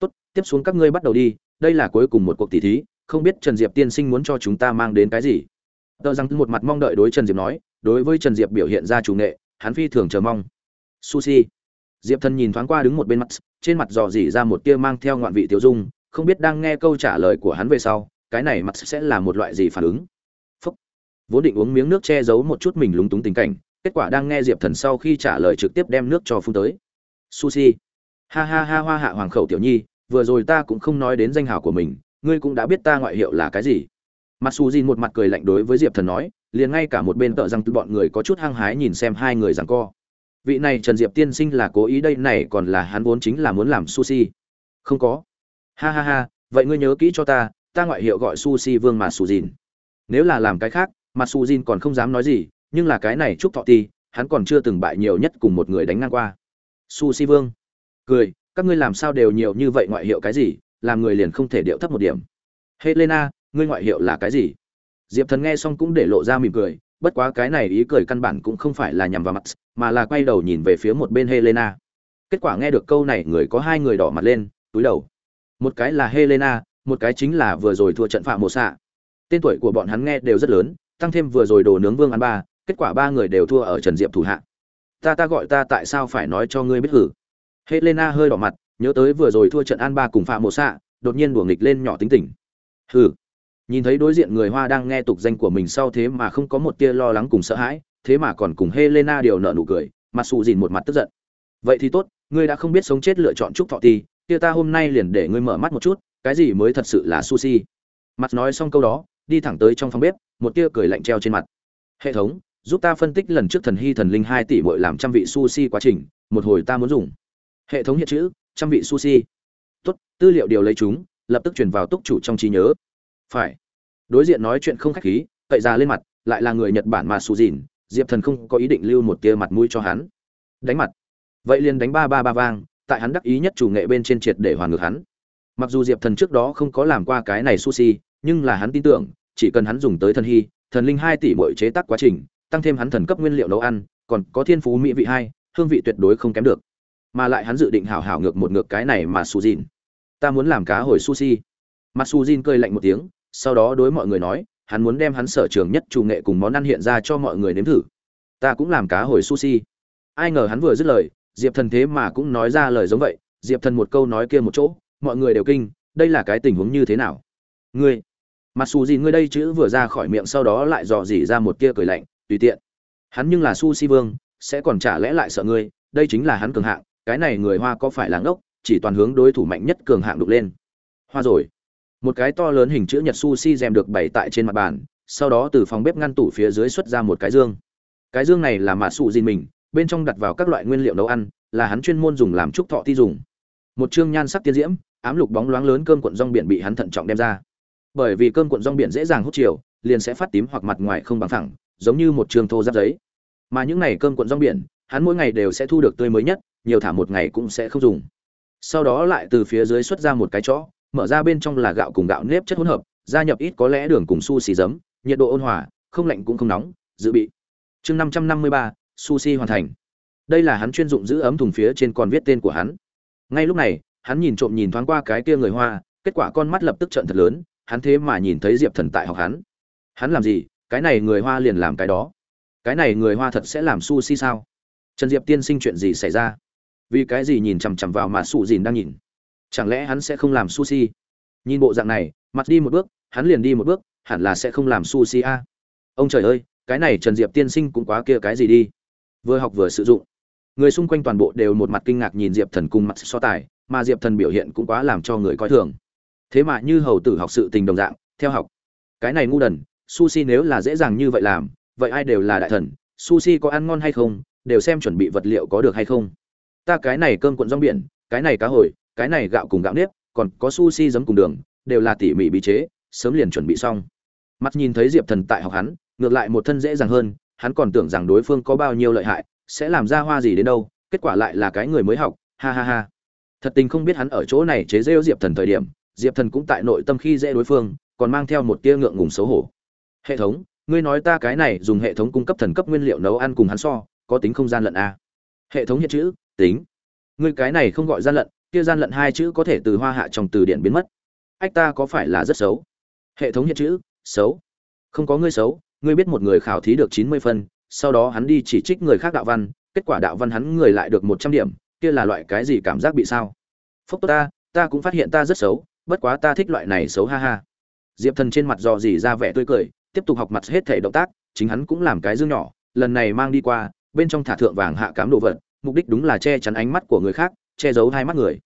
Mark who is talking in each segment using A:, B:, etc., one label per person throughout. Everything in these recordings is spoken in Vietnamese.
A: tốt, tiếp xuống các ngươi bắt đầu đi, đây là cuối cùng một cuộc tỷ thí, không biết trần diệp tiên sinh muốn cho chúng ta mang đến cái gì. Tờ rằng một mặt mong đợi đối trần diệp nói, đối với trần diệp biểu hiện ra chủ nghệ, hắn phi thường chờ mong. Sushi. Diệp thần nhìn thoáng qua đứng một bên mặt, trên mặt dò dỉ ra một tia mang theo ngoạn vị tiêu dung, không biết đang nghe câu trả lời của hắn về sau, cái này mặt sẽ là một loại gì phản ứng. Phúc. vốn định uống miếng nước che giấu một chút mình lúng túng tình cảnh, kết quả đang nghe diệp thần sau khi trả lời trực tiếp đem nước cho phun tới. Sushi. Ha ha ha hoa hạ hoàng khẩu tiểu nhi vừa rồi ta cũng không nói đến danh hào của mình, ngươi cũng đã biết ta ngoại hiệu là cái gì. Mặc dù dìn một mặt cười lạnh đối với diệp thần nói, liền ngay cả một bên tợ rằng bọn người có chút hăng hái nhìn xem hai người rằng co. Vị này trần diệp tiên sinh là cố ý đây, này còn là hắn vốn chính là muốn làm sushi. Không có. Ha ha ha, vậy ngươi nhớ kỹ cho ta ta ngoại hiệu gọi sushi vương mà sù dìn. Nếu là làm cái khác mà sù dìn còn không dám nói gì, nhưng là cái này chúc thọ ti, hắn còn chưa từng bại nhiều nhất cùng một người đánh ngang qua. Sushi vương. Cười các ngươi làm sao đều nhiều như vậy ngoại hiệu cái gì, làm người liền không thể điệu thấp một điểm. Helena, ngươi ngoại hiệu là cái gì? Diệp thần nghe xong cũng để lộ ra mỉm cười, bất quá cái này ý cười căn bản cũng không phải là nhằm vào mặt, mà là quay đầu nhìn về phía một bên helena. Kết quả nghe được câu này, người có hai người đỏ mặt lên, túi đầu. Một cái là helena, một cái chính là vừa rồi thua trận phạm một xạ. Tên tuổi của bọn hắn nghe đều rất lớn, tăng thêm vừa rồi đồ nướng vương ăn ba, kết quả ba người đều thua ở trần diệp thủ hạ. Ta ta gọi ta tại sao phải nói cho ngươi biết hử? Helena hơi đỏ mặt nhớ tới vừa rồi thua trận an ba cùng phạm Mộ xạ đột nhiên đùa nghịch lên nhỏ tính tình. Hừ, nhìn thấy đối diện người hoa đang nghe tục danh của mình sau thế mà không có một tia lo lắng cùng sợ hãi thế mà còn cùng helena điều nợ nụ cười mặt xù dìn một mặt tức giận. Vậy thì tốt ngươi đã không biết sống chết lựa chọn trúc thọ ti kia ta hôm nay liền để ngươi mở mắt một chút cái gì mới thật sự là sushi. Mặt nói xong câu đó đi thẳng tới trong phòng bếp một tia cười lạnh treo trên mặt. Hệ thống giúp ta phân tích lần trước thần hy thần linh hai tỷ bội làm trăm vị sushi quá trình một hồi ta muốn dùng hệ thống hiện chữ, trăm vị sushi. Tốt, tư liệu điều lấy chúng, lập tức chuyển vào túc chủ trong trí nhớ. Phải. Đối diện nói chuyện không khách khí, cậy ra lên mặt, lại là người nhật bản mà sù dìn diệp thần không có ý định lưu một tia mặt mũi cho hắn. Đánh mặt. Vậy liền đánh ba ba ba vang, tại hắn đắc ý nhất chủ nghệ bên trên triệt để hoàn ngược hắn. Mặc dù diệp thần trước đó không có làm qua cái này sushi, nhưng là hắn tin tưởng, chỉ cần hắn dùng tới thần hy, thần linh hai tỷ mỗi chế tác quá trình, tăng thêm hắn thần cấp nguyên liệu nấu ăn, còn có thiên phú mỹ vị hai, hương vị tuyệt đối không kém được mà lại hắn dự định hảo hảo ngược một ngược cái này mà su dìn. Ta muốn làm cá hồi sushi. Mặt su dìn cười lạnh một tiếng, sau đó đối mọi người nói, hắn muốn đem hắn sở trường nhất chủ nghệ cùng món ăn hiện ra cho mọi người nếm thử. Ta cũng làm cá hồi sushi. Ai ngờ hắn vừa dứt lời, diệp thần thế mà cũng nói ra lời giống vậy. Diệp thần một câu nói kia một chỗ, mọi người đều kinh, đây là cái tình huống như thế nào? Ngươi mặc dù gì ngươi đây chữ vừa ra khỏi miệng sau đó lại dò dỉ ra một kia cười lạnh, tùy tiện. Hắn nhưng là sushi vương, sẽ còn trả lẽ lại sợ ngươi, đây chính là hắn cường hạng cái này người hoa có phải là ngốc, chỉ toàn hướng đối thủ mạnh nhất cường hạng đục lên. Hoa rồi. Một cái to lớn hình chữ nhật sushi rèm được bày tại trên mặt bàn, sau đó từ phòng bếp ngăn tủ phía dưới xuất ra một cái dương. Cái dương này là mạ sụ dìn mình, bên trong đặt vào các loại nguyên liệu nấu ăn, là hắn chuyên môn dùng làm trúc thọ ti dùng. Một chương nhan sắc tiên diễm, ám lục bóng loáng lớn cơm cuộn rong biển bị hắn thận trọng đem ra. Bởi vì cơm cuộn rong biển dễ dàng hút chiều, liền sẽ phát tím hoặc mặt ngoài không bằng thẳng giống như một trường thô giáp giấy. Mà những ngày cơm cuộn rong biển, hắn mỗi ngày đều sẽ thu được tươi mới nhất nhiều thả một ngày cũng sẽ không dùng. Sau đó lại từ phía dưới xuất ra một cái chõ mở ra bên trong là gạo cùng gạo nếp chất hỗn hợp, gia nhập ít có lẽ đường cùng su xì giấm, nhiệt độ ôn hòa, không lạnh cũng không nóng, dự bị. Chương năm trăm năm mươi ba, sushi hoàn thành. Đây là hắn chuyên dụng giữ ấm thùng phía trên còn viết tên của hắn. Ngay lúc này, hắn nhìn trộm nhìn thoáng qua cái kia người hoa, kết quả con mắt lập tức trợn thật lớn, hắn thế mà nhìn thấy diệp thần tại học hắn. Hắn làm gì? Cái này người hoa liền làm cái đó. Cái này người hoa thật sẽ làm sushi sao? Trần diệp tiên sinh chuyện gì xảy ra? Vì cái gì nhìn chằm chằm vào mà sụ dìn đang nhìn? Chẳng lẽ hắn sẽ không làm sushi? Nhìn bộ dạng này, mặt đi một bước, hắn liền đi một bước, hẳn là sẽ không làm sushi a. Ông trời ơi, cái này trần diệp tiên sinh cũng quá kia cái gì đi? Vừa học vừa sử dụng. Người xung quanh toàn bộ đều một mặt kinh ngạc nhìn diệp thần cùng mặt so tài, mà diệp thần biểu hiện cũng quá làm cho người coi thường. Thế mà như hầu tử học sự tình đồng dạng, theo học. Cái này ngu đần, sushi nếu là dễ dàng như vậy làm, vậy ai đều là đại thần, sushi có ăn ngon hay không, đều xem chuẩn bị vật liệu có được hay không ta cái này cơm cuộn rong biển, cái này cá hồi, cái này gạo cùng gạo nếp, còn có sushi giấm cùng đường, đều là tỉ mỉ bí chế, sớm liền chuẩn bị xong. Mắt nhìn thấy diệp thần tại học hắn, ngược lại một thân dễ dàng hơn, hắn còn tưởng rằng đối phương có bao nhiêu lợi hại, sẽ làm ra hoa gì đến đâu, kết quả lại là cái người mới học, ha ha ha. Thật tình không biết hắn ở chỗ này chế rêu diệp thần thời điểm, diệp thần cũng tại nội tâm khi dễ đối phương, còn mang theo một tia ngượng ngùng xấu hổ. Hệ thống, ngươi nói ta cái này dùng hệ thống cung cấp thần cấp nguyên liệu nấu ăn cùng hắn so, có tính không gian lận à? hệ thống hiện chữ tính. Ngươi cái này không gọi gian lận, kia gian lận hai chữ có thể từ hoa hạ trong từ điển biến mất. Ách ta có phải là rất xấu? Hệ thống hiện chữ, xấu. Không có ngươi xấu, ngươi biết một người khảo thí được chín mươi phân, sau đó hắn đi chỉ trích người khác đạo văn, kết quả đạo văn hắn người lại được một trăm điểm, kia là loại cái gì cảm giác bị sao? Phúc tốt ta ta cũng phát hiện ta rất xấu, bất quá ta thích loại này xấu ha ha. Diệp thần trên mặt dò dỉ ra vẻ tươi cười, tiếp tục học mặt hết thể động tác, chính hắn cũng làm cái dương nhỏ, lần này mang đi qua, bên trong thả thượng vàng hạ cám đồ vật mục đích đúng là che chắn ánh mắt của người khác, che giấu hai mắt người.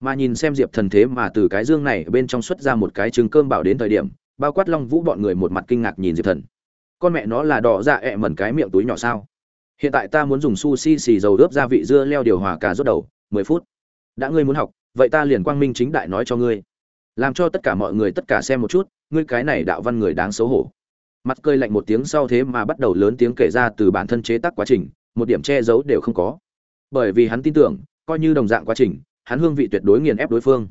A: Mà nhìn xem diệp thần thế mà từ cái dương này bên trong xuất ra một cái trứng cơm bảo đến thời điểm, bao quát long vũ bọn người một mặt kinh ngạc nhìn diệp thần. Con mẹ nó là đỏ dạ ẹ mẩn cái miệng túi nhỏ sao? Hiện tại ta muốn dùng sushi xì dầu ướp gia vị dưa leo điều hòa cả rốt đầu, mười phút. Đã ngươi muốn học, vậy ta liền quang minh chính đại nói cho ngươi. Làm cho tất cả mọi người tất cả xem một chút, ngươi cái này đạo văn người đáng xấu hổ. Mặt cơi lạnh một tiếng sau thế mà bắt đầu lớn tiếng kể ra từ bản thân chế tác quá trình, một điểm che giấu đều không có bởi vì hắn tin tưởng, coi như đồng dạng quá trình, hắn hương vị tuyệt đối nghiền ép đối phương.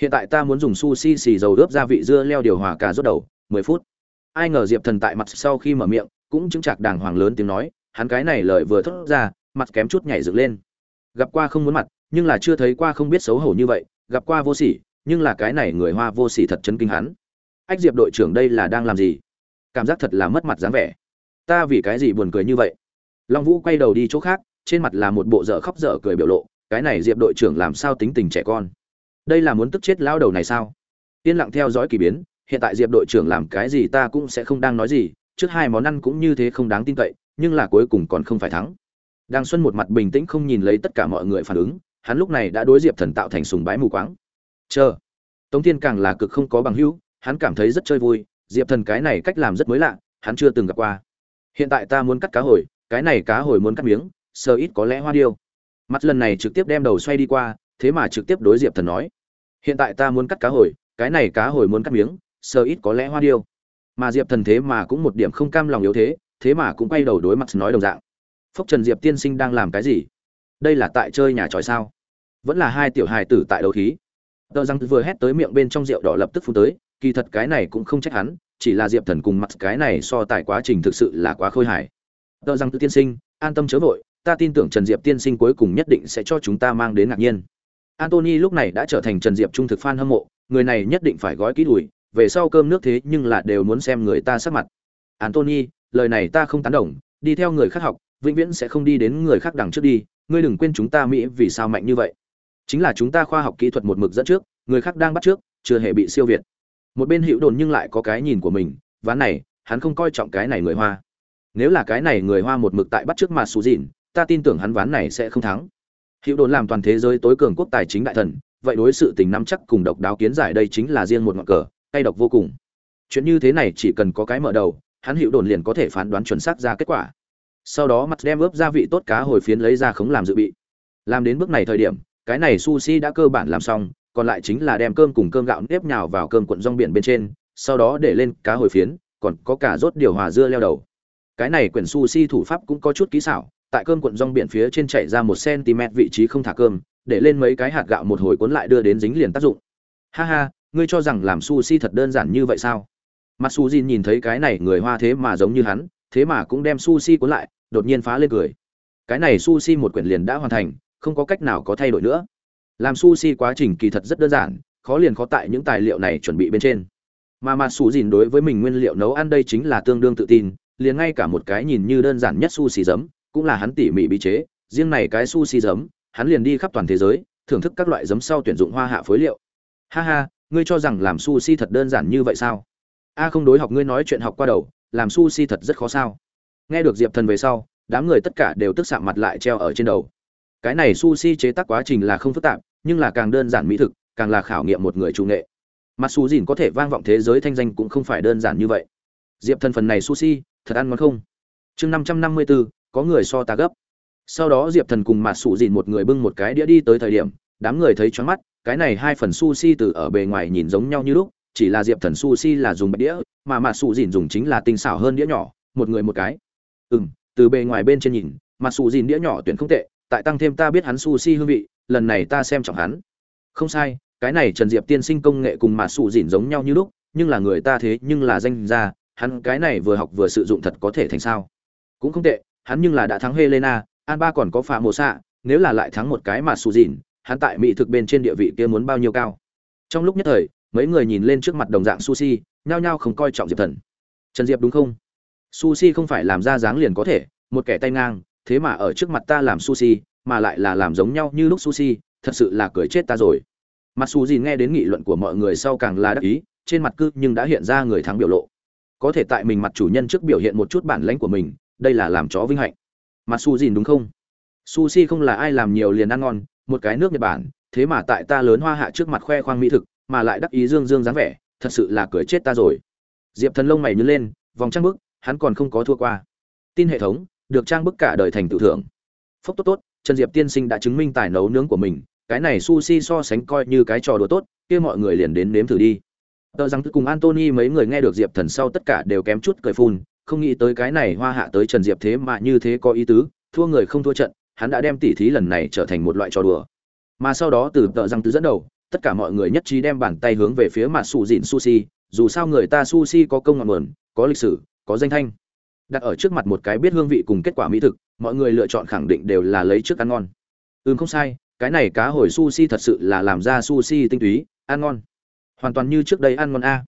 A: Hiện tại ta muốn dùng sushi xì dầu ướp gia vị dưa leo điều hòa cà rốt đầu, mười phút. Ai ngờ diệp thần tại mặt sau khi mở miệng, cũng chứng chạc đàng hoàng lớn tiếng nói, hắn cái này lời vừa thốt ra, mặt kém chút nhảy dựng lên. Gặp qua không muốn mặt, nhưng là chưa thấy qua không biết xấu hổ như vậy, gặp qua vô sỉ, nhưng là cái này người hoa vô sỉ thật chấn kinh hắn. Ách diệp đội trưởng đây là đang làm gì? Cảm giác thật là mất mặt dáng vẻ. Ta vì cái gì buồn cười như vậy? Long vũ quay đầu đi chỗ khác trên mặt là một bộ dở khóc dở cười biểu lộ, cái này diệp đội trưởng làm sao tính tình trẻ con? Đây là muốn tức chết lao đầu này sao? Yên lặng theo dõi kỳ biến, hiện tại diệp đội trưởng làm cái gì ta cũng sẽ không đang nói gì, trước hai món ăn cũng như thế không đáng tin cậy, nhưng là cuối cùng còn không phải thắng. Đang xuân một mặt bình tĩnh không nhìn lấy tất cả mọi người phản ứng, hắn lúc này đã đối diệp thần tạo thành sùng bái mù quáng. Chờ. Tống thiên càng là cực không có bằng hữu, hắn cảm thấy rất chơi vui, diệp thần cái này cách làm rất mới lạ, hắn chưa từng gặp qua. Hiện tại ta muốn cắt cá hồi, cái này cá hồi muốn cắt miếng sơ ít có lẽ hoa điêu. Mặt lần này trực tiếp đem đầu xoay đi qua, thế mà trực tiếp đối diệp thần nói, hiện tại ta muốn cắt cá hồi, cái này cá hồi muốn cắt miếng sơ ít có lẽ hoa điêu. Mà diệp thần thế mà cũng một điểm không cam lòng yếu thế thế mà cũng quay đầu đối mặt nói đồng dạng, phúc trần diệp tiên sinh đang làm cái gì? Đây là tại chơi nhà tròi sao? Vẫn là hai tiểu hài tử tại đấu khí. Tờ răng vừa hét tới miệng bên trong rượu đỏ lập tức phun tới, kỳ thật cái này cũng không trách hắn, chỉ là diệp thần cùng mặt cái này so tài quá trình thực sự là quá khôi hài. Tờ răng tiên sinh, an tâm chớ vội ta tin tưởng trần diệp tiên sinh cuối cùng nhất định sẽ cho chúng ta mang đến ngạc nhiên. Anthony lúc này đã trở thành trần diệp trung thực fan hâm mộ người này nhất định phải gói kỹ đùi về sau cơm nước thế nhưng là đều muốn xem người ta sắc mặt. Anthony, lời này ta không tán đồng đi theo người khác học vĩnh viễn sẽ không đi đến người khác đằng trước đi ngươi đừng quên chúng ta mỹ vì sao mạnh như vậy. Chính là chúng ta khoa học kỹ thuật một mực dẫn trước người khác đang bắt trước chưa hề bị siêu việt. Một bên hữu đồn nhưng lại có cái nhìn của mình ván này hắn không coi trọng cái này người hoa. Nếu là cái này người hoa một mực tại bắt trước mà xù dịn ta tin tưởng hắn ván này sẽ không thắng. Hữu đồn làm toàn thế giới tối cường quốc tài chính đại thần, vậy đối sự tình nắm chắc cùng độc đáo kiến giải đây chính là riêng một ngọn cờ tay độc vô cùng. Chuyện như thế này chỉ cần có cái mở đầu, hắn hữu đồn liền có thể phán đoán chuẩn xác ra kết quả. Sau đó mặt đem ướp gia vị tốt cá hồi phiến lấy ra khống làm dự bị. Làm đến bước này thời điểm, cái này sushi đã cơ bản làm xong, còn lại chính là đem cơm cùng cơm gạo nếp nhào vào cơm cuộn rong biển bên trên, sau đó để lên cá hồi phiến, còn có cả rốt điều hòa dưa leo đầu. Cái này quyển sushi thủ pháp cũng có chút kỹ xảo tại cơm cuộn rong biển phía trên chảy ra một cm vị trí không thả cơm, để lên mấy cái hạt gạo một hồi cuốn lại đưa đến dính liền tác dụng. Ha ha, ngươi cho rằng làm sushi thật đơn giản như vậy sao? Mặt nhìn thấy cái này người hoa thế mà giống như hắn, thế mà cũng đem sushi cuốn lại, đột nhiên phá lên cười. Cái này sushi một quyển liền đã hoàn thành, không có cách nào có thay đổi nữa. Làm sushi quá trình kỳ thật rất đơn giản, khó liền khó tại những tài liệu này chuẩn bị bên trên. Mà mặt đối với mình nguyên liệu nấu ăn đây chính là tương đương tự tin, liền ngay cả một cái nhìn như đơn giản nhất sushi giấm cũng là hắn tỉ mỉ bí chế, riêng này cái sushi giấm, hắn liền đi khắp toàn thế giới, thưởng thức các loại giấm sau tuyển dụng hoa hạ phối liệu. Ha ha, ngươi cho rằng làm sushi thật đơn giản như vậy sao? A không đối học ngươi nói chuyện học qua đầu, làm sushi thật rất khó sao? Nghe được Diệp Thần về sau, đám người tất cả đều tức sạm mặt lại treo ở trên đầu. Cái này sushi chế tác quá trình là không phức tạp, nhưng là càng đơn giản mỹ thực, càng là khảo nghiệm một người chủ nghệ. Mặt su gìn có thể vang vọng thế giới thanh danh cũng không phải đơn giản như vậy. Diệp Thần phần này sushi, thật ăn ngon không? Chương 554, có người so ta gấp. Sau đó diệp thần cùng mặt sụ dìn một người bưng một cái đĩa đi tới thời điểm, đám người thấy choáng mắt, cái này hai phần sushi từ ở bề ngoài nhìn giống nhau như lúc, chỉ là diệp thần sushi là dùng bạch đĩa, mà mặt sụ dìn dùng chính là tinh xảo hơn đĩa nhỏ, một người một cái. Ừ từ bề ngoài bên trên nhìn mặt sụ dìn đĩa nhỏ tuyển không tệ, tại tăng thêm ta biết hắn sushi hương vị, lần này ta xem trọng hắn. Không sai, cái này trần diệp tiên sinh công nghệ cùng mặt sụ dìn giống nhau như lúc, nhưng là người ta thế nhưng là danh gia, hắn cái này vừa học vừa sử dụng thật có thể thành sao? Cũng không tệ hắn nhưng là đã thắng helena an ba còn có phà mồ xạ, nếu là lại thắng một cái mà sù dìn hắn tại mỹ thực bên trên địa vị kia muốn bao nhiêu cao? Trong lúc nhất thời, mấy người nhìn lên trước mặt đồng dạng sushi, nhao nhao không coi trọng diệp thần. Trần diệp đúng không? Sushi không phải làm ra dáng liền có thể, một kẻ tay ngang, thế mà ở trước mặt ta làm sushi, mà lại là làm giống nhau như lúc sushi, thật sự là cười chết ta rồi. Mặt dù gì nghe đến nghị luận của mọi người sau càng là đắc ý, trên mặt cư nhưng đã hiện ra người thắng biểu lộ. Có thể tại mình mặt chủ nhân trước biểu hiện một chút bản lãnh của mình đây là làm chó vinh hạnh. Mà su gì đúng không? Sushi không là ai làm nhiều liền ăn ngon, một cái nước nhật bản, thế mà tại ta lớn hoa hạ trước mặt khoe khoang mỹ thực, mà lại đắc ý dương dương dáng vẻ, thật sự là cười chết ta rồi. Diệp thần lông mày nhớ lên, vòng trang bức, hắn còn không có thua qua. Tin hệ thống, được trang bức cả đời thành tự thưởng. Phốc tốt tốt, trần diệp tiên sinh đã chứng minh tài nấu nướng của mình, cái này sushi so sánh coi như cái trò đùa tốt, kia mọi người liền đến nếm thử đi. Tờ rằng cùng antony mấy người nghe được diệp thần sau tất cả đều kém chút cười phun không nghĩ tới cái này hoa hạ tới trần diệp thế mà như thế có ý tứ, thua người không thua trận, hắn đã đem tỉ thí lần này trở thành một loại trò đùa. Mà sau đó từ tợ răng tứ dẫn đầu, tất cả mọi người nhất trí đem bàn tay hướng về phía mặt sụ dịn sushi, dù sao người ta sushi có công ngọn nguồn, có lịch sử, có danh thanh. Đặt ở trước mặt một cái biết hương vị cùng kết quả mỹ thực, mọi người lựa chọn khẳng định đều là lấy trước ăn ngon. Ừ không sai, cái này cá hồi sushi thật sự là làm ra sushi tinh túy, ăn ngon. Hoàn toàn như trước đây ăn ngon a.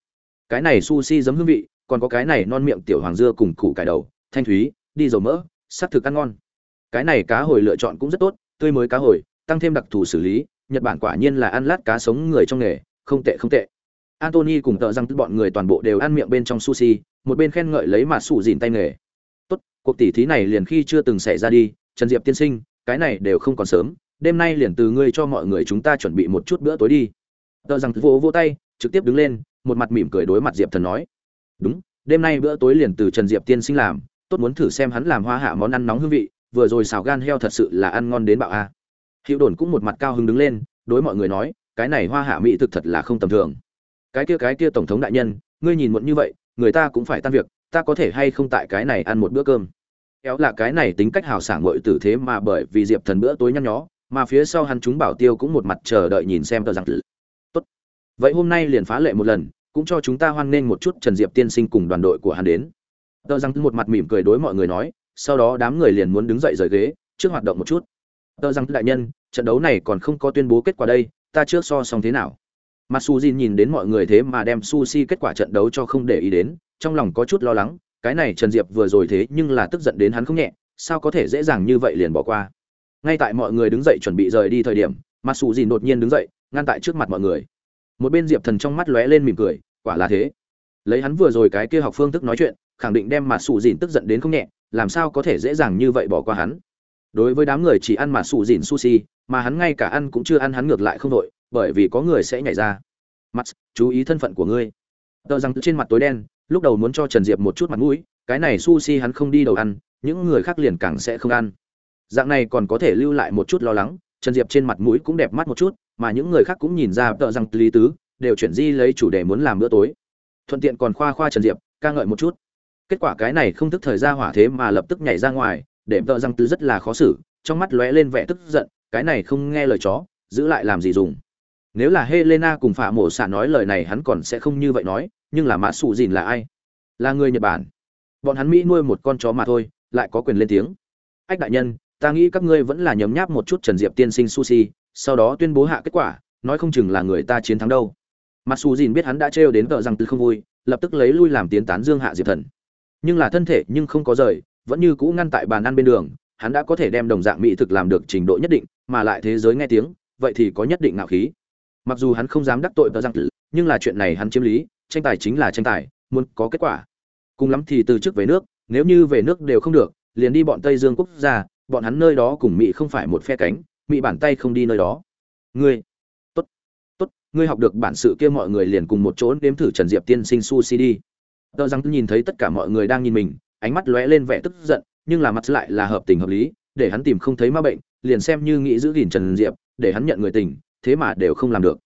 A: Cái này sushi giấm hương vị còn có cái này non miệng tiểu hoàng dưa cùng củ cải đầu, thanh thúy, đi dầu mỡ, sắc thực ăn ngon. Cái này cá hồi lựa chọn cũng rất tốt, tươi mới cá hồi, tăng thêm đặc thù xử lý, nhật bản quả nhiên là ăn lát cá sống người trong nghề, không tệ không tệ. Antony cùng tợ răng bọn người toàn bộ đều ăn miệng bên trong sushi, một bên khen ngợi lấy mà sủ dìn tay nghề. Tốt, cuộc tỉ thí này liền khi chưa từng xảy ra đi, trần diệp tiên sinh, cái này đều không còn sớm, đêm nay liền từ ngươi cho mọi người chúng ta chuẩn bị một chút bữa tối đi. Tợ rằng vỗ vỗ tay, trực tiếp đứng lên, một mặt mỉm cười đối mặt diệp thần nói đúng, đêm nay bữa tối liền từ trần diệp tiên sinh làm, tốt muốn thử xem hắn làm hoa hạ món ăn nóng hương vị, vừa rồi xào gan heo thật sự là ăn ngon đến bạo a. Hữu đồn cũng một mặt cao hứng đứng lên, đối mọi người nói, cái này hoa hạ mỹ thực thật là không tầm thường. Cái kia cái kia tổng thống đại nhân, ngươi nhìn muộn như vậy, người ta cũng phải tan việc, ta có thể hay không tại cái này ăn một bữa cơm? Kéo là cái này tính cách hào sảng ngội tử thế mà bởi vì diệp thần bữa tối nhăn nhó, mà phía sau hắn chúng bảo tiêu cũng một mặt chờ đợi nhìn xem tờ rằng tử. Tốt. Vậy hôm nay liền phá lệ một lần cũng cho chúng ta hoan nghênh một chút trần diệp tiên sinh cùng đoàn đội của hắn đến. Tờ rằng một mặt mỉm cười đối mọi người nói, sau đó đám người liền muốn đứng dậy rời ghế, trước hoạt động một chút. Tờ rằng đại nhân, trận đấu này còn không có tuyên bố kết quả đây, ta trước so xong thế nào. Masujin nhìn đến mọi người thế mà đem sushi kết quả trận đấu cho không để ý đến, trong lòng có chút lo lắng, cái này trần diệp vừa rồi thế nhưng là tức giận đến hắn không nhẹ, sao có thể dễ dàng như vậy liền bỏ qua. Ngay tại mọi người đứng dậy chuẩn bị rời đi thời điểm Masujin đột nhiên đứng dậy, ngăn tại trước mặt mọi người một bên diệp thần trong mắt lóe lên mỉm cười, quả là thế. Lấy hắn vừa rồi cái kia học phương thức nói chuyện, khẳng định đem mà sủ dìn tức giận đến không nhẹ, làm sao có thể dễ dàng như vậy bỏ qua hắn. Đối với đám người chỉ ăn mà sủ dìn sushi, mà hắn ngay cả ăn cũng chưa ăn hắn ngược lại không đội bởi vì có người sẽ nhảy ra. Mắt chú ý thân phận của ngươi. Tờ rằng trên mặt tối đen, lúc đầu muốn cho trần diệp một chút mặt mũi, cái này sushi hắn không đi đầu ăn, những người khác liền càng sẽ không ăn. Dạng này còn có thể lưu lại một chút lo lắng trần diệp trên mặt mũi cũng đẹp mắt một chút, mà những người khác cũng nhìn ra tờ rằng lý tứ, đều chuyển di lấy chủ đề muốn làm bữa tối. Thuận tiện còn khoa khoa trần diệp, ca ngợi một chút. Kết quả cái này không thức thời ra hỏa thế mà lập tức nhảy ra ngoài, để tợ răng tứ rất là khó xử, trong mắt lóe lên vẻ tức giận, cái này không nghe lời chó, giữ lại làm gì dùng. Nếu là helena cùng phạm mổ xạ nói lời này hắn còn sẽ không như vậy nói, nhưng là mã sụ dìn là ai? Là người nhật bản. Bọn hắn mỹ nuôi một con chó mà thôi, lại có quyền lên tiếng. Ách đại nhân ta nghĩ các ngươi vẫn là nhấm nháp một chút trần diệp tiên sinh sushi, sau đó tuyên bố hạ kết quả, nói không chừng là người ta chiến thắng đâu. Mặc dù dìn biết hắn đã trêu đến tợ răng từ không vui, lập tức lấy lui làm tiến tán dương hạ diệp thần. Nhưng là thân thể nhưng không có rời, vẫn như cũ ngăn tại bàn ăn bên đường, hắn đã có thể đem đồng dạng mỹ thực làm được trình độ nhất định, mà lại thế giới nghe tiếng, vậy thì có nhất định ngạo khí. Mặc dù hắn không dám đắc tội tờ rằng tử nhưng là chuyện này hắn chiếm lý, tranh tài chính là tranh tài, muốn có kết quả. Cùng lắm thì từ chức về nước, nếu như về nước đều không được, liền đi bọn tây dương quốc gia bọn hắn nơi đó cùng mỹ không phải một phe cánh mỹ bản tay không đi nơi đó. Ngươi, tốt tốt, ngươi học được bản sự kia mọi người liền cùng một chỗ nếm thử trần diệp tiên sinh su si đi. Tờ rằng nhìn thấy tất cả mọi người đang nhìn mình, ánh mắt lóe lên vẻ tức giận, nhưng là mặt lại là hợp tình hợp lý, để hắn tìm không thấy ma bệnh, liền xem như nghĩ giữ gìn trần diệp, để hắn nhận người tình, thế mà đều không làm được.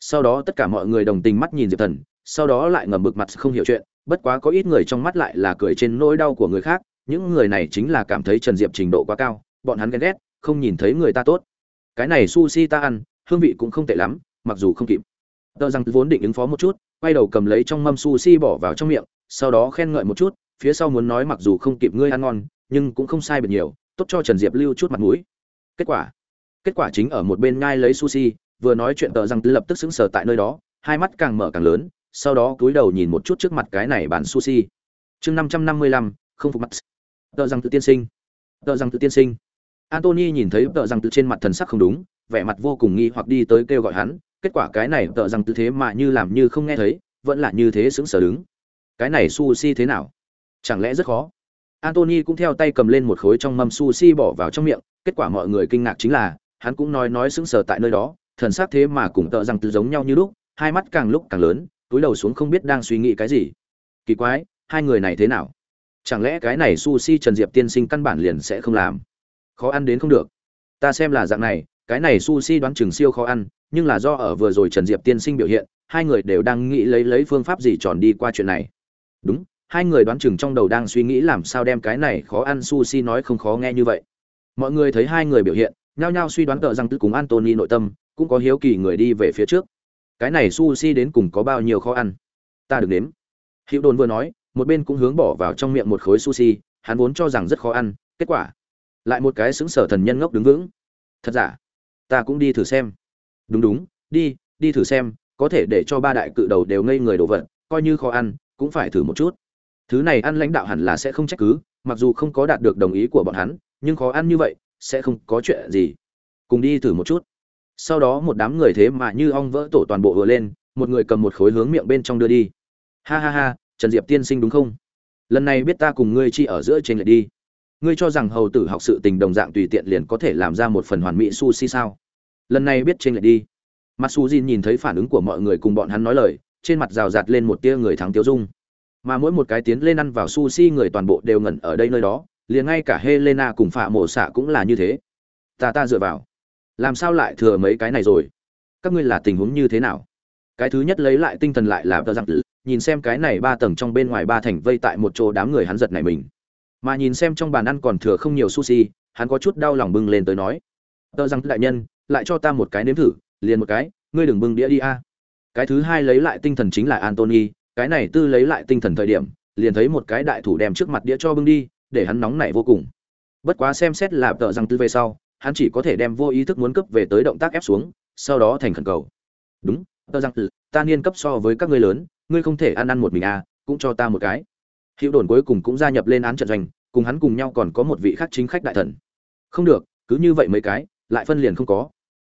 A: Sau đó tất cả mọi người đồng tình mắt nhìn diệp thần, sau đó lại ngầm bực mặt không hiểu chuyện, bất quá có ít người trong mắt lại là cười trên nỗi đau của người khác những người này chính là cảm thấy Trần Diệp trình độ quá cao, bọn hắn ghen ghét, không nhìn thấy người ta tốt. Cái này sushi ta ăn, hương vị cũng không tệ lắm, mặc dù không kịp. Tờ rằng vốn định ứng phó một chút, quay đầu cầm lấy trong mâm sushi bỏ vào trong miệng, sau đó khen ngợi một chút, phía sau muốn nói mặc dù không kịp ngươi ăn ngon, nhưng cũng không sai biệt nhiều, tốt cho Trần Diệp lưu chút mặt mũi. Kết quả, kết quả chính ở một bên ngay lấy sushi, vừa nói chuyện tờ rằng lập tức sững sờ tại nơi đó, hai mắt càng mở càng lớn, sau đó cúi đầu nhìn một chút trước mặt cái này bàn sushi. Chương 555, không phục mặt. tợ rằng tự tiên sinh. Tợ rằng tự tiên sinh. Antony nhìn thấy tợ rằng tự trên mặt thần sắc không đúng, vẻ mặt vô cùng nghi hoặc đi tới kêu gọi hắn. Kết quả cái này tợ rằng tự thế mà như làm như không nghe thấy, vẫn là như thế sững sờ đứng. Cái này sushi thế nào? Chẳng lẽ rất khó? Antony cũng theo tay cầm lên một khối trong mâm sushi bỏ vào trong miệng. Kết quả mọi người kinh ngạc chính là, hắn cũng nói nói sững sờ tại nơi đó. Thần sắc thế mà cùng tợ rằng tự giống nhau như lúc, hai mắt càng lúc càng lớn, túi đầu xuống không biết đang suy nghĩ cái gì. Kỳ quái, hai người này thế nào? Chẳng lẽ cái này sushi trần diệp tiên sinh căn bản liền sẽ không làm? Khó ăn đến không được. Ta xem là dạng này, cái này sushi đoán chừng siêu khó ăn, nhưng là do ở vừa rồi trần diệp tiên sinh biểu hiện, hai người đều đang nghĩ lấy lấy phương pháp gì tròn đi qua chuyện này. Đúng, hai người đoán chừng trong đầu đang suy nghĩ làm sao đem cái này khó ăn sushi nói không khó nghe như vậy. Mọi người thấy hai người biểu hiện, nhao nhao suy đoán cỡ rằng tư cùng antony nội tâm, cũng có hiếu kỳ người đi về phía trước. Cái này sushi đến cùng có bao nhiêu khó ăn? Ta được nếm. Hiệu đồn vừa nói một bên cũng hướng bỏ vào trong miệng một khối sushi, hắn vốn cho rằng rất khó ăn, kết quả lại một cái xứng sở thần nhân ngốc đứng vững. Thật giả? Ta cũng đi thử xem. Đúng đúng, đi đi thử xem, có thể để cho ba đại cự đầu đều ngây người đồ vật, coi như khó ăn, cũng phải thử một chút. Thứ này ăn lãnh đạo hẳn là sẽ không trách cứ, mặc dù không có đạt được đồng ý của bọn hắn, nhưng khó ăn như vậy sẽ không có chuyện gì. Cùng đi thử một chút. Sau đó một đám người thế mà như ong vỡ tổ toàn bộ vừa lên, một người cầm một khối hướng miệng bên trong đưa đi. Ha ha ha trần diệp tiên sinh đúng không? Lần này biết ta cùng ngươi chi ở giữa trên lệ đi. Ngươi cho rằng hầu tử học sự tình đồng dạng tùy tiện liền có thể làm ra một phần hoàn mỹ sushi sao? Lần này biết trên lệ đi. Mặc dù jin nhìn thấy phản ứng của mọi người cùng bọn hắn nói lời, trên mặt rào rạt lên một tia người thắng tiêu dung. Mà mỗi một cái tiến lên ăn vào sushi người toàn bộ đều ngẩn ở đây nơi đó, liền ngay cả helena cùng phạ mổ xạ cũng là như thế. Ta ta dựa vào. Làm sao lại thừa mấy cái này rồi? Các ngươi là tình huống như thế nào? Cái thứ nhất lấy lại tinh thần lại là tờ giặc tử nhìn xem cái này ba tầng trong bên ngoài ba thành vây tại một chỗ đám người hắn giật này mình. Mà nhìn xem trong bàn ăn còn thừa không nhiều sushi, hắn có chút đau lòng bưng lên tới nói tờ rằng đại nhân, lại cho ta một cái nếm thử, liền một cái, ngươi đừng bưng đĩa đi a. Cái thứ hai lấy lại tinh thần chính là antony cái này tư lấy lại tinh thần thời điểm, liền thấy một cái đại thủ đem trước mặt đĩa cho bưng đi, để hắn nóng nảy vô cùng. Bất quá xem xét là tờ rằng tư về sau, hắn chỉ có thể đem vô ý thức muốn cấp về tới động tác ép xuống, sau đó thành khẩn cầu. Đúng, tờ rằng tư, ta niên cấp so với các ngươi lớn ngươi không thể ăn ăn một mình à cũng cho ta một cái. Hữu đồn cuối cùng cũng gia nhập lên án trận doanh, cùng hắn cùng nhau còn có một vị khác chính khách đại thần. Không được, cứ như vậy mấy cái, lại phân liền không có.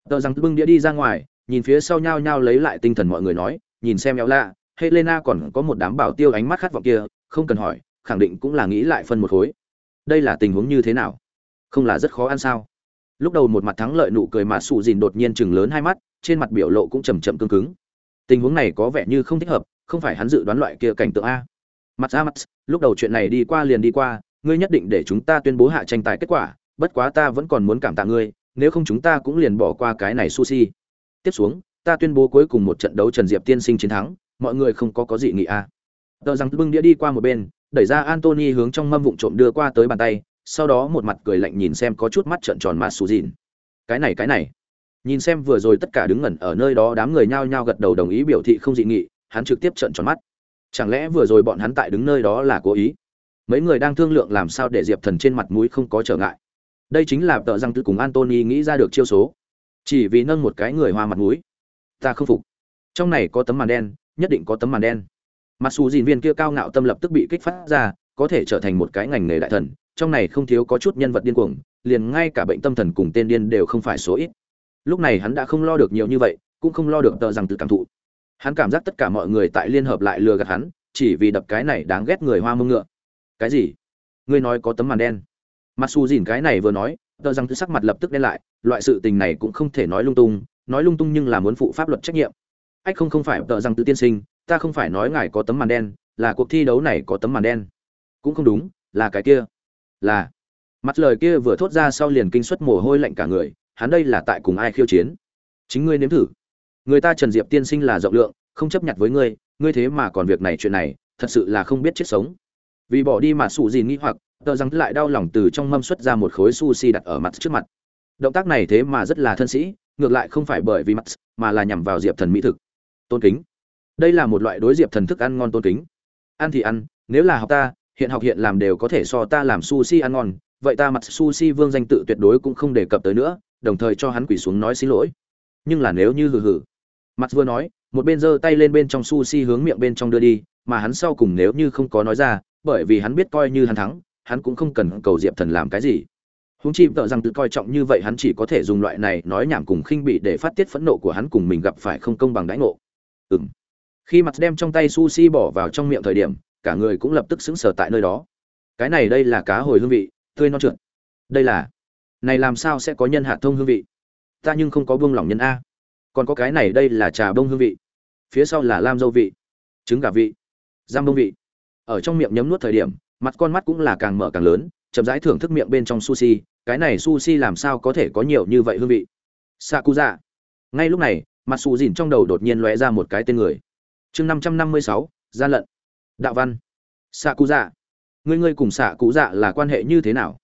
A: Tờ rằng bưng đĩa đi ra ngoài, nhìn phía sau nhau nhau lấy lại tinh thần mọi người nói, nhìn xem éo lạ helena còn có một đám bảo tiêu ánh mắt khát vọng kia, không cần hỏi, khẳng định cũng là nghĩ lại phân một khối. Đây là tình huống như thế nào? Không là rất khó ăn sao? Lúc đầu một mặt thắng lợi nụ cười mà sụ dìn đột nhiên chừng lớn hai mắt, trên mặt biểu lộ cũng chầm chậm cứng cứng tình huống này có vẻ như không thích hợp, không phải hắn dự đoán loại kia cảnh tượng a. Mặt ra mặt, lúc đầu chuyện này đi qua liền đi qua, ngươi nhất định để chúng ta tuyên bố hạ tranh tài kết quả, bất quá ta vẫn còn muốn cảm tạ ngươi, nếu không chúng ta cũng liền bỏ qua cái này sushi. Tiếp xuống, ta tuyên bố cuối cùng một trận đấu trần diệp tiên sinh chiến thắng, mọi người không có có gì nghị a. Tờ rằng bưng đĩa đi qua một bên, đẩy ra antony hướng trong mâm vụn trộm đưa qua tới bàn tay, sau đó một mặt cười lạnh nhìn xem có chút mắt trợn tròn mà sù dìn cái này cái này nhìn xem vừa rồi tất cả đứng ngẩn ở nơi đó đám người nhao nhao gật đầu đồng ý biểu thị không dị nghị, hắn trực tiếp trợn tròn mắt. Chẳng lẽ vừa rồi bọn hắn tại đứng nơi đó là cố ý? Mấy người đang thương lượng làm sao để diệp thần trên mặt mũi không có trở ngại. Đây chính là tợ răng tư cùng antony nghĩ ra được chiêu số. Chỉ vì nâng một cái người hoa mặt mũi. Ta không phục. Trong này có tấm màn đen, nhất định có tấm màn đen. Mặc dù dìn viên kia cao ngạo tâm lập tức bị kích phát ra, có thể trở thành một cái ngành nghề đại thần, trong này không thiếu có chút nhân vật điên cuồng, liền ngay cả bệnh tâm thần cùng tên điên đều không phải số ít lúc này hắn đã không lo được nhiều như vậy, cũng không lo được tờ rằng tự cảm thụ. Hắn cảm giác tất cả mọi người tại liên hợp lại lừa gạt hắn, chỉ vì đập cái này đáng ghét người hoa mông ngựa. Cái gì? Ngươi nói có tấm màn đen. Mặc dù dìn cái này vừa nói, tờ rằng tự sắc mặt lập tức đen lại, loại sự tình này cũng không thể nói lung tung, nói lung tung nhưng là muốn phụ pháp luật trách nhiệm. Ách không không phải tờ rằng tự tiên sinh, ta không phải nói ngài có tấm màn đen, là cuộc thi đấu này có tấm màn đen. Cũng không đúng, là cái kia. Là. Mặt lời kia vừa thốt ra sau liền kinh suất mồ hôi lạnh cả người hắn đây là tại cùng ai khiêu chiến? Chính ngươi nếm thử. Người ta trần diệp tiên sinh là rộng lượng, không chấp nhận với ngươi ngươi thế mà còn việc này chuyện này, thật sự là không biết chết sống. Vì bỏ đi mà sụ gì nghĩ hoặc, tờ rằng lại đau lòng từ trong mâm xuất ra một khối sushi đặt ở mặt trước mặt. Động tác này thế mà rất là thân sĩ, ngược lại không phải bởi vì mặt, mà là nhằm vào diệp thần mỹ thực. Tôn kính. Đây là một loại đối diệp thần thức ăn ngon tôn kính. Ăn thì ăn, nếu là học ta, hiện học hiện làm đều có thể so ta làm sushi ăn ngon. Vậy ta mặt sushi vương danh tự tuyệt đối cũng không đề cập tới nữa đồng thời cho hắn quỳ xuống nói xin lỗi. Nhưng là nếu như hừ hừ. Mặt vừa nói, một bên giơ tay lên bên trong sushi hướng miệng bên trong đưa đi, mà hắn sau cùng nếu như không có nói ra, bởi vì hắn biết coi như hắn thắng, hắn cũng không cần cầu diệp thần làm cái gì. Húng chi vợ rằng tự coi trọng như vậy hắn chỉ có thể dùng loại này nói nhảm cùng khinh bị để phát tiết phẫn nộ của hắn cùng mình gặp phải không công bằng đãi ngộ. Ừng khi mặt đem trong tay sushi bỏ vào trong miệng thời điểm, cả người cũng lập tức sững sờ tại nơi đó. Cái này đây là cá hồi hương vị, tươi non trượt. Đây là này làm sao sẽ có nhân hạt thông hương vị? Ta nhưng không có buông lỏng nhân a. Còn có cái này đây là trà bông hương vị. Phía sau là lam dâu vị, trứng gà vị, giam bông vị. Ở trong miệng nhấm nuốt thời điểm, mặt con mắt cũng là càng mở càng lớn, chậm rãi thưởng thức miệng bên trong sushi. Cái này sushi làm sao có thể có nhiều như vậy hương vị? Sakuza. Ngay lúc này, mặt xù dìn trong đầu đột nhiên lóe ra một cái tên người. Chương năm trăm năm mươi sáu, gian lận. Đạo văn. Sakuza. Ngươi ngươi cùng xạ cụ dạ là quan hệ như thế nào?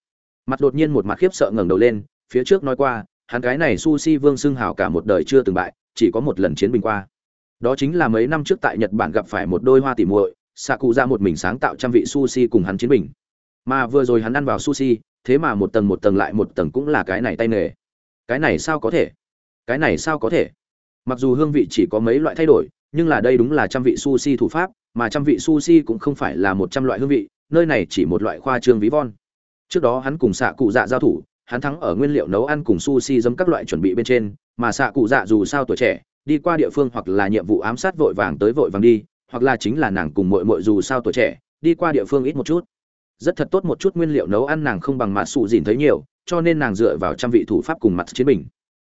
A: Mặt đột nhiên một mặt khiếp sợ ngẩng đầu lên, phía trước nói qua, hắn cái này sushi vương xưng hào cả một đời chưa từng bại, chỉ có một lần chiến bình qua. Đó chính là mấy năm trước tại nhật bản gặp phải một đôi hoa tỉ muội xạ cụ ra một mình sáng tạo trăm vị sushi cùng hắn chiến bình mà vừa rồi hắn ăn vào sushi, thế mà một tầng một tầng lại một tầng cũng là cái này tay nghề. Cái này sao có thể? Cái này sao có thể? Mặc dù hương vị chỉ có mấy loại thay đổi, nhưng là đây đúng là trăm vị sushi thủ pháp, mà trăm vị sushi cũng không phải là một trăm loại hương vị, nơi này chỉ một loại khoa trương ví von trước đó hắn cùng xạ cụ dạ giao thủ, hắn thắng ở nguyên liệu nấu ăn cùng sushi dấm các loại chuẩn bị bên trên, mà xạ cụ dạ dù sao tuổi trẻ, đi qua địa phương hoặc là nhiệm vụ ám sát vội vàng tới vội vàng đi, hoặc là chính là nàng cùng mội mội dù sao tuổi trẻ, đi qua địa phương ít một chút. Rất thật tốt một chút nguyên liệu nấu ăn nàng không bằng mặt sụ dìn thấy nhiều, cho nên nàng dựa vào trăm vị thủ pháp cùng mặt chiến bình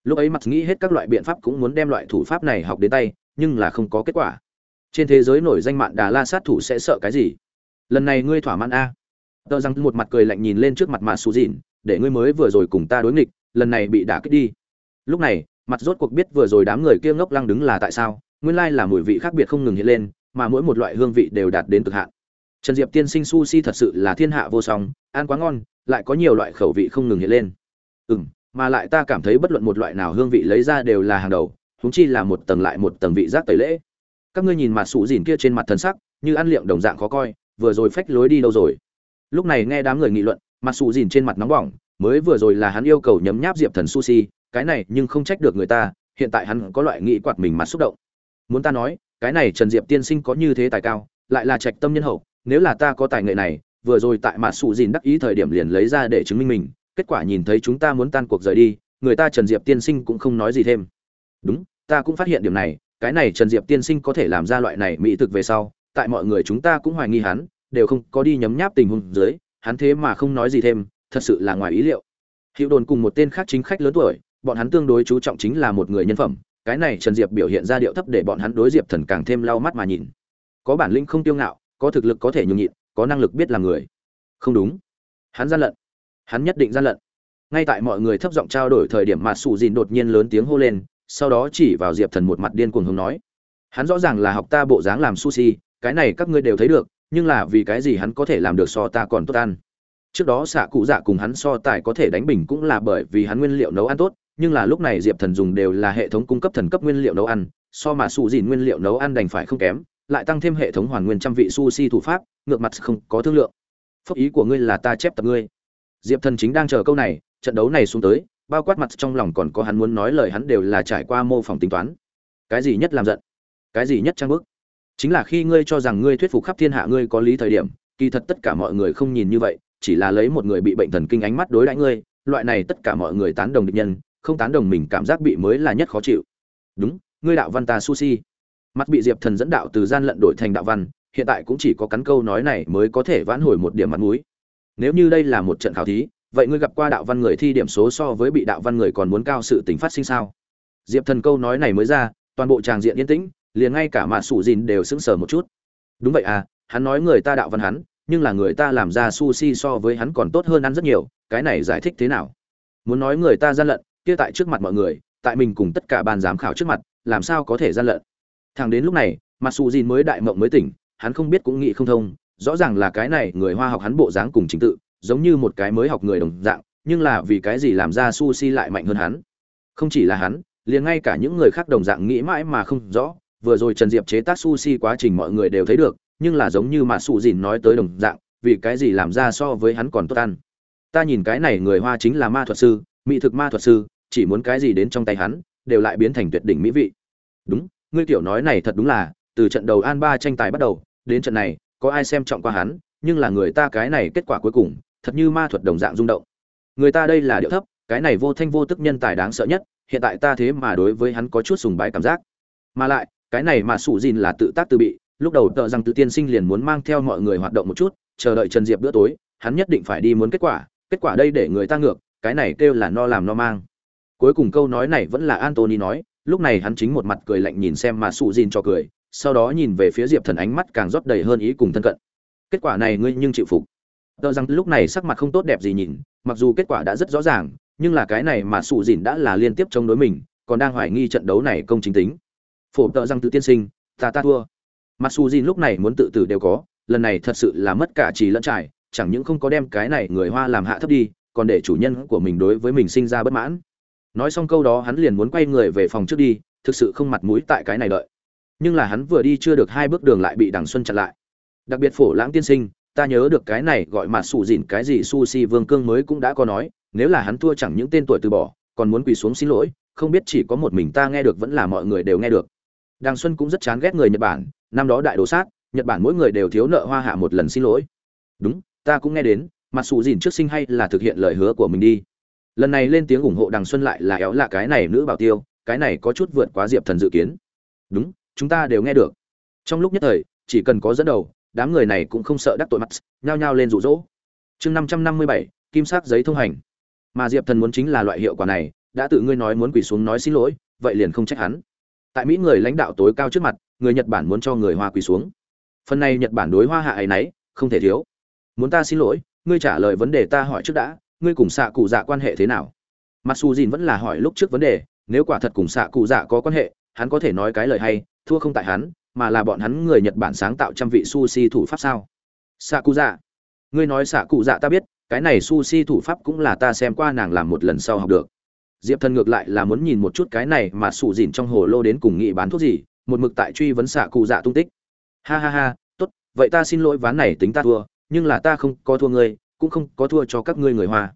A: lúc ấy mặt nghĩ hết các loại biện pháp cũng muốn đem loại thủ pháp này học đến tay, nhưng là không có kết quả. Trên thế giới nổi danh mạng đà la sát thủ sẽ sợ cái gì? Lần này ngươi thỏa mãn a tờ rằng một mặt cười lạnh nhìn lên trước mặt mạ xù dìn, để ngươi mới vừa rồi cùng ta đối nghịch, lần này bị đả kích đi. Lúc này, mặt rốt cuộc biết vừa rồi đám người kia ngốc lăng đứng là tại sao, nguyên lai là mùi vị khác biệt không ngừng hiện lên, mà mỗi một loại hương vị đều đạt đến cực hạn. Trần diệp tiên sinh sushi thật sự là thiên hạ vô song, ăn quá ngon, lại có nhiều loại khẩu vị không ngừng hiện lên. Ừ mà lại ta cảm thấy bất luận một loại nào hương vị lấy ra đều là hàng đầu húng chi là một tầng lại một tầng vị giác tẩy lễ. Các ngươi nhìn mặt sụ dìn kia trên mặt thần sắc, như ăn liệm đồng dạng khó coi, vừa rồi phách lối đi đâu rồi? Lúc này nghe đám người nghị luận mặt xù dìn trên mặt nóng bỏng, mới vừa rồi là hắn yêu cầu nhấm nháp diệp thần sushi, cái này nhưng không trách được người ta, hiện tại hắn có loại nghĩ quạt mình mặt xúc động. Muốn ta nói, cái này trần diệp tiên sinh có như thế tài cao, lại là trạch tâm nhân hậu, nếu là ta có tài nghệ này, vừa rồi tại mặt xù dìn đắc ý thời điểm liền lấy ra để chứng minh mình, kết quả nhìn thấy chúng ta muốn tan cuộc rời đi, người ta trần diệp tiên sinh cũng không nói gì thêm. Đúng, ta cũng phát hiện điểm này, cái này trần diệp tiên sinh có thể làm ra loại này mỹ thực về sau, tại mọi người chúng ta cũng hoài nghi hắn đều không có đi nhấm nháp tình huống dưới, hắn thế mà không nói gì thêm, thật sự là ngoài ý liệu. Hiệu đồn cùng một tên khác chính khách lớn tuổi, bọn hắn tương đối chú trọng chính là một người nhân phẩm, cái này trần diệp biểu hiện ra điệu thấp để bọn hắn đối diệp thần càng thêm lau mắt mà nhìn. Có bản lĩnh không tiêu ngạo, có thực lực có thể nhường nhịn, có năng lực biết làm người. Không đúng. Hắn gian lận. Hắn nhất định gian lận. Ngay tại mọi người thấp giọng trao đổi thời điểm mà sủ dìn đột nhiên lớn tiếng hô lên, sau đó chỉ vào diệp thần một mặt điên cuồng hùng nói. Hắn rõ ràng là học ta bộ dáng làm sushi, cái này các ngươi đều thấy được nhưng là vì cái gì hắn có thể làm được so ta còn tốt ăn? Trước đó xạ cụ dạ cùng hắn so tài có thể đánh bình cũng là bởi vì hắn nguyên liệu nấu ăn tốt, nhưng là lúc này diệp thần dùng đều là hệ thống cung cấp thần cấp nguyên liệu nấu ăn, so mà sụ dìn nguyên liệu nấu ăn đành phải không kém, lại tăng thêm hệ thống hoàn nguyên trăm vị sushi thủ pháp, ngược mặt không có thương lượng. Phúc ý của ngươi là ta chép tập ngươi. Diệp thần chính đang chờ câu này, trận đấu này xuống tới, bao quát mặt trong lòng còn có hắn muốn nói lời hắn đều là trải qua mô phỏng tính toán. Cái gì nhất làm giận? Cái gì nhất trang bức? Chính là khi ngươi cho rằng ngươi thuyết phục khắp thiên hạ ngươi có lý thời điểm, kỳ thật tất cả mọi người không nhìn như vậy, chỉ là lấy một người bị bệnh thần kinh ánh mắt đối đãi ngươi, loại này tất cả mọi người tán đồng địch nhân, không tán đồng mình cảm giác bị mới là nhất khó chịu. Đúng, ngươi đạo văn ta sushi mắt bị diệp thần dẫn đạo từ gian lận đổi thành đạo văn, hiện tại cũng chỉ có cắn câu nói này mới có thể vãn hồi một điểm mặt mũi. Nếu như đây là một trận khảo thí, vậy ngươi gặp qua đạo văn người thi điểm số so với bị đạo văn người còn muốn cao sự tính phát sinh sao? Diệp thần câu nói này mới ra, toàn bộ tràng diện yên tĩnh liền ngay cả mạ sủ dìn đều sững sờ một chút. Đúng vậy à hắn nói người ta đạo văn hắn, nhưng là người ta làm ra sushi so với hắn còn tốt hơn ăn rất nhiều, cái này giải thích thế nào? Muốn nói người ta gian lận, kia tại trước mặt mọi người, tại mình cùng tất cả ban giám khảo trước mặt, làm sao có thể gian lận? Thằng đến lúc này mặc dù dìn mới đại mộng mới tỉnh, hắn không biết cũng nghĩ không thông, rõ ràng là cái này người hoa học hắn bộ dáng cùng chính tự, giống như một cái mới học người đồng dạng, nhưng là vì cái gì làm ra sushi lại mạnh hơn hắn? Không chỉ là hắn, liền ngay cả những người khác đồng dạng nghĩ mãi mà không rõ vừa rồi trần diệp chế tác sushi quá trình mọi người đều thấy được, nhưng là giống như mà sụ dìn nói tới đồng dạng, vì cái gì làm ra so với hắn còn tốt ăn. Ta nhìn cái này người hoa chính là ma thuật sư, mỹ thực ma thuật sư, chỉ muốn cái gì đến trong tay hắn, đều lại biến thành tuyệt đỉnh mỹ vị. Đúng, ngươi tiểu nói này thật đúng là, từ trận đầu an ba tranh tài bắt đầu, đến trận này, có ai xem trọng qua hắn, nhưng là người ta cái này kết quả cuối cùng, thật như ma thuật đồng dạng rung động. Người ta đây là điệu thấp, cái này vô thanh vô tức nhân tài đáng sợ nhất, hiện tại ta thế mà đối với hắn có chút sùng bái cảm giác. Mà lại cái này mà sủ dìn là tự tác tự bị, lúc đầu tợ rằng tự tiên sinh liền muốn mang theo mọi người hoạt động một chút, chờ đợi trần diệp bữa tối, hắn nhất định phải đi muốn kết quả kết quả đây để người ta ngược, cái này kêu là no làm no mang. Cuối cùng câu nói này vẫn là antony nói, lúc này hắn chính một mặt cười lạnh nhìn xem mà sủ dìn cho cười, sau đó nhìn về phía diệp thần ánh mắt càng rót đầy hơn ý cùng thân cận. Kết quả này ngươi nhưng chịu phục. Tờ rằng lúc này sắc mặt không tốt đẹp gì nhìn, mặc dù kết quả đã rất rõ ràng, nhưng là cái này mà sủ dìn đã là liên tiếp chống đối mình, còn đang hoài nghi trận đấu này công chính tính phổ tợ rằng tự tiên sinh, ta ta thua. Mặc dù dìn lúc này muốn tự tử đều có, lần này thật sự là mất cả trì lẫn trải, chẳng những không có đem cái này người hoa làm hạ thấp đi, còn để chủ nhân của mình đối với mình sinh ra bất mãn. Nói xong câu đó hắn liền muốn quay người về phòng trước đi, thực sự không mặt mũi tại cái này đợi. Nhưng là hắn vừa đi chưa được hai bước đường lại bị đằng xuân chặn lại. Đặc biệt phổ lãng tiên sinh, ta nhớ được cái này gọi mà sủ Dịn cái gì sushi vương cương mới cũng đã có nói, nếu là hắn thua chẳng những tên tuổi từ bỏ, còn muốn quỳ xuống xin lỗi, không biết chỉ có một mình ta nghe được vẫn là mọi người đều nghe được. Đàng xuân cũng rất chán ghét người nhật bản năm đó đại đồ sát nhật bản mỗi người đều thiếu nợ hoa hạ một lần xin lỗi. Đúng ta cũng nghe đến mặt sủ gìn trước sinh hay là thực hiện lời hứa của mình đi. Lần này lên tiếng ủng hộ Đàng xuân lại là éo lạ cái này nữ bảo tiêu cái này có chút vượt quá diệp thần dự kiến. Đúng chúng ta đều nghe được. Trong lúc nhất thời chỉ cần có dẫn đầu đám người này cũng không sợ đắc tội mặt, nhao nhao lên rụ rỗ chương năm trăm năm mươi bảy kim sắc giấy thông hành. Mà diệp thần muốn chính là loại hiệu quả này đã tự ngươi nói muốn quỳ xuống nói xin lỗi vậy liền không trách hắn tại mỹ người lãnh đạo tối cao trước mặt, người nhật bản muốn cho người hoa quỳ xuống. Phần này nhật bản đối hoa hạ ấy nấy, không thể thiếu. Muốn ta xin lỗi, ngươi trả lời vấn đề ta hỏi trước đã, ngươi cùng xạ cụ dạ quan hệ thế nào? Mặc dù dìn vẫn là hỏi lúc trước vấn đề, nếu quả thật cùng xạ cụ dạ có quan hệ, hắn có thể nói cái lời hay, thua không tại hắn, mà là bọn hắn người nhật bản sáng tạo trăm vị sushi thủ pháp sao? Xạ cụ dạ. Ngươi nói xạ cụ dạ ta biết, cái này sushi thủ pháp cũng là ta xem qua nàng làm một lần sau học được diệp thần ngược lại là muốn nhìn một chút cái này mà sủ dìn trong hồ lô đến cùng nghị bán thuốc gì, một mực tại truy vấn xạ cụ dạ tung tích. Ha ha ha, tốt, vậy ta xin lỗi ván này tính ta thua, nhưng là ta không có thua ngươi, cũng không có thua cho các ngươi người hoa.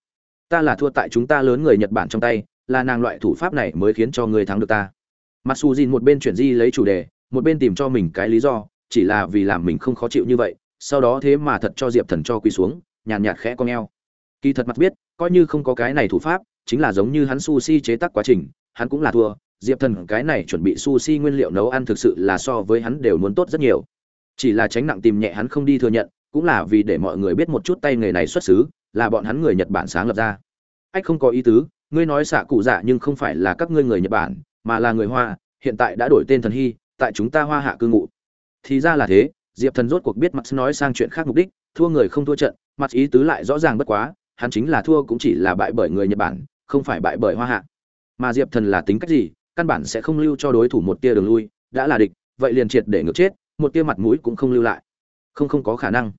A: Ta là thua tại chúng ta lớn người nhật bản trong tay, là nàng loại thủ pháp này mới khiến cho ngươi thắng được ta. Mặc dù dìn một bên chuyển di lấy chủ đề, một bên tìm cho mình cái lý do, chỉ là vì làm mình không khó chịu như vậy, sau đó thế mà thật cho diệp thần cho quỳ xuống, nhàn nhạt khẽ con eo. Kỳ thật mặt biết, coi như không có cái này thủ pháp chính là giống như hắn sushi chế tác quá trình, hắn cũng là thua. Diệp thần, cái này chuẩn bị sushi nguyên liệu nấu ăn thực sự là so với hắn đều muốn tốt rất nhiều. Chỉ là tránh nặng tìm nhẹ hắn không đi thừa nhận, cũng là vì để mọi người biết một chút tay nghề này xuất xứ, là bọn hắn người nhật bản sáng lập ra. Ách không có ý tứ, ngươi nói xạ cụ dạ nhưng không phải là các ngươi người nhật bản, mà là người hoa, hiện tại đã đổi tên thần hy, tại chúng ta hoa hạ cư ngụ. Thì ra là thế, diệp thần rốt cuộc biết mặt nói sang chuyện khác mục đích, thua người không thua trận mặt ý tứ lại rõ ràng bất quá, hắn chính là thua cũng chỉ là bại bởi người nhật bản không phải bại bởi hoa hạ. Mà diệp thần là tính cách gì, căn bản sẽ không lưu cho đối thủ một tia đường lui, đã là địch, vậy liền triệt để ngược chết, một tia mặt mũi cũng không lưu lại. Không không có khả năng.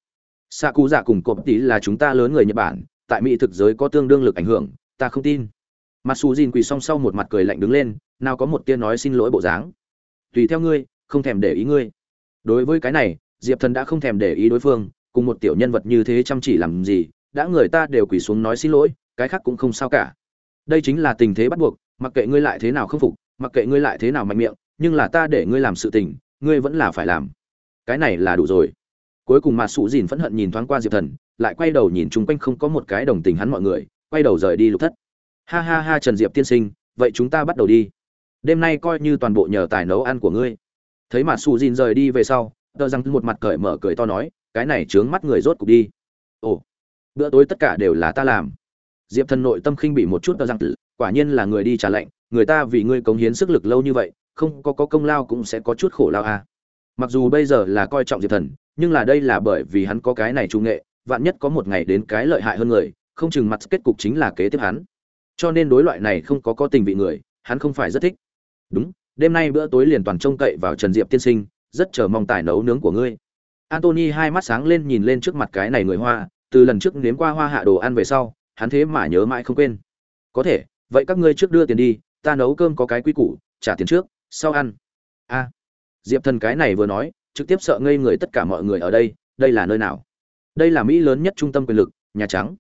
A: Xạ cụ dạ cùng cộp tí là chúng ta lớn người nhật bản, tại mỹ thực giới có tương đương lực ảnh hưởng, ta không tin. Mặt xù dìn quỳ song sau một mặt cười lạnh đứng lên, nào có một tia nói xin lỗi bộ dáng. Tùy theo ngươi, không thèm để ý ngươi. Đối với cái này, diệp thần đã không thèm để ý đối phương, cùng một tiểu nhân vật như thế chăm chỉ làm gì, đã người ta đều quỳ xuống nói xin lỗi, cái khác cũng không sao cả đây chính là tình thế bắt buộc, mặc kệ ngươi lại thế nào không phục, mặc kệ ngươi lại thế nào mạnh miệng, nhưng là ta để ngươi làm sự tình, ngươi vẫn là phải làm. Cái này là đủ rồi. Cuối cùng mà sụ dìn phẫn hận nhìn thoáng qua diệp thần, lại quay đầu nhìn chung quanh không có một cái đồng tình hắn mọi người, quay đầu rời đi lục thất. Ha ha ha trần diệp tiên sinh, vậy chúng ta bắt đầu đi. Đêm nay coi như toàn bộ nhờ tài nấu ăn của ngươi. Thấy mà sụ dìn rời đi về sau, tờ rằng một mặt cởi mở cười to nói, cái này trướng mắt người rốt cục đi. Ồ, bữa tối tất cả đều là ta làm diệp thần nội tâm khinh bị một chút tờ rằng tử quả nhiên là người đi trả lệnh người ta vì ngươi cống hiến sức lực lâu như vậy, không có có công lao cũng sẽ có chút khổ lao à. mặc dù bây giờ là coi trọng diệp thần, nhưng là đây là bởi vì hắn có cái này trung nghệ, vạn nhất có một ngày đến cái lợi hại hơn người, không chừng mặt kết cục chính là kế tiếp hắn. Cho nên đối loại này không có có tình vị người, hắn không phải rất thích. Đúng, đêm nay bữa tối liền toàn trông cậy vào trần diệp tiên sinh, rất chờ mong tài nấu nướng của ngươi. Antony hai mắt sáng lên nhìn lên trước mặt cái này người hoa, từ lần trước nếm qua hoa hạ đồ ăn về sau hắn thế mà nhớ mãi không quên. Có thể, vậy các ngươi trước đưa tiền đi, ta nấu cơm có cái quy củ, trả tiền trước, sau ăn. A. Diệp thần cái này vừa nói, trực tiếp sợ ngây người tất cả mọi người ở đây đây là nơi nào? Đây là mỹ lớn nhất trung tâm quyền lực, nhà trắng.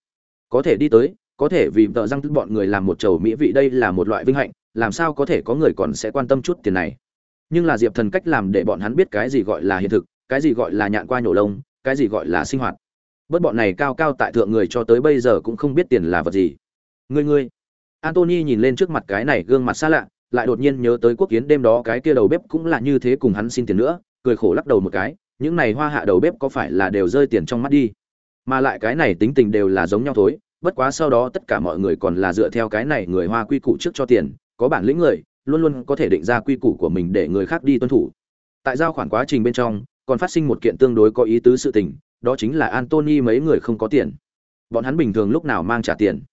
A: Có thể đi tới, có thể vì vợ răng bọn người làm một chầu mỹ vị đây là một loại vinh hạnh, làm sao có thể có người còn sẽ quan tâm chút tiền này? Nhưng là diệp thần cách làm để bọn hắn biết cái gì gọi là hiện thực, cái gì gọi là nhạn qua nhổ lông, cái gì gọi là sinh hoạt bất bọn này cao cao tại thượng người cho tới bây giờ cũng không biết tiền là vật gì. Ngươi ngươi. Antony nhìn lên trước mặt cái này gương mặt xa lạ, lại đột nhiên nhớ tới quốc kiến đêm đó cái kia đầu bếp cũng là như thế cùng hắn xin tiền nữa, cười khổ lắc đầu một cái, những này hoa hạ đầu bếp có phải là đều rơi tiền trong mắt đi? Mà lại cái này tính tình đều là giống nhau thối, bất quá sau đó tất cả mọi người còn là dựa theo cái này người hoa quy củ trước cho tiền, có bản lĩnh người, luôn luôn có thể định ra quy củ của mình để người khác đi tuân thủ. Tại giao khoản quá trình bên trong, còn phát sinh một kiện tương đối có ý tứ sự tình đó chính là Anthony mấy người không có tiền. Bọn hắn bình thường lúc nào mang trả tiền.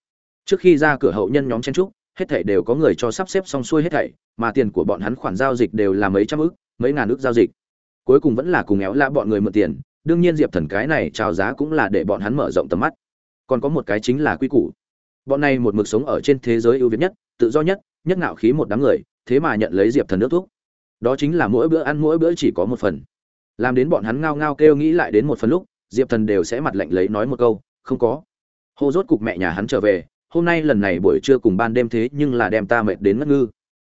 A: Trước khi ra cửa hậu nhân nhóm chen trúc hết thảy đều có người cho sắp xếp xong xuôi hết thảy, mà tiền của bọn hắn khoản giao dịch đều là mấy trăm ức, mấy ngàn ức giao dịch. Cuối cùng vẫn là cùng éo lạ bọn người mượn tiền, đương nhiên diệp thần cái này chào giá cũng là để bọn hắn mở rộng tầm mắt. Còn có một cái chính là quy củ. Bọn này một mực sống ở trên thế giới ưu việt nhất, tự do nhất nhất ngạo khí một đám người, thế mà nhận lấy diệp thần nước thuốc. Đó chính là mỗi bữa ăn mỗi bữa chỉ có một phần. Làm đến bọn hắn ngao ngao kêu nghĩ lại đến một phần lúc diệp thần đều sẽ mặt lạnh lấy nói một câu, không có. Hô rốt cục mẹ nhà hắn trở về, hôm nay lần này buổi trưa cùng ban đêm thế nhưng là đem ta mệt đến ngất ngư.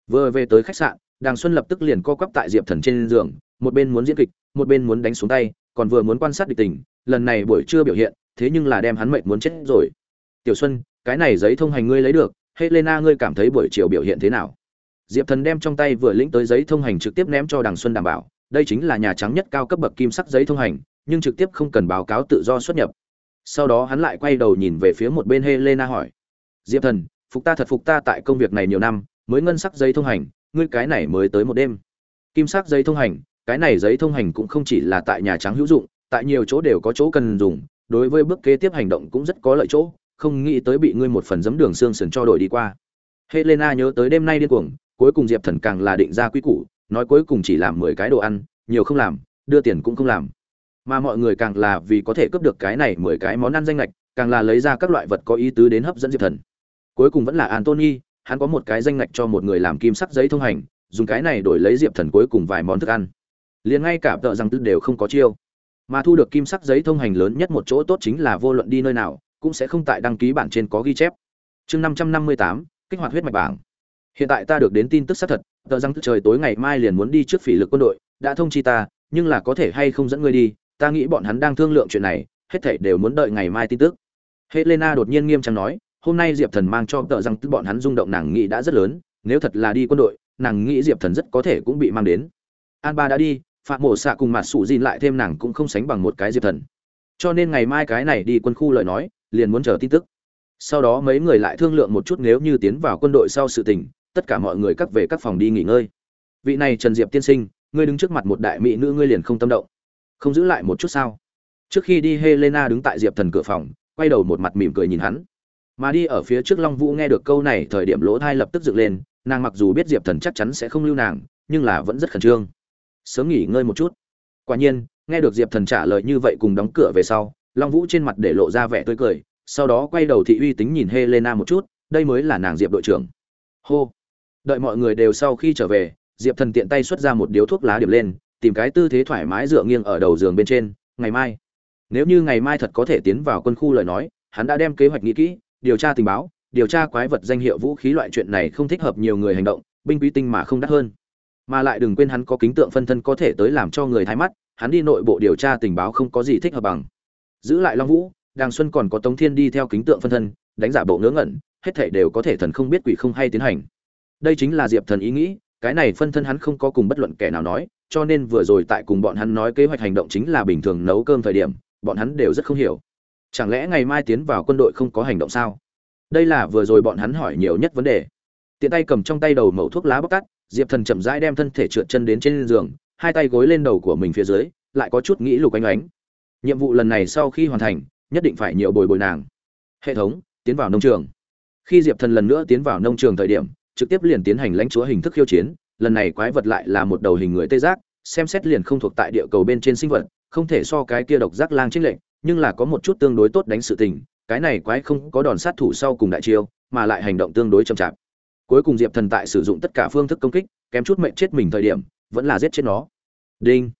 A: Vừa về tới khách sạn, đàng xuân lập tức liền co quắp tại diệp thần trên giường, một bên muốn diễn kịch, một bên muốn đánh xuống tay, còn vừa muốn quan sát địch tình, lần này buổi trưa biểu hiện, thế nhưng là đem hắn mệt muốn chết rồi. Tiểu xuân, cái này giấy thông hành ngươi lấy được, helena ngươi cảm thấy buổi chiều biểu hiện thế nào? Diệp thần đem trong tay vừa lĩnh tới giấy thông hành trực tiếp ném cho đằng xuân đảm bảo, đây chính là nhà trắng nhất cao cấp bậc kim sắc giấy thông hành nhưng trực tiếp không cần báo cáo tự do xuất nhập. Sau đó hắn lại quay đầu nhìn về phía một bên helena hỏi, diệp thần, phục ta thật phục ta tại công việc này nhiều năm, mới ngân sắc giấy thông hành, ngươi cái này mới tới một đêm. Kim sắc giấy thông hành, cái này giấy thông hành cũng không chỉ là tại nhà trắng hữu dụng, tại nhiều chỗ đều có chỗ cần dùng, đối với bước kế tiếp hành động cũng rất có lợi chỗ, không nghĩ tới bị ngươi một phần giấm đường xương sườn cho đổi đi qua. Helena nhớ tới đêm nay điên cuồng, cuối cùng diệp thần càng là định ra quy củ, nói cuối cùng chỉ làm mười cái đồ ăn, nhiều không làm, đưa tiền cũng không làm mà mọi người càng là vì có thể cướp được cái này mười cái món ăn danh lệch càng là lấy ra các loại vật có ý tứ đến hấp dẫn diệp thần. Cuối cùng vẫn là antony hắn có một cái danh lệch cho một người làm kim sắc giấy thông hành, dùng cái này đổi lấy diệp thần cuối cùng vài món thức ăn. Liền ngay cả tợ rằng tư đều không có chiêu. Mà thu được kim sắc giấy thông hành lớn nhất một chỗ tốt chính là vô luận đi nơi nào, cũng sẽ không tại đăng ký bản trên có ghi chép. Chương năm trăm năm mươi tám, kích hoạt huyết mạch bảng. Hiện tại ta được đến tin tức xác thật tờ rằng trời tối ngày mai liền muốn đi trước phỉ lực quân đội, đã thông chi ta, nhưng là có thể hay không dẫn ngươi đi ta nghĩ bọn hắn đang thương lượng chuyện này, hết thảy đều muốn đợi ngày mai tin tức. Helena đột nhiên nghiêm trang nói, hôm nay diệp thần mang cho tợ rằng bọn hắn rung động nàng nghĩ đã rất lớn, nếu thật là đi quân đội, nàng nghĩ diệp thần rất có thể cũng bị mang đến. An ba đã đi, phạm mổ xạ cùng mặt sủ dìn lại thêm nàng cũng không sánh bằng một cái diệp thần. Cho nên ngày mai cái này đi quân khu lời nói, liền muốn chờ tin tức. Sau đó mấy người lại thương lượng một chút nếu như tiến vào quân đội sau sự tình, tất cả mọi người cắt về các phòng đi nghỉ ngơi. Vị này trần diệp tiên sinh, ngươi đứng trước mặt một đại mỹ nữ ngươi liền không tâm động không giữ lại một chút sao? Trước khi đi, helena đứng tại diệp thần cửa phòng, quay đầu một mặt mỉm cười nhìn hắn. Mà đi ở phía trước long vũ nghe được câu này, thời điểm lỗ thai lập tức dựng lên, nàng mặc dù biết diệp thần chắc chắn sẽ không lưu nàng, nhưng là vẫn rất khẩn trương. Sớm nghỉ ngơi một chút. Quả nhiên, nghe được diệp thần trả lời như vậy cùng đóng cửa về sau, long vũ trên mặt để lộ ra vẻ tươi cười, sau đó quay đầu thị uy tính nhìn helena một chút, đây mới là nàng diệp đội trưởng. Hô. Đợi mọi người đều sau khi trở về, diệp thần tiện tay xuất ra một điếu thuốc lá điểm lên tìm cái tư thế thoải mái dựa nghiêng ở đầu giường bên trên, ngày mai. Nếu như ngày mai thật có thể tiến vào quân khu lời nói, hắn đã đem kế hoạch nghĩ kỹ, điều tra tình báo, điều tra quái vật danh hiệu vũ khí loại chuyện này không thích hợp nhiều người hành động, binh quý tinh mà không đắt hơn. Mà lại đừng quên hắn có kính tượng phân thân có thể tới làm cho người thái mắt, hắn đi nội bộ điều tra tình báo không có gì thích hợp bằng. Giữ lại long vũ, đàng xuân còn có tống thiên đi theo kính tượng phân thân, đánh giả bộ ngớ ngẩn, hết thể đều có thể thần không biết quỷ không hay tiến hành. Đây chính là diệp thần ý nghĩ, cái này phân thân hắn không có cùng bất luận kẻ nào nói cho nên vừa rồi tại cùng bọn hắn nói kế hoạch hành động chính là bình thường nấu cơm thời điểm, bọn hắn đều rất không hiểu. Chẳng lẽ ngày mai tiến vào quân đội không có hành động sao? Đây là vừa rồi bọn hắn hỏi nhiều nhất vấn đề. Tiện tay cầm trong tay đầu mẩu thuốc lá bóc tắt, diệp thần chậm rãi đem thân thể trượt chân đến trên giường, hai tay gối lên đầu của mình phía dưới, lại có chút nghĩ lục ánh ánh. Nhiệm vụ lần này sau khi hoàn thành, nhất định phải nhiều bồi bồi nàng. Hệ thống, tiến vào nông trường. Khi diệp thần lần nữa tiến vào nông trường thời điểm, trực tiếp liền tiến hành lãnh chúa hình thức khiêu chiến lần này quái vật lại là một đầu hình người tê giác xem xét liền không thuộc tại địa cầu bên trên sinh vật không thể so cái kia độc giác lang trích lệnh nhưng là có một chút tương đối tốt đánh sự tình cái này quái không có đòn sát thủ sau cùng đại chiêu mà lại hành động tương đối chậm chạp. Cuối cùng diệp thần tại sử dụng tất cả phương thức công kích kém chút mệnh chết mình thời điểm vẫn là giết chết nó. Đinh.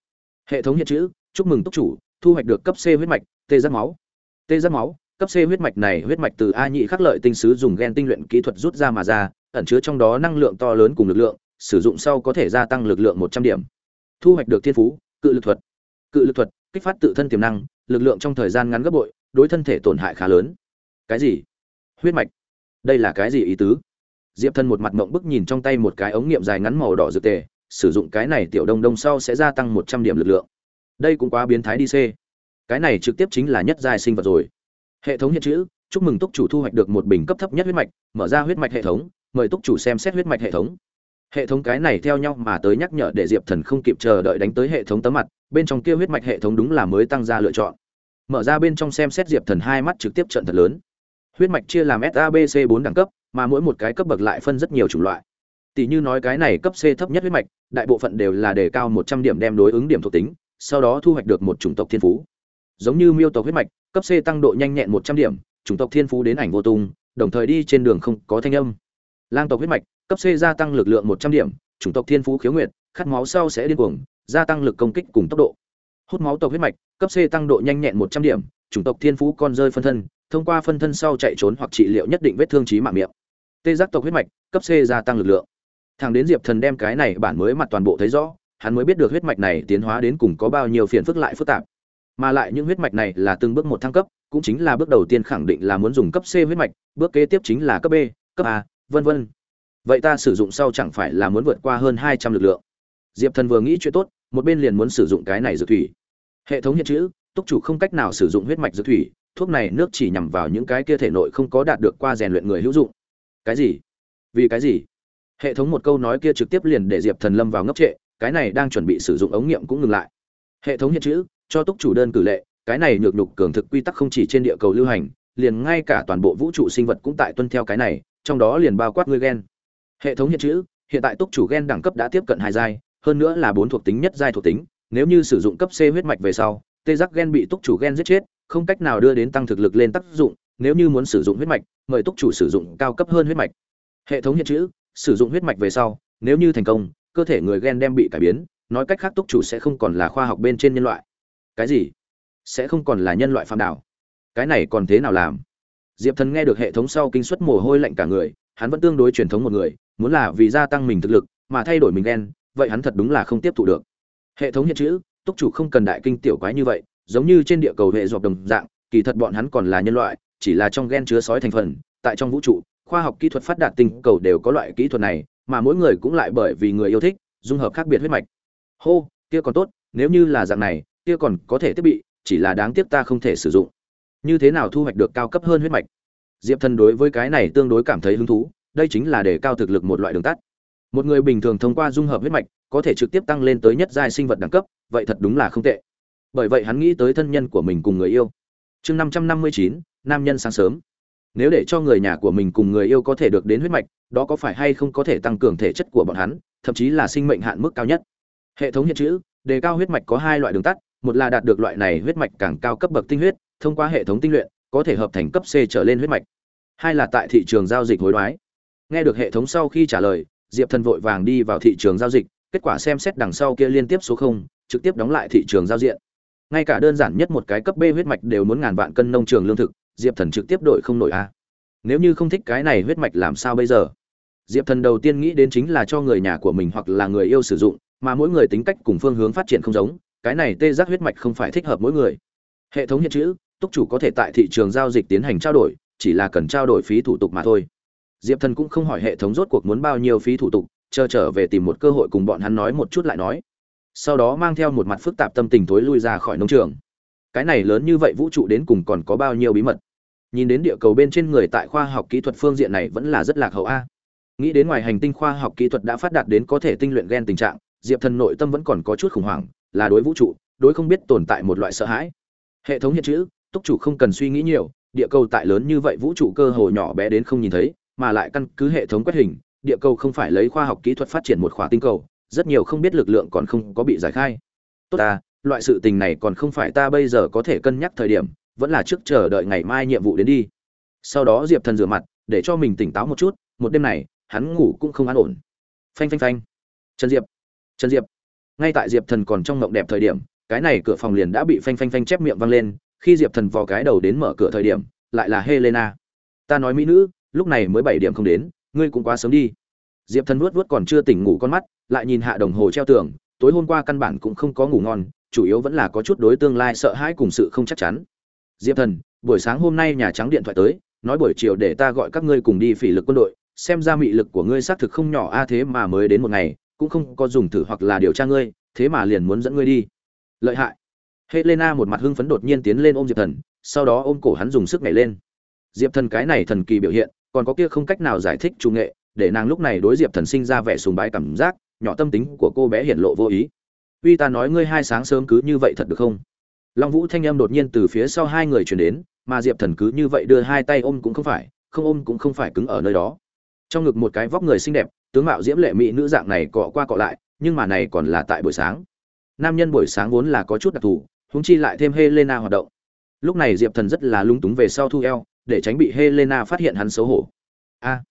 A: Hệ thống hiện chữ chúc mừng túc chủ thu hoạch được cấp c huyết mạch tê giác máu. Tê giác máu cấp C huyết mạch này huyết mạch từ A nhị khắc lợi tinh sứ dùng gen tinh luyện kỹ thuật rút ra mà ra, ẩn chứa trong đó năng lượng to lớn cùng lực lượng, sử dụng sau có thể gia tăng lực lượng 100 điểm. Thu hoạch được thiên phú, cự lực thuật. Cự lực thuật, kích phát tự thân tiềm năng, lực lượng trong thời gian ngắn gấp bội, đối thân thể tổn hại khá lớn. Cái gì? Huyết mạch? Đây là cái gì ý tứ? Diệp Thân một mặt mộng bức nhìn trong tay một cái ống nghiệm dài ngắn màu đỏ dược tề, sử dụng cái này tiểu đông đông sau sẽ gia tăng 100 điểm lực lượng. Đây cũng quá biến thái đi C. Cái này trực tiếp chính là nhất giai sinh vật rồi hệ thống hiện chữ chúc mừng túc chủ thu hoạch được một bình cấp thấp nhất huyết mạch mở ra huyết mạch hệ thống mời túc chủ xem xét huyết mạch hệ thống hệ thống cái này theo nhau mà tới nhắc nhở để diệp thần không kịp chờ đợi đánh tới hệ thống tấm mặt bên trong kia huyết mạch hệ thống đúng là mới tăng ra lựa chọn. Mở ra bên trong xem xét diệp thần hai mắt trực tiếp trận thật lớn. Huyết mạch chia làm sabc bốn đẳng cấp mà mỗi một cái cấp bậc lại phân rất nhiều chủng loại. Tỷ như nói cái này cấp c thấp nhất huyết mạch đại bộ phận đều là đề cao một trăm điểm đem đối ứng điểm thuộc tính sau đó thu hoạch được một chủng tộc thiên phú. Giống như miêu tộc huyết mạch cấp C tăng độ nhanh nhẹn 100 điểm, chủng tộc thiên phú đến ảnh vô tung, đồng thời đi trên đường không có thanh âm. Lang tộc huyết mạch, cấp C gia tăng lực lượng 100 điểm, chủng tộc thiên phú khiếu nguyệt, khát máu sau sẽ điên cuồng, gia tăng lực công kích cùng tốc độ. Hút máu tộc huyết mạch, cấp C tăng độ nhanh nhẹn 100 điểm, chủng tộc thiên phú con rơi phân thân, thông qua phân thân sau chạy trốn hoặc trị liệu nhất định vết thương chí mạng miệng. Tê giác tộc huyết mạch, cấp C gia tăng lực lượng. Thằng đến Diệp Thần đem cái này bản mới mặt toàn bộ thấy rõ, hắn mới biết được huyết mạch này tiến hóa đến cùng có bao nhiêu phiền phức lại phức tạp mà lại những huyết mạch này là từng bước một thăng cấp cũng chính là bước đầu tiên khẳng định là muốn dùng cấp c huyết mạch bước kế tiếp chính là cấp b cấp a vân vân vậy ta sử dụng sau chẳng phải là muốn vượt qua hơn hai trăm lực lượng. Diệp thần vừa nghĩ chuyện tốt, một bên liền muốn sử dụng cái này dược thủy. Hệ thống hiện chữ, túc chủ không cách nào sử dụng huyết mạch dược thủy, thuốc này nước chỉ nhằm vào những cái kia thể nội không có đạt được qua rèn luyện người hữu dụng. Cái gì? Vì cái gì? Hệ thống một câu nói kia trực tiếp liền để diệp thần lâm vào ngốc trệ, cái này đang chuẩn bị sử dụng ống nghiệm cũng ngừng lại. Hệ thống hiện chữ, cho túc chủ đơn cử lệ, cái này nhược nhục cường thực quy tắc không chỉ trên địa cầu lưu hành, liền ngay cả toàn bộ vũ trụ sinh vật cũng tại tuân theo cái này, trong đó liền bao quát ngươi gen hệ thống hiện chữ, hiện tại túc chủ gen đẳng cấp đã tiếp cận hai giai, hơn nữa là bốn thuộc tính nhất giai thuộc tính, nếu như sử dụng cấp c huyết mạch về sau, tê giác gen bị túc chủ gen giết chết, không cách nào đưa đến tăng thực lực lên tác dụng, nếu như muốn sử dụng huyết mạch, mời túc chủ sử dụng cao cấp hơn huyết mạch. Hệ thống hiện chữ, sử dụng huyết mạch về sau, nếu như thành công, cơ thể người gen đem bị cải biến, nói cách khác túc chủ sẽ không còn là khoa học bên trên nhân loại. Cái gì? Sẽ không còn là nhân loại phạm đảo. Cái này còn thế nào làm? Diệp thần nghe được hệ thống sau kinh suất mồ hôi lạnh cả người, hắn vẫn tương đối truyền thống một người muốn là vì gia tăng mình thực lực mà thay đổi mình đen vậy hắn thật đúng là không tiếp thu được. Hệ thống hiện chữ, túc chủ không cần đại kinh tiểu quái như vậy, giống như trên địa cầu hệ dọc đồng dạng, kỳ thật bọn hắn còn là nhân loại, chỉ là trong gen chứa sói thành phần, tại trong vũ trụ, khoa học kỹ thuật phát đạt tinh cầu đều có loại kỹ thuật này, mà mỗi người cũng lại bởi vì người yêu thích, dung hợp khác biệt huyết mạch. Hô, kia còn tốt, nếu như là dạng này, kia còn có thể thiết bị, chỉ là đáng tiếc ta không thể sử dụng. Như thế nào thu hoạch được cao cấp hơn huyết mạch? Diệp thần đối với cái này tương đối cảm thấy hứng thú đây chính là để cao thực lực một loại đường tắt. Một người bình thường thông qua dung hợp huyết mạch có thể trực tiếp tăng lên tới nhất giai sinh vật đẳng cấp vậy thật đúng là không tệ. Bởi vậy hắn nghĩ tới thân nhân của mình cùng người yêu. Chương năm trăm năm mươi chín nam nhân sáng sớm. Nếu để cho người nhà của mình cùng người yêu có thể được đến huyết mạch đó có phải hay không có thể tăng cường thể chất của bọn hắn thậm chí là sinh mệnh hạn mức cao nhất? Hệ thống hiện chữ đề cao huyết mạch có hai loại đường tắt một là đạt được loại này huyết mạch càng cao cấp bậc tinh huyết, thông qua hệ thống tinh luyện, có thể hợp thành cấp C trở lên huyết mạch. Hai là tại thị trường giao dịch hối đoái. Nghe được hệ thống sau khi trả lời, Diệp Thần vội vàng đi vào thị trường giao dịch, kết quả xem xét đằng sau kia liên tiếp số 0, trực tiếp đóng lại thị trường giao diện. Ngay cả đơn giản nhất một cái cấp B huyết mạch đều muốn ngàn vạn cân nông trường lương thực, Diệp Thần trực tiếp đổi không nổi a. Nếu như không thích cái này huyết mạch làm sao bây giờ? Diệp Thần đầu tiên nghĩ đến chính là cho người nhà của mình hoặc là người yêu sử dụng, mà mỗi người tính cách cùng phương hướng phát triển không giống, cái này tê giác huyết mạch không phải thích hợp mỗi người hệ thống hiện chữ túc chủ có thể tại thị trường giao dịch tiến hành trao đổi chỉ là cần trao đổi phí thủ tục mà thôi diệp thần cũng không hỏi hệ thống rốt cuộc muốn bao nhiêu phí thủ tục, chờ trở về tìm một cơ hội cùng bọn hắn nói một chút lại nói. Sau đó mang theo một mặt phức tạp tâm tình thối lui ra khỏi nông trường. Cái này lớn như vậy vũ trụ đến cùng còn có bao nhiêu bí mật? Nhìn đến địa cầu bên trên người tại khoa học kỹ thuật phương diện này vẫn là rất lạc hậu a. Nghĩ đến ngoài hành tinh khoa học kỹ thuật đã phát đạt đến có thể tinh luyện gen tình trạng, diệp thần nội tâm vẫn còn có chút khủng hoảng, là đối vũ trụ, đối không biết tồn tại một loại sợ hãi. Hệ thống hiện chữ, túc chủ không cần suy nghĩ nhiều, địa cầu tại lớn như vậy vũ trụ cơ hồ nhỏ bé đến không nhìn thấy mà lại căn cứ hệ thống quét hình, địa cầu không phải lấy khoa học kỹ thuật phát triển một khóa tinh cầu, rất nhiều không biết lực lượng còn không có bị giải khai. Tốt ta, loại sự tình này còn không phải ta bây giờ có thể cân nhắc thời điểm, vẫn là trước chờ đợi ngày mai nhiệm vụ đến đi. Sau đó diệp thần rửa mặt, để cho mình tỉnh táo một chút, một đêm này, hắn ngủ cũng không an ổn. Phanh phanh phanh. Trần diệp. Trần diệp. Ngay tại diệp thần còn trong mộng đẹp thời điểm, cái này cửa phòng liền đã bị phanh phanh phanh chép miệng văng lên, khi diệp thần vò cái đầu đến mở cửa thời điểm, lại là helena. Ta nói mỹ nữ lúc này mới bảy điểm không đến, ngươi cũng quá sớm đi. Diệp thần vuốt vuốt còn chưa tỉnh ngủ con mắt, lại nhìn hạ đồng hồ treo tường, tối hôm qua căn bản cũng không có ngủ ngon, chủ yếu vẫn là có chút đối tương lai sợ hãi cùng sự không chắc chắn. Diệp thần, buổi sáng hôm nay nhà trắng điện thoại tới, nói buổi chiều để ta gọi các ngươi cùng đi phỉ lực quân đội, xem ra mị lực của ngươi xác thực không nhỏ a, thế mà mới đến một ngày, cũng không có dùng thử hoặc là điều tra ngươi, thế mà liền muốn dẫn ngươi đi. Lợi hại. Helena một mặt hưng phấn đột nhiên tiến lên ôm diệp thần, sau đó ôm cổ hắn dùng sức nhảy lên. Diệp thần cái này thần kỳ biểu hiện còn có kia không cách nào giải thích trung nghệ, để nàng lúc này đối diệp thần sinh ra vẻ sùng bái cảm giác, nhỏ tâm tính của cô bé hiện lộ vô ý. Uy ta nói ngươi hai sáng sớm cứ như vậy thật được không? Long vũ thanh âm đột nhiên từ phía sau hai người chuyển đến, mà diệp thần cứ như vậy đưa hai tay ôm cũng không phải, không ôm cũng không phải cứng ở nơi đó. Trong ngực một cái vóc người xinh đẹp, tướng mạo diễm lệ mỹ nữ dạng này cọ qua cọ lại, nhưng mà này còn là tại buổi sáng. Nam nhân buổi sáng vốn là có chút đặc thù húng chi lại thêm helena hoạt động. Lúc này diệp thần rất là lung túng về sau thu eo để tránh bị helena phát hiện hắn xấu hổ. A.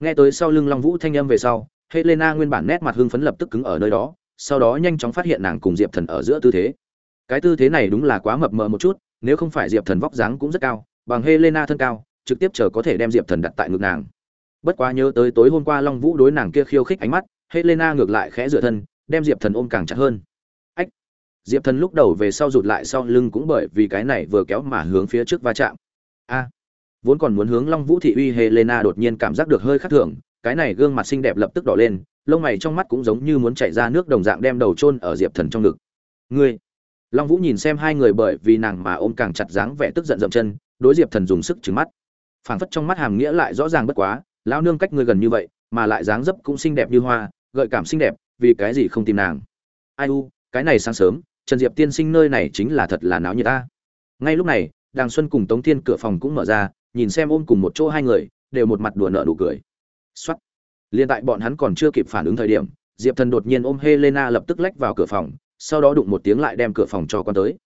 A: Nghe tới sau lưng long vũ thanh âm về sau, helena nguyên bản nét mặt hưng phấn lập tức cứng ở nơi đó, sau đó nhanh chóng phát hiện nàng cùng diệp thần ở giữa tư thế. Cái tư thế này đúng là quá mập mờ một chút, nếu không phải diệp thần vóc dáng cũng rất cao, bằng helena thân cao, trực tiếp chờ có thể đem diệp thần đặt tại ngực nàng. Bất quá nhớ tới tối hôm qua long vũ đối nàng kia khiêu khích ánh mắt, helena ngược lại khẽ dựa thân, đem diệp thần ôm càng chặt hơn. Ách! Diệp thần lúc đầu về sau rụt lại sau lưng cũng bởi vì cái này vừa kéo mà hướng phía trước va chạm. A! Vốn còn muốn hướng long vũ thị uy helena đột nhiên cảm giác được hơi khác thường, cái này gương mặt xinh đẹp lập tức đỏ lên, lông mày trong mắt cũng giống như muốn chạy ra nước đồng dạng đem đầu chôn ở diệp thần trong ngực. Ngươi? Long vũ nhìn xem hai người bởi vì nàng mà ôm càng chặt dáng vẻ tức giận dậm chân, đối diệp thần dùng sức trừng mắt. Phảng phất trong mắt hàm nghĩa lại rõ ràng bất quá, lão nương cách ngươi gần như vậy, mà lại dáng dấp cũng xinh đẹp như hoa, gợi cảm xinh đẹp, vì cái gì không tìm nàng? Ai u, cái này sáng sớm, trần diệp tiên sinh nơi này chính là thật là náo như ta. Ngay lúc này, đàng xuân cùng tống thiên cửa phòng cũng mở ra nhìn xem ôm cùng một chỗ hai người, đều một mặt đùa nợ nụ cười. Xuất liên tại bọn hắn còn chưa kịp phản ứng thời điểm, diệp thần đột nhiên ôm helena lập tức lách vào cửa phòng, sau đó đụng một tiếng lại đem cửa phòng cho con tới.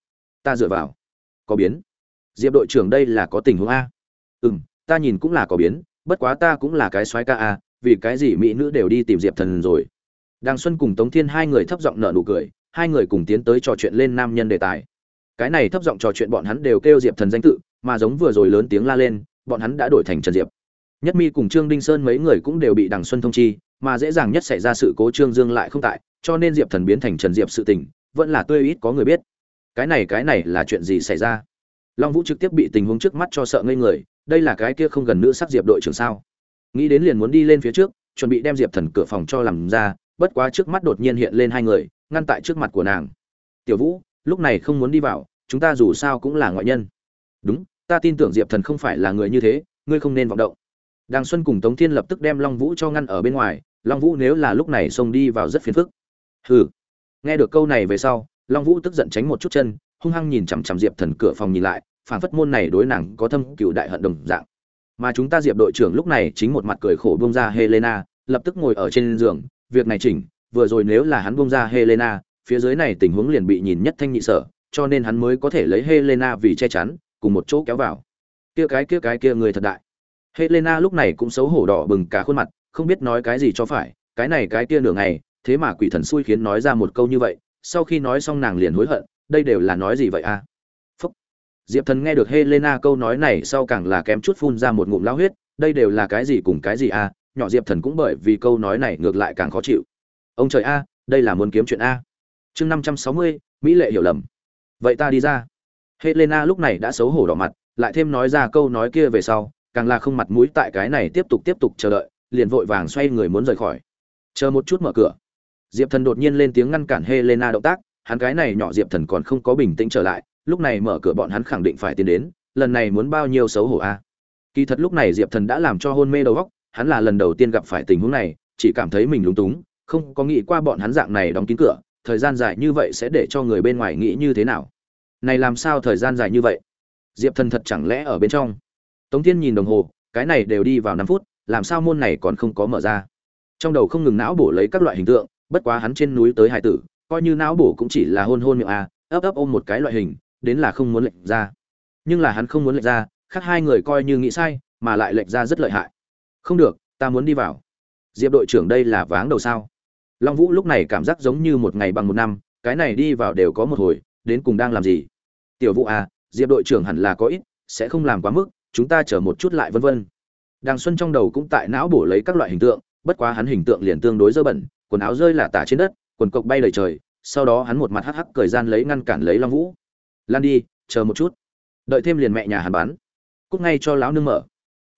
A: Ta dựa vào. Có biến. Diệp đội trưởng đây là có tình huống a. Ừ m ta nhìn cũng là có biến, bất quá ta cũng là cái soái ca a, vì cái gì mỹ nữ đều đi tìm diệp thần rồi. Đàng xuân cùng tống thiên hai người thấp giọng nợ nụ cười, hai người cùng tiến tới trò chuyện lên nam nhân đề tài. Cái này thấp giọng trò chuyện bọn hắn đều kêu diệp thần danh tự mà giống vừa rồi lớn tiếng la lên, bọn hắn đã đổi thành trần diệp. Nhất mi cùng trương đinh sơn mấy người cũng đều bị đằng xuân thông chi, mà dễ dàng nhất xảy ra sự cố trương dương lại không tại, cho nên diệp thần biến thành trần diệp sự tình, vẫn là tươi ít có người biết. Cái này cái này là chuyện gì xảy ra? Long vũ trực tiếp bị tình huống trước mắt cho sợ ngây người, đây là cái kia không gần nữ sắc diệp đội trưởng sao? Nghĩ đến liền muốn đi lên phía trước, chuẩn bị đem diệp thần cửa phòng cho làm ra, bất quá trước mắt đột nhiên hiện lên hai người, ngăn tại trước mặt của nàng. Tiểu vũ, lúc này không muốn đi vào, chúng ta dù sao cũng là ngoại nhân. Đúng ta tin tưởng diệp thần không phải là người như thế, ngươi không nên vọng động. Đàng xuân cùng tống thiên lập tức đem long vũ cho ngăn ở bên ngoài, long vũ nếu là lúc này xông đi vào rất phiền phức. Hừ. Nghe được câu này về sau, long vũ tức giận tránh một chút chân, hung hăng nhìn chằm chằm diệp thần cửa phòng nhìn lại phản phất môn này đối nàng có thâm cựu đại hận đồng dạng. Mà chúng ta diệp đội trưởng lúc này chính một mặt cười khổ bông ra helena, lập tức ngồi ở trên giường, việc này chỉnh, vừa rồi nếu là hắn bông ra helena, phía dưới này tình huống liền bị nhìn nhất thanh nhị sở, cho nên hắn mới có thể lấy helena vì che chắn cùng một chỗ kéo vào. Kia cái kia cái, kia người thật đại. Helena lúc này cũng xấu hổ đỏ bừng cả khuôn mặt, không biết nói cái gì cho phải, cái này, cái kia nửa ngày, thế mà quỷ thần xui khiến nói ra một câu như vậy, sau khi nói xong nàng liền hối hận, đây đều là nói gì vậy a? Phúc. Diệp thần nghe được helena câu nói này sau càng là kém chút phun ra một ngụm lao huyết, đây đều là cái gì cùng cái gì a? Nhỏ diệp thần cũng bởi vì câu nói này ngược lại càng khó chịu. Ông trời a, đây là muốn kiếm chuyện a. Chương năm trăm sáu mươi, mỹ lệ hiểu lầm. Vậy ta đi ra helena lúc này đã xấu hổ đỏ mặt, lại thêm nói ra câu nói kia về sau, càng là không mặt mũi tại cái này tiếp tục tiếp tục chờ đợi, liền vội vàng xoay người muốn rời khỏi. Chờ một chút mở cửa. Diệp thần đột nhiên lên tiếng ngăn cản helena động tác, hắn cái này nhỏ diệp thần còn không có bình tĩnh trở lại, lúc này mở cửa bọn hắn khẳng định phải tiến đến, lần này muốn bao nhiêu xấu hổ a. Kỳ thật lúc này diệp thần đã làm cho hôn mê đầu óc, hắn là lần đầu tiên gặp phải tình huống này, chỉ cảm thấy mình lúng túng, không có nghĩ qua bọn hắn dạng này đóng kín cửa, thời gian dài như vậy sẽ để cho người bên ngoài nghĩ như thế nào này làm sao thời gian dài như vậy? Diệp thần thật chẳng lẽ ở bên trong? Tống thiên nhìn đồng hồ cái này đều đi vào năm phút làm sao môn này còn không có mở ra? Trong đầu không ngừng não bổ lấy các loại hình tượng bất quá hắn trên núi tới hải tử coi như não bổ cũng chỉ là hôn hôn miệng a, ấp ấp ôm một cái loại hình đến là không muốn lệnh ra. Nhưng là hắn không muốn lệnh ra khác hai người coi như nghĩ sai mà lại lệnh ra rất lợi hại. Không được ta muốn đi vào. Diệp đội trưởng đây là váng đầu sao? Long vũ lúc này cảm giác giống như một ngày bằng một năm cái này đi vào đều có một hồi đến cùng đang làm gì? Tiểu vũ à diệp đội trưởng hẳn là có ít, sẽ không làm quá mức, chúng ta chờ một chút lại vân vân. Đàng xuân trong đầu cũng tại não bổ lấy các loại hình tượng, bất quá hắn hình tượng liền tương đối dơ bẩn, quần áo rơi là tả trên đất, quần cộc bay đầy trời, sau đó hắn một mặt hắc hắc cười gian lấy ngăn cản lấy long vũ. Lan đi, chờ một chút. Đợi thêm liền mẹ nhà hắn bán. Cúc ngay cho lão nương mở.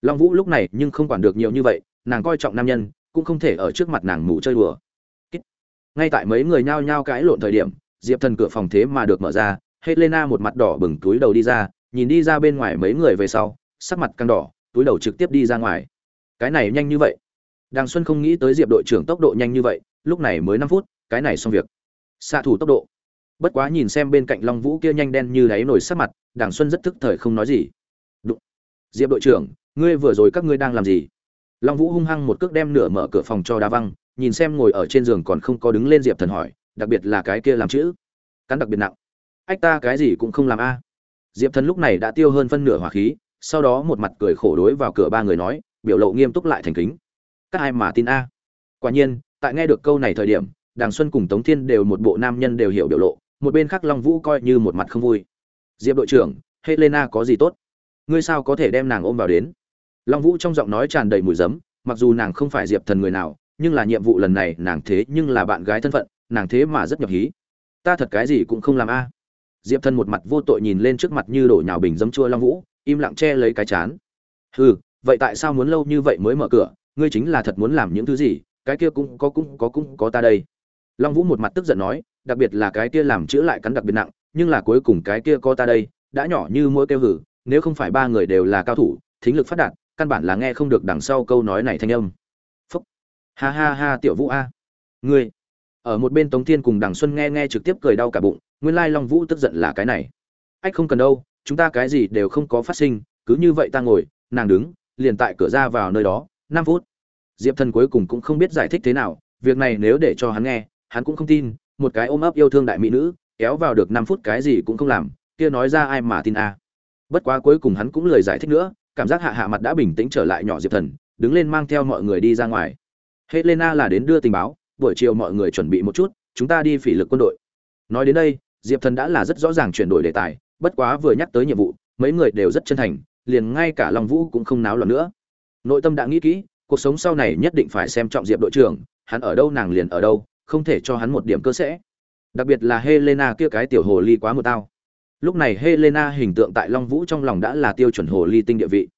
A: Long vũ lúc này nhưng không quản được nhiều như vậy, nàng coi trọng nam nhân, cũng không thể ở trước mặt nàng mù chơi đùa. Ngay tại mấy người nhao nhao cãi lộn thời điểm, diệp thần cửa phòng thế mà được mở ra helena một mặt đỏ bừng túi đầu đi ra, nhìn đi ra bên ngoài mấy người về sau, sắc mặt căng đỏ, túi đầu trực tiếp đi ra ngoài. Cái này nhanh như vậy. Đàng xuân không nghĩ tới diệp đội trưởng tốc độ nhanh như vậy, lúc này mới năm phút, cái này xong việc. Xạ thủ tốc độ. Bất quá nhìn xem bên cạnh long vũ kia nhanh đen như đáy nổi sắc mặt đàng xuân rất thức thời không nói gì. Đụng. diệp đội trưởng, ngươi vừa rồi các ngươi đang làm gì? Long vũ hung hăng một cước đem nửa mở cửa phòng cho đá văng, nhìn xem ngồi ở trên giường còn không có đứng lên diệp thần hỏi, đặc biệt là cái kia làm chữ. Cắn đặc biệt nặng ách ta cái gì cũng không làm a. Diệp thần lúc này đã tiêu hơn phân nửa hỏa khí, sau đó một mặt cười khổ đối vào cửa ba người nói, biểu lộ nghiêm túc lại thành kính. Các ai mà tin a? Quả nhiên, tại nghe được câu này thời điểm đàng xuân cùng tống thiên đều một bộ nam nhân đều hiểu biểu lộ, một bên khác long vũ coi như một mặt không vui. Diệp đội trưởng, helena có gì tốt? Ngươi sao có thể đem nàng ôm vào đến? Long vũ trong giọng nói tràn đầy mùi giấm, mặc dù nàng không phải diệp thần người nào, nhưng là nhiệm vụ lần này nàng thế nhưng là bạn gái thân phận, nàng thế mà rất nhập hí. Ta thật cái gì cũng không làm a diệp thần một mặt vô tội nhìn lên trước mặt như đổ nhào bình dấm chua long vũ, im lặng che lấy cái chán. Hừ, vậy tại sao muốn lâu như vậy mới mở cửa? Ngươi chính là thật muốn làm những thứ gì? Cái kia cũng có cũng có cũng có ta đây. Long vũ một mặt tức giận nói, đặc biệt là cái kia làm chữa lại cắn đặc biệt nặng, nhưng là cuối cùng cái kia có ta đây, đã nhỏ như mỗi kêu hử, nếu không phải ba người đều là cao thủ, thính lực phát đạt, căn bản là nghe không được đằng sau câu nói này thanh âm. Phúc. Ha ha ha, tiểu vũ a. Ngươi ở một bên tống thiên cùng đằng xuân nghe nghe trực tiếp cười đau cả bụng, nguyên lai long vũ tức giận là cái này. Ách không cần đâu, chúng ta cái gì đều không có phát sinh, cứ như vậy ta ngồi, nàng đứng, liền tại cửa ra vào nơi đó, năm phút. Diệp thần cuối cùng cũng không biết giải thích thế nào, việc này nếu để cho hắn nghe, hắn cũng không tin, một cái ôm ấp yêu thương đại mỹ nữ, kéo vào được năm phút cái gì cũng không làm, kia nói ra ai mà tin a. Bất quá cuối cùng hắn cũng lời giải thích nữa, cảm giác hạ hạ mặt đã bình tĩnh trở lại nhỏ diệp thần, đứng lên mang theo mọi người đi ra ngoài. Helena là đến đưa tình báo buổi chiều mọi người chuẩn bị một chút, chúng ta đi phỉ lực quân đội. Nói đến đây, diệp thần đã là rất rõ ràng chuyển đổi đề tài, bất quá vừa nhắc tới nhiệm vụ, mấy người đều rất chân thành, liền ngay cả long vũ cũng không náo loạn nữa. Nội tâm đã nghĩ kỹ, cuộc sống sau này nhất định phải xem trọng diệp đội trưởng, hắn ở đâu nàng liền ở đâu, không thể cho hắn một điểm cơ sẽ. Đặc biệt là helena kia cái tiểu hồ ly quá một tao. Lúc này helena hình tượng tại long vũ trong lòng đã là tiêu chuẩn hồ ly tinh địa vị.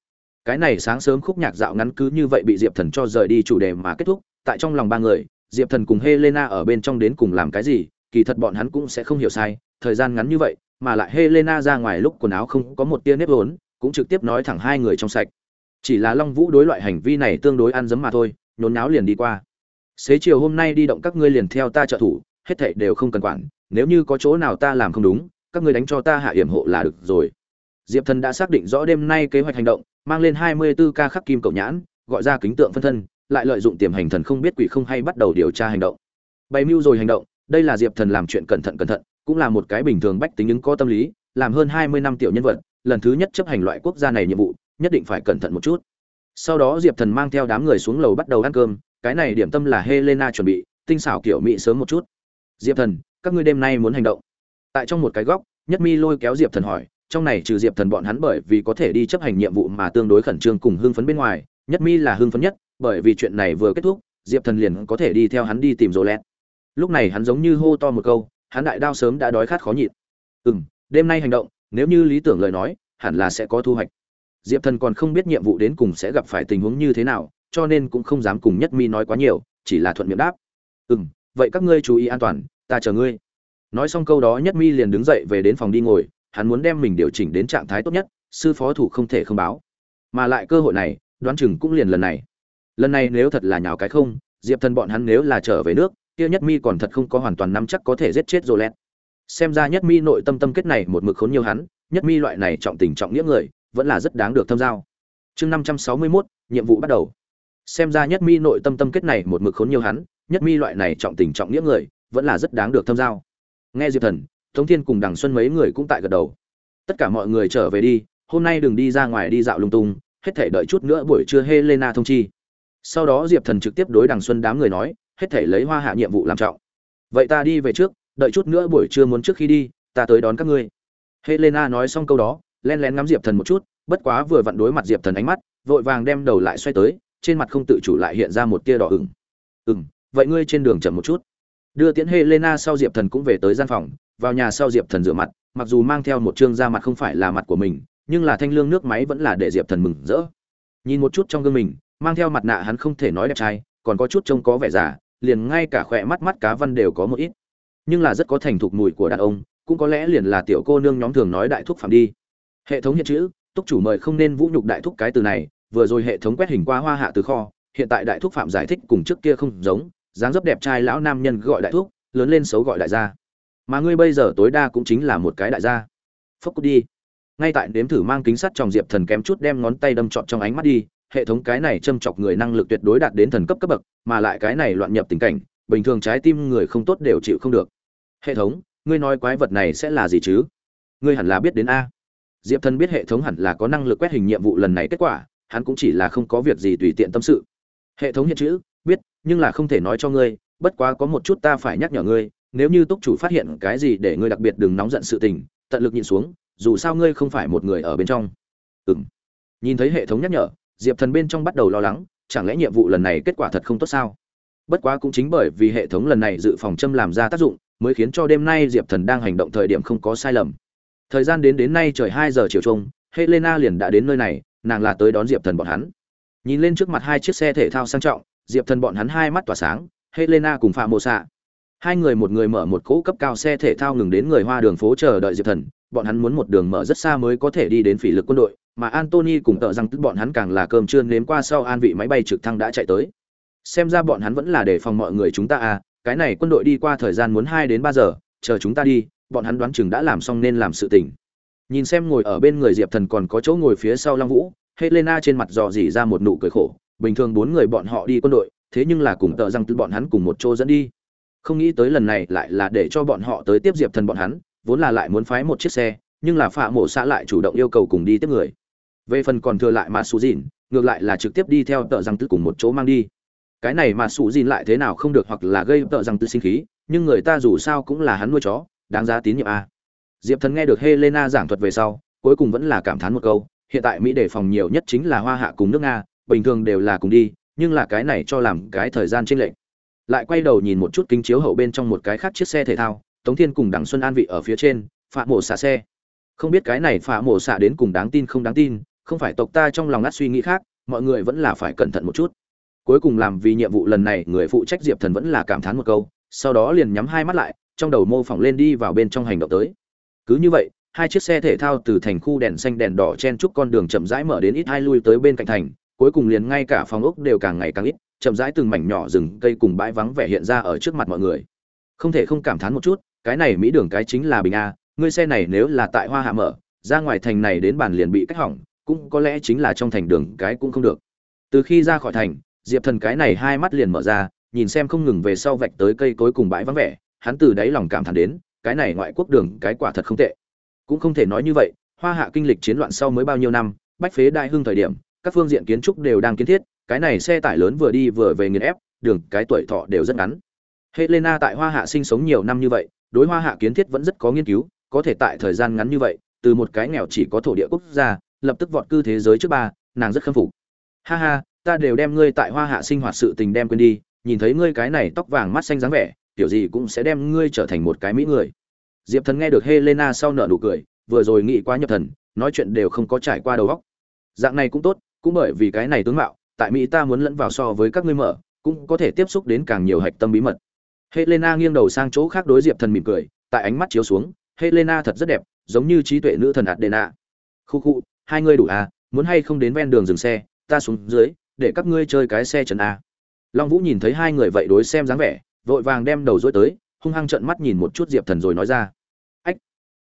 A: Cái này sáng sớm khúc nhạc dạo ngắn cứ như vậy bị diệp thần cho rời đi chủ đề mà kết thúc, tại trong lòng ba người diệp thần cùng helena ở bên trong đến cùng làm cái gì, kỳ thật bọn hắn cũng sẽ không hiểu sai, thời gian ngắn như vậy, mà lại helena ra ngoài lúc quần áo không có một tia nếp vốn, cũng trực tiếp nói thẳng hai người trong sạch. Chỉ là long vũ đối loại hành vi này tương đối ăn dấm mà thôi, nhốn náo liền đi qua. Xế chiều hôm nay đi động các ngươi liền theo ta trợ thủ, hết thảy đều không cần quản, nếu như có chỗ nào ta làm không đúng, các ngươi đánh cho ta hạ hiểm hộ là được rồi. Diệp thần đã xác định rõ đêm nay kế hoạch hành động, mang lên hai mươi 24 ca khắc kim cậu nhãn, gọi ra kính tượng phân thân lại lợi dụng tiềm hành thần không biết quỷ không hay bắt đầu điều tra hành động. Bày mưu rồi hành động, đây là diệp thần làm chuyện cẩn thận cẩn thận, cũng là một cái bình thường bách tính ứng có tâm lý, làm hơn hai mươi năm tiểu nhân vật, lần thứ nhất chấp hành loại quốc gia này nhiệm vụ, nhất định phải cẩn thận một chút. Sau đó diệp thần mang theo đám người xuống lầu bắt đầu ăn cơm, cái này điểm tâm là helena chuẩn bị, tinh xảo kiểu mỹ sớm một chút. Diệp thần, các ngươi đêm nay muốn hành động? Tại trong một cái góc, nhất mi lôi kéo diệp thần hỏi, trong này trừ diệp thần bọn hắn bởi vì có thể đi chấp hành nhiệm vụ mà tương đối khẩn trương cùng hưng phấn bên ngoài, nhất mi là hưng phấn nhất bởi vì chuyện này vừa kết thúc, diệp thần liền có thể đi theo hắn đi tìm rô lẹt lúc này hắn giống như hô to một câu, hắn đại đao sớm đã đói khát khó nhịn. Ừ m đêm nay hành động, nếu như lý tưởng lời nói, hẳn là sẽ có thu hoạch. Diệp thần còn không biết nhiệm vụ đến cùng sẽ gặp phải tình huống như thế nào, cho nên cũng không dám cùng nhất mi nói quá nhiều, chỉ là thuận miệng đáp. Ừ m vậy các ngươi chú ý an toàn, ta chờ ngươi. Nói xong câu đó nhất mi liền đứng dậy về đến phòng đi ngồi, hắn muốn đem mình điều chỉnh đến trạng thái tốt nhất, sư phó thủ không thể không báo. Mà lại cơ hội này, đoán chừng cũng liền lần này lần này nếu thật là nhào cái không, diệp thần bọn hắn nếu là trở về nước, kia nhất mi còn thật không có hoàn toàn nắm chắc có thể giết chết rô lẹt xem ra nhất mi nội tâm tâm kết này một mực khốn nhiều hắn, nhất mi loại này trọng tình trọng nghĩa người, vẫn là rất đáng được thâm giao. Chương năm trăm sáu mươi mốt, nhiệm vụ bắt đầu. Xem ra nhất mi nội tâm tâm kết này một mực khốn nhiều hắn, nhất mi loại này trọng tình trọng nghĩa người, vẫn là rất đáng được thâm giao. Nghe diệp thần thống thiên cùng đằng xuân mấy người cũng tại gật đầu. Tất cả mọi người trở về đi, hôm nay đừng đi ra ngoài đi dạo lung tung, hết thể đợi chút nữa buổi trưa helena thông chi sau đó diệp thần trực tiếp đối đằng xuân đám người nói, hết thể lấy hoa hạ nhiệm vụ làm trọng. Vậy ta đi về trước, đợi chút nữa buổi trưa muốn trước khi đi, ta tới đón các ngươi. Helena nói xong câu đó, len lén ngắm diệp thần một chút, bất quá vừa vặn đối mặt diệp thần ánh mắt, vội vàng đem đầu lại xoay tới, trên mặt không tự chủ lại hiện ra một tia đỏ ửng. Ừng vậy ngươi trên đường chậm một chút. Đưa tiễn helena sau diệp thần cũng về tới gian phòng, vào nhà sau diệp thần rửa mặt, mặc dù mang theo một chương da mặt không phải là mặt của mình, nhưng là thanh lương nước máy vẫn là để diệp thần mừng rỡ. Nhìn một chút trong gương mình mang theo mặt nạ hắn không thể nói đẹp trai, còn có chút trông có vẻ giả liền ngay cả khỏe mắt mắt cá văn đều có một ít. Nhưng là rất có thành thục mùi của đàn ông, cũng có lẽ liền là tiểu cô nương nhóm thường nói đại thúc phạm đi. Hệ thống hiện chữ, túc chủ mời không nên vũ nhục đại thúc cái từ này, vừa rồi hệ thống quét hình qua hoa hạ từ kho, hiện tại đại thúc phạm giải thích cùng trước kia không giống, dáng dấp đẹp trai lão nam nhân gọi đại thúc, lớn lên xấu gọi đại gia. Mà ngươi bây giờ tối đa cũng chính là một cái đại gia. Phốc đi. Ngay tại đếm thử mang kính sắt trong diệp thần kém chút đem ngón tay đâm trọn trong ánh mắt đi hệ thống cái này châm chọc người năng lực tuyệt đối đạt đến thần cấp cấp bậc, mà lại cái này loạn nhập tình cảnh, bình thường trái tim người không tốt đều chịu không được. Hệ thống, ngươi nói quái vật này sẽ là gì chứ? Ngươi hẳn là biết đến a. Diệp thần biết hệ thống hẳn là có năng lực quét hình nhiệm vụ lần này kết quả, hắn cũng chỉ là không có việc gì tùy tiện tâm sự. Hệ thống hiện chữ, biết, nhưng là không thể nói cho ngươi, bất quá có một chút ta phải nhắc nhở ngươi, nếu như túc chủ phát hiện cái gì để ngươi đặc biệt đừng nóng giận sự tình, tận lực nhìn xuống, dù sao ngươi không phải một người ở bên trong. Ừng nhìn thấy hệ thống nhắc nhở diệp thần bên trong bắt đầu lo lắng, chẳng lẽ nhiệm vụ lần này kết quả thật không tốt sao? Bất quá cũng chính bởi vì hệ thống lần này dự phòng châm làm ra tác dụng, mới khiến cho đêm nay diệp thần đang hành động thời điểm không có sai lầm. Thời gian đến đến nay trời hai giờ chiều trông helena liền đã đến nơi này, nàng là tới đón diệp thần bọn hắn. Nhìn lên trước mặt hai chiếc xe thể thao sang trọng, diệp thần bọn hắn hai mắt tỏa sáng, helena cùng phạm mô xạ hai người một người mở một cỗ cấp cao xe thể thao ngừng đến người hoa đường phố chờ đợi diệp thần, bọn hắn muốn một đường mở rất xa mới có thể đi đến phỉ lực quân đội mà antony cùng tợ rằng tức bọn hắn càng là cơm trưa nếm qua sau an vị máy bay trực thăng đã chạy tới. Xem ra bọn hắn vẫn là để phòng mọi người chúng ta à cái này quân đội đi qua thời gian muốn hai đến ba giờ, chờ chúng ta đi, bọn hắn đoán chừng đã làm xong nên làm sự tình. Nhìn xem ngồi ở bên người diệp thần còn có chỗ ngồi phía sau long vũ, helena trên mặt dò dỉ ra một nụ cười khổ, bình thường bốn người bọn họ đi quân đội, thế nhưng là cùng tợ rằng tư bọn hắn cùng một chỗ dẫn đi. Không nghĩ tới lần này lại là để cho bọn họ tới tiếp diệp thần bọn hắn, vốn là lại muốn phái một chiếc xe nhưng là phạm mộ xã lại chủ động yêu cầu cùng đi tiếp người. Về phần còn thừa lại mà sù dìn, ngược lại là trực tiếp đi theo tợ rằng tư cùng một chỗ mang đi. Cái này mà sù dìn lại thế nào không được hoặc là gây tợ rằng tư sinh khí, nhưng người ta dù sao cũng là hắn nuôi chó, đáng giá tín nhiệm a. Diệp thần nghe được helena giảng thuật về sau, cuối cùng vẫn là cảm thán một câu, hiện tại mỹ đề phòng nhiều nhất chính là hoa hạ cùng nước nga, bình thường đều là cùng đi, nhưng là cái này cho làm cái thời gian trên lệnh lại quay đầu nhìn một chút kính chiếu hậu bên trong một cái khác chiếc xe thể thao, tống thiên cùng đặng xuân an vị ở phía trên phạm mổ xả xe không biết cái này phạm mổ xả đến cùng đáng tin không đáng tin, không phải tộc ta trong lòng ngắt suy nghĩ khác, mọi người vẫn là phải cẩn thận một chút. Cuối cùng làm vì nhiệm vụ lần này, người phụ trách diệp thần vẫn là cảm thán một câu, sau đó liền nhắm hai mắt lại, trong đầu mô phỏng lên đi vào bên trong hành động tới. Cứ như vậy, hai chiếc xe thể thao từ thành khu đèn xanh đèn đỏ chen chúc con đường chậm rãi mở đến ít hai lui tới bên cạnh thành, cuối cùng liền ngay cả phòng ốc đều càng ngày càng ít, chậm rãi từng mảnh nhỏ rừng, cây cùng bãi vắng vẻ hiện ra ở trước mặt mọi người. Không thể không cảm thán một chút, cái này mỹ đường cái chính là bình a ngươi xe này nếu là tại hoa hạ mở, ra ngoài thành này đến bàn liền bị cách hỏng, cũng có lẽ chính là trong thành đường cái cũng không được. Từ khi ra khỏi thành, diệp thần cái này hai mắt liền mở ra, nhìn xem không ngừng về sau vạch tới cây cối cùng bãi vắng vẻ, hắn từ đáy lòng cảm thán đến, cái này ngoại quốc đường, cái quả thật không tệ. Cũng không thể nói như vậy, hoa hạ kinh lịch chiến loạn sau mới bao nhiêu năm, bách phế đại hưng thời điểm, các phương diện kiến trúc đều đang kiến thiết, cái này xe tải lớn vừa đi vừa về nghiền ép, đường, cái tuổi thọ đều rất ngắn. Helena tại hoa hạ sinh sống nhiều năm như vậy, đối hoa hạ kiến thiết vẫn rất có nghiên cứu có thể tại thời gian ngắn như vậy, từ một cái nghèo chỉ có thổ địa quốc gia, lập tức vọt cư thế giới trước ba, nàng rất khâm phục. Ha ha, ta đều đem ngươi tại hoa hạ sinh hoạt sự tình đem quên đi, nhìn thấy ngươi cái này tóc vàng mắt xanh dáng vẻ, kiểu gì cũng sẽ đem ngươi trở thành một cái mỹ người. Diệp thần nghe được helena sau nợ nụ cười, vừa rồi nghĩ quá nhập thần, nói chuyện đều không có trải qua đầu óc. Dạng này cũng tốt, cũng bởi vì cái này tướng mạo, tại mỹ ta muốn lẫn vào so với các ngươi mở, cũng có thể tiếp xúc đến càng nhiều hạch tâm bí mật. Helena nghiêng đầu sang chỗ khác đối diệp thần mỉm cười, tại ánh mắt chiếu xuống helena thật rất đẹp, giống như trí tuệ nữ thần adena khu khu, hai người đủ à muốn hay không đến ven đường dừng xe, ta xuống dưới, để các ngươi chơi cái xe trần à. long vũ nhìn thấy hai người vậy đối xem dáng vẻ, vội vàng đem đầu dối tới, hung hăng trợn mắt nhìn một chút diệp thần rồi nói ra. Ách!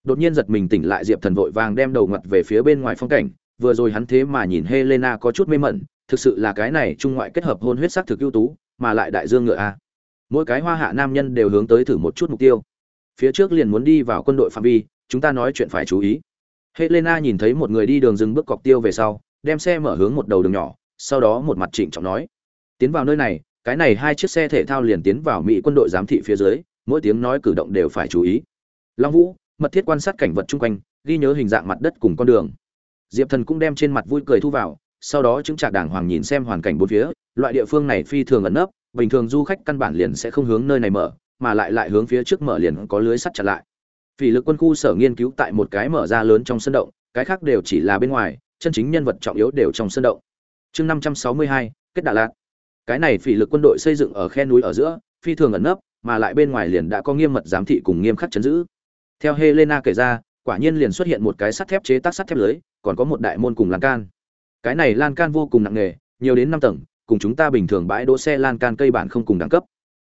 A: Đột nhiên giật mình tỉnh lại, diệp thần vội vàng đem đầu ngặt về phía bên ngoài phong cảnh, vừa rồi hắn thế mà nhìn helena có chút mê mẩn, thực sự là cái này trung ngoại kết hợp hôn huyết sắc thực ưu tú, mà lại đại dương ngựa a. Mỗi cái hoa hạ nam nhân đều hướng tới thử một chút mục tiêu phía trước liền muốn đi vào quân đội phạm vi, chúng ta nói chuyện phải chú ý. Helena nhìn thấy một người đi đường dừng bước cọc tiêu về sau, đem xe mở hướng một đầu đường nhỏ, sau đó một mặt trịnh trọng nói, tiến vào nơi này, cái này hai chiếc xe thể thao liền tiến vào mỹ quân đội giám thị phía dưới, mỗi tiếng nói cử động đều phải chú ý. Long vũ, mật thiết quan sát cảnh vật chung quanh, ghi nhớ hình dạng mặt đất cùng con đường. Diệp thần cũng đem trên mặt vui cười thu vào, sau đó chứng trạc đàng hoàng nhìn xem hoàn cảnh bốn phía, loại địa phương này phi thường ẩn nấp, bình thường du khách căn bản liền sẽ không hướng nơi này mở mà lại lại hướng phía trước mở liền có lưới sắt chặn lại. Phỉ lực quân khu sở nghiên cứu tại một cái mở ra lớn trong sân động, cái khác đều chỉ là bên ngoài, chân chính nhân vật trọng yếu đều trong sân động. Chương năm trăm sáu mươi hai, kết đà lạt. Cái này phỉ lực quân đội xây dựng ở khe núi ở giữa, phi thường ẩn nấp, mà lại bên ngoài liền đã có nghiêm mật giám thị cùng nghiêm khắc chấn giữ. Theo helena kể ra, quả nhiên liền xuất hiện một cái sắt thép chế tác sắt thép lưới, còn có một đại môn cùng lan can. Cái này lan can vô cùng nặng nề, nhiều đến năm tầng, cùng chúng ta bình thường bãi đỗ xe lan can cây bản không cùng đẳng cấp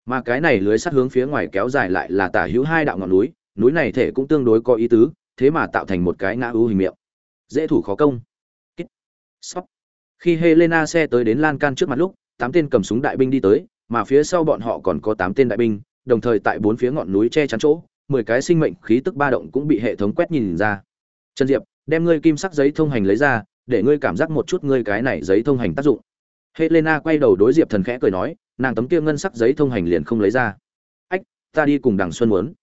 A: mà cái này lưới sắt hướng phía ngoài kéo dài lại là tả hữu hai đạo ngọn núi núi này thể cũng tương đối có ý tứ, thế mà tạo thành một cái ngã ưu hình miệng. Dễ thủ khó công. Sóc. khi helena xe tới đến lan can trước mặt lúc, tám tên cầm súng đại binh đi tới, mà phía sau bọn họ còn có tám tên đại binh, đồng thời tại bốn phía ngọn núi che chắn chỗ, mười cái sinh mệnh khí tức ba động cũng bị hệ thống quét nhìn ra. Trần diệp, đem ngươi kim sắc giấy thông hành lấy ra, để ngươi cảm giác một chút ngươi cái này giấy thông hành tác dụng. Helena quay đầu đối diệp thần khẽ cười nói nàng tấm kia ngân sắc giấy thông hành liền không lấy ra. Ách, ta đi cùng đằng xuân muốn.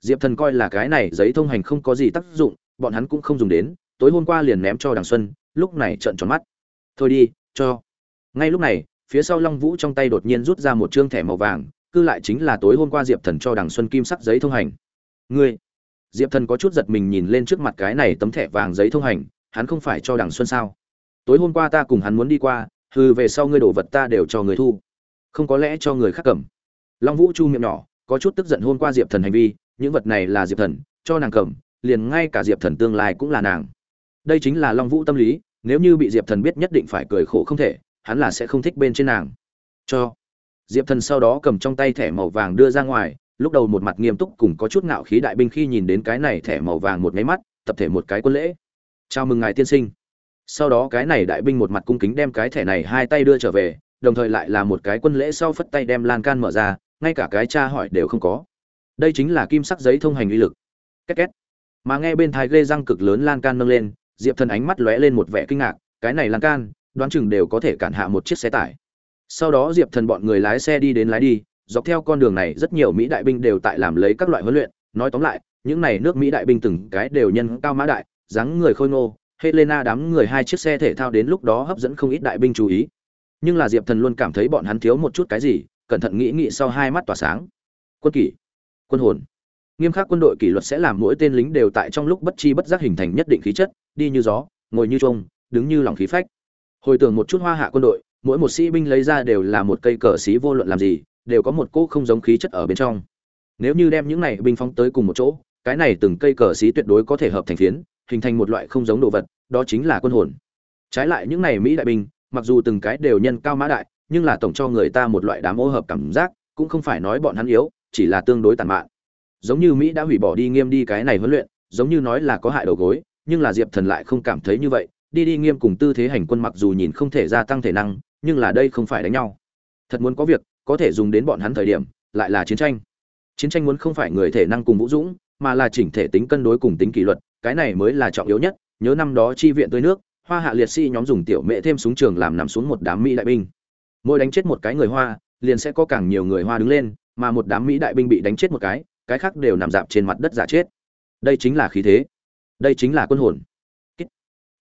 A: Diệp thần coi là cái này giấy thông hành không có gì tác dụng, bọn hắn cũng không dùng đến, tối hôm qua liền ném cho đằng xuân, lúc này trợn tròn mắt. Thôi đi, cho. Ngay lúc này, phía sau long vũ trong tay đột nhiên rút ra một chương thẻ màu vàng, cư lại chính là tối hôm qua diệp thần cho đằng xuân kim sắc giấy thông hành. Ngươi. Diệp thần có chút giật mình nhìn lên trước mặt cái này tấm thẻ vàng giấy thông hành, hắn không phải cho đằng xuân sao? Tối hôm qua ta cùng hắn muốn đi qua, hừ, về sau ngươi đổ vật ta đều cho người thu không có lẽ cho người khác cầm. Long vũ chu miệng nhỏ, có chút tức giận hôm qua diệp thần hành vi, những vật này là diệp thần, cho nàng cầm, liền ngay cả diệp thần tương lai cũng là nàng. Đây chính là long vũ tâm lý, nếu như bị diệp thần biết nhất định phải cười khổ không thể, hắn là sẽ không thích bên trên nàng. Cho. Diệp thần sau đó cầm trong tay thẻ màu vàng đưa ra ngoài, lúc đầu một mặt nghiêm túc cùng có chút ngạo khí đại binh khi nhìn đến cái này thẻ màu vàng một máy mắt, tập thể một cái quân lễ. Chào mừng ngài tiên sinh. Sau đó cái này đại binh một mặt cung kính đem cái thẻ này hai tay đưa trở về đồng thời lại là một cái quân lễ sau phất tay đem lan can mở ra, ngay cả cái tra hỏi đều không có. Đây chính là kim sắc giấy thông hành uy lực. Két két. Mà nghe bên thái ghê răng cực lớn lan can nâng lên, diệp thần ánh mắt lóe lên một vẻ kinh ngạc, cái này lan can, đoán chừng đều có thể cản hạ một chiếc xe tải. Sau đó diệp thần bọn người lái xe đi đến lái đi, dọc theo con đường này rất nhiều mỹ đại binh đều tại làm lấy các loại huấn luyện. Nói tóm lại, những này nước mỹ đại binh từng cái đều nhân cao mã đại, dáng người khôi ngô, helena đám người hai chiếc xe thể thao đến lúc đó hấp dẫn không ít đại binh chú ý nhưng là diệp thần luôn cảm thấy bọn hắn thiếu một chút cái gì, cẩn thận nghĩ nghĩ sau hai mắt tỏa sáng. Quân kỷ, quân hồn. Nghiêm khắc quân đội kỷ luật sẽ làm mỗi tên lính đều tại trong lúc bất chi bất giác hình thành nhất định khí chất, đi như gió, ngồi như trông đứng như lòng khí phách. Hồi tưởng một chút hoa hạ quân đội, mỗi một sĩ binh lấy ra đều là một cây cờ xí vô luận làm gì, đều có một cỗ không giống khí chất ở bên trong. Nếu như đem những này binh phóng tới cùng một chỗ, cái này từng cây cờ xí tuyệt đối có thể hợp thành phiến, hình thành một loại không giống đồ vật, đó chính là quân hồn. Trái lại những này mỹ đại binh mặc dù từng cái đều nhân cao mã đại, nhưng là tổng cho người ta một loại đám ô hợp cảm giác, cũng không phải nói bọn hắn yếu, chỉ là tương đối tàn mạn. Giống như mỹ đã hủy bỏ đi nghiêm đi cái này huấn luyện, giống như nói là có hại đầu gối, nhưng là diệp thần lại không cảm thấy như vậy, đi đi nghiêm cùng tư thế hành quân mặc dù nhìn không thể gia tăng thể năng, nhưng là đây không phải đánh nhau. Thật muốn có việc, có thể dùng đến bọn hắn thời điểm, lại là chiến tranh. Chiến tranh muốn không phải người thể năng cùng vũ dũng, mà là chỉnh thể tính cân đối cùng tính kỷ luật, cái này mới là trọng yếu nhất, nhớ năm đó chi viện tươi nước hoa hạ liệt sĩ nhóm dùng tiểu mễ thêm súng trường làm nằm xuống một đám mỹ đại binh. Mỗi đánh chết một cái người hoa, liền sẽ có càng nhiều người hoa đứng lên, mà một đám mỹ đại binh bị đánh chết một cái cái khác đều nằm dạp trên mặt đất giả chết. Đây chính là khí thế. Đây chính là quân hồn.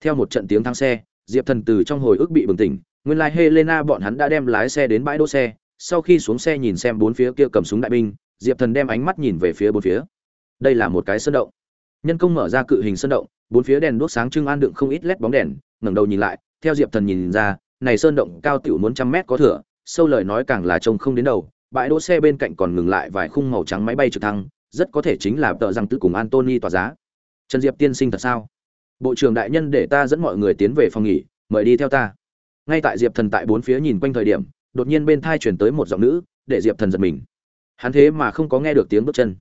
A: Theo một trận tiếng thang xe, diệp thần từ trong hồi ức bị bừng tỉnh, nguyên lai helena bọn hắn đã đem lái xe đến bãi đỗ xe, sau khi xuống xe nhìn xem bốn phía kia cầm súng đại binh, diệp thần đem ánh mắt nhìn về phía bốn phía. Đây là một cái sơn động. Nhân công mở ra cự hình sơn động bốn phía đèn đuốc sáng trưng an đựng không ít lét bóng đèn, ngẩng đầu nhìn lại, theo diệp thần nhìn ra, này sơn động cao tiểu muốn trăm mét có thừa, sâu lời nói càng là trông không đến đầu, bãi đỗ xe bên cạnh còn ngừng lại vài khung màu trắng máy bay trực thăng, rất có thể chính là tợ rằng tự cùng antony tỏa giá. Trần diệp tiên sinh thật sao? Bộ trưởng đại nhân để ta dẫn mọi người tiến về phòng nghỉ, mời đi theo ta. Ngay tại diệp thần tại bốn phía nhìn quanh thời điểm, đột nhiên bên thai chuyển tới một giọng nữ, để diệp thần giật mình. Hắn thế mà không có nghe được tiếng bước chân.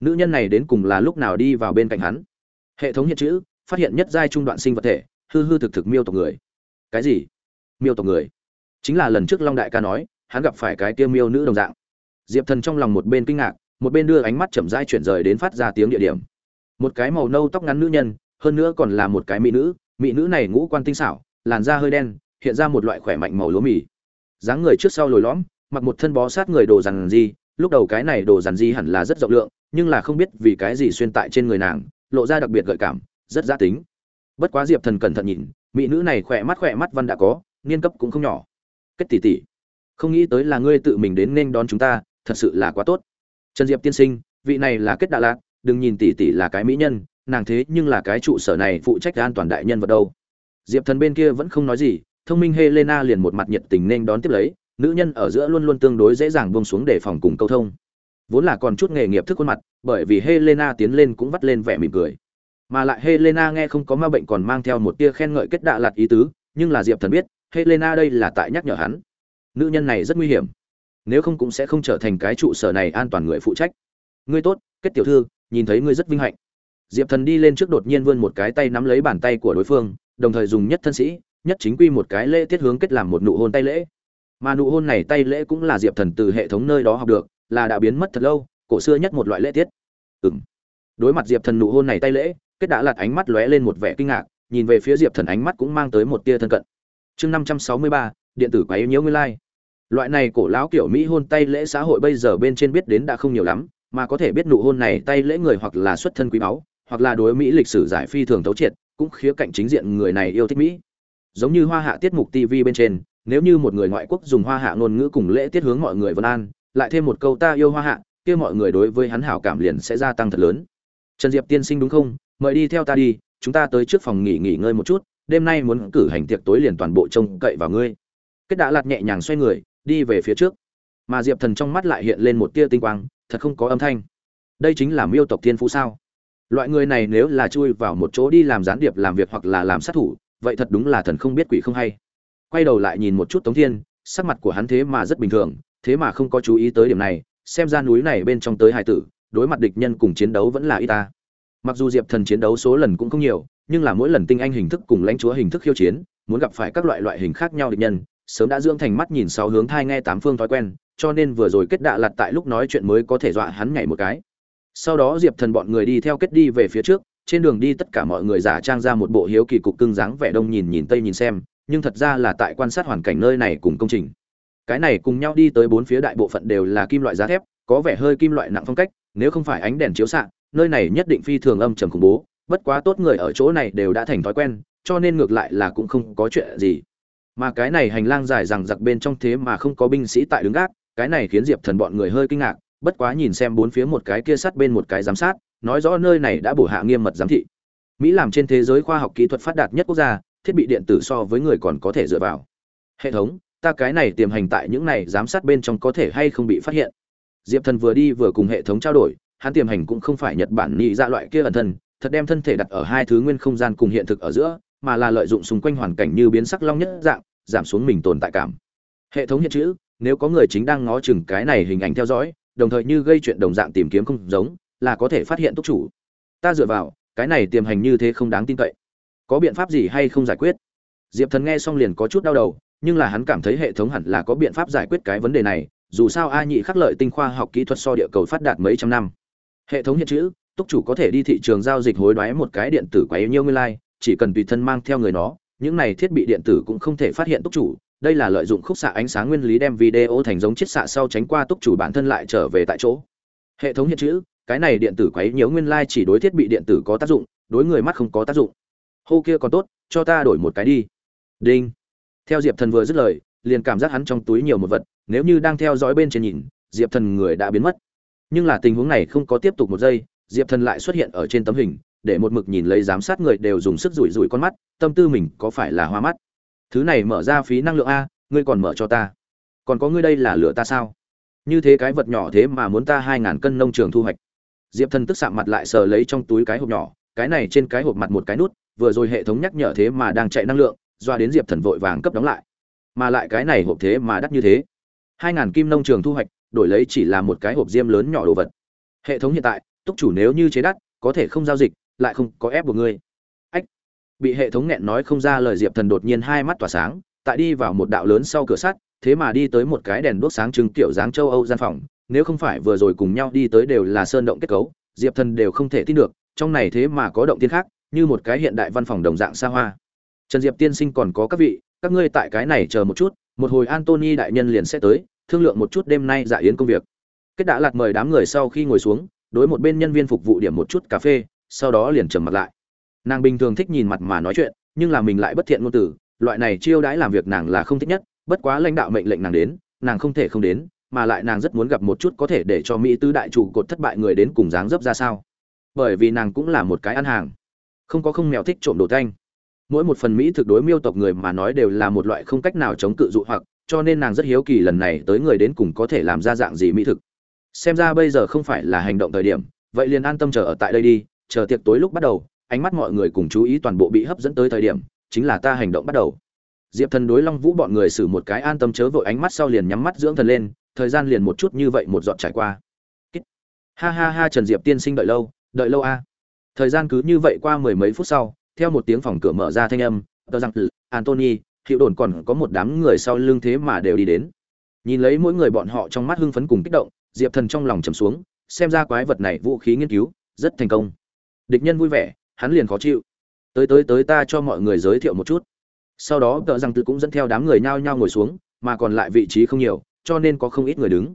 A: Nữ nhân này đến cùng là lúc nào đi vào bên cạnh hắn? Hệ thống hiện chữ phát hiện nhất giai trung đoạn sinh vật thể, hư hư thực thực miêu tộc người. Cái gì? Miêu tộc người? Chính là lần trước long đại ca nói, hắn gặp phải cái tiêu miêu nữ đồng dạng. Diệp thần trong lòng một bên kinh ngạc, một bên đưa ánh mắt chậm rãi chuyển rời đến phát ra tiếng địa điểm. Một cái màu nâu tóc ngắn nữ nhân, hơn nữa còn là một cái mỹ nữ mỹ nữ này ngũ quan tinh xảo, làn da hơi đen, hiện ra một loại khỏe mạnh màu lúa mì. Dáng người trước sau lồi lõm, mặc một thân bó sát người đồ dằn di lúc đầu cái này đồ dằn di hẳn là rất rộng lượng, nhưng là không biết vì cái gì xuyên tại trên người nàng, lộ ra đặc biệt gợi cảm rất giá tính. Bất quá diệp thần cẩn thận nhìn, mỹ nữ này khỏe mắt khỏe mắt văn đã có, niên cấp cũng không nhỏ. Kết tỷ tỷ, không nghĩ tới là ngươi tự mình đến nên đón chúng ta, thật sự là quá tốt. Trần diệp tiên sinh, vị này là kết đà lạt, đừng nhìn tỷ tỷ là cái mỹ nhân, nàng thế nhưng là cái trụ sở này phụ trách an toàn đại nhân vật đâu. Diệp thần bên kia vẫn không nói gì, thông minh helena liền một mặt nhiệt tình nên đón tiếp lấy, nữ nhân ở giữa luôn luôn tương đối dễ dàng buông xuống để phòng cùng câu thông. Vốn là còn chút nghề nghiệp thức khuôn mặt, bởi vì helena tiến lên cũng vắt lên vẻ mỉm cười mà lại helena nghe không có ma bệnh còn mang theo một tia khen ngợi kết đạ lạt ý tứ, nhưng là diệp thần biết, helena đây là tại nhắc nhở hắn. Nữ nhân này rất nguy hiểm, nếu không cũng sẽ không trở thành cái trụ sở này an toàn người phụ trách. Ngươi tốt, kết tiểu thư, nhìn thấy ngươi rất vinh hạnh. Diệp thần đi lên trước đột nhiên vươn một cái tay nắm lấy bàn tay của đối phương, đồng thời dùng nhất thân sĩ, nhất chính quy một cái lễ tiết hướng kết làm một nụ hôn tay lễ. Mà nụ hôn này tay lễ cũng là diệp thần từ hệ thống nơi đó học được, là đã biến mất thật lâu, cổ xưa nhất một loại lễ tiết. Ừm. Đối mặt diệp thần nụ hôn này tay lễ kết đã lạt ánh mắt lóe lên một vẻ kinh ngạc, nhìn về phía diệp thần ánh mắt cũng mang tới một tia thân cận. Chương năm trăm sáu mươi ba, điện tử máy nhớ nguyên lai、like. loại này cổ lão kiểu mỹ hôn tay lễ xã hội bây giờ bên trên biết đến đã không nhiều lắm, mà có thể biết nụ hôn này tay lễ người hoặc là xuất thân quý báu, hoặc là đối mỹ lịch sử giải phi thường tấu triệt, cũng khía cạnh chính diện người này yêu thích mỹ. Giống như hoa hạ tiết mục tv bên trên, nếu như một người ngoại quốc dùng hoa hạ ngôn ngữ cùng lễ tiết hướng mọi người vân an, lại thêm một câu ta yêu hoa hạ, kia mọi người đối với hắn hảo cảm liền sẽ gia tăng thật lớn. Trần diệp tiên sinh đúng không? Mời đi theo ta đi, chúng ta tới trước phòng nghỉ nghỉ ngơi một chút, đêm nay muốn cử hành tiệc tối liền toàn bộ trông cậy vào ngươi. Kết đã lạt nhẹ nhàng xoay người, đi về phía trước. Mà diệp thần trong mắt lại hiện lên một tia tinh quang, thật không có âm thanh. Đây chính là miêu tộc thiên phú sao? Loại người này nếu là chui vào một chỗ đi làm gián điệp, làm việc hoặc là làm sát thủ, vậy thật đúng là thần không biết quỷ không hay. Quay đầu lại nhìn một chút tống thiên, sắc mặt của hắn thế mà rất bình thường, thế mà không có chú ý tới điểm này, xem ra núi này bên trong tới hải tử, đối mặt địch nhân cùng chiến đấu vẫn là y ta mặc dù diệp thần chiến đấu số lần cũng không nhiều, nhưng là mỗi lần tinh anh hình thức cùng lãnh chúa hình thức khiêu chiến, muốn gặp phải các loại loại hình khác nhau địch nhân, sớm đã dưỡng thành mắt nhìn sáu hướng thai nghe tám phương thói quen, cho nên vừa rồi kết đạ lặt tại lúc nói chuyện mới có thể dọa hắn nhảy một cái. Sau đó diệp thần bọn người đi theo kết đi về phía trước, trên đường đi tất cả mọi người giả trang ra một bộ hiếu kỳ cục cưng dáng vẻ đông nhìn nhìn tây nhìn xem, nhưng thật ra là tại quan sát hoàn cảnh nơi này cùng công trình. Cái này cùng nhau đi tới bốn phía đại bộ phận đều là kim loại giá thép, có vẻ hơi kim loại nặng phong cách, nếu không phải ánh đèn chiếu xạ nơi này nhất định phi thường âm trầm khủng bố, bất quá tốt người ở chỗ này đều đã thành thói quen, cho nên ngược lại là cũng không có chuyện gì. Mà cái này hành lang dài rằng giặc bên trong thế mà không có binh sĩ tại đứng gác, cái này khiến diệp thần bọn người hơi kinh ngạc, bất quá nhìn xem bốn phía một cái kia sát bên một cái giám sát, nói rõ nơi này đã bổ hạ nghiêm mật giám thị. Mỹ làm trên thế giới khoa học kỹ thuật phát đạt nhất quốc gia, thiết bị điện tử so với người còn có thể dựa vào. Hệ thống, ta cái này tiềm hành tại những này giám sát bên trong có thể hay không bị phát hiện. Diệp thần vừa đi vừa cùng hệ thống trao đổi hắn tiềm hành cũng không phải nhật bản nhị ra dạ loại kia ẩn thân, thật đem thân thể đặt ở hai thứ nguyên không gian cùng hiện thực ở giữa, mà là lợi dụng xung quanh hoàn cảnh như biến sắc long nhất dạng, giảm xuống mình tồn tại cảm. Hệ thống hiện chữ, nếu có người chính đang ngó chừng cái này hình ảnh theo dõi, đồng thời như gây chuyện đồng dạng tìm kiếm không giống, là có thể phát hiện túc chủ. Ta dựa vào, cái này tiềm hành như thế không đáng tin cậy. Có biện pháp gì hay không giải quyết? Diệp thần nghe xong liền có chút đau đầu, nhưng là hắn cảm thấy hệ thống hẳn là có biện pháp giải quyết cái vấn đề này, dù sao a nhị khắc lợi tinh khoa học kỹ thuật so địa cầu phát đạt mấy trăm năm hệ thống hiện chữ, túc chủ có thể đi thị trường giao dịch hối đoái một cái điện tử quá nhiêu nguyên lai, chỉ cần tùy thân mang theo người nó, những này thiết bị điện tử cũng không thể phát hiện túc chủ. Đây là lợi dụng khúc xạ ánh sáng nguyên lý đem video thành giống chiết xạ sau tránh qua túc chủ bản thân lại trở về tại chỗ. Hệ thống hiện chữ, cái này điện tử quấy nhiễu nguyên lai chỉ đối thiết bị điện tử có tác dụng, đối người mắt không có tác dụng. Hô kia còn tốt, cho ta đổi một cái đi. Đinh. Theo diệp thần vừa dứt lời, liền cảm giác hắn trong túi nhiều một vật, nếu như đang theo dõi bên trên nhìn, diệp thần người đã biến mất nhưng là tình huống này không có tiếp tục một giây, diệp thần lại xuất hiện ở trên tấm hình, để một mực nhìn lấy giám sát người đều dùng sức rủi rủi con mắt, tâm tư mình có phải là hoa mắt? Thứ này mở ra phí năng lượng a, ngươi còn mở cho ta. Còn có ngươi đây là lửa ta sao? Như thế cái vật nhỏ thế mà muốn ta hai ngàn cân nông trường thu hoạch. Diệp thần tức sạm mặt lại sờ lấy trong túi cái hộp nhỏ, cái này trên cái hộp mặt một cái nút, vừa rồi hệ thống nhắc nhở thế mà đang chạy năng lượng, doa đến diệp thần vội vàng cấp đóng lại. Mà lại cái này hộp thế mà đắt như thế. Hai ngàn kim nông trường thu hoạch đổi lấy chỉ là một cái hộp diêm lớn nhỏ đồ vật. Hệ thống hiện tại, túc chủ nếu như chế đắt, có thể không giao dịch, lại không có ép buộc ngươi. Ách! Bị hệ thống nghẹn nói không ra lời diệp thần đột nhiên hai mắt tỏa sáng, tại đi vào một đạo lớn sau cửa sắt, thế mà đi tới một cái đèn đuốc sáng trưng kiểu dáng châu âu gian phòng. Nếu không phải vừa rồi cùng nhau đi tới đều là sơn động kết cấu, diệp thần đều không thể tin được, trong này thế mà có động tiên khác, như một cái hiện đại văn phòng đồng dạng xa hoa. Trần diệp tiên sinh còn có các vị, các ngươi tại cái này chờ một chút, một hồi antony đại nhân liền sẽ tới thương lượng một chút đêm nay dạ yến công việc. Kết đã lạt mời đám người sau khi ngồi xuống, đối một bên nhân viên phục vụ điểm một chút cà phê, sau đó liền trầm mặt lại. Nàng bình thường thích nhìn mặt mà nói chuyện, nhưng là mình lại bất thiện ngôn từ, loại này chiêu đãi làm việc nàng là không thích nhất, bất quá lãnh đạo mệnh lệnh nàng đến, nàng không thể không đến, mà lại nàng rất muốn gặp một chút có thể để cho mỹ tứ đại chủ cột thất bại người đến cùng dáng dấp ra sao. Bởi vì nàng cũng là một cái ăn hàng, không có không mèo thích trộm đồ thanh. Mỗi một phần mỹ thực đối miêu tộc người mà nói đều là một loại không cách nào chống cự dụ hoặc cho nên nàng rất hiếu kỳ lần này tới người đến cùng có thể làm ra dạng gì mỹ thực. Xem ra bây giờ không phải là hành động thời điểm, vậy liền an tâm chờ ở tại đây đi, chờ tiệc tối lúc bắt đầu, ánh mắt mọi người cùng chú ý toàn bộ bị hấp dẫn tới thời điểm, chính là ta hành động bắt đầu. Diệp thần đối long vũ bọn người xử một cái an tâm chớ vội ánh mắt sau liền nhắm mắt dưỡng thần lên, thời gian liền một chút như vậy một giọt trải qua. Ha ha ha, trần diệp tiên sinh đợi lâu đợi lâu a. Thời gian cứ như vậy qua mười mấy phút sau, theo một tiếng phòng cửa mở ra thanh âm, tờ rằng từ antony hiệu đồn còn có một đám người sau lưng thế mà đều đi đến. Nhìn lấy mỗi người bọn họ trong mắt hưng phấn cùng kích động, diệp thần trong lòng trầm xuống, xem ra quái vật này vũ khí nghiên cứu, rất thành công. Địch nhân vui vẻ, hắn liền khó chịu. Tới tới tới ta cho mọi người giới thiệu một chút. Sau đó tờ rằng tự cũng dẫn theo đám người nhao nhao ngồi xuống, mà còn lại vị trí không nhiều, cho nên có không ít người đứng.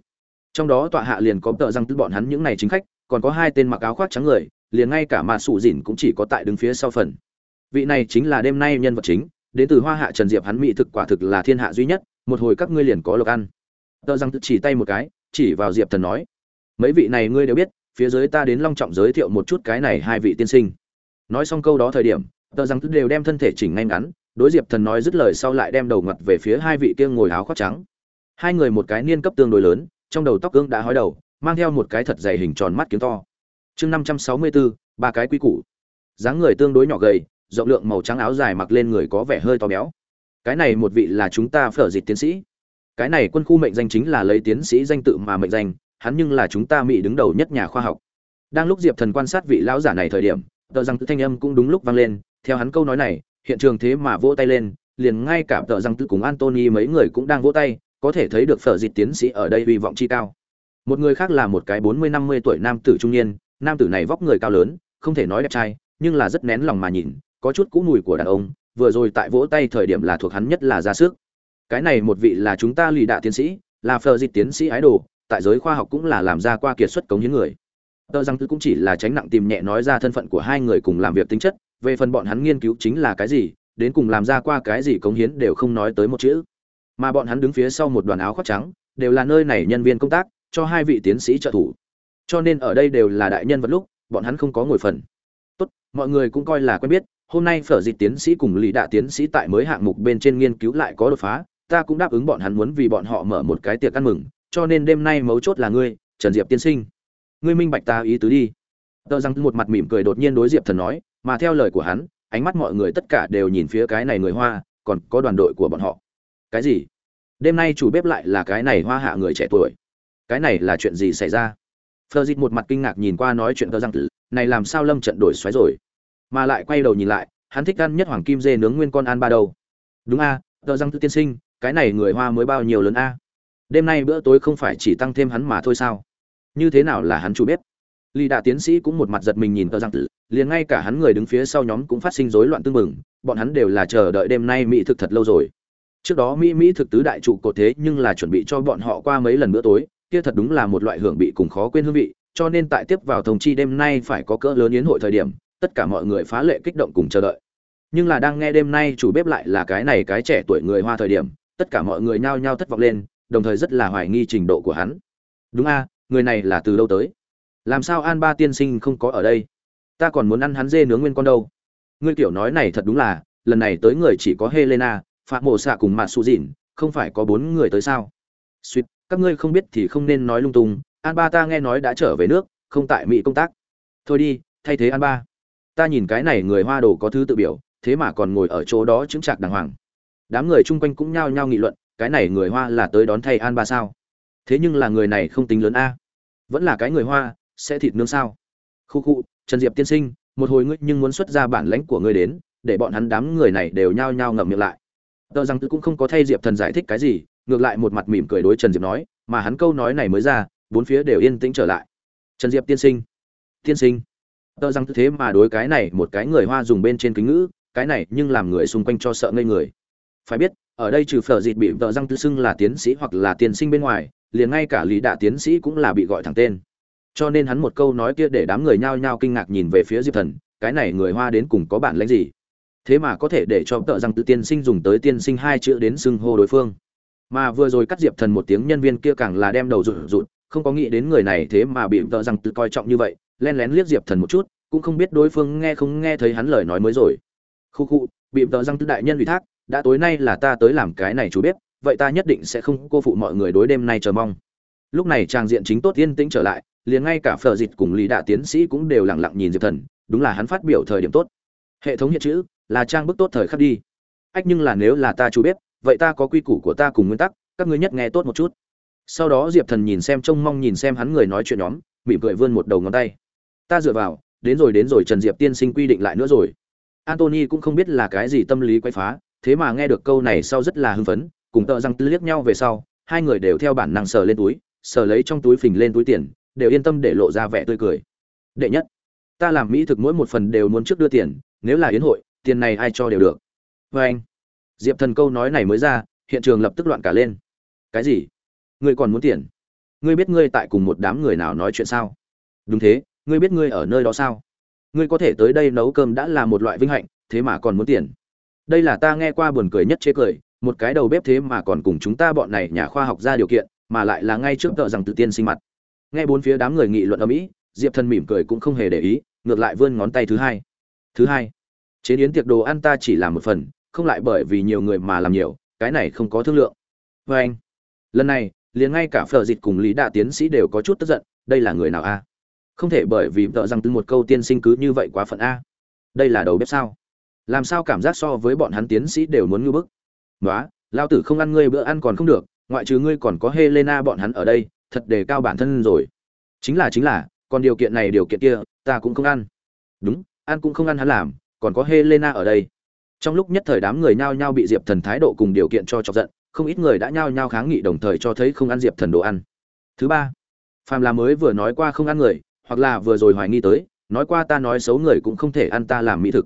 A: Trong đó tọa hạ liền có tờ rằng tự bọn hắn những này chính khách, còn có hai tên mặc áo khoác trắng người, liền ngay cả mà sủ dỉn cũng chỉ có tại đứng phía sau phần. Vị này chính là đêm nay nhân vật chính đến từ hoa hạ trần diệp hắn mỹ thực quả thực là thiên hạ duy nhất, một hồi các ngươi liền có lộc ăn. Tờ rằng tự chỉ tay một cái, chỉ vào diệp thần nói, mấy vị này ngươi đều biết, phía dưới ta đến long trọng giới thiệu một chút cái này hai vị tiên sinh. Nói xong câu đó thời điểm, tờ rằng đều đem thân thể chỉnh ngay ngắn, đối diệp thần nói dứt lời sau lại đem đầu ngặt về phía hai vị kia ngồi áo khoác trắng. Hai người một cái niên cấp tương đối lớn, trong đầu tóc cương đã hói đầu, mang theo một cái thật dày hình tròn mắt kiếm to. Chương năm trăm sáu mươi bốn ba cái quý củ. Dáng người tương đối nhỏ gầy rộng lượng màu trắng áo dài mặc lên người có vẻ hơi to béo. Cái này một vị là chúng ta phở dịch tiến sĩ. Cái này quân khu mệnh danh chính là lấy tiến sĩ danh tự mà mệnh danh, hắn nhưng là chúng ta mỹ đứng đầu nhất nhà khoa học. Đang lúc diệp thần quan sát vị lão giả này thời điểm, tờ rằng tự thanh âm cũng đúng lúc vang lên, theo hắn câu nói này, hiện trường thế mà vỗ tay lên, liền ngay cả tờ rằng tự cùng antony mấy người cũng đang vỗ tay, có thể thấy được phở dịch tiến sĩ ở đây hy vọng chi cao. Một người khác là một cái bốn mươi năm mươi tuổi nam tử trung niên, nam tử này vóc người cao lớn, không thể nói đẹp trai, nhưng là rất nén lòng mà nhìn có chút cũ mùi của đàn ông, vừa rồi tại vỗ tay thời điểm là thuộc hắn nhất là ra sức. Cái này một vị là chúng ta lì đạ tiến sĩ, là phờ dịch tiến sĩ ái đồ, tại giới khoa học cũng là làm ra qua kiệt xuất cống hiến người. Tờ rằng tư cũng chỉ là tránh nặng tìm nhẹ nói ra thân phận của hai người cùng làm việc tính chất, về phần bọn hắn nghiên cứu chính là cái gì, đến cùng làm ra qua cái gì cống hiến đều không nói tới một chữ. Mà bọn hắn đứng phía sau một đoàn áo khoác trắng, đều là nơi này nhân viên công tác, cho hai vị tiến sĩ trợ thủ. Cho nên ở đây đều là đại nhân vật lúc, bọn hắn không có ngồi phần. Tốt, mọi người cũng coi là quen biết hôm nay phở dịch tiến sĩ cùng lý đạ tiến sĩ tại mới hạng mục bên trên nghiên cứu lại có đột phá, ta cũng đáp ứng bọn hắn muốn vì bọn họ mở một cái tiệc ăn mừng, cho nên đêm nay mấu chốt là ngươi, trần diệp tiên sinh. Ngươi minh bạch ta ý tứ đi. Tờ rằng một mặt mỉm cười đột nhiên đối diệp thần nói, mà theo lời của hắn, ánh mắt mọi người tất cả đều nhìn phía cái này người hoa, còn có đoàn đội của bọn họ. Cái gì? Đêm nay chủ bếp lại là cái này hoa hạ người trẻ tuổi. Cái này là chuyện gì xảy ra? Phờ dịch một mặt kinh ngạc nhìn qua nói chuyện tờ rằng, này làm sao lâm trận đổi xoáy rồi? Mà lại quay đầu nhìn lại hắn thích ăn nhất hoàng kim dê nướng nguyên con ăn ba đầu. Đúng a tờ rằng tiên sinh cái này người hoa mới bao nhiêu lớn a? Đêm nay bữa tối không phải chỉ tăng thêm hắn mà thôi sao? Như thế nào là hắn chủ biết lì Đạ tiến sĩ cũng một mặt giật mình nhìn tờ răng tử, liền ngay cả hắn người đứng phía sau nhóm cũng phát sinh rối loạn tương mừng, bọn hắn đều là chờ đợi đêm nay mỹ thực thật lâu rồi. Trước đó mỹ mỹ thực tứ đại trụ cột thế nhưng là chuẩn bị cho bọn họ qua mấy lần bữa tối, kia thật đúng là một loại hưởng bị cùng khó quên hương vị, cho nên tại tiếp vào thông chi đêm nay phải có cỡ lớn yến hội thời điểm, tất cả mọi người phá lệ kích động cùng chờ đợi. Nhưng là đang nghe đêm nay chủ bếp lại là cái này cái trẻ tuổi người Hoa thời điểm, tất cả mọi người nhao nhao thất vọng lên, đồng thời rất là hoài nghi trình độ của hắn. Đúng a, người này là từ đâu tới? làm sao an ba tiên sinh không có ở đây ta còn muốn ăn hắn dê nướng nguyên con đâu ngươi kiểu nói này thật đúng là lần này tới người chỉ có helena phạm mộ xạ cùng mạt su dịn không phải có bốn người tới sao suýt các ngươi không biết thì không nên nói lung tung an ba ta nghe nói đã trở về nước không tại mỹ công tác thôi đi thay thế an ba ta nhìn cái này người hoa đồ có thứ tự biểu, thế mà còn ngồi ở chỗ đó chứng trạc đàng hoàng. Đám người chung quanh cũng nhao nhao nghị luận, cái này người hoa là tới đón thay an ba sao? Thế nhưng là người này không tính lớn a. Vẫn là cái người hoa, sẽ thịt nướng sao? Khu khu, trần diệp tiên sinh, một hồi ngươi nhưng muốn xuất ra bản lãnh của ngươi đến, để bọn hắn đám người này đều nhao nhao ngậm miệng lại. Tờ rằng tư cũng không có thay diệp thần giải thích cái gì, ngược lại một mặt mỉm cười đối trần diệp nói, mà hắn câu nói này mới ra, bốn phía đều yên tĩnh trở lại. Trần diệp tiên sinh tiên sinh tờ rằng tư thế mà đối cái này một cái người hoa dùng bên trên kính ngữ, cái này nhưng làm người xung quanh cho sợ ngây người. Phải biết, ở đây trừ phở dịt bị tờ răng tư xưng là tiến sĩ hoặc là tiên sinh bên ngoài, liền ngay cả lý đạ tiến sĩ cũng là bị gọi thẳng tên. Cho nên hắn một câu nói kia để đám người nhao nhao kinh ngạc nhìn về phía diệp thần, cái này người hoa đến cùng có bản lãnh gì? Thế mà có thể để cho tợ rằng tự tiên sinh dùng tới tiên sinh hai chữ đến xưng hô đối phương. Mà vừa rồi cắt diệp thần một tiếng nhân viên kia càng là đem đầu rụt rụt, không có nghĩ đến người này thế mà bị tợ rằng tự coi trọng như vậy len lén liếc diệp thần một chút, cũng không biết đối phương nghe không nghe thấy hắn lời nói mới rồi. Khu khu, bị vợ răng tư đại nhân ủy thác, đã tối nay là ta tới làm cái này chú biết vậy ta nhất định sẽ không cô phụ mọi người đối đêm nay chờ mong. Lúc này trang diện chính tốt yên tĩnh trở lại, liền ngay cả Phở dịch cùng lý đạ tiến sĩ cũng đều lặng lặng nhìn diệp thần, đúng là hắn phát biểu thời điểm tốt. Hệ thống hiện chữ, là trang bức tốt thời khắc đi. Ách nhưng là nếu là ta chú biết vậy ta có quy củ của ta cùng nguyên tắc, các ngươi nhất nghe tốt một chút. Sau đó diệp thần nhìn xem trông mong nhìn xem hắn người nói chuyện nhóm, mỉm cười vươn một đầu ngón tay ta dựa vào, đến rồi đến rồi trần diệp tiên sinh quy định lại nữa rồi. Antony cũng không biết là cái gì tâm lý quay phá, thế mà nghe được câu này sau rất là hưng phấn, cùng tợ răng tư liếc nhau về sau, hai người đều theo bản năng sờ lên túi, sờ lấy trong túi phình lên túi tiền, đều yên tâm để lộ ra vẻ tươi cười. Đệ nhất, ta làm mỹ thực mỗi một phần đều muốn trước đưa tiền, nếu là yến hội, tiền này ai cho đều được. Vê anh, diệp thần câu nói này mới ra, hiện trường lập tức loạn cả lên. Cái gì? Ngươi còn muốn tiền? Ngươi biết ngươi tại cùng một đám người nào nói chuyện sao? Đúng thế ngươi biết ngươi ở nơi đó sao? Ngươi có thể tới đây nấu cơm đã là một loại vinh hạnh, thế mà còn muốn tiền. Đây là ta nghe qua buồn cười nhất chế cười, một cái đầu bếp thế mà còn cùng chúng ta bọn này nhà khoa học ra điều kiện, mà lại là ngay trước tợ rằng tự tiên sinh mặt. Nghe bốn phía đám người nghị luận ở mỹ diệp thần mỉm cười cũng không hề để ý, ngược lại vươn ngón tay thứ hai. Thứ hai, chế biến tiệc đồ ăn ta chỉ làm một phần, không lại bởi vì nhiều người mà làm nhiều, cái này không có thương lượng. Vê anh lần này, liền ngay cả phở dịch cùng lý đạ tiến sĩ đều có chút tức giận, đây là người nào a? Không thể bởi vì tợ rằng từ một câu tiên sinh cứ như vậy quá phận a. Đây là đầu bếp sao? Làm sao cảm giác so với bọn hắn tiến sĩ đều muốn ngư bức? Nói lao tử không ăn ngươi bữa ăn còn không được, ngoại trừ ngươi còn có helena bọn hắn ở đây, thật đề cao bản thân rồi. Chính là chính là, còn điều kiện này điều kiện kia, ta cũng không ăn. Đúng, ăn cũng không ăn hắn làm, còn có helena ở đây. Trong lúc nhất thời đám người nhao nhao bị diệp thần thái độ cùng điều kiện cho chọc giận, không ít người đã nhao nhao kháng nghị đồng thời cho thấy không ăn diệp thần đồ ăn. Thứ ba phàm là mới vừa nói qua không ăn người hoặc là vừa rồi hoài nghi tới, nói qua ta nói xấu người cũng không thể ăn ta làm mỹ thực.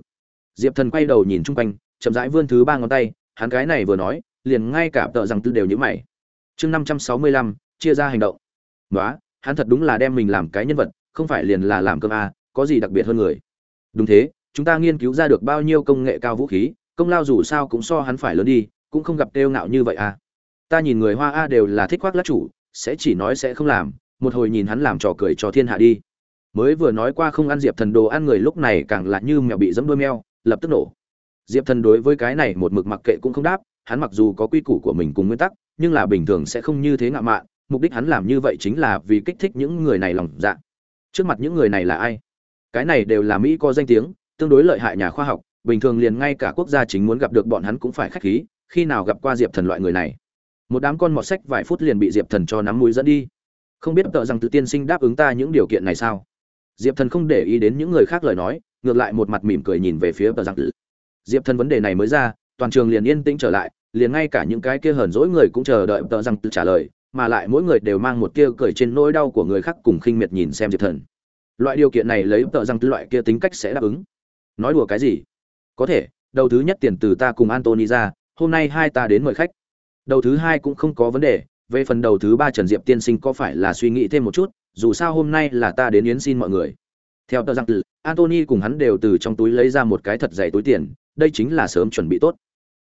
A: Diệp thần quay đầu nhìn chung quanh, chậm rãi vươn thứ ba ngón tay, hắn cái này vừa nói, liền ngay cả tợ rằng tư đều nhữ mày. Chương năm trăm sáu mươi lăm, chia ra hành động. Nói hắn thật đúng là đem mình làm cái nhân vật, không phải liền là làm cơm a có gì đặc biệt hơn người. Đúng thế, chúng ta nghiên cứu ra được bao nhiêu công nghệ cao vũ khí, công lao dù sao cũng so hắn phải lớn đi, cũng không gặp tiêu ngạo như vậy à. Ta nhìn người hoa a đều là thích khoác lát chủ, sẽ chỉ nói sẽ không làm, một hồi nhìn hắn làm trò cười cho thiên hạ đi mới vừa nói qua không ăn diệp thần đồ ăn người lúc này càng là như mèo bị dẫm đuôi meo, lập tức nổ. Diệp thần đối với cái này một mực mặc kệ cũng không đáp, hắn mặc dù có quy củ của mình cùng nguyên tắc, nhưng là bình thường sẽ không như thế ngạo mạn, mục đích hắn làm như vậy chính là vì kích thích những người này lòng dạ. Trước mặt những người này là ai? Cái này đều là mỹ có danh tiếng, tương đối lợi hại nhà khoa học, bình thường liền ngay cả quốc gia chính muốn gặp được bọn hắn cũng phải khách khí, khi nào gặp qua diệp thần loại người này? Một đám con mọt sách vài phút liền bị diệp thần cho nắm mũi dẫn đi. Không biết tợ rằng tự tiên sinh đáp ứng ta những điều kiện này sao? Diệp thần không để ý đến những người khác lời nói, ngược lại một mặt mỉm cười nhìn về phía tợ Giang Tử. diệp thần vấn đề này mới ra, toàn trường liền yên tĩnh trở lại, liền ngay cả những cái kia hờn dỗi người cũng chờ đợi tợ Giang Tử trả lời, mà lại mỗi người đều mang một tia cười trên nỗi đau của người khác cùng khinh miệt nhìn xem diệp thần. Loại điều kiện này lấy tợ Giang Tử loại kia tính cách sẽ đáp ứng. Nói đùa cái gì? Có thể, đầu thứ nhất tiền từ ta cùng antony ra, hôm nay hai ta đến mời khách. Đầu thứ hai cũng không có vấn đề, về phần đầu thứ ba trần diệp tiên sinh có phải là suy nghĩ thêm một chút dù sao hôm nay là ta đến yến xin mọi người. Theo tờ giang tử antony cùng hắn đều từ trong túi lấy ra một cái thật dày túi tiền, đây chính là sớm chuẩn bị tốt.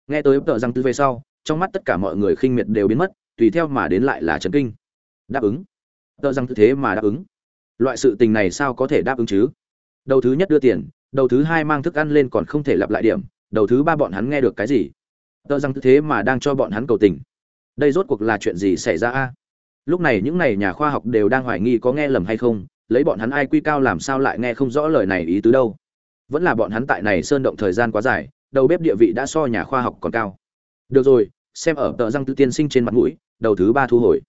A: Nghe tới tờ giang tử về sau, trong mắt tất cả mọi người khinh miệt đều biến mất, tùy theo mà đến lại là chấn kinh. Đáp ứng. Tờ giang tử thế mà đáp ứng. Loại sự tình này sao có thể đáp ứng chứ? Đầu thứ nhất đưa tiền, đầu thứ hai mang thức ăn lên còn không thể lặp lại điểm, đầu thứ ba bọn hắn nghe được cái gì? Tờ rằng thế mà đang cho bọn hắn cầu tình. Đây rốt cuộc là chuyện gì xảy ra a? Lúc này những này nhà khoa học đều đang hoài nghi có nghe lầm hay không, lấy bọn hắn ai quy cao làm sao lại nghe không rõ lời này ý tứ đâu. Vẫn là bọn hắn tại này sơn động thời gian quá dài, đầu bếp địa vị đã so nhà khoa học còn cao. Được rồi, xem ở tờ răng tư tiên sinh trên mặt mũi, đầu thứ ba thu hồi.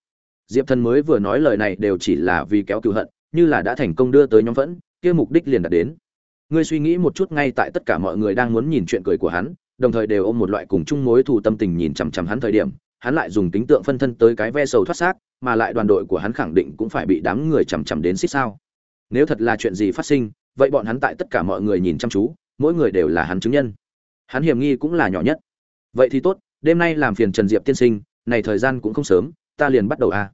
A: Diệp thần mới vừa nói lời này đều chỉ là vì kéo cựu hận, như là đã thành công đưa tới nhóm vẫn kia mục đích liền đạt đến. Ngươi suy nghĩ một chút ngay tại tất cả mọi người đang muốn nhìn chuyện cười của hắn, đồng thời đều ôm một loại cùng chung mối thù tâm tình nhìn chằm chằm hắn thời điểm, hắn lại dùng tính tượng phân thân tới cái ve sầu thoát xác mà lại đoàn đội của hắn khẳng định cũng phải bị đám người chằm chằm đến xích sao. Nếu thật là chuyện gì phát sinh, vậy bọn hắn tại tất cả mọi người nhìn chăm chú, mỗi người đều là hắn chứng nhân. Hắn hiểm nghi cũng là nhỏ nhất. Vậy thì tốt, đêm nay làm phiền trần diệp tiên sinh, này thời gian cũng không sớm, ta liền bắt đầu à.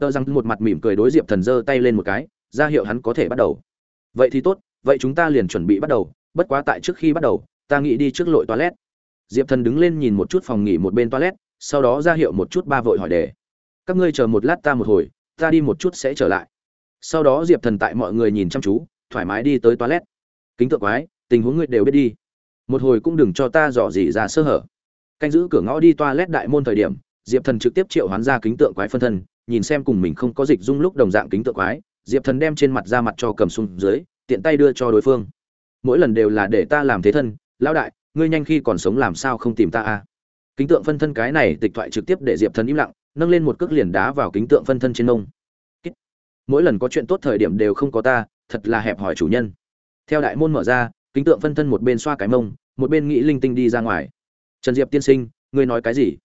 A: tờ rằng một mặt mỉm cười đối diệp thần giơ tay lên một cái, ra hiệu hắn có thể bắt đầu. Vậy thì tốt, vậy chúng ta liền chuẩn bị bắt đầu, bất quá tại trước khi bắt đầu, ta nghĩ đi trước lội toilet. Diệp thần đứng lên nhìn một chút phòng nghỉ một bên toilet, sau đó ra hiệu một chút ba vội hỏi đề các ngươi chờ một lát ta một hồi, ta đi một chút sẽ trở lại. Sau đó diệp thần tại mọi người nhìn chăm chú, thoải mái đi tới toilet. Kính tượng quái, tình huống ngươi đều biết đi. Một hồi cũng đừng cho ta dò gì ra sơ hở. Canh giữ cửa ngõ đi toilet đại môn thời điểm, diệp thần trực tiếp triệu hoán ra kính tượng quái phân thân, nhìn xem cùng mình không có dịch dung lúc đồng dạng kính tượng quái, diệp thần đem trên mặt ra mặt cho cầm xuống dưới, tiện tay đưa cho đối phương. Mỗi lần đều là để ta làm thế thân, lão đại, ngươi nhanh khi còn sống làm sao không tìm ta a à? kính tượng phân thân cái này tịch thoại trực tiếp để diệp thần im lặng nâng lên một cước liền đá vào kính tượng phân thân trên nông mỗi lần có chuyện tốt thời điểm đều không có ta, thật là hẹp hỏi chủ nhân. Theo đại môn mở ra, kính tượng phân thân một bên xoa cái mông, một bên nghĩ linh tinh đi ra ngoài. Trần diệp tiên sinh, ngươi nói cái gì?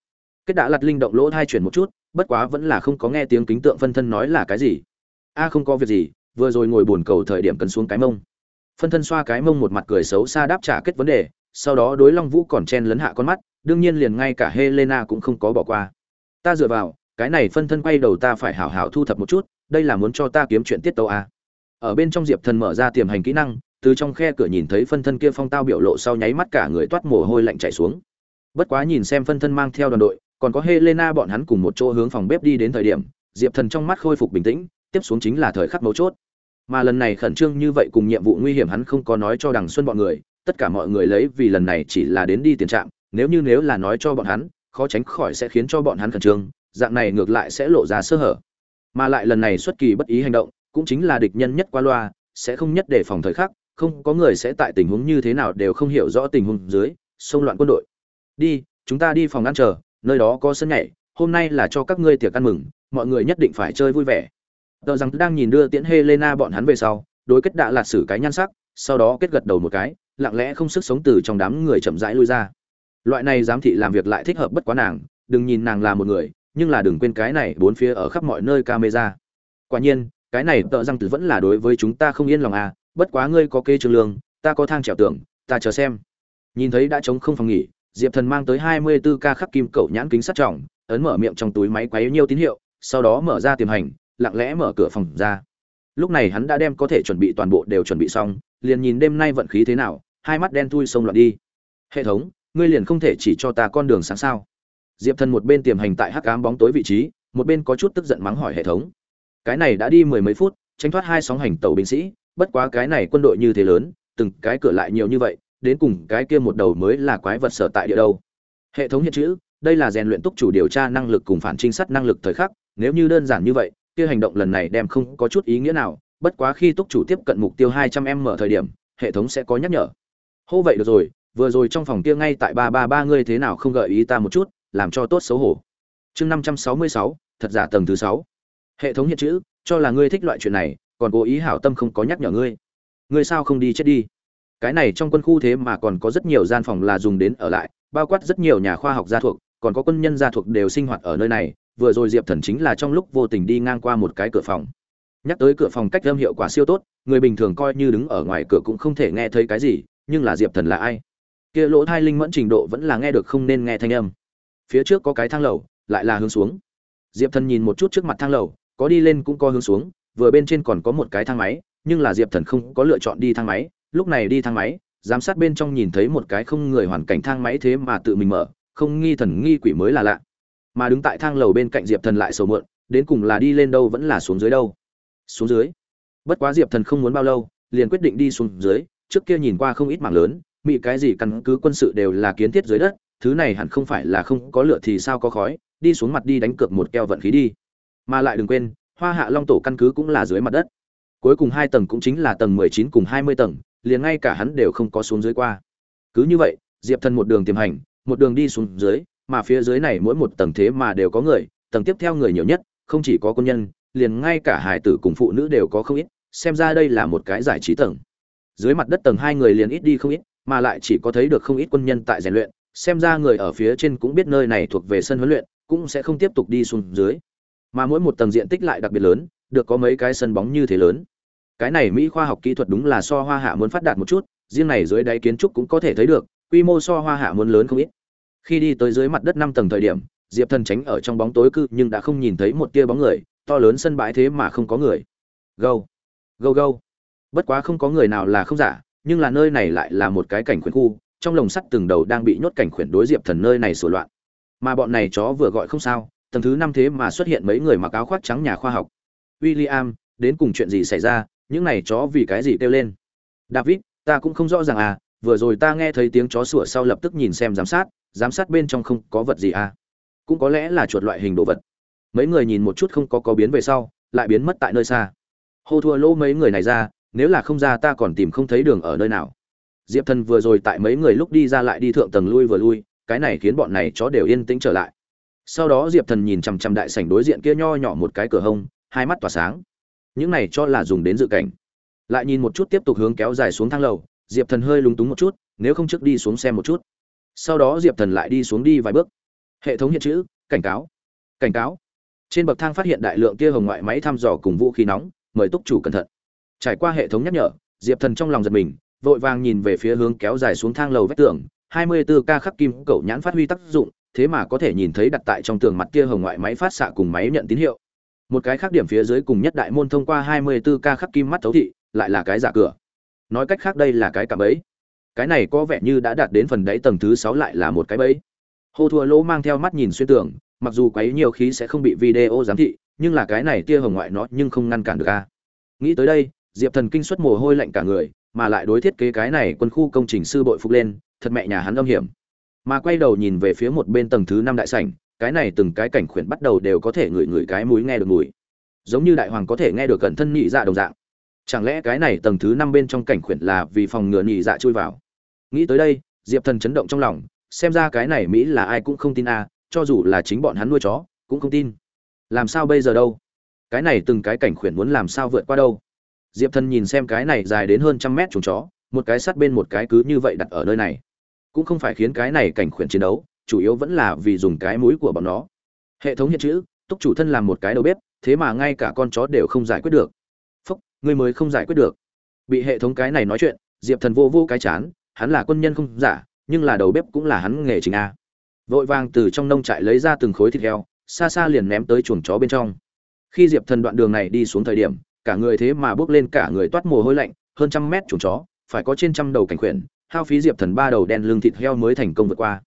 A: Kết đã lặt linh động lỗ thai chuyển một chút, bất quá vẫn là không có nghe tiếng kính tượng phân thân nói là cái gì. A, không có việc gì, vừa rồi ngồi buồn cầu thời điểm cần xuống cái mông. Phân thân xoa cái mông một mặt cười xấu xa đáp trả kết vấn đề, sau đó đối long vũ còn chen lấn hạ con mắt, đương nhiên liền ngay cả helena cũng không có bỏ qua ta dựa vào, cái này phân thân quay đầu ta phải hảo hảo thu thập một chút, đây là muốn cho ta kiếm chuyện tiết tấu à. ở bên trong diệp thần mở ra tiềm hành kỹ năng, từ trong khe cửa nhìn thấy phân thân kia phong tao biểu lộ sau nháy mắt cả người toát mồ hôi lạnh chảy xuống bất quá nhìn xem phân thân mang theo đoàn đội, còn có helena bọn hắn cùng một chỗ hướng phòng bếp đi đến thời điểm, diệp thần trong mắt khôi phục bình tĩnh, tiếp xuống chính là thời khắc mấu chốt mà lần này khẩn trương như vậy cùng nhiệm vụ nguy hiểm hắn không có nói cho đằng xuân bọn người, tất cả mọi người lấy vì lần này chỉ là đến đi tiền trạm, nếu như nếu là nói cho bọn hắn khó tránh khỏi sẽ khiến cho bọn hắn khẩn trương, dạng này ngược lại sẽ lộ ra sơ hở. Mà lại lần này xuất kỳ bất ý hành động, cũng chính là địch nhân nhất qua loa, sẽ không nhất để phòng thời khắc, không có người sẽ tại tình huống như thế nào đều không hiểu rõ tình huống dưới, xông loạn quân đội. Đi, chúng ta đi phòng ăn chờ, nơi đó có sân nhảy, hôm nay là cho các ngươi tiệc ăn mừng, mọi người nhất định phải chơi vui vẻ. Tờ rằng đang nhìn đưa tiễn helena bọn hắn về sau, đối kết đạ lạt xử cái nhan sắc, sau đó kết gật đầu một cái, lặng lẽ không sức sống từ trong đám người chậm rãi lui ra loại này giám thị làm việc lại thích hợp bất quá nàng, đừng nhìn nàng là một người, nhưng là đừng quên cái này bốn phía ở khắp mọi nơi camera. Quả nhiên, cái này tợ răng tử vẫn là đối với chúng ta không yên lòng à bất quá ngươi có kê trương lương, ta có thang trèo tưởng ta chờ xem. Nhìn thấy đã trống không phòng nghỉ, diệp thần mang tới hai mươi 24 ca khắc kim cẩu nhãn kính sắt trọng, ấn mở miệng trong túi máy quấy nhiêu tín hiệu, sau đó mở ra tiềm hành, lặng lẽ mở cửa phòng ra. Lúc này hắn đã đem có thể chuẩn bị toàn bộ đều chuẩn bị xong, liền nhìn đêm nay vận khí thế nào, hai mắt đen thui xông loạn đi. Hệ thống ngươi liền không thể chỉ cho ta con đường sáng sao? Diệp thần một bên tiềm hành tại hắc ám bóng tối vị trí, một bên có chút tức giận mắng hỏi hệ thống. Cái này đã đi mười mấy phút, tránh thoát hai sóng hành tàu binh sĩ, bất quá cái này quân đội như thế lớn, từng cái cửa lại nhiều như vậy, đến cùng cái kia một đầu mới là quái vật sở tại địa đâu. Hệ thống hiện chữ, đây là rèn luyện túc chủ điều tra năng lực cùng phản trinh sát năng lực thời khắc, nếu như đơn giản như vậy, kia hành động lần này đem không có chút ý nghĩa nào, bất quá khi túc chủ tiếp cận mục tiêu hai trăm m mở thời điểm, hệ thống sẽ có nhắc nhở. Hô vậy được rồi vừa rồi trong phòng kia ngay tại ba ba ba ngươi thế nào không gợi ý ta một chút, làm cho tốt xấu hổ. Chương năm trăm sáu mươi sáu, thật giả tầng thứ sáu. Hệ thống hiện chữ, cho là ngươi thích loại chuyện này, còn cố ý hảo tâm không có nhắc nhở ngươi. Ngươi sao không đi chết đi? Cái này trong quân khu thế mà còn có rất nhiều gian phòng là dùng đến ở lại, bao quát rất nhiều nhà khoa học gia thuộc, còn có quân nhân gia thuộc đều sinh hoạt ở nơi này, vừa rồi diệp thần chính là trong lúc vô tình đi ngang qua một cái cửa phòng. Nhắc tới cửa phòng cách âm hiệu quả siêu tốt, người bình thường coi như đứng ở ngoài cửa cũng không thể nghe thấy cái gì, nhưng là diệp thần là ai? Kia lỗ thai linh mẫn trình độ vẫn là nghe được không nên nghe thanh âm. Phía trước có cái thang lầu, lại là hướng xuống. Diệp thần nhìn một chút trước mặt thang lầu, có đi lên cũng có hướng xuống, vừa bên trên còn có một cái thang máy, nhưng là diệp thần không có lựa chọn đi thang máy, lúc này đi thang máy, giám sát bên trong nhìn thấy một cái không người hoàn cảnh thang máy thế mà tự mình mở, không nghi thần nghi quỷ mới là lạ. Mà đứng tại thang lầu bên cạnh diệp thần lại sầu mượn, đến cùng là đi lên đâu vẫn là xuống dưới đâu. Xuống dưới. Bất quá diệp thần không muốn bao lâu, liền quyết định đi xuống dưới, trước kia nhìn qua không ít mảng lớn mỹ cái gì căn cứ quân sự đều là kiến thiết dưới đất, thứ này hẳn không phải là không có lửa thì sao có khói, đi xuống mặt đi đánh cược một keo vận khí đi. Mà lại đừng quên, hoa hạ long tổ căn cứ cũng là dưới mặt đất. Cuối cùng hai tầng cũng chính là tầng mười chín cùng hai mươi tầng, liền ngay cả hắn đều không có xuống dưới qua. Cứ như vậy, diệp thần một đường tiềm hành, một đường đi xuống dưới, mà phía dưới này mỗi một tầng thế mà đều có người, tầng tiếp theo người nhiều nhất, không chỉ có quân nhân, liền ngay cả hải tử cùng phụ nữ đều có không ít, xem ra đây là một cái giải trí tầng. Dưới mặt đất tầng hai người liền ít đi không ít mà lại chỉ có thấy được không ít quân nhân tại rèn luyện, xem ra người ở phía trên cũng biết nơi này thuộc về sân huấn luyện, cũng sẽ không tiếp tục đi xuống dưới. Mà mỗi một tầng diện tích lại đặc biệt lớn, được có mấy cái sân bóng như thế lớn. Cái này mỹ khoa học kỹ thuật đúng là so hoa hạ muốn phát đạt một chút, riêng này dưới đáy kiến trúc cũng có thể thấy được, quy mô so hoa hạ muốn lớn không ít. Khi đi tới dưới mặt đất năm tầng thời điểm, diệp thần tránh ở trong bóng tối cư nhưng đã không nhìn thấy một tia bóng người, to lớn sân bãi thế mà không có người. Gâu. Gâu gâu. Bất quá không có người nào là không giả nhưng là nơi này lại là một cái cảnh khuyển khu trong lồng sắt từng đầu đang bị nhốt cảnh khuyển đối diệp thần nơi này sổ loạn. Mà bọn này chó vừa gọi không sao tầng thứ năm thế mà xuất hiện mấy người mặc áo khoác trắng nhà khoa học. William, đến cùng chuyện gì xảy ra? Những này chó vì cái gì kêu lên? David ta cũng không rõ ràng à vừa rồi ta nghe thấy tiếng chó sủa sau lập tức nhìn xem giám sát giám sát bên trong không có vật gì à. Cũng có lẽ là chuột loại hình đồ vật. Mấy người nhìn một chút không có có biến về sau lại biến mất tại nơi xa. Hô thua lỗ mấy người này ra nếu là không ra ta còn tìm không thấy đường ở nơi nào. Diệp thần vừa rồi tại mấy người lúc đi ra lại đi thượng tầng lui vừa lui, cái này khiến bọn này chó đều yên tĩnh trở lại. Sau đó diệp thần nhìn chằm chằm đại sảnh đối diện kia nho nhỏ một cái cửa hông, hai mắt tỏa sáng. Những này cho là dùng đến dự cảnh. Lại nhìn một chút tiếp tục hướng kéo dài xuống thang lầu, diệp thần hơi lúng túng một chút, nếu không trước đi xuống xem một chút. Sau đó diệp thần lại đi xuống đi vài bước. Hệ thống hiện chữ, cảnh cáo. Cảnh cáo. Trên bậc thang phát hiện đại lượng kia hồng ngoại máy thăm dò cùng vũ khí nóng, mời túc chủ cẩn thận trải qua hệ thống nhắc nhở, diệp thần trong lòng giật mình, vội vàng nhìn về phía hướng kéo dài xuống thang lầu vách tường 24 ca khắc kim cậu nhãn phát huy tác dụng, thế mà có thể nhìn thấy đặt tại trong tường mặt kia hồng ngoại máy phát xạ cùng máy nhận tín hiệu. Một cái khác điểm phía dưới cùng nhất đại môn thông qua 24 ca khắc kim mắt thấu thị, lại là cái giả cửa. Nói cách khác đây là cái cạm bẫy. Cái này có vẻ như đã đạt đến phần đáy tầng thứ sáu lại là một cái bẫy. Hô thua lỗ mang theo mắt nhìn xuyên tường, mặc dù quấy nhiều khí sẽ không bị video giám thị, nhưng là cái này tia hồng ngoại nó nhưng không ngăn cản được a. Nghĩ tới đây diệp thần kinh xuất mồ hôi lạnh cả người, mà lại đối thiết kế cái này quân khu công trình sư bội phục lên, thật mẹ nhà hắn âm hiểm. Mà quay đầu nhìn về phía một bên tầng thứ năm đại sảnh, cái này từng cái cảnh khuyển bắt đầu đều có thể ngửi ngửi cái mũi nghe được mùi. Giống như đại hoàng có thể nghe được cẩn thân nhị dạ đồng dạng. Chẳng lẽ cái này tầng thứ năm bên trong cảnh khuyển là vì phòng ngừa nhị dạ chui vào? Nghĩ tới đây, diệp thần chấn động trong lòng, xem ra cái này mỹ là ai cũng không tin a, cho dù là chính bọn hắn nuôi chó, cũng không tin. Làm sao bây giờ đâu? Cái này từng cái cảnh khuyển muốn làm sao vượt qua đâu? Diệp thần nhìn xem cái này dài đến hơn trăm mét chuồng chó, một cái sát bên một cái cứ như vậy đặt ở nơi này. Cũng không phải khiến cái này cảnh khuyển chiến đấu, chủ yếu vẫn là vì dùng cái mũi của bọn nó. Hệ thống hiện chữ, túc chủ thân làm một cái đầu bếp, thế mà ngay cả con chó đều không giải quyết được. Phúc, ngươi mới không giải quyết được. Bị hệ thống cái này nói chuyện, diệp thần vô vô cái chán, hắn là quân nhân không giả, nhưng là đầu bếp cũng là hắn nghề chính a. Vội vàng từ trong nông trại lấy ra từng khối thịt heo, xa xa liền ném tới chuồng chó bên trong. Khi diệp thần đoạn đường này đi xuống thời điểm cả người thế mà bước lên cả người toát mồ hôi lạnh, hơn trăm mét chuồng chó, phải có trên trăm đầu cảnh khuyển, hao phí diệp thần ba đầu đen lưng thịt heo mới thành công vượt qua.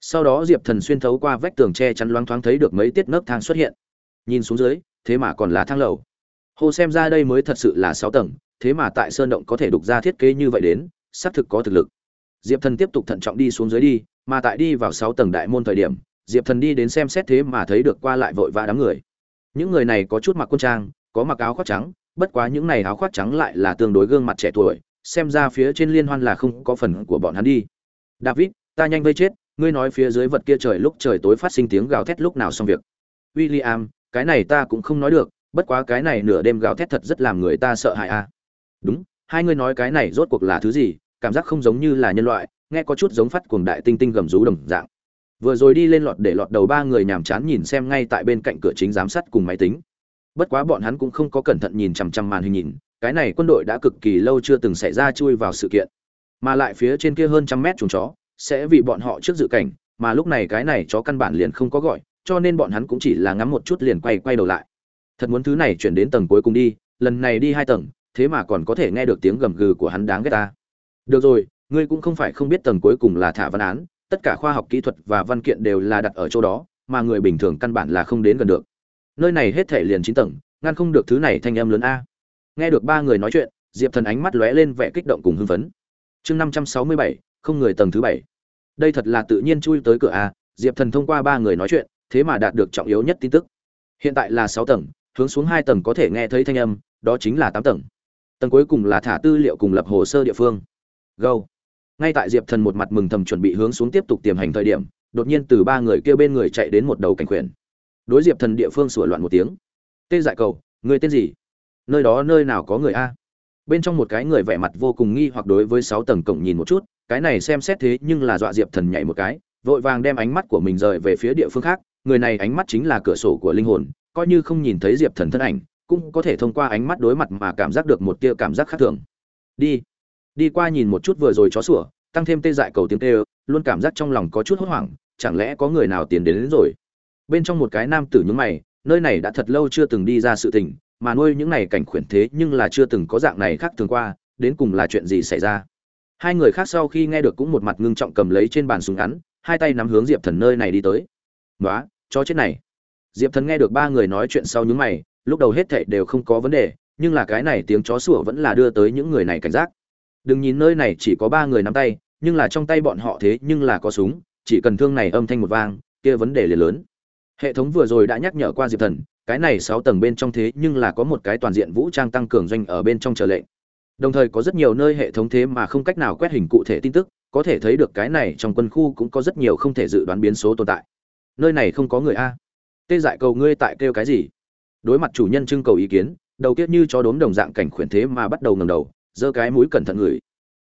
A: Sau đó diệp thần xuyên thấu qua vách tường che chắn loáng thoáng thấy được mấy tiết nấc thang xuất hiện. Nhìn xuống dưới, thế mà còn là thang lầu. Hồ xem ra đây mới thật sự là sáu tầng, thế mà tại sơn động có thể đục ra thiết kế như vậy đến, xác thực có thực lực. Diệp thần tiếp tục thận trọng đi xuống dưới đi, mà tại đi vào sáu tầng đại môn thời điểm, diệp thần đi đến xem xét thế mà thấy được qua lại vội vã đám người. Những người này có chút mặc quân trang, có mặc áo khoác trắng bất quá những này áo khoác trắng lại là tương đối gương mặt trẻ tuổi xem ra phía trên liên hoan là không có phần của bọn hắn đi. David ta nhanh vây chết ngươi nói phía dưới vật kia trời lúc trời tối phát sinh tiếng gào thét lúc nào xong việc. William, cái này ta cũng không nói được bất quá cái này nửa đêm gào thét thật rất làm người ta sợ hãi a đúng hai ngươi nói cái này rốt cuộc là thứ gì cảm giác không giống như là nhân loại nghe có chút giống phát cuồng đại tinh tinh gầm rú đồng dạng. Vừa rồi đi lên lọt để lọt đầu ba người nhàm chán nhìn xem ngay tại bên cạnh cửa chính giám sát cùng máy tính bất quá bọn hắn cũng không có cẩn thận nhìn chằm chằm màn hình nhìn, cái này quân đội đã cực kỳ lâu chưa từng xảy ra chui vào sự kiện. Mà lại phía trên kia hơn trăm mét chuồng chó, sẽ vì bọn họ trước dự cảnh, mà lúc này cái này chó căn bản liền không có gọi, cho nên bọn hắn cũng chỉ là ngắm một chút liền quay quay đầu lại. Thật muốn thứ này chuyển đến tầng cuối cùng đi, lần này đi hai tầng, thế mà còn có thể nghe được tiếng gầm gừ của hắn đáng ghét ta. Được rồi, ngươi cũng không phải không biết tầng cuối cùng là thả văn án, tất cả khoa học kỹ thuật và văn kiện đều là đặt ở chỗ đó, mà người bình thường căn bản là không đến gần được nơi này hết thể liền chín tầng, ngăn không được thứ này thanh âm lớn a. Nghe được ba người nói chuyện, diệp thần ánh mắt lóe lên vẻ kích động cùng hưng phấn. Chương năm trăm sáu mươi bảy, không người tầng thứ bảy. Đây thật là tự nhiên chui tới cửa a, diệp thần thông qua ba người nói chuyện, thế mà đạt được trọng yếu nhất tin tức. Hiện tại là sáu tầng, hướng xuống hai tầng có thể nghe thấy thanh âm, đó chính là tám tầng. Tầng cuối cùng là thả tư liệu cùng lập hồ sơ địa phương. Gâu. ngay tại diệp thần một mặt mừng thầm chuẩn bị hướng xuống tiếp tục tiềm hành thời điểm, đột nhiên từ ba người kia bên người chạy đến một đầu cảnh khuyển đối diệp thần địa phương sửa loạn một tiếng. Tê dại cầu người tên gì? Nơi đó nơi nào có người a? Bên trong một cái người vẻ mặt vô cùng nghi hoặc đối với sáu tầng cổng nhìn một chút cái này xem xét thế nhưng là dọa diệp thần nhảy một cái vội vàng đem ánh mắt của mình rời về phía địa phương khác người này ánh mắt chính là cửa sổ của linh hồn coi như không nhìn thấy diệp thần thân ảnh cũng có thể thông qua ánh mắt đối mặt mà cảm giác được một tia cảm giác khác thường. Đi đi qua nhìn một chút vừa rồi chó sủa tăng thêm tê dại cầu tiếng tê luôn cảm giác trong lòng có chút hốt hoảng chẳng lẽ có người nào tiến đến, đến rồi? Bên trong một cái nam tử nhướng mày, nơi này đã thật lâu chưa từng đi ra sự tình, mà nuôi những này cảnh khuyển thế nhưng là chưa từng có dạng này khác thường qua, đến cùng là chuyện gì xảy ra? Hai người khác sau khi nghe được cũng một mặt ngưng trọng cầm lấy trên bàn súng ngắn, hai tay nắm hướng diệp thần nơi này đi tới. Nói cho chết này. Diệp thần nghe được ba người nói chuyện sau những mày, lúc đầu hết thệ đều không có vấn đề, nhưng là cái này tiếng chó sủa vẫn là đưa tới những người này cảnh giác. Đừng nhìn nơi này chỉ có ba người nắm tay, nhưng là trong tay bọn họ thế nhưng là có súng, chỉ cần thương này âm thanh một vang, kia vấn đề liền lớn hệ thống vừa rồi đã nhắc nhở qua diệp thần, cái này sáu tầng bên trong thế nhưng là có một cái toàn diện vũ trang tăng cường doanh ở bên trong chờ lệnh. Đồng thời có rất nhiều nơi hệ thống thế mà không cách nào quét hình cụ thể tin tức, có thể thấy được cái này trong quân khu cũng có rất nhiều không thể dự đoán biến số tồn tại. Nơi này không có người a. Tê dại cầu ngươi tại kêu cái gì? Đối mặt chủ nhân trưng cầu ý kiến, đầu tiết như cho đốm đồng dạng cảnh khuyển thế mà bắt đầu ngầm đầu, giơ cái mũi cẩn thận ngửi.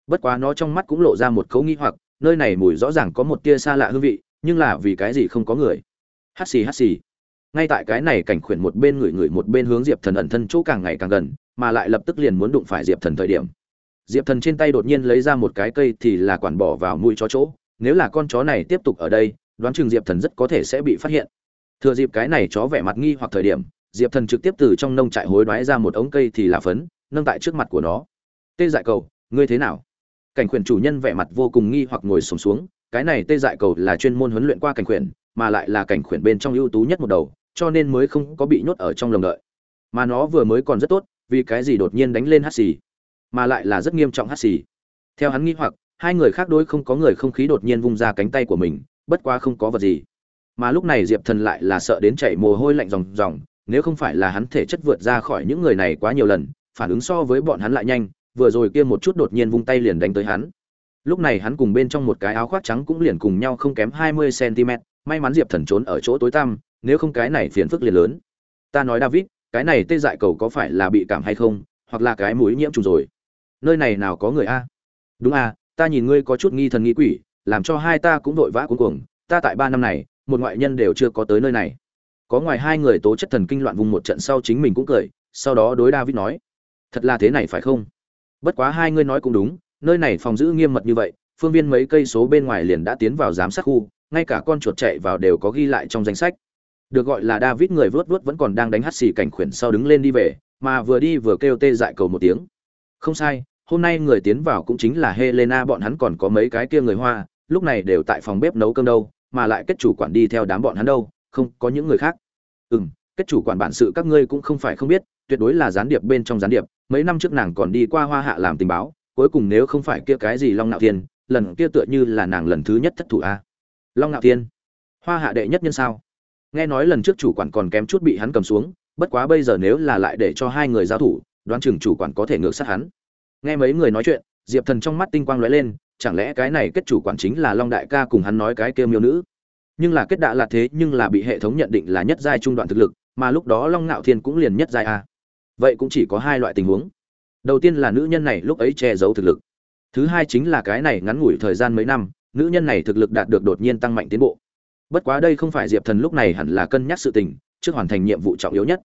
A: Bất quá nó trong mắt cũng lộ ra một khấu nghĩ hoặc, nơi này mùi rõ ràng có một tia xa lạ hương vị, nhưng là vì cái gì không có người? Hát xì hát xì. Ngay tại cái này cảnh khuyển một bên ngửi ngửi một bên hướng diệp thần ẩn thân chỗ càng ngày càng gần mà lại lập tức liền muốn đụng phải diệp thần thời điểm. Diệp thần trên tay đột nhiên lấy ra một cái cây thì là quản bỏ vào mũi chó chỗ. Nếu là con chó này tiếp tục ở đây đoán chừng diệp thần rất có thể sẽ bị phát hiện. Thừa dịp cái này chó vẻ mặt nghi hoặc thời điểm diệp thần trực tiếp từ trong nông trại hối đoái ra một ống cây thì là phấn nâng tại trước mặt của nó. Tê dại cầu ngươi thế nào? Cảnh khuyển chủ nhân vẻ mặt vô cùng nghi hoặc ngồi sùng xuống, xuống. Cái này tê dại cầu là chuyên môn huấn luyện qua cảnh khuyển mà lại là cảnh khuyển bên trong ưu tú nhất một đầu, cho nên mới không có bị nhốt ở trong lồng đợi. Mà nó vừa mới còn rất tốt, vì cái gì đột nhiên đánh lên hắt xì? Mà lại là rất nghiêm trọng hắt xì. Theo hắn nghĩ hoặc, hai người khác đối không có người không khí đột nhiên vung ra cánh tay của mình, bất quá không có vật gì. Mà lúc này diệp thần lại là sợ đến chảy mồ hôi lạnh ròng ròng, nếu không phải là hắn thể chất vượt ra khỏi những người này quá nhiều lần, phản ứng so với bọn hắn lại nhanh, vừa rồi kia một chút đột nhiên vung tay liền đánh tới hắn. Lúc này hắn cùng bên trong một cái áo khoác trắng cũng liền cùng nhau không kém hai mươi cm may mắn diệp thần trốn ở chỗ tối tăm, nếu không cái này phiền phức liền lớn. Ta nói david, cái này tê dại cầu có phải là bị cảm hay không, hoặc là cái mũi nhiễm trùng rồi? Nơi này nào có người a? Đúng a, ta nhìn ngươi có chút nghi thần nghi quỷ, làm cho hai ta cũng vội vã cuống cuồng. Ta tại ba năm này, một ngoại nhân đều chưa có tới nơi này. Có ngoài hai người tố chất thần kinh loạn vùng một trận sau chính mình cũng cười, sau đó đối david nói, thật là thế này phải không? Bất quá hai ngươi nói cũng đúng, nơi này phòng giữ nghiêm mật như vậy, phương viên mấy cây số bên ngoài liền đã tiến vào giám sát khu ngay cả con chuột chạy vào đều có ghi lại trong danh sách. Được gọi là david người vớt vớt vẫn còn đang đánh hắt xì cảnh khuyển sau đứng lên đi về, mà vừa đi vừa kêu tê dại cầu một tiếng. Không sai, hôm nay người tiến vào cũng chính là helena, bọn hắn còn có mấy cái kia người hoa, lúc này đều tại phòng bếp nấu cơm đâu, mà lại kết chủ quản đi theo đám bọn hắn đâu, không có những người khác. Ừ m kết chủ quản bản sự các ngươi cũng không phải không biết, tuyệt đối là gián điệp bên trong gián điệp, mấy năm trước nàng còn đi qua hoa hạ làm tình báo, cuối cùng nếu không phải kia cái gì long nạo thiên, lần kia tựa như là nàng lần thứ nhất thất thủ a long Ngạo thiên. Hoa hạ đệ nhất nhân sao? Nghe nói lần trước chủ quản còn kém chút bị hắn cầm xuống, bất quá bây giờ nếu là lại để cho hai người giao thủ, đoán chừng chủ quản có thể ngược sát hắn. Nghe mấy người nói chuyện, diệp thần trong mắt tinh quang lóe lên, chẳng lẽ cái này kết chủ quản chính là long đại ca cùng hắn nói cái kêu miêu nữ? Nhưng là kết đạ là thế, nhưng là bị hệ thống nhận định là nhất giai trung đoạn thực lực, mà lúc đó long ngạo thiên cũng liền nhất giai a. Vậy cũng chỉ có hai loại tình huống. Đầu tiên là nữ nhân này lúc ấy che giấu thực lực. Thứ hai chính là cái này ngắn ngủi thời gian mấy năm nữ nhân này thực lực đạt được đột nhiên tăng mạnh tiến bộ. Bất quá đây không phải diệp thần lúc này hẳn là cân nhắc sự tình, trước hoàn thành nhiệm vụ trọng yếu nhất.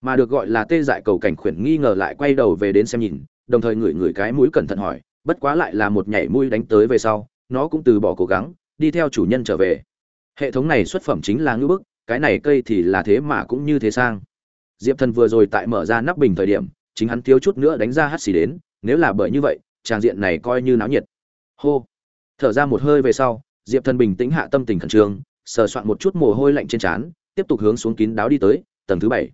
A: Mà được gọi là tê dại cầu cảnh khuyển nghi ngờ lại quay đầu về đến xem nhìn, đồng thời ngửi ngửi cái mũi cẩn thận hỏi, bất quá lại là một nhảy mũi đánh tới về sau, nó cũng từ bỏ cố gắng, đi theo chủ nhân trở về. Hệ thống này xuất phẩm chính là ngưỡng bức, cái này cây thì là thế mà cũng như thế sang. Diệp thần vừa rồi tại mở ra nắp bình thời điểm, chính hắn thiếu chút nữa đánh ra hắt xì đến, nếu là bởi như vậy tràng diện này coi như náo nhiệt. Hô thở ra một hơi về sau, diệp thần bình tĩnh hạ tâm tình khẩn trương, sờ soạn một chút mồ hôi lạnh trên trán, tiếp tục hướng xuống kín đáo đi tới, tầng thứ bảy.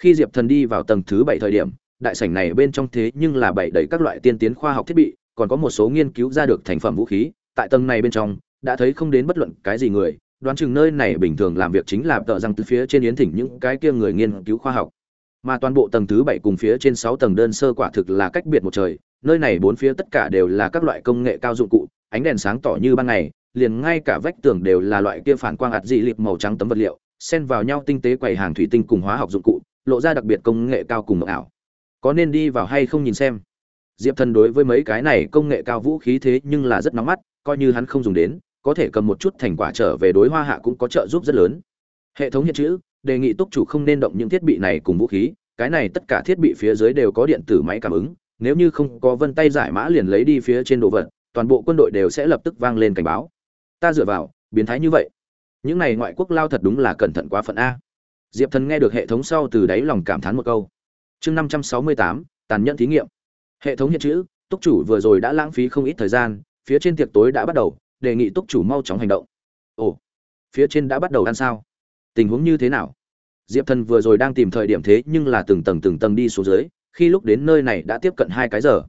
A: Khi diệp thần đi vào tầng thứ bảy thời điểm, đại sảnh này bên trong thế nhưng là bảy đầy các loại tiên tiến khoa học thiết bị, còn có một số nghiên cứu ra được thành phẩm vũ khí, tại tầng này bên trong, đã thấy không đến bất luận cái gì người, đoán chừng nơi này bình thường làm việc chính là tợ răng từ phía trên yến thỉnh những cái kia người nghiên cứu khoa học. Mà toàn bộ tầng thứ bảy cùng phía trên sáu tầng đơn sơ quả thực là cách biệt một trời, nơi này bốn phía tất cả đều là các loại công nghệ cao dụng cụ ánh đèn sáng tỏ như ban ngày, liền ngay cả vách tường đều là loại kia phản quang ạt dị liệp màu trắng tấm vật liệu, xen vào nhau tinh tế quầy hàng thủy tinh cùng hóa học dụng cụ, lộ ra đặc biệt công nghệ cao cùng ảo. Có nên đi vào hay không nhìn xem? Diệp thần đối với mấy cái này công nghệ cao vũ khí thế nhưng là rất nóng mắt, coi như hắn không dùng đến, có thể cầm một chút thành quả trở về đối hoa hạ cũng có trợ giúp rất lớn. Hệ thống hiện chữ, đề nghị túc chủ không nên động những thiết bị này cùng vũ khí, cái này tất cả thiết bị phía dưới đều có điện tử máy cảm ứng, nếu như không có vân tay giải mã liền lấy đi phía trên đồ vật toàn bộ quân đội đều sẽ lập tức vang lên cảnh báo. Ta dựa vào, biến thái như vậy. Những này ngoại quốc lao thật đúng là cẩn thận quá phận a. Diệp thần nghe được hệ thống sau từ đáy lòng cảm thán một câu. Chương năm trăm sáu mươi tám, tàn nhẫn thí nghiệm. Hệ thống hiện chữ, túc chủ vừa rồi đã lãng phí không ít thời gian, phía trên tiệc tối đã bắt đầu, đề nghị túc chủ mau chóng hành động. Ồ, phía trên đã bắt đầu ăn sao? Tình huống như thế nào? Diệp thần vừa rồi đang tìm thời điểm thế nhưng là từng tầng từng tầng đi xuống dưới, khi lúc đến nơi này đã tiếp cận hai cái giờ.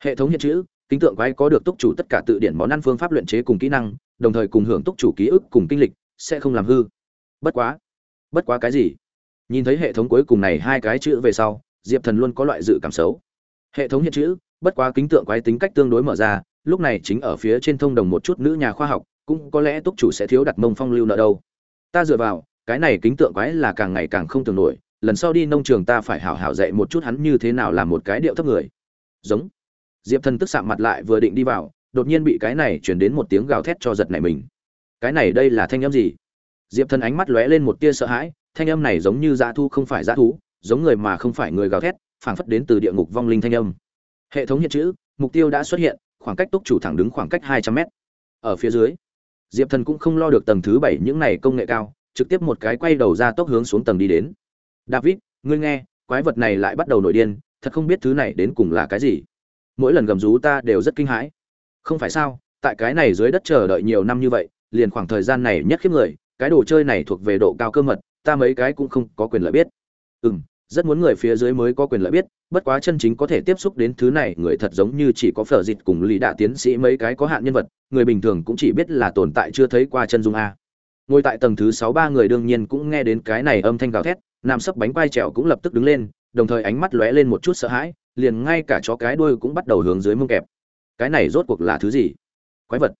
A: Hệ thống hiện chữ kính tượng quái có được túc chủ tất cả tự điển món ăn phương pháp luyện chế cùng kỹ năng, đồng thời cùng hưởng túc chủ ký ức cùng kinh lịch, sẽ không làm hư. Bất quá bất quá cái gì? Nhìn thấy hệ thống cuối cùng này hai cái chữ về sau, diệp thần luôn có loại dự cảm xấu. Hệ thống hiện chữ, bất quá kính tượng quái tính cách tương đối mở ra, lúc này chính ở phía trên thông đồng một chút nữ nhà khoa học, cũng có lẽ túc chủ sẽ thiếu đặt mông phong lưu nợ đâu. Ta dựa vào, cái này kính tượng quái là càng ngày càng không tưởng nổi, lần sau đi nông trường ta phải hảo hảo dạy một chút hắn như thế nào làm một cái điệu thấp người. Giống diệp thần tức sạm mặt lại vừa định đi vào, đột nhiên bị cái này chuyển đến một tiếng gào thét cho giật này mình. Cái này đây là thanh âm gì? Diệp thần ánh mắt lóe lên một tia sợ hãi, thanh âm này giống như dã thu không phải dã thú, giống người mà không phải người gào thét, phảng phất đến từ địa ngục vong linh thanh âm. Hệ thống hiện chữ, mục tiêu đã xuất hiện, khoảng cách túc chủ thẳng đứng khoảng cách hai trăm mét. Ở phía dưới, diệp thần cũng không lo được tầng thứ bảy những này công nghệ cao, trực tiếp một cái quay đầu ra tốc hướng xuống tầng đi đến. David, ngươi nghe, quái vật này lại bắt đầu nổi điên, thật không biết thứ này đến cùng là cái gì mỗi lần gầm rú ta đều rất kinh hãi. Không phải sao, tại cái này dưới đất chờ đợi nhiều năm như vậy, liền khoảng thời gian này nhất khiếp người, cái đồ chơi này thuộc về độ cao cơ mật, ta mấy cái cũng không có quyền lợi biết. Ừ m rất muốn người phía dưới mới có quyền lợi biết, bất quá chân chính có thể tiếp xúc đến thứ này, người thật giống như chỉ có phở dịch cùng lý đạ tiến sĩ mấy cái có hạn nhân vật, người bình thường cũng chỉ biết là tồn tại chưa thấy qua chân dung a. Ngồi tại tầng thứ sáu ba người đương nhiên cũng nghe đến cái này âm thanh gào thét, nam sấp bánh quai trèo cũng lập tức đứng lên, đồng thời ánh mắt lóe lên một chút sợ hãi liền ngay cả chó cái đuôi cũng bắt đầu hướng dưới mông kẹp cái này rốt cuộc là thứ gì quái vật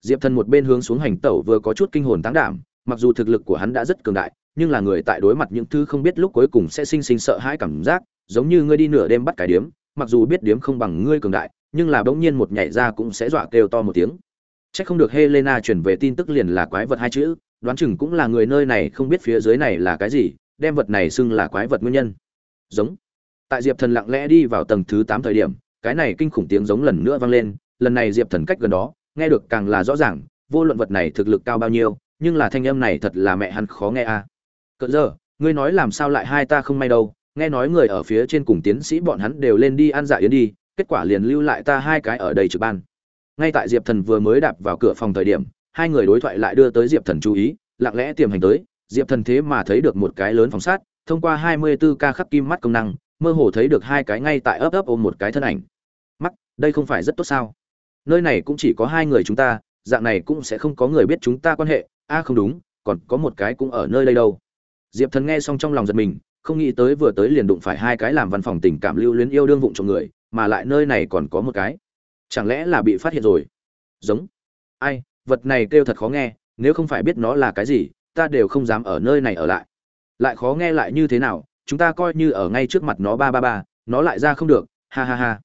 A: diệp thần một bên hướng xuống hành tẩu vừa có chút kinh hồn táng đảm mặc dù thực lực của hắn đã rất cường đại nhưng là người tại đối mặt những thứ không biết lúc cuối cùng sẽ sinh sinh sợ hãi cảm giác giống như ngươi đi nửa đêm bắt cái điếm mặc dù biết điếm không bằng ngươi cường đại nhưng là bỗng nhiên một nhảy ra cũng sẽ dọa kêu to một tiếng Chắc không được Helena chuyển về tin tức liền là quái vật hai chữ, đoán chừng cũng là người nơi này không biết phía dưới này là cái gì, đem vật này xưng là quái vật nguyên nhân. Giống. Tại Diệp Thần lặng lẽ đi vào tầng thứ tám thời điểm, cái này kinh khủng tiếng giống lần nữa vang lên, lần này Diệp Thần cách gần đó, nghe được càng là rõ ràng, vô luận vật này thực lực cao bao nhiêu, nhưng là thanh âm này thật là mẹ hắn khó nghe a. À. Cỡ giờ, ngươi nói làm sao lại hai ta không may đâu, nghe nói người ở phía trên cùng tiến sĩ bọn hắn đều lên đi ăn dạ yến đi, kết quả liền lưu lại ta hai cái ở đây trực ban ngay tại diệp thần vừa mới đạp vào cửa phòng thời điểm hai người đối thoại lại đưa tới diệp thần chú ý lặng lẽ tiềm hành tới diệp thần thế mà thấy được một cái lớn phòng sát thông qua hai mươi 24 ca khắc kim mắt công năng mơ hồ thấy được hai cái ngay tại ấp ấp ôm một cái thân ảnh. Mắt đây không phải rất tốt sao? Nơi này cũng chỉ có hai người chúng ta, dạng này cũng sẽ không có người biết chúng ta quan hệ. A không đúng, còn có một cái cũng ở nơi đây đâu. Diệp thần nghe xong trong lòng giật mình, không nghĩ tới vừa tới liền đụng phải hai cái làm văn phòng tình cảm lưu luyến yêu đương vụng trộm người, mà lại nơi này còn có một cái. Chẳng lẽ là bị phát hiện rồi? Giống. Ai, vật này kêu thật khó nghe, nếu không phải biết nó là cái gì, ta đều không dám ở nơi này ở lại. Lại khó nghe lại như thế nào chúng ta coi như ở ngay trước mặt nó ba ba ba, nó lại ra không được, ha ha ha.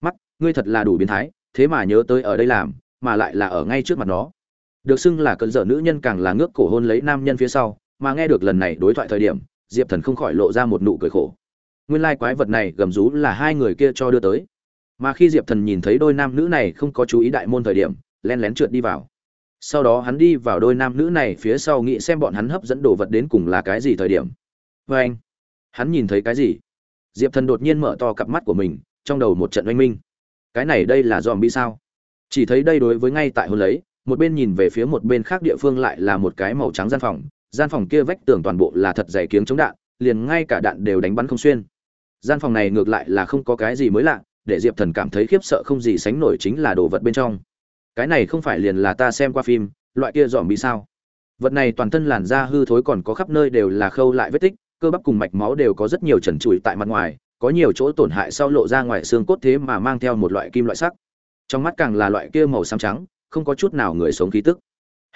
A: Mắt, ngươi thật là đủ biến thái, thế mà nhớ tới ở đây làm, mà lại là ở ngay trước mặt nó. Được xưng là cơn dở nữ nhân càng là ngước cổ hôn lấy nam nhân phía sau, mà nghe được lần này đối thoại thời điểm, diệp thần không khỏi lộ ra một nụ cười khổ. Nguyên lai quái vật này gầm rú là hai người kia cho đưa tới. Mà khi diệp thần nhìn thấy đôi nam nữ này không có chú ý đại môn thời điểm len lén trượt đi vào. Sau đó hắn đi vào đôi nam nữ này phía sau nghĩ xem bọn hắn hấp dẫn đồ vật đến cùng là cái gì thời điểm. Vê anh hắn nhìn thấy cái gì? Diệp thần đột nhiên mở to cặp mắt của mình, trong đầu một trận oanh minh. Cái này đây là dòm bi sao? Chỉ thấy đây đối với ngay tại hôn lấy, một bên nhìn về phía một bên khác địa phương lại là một cái màu trắng gian phòng. Gian phòng kia vách tường toàn bộ là thật dày kiếng chống đạn, liền ngay cả đạn đều đánh bắn không xuyên. Gian phòng này ngược lại là không có cái gì mới lạ, để diệp thần cảm thấy khiếp sợ không gì sánh nổi chính là đồ vật bên trong. Cái này không phải liền là ta xem qua phim, loại kia dòm bị sao? Vật này toàn thân làn da hư thối còn có khắp nơi đều là khâu lại vết tích cơ bắp cùng mạch máu đều có rất nhiều trần trụi tại mặt ngoài, có nhiều chỗ tổn hại sau lộ ra ngoài xương cốt thế mà mang theo một loại kim loại sắc. Trong mắt càng là loại kia màu xám trắng, không có chút nào người sống khí tức.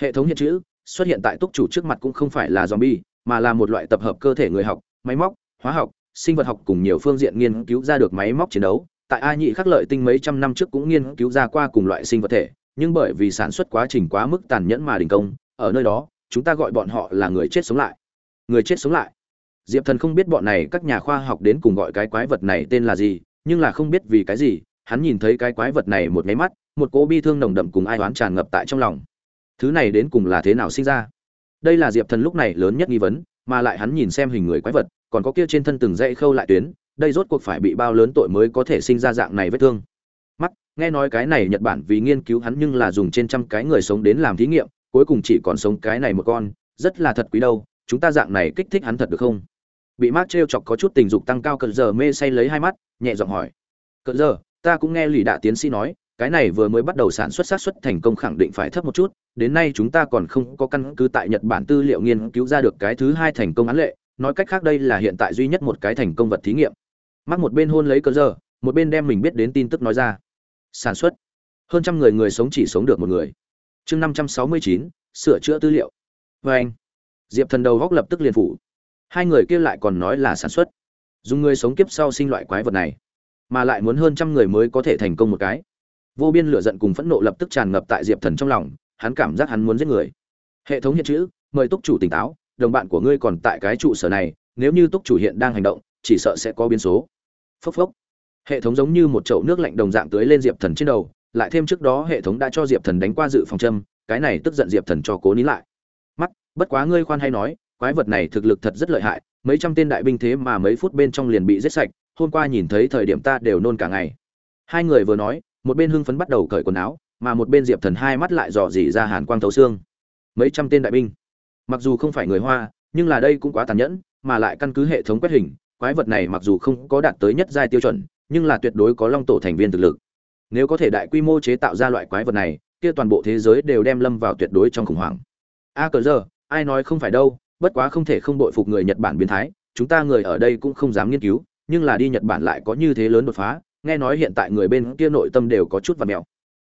A: Hệ thống hiện chữ, xuất hiện tại túc chủ trước mặt cũng không phải là zombie, mà là một loại tập hợp cơ thể người học, máy móc, hóa học, sinh vật học cùng nhiều phương diện nghiên cứu ra được máy móc chiến đấu. Tại a nhị khắc lợi tinh mấy trăm năm trước cũng nghiên cứu ra qua cùng loại sinh vật thể, nhưng bởi vì sản xuất quá trình quá mức tàn nhẫn mà đình công, ở nơi đó, chúng ta gọi bọn họ là người chết sống lại. Người chết sống lại diệp thần không biết bọn này các nhà khoa học đến cùng gọi cái quái vật này tên là gì, nhưng là không biết vì cái gì, hắn nhìn thấy cái quái vật này một máy mắt, một cỗ bi thương nồng đậm cùng ai oán tràn ngập tại trong lòng. Thứ này đến cùng là thế nào sinh ra? Đây là diệp thần lúc này lớn nhất nghi vấn, mà lại hắn nhìn xem hình người quái vật, còn có kia trên thân từng dãy khâu lại tuyến, đây rốt cuộc phải bị bao lớn tội mới có thể sinh ra dạng này vết thương. Mắt, nghe nói cái này nhật bản vì nghiên cứu hắn nhưng là dùng trên trăm cái người sống đến làm thí nghiệm, cuối cùng chỉ còn sống cái này một con, rất là thật quý đâu, chúng ta dạng này kích thích hắn thật được không? Bị mát trêu chọc có chút tình dục tăng cao cận giờ mê say lấy hai mắt, nhẹ giọng hỏi cận giờ ta cũng nghe lì đạ tiến sĩ nói, cái này vừa mới bắt đầu sản xuất sát xuất thành công khẳng định phải thấp một chút, đến nay chúng ta còn không có căn cứ tại nhật bản tư liệu nghiên cứu ra được cái thứ hai thành công án lệ, nói cách khác đây là hiện tại duy nhất một cái thành công vật thí nghiệm. Mắc một bên hôn lấy cơn giờ một bên đem mình biết đến tin tức nói ra. Sản xuất, hơn trăm người người sống chỉ sống được một người. Chương năm trăm sáu mươi chín, sửa chữa tư liệu. Vê anh. Diệp thần đầu góc lập tức liền phủ hai người kia lại còn nói là sản xuất. Dùng người sống kiếp sau sinh loại quái vật này, mà lại muốn hơn trăm người mới có thể thành công một cái. Vô biên lửa giận cùng phẫn nộ lập tức tràn ngập tại diệp thần trong lòng, hắn cảm giác hắn muốn giết người. Hệ thống hiện chữ, mời túc chủ tỉnh táo, đồng bạn của ngươi còn tại cái trụ sở này, nếu như túc chủ hiện đang hành động, chỉ sợ sẽ có biến số. Phốc phốc. Hệ thống giống như một chậu nước lạnh đồng dạng tưới lên diệp thần trên đầu, lại thêm trước đó hệ thống đã cho diệp thần đánh qua dự phòng châm, cái này tức giận diệp thần cho cố nín lại. Mắt, bất quá ngươi khoan hay nói quái vật này thực lực thật rất lợi hại, mấy trăm tên đại binh thế mà mấy phút bên trong liền bị giết sạch, hôm qua nhìn thấy thời điểm ta đều nôn cả ngày. Hai người vừa nói, một bên hưng phấn bắt đầu cởi quần áo, mà một bên diệp thần hai mắt lại dò dỉ ra hàn quang thấu xương. Mấy trăm tên đại binh. Mặc dù không phải người hoa, nhưng là đây cũng quá tàn nhẫn, mà lại căn cứ hệ thống quét hình, quái vật này mặc dù không có đạt tới nhất giai tiêu chuẩn, nhưng là tuyệt đối có long tổ thành viên thực lực. Nếu có thể đại quy mô chế tạo ra loại quái vật này, kia toàn bộ thế giới đều đem lâm vào tuyệt đối trong khủng hoảng. A cờ giờ ai nói không phải đâu bất quá không thể không bội phục người nhật bản biến thái, chúng ta người ở đây cũng không dám nghiên cứu, nhưng là đi nhật bản lại có như thế lớn đột phá, nghe nói hiện tại người bên kia nội tâm đều có chút vặn vẹo.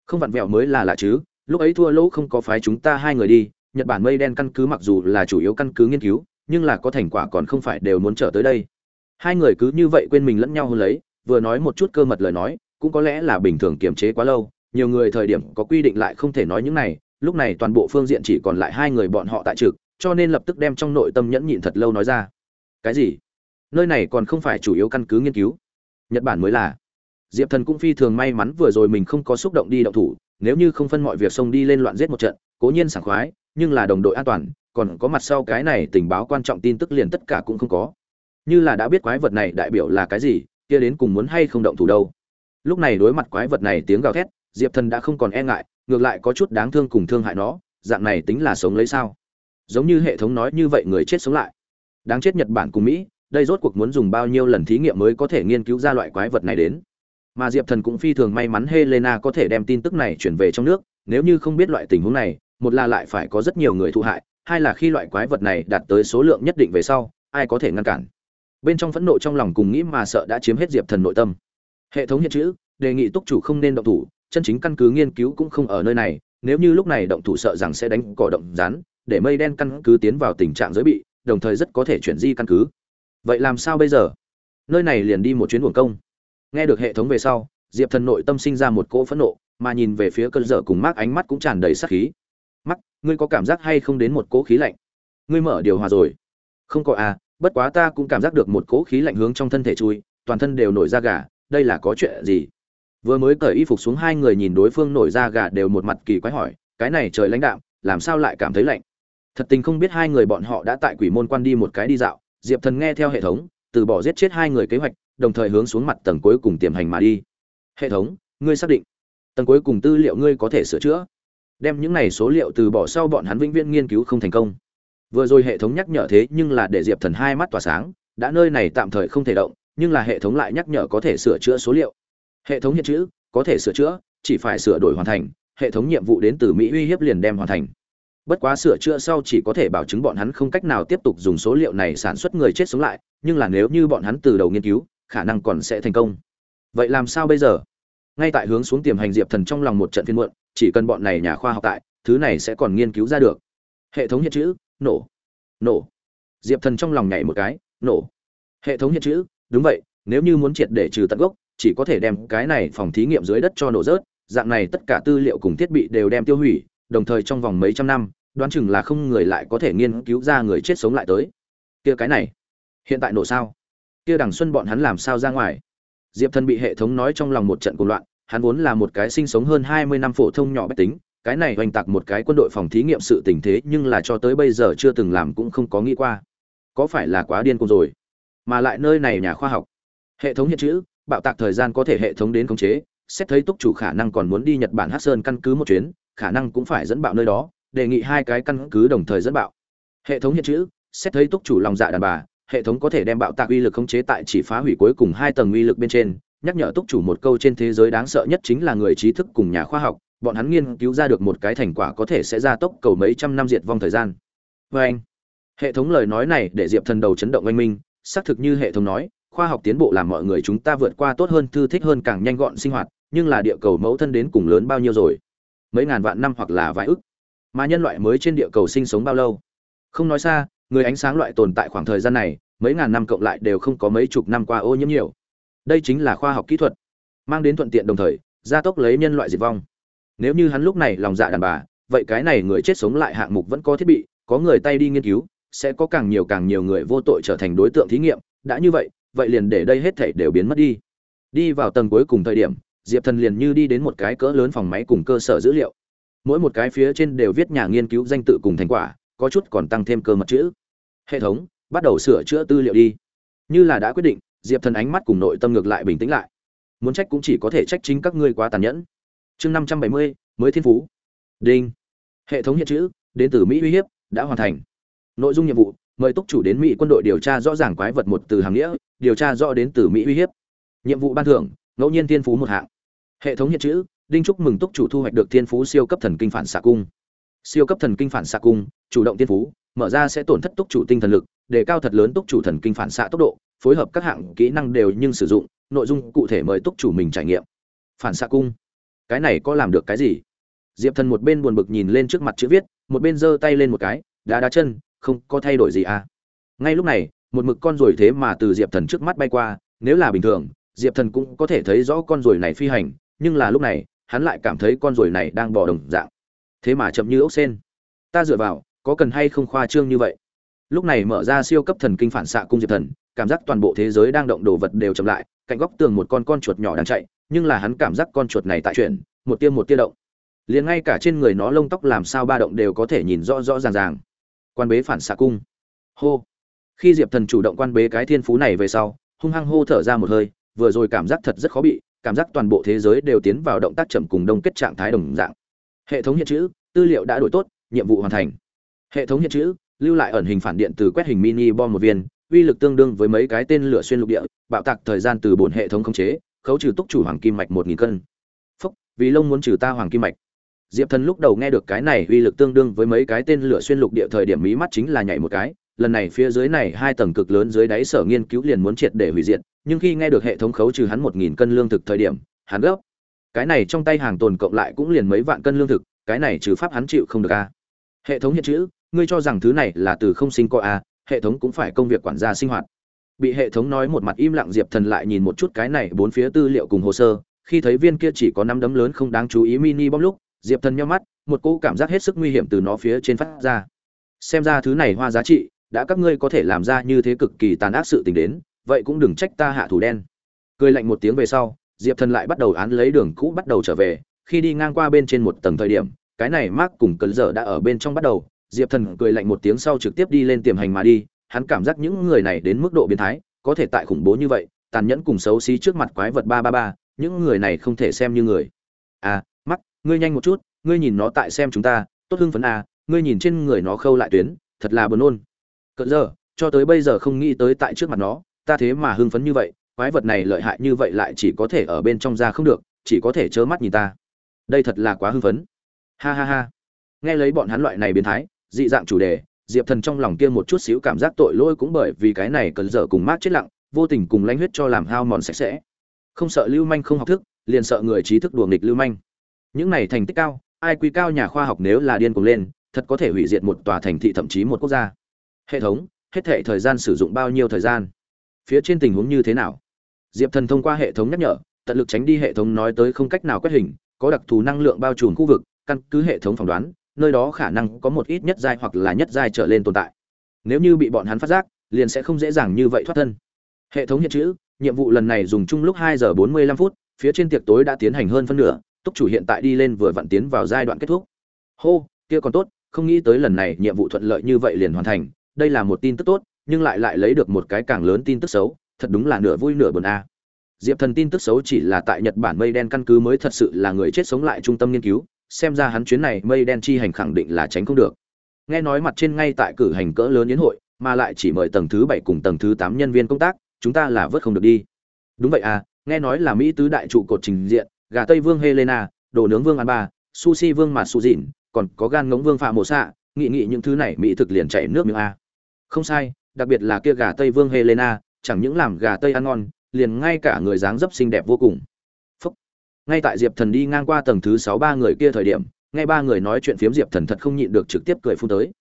A: Không vặn vẹo mới là lạ chứ, lúc ấy thua lỗ không có phái chúng ta hai người đi, nhật bản mây đen căn cứ mặc dù là chủ yếu căn cứ nghiên cứu, nhưng là có thành quả còn không phải đều muốn trở tới đây. Hai người cứ như vậy quên mình lẫn nhau hôn lấy, vừa nói một chút cơ mật lời nói, cũng có lẽ là bình thường kiềm chế quá lâu, nhiều người thời điểm có quy định lại không thể nói những này, lúc này toàn bộ phương diện chỉ còn lại hai người bọn họ tại trực cho nên lập tức đem trong nội tâm nhẫn nhịn thật lâu nói ra. Cái gì? Nơi này còn không phải chủ yếu căn cứ nghiên cứu. Nhật bản mới là. Diệp thần cũng phi thường may mắn vừa rồi mình không có xúc động đi động thủ, nếu như không phân mọi việc xông đi lên loạn giết một trận, cố nhiên sảng khoái, nhưng là đồng đội an toàn, còn có mặt sau cái này tình báo quan trọng tin tức liền tất cả cũng không có. Như là đã biết quái vật này đại biểu là cái gì, kia đến cùng muốn hay không động thủ đâu. Lúc này đối mặt quái vật này tiếng gào thét, diệp thần đã không còn e ngại, ngược lại có chút đáng thương cùng thương hại nó, dạng này tính là sống lấy sao? Giống như hệ thống nói như vậy người chết sống lại. Đáng chết nhật bản cùng mỹ, đây rốt cuộc muốn dùng bao nhiêu lần thí nghiệm mới có thể nghiên cứu ra loại quái vật này đến. Mà diệp thần cũng phi thường may mắn helena có thể đem tin tức này chuyển về trong nước, nếu như không biết loại tình huống này, một là lại phải có rất nhiều người thụ hại, hai là khi loại quái vật này đạt tới số lượng nhất định về sau, ai có thể ngăn cản. Bên trong phẫn nộ trong lòng cùng nghĩ mà sợ đã chiếm hết diệp thần nội tâm. Hệ thống hiện chữ, đề nghị túc chủ không nên động thủ, chân chính căn cứ nghiên cứu cũng không ở nơi này, nếu như lúc này động thủ sợ rằng sẽ đánh cỏ động rán để mây đen căn cứ tiến vào tình trạng giới bị, đồng thời rất có thể chuyển di căn cứ. Vậy làm sao bây giờ? Nơi này liền đi một chuyến buồng công. Nghe được hệ thống về sau, diệp thần nội tâm sinh ra một cỗ phẫn nộ, mà nhìn về phía cơn dở cùng mắt ánh mắt cũng tràn đầy sắc khí. Mắc ngươi có cảm giác hay không đến một cỗ khí lạnh? Ngươi mở điều hòa rồi. Không có à bất quá ta cũng cảm giác được một cỗ khí lạnh hướng trong thân thể chui, toàn thân đều nổi da gà, đây là có chuyện gì? Vừa mới cởi y phục xuống hai người nhìn đối phương nổi da gà đều một mặt kỳ quái hỏi, cái này trời lãnh đạm, làm sao lại cảm thấy lạnh? Thật tình không biết hai người bọn họ đã tại quỷ môn quan đi một cái đi dạo, diệp thần nghe theo hệ thống, từ bỏ giết chết hai người kế hoạch, đồng thời hướng xuống mặt tầng cuối cùng tiềm hành mà đi. Hệ thống, ngươi xác định. Tầng cuối cùng tư liệu ngươi có thể sửa chữa. Đem những này số liệu từ bỏ sau bọn hắn vĩnh viễn nghiên cứu không thành công. Vừa rồi hệ thống nhắc nhở thế nhưng là để diệp thần hai mắt tỏa sáng, đã nơi này tạm thời không thể động, nhưng là hệ thống lại nhắc nhở có thể sửa chữa số liệu. Hệ thống hiện chữ, có thể sửa chữa, chỉ phải sửa đổi hoàn thành, hệ thống nhiệm vụ đến từ mỹ uy hiếp liền đem hoàn thành bất quá sửa chữa sau chỉ có thể bảo chứng bọn hắn không cách nào tiếp tục dùng số liệu này sản xuất người chết sống lại, nhưng là nếu như bọn hắn từ đầu nghiên cứu, khả năng còn sẽ thành công. Vậy làm sao bây giờ? Ngay tại hướng xuống tiềm hành diệp thần trong lòng một trận phiên muộn, chỉ cần bọn này nhà khoa học tại, thứ này sẽ còn nghiên cứu ra được. Hệ thống hiện chữ, nổ. Nổ. Diệp thần trong lòng nhảy một cái, nổ. Hệ thống hiện chữ, đúng vậy, nếu như muốn triệt để trừ tận gốc, chỉ có thể đem cái này phòng thí nghiệm dưới đất cho nổ rớt, dạng này tất cả tư liệu cùng thiết bị đều đem tiêu hủy đồng thời trong vòng mấy trăm năm, đoán chừng là không người lại có thể nghiên cứu ra người chết sống lại tới. Kia cái này, hiện tại nổ sao? Kia đằng xuân bọn hắn làm sao ra ngoài? Diệp thần bị hệ thống nói trong lòng một trận cuộc loạn, hắn vốn là một cái sinh sống hơn hai mươi năm phổ thông nhỏ bách tính, cái này hoành tạc một cái quân đội phòng thí nghiệm sự tình thế nhưng là cho tới bây giờ chưa từng làm cũng không có nghĩ qua. Có phải là quá điên cuồng rồi? Mà lại nơi này nhà khoa học. Hệ thống hiện chữ, bạo tạc thời gian có thể hệ thống đến khống chế, xét thấy túc chủ khả năng còn muốn đi nhật bản hát sơn căn cứ một chuyến khả năng cũng phải dẫn bạo nơi đó, đề nghị hai cái căn cứ đồng thời dẫn bạo. Hệ thống hiện chữ, xét thấy túc chủ lòng dạ đàn bà, hệ thống có thể đem bạo tạc uy lực khống chế tại chỉ phá hủy cuối cùng hai tầng uy lực bên trên. Nhắc nhở túc chủ một câu trên thế giới đáng sợ nhất chính là người trí thức cùng nhà khoa học, bọn hắn nghiên cứu ra được một cái thành quả có thể sẽ ra tốc cầu mấy trăm năm diệt vong thời gian. Vê anh, hệ thống lời nói này để diệp thần đầu chấn động oanh minh, xác thực như hệ thống nói, khoa học tiến bộ làm mọi người chúng ta vượt qua tốt hơn, thư thích hơn càng nhanh gọn sinh hoạt, nhưng là địa cầu mẫu thân đến cùng lớn bao nhiêu rồi? Mấy ngàn vạn năm hoặc là vài ức. Mà nhân loại mới trên địa cầu sinh sống bao lâu? Không nói xa, người ánh sáng loại tồn tại khoảng thời gian này, mấy ngàn năm cộng lại đều không có mấy chục năm qua ô nhiễm nhiều. Đây chính là khoa học kỹ thuật, mang đến thuận tiện đồng thời, gia tốc lấy nhân loại diệt vong. Nếu như hắn lúc này lòng dạ đàn bà, vậy cái này người chết sống lại hạng mục vẫn có thiết bị, có người tay đi nghiên cứu, sẽ có càng nhiều càng nhiều người vô tội trở thành đối tượng thí nghiệm. Đã như vậy vậy liền để đây hết thảy đều biến mất đi. Đi vào tầng cuối cùng thời điểm diệp thần liền như đi đến một cái cỡ lớn phòng máy cùng cơ sở dữ liệu. Mỗi một cái phía trên đều viết nhà nghiên cứu danh tự cùng thành quả, có chút còn tăng thêm cơ mật chữ. Hệ thống, bắt đầu sửa chữa tư liệu đi. Như là đã quyết định, diệp thần ánh mắt cùng nội tâm ngược lại bình tĩnh lại. Muốn trách cũng chỉ có thể trách chính các ngươi quá tàn nhẫn. Chương năm trăm bảy mươi, mới thiên phú. Đinh. Hệ thống hiện chữ, đến từ mỹ uy hiếp, đã hoàn thành. Nội dung nhiệm vụ, mời túc chủ đến mỹ quân đội điều tra rõ ràng quái vật một từ hàng nghĩa, điều tra rõ đến từ mỹ uy hiếp. Nhiệm vụ ban thưởng ngẫu nhiên thiên phú một hạng. Hệ thống hiện chữ, đinh chúc mừng túc chủ thu hoạch được thiên phú siêu cấp thần kinh phản xạ cung. Siêu cấp thần kinh phản xạ cung, chủ động thiên phú, mở ra sẽ tổn thất túc chủ tinh thần lực để cao thật lớn túc chủ thần kinh phản xạ tốc độ, phối hợp các hạng kỹ năng đều nhưng sử dụng, nội dung cụ thể mời túc chủ mình trải nghiệm. Phản xạ cung? Cái này có làm được cái gì? Diệp thần một bên buồn bực nhìn lên trước mặt chữ viết, một bên giơ tay lên một cái, đá đá chân, không có thay đổi gì à? Ngay lúc này, một mực con ruồi thế mà từ diệp thần trước mắt bay qua, nếu là bình thường diệp thần cũng có thể thấy rõ con ruồi này phi hành, nhưng là lúc này, hắn lại cảm thấy con ruồi này đang bỏ đồng dạng. Thế mà chậm như ốc sen. Ta dựa vào, có cần hay không khoa trương như vậy? Lúc này mở ra siêu cấp thần kinh phản xạ cung diệp thần, cảm giác toàn bộ thế giới đang động đồ vật đều chậm lại, cạnh góc tường một con con chuột nhỏ đang chạy, nhưng là hắn cảm giác con chuột này tại chuyển, một tia một tia động. Liền ngay cả trên người nó lông tóc làm sao ba động đều có thể nhìn rõ rõ ràng ràng. Quan bế phản xạ cung. Hô. Khi diệp thần chủ động quan bế cái thiên phú này về sau, hung hăng hô thở ra một hơi vừa rồi cảm giác thật rất khó bị, cảm giác toàn bộ thế giới đều tiến vào động tác chậm cùng đông kết trạng thái đồng dạng. Hệ thống hiện chữ, tư liệu đã đổi tốt, nhiệm vụ hoàn thành. Hệ thống hiện chữ, lưu lại ẩn hình phản điện từ quét hình mini bom một viên, uy lực tương đương với mấy cái tên lửa xuyên lục địa, bạo tạc thời gian từ bổn hệ thống khống chế, khấu trừ túc chủ hoàng kim mạch một nghìn cân. Phúc, vì lông muốn trừ ta hoàng kim mạch. Diệp thần lúc đầu nghe được cái này uy lực tương đương với mấy cái tên lửa xuyên lục địa thời điểm mí mắt chính là nhảy một cái, lần này phía dưới này hai tầng cực lớn dưới đáy sở nghiên cứu liền muốn triệt để hủy diệt nhưng khi nghe được hệ thống khấu trừ hắn một nghìn cân lương thực thời điểm, hắn gấp. Cái này trong tay hàng tồn cộng lại cũng liền mấy vạn cân lương thực, cái này trừ pháp hắn chịu không được a. Hệ thống hiện chữ, ngươi cho rằng thứ này là từ không sinh có a, hệ thống cũng phải công việc quản gia sinh hoạt. Bị hệ thống nói một mặt im lặng diệp thần lại nhìn một chút cái này bốn phía tư liệu cùng hồ sơ, khi thấy viên kia chỉ có năm đấm lớn không đáng chú ý mini bom lúc, diệp thần nhíu mắt, một cỗ cảm giác hết sức nguy hiểm từ nó phía trên phát ra. Xem ra thứ này hoa giá trị, đã các ngươi có thể làm ra như thế cực kỳ tàn ác sự tình đến vậy cũng đừng trách ta hạ thủ đen. Cười lạnh một tiếng về sau, diệp thần lại bắt đầu án lấy đường cũ bắt đầu trở về, khi đi ngang qua bên trên một tầng thời điểm, cái này mark cùng cơn dở đã ở bên trong bắt đầu, diệp thần cười lạnh một tiếng sau trực tiếp đi lên tiềm hành mà đi, hắn cảm giác những người này đến mức độ biến thái, có thể tại khủng bố như vậy, tàn nhẫn cùng xấu xí trước mặt quái vật ba ba ba, những người này không thể xem như người. À mắt ngươi nhanh một chút, ngươi nhìn nó tại xem chúng ta, tốt hưng phấn à ngươi nhìn trên người nó khâu lại tuyến, thật là buồn nôn. Cỡ giờ cho tới bây giờ không nghĩ tới tại trước mặt nó ta thế mà hưng phấn như vậy, quái vật này lợi hại như vậy lại chỉ có thể ở bên trong ra không được, chỉ có thể trơ mắt nhìn ta. Đây thật là quá hưng phấn. Ha ha ha. Nghe lấy bọn hắn loại này biến thái, dị dạng chủ đề, diệp thần trong lòng kia một chút xíu cảm giác tội lỗi cũng bởi vì cái này cần dở cùng mát chết lặng, vô tình cùng lãnh huyết cho làm hao mòn sạch sẽ. Không sợ lưu manh không học thức, liền sợ người trí thức đùa nghịch lưu manh. Những này thành tích cao, ai quý cao nhà khoa học nếu là điên cuồng lên, thật có thể hủy diệt một tòa thành thị thậm chí một quốc gia. Hệ thống, hết thể thời gian sử dụng bao nhiêu thời gian? Phía trên tình huống như thế nào? Diệp thần thông qua hệ thống nhắc nhở, tận lực tránh đi hệ thống nói tới không cách nào quét hình, có đặc thù năng lượng bao trùm khu vực, căn cứ hệ thống phỏng đoán, nơi đó khả năng có một ít nhất giai hoặc là nhất giai trở lên tồn tại. Nếu như bị bọn hắn phát giác, liền sẽ không dễ dàng như vậy thoát thân. Hệ thống hiện chữ, nhiệm vụ lần này dùng chung lúc hai giờ bốn mươi lăm phút, phía trên tiệc tối đã tiến hành hơn phân nửa, túc chủ hiện tại đi lên vừa vặn tiến vào giai đoạn kết thúc. Hô, kia còn tốt, không nghĩ tới lần này nhiệm vụ thuận lợi như vậy liền hoàn thành, đây là một tin tức tốt nhưng lại lại lấy được một cái càng lớn tin tức xấu, thật đúng là nửa vui nửa buồn a. Diệp thần tin tức xấu chỉ là tại nhật bản mây đen căn cứ mới thật sự là người chết sống lại trung tâm nghiên cứu, xem ra hắn chuyến này mây đen chi hành khẳng định là tránh không được. Nghe nói mặt trên ngay tại cử hành cỡ lớn yến hội, mà lại chỉ mời tầng thứ bảy cùng tầng thứ tám nhân viên công tác, chúng ta là vớt không được đi. Đúng vậy à nghe nói là mỹ tứ đại trụ cột trình diện, gà tây vương helena, đồ nướng vương an ba, sushi vương mạt su dịn, còn có gan ngống vương phạm mộ xạ nghị nghị những thứ này mỹ thực liền chảy nước miếng a. Không sai đặc biệt là kia gà tây vương helena, chẳng những làm gà tây ăn ngon, liền ngay cả người dáng dấp xinh đẹp vô cùng. Phúc. ngay tại diệp thần đi ngang qua tầng thứ sáu ba người kia thời điểm ngay ba người nói chuyện phiếm diệp thần thật không nhịn được trực tiếp cười phun tới.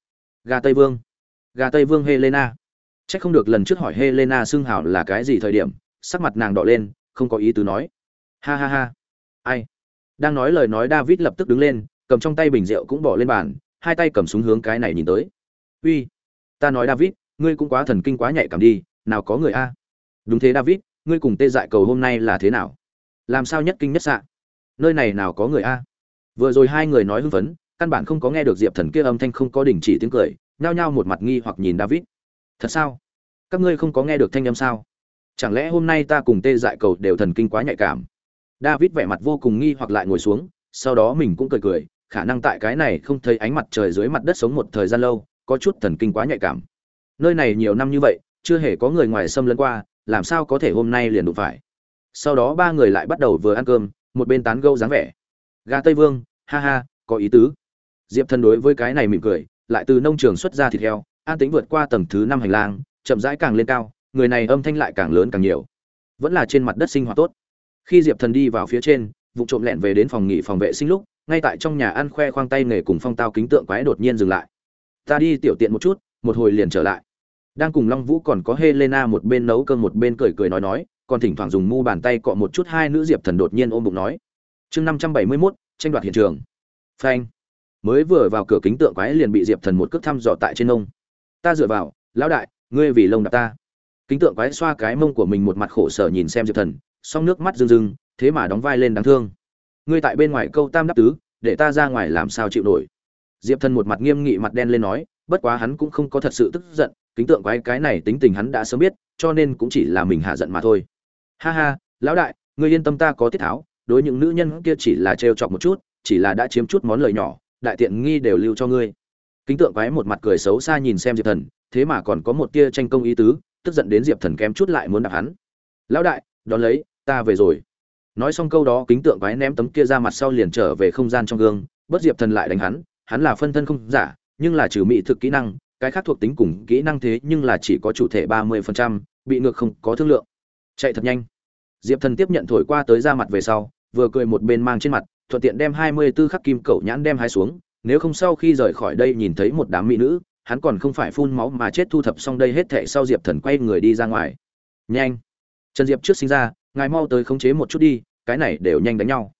A: Gà tây vương. Gà tây vương helena. C h ắ c không được lần trước hỏi helena xưng hảo là cái gì thời điểm, sắc mặt nàng đỏ lên, không có ý tứ nói. Ha ha ha. Ai? Đang nói lời nói david lập tức đứng lên, cầm trong tay bình rượu cũng bỏ lên bàn, hai tay cầm súng hướng cái này nhìn tới. Uy. Ta nói david ngươi cũng quá thần kinh quá nhạy cảm đi, nào có người a. Đúng thế david, ngươi cùng tê dại cầu hôm nay là thế nào? Làm sao nhất kinh nhất sạ nơi này nào có người a? Vừa rồi hai người nói hưng phấn, căn bản không có nghe được diệp thần kia âm thanh không có đình chỉ tiếng cười, nhao nhao một mặt nghi hoặc nhìn david. Thật sao? Các ngươi không có nghe được thanh âm sao? Chẳng lẽ hôm nay ta cùng tê dại cầu đều thần kinh quá nhạy cảm? David vẻ mặt vô cùng nghi hoặc lại ngồi xuống, sau đó mình cũng cười cười, khả năng tại cái này không thấy ánh mặt trời dưới mặt đất sống một thời gian lâu, có chút thần kinh quá nhạy cảm nơi này nhiều năm như vậy, chưa hề có người ngoài xâm lấn qua, làm sao có thể hôm nay liền đụng phải? Sau đó ba người lại bắt đầu vừa ăn cơm, một bên tán gâu dáng vẻ. Gà tây vương, ha ha, có ý tứ. Diệp thần đối với cái này mỉm cười, lại từ nông trường xuất ra thịt heo, an tính vượt qua tầng thứ năm hành lang, chậm rãi càng lên cao, người này âm thanh lại càng lớn càng nhiều. Vẫn là trên mặt đất sinh hoạt tốt. Khi diệp thần đi vào phía trên, vụ trộm lẹn về đến phòng nghỉ phòng vệ sinh lúc, ngay tại trong nhà ăn khoe khoang tay nghề cùng phong tao kính tượng quái đột nhiên dừng lại. Ta đi tiểu tiện một chút, một hồi liền trở lại đang cùng long vũ còn có helena một bên nấu cơm một bên cười cười nói nói, còn thỉnh thoảng dùng mu bàn tay cọ một chút hai nữ diệp thần đột nhiên ôm bụng nói. Chương năm trăm bảy mươi mốt, tranh đoạt hiện trường. Phanh. Mới vừa vào cửa kính tượng quái liền bị diệp thần một cước thăm dò tại trên ông. Ta dựa vào, lão đại, ngươi vì lông đạp ta. Kính tượng quái xoa cái mông của mình một mặt khổ sở nhìn xem diệp thần, song nước mắt rưng rưng, thế mà đóng vai lên đáng thương. Ngươi tại bên ngoài câu tam đáp tứ, để ta ra ngoài làm sao chịu nổi. Diệp thần một mặt nghiêm nghị mặt đen lên nói, bất quá hắn cũng không có thật sự tức giận kính tượng quái cái này tính tình hắn đã sớm biết, cho nên cũng chỉ là mình hạ giận mà thôi. Ha ha, lão đại, ngươi yên tâm ta có tiết tháo, đối những nữ nhân kia chỉ là trêu chọc một chút, chỉ là đã chiếm chút món lời nhỏ, đại tiện nghi đều lưu cho ngươi. Kính tượng quái một mặt cười xấu xa nhìn xem diệp thần, thế mà còn có một tia tranh công ý tứ, tức giận đến diệp thần kém chút lại muốn đạp hắn. Lão đại, đón lấy, ta về rồi. Nói xong câu đó, kính tượng quái ném tấm kia ra mặt sau liền trở về không gian trong gương, bất diệp thần lại đánh hắn hắn là phân thân không giả, nhưng là trừ mỹ thực kỹ năng cái khác thuộc tính cùng kỹ năng thế nhưng là chỉ có chủ thể ba mươi phần trăm, bị ngược không có thương lượng. Chạy thật nhanh. Diệp thần tiếp nhận thổi qua tới ra mặt về sau, vừa cười một bên mang trên mặt, thuận tiện đem hai mươi 24 khắc kim cẩu nhãn đem hai xuống, nếu không sau khi rời khỏi đây nhìn thấy một đám mỹ nữ, hắn còn không phải phun máu mà chết thu thập xong đây hết thệ sau diệp thần quay người đi ra ngoài. Nhanh. Trần diệp trước sinh ra, ngài mau tới khống chế một chút đi, cái này đều nhanh đánh nhau.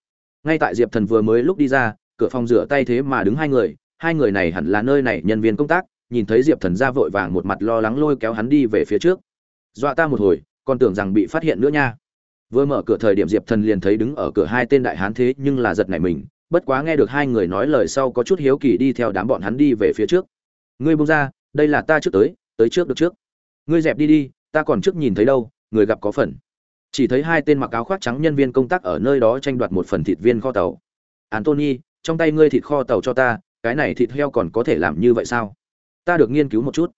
A: Ngay tại diệp thần vừa mới lúc đi ra, cửa phòng rửa tay thế mà đứng hai người hai người này hẳn là nơi này nhân viên công tác nhìn thấy diệp thần ra vội vàng một mặt lo lắng lôi kéo hắn đi về phía trước. Dọa ta một hồi, còn tưởng rằng bị phát hiện nữa nha. Vừa mở cửa thời điểm diệp thần liền thấy đứng ở cửa hai tên đại hán thế nhưng là giật nảy mình, bất quá nghe được hai người nói lời sau có chút hiếu kỳ đi theo đám bọn hắn đi về phía trước. Ngươi buông ra, đây là ta trước tới tới trước được trước. Ngươi dẹp đi đi, ta còn trước nhìn thấy đâu, người gặp có phần. Chỉ thấy hai tên mặc áo khoác trắng nhân viên công tác ở nơi đó tranh đoạt một phần thịt viên kho tàu. Antony trong tay ngươi thịt kho tàu cho ta, cái này thịt heo còn có thể làm như vậy sao? Ta được nghiên cứu một chút.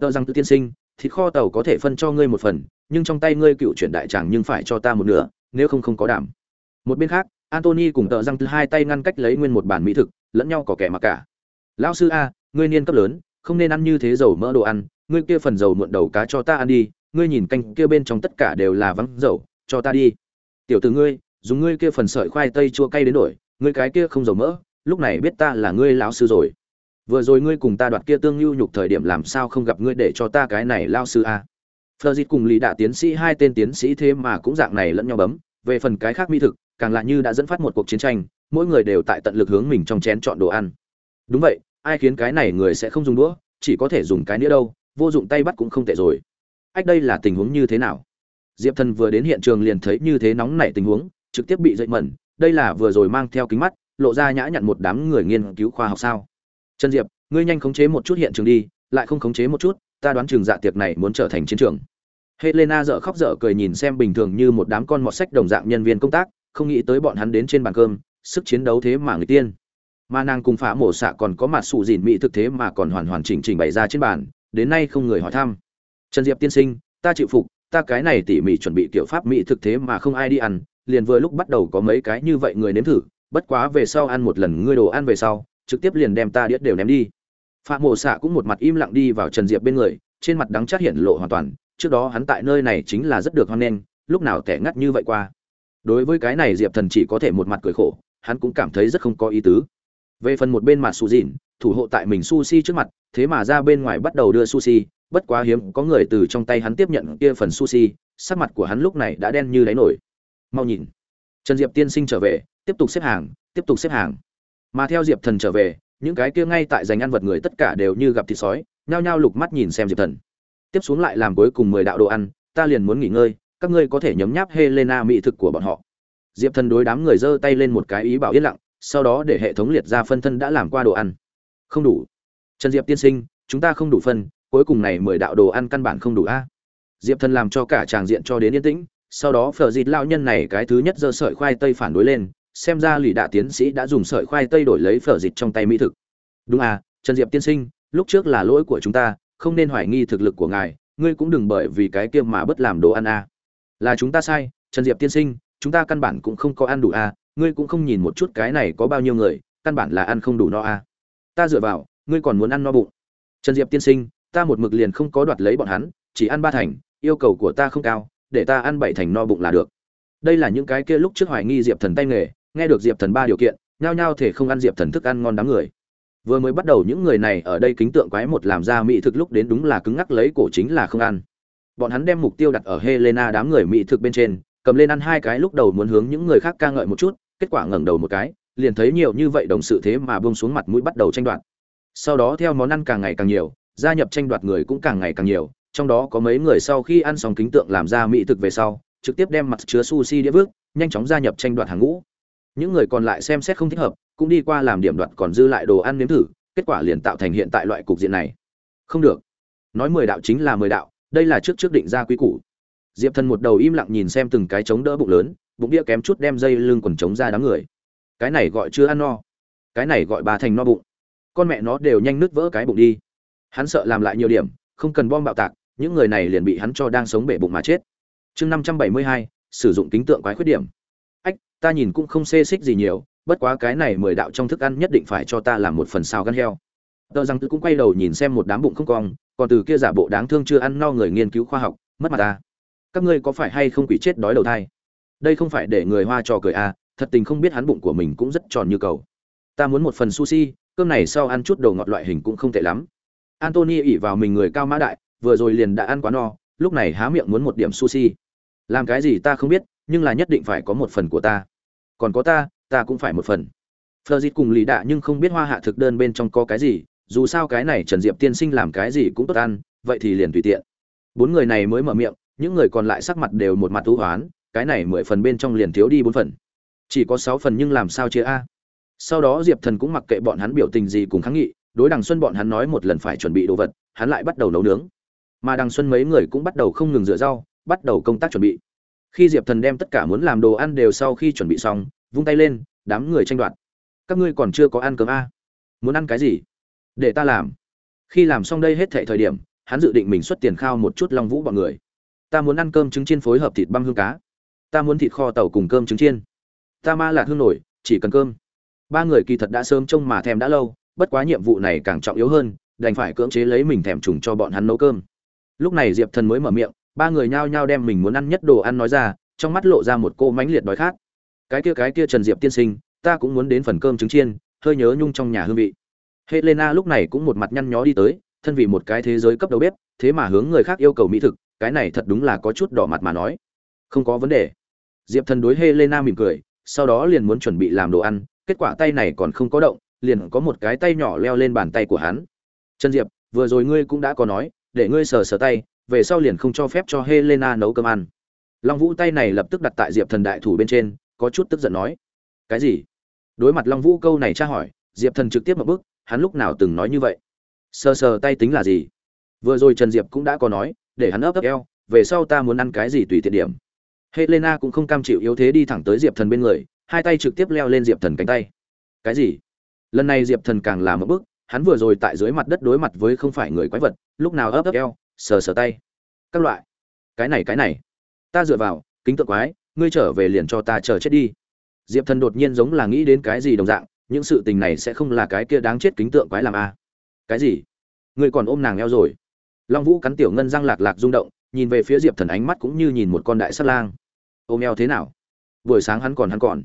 A: Tờ rằng tự tiên sinh, thịt kho tàu có thể phân cho ngươi một phần, nhưng trong tay ngươi cựu chuyển đại tràng nhưng phải cho ta một nửa, nếu không không có đảm. Một bên khác antony cùng tờ răng thứ hai tay ngăn cách lấy nguyên một bản mỹ thực, lẫn nhau có kẻ mặc cả. Lão sư a, ngươi niên cấp lớn, không nên ăn như thế dầu mỡ đồ ăn, ngươi kia phần dầu muộn đầu cá cho ta ăn đi, ngươi nhìn canh kia bên trong tất cả đều là vắng dầu, cho ta đi. Tiểu tử ngươi, dùng ngươi kia phần sợi khoai tây chua cay đến đổi, ngươi cái kia không dầu mỡ, lúc này biết ta là ngươi lão sư rồi vừa rồi ngươi cùng ta đoạt kia tương lưu nhục thời điểm làm sao không gặp ngươi để cho ta cái này lao sư a? Phờ dịt cùng lý đạ tiến sĩ, hai tên tiến sĩ thế mà cũng dạng này lẫn nhau bấm. Về phần cái khác mỹ thực, càng lại như đã dẫn phát một cuộc chiến tranh, mỗi người đều tại tận lực hướng mình trong chén chọn đồ ăn. Đúng vậy, ai khiến cái này người sẽ không dùng đũa, chỉ có thể dùng cái nữa đâu, vô dụng tay bắt cũng không tệ rồi. Ách, đây là tình huống như thế nào? Diệp thần vừa đến hiện trường liền thấy như thế nóng nảy tình huống, trực tiếp bị dậy mẩn. Đây là vừa rồi mang theo kính mắt, lộ ra nhã nhặn một đám người nghiên cứu khoa học sao? Trần diệp, ngươi nhanh khống chế một chút hiện trường đi, lại không khống chế một chút, ta đoán trường dạ tiệc này muốn trở thành chiến trường. Helena dở khóc dở cười nhìn xem bình thường như một đám con mọt sách đồng dạng nhân viên công tác, không nghĩ tới bọn hắn đến trên bàn cơm, sức chiến đấu thế mà người tiên. Mà nàng cùng phá mổ xạ còn có mặt sụ dìn mỹ thực thế mà còn hoàn hoàn chỉnh chỉnh bày ra trên bàn, đến nay không người hỏi thăm. Trần diệp tiên sinh, ta chịu phục, ta cái này tỉ mỉ chuẩn bị kiểu pháp mỹ thực thế mà không ai đi ăn, liền vừa lúc bắt đầu có mấy cái như vậy người nếm thử, bất quá về sau ăn một lần, ngươi đồ ăn về sau trực tiếp liền đem ta đĩa đều ném đi. Phạm mộ xạ cũng một mặt im lặng đi vào trần diệp bên người, trên mặt đắng chát hiện lộ hoàn toàn, trước đó hắn tại nơi này chính là rất được hoan nghênh, lúc nào tẻ ngắt như vậy qua. Đối với cái này diệp thần chỉ có thể một mặt cười khổ, hắn cũng cảm thấy rất không có ý tứ. Về phần một bên mặt su dìn thủ hộ tại mình sushi trước mặt, thế mà ra bên ngoài bắt đầu đưa sushi, bất quá hiếm có người từ trong tay hắn tiếp nhận kia phần sushi, sắc mặt của hắn lúc này đã đen như đáy nổi. Mau nhìn. Trần diệp tiên sinh trở về, tiếp tục xếp hàng, tiếp tục xếp hàng mà theo diệp thần trở về, những cái kia ngay tại dành ăn vật người tất cả đều như gặp thịt sói, nhao nhao lục mắt nhìn xem diệp thần. Tiếp xuống lại làm cuối cùng mười đạo đồ ăn, ta liền muốn nghỉ ngơi, các ngươi có thể nhấm nháp helena mỹ thực của bọn họ. Diệp thần đối đám người giơ tay lên một cái ý bảo yên lặng, sau đó để hệ thống liệt ra phân thân đã làm qua đồ ăn. Không đủ. Trần diệp tiên sinh, chúng ta không đủ phân, cuối cùng này mười đạo đồ ăn căn bản không đủ a. Diệp thần làm cho cả tràng diện cho đến yên tĩnh, sau đó phở dịt lao nhân này cái thứ nhất giơ sợi khoai tây phản đối lên xem ra lì đạ tiến sĩ đã dùng sợi khoai tây đổi lấy phở dịt trong tay mỹ thực đúng à trần diệp tiên sinh lúc trước là lỗi của chúng ta không nên hoài nghi thực lực của ngài ngươi cũng đừng bởi vì cái kia mà bất làm đồ ăn à. là chúng ta sai trần diệp tiên sinh chúng ta căn bản cũng không có ăn đủ à, ngươi cũng không nhìn một chút cái này có bao nhiêu người căn bản là ăn không đủ no à. ta dựa vào ngươi còn muốn ăn no bụng trần diệp tiên sinh ta một mực liền không có đoạt lấy bọn hắn chỉ ăn ba thành yêu cầu của ta không cao để ta ăn bảy thành no bụng là được đây là những cái kia lúc trước hoài nghi diệp thần tay nghề nghe được diệp thần ba điều kiện, nhao nhao thể không ăn diệp thần thức ăn ngon đám người. Vừa mới bắt đầu những người này ở đây kính tượng quái một làm ra mỹ thực lúc đến đúng là cứng ngắc lấy cổ chính là không ăn. Bọn hắn đem mục tiêu đặt ở helena đám người mỹ thực bên trên, cầm lên ăn hai cái lúc đầu muốn hướng những người khác ca ngợi một chút, kết quả ngẩng đầu một cái, liền thấy nhiều như vậy đồng sự thế mà bông xuống mặt mũi bắt đầu tranh đoạt. Sau đó theo món ăn càng ngày càng nhiều, gia nhập tranh đoạt người cũng càng ngày càng nhiều, trong đó có mấy người sau khi ăn xong kính tượng làm ra mỹ thực về sau, trực tiếp đem mặt chứa sushi đĩa vước, nhanh chóng gia nhập tranh đoạt hàng ngũ những người còn lại xem xét không thích hợp, cũng đi qua làm điểm đoạt còn dư lại đồ ăn nếm thử, kết quả liền tạo thành hiện tại loại cục diện này. Không được. Nói mười đạo chính là mười đạo, đây là trước trước định ra quý củ. Diệp thần một đầu im lặng nhìn xem từng cái chống đỡ bụng lớn, bụng đĩa kém chút đem dây lưng quần chống ra đám người. Cái này gọi chưa ăn no. Cái này gọi bà thành no bụng. Con mẹ nó đều nhanh nứt vỡ cái bụng đi. Hắn sợ làm lại nhiều điểm, không cần bom bạo tạc, những người này liền bị hắn cho đang sống bể bụng mà chết. Chương năm trăm bảy mươi hai, sử dụng kính tượng quái khuyết điểm ta nhìn cũng không xê xích gì nhiều, bất quá cái này mười đạo trong thức ăn nhất định phải cho ta làm một phần xào gan heo. Tờ rằng tôi cũng quay đầu nhìn xem một đám bụng không cong, còn từ kia giả bộ đáng thương chưa ăn no người nghiên cứu khoa học, mất mặt ta. Các ngươi có phải hay không quỷ chết đói đầu thai? Đây không phải để người hoa trò cười à thật tình không biết hắn bụng của mình cũng rất tròn như cầu. Ta muốn một phần sushi, cơm này sau ăn chút đồ ngọt loại hình cũng không tệ lắm. Antony ỉ vào mình người cao mã đại, vừa rồi liền đã ăn quá no, lúc này há miệng muốn một điểm sushi. Làm cái gì ta không biết, nhưng là nhất định phải có một phần của ta còn có ta ta cũng phải một phần. Phờ dịt cùng lì đạ nhưng không biết hoa hạ thực đơn bên trong có cái gì, dù sao cái này trần diệp tiên sinh làm cái gì cũng tốt ăn, vậy thì liền tùy tiện. Bốn người này mới mở miệng, những người còn lại sắc mặt đều một mặt thú hoán, cái này mười phần bên trong liền thiếu đi bốn phần. Chỉ có sáu phần nhưng làm sao chia a? Sau đó diệp thần cũng mặc kệ bọn hắn biểu tình gì cùng kháng nghị, đối đằng xuân bọn hắn nói một lần phải chuẩn bị đồ vật, hắn lại bắt đầu nấu nướng. Mà đằng xuân mấy người cũng bắt đầu không ngừng rửa rau, bắt đầu công tác chuẩn bị khi diệp thần đem tất cả muốn làm đồ ăn đều sau khi chuẩn bị xong, vung tay lên, đám người tranh đoạt. Các ngươi còn chưa có ăn cơm a à? muốn ăn cái gì? Để ta làm. Khi làm xong đây hết thệ thời điểm, hắn dự định mình xuất tiền khao một chút long vũ bọn người. Ta muốn ăn cơm trứng chiên phối hợp thịt băm hương cá. Ta muốn thịt kho tàu cùng cơm trứng chiên. Ta ma lạc hương nổi, chỉ cần cơm. Ba người kỳ thật đã sớm trông mà thèm đã lâu, bất quá nhiệm vụ này càng trọng yếu hơn, đành phải cưỡng chế lấy mình thèm trùng cho bọn hắn nấu cơm. Lúc này diệp thần mới mở miệng ba người nhao nhao đem mình muốn ăn nhất đồ ăn nói ra, trong mắt lộ ra một cô mãnh liệt đói khát. Cái kia cái kia trần diệp tiên sinh, ta cũng muốn đến phần cơm trứng chiên, hơi nhớ nhung trong nhà hương vị. Helena lúc này cũng một mặt nhăn nhó đi tới, thân vì một cái thế giới cấp đầu bếp, thế mà hướng người khác yêu cầu mỹ thực, cái này thật đúng là có chút đỏ mặt mà nói. Không có vấn đề. Diệp thần đối helena mỉm cười, sau đó liền muốn chuẩn bị làm đồ ăn, kết quả tay này còn không có động, liền có một cái tay nhỏ leo lên bàn tay của hắn. Trần diệp, vừa rồi ngươi cũng đã có nói, để ngươi sờ sờ tay về sau liền không cho phép cho helena nấu cơm ăn. Long vũ tay này lập tức đặt tại diệp thần đại thủ bên trên, có chút tức giận nói, cái gì? Đối mặt long vũ câu này tra hỏi, diệp thần trực tiếp một bước hắn lúc nào từng nói như vậy? Sờ sờ tay tính là gì? Vừa rồi trần diệp cũng đã có nói, để hắn ấp ấp eo, về sau ta muốn ăn cái gì tùy tiện điểm. Helena cũng không cam chịu yếu thế đi thẳng tới diệp thần bên người, hai tay trực tiếp leo lên diệp thần cánh tay. Cái gì? Lần này diệp thần càng làm một bước hắn vừa rồi tại dưới mặt đất đối mặt với không phải người quái vật, lúc nào ấp ấp eo sờ sờ tay. Các loại. Cái này cái này. Ta dựa vào, kính tượng quái, ngươi trở về liền cho ta chờ chết đi. Diệp thần đột nhiên giống là nghĩ đến cái gì đồng dạng, những sự tình này sẽ không là cái kia đáng chết kính tượng quái làm a à. cái gì? Ngươi còn ôm nàng eo rồi. Long vũ cắn tiểu ngân răng lạc lạc rung động, nhìn về phía diệp thần ánh mắt cũng như nhìn một con đại sắt lang. Ôm eo thế nào? Buổi sáng hắn còn hắn còn.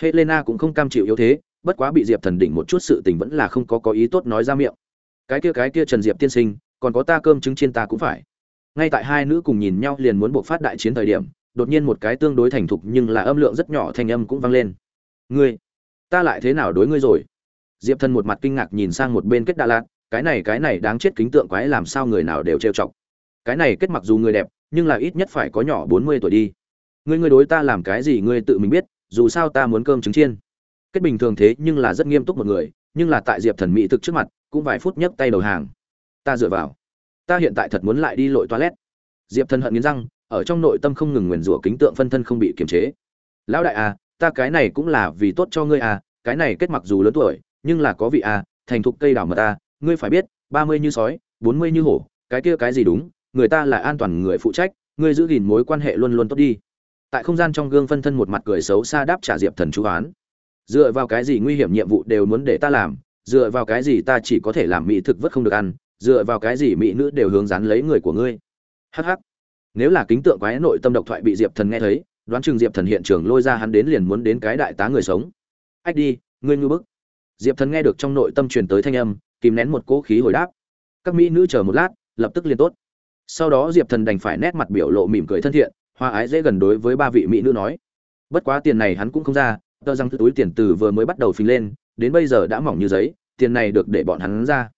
A: Helena cũng không cam chịu yếu thế, bất quá bị diệp thần đỉnh một chút sự tình vẫn là không có có ý tốt nói ra miệng. Cái kia cái kia trần diệp tiên sinh còn có ta cơm trứng chiên ta cũng phải. Ngay tại hai nữ cùng nhìn nhau liền muốn buộc phát đại chiến thời điểm, đột nhiên một cái tương đối thành thục nhưng là âm lượng rất nhỏ thanh âm cũng vang lên. Ngươi, ta lại thế nào đối ngươi rồi? Diệp thần một mặt kinh ngạc nhìn sang một bên kết đà lạt, cái này cái này đáng chết kính tượng quái, làm sao người nào đều trêu chọc? Cái này kết mặc dù người đẹp, nhưng là ít nhất phải có nhỏ bốn mươi tuổi đi. Ngươi ngươi đối ta làm cái gì ngươi tự mình biết, dù sao ta muốn cơm trứng chiên. Kết bình thường thế nhưng là rất nghiêm túc một người, nhưng là tại diệp thần mỹ thực trước mặt, cũng vài phút nhấc tay đầu hàng ta dựa vào. Ta hiện tại thật muốn lại đi lội toilet. Diệp thần hận nghiến răng, ở trong nội tâm không ngừng nguyền rủa kính tượng phân thân không bị kiềm chế. Lão đại à ta cái này cũng là vì tốt cho ngươi à cái này kết mặc dù lớn tuổi, nhưng là có vị à thành thục cây đảo mật ta ngươi phải biết, ba mươi như sói, bốn mươi như hổ, cái kia cái gì đúng, người ta là an toàn người phụ trách, ngươi giữ gìn mối quan hệ luôn luôn tốt đi. Tại không gian trong gương phân thân một mặt cười xấu xa đáp trả diệp thần chú oán. Dựa vào cái gì nguy hiểm nhiệm vụ đều muốn để ta làm, dựa vào cái gì ta chỉ có thể làm mỹ thực vất không được ăn dựa vào cái gì mỹ nữ đều hướng dán lấy người của ngươi? Hắc hắc. Nếu là kính tượng quái nội tâm độc thoại bị diệp thần nghe thấy, đoán chừng diệp thần hiện trường lôi ra hắn đến liền muốn đến cái đại tá người sống. Ách đi, ngươi ngư bức. Diệp thần nghe được trong nội tâm truyền tới thanh âm, kìm nén một cỗ khí hồi đáp. Các mỹ nữ chờ một lát, lập tức liền tốt. Sau đó diệp thần đành phải nét mặt biểu lộ mỉm cười thân thiện hoa ái dễ gần đối với ba vị mỹ nữ nói. Bất quá tiền này hắn cũng không ra, tờ rằng túi tiền từ vừa mới bắt đầu phình lên, đến bây giờ đã mỏng như giấy, tiền này được để bọn hắn ra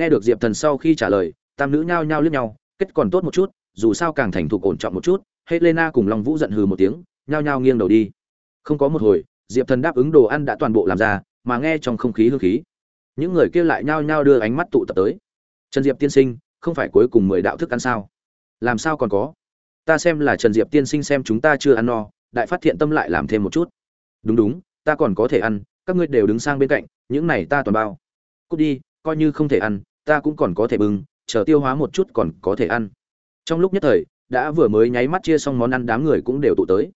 A: nghe được diệp thần sau khi trả lời, tam nữ nhao nhao liếc nhau, kết còn tốt một chút, dù sao càng thành thục ổn trọng một chút, helena cùng long vũ giận hừ một tiếng, nhao nhao nghiêng đầu đi. Không có một hồi, diệp thần đáp ứng đồ ăn đã toàn bộ làm ra, mà nghe trong không khí hương khí, những người kia lại nhao nhao đưa ánh mắt tụ tập tới. Trần diệp tiên sinh, không phải cuối cùng mười đạo thức ăn sao? Làm sao còn có? Ta xem là trần diệp tiên sinh xem chúng ta chưa ăn no, đại phát thiện tâm lại làm thêm một chút. Đúng đúng, ta còn có thể ăn, các ngươi đều đứng sang bên cạnh, những này ta toàn bao. Cút đi, coi như không thể ăn ta cũng còn có thể bưng, chờ tiêu hóa một chút còn có thể ăn. Trong lúc nhất thời, đã vừa mới nháy mắt chia xong món ăn đám người cũng đều tụ tới.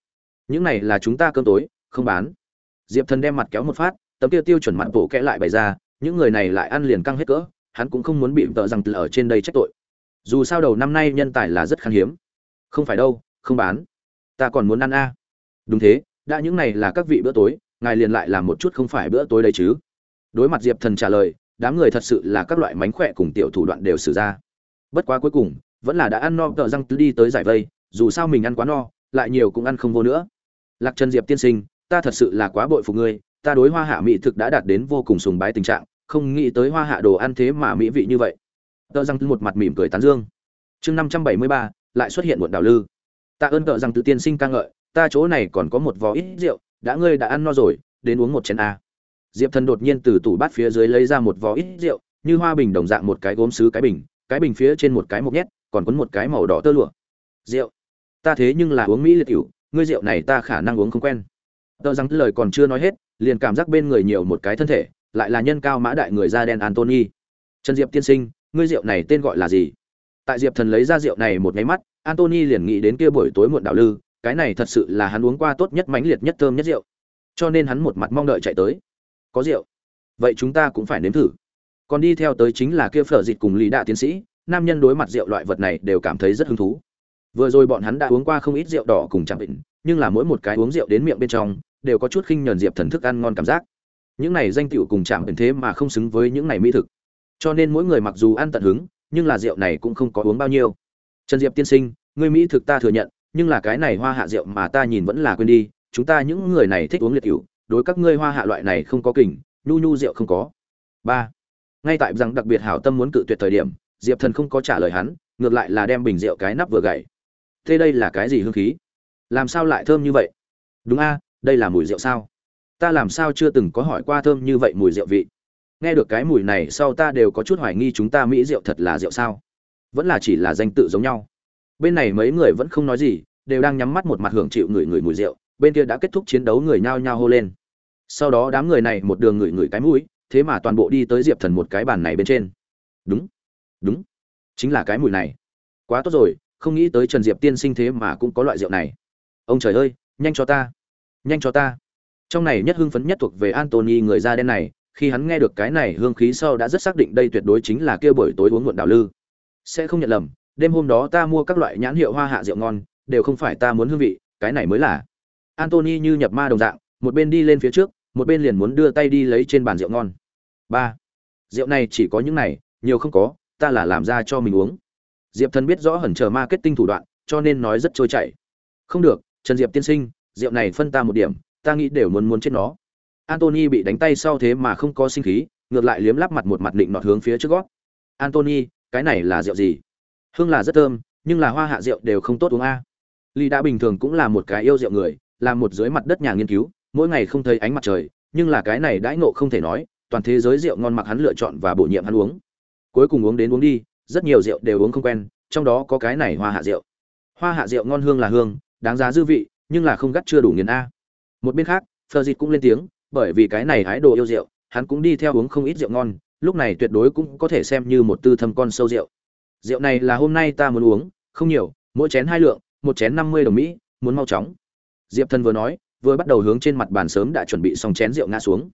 A: Những này là chúng ta cơm tối, không bán. Diệp thần đem mặt kéo một phát, tấm kia tiêu chuẩn mặn bổ kẽ lại bày ra, những người này lại ăn liền căng hết cỡ, hắn cũng không muốn bị vợ rằng từ ở trên đây trách tội. Dù sao đầu năm nay nhân tài là rất khan hiếm. Không phải đâu, không bán. Ta còn muốn ăn a. Đúng thế, đã những này là các vị bữa tối, ngài liền lại làm một chút không phải bữa tối đây chứ. Đối mặt diệp thần trả lời đám người thật sự là các loại mánh khỏe cùng tiểu thủ đoạn đều xử ra. Bất quá cuối cùng, vẫn là đã ăn no tờ răng tứ đi tới giải vây, dù sao mình ăn quá no, lại nhiều cũng ăn không vô nữa. Lạc trần diệp tiên sinh, ta thật sự là quá bội phục ngươi, ta đối hoa hạ mỹ thực đã đạt đến vô cùng sùng bái tình trạng, không nghĩ tới hoa hạ đồ ăn thế mà mỹ vị như vậy. Tờ răng tứ một mặt mỉm cười tán dương. Chương năm trăm bảy mươi ba, lại xuất hiện một đào lư. Ta ơn tờ răng tứ tiên sinh ca ngợi, ta chỗ này còn có một vò ít rượu, đã ngươi đã ăn no rồi, đến uống một chén a diệp thần đột nhiên từ tủ bát phía dưới lấy ra một vò ít rượu, như hoa bình đồng dạng một cái gốm sứ cái bình cái bình phía trên một cái mộc nhét, còn quấn một cái màu đỏ tơ lụa. Rượu? Ta thế nhưng là uống mỹ liệt cửu ngươi rượu này ta khả năng uống không quen. Tờ rằng lời còn chưa nói hết, liền cảm giác bên người nhiều một cái thân thể, lại là nhân cao mã đại người da đen antony trần diệp tiên sinh, ngươi rượu này tên gọi là gì? Tại diệp thần lấy ra rượu này một nháy mắt antony liền nghĩ đến kia buổi tối muộn đạo lư, cái này thật sự là hắn uống qua tốt nhất mãnh liệt nhất thơm nhất rượu. Cho nên hắn một mặt mong đợi chạy tới có rượu. Vậy chúng ta cũng phải nếm thử. Còn đi theo tới chính là kia phở dịch cùng lý đạ tiến sĩ, nam nhân đối mặt rượu loại vật này đều cảm thấy rất hứng thú. Vừa rồi bọn hắn đã uống qua không ít rượu đỏ cùng chạm định, nhưng là mỗi một cái uống rượu đến miệng bên trong, đều có chút khinh nhờn diệp thần thức ăn ngon cảm giác. Những này danh tựu cùng chạm đến thế mà không xứng với những này mỹ thực. Cho nên mỗi người mặc dù ăn tận hứng, nhưng là rượu này cũng không có uống bao nhiêu. Trần diệp tiên sinh, người mỹ thực ta thừa nhận, nhưng là cái này hoa hạ rượu mà ta nhìn vẫn là quên đi, chúng ta những người này thích uống liệt cựu đối các ngươi hoa hạ loại này không có kình, nhu nhu rượu không có. Ba, ngay tại rằng đặc biệt hảo tâm muốn cự tuyệt thời điểm, diệp thần không có trả lời hắn, ngược lại là đem bình rượu cái nắp vừa gậy. Thế đây là cái gì hương khí? Làm sao lại thơm như vậy? Đúng a, đây là mùi rượu sao? Ta làm sao chưa từng có hỏi qua thơm như vậy mùi rượu vị? Nghe được cái mùi này sau ta đều có chút hoài nghi chúng ta mỹ rượu thật là rượu sao? Vẫn là chỉ là danh tự giống nhau. Bên này mấy người vẫn không nói gì, đều đang nhắm mắt một mặt hưởng chịu người người mùi rượu bên kia đã kết thúc chiến đấu người nhao nhao hô lên. Sau đó đám người này một đường người người cái mũi, thế mà toàn bộ đi tới diệp thần một cái bàn này bên trên. Đúng đúng, chính là cái mùi này. Quá tốt rồi, không nghĩ tới trần diệp tiên sinh thế mà cũng có loại rượu này. Ông trời ơi, nhanh cho ta, nhanh cho ta. Trong này nhất hưng phấn nhất thuộc về antony người da đen này, khi hắn nghe được cái này hương khí sau đã rất xác định đây tuyệt đối chính là kia buổi tối uống muộn đảo lư. Sẽ không nhận lầm, đêm hôm đó ta mua các loại nhãn hiệu hoa hạ rượu ngon, đều không phải ta muốn hương vị, cái này mới là antony như nhập ma đồng dạng, một bên đi lên phía trước, một bên liền muốn đưa tay đi lấy trên bàn rượu ngon. Ba, rượu này chỉ có những này, nhiều không có, ta là làm ra cho mình uống. Diệp thần biết rõ hẩn chờ marketing thủ đoạn, cho nên nói rất trôi chảy. Không được, trần diệp tiên sinh, rượu này phân ta một điểm, ta nghĩ đều muốn muốn chết nó. Antony bị đánh tay sau thế mà không có sinh khí, ngược lại liếm lắp mặt một mặt định nọt hướng phía trước gót. Antony cái này là rượu gì? Hương là rất thơm, nhưng là hoa hạ rượu đều không tốt uống a. Lý đã bình thường cũng là một cái yêu rượu người là một dưới mặt đất nhà nghiên cứu, mỗi ngày không thấy ánh mặt trời, nhưng là cái này đãi ngộ không thể nói, toàn thế giới rượu ngon mặc hắn lựa chọn và bổ nhiệm hắn uống. Cuối cùng uống đến uống đi, rất nhiều rượu đều uống không quen, trong đó có cái này hoa hạ rượu. Hoa hạ rượu ngon hương là hương, đáng giá dư vị, nhưng là không gắt chưa đủ nghiền a. Một bên khác Phở Dịch cũng lên tiếng, bởi vì cái này hái đồ yêu rượu, hắn cũng đi theo uống không ít rượu ngon, lúc này tuyệt đối cũng có thể xem như một tư thâm con sâu rượu. Rượu này là hôm nay ta muốn uống, không nhiều, mỗi chén hai lượng, một chén năm mươi đồng mỹ, muốn mau chóng diệp thần vừa nói, vừa bắt đầu hướng trên mặt bàn sớm đã chuẩn bị xong chén rượu ngã xuống.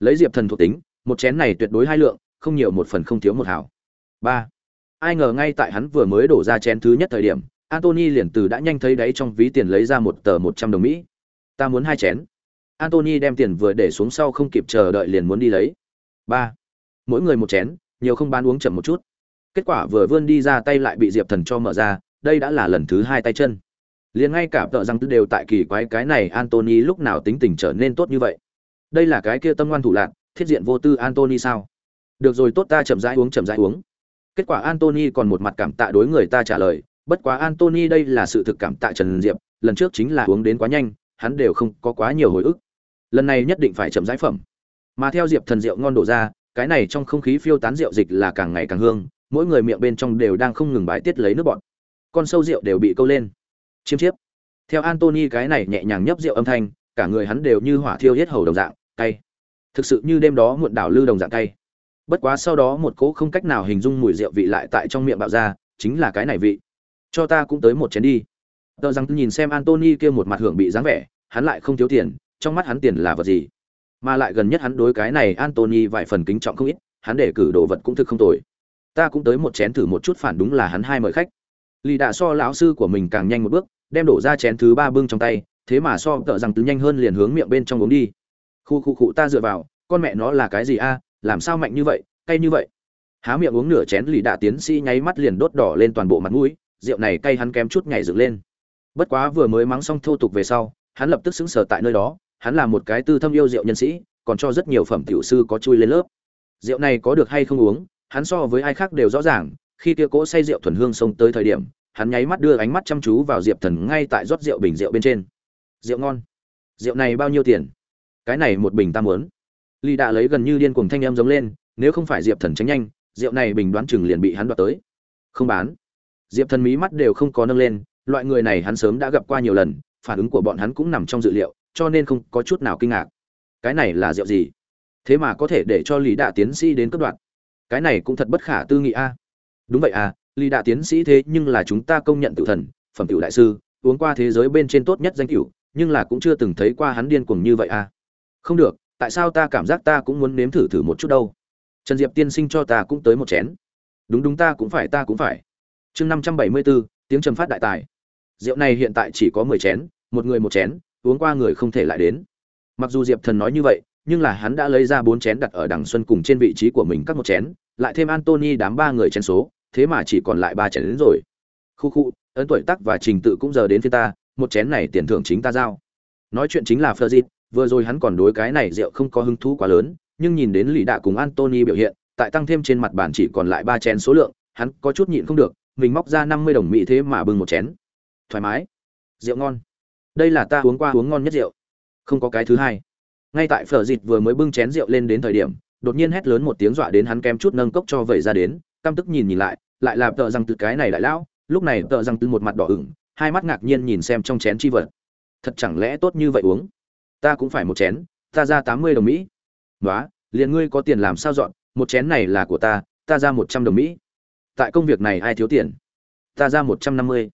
A: Lấy diệp thần thuộc tính, một chén này tuyệt đối hai lượng, không nhiều một phần không thiếu một hào. ba. Ai ngờ ngay tại hắn vừa mới đổ ra chén thứ nhất thời điểm antony liền từ đã nhanh thấy đáy trong ví tiền lấy ra một tờ một trăm đồng mỹ. Ta muốn hai chén. Antony đem tiền vừa để xuống sau không kịp chờ đợi liền muốn đi lấy. Ba. Mỗi người một chén, nhiều không bán uống chậm một chút. Kết quả vừa vươn đi ra tay lại bị diệp thần cho mở ra, đây đã là lần thứ hai tay chân liền ngay cả tợ rằng tư đều tại kỳ quái cái này antony lúc nào tính tình trở nên tốt như vậy. Đây là cái kia tâm ngoan thủ lạc thiết diện vô tư antony sao? Được rồi, tốt ta chậm rãi uống, chậm rãi uống. Kết quả antony còn một mặt cảm tạ đối người ta trả lời, bất quá antony đây là sự thực cảm tạ trần diệp, lần trước chính là uống đến quá nhanh, hắn đều không có quá nhiều hồi ức. Lần này nhất định phải chậm rãi phẩm. Mà theo diệp thần rượu ngon đổ ra, cái này trong không khí phiêu tán rượu dịch là càng ngày càng hương, mỗi người miệng bên trong đều đang không ngừng bái tiết lấy nước bọn con sâu rượu đều bị câu lên chiêm chiếp. Theo antony cái này nhẹ nhàng nhấp rượu âm thanh, cả người hắn đều như hỏa thiêu hết hầu đồng dạng, cay. Thực sự như đêm đó muộn đảo lư đồng dạng cay. Bất quá sau đó một cỗ không cách nào hình dung mùi rượu vị lại tại trong miệng bạo ra, chính là cái này vị. Cho ta cũng tới một chén đi. Tờ rằng nhìn xem antony kia một mặt hưởng bị dáng vẻ, hắn lại không thiếu tiền, trong mắt hắn tiền là vật gì? Mà lại gần nhất hắn đối cái này antony vài phần kính trọng không ít, hắn để cử đồ vật cũng thực không tồi. Ta cũng tới một chén thử một chút phản đúng là hắn hai mời khách. Lì đạ so lão sư của mình càng nhanh một bước đem đổ ra chén thứ ba bưng trong tay, thế mà so tợ rằng tứ nhanh hơn liền hướng miệng bên trong uống đi. Khu khu cụ ta dựa vào, con mẹ nó là cái gì a? À, làm sao mạnh như vậy, cay như vậy? Há miệng uống nửa chén lì đạ tiến sĩ nháy mắt liền đốt đỏ lên toàn bộ mặt mũi, rượu này cay hắn kém chút nhảy dựng lên. Bất quá vừa mới mắng xong thô tục về sau, hắn lập tức xứng sở tại nơi đó, hắn là một cái tư thâm yêu rượu nhân sĩ, còn cho rất nhiều phẩm tiểu sư có chui lên lớp. Rượu này có được hay không uống, hắn so với ai khác đều rõ ràng, khi kia cỗ say rượu thuần hương xông tới thời điểm hắn nháy mắt đưa ánh mắt chăm chú vào diệp thần ngay tại rót rượu bình rượu bên trên. Rượu ngon. Rượu này bao nhiêu tiền? Cái này một bình ta muốn. Ly đã lấy gần như điên cuồng thanh em giống lên, nếu không phải diệp thần tránh nhanh, rượu này bình đoán chừng liền bị hắn đoạt tới. Không bán. Diệp thần mí mắt đều không có nâng lên, loại người này hắn sớm đã gặp qua nhiều lần, phản ứng của bọn hắn cũng nằm trong dự liệu, cho nên không có chút nào kinh ngạc. Cái này là rượu gì? Thế mà có thể để cho lý đạ tiến sĩ đến cấp đoạn cái này cũng thật bất khả tư nghị a. Đúng vậy à lý đạ tiến sĩ thế nhưng là chúng ta công nhận tự thần, phẩm tiểu đại sư, uống qua thế giới bên trên tốt nhất danh tiểu, nhưng là cũng chưa từng thấy qua hắn điên cuồng như vậy à. Không được, tại sao ta cảm giác ta cũng muốn nếm thử thử một chút đâu? Trần diệp tiên sinh cho ta cũng tới một chén. Đúng đúng ta cũng phải, ta cũng phải. Chương năm trăm bảy mươi bốn tiếng trầm phát đại tài. Rượu này hiện tại chỉ có mười chén, một người một chén, uống qua người không thể lại đến. Mặc dù diệp thần nói như vậy, nhưng là hắn đã lấy ra bốn chén đặt ở đằng xuân cùng trên vị trí của mình các một chén, lại thêm antony đám ba người chén số thế mà chỉ còn lại ba chén đến rồi. Khu khu, ấn tuổi tắc và trình tự cũng giờ đến phía ta, một chén này tiền thưởng chính ta giao. Nói chuyện chính là phơ dịt vừa rồi hắn còn đối cái này rượu không có hứng thú quá lớn, nhưng nhìn đến lì đạ cùng antony biểu hiện, tại tăng thêm trên mặt bàn chỉ còn lại ba chén số lượng, hắn có chút nhịn không được, mình móc ra năm mươi đồng mỹ thế mà bưng một chén. Thoải mái. Rượu ngon. Đây là ta uống qua uống ngon nhất rượu. Không có cái thứ hai. Ngay tại phở dịt vừa mới bưng chén rượu lên đến thời điểm, đột nhiên hét lớn một tiếng dọa đến hắn kém chút nâng cốc cho vẩy ra đến căm tức nhìn nhìn lại lại là tợ rằng từ cái này đại lão, lúc này tợ rằng từ một mặt đỏ ửng, hai mắt ngạc nhiên nhìn xem trong chén chi vật. Thật chẳng lẽ tốt như vậy uống? Ta cũng phải một chén, ta ra tám mươi đồng mỹ. Nói liền ngươi có tiền làm sao dọn, một chén này là của ta ta ra một trăm đồng mỹ. Tại công việc này ai thiếu tiền? Ta ra một trăm năm mươi.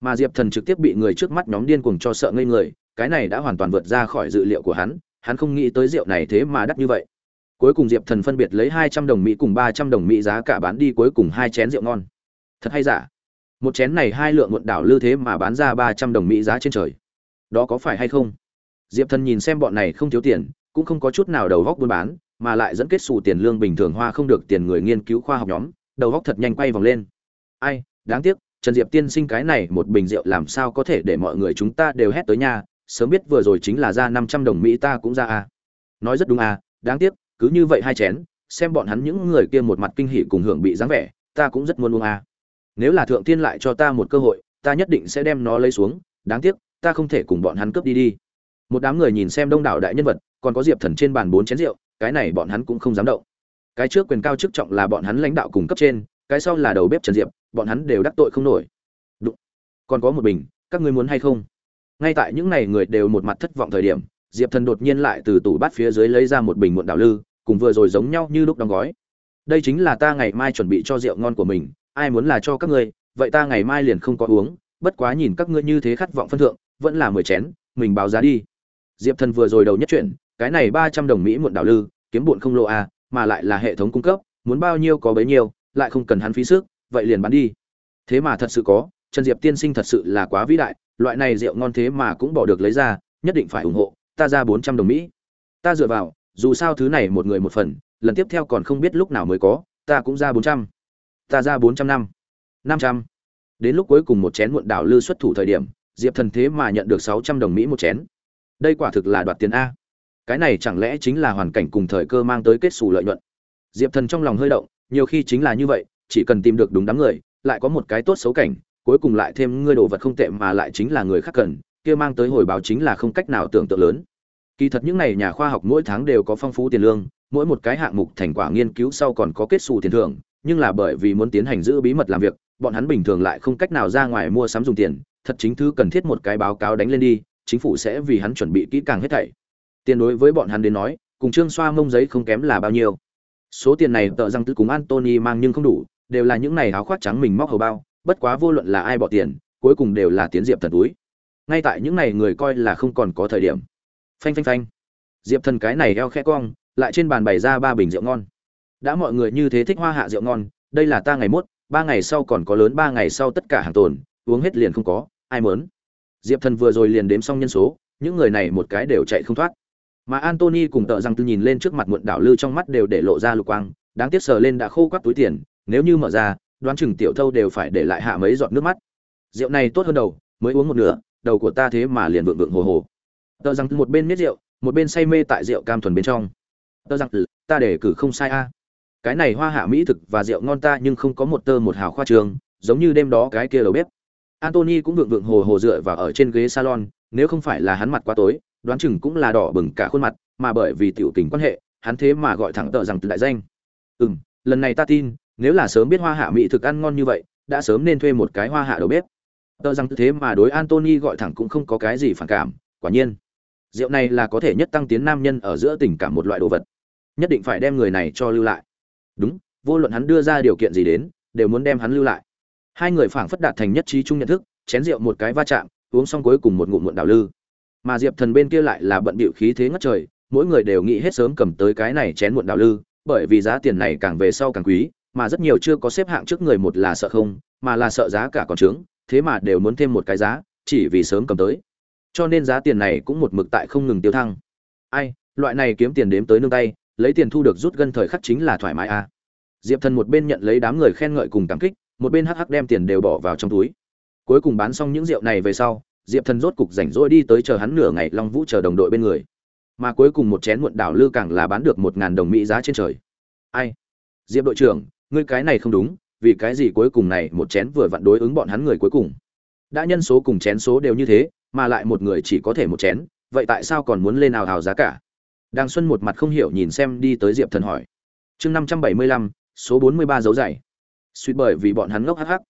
A: Mà diệp thần trực tiếp bị người trước mắt nhóm điên cuồng cho sợ ngây người, cái này đã hoàn toàn vượt ra khỏi dự liệu của hắn hắn không nghĩ tới rượu này thế mà đắt như vậy cuối cùng diệp thần phân biệt lấy hai trăm đồng mỹ cùng ba trăm đồng mỹ giá cả bán đi cuối cùng hai chén rượu ngon. Thật hay giả? Một chén này hai lượng muộn đảo lư thế mà bán ra ba trăm đồng mỹ giá trên trời. Đó có phải hay không? Diệp thần nhìn xem bọn này không thiếu tiền, cũng không có chút nào đầu góc buôn bán, mà lại dẫn kết xù tiền lương bình thường hoa không được tiền người nghiên cứu khoa học nhóm, đầu góc thật nhanh quay vòng lên. Ai, đáng tiếc, trần diệp tiên sinh cái này một bình rượu làm sao có thể để mọi người chúng ta đều hét tới nhà sớm biết vừa rồi chính là ra năm trăm đồng mỹ ta cũng ra à. nói rất đúng à đáng tiếc cứ như vậy hai chén, xem bọn hắn những người kia một mặt kinh hỉ cùng hưởng bị dáng vẻ, ta cũng rất muốn uống à. nếu là thượng tiên lại cho ta một cơ hội, ta nhất định sẽ đem nó lấy xuống, đáng tiếc, ta không thể cùng bọn hắn cướp đi đi một đám người nhìn xem đông đảo đại nhân vật, còn có diệp thần trên bàn bốn chén rượu, cái này bọn hắn cũng không dám động cái trước quyền cao chức trọng là bọn hắn lãnh đạo cùng cấp trên, cái sau là đầu bếp trần diệp, bọn hắn đều đắc tội không nổi Đúng. còn có một bình các ngươi muốn hay không ngay tại những ngày người đều một mặt thất vọng thời điểm, diệp thần đột nhiên lại từ tủ bát phía dưới lấy ra một bình muộn đảo lư cùng vừa rồi giống nhau như lúc đóng gói. Đây chính là ta ngày mai chuẩn bị cho rượu ngon của mình ai muốn là cho các ngươi vậy ta ngày mai liền không có uống bất quá nhìn các ngươi như thế khát vọng phân thượng vẫn là mười chén mình báo giá đi. Diệp thần vừa rồi đầu nhất chuyện cái này ba trăm đồng mỹ muộn đảo lư kiếm bụn không lộ a à, mà lại là hệ thống cung cấp muốn bao nhiêu có bấy nhiêu lại không cần hắn phí sức vậy liền bán đi. Thế mà thật sự có trần diệp tiên sinh thật sự là quá vĩ đại loại này rượu ngon thế mà cũng bỏ được lấy ra nhất định phải ủng hộ ta ra bốn trăm đồng mỹ. Ta dựa vào dù sao thứ này một người một phần, lần tiếp theo còn không biết lúc nào mới có, ta cũng ra bốn trăm. Ta ra bốn trăm năm. Năm trăm. Đến lúc cuối cùng một chén muộn đảo lư xuất thủ thời điểm, diệp thần thế mà nhận được sáu trăm đồng mỹ một chén. Đây quả thực là đoạt tiền a. Cái này chẳng lẽ chính là hoàn cảnh cùng thời cơ mang tới kết xù lợi nhuận? Diệp thần trong lòng hơi động, nhiều khi chính là như vậy, chỉ cần tìm được đúng đám người, lại có một cái tốt xấu cảnh, cuối cùng lại thêm ngươi đồ vật không tệ mà lại chính là người khác cần, kia mang tới hồi báo chính là không cách nào tưởng tượng lớn kỳ thật những này nhà khoa học mỗi tháng đều có phong phú tiền lương, mỗi một cái hạng mục thành quả nghiên cứu sau còn có kết xù tiền thưởng, nhưng là bởi vì muốn tiến hành giữ bí mật làm việc, bọn hắn bình thường lại không cách nào ra ngoài mua sắm dùng tiền, thật chính thứ cần thiết một cái báo cáo đánh lên đi, chính phủ sẽ vì hắn chuẩn bị kỹ càng hết thảy. Tiền đối với bọn hắn đến nói, cùng trương xoa mông giấy không kém là bao nhiêu. Số tiền này tợ rằng tư cùng antony mang nhưng không đủ, đều là những này áo khoác trắng mình móc hầu bao, bất quá vô luận là ai bỏ tiền, cuối cùng đều là tiến diệp thần túi. Ngay tại những này người coi là không còn có thời điểm phanh phanh phanh. Diệp thần cái này eo khẽ cong, lại trên bàn bày ra ba bình rượu ngon. Đã mọi người như thế thích hoa hạ rượu ngon, đây là ta ngày mốt, ba ngày sau còn có lớn ba ngày sau tất cả hàng tồn, uống hết liền không có, ai mớn diệp thần vừa rồi liền đếm xong nhân số, những người này một cái đều chạy không thoát. Mà antony cùng tợ rằng tư nhìn lên trước mặt muộn đảo lư trong mắt đều để lộ ra lục quang, đáng tiếc sờ lên đã khô quắp túi tiền, nếu như mở ra, đoán chừng tiểu thâu đều phải để lại hạ mấy giọt nước mắt. Rượu này tốt hơn đầu, mới uống một nửa, đầu của ta thế mà liền vượng vượng hồ hồ tờ rằng một bên miết rượu, một bên say mê tại rượu cam thuần bên trong. Tờ rằng ừ, ta để cử không sai a. À. Cái này hoa hạ mỹ thực và rượu ngon ta nhưng không có một tơ một hào khoa trường, giống như đêm đó cái kia đầu bếp. Antony cũng vượng vượng hồ hồ dựa vào ở trên ghế salon, nếu không phải là hắn mặt quá tối, đoán chừng cũng là đỏ bừng cả khuôn mặt, mà bởi vì tiểu tình quan hệ, hắn thế mà gọi thẳng tờ rằng lại đại danh. Ừ lần này ta tin, nếu là sớm biết hoa hạ mỹ thực ăn ngon như vậy, đã sớm nên thuê một cái hoa hạ đầu bếp. Tờ rằng thế mà đối antony gọi thẳng cũng không có cái gì phản cảm, quả nhiên rượu này là có thể nhất tăng tiến nam nhân ở giữa tình cảm một loại đồ vật. Nhất định phải đem người này cho lưu lại. Đúng, vô luận hắn đưa ra điều kiện gì đến, đều muốn đem hắn lưu lại. Hai người phảng phất đạt thành nhất trí chung nhận thức, chén rượu một cái va chạm, uống xong cuối cùng một ngụm muộn đào lư. Mà diệp thần bên kia lại là bận bịu khí thế ngất trời, mỗi người đều nghĩ hết sớm cầm tới cái này chén muộn đào lư, bởi vì giá tiền này càng về sau càng quý, mà rất nhiều chưa có xếp hạng trước người một là sợ không, mà là sợ giá cả còn trướng, thế mà đều muốn thêm một cái giá, chỉ vì sớm cầm tới cho nên giá tiền này cũng một mực tại không ngừng tiêu thăng. Ai, loại này kiếm tiền đếm tới nương tay, lấy tiền thu được rút gân thời khắc chính là thoải mái à. diệp thần một bên nhận lấy đám người khen ngợi cùng cảm kích, một bên hắc hắc đem tiền đều bỏ vào trong túi. Cuối cùng bán xong những rượu này về sau, diệp thần rốt cục rảnh rỗi đi tới chờ hắn nửa ngày long vũ chờ đồng đội bên người. Mà cuối cùng một chén muộn đảo lư càng là bán được một ngàn đồng mỹ giá trên trời. Ai? Diệp đội trưởng, ngươi cái này không đúng, vì cái gì cuối cùng này một chén vừa vặn đối ứng bọn hắn người cuối cùng? Đã nhân số cùng chén số đều như thế mà lại một người chỉ có thể một chén, vậy tại sao còn muốn lên nào ào giá cả? Đang xuân một mặt không hiểu nhìn xem đi tới diệp thần hỏi. Chương năm trăm bảy mươi lăm, số bốn mươi ba dấu dày. Suýt bởi vì bọn hắn ngốc hắc hắc.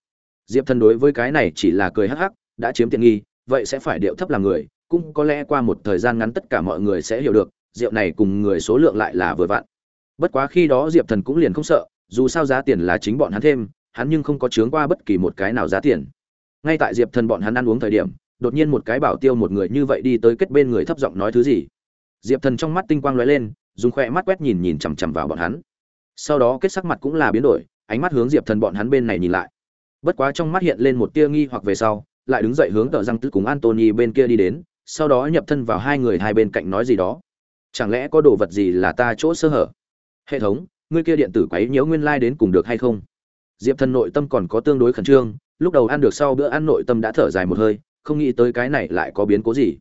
A: Diệp thần đối với cái này chỉ là cười hắc hắc, đã chiếm tiện nghi, vậy sẽ phải điệu thấp làm người, cũng có lẽ qua một thời gian ngắn tất cả mọi người sẽ hiểu được, rượu này cùng người số lượng lại là vừa vặn. Bất quá khi đó diệp thần cũng liền không sợ, dù sao giá tiền là chính bọn hắn thêm, hắn nhưng không có chướng qua bất kỳ một cái nào giá tiền. Ngay tại diệp thần bọn hắn ăn uống thời điểm đột nhiên một cái bảo tiêu một người như vậy đi tới kết bên người thấp giọng nói thứ gì. Diệp thần trong mắt tinh quang lóe lên, dùng khoe mắt quét nhìn nhìn chằm chằm vào bọn hắn. Sau đó kết sắc mặt cũng là biến đổi, ánh mắt hướng diệp thần bọn hắn bên này nhìn lại. Bất quá trong mắt hiện lên một tia nghi hoặc về sau, lại đứng dậy hướng tờ răng tư cùng antony bên kia đi đến, sau đó nhập thân vào hai người hai bên cạnh nói gì đó. Chẳng lẽ có đồ vật gì là ta chỗ sơ hở? Hệ thống, ngươi kia điện tử quấy nhớ nguyên lai、like、đến cùng được hay không? Diệp thần nội tâm còn có tương đối khẩn trương, lúc đầu ăn được sau bữa ăn nội tâm đã thở dài một hơi không nghĩ tới cái này lại có biến cố gì.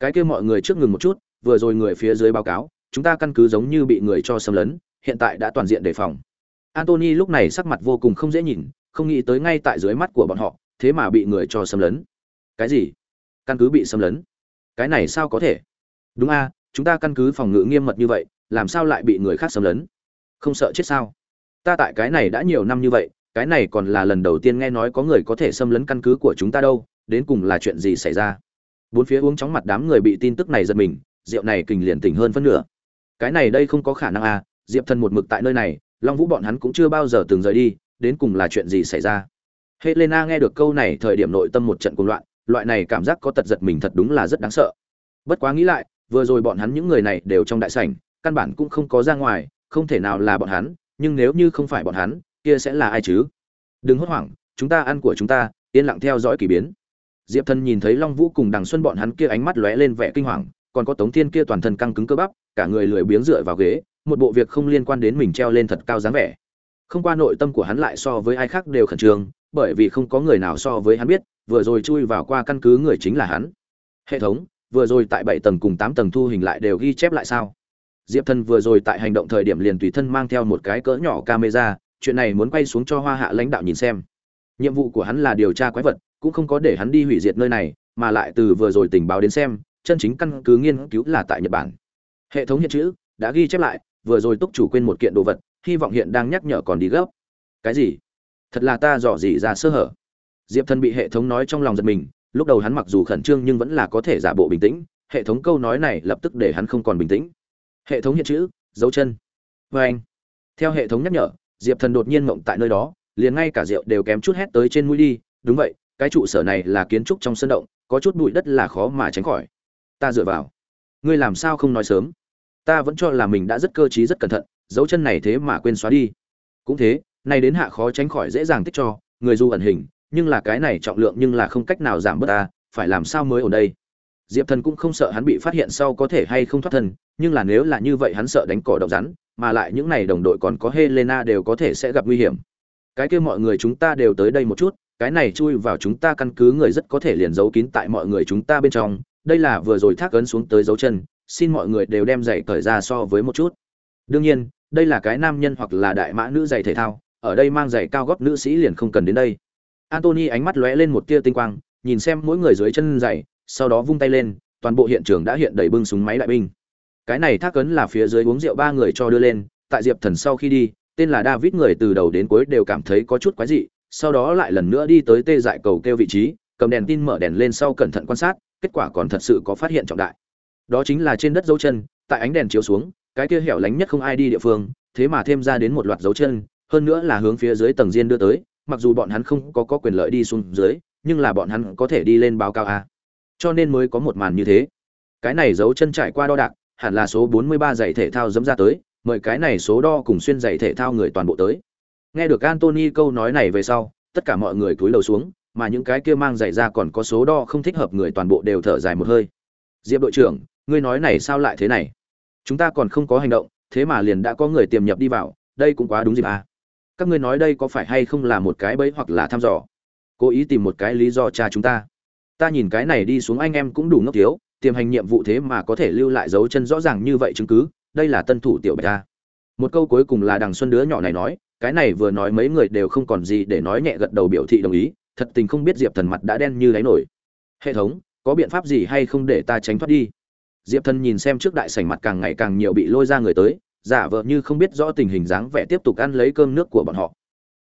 A: Cái kia mọi người trước ngừng một chút, vừa rồi người phía dưới báo cáo, chúng ta căn cứ giống như bị người cho xâm lấn, hiện tại đã toàn diện đề phòng. Antony lúc này sắc mặt vô cùng không dễ nhìn, không nghĩ tới ngay tại dưới mắt của bọn họ, thế mà bị người cho xâm lấn. Cái gì? Căn cứ bị xâm lấn? Cái này sao có thể? Đúng a, chúng ta căn cứ phòng ngự nghiêm mật như vậy, làm sao lại bị người khác xâm lấn? Không sợ chết sao? Ta tại cái này đã nhiều năm như vậy, cái này còn là lần đầu tiên nghe nói có người có thể xâm lấn căn cứ của chúng ta đâu đến cùng là chuyện gì xảy ra? Bốn phía uống chóng mặt đám người bị tin tức này giật mình, rượu này kình liền tỉnh hơn phân nửa. Cái này đây không có khả năng à diệp thần một mực tại nơi này, long vũ bọn hắn cũng chưa bao giờ từng rời đi, đến cùng là chuyện gì xảy ra? Helena nghe được câu này thời điểm nội tâm một trận cuồng loạn, loại này cảm giác có tật giật mình thật đúng là rất đáng sợ. Bất quá nghĩ lại, vừa rồi bọn hắn những người này đều trong đại sảnh, căn bản cũng không có ra ngoài, không thể nào là bọn hắn, nhưng nếu như không phải bọn hắn, kia sẽ là ai chứ? Đừng hốt hoảng, chúng ta ăn của chúng ta, yên lặng theo dõi kỳ biến diệp thần nhìn thấy long vũ cùng đằng xuân bọn hắn kia ánh mắt lóe lên vẻ kinh hoàng, còn có tống thiên kia toàn thân căng cứng cơ bắp, cả người lười biếng dựa vào ghế, một bộ việc không liên quan đến mình treo lên thật cao dáng vẻ. Không qua nội tâm của hắn lại so với ai khác đều khẩn trương, bởi vì không có người nào so với hắn biết, vừa rồi chui vào qua căn cứ người chính là hắn. Hệ thống, vừa rồi tại bảy tầng cùng tám tầng thu hình lại đều ghi chép lại sao? Diệp thần vừa rồi tại hành động thời điểm liền tùy thân mang theo một cái cỡ nhỏ camera, chuyện này muốn quay xuống cho hoa hạ lãnh đạo nhìn xem nhiệm vụ của hắn là điều tra quái vật, cũng không có để hắn đi hủy diệt nơi này, mà lại từ vừa rồi tình báo đến xem, chân chính căn cứ nghiên cứu là tại nhật bản. Hệ thống hiện chữ đã ghi chép lại, vừa rồi túc chủ quên một kiện đồ vật, hy vọng hiện đang nhắc nhở còn đi gấp. Cái gì? Thật là ta dò dỉ ra sơ hở. Diệp thần bị hệ thống nói trong lòng giật mình, lúc đầu hắn mặc dù khẩn trương nhưng vẫn là có thể giả bộ bình tĩnh, hệ thống câu nói này lập tức để hắn không còn bình tĩnh. Hệ thống hiện chữ, dấu chân. Vê anh theo hệ thống nhắc nhở, diệp thần đột nhiên mộng tại nơi đó liền ngay cả rượu đều kém chút hét tới trên mũi đi, đúng vậy, cái trụ sở này là kiến trúc trong sân động, có chút bụi đất là khó mà tránh khỏi. Ta dựa vào. Ngươi làm sao không nói sớm? Ta vẫn cho là mình đã rất cơ t r í rất cẩn thận, dấu chân này thế mà quên xóa đi. Cũng thế, nay đến hạ khó tránh khỏi dễ dàng tích cho, người dù ẩn hình, nhưng là cái này trọng lượng nhưng là không cách nào giảm bớt ta, phải làm sao mới ở đây? Diệp thần cũng không sợ hắn bị phát hiện sau có thể hay không thoát thân, nhưng là nếu là như vậy hắn sợ đánh cỏ độc rắn, mà lại những n à y đồng đội còn có helena đều có thể sẽ gặp nguy hiểm cái kia mọi người chúng ta đều tới đây một chút, cái này chui vào chúng ta căn cứ người rất có thể liền giấu kín tại mọi người chúng ta bên trong. Đây là vừa rồi thác ấn xuống tới dấu chân, xin mọi người đều đem giày cởi ra so với một chút. Đương nhiên, đây là cái nam nhân hoặc là đại mã nữ giày thể thao, ở đây mang giày cao góp nữ sĩ liền không cần đến đây. Antony ánh mắt lóe lên một tia tinh quang, nhìn xem mỗi người dưới chân giày, sau đó vung tay lên, toàn bộ hiện trường đã hiện đầy bưng súng máy đại binh. Cái này thác ấn là phía dưới uống rượu ba người cho đưa lên, tại diệp thần sau khi đi tên là david người từ đầu đến cuối đều cảm thấy có chút quái dị sau đó lại lần nữa đi tới tê dại cầu kêu vị trí cầm đèn tin mở đèn lên sau cẩn thận quan sát kết quả còn thật sự có phát hiện trọng đại. Đó chính là trên đất dấu chân tại ánh đèn chiếu xuống cái kia hẻo lánh nhất không ai đi địa phương thế mà thêm ra đến một loạt dấu chân hơn nữa là hướng phía dưới tầng diên đưa tới mặc dù bọn hắn không có, có quyền lợi đi xuống dưới nhưng là bọn hắn có thể đi lên báo cáo a. Cho nên mới có một màn như thế. Cái này dấu chân trải qua đo đạc hẳn là số 43 giày thể thao dẫm ra tới mời cái này số đo cùng xuyên giày thể thao người toàn bộ tới. Nghe được Anthony câu nói này về sau, tất cả mọi người cúi đầu xuống, mà những cái kia mang giày ra còn có số đo không thích hợp người toàn bộ đều thở dài một hơi. Diệp đội trưởng, ngươi nói này sao lại thế này? Chúng ta còn không có hành động, thế mà liền đã có người tiềm nhập đi vào, đây cũng quá đúng dịp à. các ngươi nói đây có phải hay không là một cái bẫy hoặc là thăm dò? Cố ý tìm một cái lý do tra chúng ta. Ta nhìn cái này đi xuống anh em cũng đủ ngốc thiếu, tiềm hành nhiệm vụ thế mà có thể lưu lại dấu chân rõ ràng như vậy chứng cứ đây là tân thủ tiểu bạch ta. Một câu cuối cùng là đằng xuân đứa nhỏ này nói, cái này vừa nói mấy người đều không còn gì để nói nhẹ gật đầu biểu thị đồng ý, thật tình không biết diệp thần mặt đã đen như đáy nổi. Hệ thống, có biện pháp gì hay không để ta tránh thoát đi? Diệp thần nhìn xem trước đại sảnh mặt càng ngày càng nhiều bị lôi ra người tới, giả vờ như không biết rõ tình hình dáng vẻ tiếp tục ăn lấy cơm nước của bọn họ.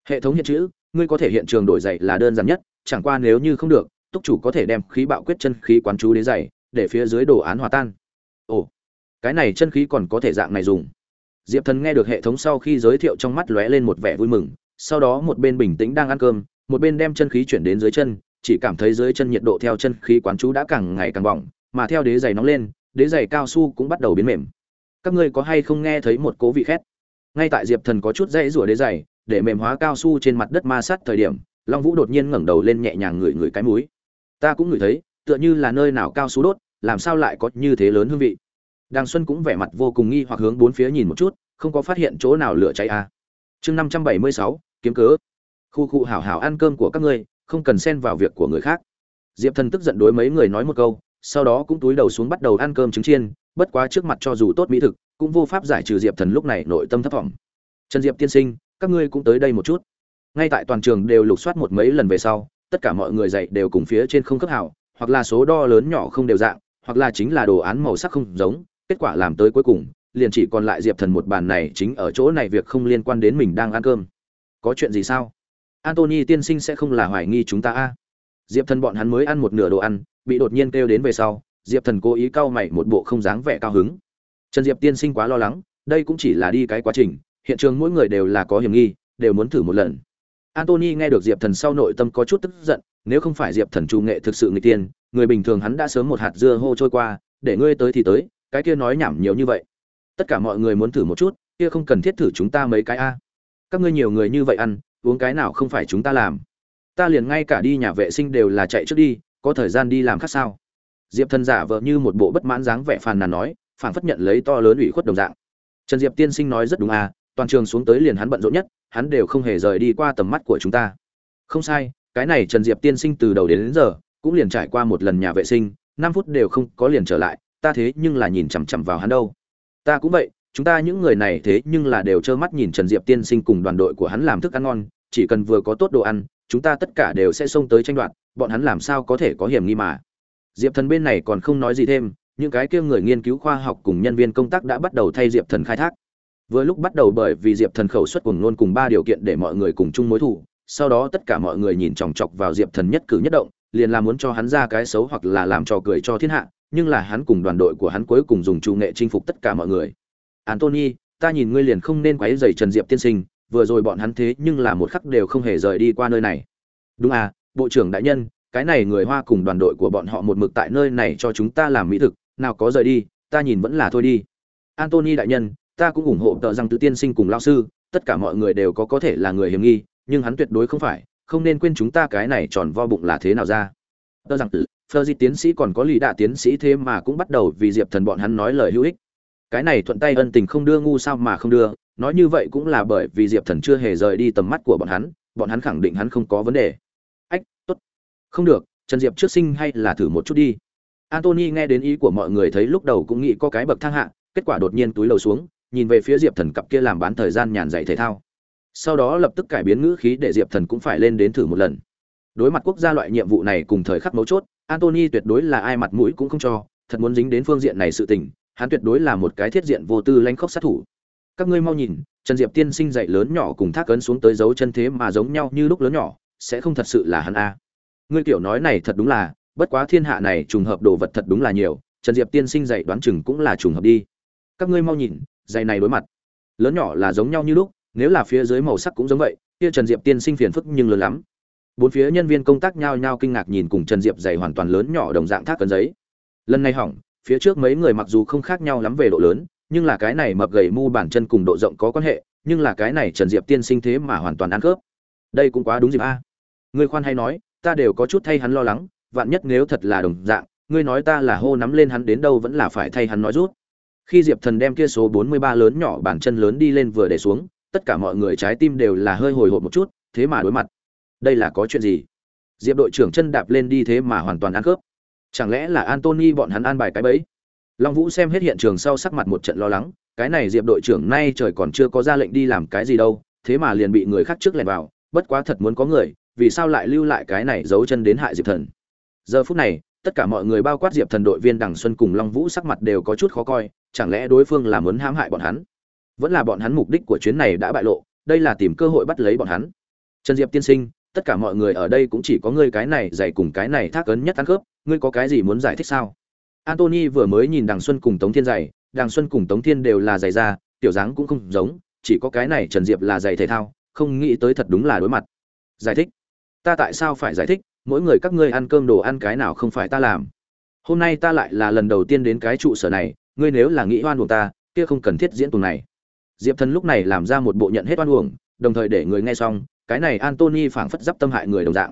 A: Hệ thống hiện chữ, ngươi có thể hiện trường đổi dậy là đơn giản nhất, chẳng qua nếu như không được, túc chủ có thể đem khí bạo quyết chân khí quán chú đế dày để phía dưới đồ án hòa tan. Ồ cái này chân khí còn có thể dạng này dùng. Diệp thần nghe được hệ thống sau khi giới thiệu trong mắt lóe lên một vẻ vui mừng, sau đó một bên bình tĩnh đang ăn cơm, một bên đem chân khí chuyển đến dưới chân, chỉ cảm thấy dưới chân nhiệt độ theo chân khí quán chú đã càng ngày càng bỏng, mà theo đế giày nóng lên, đế giày cao su cũng bắt đầu biến mềm. Các ngươi có hay không nghe thấy một cố vị khét? Ngay tại diệp thần có chút dãy rủa đế giày, để mềm hóa cao su trên mặt đất ma sát thời điểm, long vũ đột nhiên ngẩng đầu lên nhẹ nhàng ngửi ngửi cái múi ta cũng ngửi thấy, tựa như là nơi nào cao su đốt, làm sao lại có như thế lớn hương vị? Đàng xuân cũng vẻ mặt vô cùng nghi hoặc hướng bốn phía nhìn một chút, không có phát hiện chỗ nào lửa cháy à. chương năm trăm bảy mươi sáu, kiếm cớ khu khu hảo hảo ăn cơm của các ngươi, không cần xen vào việc của người khác diệp thần tức giận đối mấy người nói một câu, sau đó cũng túi đầu xuống bắt đầu ăn cơm trứng chiên, bất quá trước mặt cho dù tốt mỹ thực, cũng vô pháp giải trừ diệp thần lúc này nội tâm thấp vọng. trần diệp tiên sinh, các ngươi cũng tới đây một chút ngay tại toàn trường đều lục soát một mấy lần về sau, tất cả mọi người dậy đều cùng phía trên không cấp hảo, hoặc là số đo lớn nhỏ không đều dạng, hoặc là chính là đồ án màu sắc không giống kết quả làm tới cuối cùng, liền chỉ còn lại diệp thần một bàn này chính ở chỗ này việc không liên quan đến mình đang ăn cơm. Có chuyện gì sao? Antony tiên sinh sẽ không là hoài nghi chúng ta a? Diệp thần bọn hắn mới ăn một nửa đồ ăn, bị đột nhiên kêu đến về sau, diệp thần cố ý cau mày một bộ không dáng vẻ cao hứng. Trần diệp tiên sinh quá lo lắng, đây cũng chỉ là đi cái quá trình, hiện trường mỗi người đều là có hiểm nghi, đều muốn thử một lần. Antony nghe được diệp thần sau nội tâm có chút tức giận, nếu không phải diệp thần trù nghệ thực sự người tiên, người bình thường hắn đã sớm một hạt dưa hô trôi qua, để ngươi tới thì tới cái kia nói nhảm nhiều như vậy. Tất cả mọi người muốn thử một chút kia không cần thiết thử chúng ta mấy cái a. Các ngươi nhiều người như vậy ăn uống cái nào không phải chúng ta làm? Ta liền ngay cả đi nhà vệ sinh đều là chạy trước đi có thời gian đi làm khác sao? Diệp thần giả vợ như một bộ bất mãn dáng vẻ phàn nàn nói phản phất nhận lấy to lớn ủy khuất đồng dạng. Trần diệp tiên sinh nói rất đúng à toàn trường xuống tới liền hắn bận rộn nhất hắn đều không hề rời đi qua tầm mắt của chúng ta. Không sai cái này trần diệp tiên sinh từ đầu đến, đến giờ cũng liền trải qua một lần nhà vệ sinh năm phút đều không có liền trở lại ta thế nhưng là nhìn chằm chằm vào hắn đâu. Ta cũng vậy, chúng ta những người này thế nhưng là đều trơ mắt nhìn trần diệp tiên sinh cùng đoàn đội của hắn làm thức ăn ngon, chỉ cần vừa có tốt đồ ăn, chúng ta tất cả đều sẽ xông tới tranh đoạt, bọn hắn làm sao có thể có hiểm nghi mà. Diệp thần bên này còn không nói gì thêm, những cái kia người nghiên cứu khoa học cùng nhân viên công tác đã bắt đầu thay diệp thần khai thác. Vừa lúc bắt đầu bởi vì diệp thần khẩu xuất cùng luôn cùng ba điều kiện để mọi người cùng chung mối thủ sau đó tất cả mọi người nhìn chòng chọc vào diệp thần nhất cử nhất động, liền là muốn cho hắn ra cái xấu hoặc là làm trò cười cho thiên hạ nhưng là hắn cùng đoàn đội của hắn cuối cùng dùng chủ nghệ chinh phục tất cả mọi người. Anthony, ta nhìn ngươi liền không nên quấy rầy trần diệp tiên sinh vừa rồi bọn hắn thế nhưng là một khắc đều không hề rời đi qua nơi này. Đúng à bộ trưởng đại nhân cái này người hoa cùng đoàn đội của bọn họ một mực tại nơi này cho chúng ta làm mỹ thực nào có rời đi ta nhìn vẫn là thôi đi. Anthony đại nhân ta cũng ủng hộ tợ rằng tứ tiên sinh cùng lao sư tất cả mọi người đều có có thể là người hiểm nghi nhưng hắn tuyệt đối không phải không nên quên chúng ta cái này tròn vo bụng là thế nào ra. Tợ rằng tử phơ di tiến sĩ còn có lý đạ tiến sĩ thế mà cũng bắt đầu vì diệp thần bọn hắn nói lời hữu ích. Cái này thuận tay ân tình không đưa ngu sao mà không đưa, nói như vậy cũng là bởi vì diệp thần chưa hề rời đi tầm mắt của bọn hắn bọn hắn khẳng định hắn không có vấn đề. Ách, tốt. Không được, trần diệp trước sinh hay là thử một chút đi. Antony nghe đến ý của mọi người thấy lúc đầu cũng nghĩ có cái bậc thang hạ, kết quả đột nhiên túi lầu xuống, nhìn về phía diệp thần cặp kia làm bán thời gian nhàn dạy thể thao. Sau đó lập tức cải biến ngữ khí để diệp thần cũng phải lên đến thử một lần. Đối mặt quốc gia loại nhiệm vụ này cùng thời khắc mấu chốt Anthony tuyệt đối là ai mặt mũi cũng không cho, thật muốn dính đến phương diện này sự tình, hắn tuyệt đối là một cái thiết diện vô tư lanh khốc sát thủ. Các ngươi mau nhìn, trần diệp tiên sinh dạy lớn nhỏ cùng thác ấn xuống tới dấu chân thế mà giống nhau như lúc lớn nhỏ, sẽ không thật sự là hắn a. Ngươi kiểu nói này thật đúng là, bất quá thiên hạ này trùng hợp đồ vật thật đúng là nhiều, trần diệp tiên sinh dạy đoán chừng cũng là trùng hợp đi. Các ngươi mau nhìn, dạy này đối mặt. Lớn nhỏ là giống nhau như lúc, nếu là phía dưới màu sắc cũng giống vậy, kia trần diệp tiên sinh phiền phức nhưng lớn lắm bốn phía nhân viên công tác nhao nhao kinh ngạc nhìn cùng trần diệp dày hoàn toàn lớn nhỏ đồng dạng thác cấn giấy. Lần này hỏng, phía trước mấy người mặc dù không khác nhau lắm về độ lớn, nhưng là cái này mập gầy mu bản chân cùng độ rộng có quan hệ, nhưng là cái này trần diệp tiên sinh thế mà hoàn toàn ăn khớp. Đây cũng quá đúng dịp a. Ngươi khoan hay nói, ta đều có chút thay hắn lo lắng, vạn nhất nếu thật là đồng dạng, ngươi nói ta là hô nắm lên hắn đến đâu vẫn là phải thay hắn nói rút. Khi diệp thần đem kia số bốn mươi ba lớn nhỏ bản chân lớn đi lên vừa để xuống, tất cả mọi người trái tim đều là hơi hồi hộp một chút, thế mà đối mặt đây là có chuyện gì? Diệp đội trưởng chân đạp lên đi thế mà hoàn toàn ăn khớp. Chẳng lẽ là antony bọn hắn an bài cái bẫy? Long vũ xem hết hiện trường sau sắc mặt một trận lo lắng, cái này diệp đội trưởng nay trời còn chưa có ra lệnh đi làm cái gì đâu, thế mà liền bị người khác trước lẻn vào, bất quá thật muốn có người, vì sao lại lưu lại cái này giấu chân đến hại diệp thần? Giờ phút này, tất cả mọi người bao quát diệp thần đội viên đằng xuân cùng long vũ sắc mặt đều có chút khó coi, chẳng lẽ đối phương là muốn hãm hại bọn hắn? Vẫn là bọn hắn mục đích của chuyến này đã bại lộ, đây là tìm cơ hội bắt lấy bọn hắn. Trần diệp tiên sinh tất cả mọi người ở đây cũng chỉ có ngươi cái này dạy cùng cái này thác ấn nhất ăn khớp, ngươi có cái gì muốn giải thích sao? Antony vừa mới nhìn đằng xuân cùng tống thiên dạy đằng xuân cùng tống thiên đều là giày da, tiểu dáng cũng không giống, chỉ có cái này trần diệp là giày thể thao, không nghĩ tới thật đúng là đối mặt. Giải thích. Ta tại sao phải giải thích, mỗi người các ngươi ăn cơm đồ ăn cái nào không phải ta làm? Hôm nay ta lại là lần đầu tiên đến cái trụ sở này, ngươi nếu là nghĩ oan uổng ta, kia không cần thiết diễn tuồng này. Diệp thần lúc này làm ra một bộ nhận hết oan uổng, đồng thời để người nghe xong cái này Anthony phảng phất giáp tâm hại người đồng dạng.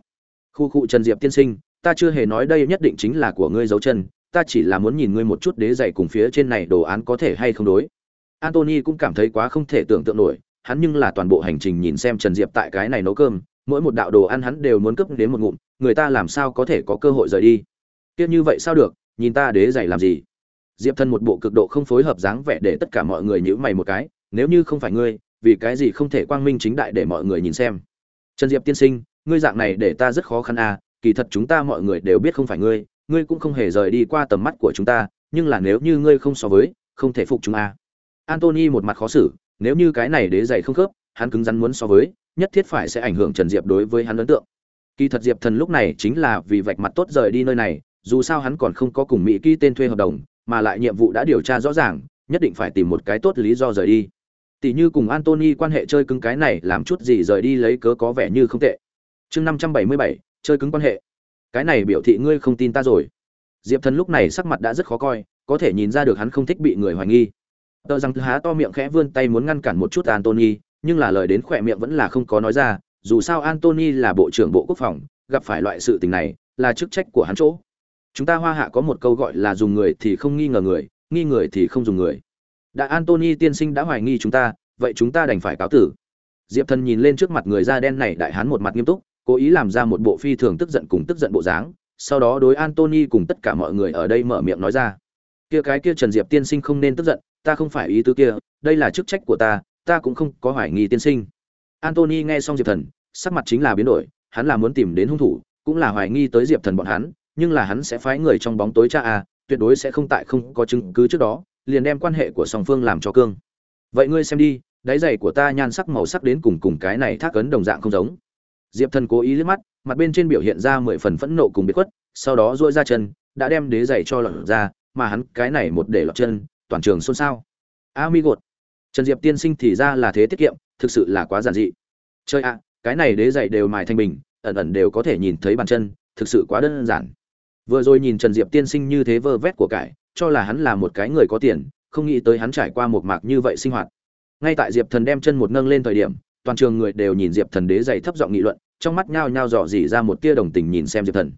A: Khu cụ trần diệp tiên sinh, ta chưa hề nói đây nhất định chính là của ngươi dấu chân, ta chỉ là muốn nhìn ngươi một chút đế dày cùng phía trên này đồ án có thể hay không đối. Anthony cũng cảm thấy quá không thể tưởng tượng nổi, hắn nhưng là toàn bộ hành trình nhìn xem trần diệp tại cái này nấu cơm, mỗi một đạo đồ ăn hắn đều muốn cướp đến một ngụm, người ta làm sao có thể có cơ hội rời đi? Tiếc như vậy sao được, nhìn ta đế dày làm gì? Diệp thân một bộ cực độ không phối hợp dáng vẻ để tất cả mọi người nhíu mày một cái, nếu như không phải ngươi vì cái gì không thể quang minh chính đại để mọi người nhìn xem? Trần diệp tiên sinh, ngươi dạng này để ta rất khó khăn à kỳ thật chúng ta mọi người đều biết không phải ngươi ngươi cũng không hề rời đi qua tầm mắt của chúng ta, nhưng là nếu như ngươi không so với, không thể phục chúng à. antony một mặt khó xử, nếu như cái này đế dày không khớp, hắn cứng rắn muốn so với, nhất thiết phải sẽ ảnh hưởng trần diệp đối với hắn ấn tượng. Kỳ thật diệp thần lúc này chính là vì vạch mặt tốt rời đi nơi này, dù sao hắn còn không có cùng mỹ ký tên thuê hợp đồng, mà lại nhiệm vụ đã điều tra rõ ràng, nhất định phải tìm một cái tốt lý do rời đi tỷ như cùng antony quan hệ chơi cứng cái này làm chút gì rời đi lấy cớ có vẻ như không tệ. Chương năm trăm bảy mươi bảy chơi cứng quan hệ. Cái này biểu thị ngươi không tin ta rồi. Diệp thần lúc này sắc mặt đã rất khó coi có thể nhìn ra được hắn không thích bị người hoài nghi. Tờ rằng há to miệng khẽ vươn tay muốn ngăn cản một chút Anthony, nhưng là lời đến khỏe miệng vẫn là không có nói ra dù sao antony là bộ trưởng bộ quốc phòng gặp phải loại sự tình này là chức trách của hắn chỗ. Chúng ta hoa hạ có một câu gọi là dùng người thì không nghi ngờ người nghi người thì không dùng người đã antony tiên sinh đã hoài nghi chúng ta, vậy chúng ta đành phải cáo tử. Diệp thần nhìn lên trước mặt người da đen này đại hán một mặt nghiêm túc, cố ý làm ra một bộ phi thường tức giận cùng tức giận bộ dáng, sau đó đối antony cùng tất cả mọi người ở đây mở miệng nói ra. Kia cái kia trần diệp tiên sinh không nên tức giận, ta không phải ý tứ kia, đây là chức trách của ta ta cũng không có hoài nghi tiên sinh. Antony nghe xong diệp thần, sắc mặt chính là biến đổi, hắn là muốn tìm đến hung thủ, cũng là hoài nghi tới diệp thần bọn hắn, nhưng là hắn sẽ phái người trong bóng tối cha a, tuyệt đối sẽ không tại không có chứng cứ trước đó liền đem quan hệ của song phương làm cho cương. Vậy ngươi xem đi, đáy giày của ta nhan sắc màu sắc đến cùng cùng cái này thác ấn đồng dạng không giống. Diệp thần cố ý liếc mắt, mặt bên trên biểu hiện ra mười phần phẫn nộ cùng biệt khuất, sau đó dội ra chân, đã đem đế giày cho lọt ra, mà hắn cái này một để lọt chân, toàn trường xôn xao. A mi gột. Trần diệp tiên sinh thì ra là thế tiết kiệm, thực sự là quá giản dị. Chơi ạ, cái này đế giày đều mài thành bình, ẩn ẩn đều có thể nhìn thấy bàn chân, thực sự quá đơn giản. Vừa rồi nhìn trần diệp tiên sinh như thế vơ vét của cải cho là hắn là một cái người có tiền, không nghĩ tới hắn trải qua một mạc như vậy sinh hoạt. Ngay tại diệp thần đem chân một nâng lên thời điểm, toàn trường người đều nhìn diệp thần đế dày thấp giọng nghị luận, trong mắt nhao nhao dò dỉ ra một tia đồng tình nhìn xem diệp thần.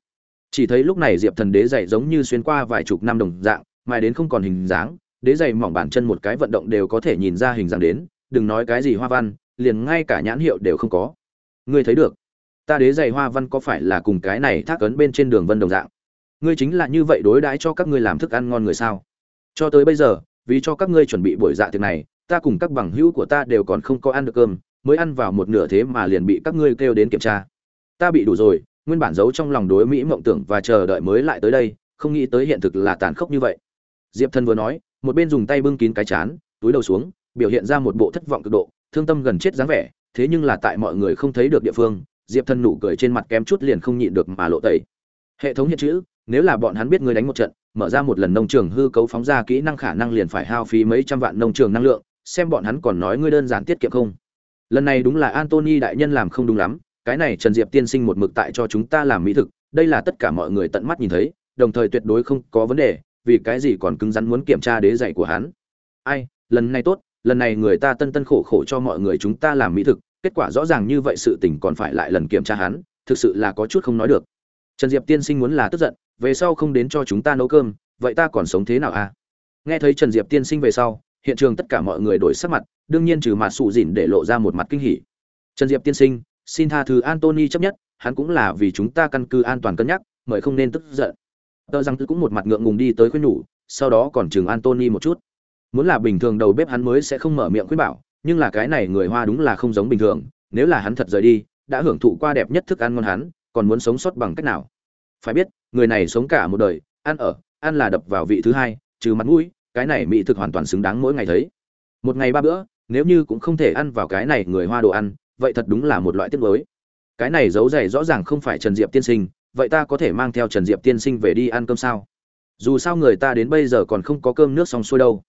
A: Chỉ thấy lúc này diệp thần đế dày giống như xuyên qua vài chục năm đồng dạng mài đến không còn hình dáng, đế dày mỏng bản chân một cái vận động đều có thể nhìn ra hình dáng đến, đừng nói cái gì hoa văn, liền ngay cả nhãn hiệu đều không có. Ngươi thấy được, ta đế dày hoa văn có phải là cùng cái này thác ấn bên trên đường vân đồng dạng? Ngươi chính là như vậy đối đãi cho các ngươi làm thức ăn ngon người sao? Cho tới bây giờ, vì cho các ngươi chuẩn bị buổi dạ tiệc này, ta cùng các bằng hữu của ta đều còn không có ăn được cơm, mới ăn vào một nửa thế mà liền bị các ngươi kêu đến kiểm tra. Ta bị đủ rồi, nguyên bản giấu trong lòng đối mỹ mộng tưởng và chờ đợi mới lại tới đây, không nghĩ tới hiện thực là tàn khốc như vậy. Diệp thần vừa nói, một bên dùng tay bưng kín cái chán, túi đầu xuống, biểu hiện ra một bộ thất vọng cực độ, thương tâm gần chết dáng vẻ, thế nhưng là tại mọi người không thấy được địa phương, diệp thần nụ cười trên mặt kém chút liền không nhịn được mà lộ tẩy. Hệ thống hiện chữ nếu là bọn hắn biết ngươi đánh một trận, mở ra một lần nông trường hư cấu phóng ra kỹ năng khả năng liền phải hao phí mấy trăm vạn nông trường năng lượng, xem bọn hắn còn nói ngươi đơn giản tiết kiệm không. Lần này đúng là antony đại nhân làm không đúng lắm, cái này trần diệp tiên sinh một mực tại cho chúng ta làm mỹ thực, đây là tất cả mọi người tận mắt nhìn thấy, đồng thời tuyệt đối không có vấn đề, vì cái gì còn cứng rắn muốn kiểm tra đế dạy của hắn. Ai, lần này tốt, lần này người ta tân tân khổ khổ cho mọi người chúng ta làm mỹ thực, kết quả rõ ràng như vậy sự tình còn phải lại lần kiểm tra hắn, thực sự là có chút không nói được. Trần diệp tiên sinh muốn là tức giận về sau không đến cho chúng ta nấu cơm, vậy ta còn sống thế nào à? nghe thấy trần diệp tiên sinh về sau, hiện trường tất cả mọi người đổi sắc mặt, đương nhiên trừ mặt sụ dỉn để lộ ra một mặt kinh hỉ. Trần diệp tiên sinh, xin tha thứ antony chấp nhất, hắn cũng là vì chúng ta căn cứ an toàn cân nhắc, mời không nên tức giận. Tờ rằng cũng một mặt ngượng ngùng đi tới khuyên nhủ, sau đó còn chừng antony một chút. Muốn là bình thường đầu bếp hắn mới sẽ không mở miệng khuyên bảo, nhưng là cái này người hoa đúng là không giống bình thường, nếu là hắn thật rời đi, đã hưởng thụ qua đẹp nhất thức ăn ngon hắn, còn muốn sống sót bằng cách nào? Phải biết, người này sống cả một đời, ăn ở, ăn là đập vào vị thứ hai, trừ mặt mũi, cái này mỹ thực hoàn toàn xứng đáng mỗi ngày thấy. Một ngày ba bữa, nếu như cũng không thể ăn vào cái này người hoa đồ ăn, vậy thật đúng là một loại tiết mới cái này giấu dày rõ ràng không phải trần diệp tiên sinh, vậy ta có thể mang theo trần diệp tiên sinh về đi ăn cơm sao? Dù sao người ta đến bây giờ còn không có cơm nước xong xuôi đâu.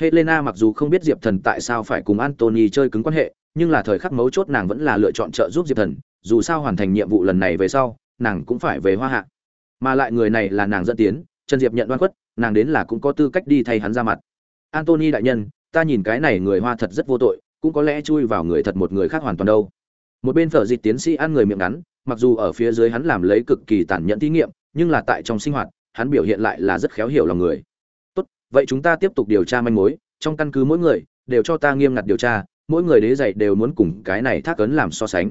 A: Helena mặc dù không biết diệp thần tại sao phải cùng antony chơi cứng quan hệ, nhưng là thời khắc mấu chốt nàng vẫn là lựa chọn trợ giúp diệp thần, dù sao hoàn thành nhiệm vụ lần này về sau nàng cũng phải về hoa hạ. Mà lại người này là nàng dẫn tiến, trần diệp nhận đoan khuất, nàng đến là cũng có tư cách đi thay hắn ra mặt. Antony đại nhân, ta nhìn cái này người hoa thật rất vô tội, cũng có lẽ chui vào người thật một người khác hoàn toàn đâu. Một bên thợ dịch tiến sĩ ăn người miệng ngắn, mặc dù ở phía dưới hắn làm lấy cực kỳ tàn nhẫn thí nghiệm, nhưng là tại trong sinh hoạt, hắn biểu hiện lại là rất khéo hiểu lòng người. Tốt, vậy chúng ta tiếp tục điều tra manh mối, trong căn cứ mỗi người, đều cho ta nghiêm ngặt điều tra, mỗi người đế dạy đều muốn cùng cái này thác ấn làm so sánh.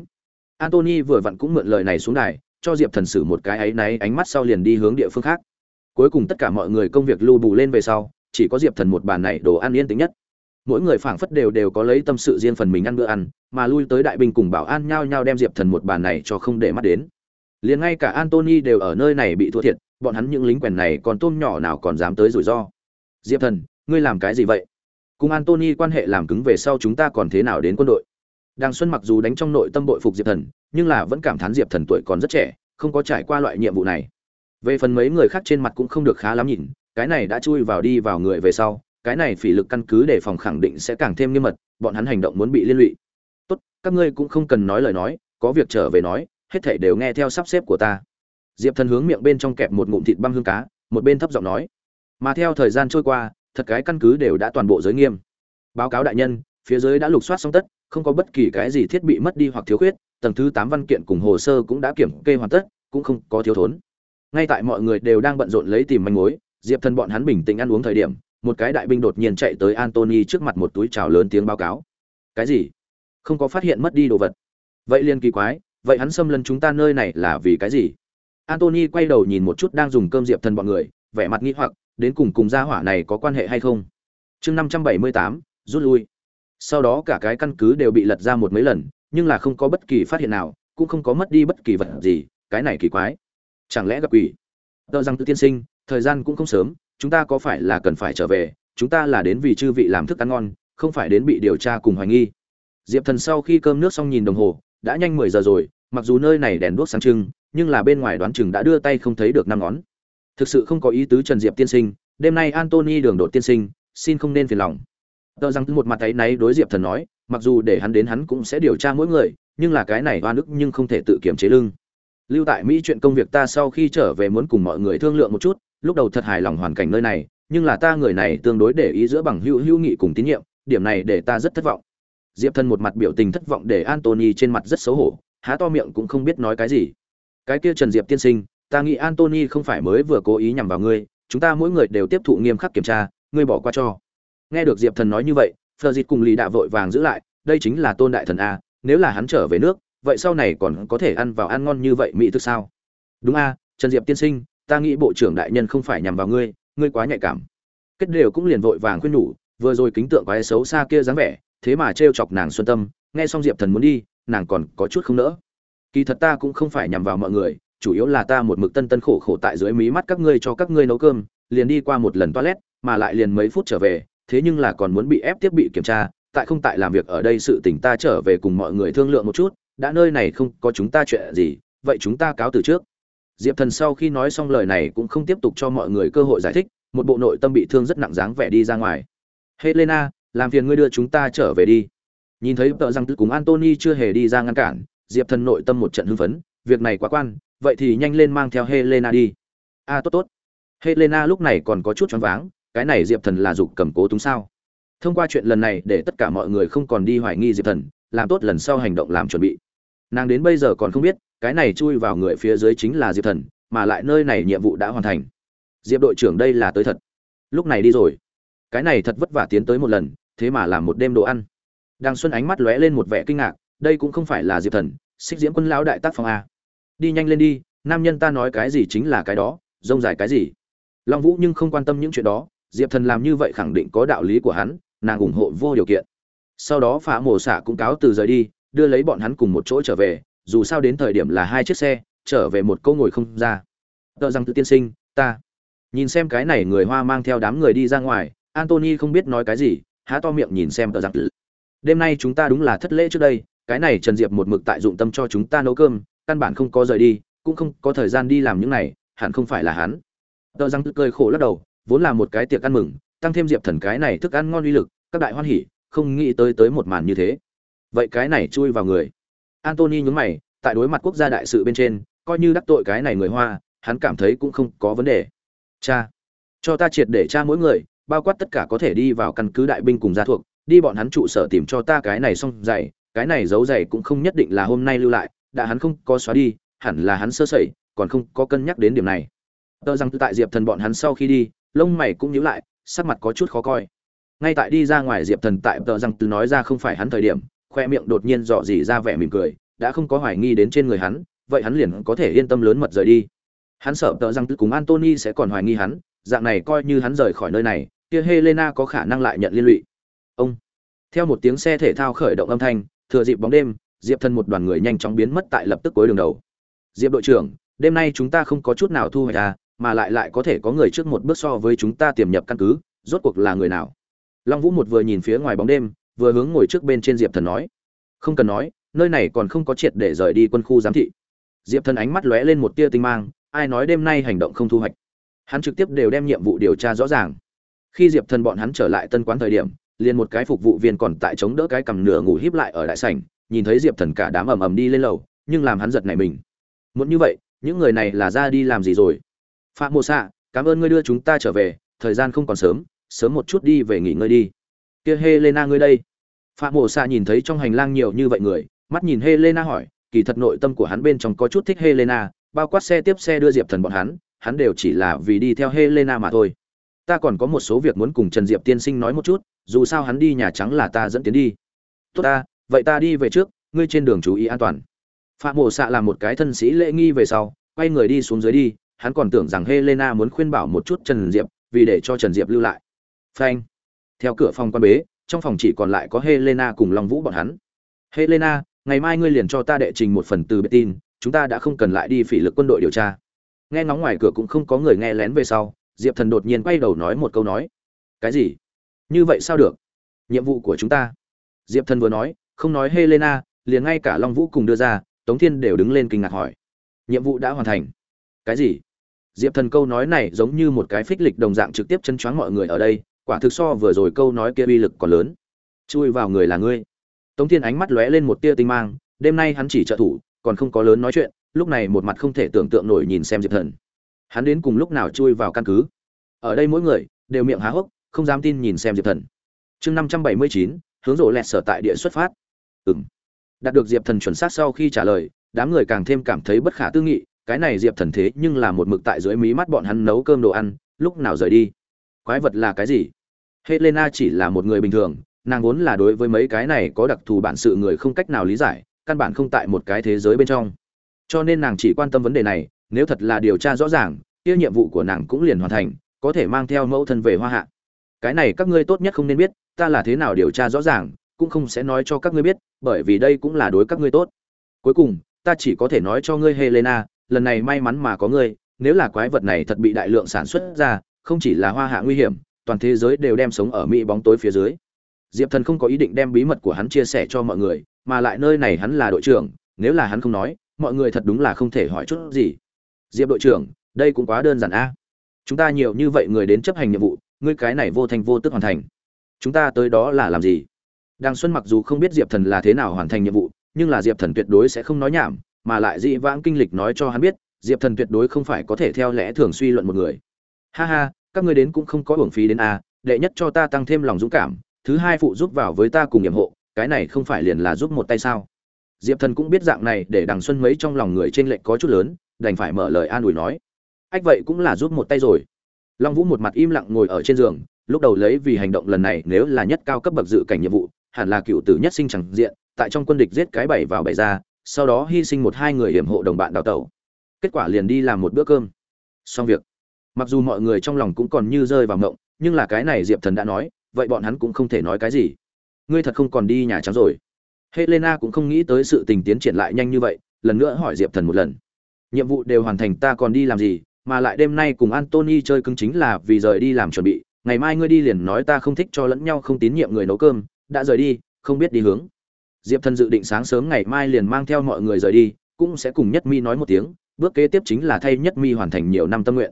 A: Antony vừa vặn cũng mượn lời này xuống đài cho diệp thần sử một cái áy náy ánh mắt sau liền đi hướng địa phương khác. Cuối cùng tất cả mọi người công việc lưu bù lên về sau, chỉ có diệp thần một bàn này đồ ăn yên tĩnh nhất. Mỗi người phảng phất đều đều có lấy tâm sự riêng phần mình ăn bữa ăn, mà lui tới đại binh cùng bảo an nhao nhao đem diệp thần một bàn này cho không để mắt đến. Liền ngay cả antony đều ở nơi này bị thua thiệt, bọn hắn những lính quèn này còn tôm nhỏ nào còn dám tới rủi ro. Diệp thần, ngươi làm cái gì vậy? Cùng antony quan hệ làm cứng về sau chúng ta còn thế nào đến quân đội? Đàng xuân mặc dù đánh trong nội tâm bội phục diệp thần, nhưng là vẫn cảm thán diệp thần tuổi còn rất trẻ, không có trải qua loại nhiệm vụ này. Về phần mấy người khác trên mặt cũng không được khá lắm nhìn, cái này đã chui vào đi vào người về sau, cái này phỉ lực căn cứ để phòng khẳng định sẽ càng thêm nghiêm mật, bọn hắn hành động muốn bị liên lụy. Tốt, các ngươi cũng không cần nói lời nói, có việc trở về nói, hết thảy đều nghe theo sắp xếp của ta. Diệp thần hướng miệng bên trong kẹp một ngụm thịt băm hương cá, một bên thấp giọng nói. Mà theo thời gian trôi qua, thật cái căn cứ đều đã toàn bộ giới nghiêm. Báo cáo đại nhân, phía dưới đã lục soát xong tất không có bất kỳ cái gì thiết bị mất đi hoặc thiếu khuyết, tầng thứ tám văn kiện cùng hồ sơ cũng đã kiểm kê hoàn tất, cũng không có thiếu thốn. Ngay tại mọi người đều đang bận rộn lấy tìm manh mối, diệp thần bọn hắn bình tĩnh ăn uống thời điểm, một cái đại binh đột nhiên chạy tới antony trước mặt một túi trào lớn tiếng báo cáo. Cái gì? Không có phát hiện mất đi đồ vật? Vậy liền kỳ quái, vậy hắn xâm lấn chúng ta nơi này là vì cái gì? Antony quay đầu nhìn một chút đang dùng cơm diệp thần bọn người, vẻ mặt nghi hoặc, đến cùng cùng gia hỏa này có quan hệ hay không? Chương năm trăm bảy mươi tám, rút lui sau đó cả cái căn cứ đều bị lật ra một mấy lần, nhưng là không có bất kỳ phát hiện nào, cũng không có mất đi bất kỳ vật gì, cái này kỳ quái. Chẳng lẽ gặp quỷ? Tờ rằng tự tiên sinh, thời gian cũng không sớm, chúng ta có phải là cần phải trở về, chúng ta là đến vì chư vị làm thức ăn ngon, không phải đến bị điều tra cùng hoài nghi. Diệp thần sau khi cơm nước xong nhìn đồng hồ, đã nhanh mười giờ rồi, mặc dù nơi này đèn đuốc sáng trưng, nhưng là bên ngoài đoán chừng đã đưa tay không thấy được năm ngón. Thực sự không có ý tứ trần diệp tiên sinh, đêm nay antony đường đột tiên sinh, xin không nên phiền lòng tờ rằng một mặt thấy náy đối diệp thần nói, mặc dù để hắn đến hắn cũng sẽ điều tra mỗi người, nhưng là cái này oan ức nhưng không thể tự kiểm chế lưng. Lưu tại mỹ chuyện công việc ta sau khi trở về muốn cùng mọi người thương lượng một chút, lúc đầu thật hài lòng hoàn cảnh nơi này, nhưng là ta người này tương đối để ý giữa bằng hữu hữu nghị cùng tín nhiệm, điểm này để ta rất thất vọng. Diệp thần một mặt biểu tình thất vọng để antony trên mặt rất xấu hổ, há to miệng cũng không biết nói cái gì. Cái kia trần diệp tiên sinh, ta nghĩ antony không phải mới vừa cố ý nhằm vào ngươi, chúng ta mỗi người đều tiếp thụ nghiêm khắc kiểm tra, ngươi bỏ qua cho nghe được diệp thần nói như vậy, phờ dịt cùng lì đạ vội vàng giữ lại, đây chính là tôn đại thần a, nếu là hắn trở về nước, vậy sau này còn có thể ăn vào ăn ngon như vậy mỹ thức sao? Đúng a, trần diệp tiên sinh, ta nghĩ bộ trưởng đại nhân không phải nhằm vào ngươi ngươi quá nhạy cảm. Kết đều cũng liền vội vàng khuyên nhủ, vừa rồi kính tượng quái xấu xa kia dáng vẻ, thế mà trêu chọc nàng xuân tâm, nghe xong diệp thần muốn đi, nàng còn có chút không nỡ. Kỳ thật ta cũng không phải nhằm vào mọi người, chủ yếu là ta một mực tân tân khổ khổ tại dưới mí mắt các ngươi cho các ngươi nấu cơm, liền đi qua một lần toilet, mà lại liền mấy phút trở về thế nhưng là còn muốn bị ép tiếp bị kiểm tra, tại không tại làm việc ở đây sự tỉnh ta trở về cùng mọi người thương lượng một chút, đã nơi này không có chúng ta chuyện gì, vậy chúng ta cáo từ trước. Diệp thần sau khi nói xong lời này cũng không tiếp tục cho mọi người cơ hội giải thích, một bộ nội tâm bị thương rất nặng dáng vẻ đi ra ngoài. Helena, làm phiền ngươi đưa chúng ta trở về đi. Nhìn thấy tợ rằng tự cùng antony chưa hề đi ra ngăn cản, diệp thần nội tâm một trận hưng phấn, việc này quá quan, vậy thì nhanh lên mang theo helena đi. A tốt tốt. Helena lúc này còn có chút choáng váng cái này diệp thần là dục cầm cố túng sao? Thông qua chuyện lần này để tất cả mọi người không còn đi hoài nghi diệp thần, làm tốt lần sau hành động làm chuẩn bị. Nàng đến bây giờ còn không biết, cái này chui vào người phía dưới chính là diệp thần, mà lại nơi này nhiệm vụ đã hoàn thành. Diệp đội trưởng đây là tới thật. Lúc này đi rồi. Cái này thật vất vả tiến tới một lần, thế mà làm một đêm đồ ăn. Đàng xuân ánh mắt lóe lên một vẻ kinh ngạc, đây cũng không phải là diệp thần, xích diễm quân lão đại tác phong a. Đi nhanh lên đi, nam nhân ta nói cái gì chính là cái đó, rông dài cái gì. Long vũ nhưng không quan tâm những chuyện đó diệp thần làm như vậy khẳng định có đạo lý của hắn, nàng ủng hộ vô điều kiện. Sau đó phá mổ xạ cũng cáo từ rời đi, đưa lấy bọn hắn cùng một chỗ trở về, dù sao đến thời điểm là hai chiếc xe, trở về một câu ngồi không ra. Tợ rằng tự tiên sinh, ta. Nhìn xem cái này người hoa mang theo đám người đi ra ngoài antony không biết nói cái gì, há to miệng nhìn xem tợ rằng tự. Đêm nay chúng ta đúng là thất lễ trước đây, cái này trần diệp một mực tại dụng tâm cho chúng ta nấu cơm, căn bản không có rời đi, cũng không có thời gian đi làm những này, hẳn không phải là hắn. Tợ rằng tự cười khổ lắc đầu vốn là một cái tiệc ăn mừng tăng thêm diệp thần cái này thức ăn ngon uy lực các đại hoan hỉ không nghĩ tới tới một màn như thế. Vậy cái này chui vào người. Antony nhúng mày tại đối mặt quốc gia đại sự bên trên coi như đắc tội cái này người hoa hắn cảm thấy cũng không có vấn đề. Cha cho ta triệt để cha mỗi người bao quát tất cả có thể đi vào căn cứ đại binh cùng gia thuộc đi bọn hắn trụ sở tìm cho ta cái này xong giày, cái này giấu giày cũng không nhất định là hôm nay lưu lại đã hắn không có xóa đi hẳn là hắn sơ sẩy còn không có cân nhắc đến điểm này. Tờ rằng tại diệp thần bọn hắn sau khi đi lông mày cũng nhíu lại, sắc mặt có chút khó coi. Ngay tại đi ra ngoài diệp thần tại tờ rằng từ nói ra không phải hắn thời điểm, khoe miệng đột nhiên dọ dỉ ra vẻ mỉm cười, đã không có hoài nghi đến trên người hắn, vậy hắn liền có thể yên tâm lớn mật rời đi. Hắn sợ tờ rằng cùng Anthony sẽ còn hoài nghi hắn, dạng này coi như hắn rời khỏi nơi này, kia helena có khả năng lại nhận liên lụy. Ông. Theo một tiếng xe thể thao khởi động âm thanh, thừa dịp bóng đêm, diệp thần một đoàn người nhanh chóng biến mất tại lập tức cuối đường đầu. Diệp đội trưởng, đêm nay chúng ta không có chút nào thu hoạch à mà lại lại có thể có người trước một bước so với chúng ta tiềm nhập căn cứ, rốt cuộc là người nào? Long vũ một vừa nhìn phía ngoài bóng đêm, vừa hướng ngồi trước bên trên diệp thần nói. Không cần nói, nơi này còn không có triệt để rời đi quân khu giám thị. Diệp thần ánh mắt lóe lên một tia tinh mang, ai nói đêm nay hành động không thu hoạch? Hắn trực tiếp đều đem nhiệm vụ điều tra rõ ràng. Khi diệp thần bọn hắn trở lại tân quán thời điểm, liền một cái phục vụ viên còn tại chống đỡ cái cầm nửa ngủ híp lại ở đại sảnh, nhìn thấy diệp thần cả đám ầm ầm đi lên lầu, nhưng làm hắn giật nảy mình. Muốn như vậy, những người này là ra đi làm gì rồi? Phạm mộ xạ cảm ơn ngươi đưa chúng ta trở về, thời gian không còn sớm sớm một chút đi về nghỉ ngơi đi. Kia helena ngươi đây. Phạm mộ xạ nhìn thấy trong hành lang nhiều như vậy người, mắt nhìn helena hỏi, kỳ thật nội tâm của hắn bên trong có chút thích helena, bao quát xe tiếp xe đưa diệp thần bọn hắn hắn đều chỉ là vì đi theo helena mà thôi. Ta còn có một số việc muốn cùng trần diệp tiên sinh nói một chút, dù sao hắn đi nhà trắng là ta dẫn tiến đi. Tốt ta, vậy ta đi về trước, ngươi trên đường chú ý an toàn. Phạm mộ xạ là một cái thân sĩ lễ nghi về sau, quay người đi xuống dưới đi hắn còn tưởng rằng helena muốn khuyên bảo một chút trần diệp, vì để cho trần diệp lưu lại. Phanh. Theo cửa phòng quan bế, trong phòng chỉ còn lại có helena cùng long vũ bọn hắn. Helena, ngày mai ngươi liền cho ta đệ trình một phần từ biệt tin, chúng ta đã không cần lại đi phỉ lực quân đội điều tra. Nghe ngóng ngoài cửa cũng không có người nghe lén về sau, diệp thần đột nhiên quay đầu nói một câu nói. Cái gì? Như vậy sao được? Nhiệm vụ của chúng ta. Diệp thần vừa nói, không nói helena, liền ngay cả long vũ cùng đưa ra, tống thiên đều đứng lên kinh ngạc hỏi. Nhiệm vụ đã hoàn thành. Cái gì? Diệp thần câu nói này giống như một cái phích lịch đồng dạng trực tiếp chân choáng mọi người ở đây, quả thực so vừa rồi câu nói kia uy lực còn lớn. Chui vào người là ngươi. Tống thiên ánh mắt lóe lên một tia tinh mang, đêm nay hắn chỉ trợ thủ, còn không có lớn nói chuyện, lúc này một mặt không thể tưởng tượng nổi nhìn xem diệp thần. Hắn đến cùng lúc nào chui vào căn cứ? Ở đây mỗi người đều miệng há hốc, không dám tin nhìn xem diệp thần. Chương năm trăm bảy mươi chín, hướng rộ lẹt sở tại địa xuất phát. Ừng đạt được diệp thần chuẩn xác sau khi trả lời, đám người càng thêm cảm thấy bất khả tư nghị cái này diệp thần thế nhưng là một mực tại dưới mí mắt bọn hắn nấu cơm đồ ăn, lúc nào rời đi? Quái vật là cái gì? Helena chỉ là một người bình thường, nàng vốn là đối với mấy cái này có đặc thù bản sự người không cách nào lý giải, căn bản không tại một cái thế giới bên trong. Cho nên nàng chỉ quan tâm vấn đề này, nếu thật là điều tra rõ ràng, kia nhiệm vụ của nàng cũng liền hoàn thành, có thể mang theo mẫu thân về hoa hạ. Cái này các ngươi tốt nhất không nên biết, ta là thế nào điều tra rõ ràng, cũng không sẽ nói cho các ngươi biết, bởi vì đây cũng là đối các ngươi tốt. Cuối cùng, ta chỉ có thể nói cho ngươi helena lần này may mắn mà có ngươi, nếu là quái vật này thật bị đại lượng sản xuất ra, không chỉ là hoa hạ nguy hiểm, toàn thế giới đều đem sống ở mỹ bóng tối phía dưới. Diệp thần không có ý định đem bí mật của hắn chia sẻ cho mọi người, mà lại nơi này hắn là đội trưởng, nếu là hắn không nói, mọi người thật đúng là không thể hỏi chút gì. Diệp đội trưởng, đây cũng quá đơn giản a. Chúng ta nhiều như vậy người đến chấp hành nhiệm vụ, ngươi cái này vô thành vô tức hoàn thành. Chúng ta tới đó là làm gì? Đàng xuân mặc dù không biết diệp thần là thế nào hoàn thành nhiệm vụ, nhưng là diệp thần tuyệt đối sẽ không nói nhảm mà lại dị vãng kinh lịch nói cho hắn biết, diệp thần tuyệt đối không phải có thể theo lẽ thường suy luận một người. Ha ha, các ngươi đến cũng không có hưởng phí đến a, đệ nhất cho ta tăng thêm lòng dũng cảm, thứ hai phụ giúp vào với ta cùng nhiệm hộ, cái này không phải liền là giúp một tay sao? Diệp thần cũng biết dạng này để đằng xuân mấy trong lòng người trên lệnh có chút lớn, đành phải mở lời an ủi nói. Ách vậy cũng là giúp một tay rồi. Long vũ một mặt im lặng ngồi ở trên giường, lúc đầu lấy vì hành động lần này nếu là nhất cao cấp bậc dự cảnh nhiệm vụ, hẳn là cựu tử nhất sinh chẳng diện, tại trong quân địch giết cái bảy vào bảy ra sau đó hy sinh một hai người hiểm hộ đồng bạn đào tẩu. Kết quả liền đi làm một bữa cơm. Xong việc. Mặc dù mọi người trong lòng cũng còn như rơi vào ngộng nhưng là cái này diệp thần đã nói, vậy bọn hắn cũng không thể nói cái gì. Ngươi thật không còn đi nhà trắng rồi. Helena cũng không nghĩ tới sự tình tiến triển lại nhanh như vậy, lần nữa hỏi diệp thần một lần. Nhiệm vụ đều hoàn thành ta còn đi làm gì, mà lại đêm nay cùng antony chơi cứng chính là vì rời đi làm chuẩn bị. Ngày mai ngươi đi liền nói ta không thích cho lẫn nhau không tín nhiệm người nấu cơm. Đã rời đi, không biết đi hướng diệp thần dự định sáng sớm ngày mai liền mang theo mọi người rời đi, cũng sẽ cùng nhất mi nói một tiếng, bước kế tiếp chính là thay nhất mi hoàn thành nhiều năm tâm nguyện.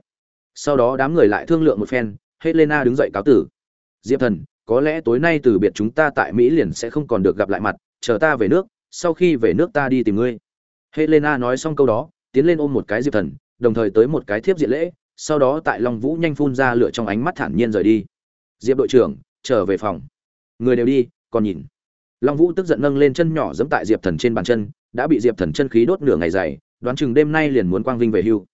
A: Sau đó đám người lại thương lượng một phen, helena đứng dậy cáo tử. Diệp thần, có lẽ tối nay từ biệt chúng ta tại mỹ liền sẽ không còn được gặp lại mặt, chờ ta về nước, sau khi về nước ta đi tìm ngươi. Helena nói xong câu đó, tiến lên ôm một cái diệp thần, đồng thời tới một cái thiếp diện lễ, sau đó tại long vũ nhanh phun ra lửa trong ánh mắt thản nhiên rời đi. Diệp đội trưởng, trở về phòng. Người đều đi, còn nhìn long vũ tức giận nâng lên chân nhỏ giẫm tại diệp thần trên bàn chân, đã bị diệp thần chân khí đốt nửa ngày dày, đoán chừng đêm nay liền muốn quang vinh về hưu.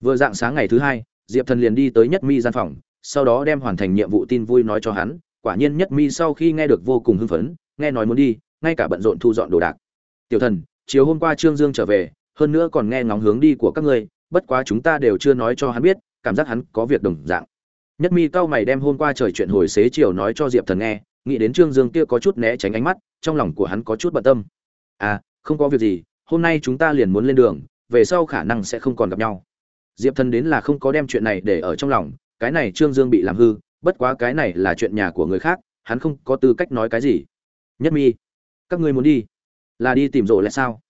A: Vừa dạng sáng ngày thứ hai, diệp thần liền đi tới nhất mi gian phòng, sau đó đem hoàn thành nhiệm vụ tin vui nói cho hắn, quả nhiên nhất mi sau khi nghe được vô cùng hưng phấn, nghe nói muốn đi, ngay cả bận rộn thu dọn đồ đạc. Tiểu thần, chiều hôm qua trương dương trở về, hơn nữa còn nghe ngóng hướng đi của các ngươi, bất quá chúng ta đều chưa nói cho hắn biết, cảm giác hắn có việc đồng dạng. Nhất mi cau mày đem hôm qua trời chuyện hồi xế chiều nói cho diệp thần nghe nghĩ đến trương dương kia có chút né tránh ánh mắt, trong lòng của hắn có chút bận tâm. À không có việc gì, hôm nay chúng ta liền muốn lên đường, về sau khả năng sẽ không còn gặp nhau. Diệp thần đến là không có đem chuyện này để ở trong lòng, cái này trương dương bị làm hư, bất quá cái này là chuyện nhà của người khác, hắn không có tư cách nói cái gì. Nhất mi, các ngươi muốn đi? Là đi tìm rộ lại sao?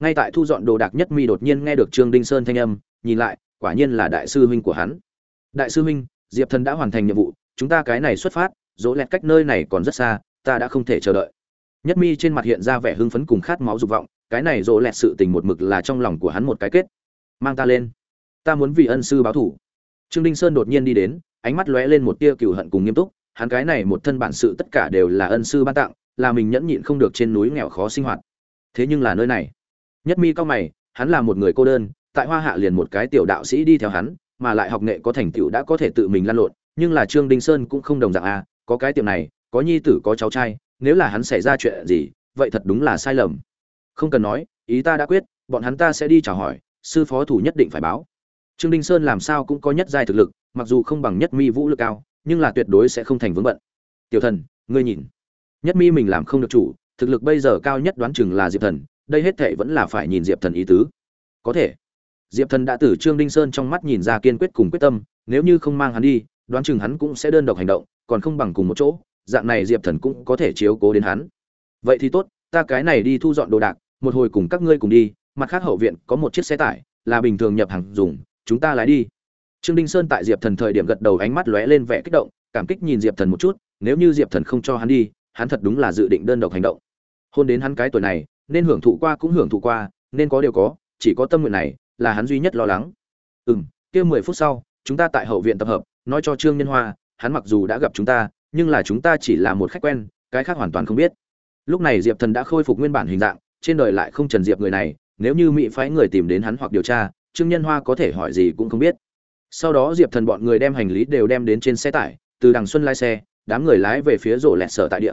A: Ngay tại thu dọn đồ đạc nhất mi đột nhiên nghe được trương đinh sơn thanh âm, nhìn lại, quả nhiên là đại sư huynh của hắn. Đại sư huynh, diệp thần đã hoàn thành nhiệm vụ, chúng ta cái này xuất phát dỗ lẹt cách nơi này còn rất xa, ta đã không thể chờ đợi. Nhất mi trên mặt hiện ra vẻ hưng phấn cùng khát máu dục vọng, cái này dỗ lẹt sự tình một mực là trong lòng của hắn một cái kết. Mang ta lên. Ta muốn vì ân sư báo thủ. Trương đinh sơn đột nhiên đi đến, ánh mắt lóe lên một tia cừu hận cùng nghiêm túc, hắn cái này một thân bản sự tất cả đều là ân sư ban tặng, là mình nhẫn nhịn không được trên núi nghèo khó sinh hoạt. Thế nhưng là nơi này. Nhất mi cao mày, hắn là một người cô đơn, tại hoa hạ liền một cái tiểu đạo sĩ đi theo hắn, mà lại học nghệ có thành tựu đã có thể tự mình lăn lộn, nhưng là trương đinh sơn cũng không đồng dạng a có cái tiệm này, có nhi tử, có cháu trai, nếu là hắn xảy ra chuyện gì, vậy thật đúng là sai lầm. Không cần nói, ý ta đã quyết, bọn hắn ta sẽ đi chào hỏi, sư phó thủ nhất định phải báo. Trương đinh sơn làm sao cũng có nhất giai thực lực, mặc dù không bằng nhất mi vũ lực cao, nhưng là tuyệt đối sẽ không thành vướng bận. Tiểu thần, ngươi nhìn. Nhất mi mình làm không được chủ, thực lực bây giờ cao nhất đoán chừng là diệp thần, đây hết thệ vẫn là phải nhìn diệp thần ý tứ. Có thể. Diệp thần đã từ trương đinh sơn trong mắt nhìn ra kiên quyết cùng quyết tâm, nếu như không mang hắn đi, đoán chừng hắn cũng sẽ đơn độc hành động còn không bằng cùng một chỗ, dạng này diệp thần cũng có thể chiếu cố đến hắn. Vậy thì tốt, ta cái này đi thu dọn đồ đạc, một hồi cùng các ngươi cùng đi, mặt khác hậu viện có một chiếc xe tải, là bình thường nhập hàng dùng, chúng ta lái đi. Trương đinh sơn tại diệp thần thời điểm gật đầu ánh mắt lóe lên vẻ kích động, cảm kích nhìn diệp thần một chút, nếu như diệp thần không cho hắn đi, hắn thật đúng là dự định đơn độc hành động. Hôn đến hắn cái tuổi này, nên hưởng thụ qua cũng hưởng thụ qua, nên có điều có, chỉ có tâm nguyện này là hắn duy nhất lo lắng. Ừ m kia mười phút sau, chúng ta tại hậu viện tập hợp, nói cho trương nhân hoa hắn mặc dù đã gặp chúng ta, nhưng là chúng ta chỉ là một khách quen, cái khác hoàn toàn không biết. Lúc này diệp thần đã khôi phục nguyên bản hình dạng, trên đời lại không trần diệp người này, nếu như mỹ phái người tìm đến hắn hoặc điều tra, trương nhân hoa có thể hỏi gì cũng không biết. Sau đó diệp thần bọn người đem hành lý đều đem đến trên xe tải, từ đằng xuân lái xe, đám người lái về phía rổ lẹt sở tại địa.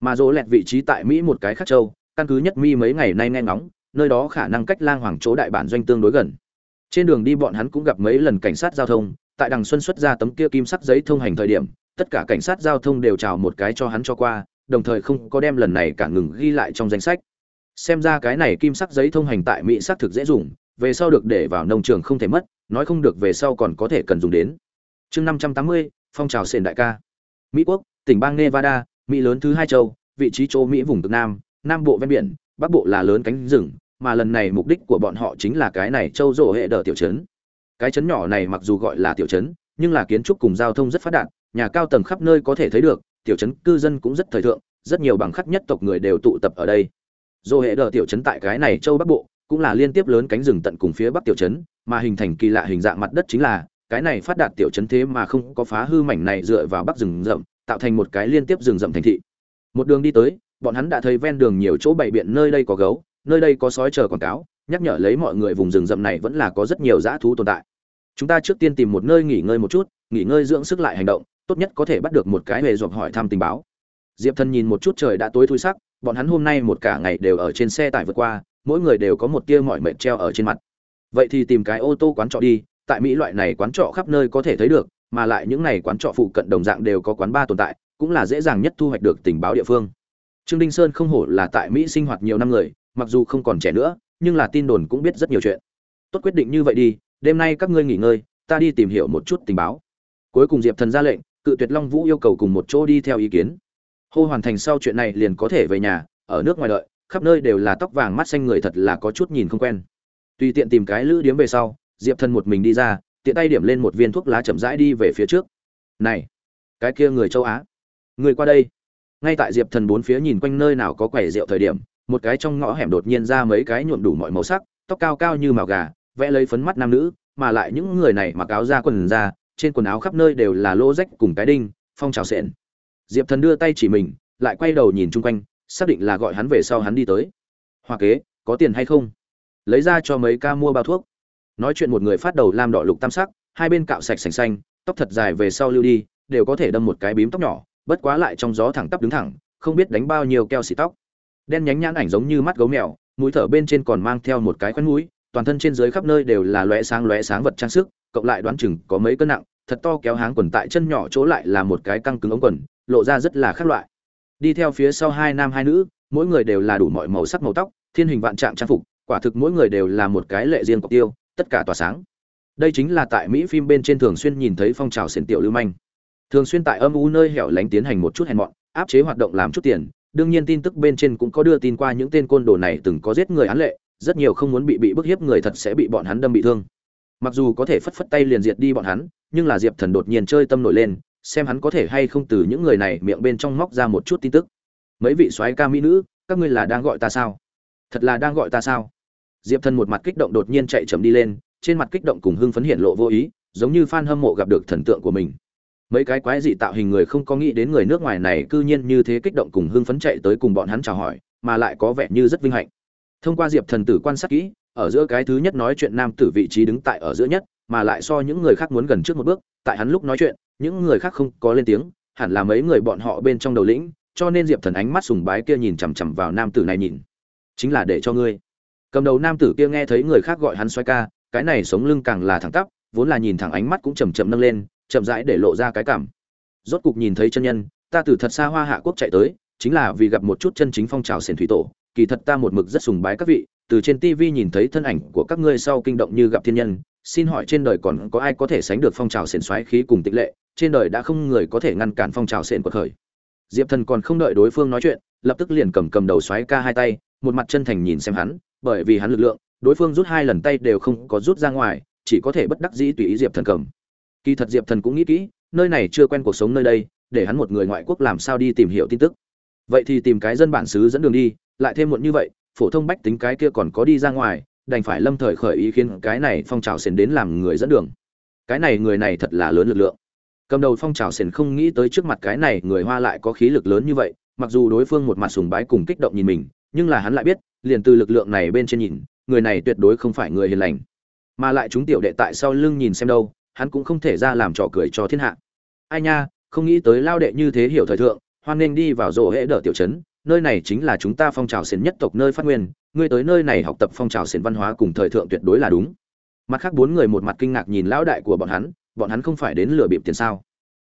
A: Mà rổ lẹt vị trí tại mỹ một cái khác châu, căn cứ nhất mi mấy ngày nay nghe ngóng, nơi đó khả năng cách lang hoàng chỗ đại bản doanh tương đối gần. Trên đường đi bọn hắn cũng gặp mấy lần cảnh sát giao thông tại đằng xuân xuất ra tấm kia kim sắc giấy thông hành thời điểm, tất cả cảnh sát giao thông đều chào một cái cho hắn cho qua, đồng thời không có đem lần này cả ngừng ghi lại trong danh sách. Xem ra cái này kim sắc giấy thông hành tại mỹ xác thực dễ dùng, về sau được để vào nông trường không thể mất, nói không được về sau còn có thể cần dùng đến. Chương năm trăm tám mươi, phong trào sền đại ca. Mỹ quốc, tỉnh bang nevada, mỹ lớn thứ hai châu, vị trí châu mỹ vùng cực nam nam bộ ven biển, bắc bộ là lớn cánh rừng, mà lần này mục đích của bọn họ chính là cái này châu rộ hệ đờ tiểu trấn cái trấn nhỏ này mặc dù gọi là tiểu trấn, nhưng là kiến trúc cùng giao thông rất phát đạt, nhà cao tầng khắp nơi có thể thấy được, tiểu trấn cư dân cũng rất thời thượng, rất nhiều bằng khắc nhất tộc người đều tụ tập ở đây. Dô hệ đờ tiểu trấn tại cái này châu bắc bộ, cũng là liên tiếp lớn cánh rừng tận cùng phía bắc tiểu trấn, mà hình thành kỳ lạ hình dạng mặt đất chính là, cái này phát đạt tiểu trấn thế mà không có phá hư mảnh này dựa vào bắc rừng rậm, tạo thành một cái liên tiếp rừng rậm thành thị. Một đường đi tới, bọn hắn đã thấy ven đường nhiều chỗ bày biện nơi đây có gấu, nơi đây có sói chờ quảng cáo nhắc nhở lấy mọi người vùng rừng rậm này vẫn là có rất nhiều dã thú tồn tại. Chúng ta trước tiên tìm một nơi nghỉ ngơi một chút, nghỉ ngơi dưỡng sức lại hành động, tốt nhất có thể bắt được một cái hề dọc hỏi thăm tình báo. Diệp thần nhìn một chút trời đã tối thui sắc, bọn hắn hôm nay một cả ngày đều ở trên xe tải vượt qua, mỗi người đều có một tia mỏi mệt treo ở trên mặt. Vậy thì tìm cái ô tô quán trọ đi, tại mỹ loại này quán trọ khắp nơi có thể thấy được, mà lại những này quán trọ phụ cận đồng dạng đều có quán bar tồn tại, cũng là dễ dàng nhất thu hoạch được tình báo địa phương. Trương đinh sơn không hổ là tại mỹ sinh hoạt nhiều năm người, mặc dù không còn trẻ nữa nhưng là tin đồn cũng biết rất nhiều chuyện. Tốt quyết định như vậy đi, đêm nay các ngươi nghỉ ngơi, ta đi tìm hiểu một chút tình báo. Cuối cùng diệp thần ra lệnh, cự tuyệt long vũ yêu cầu cùng một chỗ đi theo ý kiến. Hô hoàn thành sau chuyện này liền có thể về nhà, ở nước ngoài đợi, khắp nơi đều là tóc vàng mắt xanh người thật là có chút nhìn không quen. Tùy tiện tìm cái lữ điếm về sau, diệp thần một mình đi ra, tiện tay điểm lên một viên thuốc lá chậm rãi đi về phía trước. Này, cái kia người châu á, người qua đây. Ngay tại diệp thần bốn phía nhìn quanh nơi nào có quẻ rượu thời điểm một cái trong ngõ hẻm đột nhiên ra mấy cái nhuộm đủ mọi màu sắc, tóc cao cao như màu gà, vẽ lấy phấn mắt nam nữ, mà lại những người này mặc áo da quần da, trên quần áo khắp nơi đều là lỗ rách cùng cái đinh, phong trào sện. Diệp thần đưa tay chỉ mình, lại quay đầu nhìn chung quanh, xác định là gọi hắn về sau hắn đi tới. Hoa kế, có tiền hay không? Lấy ra cho mấy ca mua bao thuốc. Nói chuyện một người phát đầu lam đỏ lục tam sắc, hai bên cạo sạch sành xanh, tóc thật dài về sau lưu đi, đều có thể đâm một cái bím tóc nhỏ, bất quá lại trong gió thẳng tắp đứng thẳng, không biết đánh bao nhiêu keo xì tóc đen nhánh nhãn ảnh giống như mắt gấu mèo, mũi thở bên trên còn mang theo một cái khoen mũi, toàn thân trên dưới khắp nơi đều là lóe sáng lóe sáng vật trang sức, cộng lại đoán chừng có mấy cân nặng, thật to kéo háng quần tại chân nhỏ chỗ lại là một cái căng cứng ống quần, lộ ra rất là khác loại. Đi theo phía sau hai nam hai nữ, mỗi người đều là đủ mọi màu sắc màu tóc, thiên hình vạn trạng trang phục, quả thực mỗi người đều là một cái lệ riêng cọc tiêu, tất cả tỏa sáng. Đây chính là tại mỹ phim bên trên thường xuyên nhìn thấy phong trào xiển tiểu lưu manh. Thường xuyên tại âm u nơi hẻo lánh tiến hành một chút hèn mọn, áp chế hoạt động làm chút tiền đương nhiên tin tức bên trên cũng có đưa tin qua những tên côn đồ này từng có giết người án lệ, rất nhiều không muốn bị bị bức hiếp người thật sẽ bị bọn hắn đâm bị thương. Mặc dù có thể phất phất tay liền diệt đi bọn hắn, nhưng là diệp thần đột nhiên chơi tâm nổi lên, xem hắn có thể hay không từ những người này miệng bên trong móc ra một chút tin tức. Mấy vị soái ca mỹ nữ, các ngươi là đang gọi ta sao? Thật là đang gọi ta sao? Diệp thần một mặt kích động đột nhiên chạy chậm đi lên, trên mặt kích động cùng hưng phấn hiện lộ vô ý, giống như f a n hâm mộ gặp được thần tượng của mình mấy cái quái dị tạo hình người không có nghĩ đến người nước ngoài này cư nhiên như thế kích động cùng hưng phấn chạy tới cùng bọn hắn chào hỏi, mà lại có vẻ như rất vinh hạnh. Thông qua diệp thần tử quan sát kỹ, ở giữa cái thứ nhất nói chuyện nam tử vị trí đứng tại ở giữa nhất, mà lại so những người khác muốn gần trước một bước, tại hắn lúc nói chuyện, những người khác không có lên tiếng, hẳn là mấy người bọn họ bên trong đầu lĩnh, cho nên diệp thần ánh mắt sùng bái kia nhìn chằm chằm vào nam tử này nhìn. Chính là để cho ngươi. Cầm đầu nam tử kia nghe thấy người khác gọi hắn xoay ca, cái này sống lưng càng là thẳng tắp, vốn là nhìn thẳng ánh mắt cũng chầm chậm nâng lên chậm rãi để lộ ra cái cảm. Rốt cục nhìn thấy chân nhân, ta từ thật xa hoa hạ quốc chạy tới, chính là vì gặp một chút chân chính phong trào xiển thủy tổ. Kỳ thật ta một mực rất sùng bái các vị, từ trên tv nhìn thấy thân ảnh của các ngươi sau kinh động như gặp thiên nhân, xin hỏi trên đời còn có ai có thể sánh được phong trào xiển xoáy khí cùng tịch lệ? Trên đời đã không người có thể ngăn cản phong trào xiển của khởi. Diệp thần còn không đợi đối phương nói chuyện, lập tức liền cầm cầm đầu xoáy ca hai tay, một mặt chân thành nhìn xem hắn, bởi vì hắn lực lượng, đối phương rút hai lần tay đều không có rút ra ngoài, chỉ có thể bất đắc dĩ tùy ý diệp thần cầm kỳ thật diệp thần cũng nghĩ kỹ, nơi này chưa quen cuộc sống nơi đây, để hắn một người ngoại quốc làm sao đi tìm hiểu tin tức. Vậy thì tìm cái dân bản xứ dẫn đường đi, lại thêm muộn như vậy, phổ thông bách tính cái kia còn có đi ra ngoài, đành phải lâm thời khởi ý khiến cái này phong trào xền đến làm người dẫn đường. Cái này người này thật là lớn lực lượng. Cầm đầu phong trào xền không nghĩ tới trước mặt cái này người hoa lại có khí lực lớn như vậy, mặc dù đối phương một mặt sùng bái cùng kích động nhìn mình, nhưng là hắn lại biết, liền từ lực lượng này bên trên nhìn, người này tuyệt đối không phải người hiền lành. Mà lại chúng tiểu đệ tại sau lưng nhìn xem đâu hắn cũng không thể ra làm trò cười cho thiên hạ. Ai nha, không nghĩ tới lao đệ như thế hiểu thời thượng, hoan nên đi vào rổ hễ đỡ tiểu trấn, nơi này chính là chúng ta phong trào xiển nhất tộc nơi phát nguyên, ngươi tới nơi này học tập phong trào xiển văn hóa cùng thời thượng tuyệt đối là đúng. Mặt khác bốn người một mặt kinh ngạc nhìn lão đại của bọn hắn bọn hắn không phải đến lừa bịp tiền sao?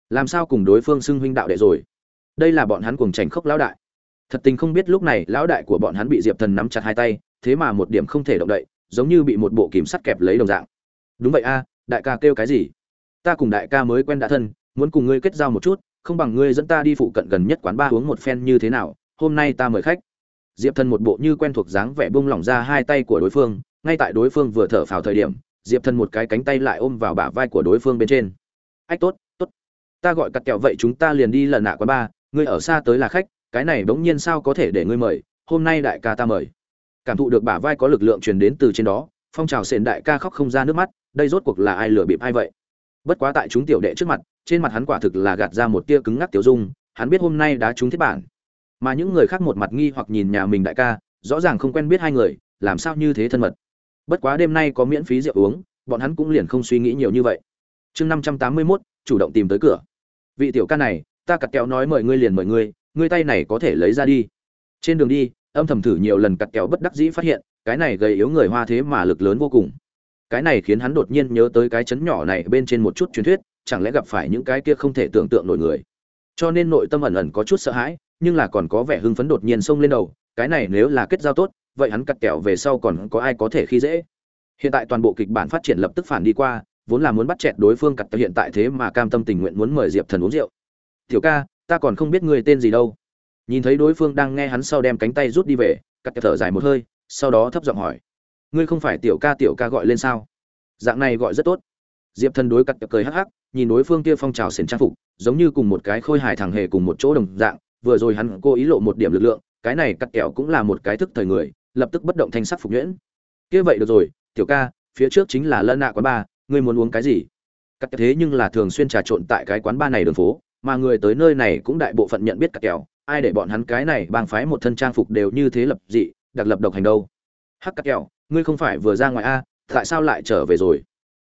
A: Làm sao cùng đối phương xưng huynh đạo đệ rồi? Đây là bọn hắn cùng tránh khốc lão đại. Thật tình không biết lúc này lão đại của bọn hắn bị diệp thần nắm chặt hai tay, thế mà một điểm không thể động đậy, giống như bị một bộ kìm sắt kẹp lấy đồng dạng. Đúng vậy a đại ca kêu cái gì? Ta cùng đại ca mới quen đã thân, muốn cùng ngươi kết giao một chút, không bằng ngươi dẫn ta đi phụ cận gần nhất quán ba uống một phen như thế nào, hôm nay ta mời khách. Diệp thần một bộ như quen thuộc dáng vẻ bung lỏng ra hai tay của đối phương, ngay tại đối phương vừa thở phào thời điểm, diệp thần một cái cánh tay lại ôm vào bả vai của đối phương bên trên. Ách, tốt tốt. Ta gọi cặt kẹo vậy chúng ta liền đi lần nạ quán ba ngươi ở xa tới là khách, cái này bỗng nhiên sao có thể để ngươi mời, hôm nay đại ca ta mời. Cảm thụ được bả vai có lực lượng truyền đến từ trên đó, phong trào sền đại ca khóc không ra nước mắt đây rốt cuộc là ai lừa bịp ai vậy? Bất quá tại chúng tiểu đệ trước mặt, trên mặt hắn quả thực là gạt ra một tia cứng ngắc tiểu dung, hắn biết hôm nay đã trúng thiết bản. Mà những người khác một mặt nghi hoặc nhìn nhà mình đại ca, rõ ràng không quen biết hai người, làm sao như thế thân mật. Bất quá đêm nay có miễn phí rượu uống, bọn hắn cũng liền không suy nghĩ nhiều như vậy. Chương năm trăm tám mươi mốt, chủ động tìm tới cửa. Vị tiểu ca này, ta cặt kẹo nói mời ngươi liền mời ngươi ngươi tay này có thể lấy ra đi. Trên đường đi, âm thầm thử nhiều lần cặt kẹo bất đắc dĩ phát hiện, cái này gây yếu người hoa thế mà lực lớn vô cùng cái này khiến hắn đột nhiên nhớ tới cái chấn nhỏ này bên trên một chút truyền thuyết, chẳng lẽ gặp phải những cái kia không thể tưởng tượng nổi người? Cho nên nội tâm ẩn ẩn có chút sợ hãi, nhưng là còn có vẻ hưng phấn đột nhiên xông lên đầu, cái này nếu là kết giao tốt, vậy hắn cắt kẹo về sau còn có ai có thể khi dễ? Hiện tại toàn bộ kịch bản phát triển lập tức phản đi qua, vốn là muốn bắt chẹt đối phương cặt kẹo, hiện tại thế mà cam tâm tình nguyện muốn mời diệp thần uống rượu. Tiểu ca, ta còn không biết người tên gì đâu. Nhìn thấy đối phương đang nghe hắn sau đem cánh tay rút đi về, cắt thở dài một hơi, sau đó thấp giọng hỏi ngươi không phải tiểu ca tiểu ca gọi lên sao? Dạng này gọi rất tốt. Diệp thần đối cắt cười hắc hắc, nhìn đối phương kia phong trào sển trang phục, giống như cùng một cái khôi hài thẳng hề cùng một chỗ đồng dạng, vừa rồi hắn cô ý lộ một điểm lực lượng, cái này cắt kẹo cũng là một cái thức thời người, lập tức bất động thanh sắc phục nhuyễn. Kia vậy được rồi, tiểu ca, phía trước chính là lân nạ quán ba, ngươi muốn uống cái gì? Cắt thế nhưng là thường xuyên trà trộn tại cái quán ba này đường phố, mà người tới nơi này cũng đại bộ phận nhận biết cắt kẹo, ai để bọn hắn cái này bang phái một thân trang phục đều như thế lập dị, đặc lập độc hành đâu. Hắc cắt kẹo ngươi không phải vừa ra ngoài a, tại sao lại trở về rồi?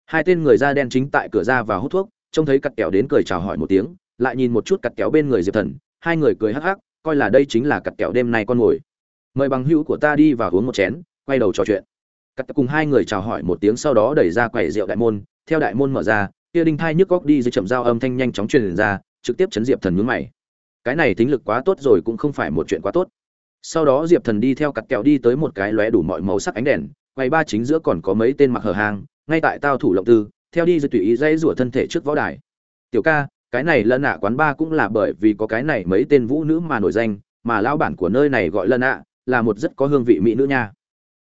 A: Hai tên người da đen chính tại cửa ra và hút thuốc, trông thấy cặt kẹo đến cười chào hỏi một tiếng, lại nhìn một chút cặt kẹo bên người diệp thần, hai người cười hắc hắc, coi là đây chính là cặt kẹo đêm nay con ngồi. Mời bằng hữu của ta đi và uống một chén, quay đầu trò chuyện. Cắt cùng hai người chào hỏi một tiếng sau đó đẩy ra quầy rượu đại môn, theo đại môn mở ra, kia đinh thai nhức góc đi dưới chậm dao âm thanh nhanh chóng truyền ra, trực tiếp chấn diệp thần mướn mày. Cái này tính lực quá tốt rồi cũng không phải một chuyện quá tốt sau đó diệp thần đi theo cặt kẹo đi tới một cái lóe đủ mọi màu sắc ánh đèn quầy ba chính giữa còn có mấy tên mặc hở hang, ngay tại tao thủ lộng tư, theo đi rồi tùy ý dây rủa thân thể trước võ đài. Tiểu ca, cái này lân ạ quán ba cũng là bởi vì có cái này mấy tên vũ nữ mà nổi danh, mà lao bản của nơi này gọi lân ạ, là một rất có hương vị mỹ nữ nha.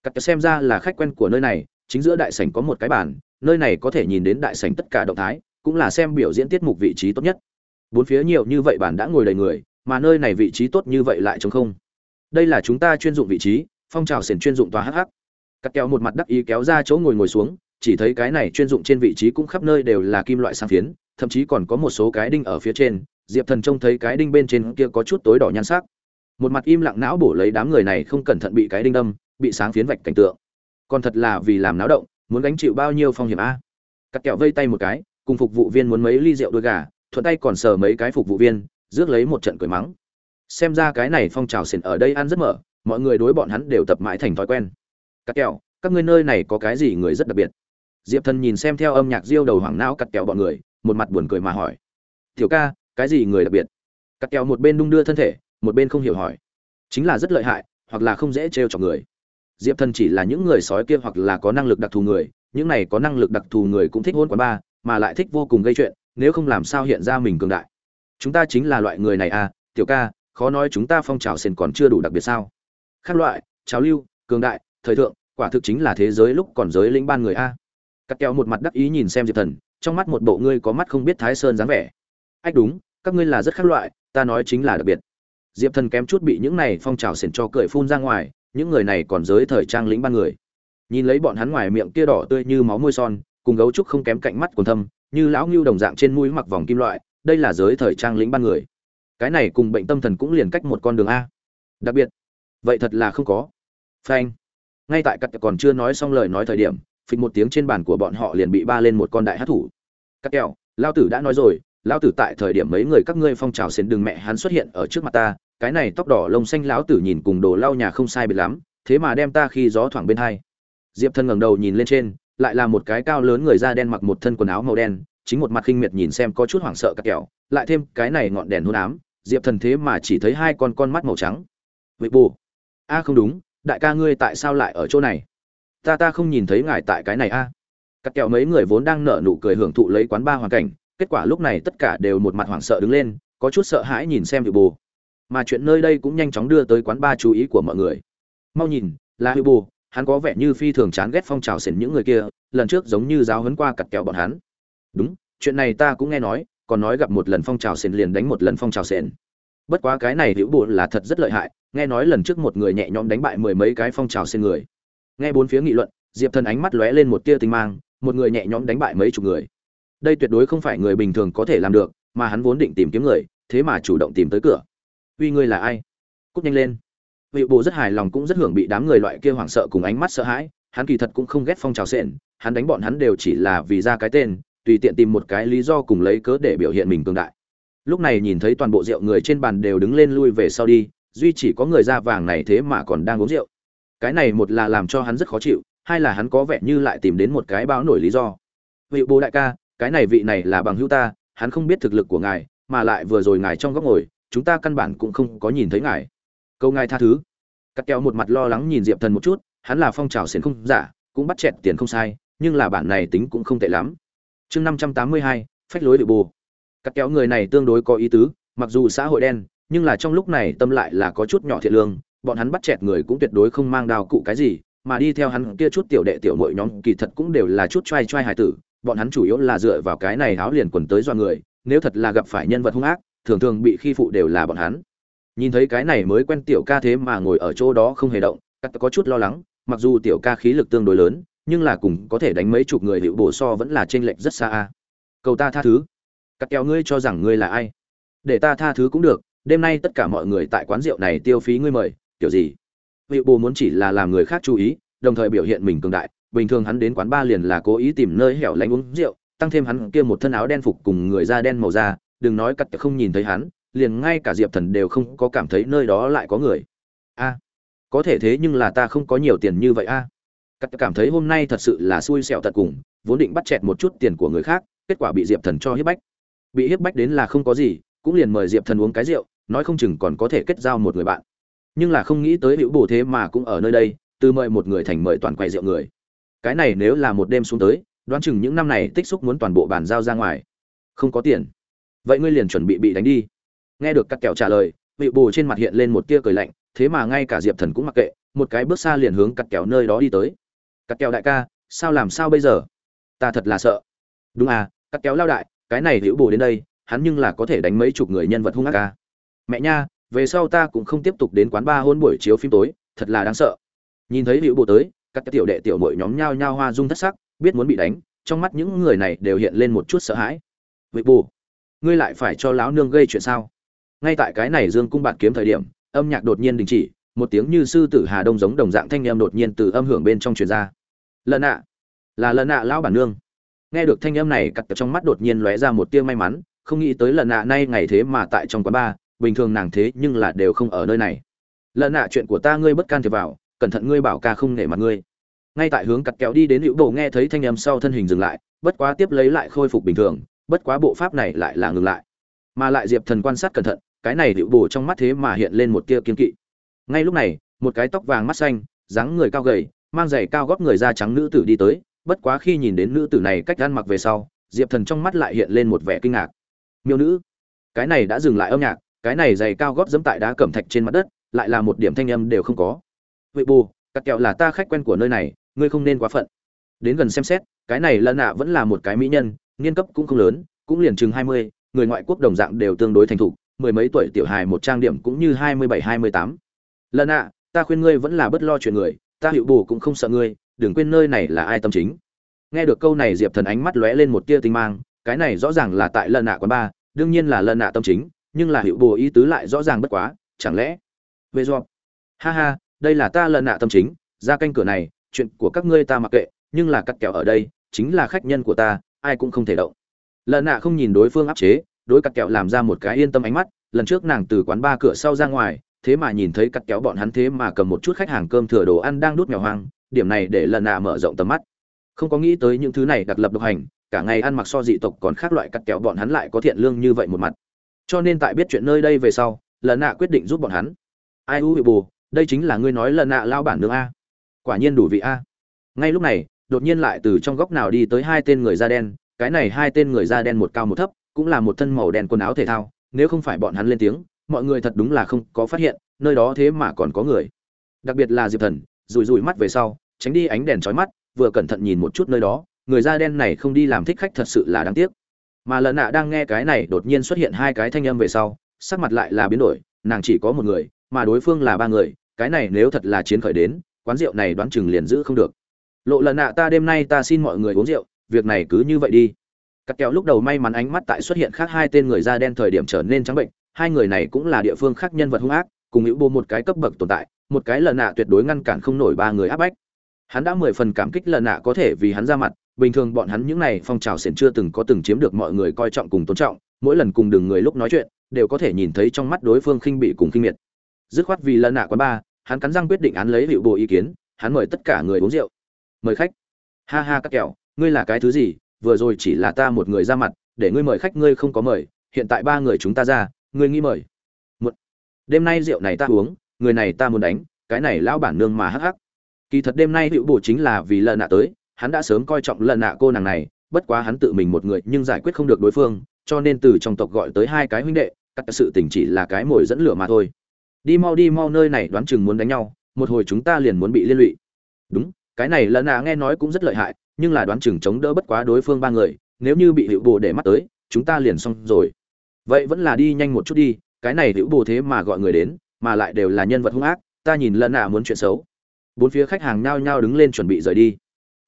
A: Cắt xem ra là khách quen của nơi này, chính giữa đại sảnh có một cái bàn, nơi này có thể nhìn đến đại sảnh tất cả động thái, cũng là xem biểu diễn tiết mục vị trí tốt nhất. Bốn phía nhiều như vậy bàn đã ngồi đầy người, mà nơi này vị trí tốt như vậy lại trống không đây là chúng ta chuyên dụng vị trí, phong trào sển chuyên dụng tòa hh cắt kéo một mặt đắc ý kéo ra chỗ ngồi ngồi xuống, chỉ thấy cái này chuyên dụng trên vị trí cũng khắp nơi đều là kim loại sang phiến, thậm chí còn có một số cái đinh ở phía trên, diệp thần trông thấy cái đinh bên trên kia có chút tối đỏ nhan sắc. Một mặt im lặng não bổ lấy đám người này không cẩn thận bị cái đinh đâm, bị sáng phiến vạch cảnh tượng. Còn thật là vì làm náo động, muốn gánh chịu bao nhiêu phong hiểm a? Cắt kẹo vây tay một cái, cùng phục vụ viên muốn mấy ly rượu đôi gà, thuận tay còn sờ mấy cái phục vụ viên, rước lấy một trận cười mắng xem ra cái này phong trào xỉn ở đây ăn rất mở, mọi người đối bọn hắn đều tập mãi thành thói quen. Cắt kẹo, các ngươi nơi này có cái gì người rất đặc biệt? Diệp thần nhìn xem theo âm nhạc diêu đầu hoảng não cắt kẹo bọn người, một mặt buồn cười mà hỏi. Tiểu ca, cái gì người đặc biệt? Cắt kẹo một bên đung đưa thân thể, một bên không hiểu hỏi. Chính là rất lợi hại, hoặc là không dễ trêu cho người. Diệp thần chỉ là những người sói kia hoặc là có năng lực đặc thù người, những này có năng lực đặc thù người cũng thích hôn quán ba, mà lại thích vô cùng gây chuyện, nếu không làm sao hiện ra mình cường đại. Chúng ta chính là loại người này à tiểu ca khó nói chúng ta phong trào sền còn chưa đủ đặc biệt sao. Khác loại, trào lưu, cường đại, thời thượng, quả thực chính là thế giới lúc còn giới lĩnh ban người a. Cắt kéo một mặt đắc ý nhìn xem diệp thần, trong mắt một bộ ngươi có mắt không biết thái sơn dáng vẻ. Ách đúng, các ngươi là rất khác loại, ta nói chính là đặc biệt. Diệp thần kém chút bị những này phong trào sền cho cười phun ra ngoài, những người này còn giới thời trang lĩnh ban người. Nhìn lấy bọn hắn ngoài miệng kia đỏ tươi như máu môi son, cùng gấu trúc không kém cạnh mắt còn thâm, như lão ngưu đồng dạng trên mũi mặc vòng kim loại, đây là giới thời trang lĩnh ban người cái này cùng bệnh tâm thần cũng liền cách một con đường a. Đặc biệt, vậy thật là không có. Phanh. Ngay tại cắt còn chưa nói xong lời nói thời điểm, phịch một tiếng trên bàn của bọn họ liền bị ba lên một con đại hát thủ. Cắt kẹo lao tử đã nói rồi lao tử tại thời điểm mấy người các ngươi phong trào xến đường mẹ hắn xuất hiện ở trước mặt ta, cái này tóc đỏ lông xanh lão tử nhìn cùng đồ lau nhà không sai biệt lắm, thế mà đem ta khi gió thoảng bên hai. Diệp thân ngẩng đầu nhìn lên trên, lại là một cái cao lớn người da đen mặc một thân quần áo màu đen, chính một mặt khinh miệt nhìn xem có chút hoảng sợ các kẹo, lại thêm cái này ngọn đèn hôn ám diệp thần thế mà chỉ thấy hai con con mắt màu trắng. Vậy bù a không đúng, đại ca ngươi tại sao lại ở chỗ này? Ta ta không nhìn thấy ngài tại cái này a. Cắt kẹo mấy người vốn đang nở nụ cười hưởng thụ lấy quán ba hoàn cảnh, kết quả lúc này tất cả đều một mặt hoảng sợ đứng lên, có chút sợ hãi nhìn xem vị bù mà chuyện nơi đây cũng nhanh chóng đưa tới quán ba chú ý của mọi người. Mau nhìn, là hữu bù hắn có vẻ như phi thường chán ghét phong trào xỉn những người kia, lần trước giống như giáo hấn qua cặt kẹo bọn hắn. Đúng, chuyện này ta cũng nghe nói còn nói gặp một lần phong trào sền liền đánh một lần phong trào sền. Bất quá cái này hữu bộ là thật rất lợi hại, nghe nói lần trước một người nhẹ nhõm đánh bại mười mấy cái phong trào sền người. Nghe bốn phía nghị luận, diệp thần ánh mắt lóe lên một tia tinh mang, một người nhẹ nhõm đánh bại mấy chục người. Đây tuyệt đối không phải người bình thường có thể làm được, mà hắn vốn định tìm kiếm người, thế mà chủ động tìm tới cửa. Uy ngươi là ai? Cút nhanh lên. Vị bộ rất hài lòng cũng rất hưởng bị đám người loại kia hoảng sợ cùng ánh mắt sợ hãi, hắn kỳ thật cũng không ghét phong trào sền, hắn đánh bọn hắn đều chỉ là vì ra cái tên tùy tiện tìm một cái lý do cùng lấy cớ để biểu hiện mình cường đại. Lúc này nhìn thấy toàn bộ rượu người trên bàn đều đứng lên lui về sau đi, duy chỉ có người da vàng này thế mà còn đang uống rượu. Cái này một là làm cho hắn rất khó chịu, hai là hắn có vẻ như lại tìm đến một cái báo nổi lý do. Vị bố đại ca, cái này vị này là bằng hữu ta, hắn không biết thực lực của ngài, mà lại vừa rồi ngài trong góc ngồi, chúng ta căn bản cũng không có nhìn thấy ngài. Câu ngài tha thứ. Cắt keo một mặt lo lắng nhìn diệp thần một chút, hắn là phong trào xiển không giả, cũng bắt chẹt tiền không sai, nhưng là bản này tính cũng không tệ lắm chương năm trăm tám mươi hai, phách lối địa bù cắt kéo người này tương đối có ý tứ, mặc dù xã hội đen, nhưng là trong lúc này tâm lại là có chút nhỏ thiện lương, bọn hắn bắt chẹt người cũng tuyệt đối không mang đào cụ cái gì, mà đi theo hắn kia chút tiểu đệ tiểu muội nhóm, kỳ thật cũng đều là chút trai trai hài tử, bọn hắn chủ yếu là dựa vào cái này háo liền quần tới do người, nếu thật là gặp phải nhân vật hung ác, thường thường bị khi phụ đều là bọn hắn. Nhìn thấy cái này mới quen tiểu ca thế mà ngồi ở chỗ đó không hề động cắt có chút lo lắng, mặc dù tiểu ca khí lực tương đối lớn nhưng là cùng có thể đánh mấy chục người hiệu bổ so vẫn là chênh lệch rất xa a. Cầu ta tha thứ. Cắt kéo ngươi cho rằng ngươi là ai? Để ta tha thứ cũng được, đêm nay tất cả mọi người tại quán rượu này tiêu phí ngươi mời, kiểu gì? Hiệu bồ muốn chỉ là làm người khác chú ý, đồng thời biểu hiện mình cường đại, bình thường hắn đến quán ba liền là cố ý tìm nơi hẻo lánh uống rượu, tăng thêm hắn kia một thân áo đen phục cùng người da đen màu da, đừng nói cắt không nhìn thấy hắn, liền ngay cả diệp thần đều không có cảm thấy nơi đó lại có người. A, có thể thế nhưng là ta không có nhiều tiền như vậy a. à cắt cảm thấy hôm nay thật sự là xui xẻo tận cùng, vốn định bắt chẹt một chút tiền của người khác, kết quả bị diệp thần cho hiếp bách. Bị hiếp bách đến là không có gì, cũng liền mời diệp thần uống cái rượu, nói không chừng còn có thể kết giao một người bạn. Nhưng là không nghĩ tới hữu bổ thế mà cũng ở nơi đây, từ mời một người thành mời toàn quầy rượu người. Cái này nếu là một đêm xuống tới, đoán chừng những năm này tích xúc muốn toàn bộ bàn giao ra ngoài. Không có tiền. Vậy ngươi liền chuẩn bị bị đánh đi. Nghe được các kẹo trả lời vị bổ trên mặt hiện lên một tia cười lạnh, thế mà ngay cả diệp thần cũng mặc kệ, một cái bước xa liền hướng cắt kẹo nơi đó đi tới cắt kéo đại ca, sao làm sao bây giờ? Ta thật là sợ. Đúng à cắt kéo lao đại, cái này hữu bù đến đây, hắn nhưng là có thể đánh mấy chục người nhân vật hung ác ca. Mẹ nha, về sau ta cũng không tiếp tục đến quán ba hôn buổi chiếu phim tối, thật là đáng sợ. Nhìn thấy hữu bù tới, các tiểu đệ tiểu mội nhóm nhao nhao hoa dung thất sắc, biết muốn bị đánh, trong mắt những người này đều hiện lên một chút sợ hãi. Vị bù ngươi lại phải cho lão nương gây chuyện sao? Ngay tại cái này dương cung bạt kiếm thời điểm, âm nhạc đột nhiên đình chỉ, một tiếng như sư tử hà đông giống đồng dạng thanh âm đột nhiên từ âm hưởng bên trong truyền ra lần ạ. Là lần ạ lão bản nương. Nghe được thanh âm này, cặp trong mắt đột nhiên lóe ra một tia may mắn, không nghĩ tới lần ạ nay ngày thế mà tại trong quán bar bình thường nàng thế nhưng là đều không ở nơi này. Lần ạ chuyện của ta ngươi bất can thiệp vào, cẩn thận ngươi bảo ca không nể mặt ngươi. Ngay tại hướng cặt kéo đi đến hữu đồ nghe thấy thanh âm sau thân hình dừng lại, bất quá tiếp lấy lại khôi phục bình thường, bất quá bộ pháp này lại là ngừng lại. Mà lại diệp thần quan sát cẩn thận, cái này hữu đồ trong mắt thế mà hiện lên một tia kiên kỵ. Ngay lúc này, một cái tóc vàng mắt xanh, dáng người cao gầy mang giày cao góp người da trắng nữ tử đi tới, bất quá khi nhìn đến nữ tử này cách ăn mặc về sau, diệp thần trong mắt lại hiện lên một vẻ kinh ngạc. Miêu nữ, cái này đã dừng lại âm nhạc, cái này giày cao góp dẫm tại đá cẩm thạch trên mặt đất, lại là một điểm thanh âm đều không có. Vậy bù cắt kẹo là ta khách quen của nơi này, ngươi không nên quá phận. Đến gần xem xét, cái này lân nạ vẫn là một cái mỹ nhân, niên cấp cũng không lớn, cũng liền chừng hai mươi, người ngoại quốc đồng dạng đều tương đối thành thục, mười mấy tuổi tiểu hài một trang điểm cũng như hai mươi bảy, hai mươi tám. Lần ạ ta khuyên ngươi vẫn là bất lo chuyện người ta hiệu bù cũng không sợ ngươi, đừng quên nơi này là ai tâm chính. Nghe được câu này diệp thần ánh mắt lóe lên một tia tinh mang, cái này rõ ràng là tại lần nạ quán ba, đương nhiên là lần nạ tâm chính, nhưng là hiệu bù ý tứ lại rõ ràng bất quá, chẳng lẽ? Về do ha ha, đây là ta lần nạ tâm chính, ra canh cửa này, chuyện của các ngươi ta mặc kệ, nhưng là cắt kẹo ở đây, chính là khách nhân của ta, ai cũng không thể động. Lần nạ không nhìn đối phương áp chế, đối cắt kẹo làm ra một cái yên tâm ánh mắt, lần trước nàng từ quán ba cửa sau ra ngoài thế mà nhìn thấy cắt kéo bọn hắn thế mà cầm một chút khách hàng cơm thừa đồ ăn đang đút mèo hoang, điểm này để lần nạ mở rộng tầm mắt. Không có nghĩ tới những thứ này đặc lập độc hành, cả ngày ăn mặc so dị tộc còn khác loại cắt kéo bọn hắn lại có thiện lương như vậy một mặt. Cho nên tại biết chuyện nơi đây về sau, lần nạ quyết định giúp bọn hắn. Ai u bị bù, đây chính là ngươi nói lần nạ lao bản nương a. Quả nhiên đủ vị a. Ngay lúc này, đột nhiên lại từ trong góc nào đi tới hai tên người da đen, cái này hai tên người da đen một cao một thấp, cũng là một thân màu đen quần áo thể thao, nếu không phải bọn hắn lên tiếng mọi người thật đúng là không có phát hiện, nơi đó thế mà còn có người. Đặc biệt là diệp thần, rủi rủi mắt về sau, tránh đi ánh đèn trói mắt, vừa cẩn thận nhìn một chút nơi đó, người da đen này không đi làm thích khách thật sự là đáng tiếc. Mà lợn nạ đang nghe cái này đột nhiên xuất hiện hai cái thanh âm về sau, sắc mặt lại là biến đổi, nàng chỉ có một người, mà đối phương là ba người, cái này nếu thật là chiến khởi đến, quán rượu này đoán chừng liền giữ không được. Lộ lần nạ ta đêm nay ta xin mọi người uống rượu, việc này cứ như vậy đi. Cắt kéo lúc đầu may mắn ánh mắt tại xuất hiện khác hai tên người da đen thời điểm trở nên trắng bệnh hai người này cũng là địa phương khác nhân vật hung ác, cùng hữu bô một cái cấp bậc tồn tại, một cái lần nạ tuyệt đối ngăn cản không nổi ba người áp bách. Hắn đã mười phần cảm kích lần nạ có thể vì hắn ra mặt, bình thường bọn hắn những này phong trào xiển chưa từng có từng chiếm được mọi người coi trọng cùng tôn trọng, mỗi lần cùng đường người lúc nói chuyện, đều có thể nhìn thấy trong mắt đối phương khinh bị cùng khinh miệt. Dứt khoát vì lần nạ quán ba, hắn cắn răng quyết định án lấy hữu bộ ý kiến, hắn mời tất cả người uống rượu. Mời khách. Ha ha các kẹo, ngươi là cái thứ gì? Vừa rồi chỉ là ta một người ra mặt, để ngươi mời khách ngươi không có mời, hiện tại ba người chúng ta ra ngươi nghĩ mời. Một đêm nay rượu này ta uống, người này ta muốn đánh, cái này lão bản nương mà hắc hắc. Kỳ thật đêm nay hữu bổ chính là vì lần nạ tới, hắn đã sớm coi trọng lần nạ cô nàng này, bất quá hắn tự mình một người nhưng giải quyết không được đối phương, cho nên từ trong tộc gọi tới hai cái huynh đệ các sự tình chỉ là cái mồi dẫn lửa mà thôi. Đi mau đi mau nơi này đoán chừng muốn đánh nhau, một hồi chúng ta liền muốn bị liên lụy. Đúng, cái này lần nạ nghe nói cũng rất lợi hại, nhưng là đoán chừng chống đỡ bất quá đối phương ba người, nếu như bị hữu bổ để mắt tới, chúng ta liền xong rồi vậy vẫn là đi nhanh một chút đi, cái này hữu bồ thế mà gọi người đến, mà lại đều là nhân vật hung ác, ta nhìn lần nạ muốn chuyện xấu. Bốn phía khách hàng nhao nhao đứng lên chuẩn bị rời đi.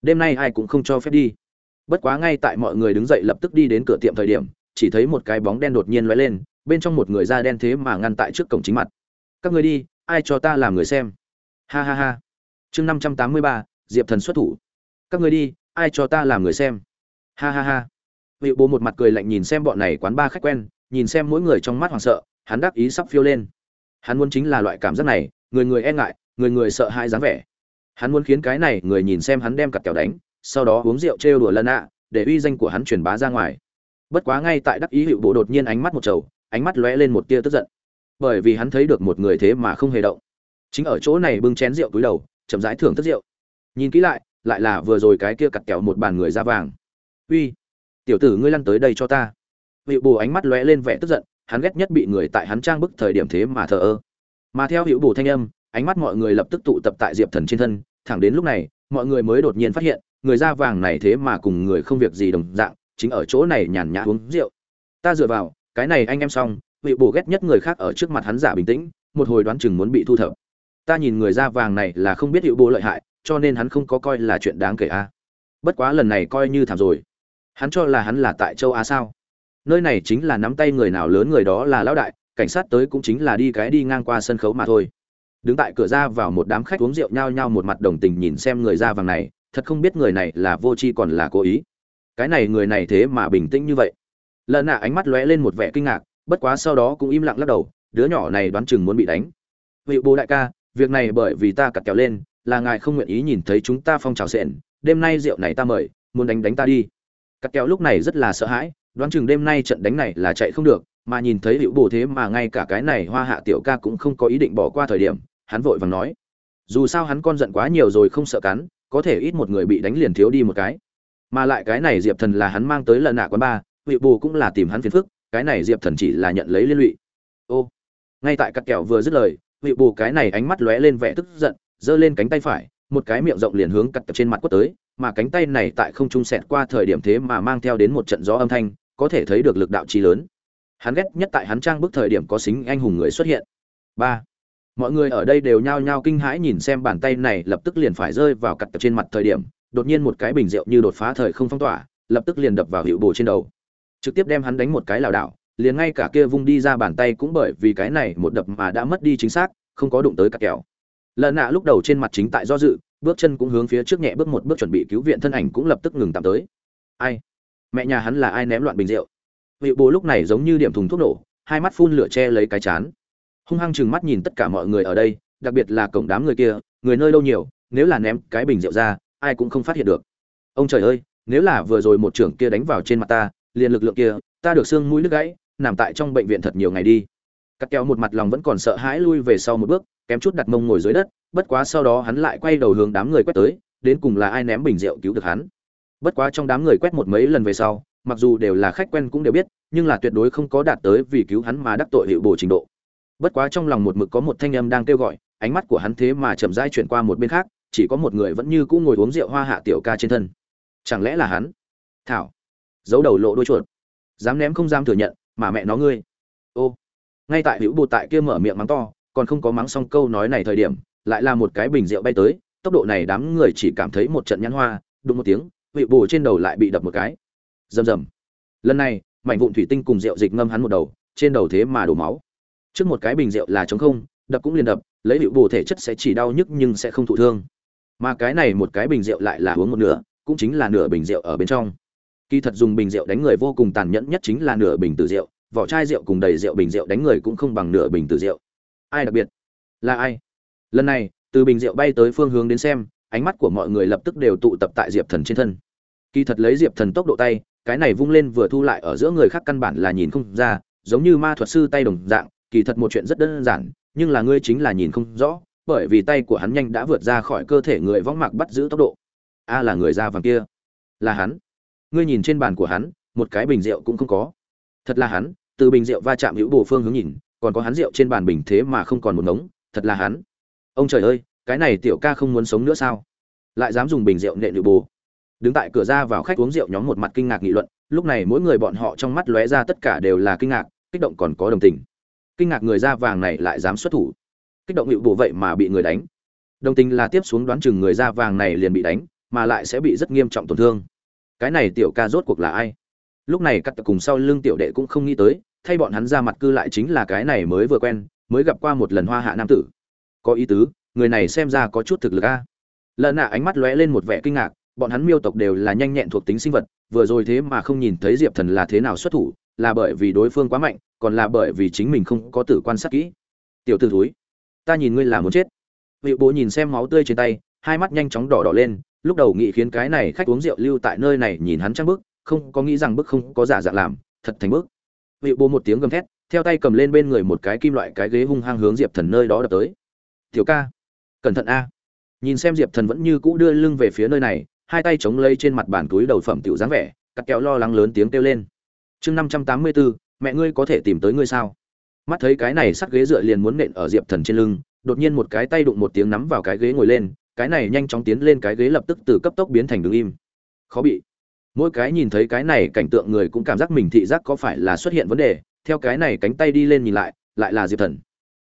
A: Đêm nay ai cũng không cho phép đi. Bất quá ngay tại mọi người đứng dậy lập tức đi đến cửa tiệm thời điểm, chỉ thấy một cái bóng đen đột nhiên lóe lên, bên trong một người da đen thế mà ngăn tại trước cổng chính mặt. Các người đi, ai cho ta làm người xem? Ha ha ha. Chương năm trăm tám mươi ba, diệp thần xuất thủ. Các người đi, ai cho ta làm người xem? Ha ha ha. Vị bố một mặt cười lạnh nhìn xem bọn này quán ba khách quen nhìn xem mỗi người trong mắt hoảng sợ, hắn đắc ý sắp phiêu lên. Hắn muốn chính là loại cảm giác này, người người e ngại, người người sợ hãi dáng vẻ. Hắn muốn khiến cái này người nhìn xem hắn đem cặp kẹo đánh, sau đó uống rượu trêu đùa lân ạ để uy danh của hắn truyền bá ra ngoài. Bất quá ngay tại đắc ý hiệu bộ đột nhiên ánh mắt một trầu, ánh mắt lóe lên một tia tức giận. Bởi vì hắn thấy được một người thế mà không hề động. Chính ở chỗ này bưng chén rượu túi đầu, chậm rãi thưởng thức rượu. Nhìn kỹ lại lại là vừa rồi cái kia cặt kẹo một bàn người da vàng. Uy, tiểu tử ngươi lăn tới đây cho ta hiệu bù ánh mắt lóe lên vẻ tức giận, hắn ghét nhất bị người tại hắn trang bức thời điểm thế mà thờ ơ. Mà theo hiệu bù thanh âm, ánh mắt mọi người lập tức tụ tập tại diệp thần trên thân, thẳng đến lúc này, mọi người mới đột nhiên phát hiện, người da vàng này thế mà cùng người không việc gì đồng dạng, chính ở chỗ này nhàn nhã uống rượu. Ta dựa vào, cái này anh em xong vị bổ ghét nhất người khác ở trước mặt hắn giả bình tĩnh, một hồi đoán chừng muốn bị thu thập. Ta nhìn người da vàng này là không biết hiệu bố lợi hại, cho nên hắn không có coi là chuyện đáng kể a. Bất quá lần này coi như thảm rồi. Hắn cho là hắn là tại châu á sao? Nơi này chính là nắm tay người nào lớn người đó là lão đại, cảnh sát tới cũng chính là đi cái đi ngang qua sân khấu mà thôi. Đứng tại cửa ra vào một đám khách uống rượu nhao nhao một mặt đồng tình nhìn xem người da vàng này, thật không biết người này là vô tri còn là cố ý. Cái này người này thế mà bình tĩnh như vậy. Lần nạ ánh mắt lóe lên một vẻ kinh ngạc, bất quá sau đó cũng im lặng lắc đầu, đứa nhỏ này đoán chừng muốn bị đánh. Vị bố đại ca, việc này bởi vì ta cặt kéo lên, là ngài không nguyện ý nhìn thấy chúng ta phong trào sện đêm nay rượu này ta mời, muốn đánh đánh ta đi. Cặt kéo lúc này rất là sợ hãi đoán chừng đêm nay trận đánh này là chạy không được, mà nhìn thấy hữu bồ thế mà ngay cả cái này hoa hạ tiểu ca cũng không có ý định bỏ qua thời điểm, hắn vội vàng nói, dù sao hắn con giận quá nhiều rồi không sợ cắn, có thể ít một người bị đánh liền thiếu đi một cái. Mà lại cái này diệp thần là hắn mang tới lần nạ quán ba vị bù cũng là tìm hắn phiền phức, cái này diệp thần chỉ là nhận lấy liên lụy. Ô, ngay tại cắt kẹo vừa dứt lời vị bù cái này ánh mắt lóe lên vẻ tức giận, giơ lên cánh tay phải, một cái miệng rộng liền hướng cắt kẹo trên mặt quất tới, mà cánh tay này tại không trung sẹt qua thời điểm thế mà mang theo đến một trận gió âm thanh có thể thấy được lực đạo chi lớn. Hắn ghét nhất tại hắn trang bức thời điểm có xính anh hùng người xuất hiện. Ba. Mọi người ở đây đều nhao nhao kinh hãi nhìn xem bàn tay này lập tức liền phải rơi vào cặt trên mặt thời điểm, đột nhiên một cái bình rượu như đột phá thời không phong tỏa, lập tức liền đập vào hiệu bồ trên đầu. Trực tiếp đem hắn đánh một cái lảo đảo, liền ngay cả kia vung đi ra bàn tay cũng bởi vì cái này một đập mà đã mất đi chính xác, không có đụng tới cặt kẹo. Lần nạ lúc đầu trên mặt chính tại do dự, bước chân cũng hướng phía trước nhẹ bước một bước chuẩn bị cứu viện thân ảnh cũng lập tức ngừng tạm tới. Ai? Mẹ nhà hắn là ai ném loạn bình rượu. Vị bố lúc này giống như điểm thùng thuốc nổ, hai mắt phun lửa che lấy cái chán. Hung hăng chừng mắt nhìn tất cả mọi người ở đây, đặc biệt là cổng đám người kia, người nơi đâu nhiều, nếu là ném cái bình rượu ra, ai cũng không phát hiện được. Ông trời ơi, nếu là vừa rồi một trưởng kia đánh vào trên mặt ta, liền lực lượng kia, ta được xương mũi nước gãy, nằm tại trong bệnh viện thật nhiều ngày đi. Cắt keo một mặt lòng vẫn còn sợ hãi lui về sau một bước, kém chút đặt mông ngồi dưới đất, bất quá sau đó hắn lại quay đầu hướng đám người quét tới, đến cùng là ai ném bình rượu cứu được hắn bất quá trong đám người quét một mấy lần về sau, mặc dù đều là khách quen cũng đều biết, nhưng là tuyệt đối không có đạt tới vì cứu hắn mà đắc tội hiệu bổ trình độ. Bất quá trong lòng một mực có một thanh âm đang kêu gọi, ánh mắt của hắn thế mà chậm rãi chuyển qua một bên khác, chỉ có một người vẫn như cũ ngồi uống rượu hoa hạ tiểu ca trên thân. Chẳng lẽ là hắn? Thảo. Giấu đầu lộ đôi chuột. Dám ném không dám thừa nhận, mà mẹ nó ngươi. Ô. Ngay tại hữu bột tại kia mở miệng mắng to, còn không có mắng xong câu nói này thời điểm, lại là một cái bình rượu bay tới, tốc độ này đám người chỉ cảm thấy một trận nhăn hoa, đụng một tiếng vị bổ trên đầu lại bị đập một cái. Rầm rầm. Lần này, mảnh vụn thủy tinh cùng rượu dịch ngâm hắn một đầu, trên đầu thế mà đổ máu. Trước một cái bình rượu là trống không, đập cũng liền đập, lấy hiệu bổ thể chất sẽ chỉ đau nhức nhưng sẽ không thụ thương. Mà cái này một cái bình rượu lại là uống một nửa, cũng chính là nửa bình rượu ở bên trong. Kỳ thật dùng bình rượu đánh người vô cùng tàn nhẫn nhất chính là nửa bình từ rượu, vỏ chai rượu cùng đầy rượu bình rượu đánh người cũng không bằng nửa bình từ rượu. Ai đặc biệt? Là ai? Lần này, từ bình rượu bay tới phương hướng đến xem ánh mắt của mọi người lập tức đều tụ tập tại diệp thần trên thân. Kỳ thật lấy diệp thần tốc độ tay, cái này vung lên vừa thu lại ở giữa người khác căn bản là nhìn không ra, giống như ma thuật sư tay đồng dạng, kỳ thật một chuyện rất đơn giản, nhưng là ngươi chính là nhìn không rõ, bởi vì tay của hắn nhanh đã vượt ra khỏi cơ thể người võng mạc bắt giữ tốc độ. A là người da vàng kia. Là hắn. Ngươi nhìn trên bàn của hắn, một cái bình rượu cũng không có. Thật là hắn, từ bình rượu va chạm hữu bồ phương hướng nhìn, còn có hắn rượu trên bàn bình thế mà không còn một ngống, thật là hắn. Ông trời ơi cái này tiểu ca không muốn sống nữa sao? Lại dám dùng bình rượu nện nữ bồ. Đứng tại cửa ra vào khách uống rượu nhóm một mặt kinh ngạc nghị luận, lúc này mỗi người bọn họ trong mắt lóe ra tất cả đều là kinh ngạc, kích động còn có đồng tình. Kinh ngạc người da vàng này lại dám xuất thủ. Kích động nhự bồ vậy mà bị người đánh. Đồng tình là tiếp xuống đoán chừng người da vàng này liền bị đánh, mà lại sẽ bị rất nghiêm trọng tổn thương. Cái này tiểu ca rốt cuộc là ai? Lúc này cắt cùng sau lưng tiểu đệ cũng không nghĩ tới, thay bọn hắn ra mặt cư lại chính là cái này mới vừa quen, mới gặp qua một lần hoa hạ nam tử. Có ý tứ người này xem ra có chút thực lực a. Lợn nạ ánh mắt lóe lên một vẻ kinh ngạc, bọn hắn miêu tộc đều là nhanh nhẹn thuộc tính sinh vật, vừa rồi thế mà không nhìn thấy diệp thần là thế nào xuất thủ, là bởi vì đối phương quá mạnh, còn là bởi vì chính mình không có tử quan sát kỹ. Tiểu t ử thúi, ta nhìn ngươi là muốn chết. Vị bố nhìn xem máu tươi trên tay, hai mắt nhanh chóng đỏ đỏ lên, lúc đầu nghĩ khiến cái này khách uống rượu lưu tại nơi này nhìn hắn trăng bức không có nghĩ rằng bức không có giả dạng làm, thật thành bức vị bố một tiếng gầm thét, theo tay cầm lên bên người một cái kim loại cái ghế hung hăng hướng diệp thần nơi đó đập tới. Tiểu ca cẩn thận a. Nhìn xem diệp thần vẫn như cũ đưa lưng về phía nơi này, hai tay chống lấy trên mặt bàn túi đầu phẩm tiểu dáng vẻ, cắt kéo lo lắng lớn tiếng kêu lên. Chương năm trăm tám mươi bốn mẹ ngươi có thể tìm tới ngươi sao? Mắt thấy cái này sắt ghế dựa liền muốn nện ở diệp thần trên lưng, đột nhiên một cái tay đụng một tiếng nắm vào cái ghế ngồi lên, cái này nhanh chóng tiến lên cái ghế lập tức từ cấp tốc biến thành đứng im. Khó bị. Mỗi cái nhìn thấy cái này cảnh tượng người cũng cảm giác mình thị giác có phải là xuất hiện vấn đề, theo cái này cánh tay đi lên nhìn lại lại là diệp thần.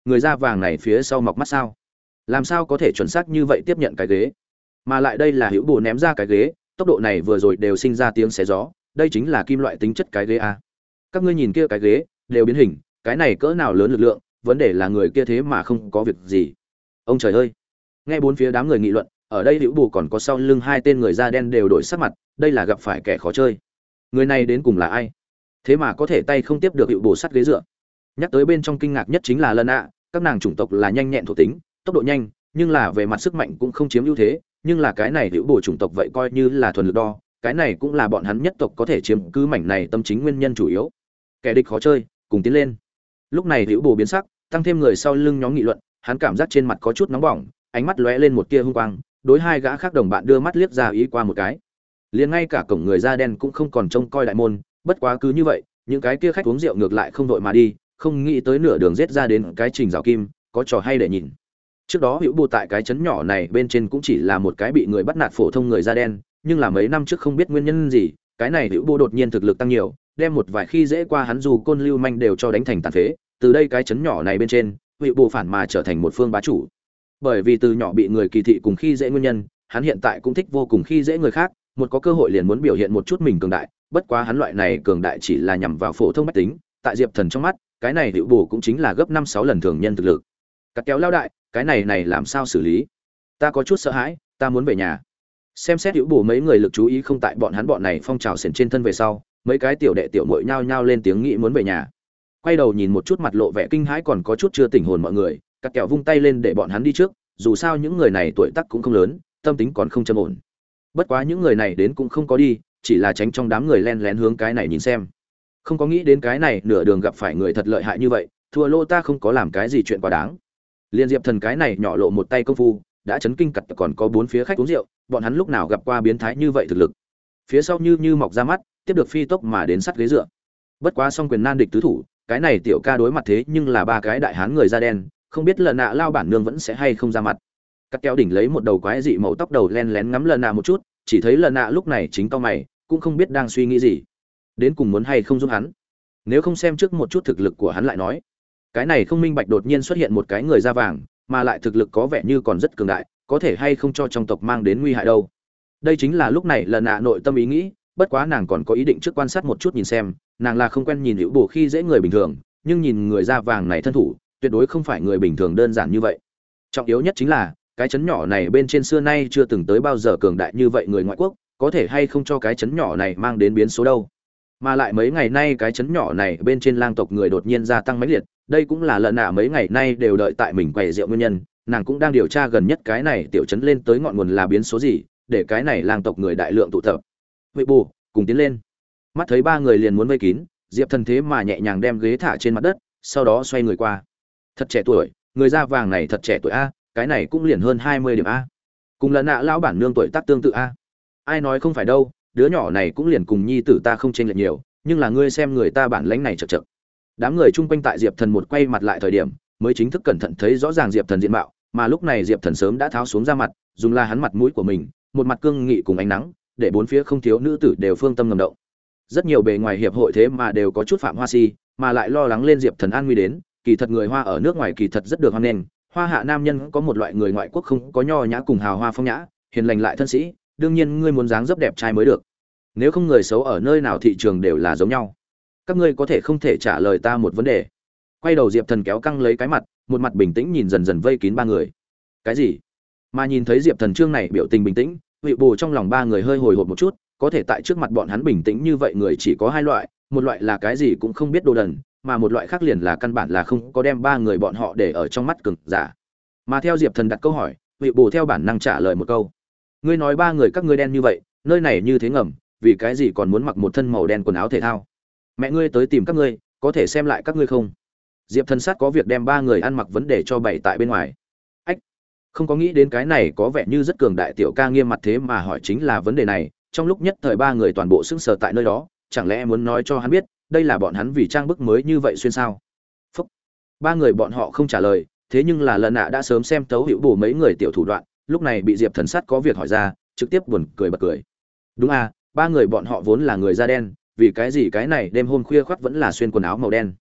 A: Người da vàng này phía sau mọc mắt sao? Làm sao có thể chuẩn xác như vậy tiếp nhận cái ghế? Mà lại đây là hữu bồ ném ra cái ghế, tốc độ này vừa rồi đều sinh ra tiếng xé gió, đây chính là kim loại tính chất cái ghế a. Các ngươi nhìn kia cái ghế, đều biến hình, cái này cỡ nào lớn lực lượng, vấn đề là người kia thế mà không có việc gì. Ông trời ơi! Nghe bốn phía đám người nghị luận, ở đây hữu bù còn có sau lưng hai tên người da đen đều đổi sắc mặt, đây là gặp phải kẻ khó chơi. Người này đến cùng là ai? Thế mà có thể tay không tiếp được hữu bù sắt ghế dựa. Nhắc tới bên trong kinh ngạc nhất chính là lân ạ các nàng chủng tộc là nhanh nhẹn thuộc tính tốc độ nhanh, nhưng là về mặt sức mạnh cũng không chiếm ưu thế, nhưng là cái này hữu bổ chủng tộc vậy coi như là thuần lực đo, cái này cũng là bọn hắn nhất tộc có thể chiếm cứ mảnh này tâm chính nguyên nhân chủ yếu. Kẻ địch khó chơi, cùng tiến lên. Lúc này hữu bổ biến sắc, tăng thêm người sau lưng nhóm nghị luận, hắn cảm giác trên mặt có chút nóng bỏng, ánh mắt lóe lên một tia hung quang, đối hai gã khác đồng bạn đưa mắt liếc ra ý qua một cái. Liền ngay cả cổng người da đen cũng không còn trông coi đại môn, bất quá cứ như vậy, những cái kia khách uống rượu ngược lại không đội mà đi, không nghĩ tới nửa đường rết ra đến cái trình rào kim, có trò hay để nhìn trước đó hữu bù tại cái chấn nhỏ này bên trên cũng chỉ là một cái bị người bắt nạt phổ thông người da đen, nhưng là mấy năm trước không biết nguyên nhân gì, cái này hữu bù đột nhiên thực lực tăng nhiều, đem một vài khi dễ qua hắn dù côn lưu manh đều cho đánh thành tàn phế. Từ đây cái chấn nhỏ này bên trên, hữu bù phản mà trở thành một phương bá chủ. Bởi vì từ nhỏ bị người kỳ thị cùng khi dễ nguyên nhân, hắn hiện tại cũng thích vô cùng khi dễ người khác, một có cơ hội liền muốn biểu hiện một chút mình cường đại. Bất quá hắn loại này cường đại chỉ là nhằm vào phổ thông bách tính, tại diệp thần trong mắt, cái này hữu bù cũng chính là gấp năm sáu lần thường nhân thực lực. Cắt kéo lao đại cái này này làm sao xử lý? Ta có chút sợ hãi, ta muốn về nhà. Xem xét hữu bù mấy người lực chú ý không tại bọn hắn bọn này phong trào sển trên thân về sau, mấy cái tiểu đệ tiểu mội nhao nhao lên tiếng nghĩ muốn về nhà. Quay đầu nhìn một chút mặt lộ vẻ kinh hãi còn có chút chưa tỉnh hồn mọi người cắt kẹo vung tay lên để bọn hắn đi trước, dù sao những người này tuổi tác cũng không lớn, tâm tính còn không châm ổn. Bất quá những người này đến cũng không có đi, chỉ là tránh trong đám người len lén hướng cái này nhìn xem. Không có nghĩ đến cái này nửa đường gặp phải người thật lợi hại như vậy, thua lô ta không có làm cái gì chuyện quá đáng liên diệp thần cái này nhỏ lộ một tay công phu, đã chấn kinh cật còn có bốn phía khách uống rượu, bọn hắn lúc nào gặp qua biến thái như vậy thực lực. Phía sau như như mọc ra mắt, tiếp được phi tốc mà đến sắt ghế dựa. Bất quá song quyền nan địch tứ thủ, cái này tiểu ca đối mặt thế nhưng là ba cái đại hán người da đen, không biết lần nạ lao bản nương vẫn sẽ hay không ra mặt. Cắt kéo đỉnh lấy một đầu quái dị màu tóc đầu len lén ngắm lần nạ một chút, chỉ thấy lần nạ lúc này chính cao mày, cũng không biết đang suy nghĩ gì. Đến cùng muốn hay không giúp hắn? Nếu không xem trước một chút thực lực của hắn lại nói cái này không minh bạch đột nhiên xuất hiện một cái người da vàng, mà lại thực lực có vẻ như còn rất cường đại, có thể hay không cho trong tộc mang đến nguy hại đâu. Đây chính là lúc này lần nạ nội tâm ý nghĩ, bất quá nàng còn có ý định trước quan sát một chút nhìn xem, nàng là không quen nhìn hữu bổ khi dễ người bình thường, nhưng nhìn người da vàng này thân thủ, tuyệt đối không phải người bình thường đơn giản như vậy. Trọng yếu nhất chính là, cái chấn nhỏ này bên trên xưa nay chưa từng tới bao giờ cường đại như vậy người ngoại quốc, có thể hay không cho cái chấn nhỏ này mang đến biến số đâu mà lại mấy ngày nay cái chấn nhỏ này bên trên lang tộc người đột nhiên gia tăng mãnh liệt, đây cũng là lợn nạ mấy ngày nay đều đợi tại mình quầy rượu nguyên nhân, nàng cũng đang điều tra gần nhất cái này tiểu chấn lên tới ngọn nguồn là biến số gì, để cái này lang tộc người đại lượng tụ tập. Huệ bù, cùng tiến lên. Mắt thấy ba người liền muốn vây kín, diệp thần thế mà nhẹ nhàng đem ghế thả trên mặt đất, sau đó xoay người qua. Thật trẻ tuổi, người da vàng này thật trẻ tuổi a, cái này cũng liền hơn hai mươi điểm a. Cùng lần nạ lão bản nương tuổi tác tương tự a. Ai nói không phải đâu đứa nhỏ này cũng liền cùng nhi tử ta không chênh lệch nhiều, nhưng là ngươi xem người ta bản lãnh này chật chật. Đám người chung quanh tại diệp thần một quay mặt lại thời điểm, mới chính thức cẩn thận thấy rõ ràng diệp thần diện mạo, mà lúc này diệp thần sớm đã tháo xuống ra mặt, dùng la hắn mặt mũi của mình, một mặt cương nghị cùng ánh nắng, để bốn phía không thiếu nữ tử đều phương tâm ngầm động. Rất nhiều bề ngoài hiệp hội thế mà đều có chút phạm hoa si, mà lại lo lắng lên diệp thần an nguy đến, kỳ thật người hoa ở nước ngoài kỳ thật rất được hoan nghênh. Hoa hạ nam nhân có một loại người ngoại quốc không có nho nhã cùng hào hoa phong nhã, hiền lành lại thân sĩ đương nhiên ngươi muốn dáng dấp đẹp trai mới được. Nếu không người xấu ở nơi nào thị trường đều là giống nhau. Các ngươi có thể không thể trả lời ta một vấn đề. Quay đầu diệp thần kéo căng lấy cái mặt, một mặt bình tĩnh nhìn dần dần vây kín ba người. Cái gì? Mà nhìn thấy diệp thần trương này biểu tình bình tĩnh vị bù trong lòng ba người hơi hồi hộp một chút, có thể tại trước mặt bọn hắn bình tĩnh như vậy người chỉ có hai loại, một loại là cái gì cũng không biết đồ đần, mà một loại khác liền là căn bản là không có đem ba người bọn họ để ở trong mắt cực giả. Mà theo diệp thần đặt câu hỏi vị bù theo bản năng trả lời một câu ngươi nói ba người các ngươi đen như vậy, nơi này như thế ngầm, vì cái gì còn muốn mặc một thân màu đen quần áo thể thao? Mẹ ngươi tới tìm các ngươi, có thể xem lại các ngươi không? Diệp thần sát có việc đem ba người ăn mặc vấn đề cho bày tại bên ngoài. Ách, không có nghĩ đến cái này có vẻ như rất cường đại tiểu ca nghiêm mặt thế mà hỏi chính là vấn đề này, trong lúc nhất thời ba người toàn bộ sững sờ tại nơi đó, chẳng lẽ muốn nói cho hắn biết, đây là bọn hắn vì trang bức mới như vậy xuyên sao? Phúc. ba người bọn họ không trả lời, thế nhưng là lần nạ đã sớm xem tấu hữu bù mấy người tiểu thủ đoạn lúc này bị diệp thần sát có việc hỏi ra, trực tiếp buồn cười bật cười. Đúng à ba người bọn họ vốn là người da đen, vì cái gì cái này đêm hôm khuya khoác vẫn là xuyên quần áo màu đen.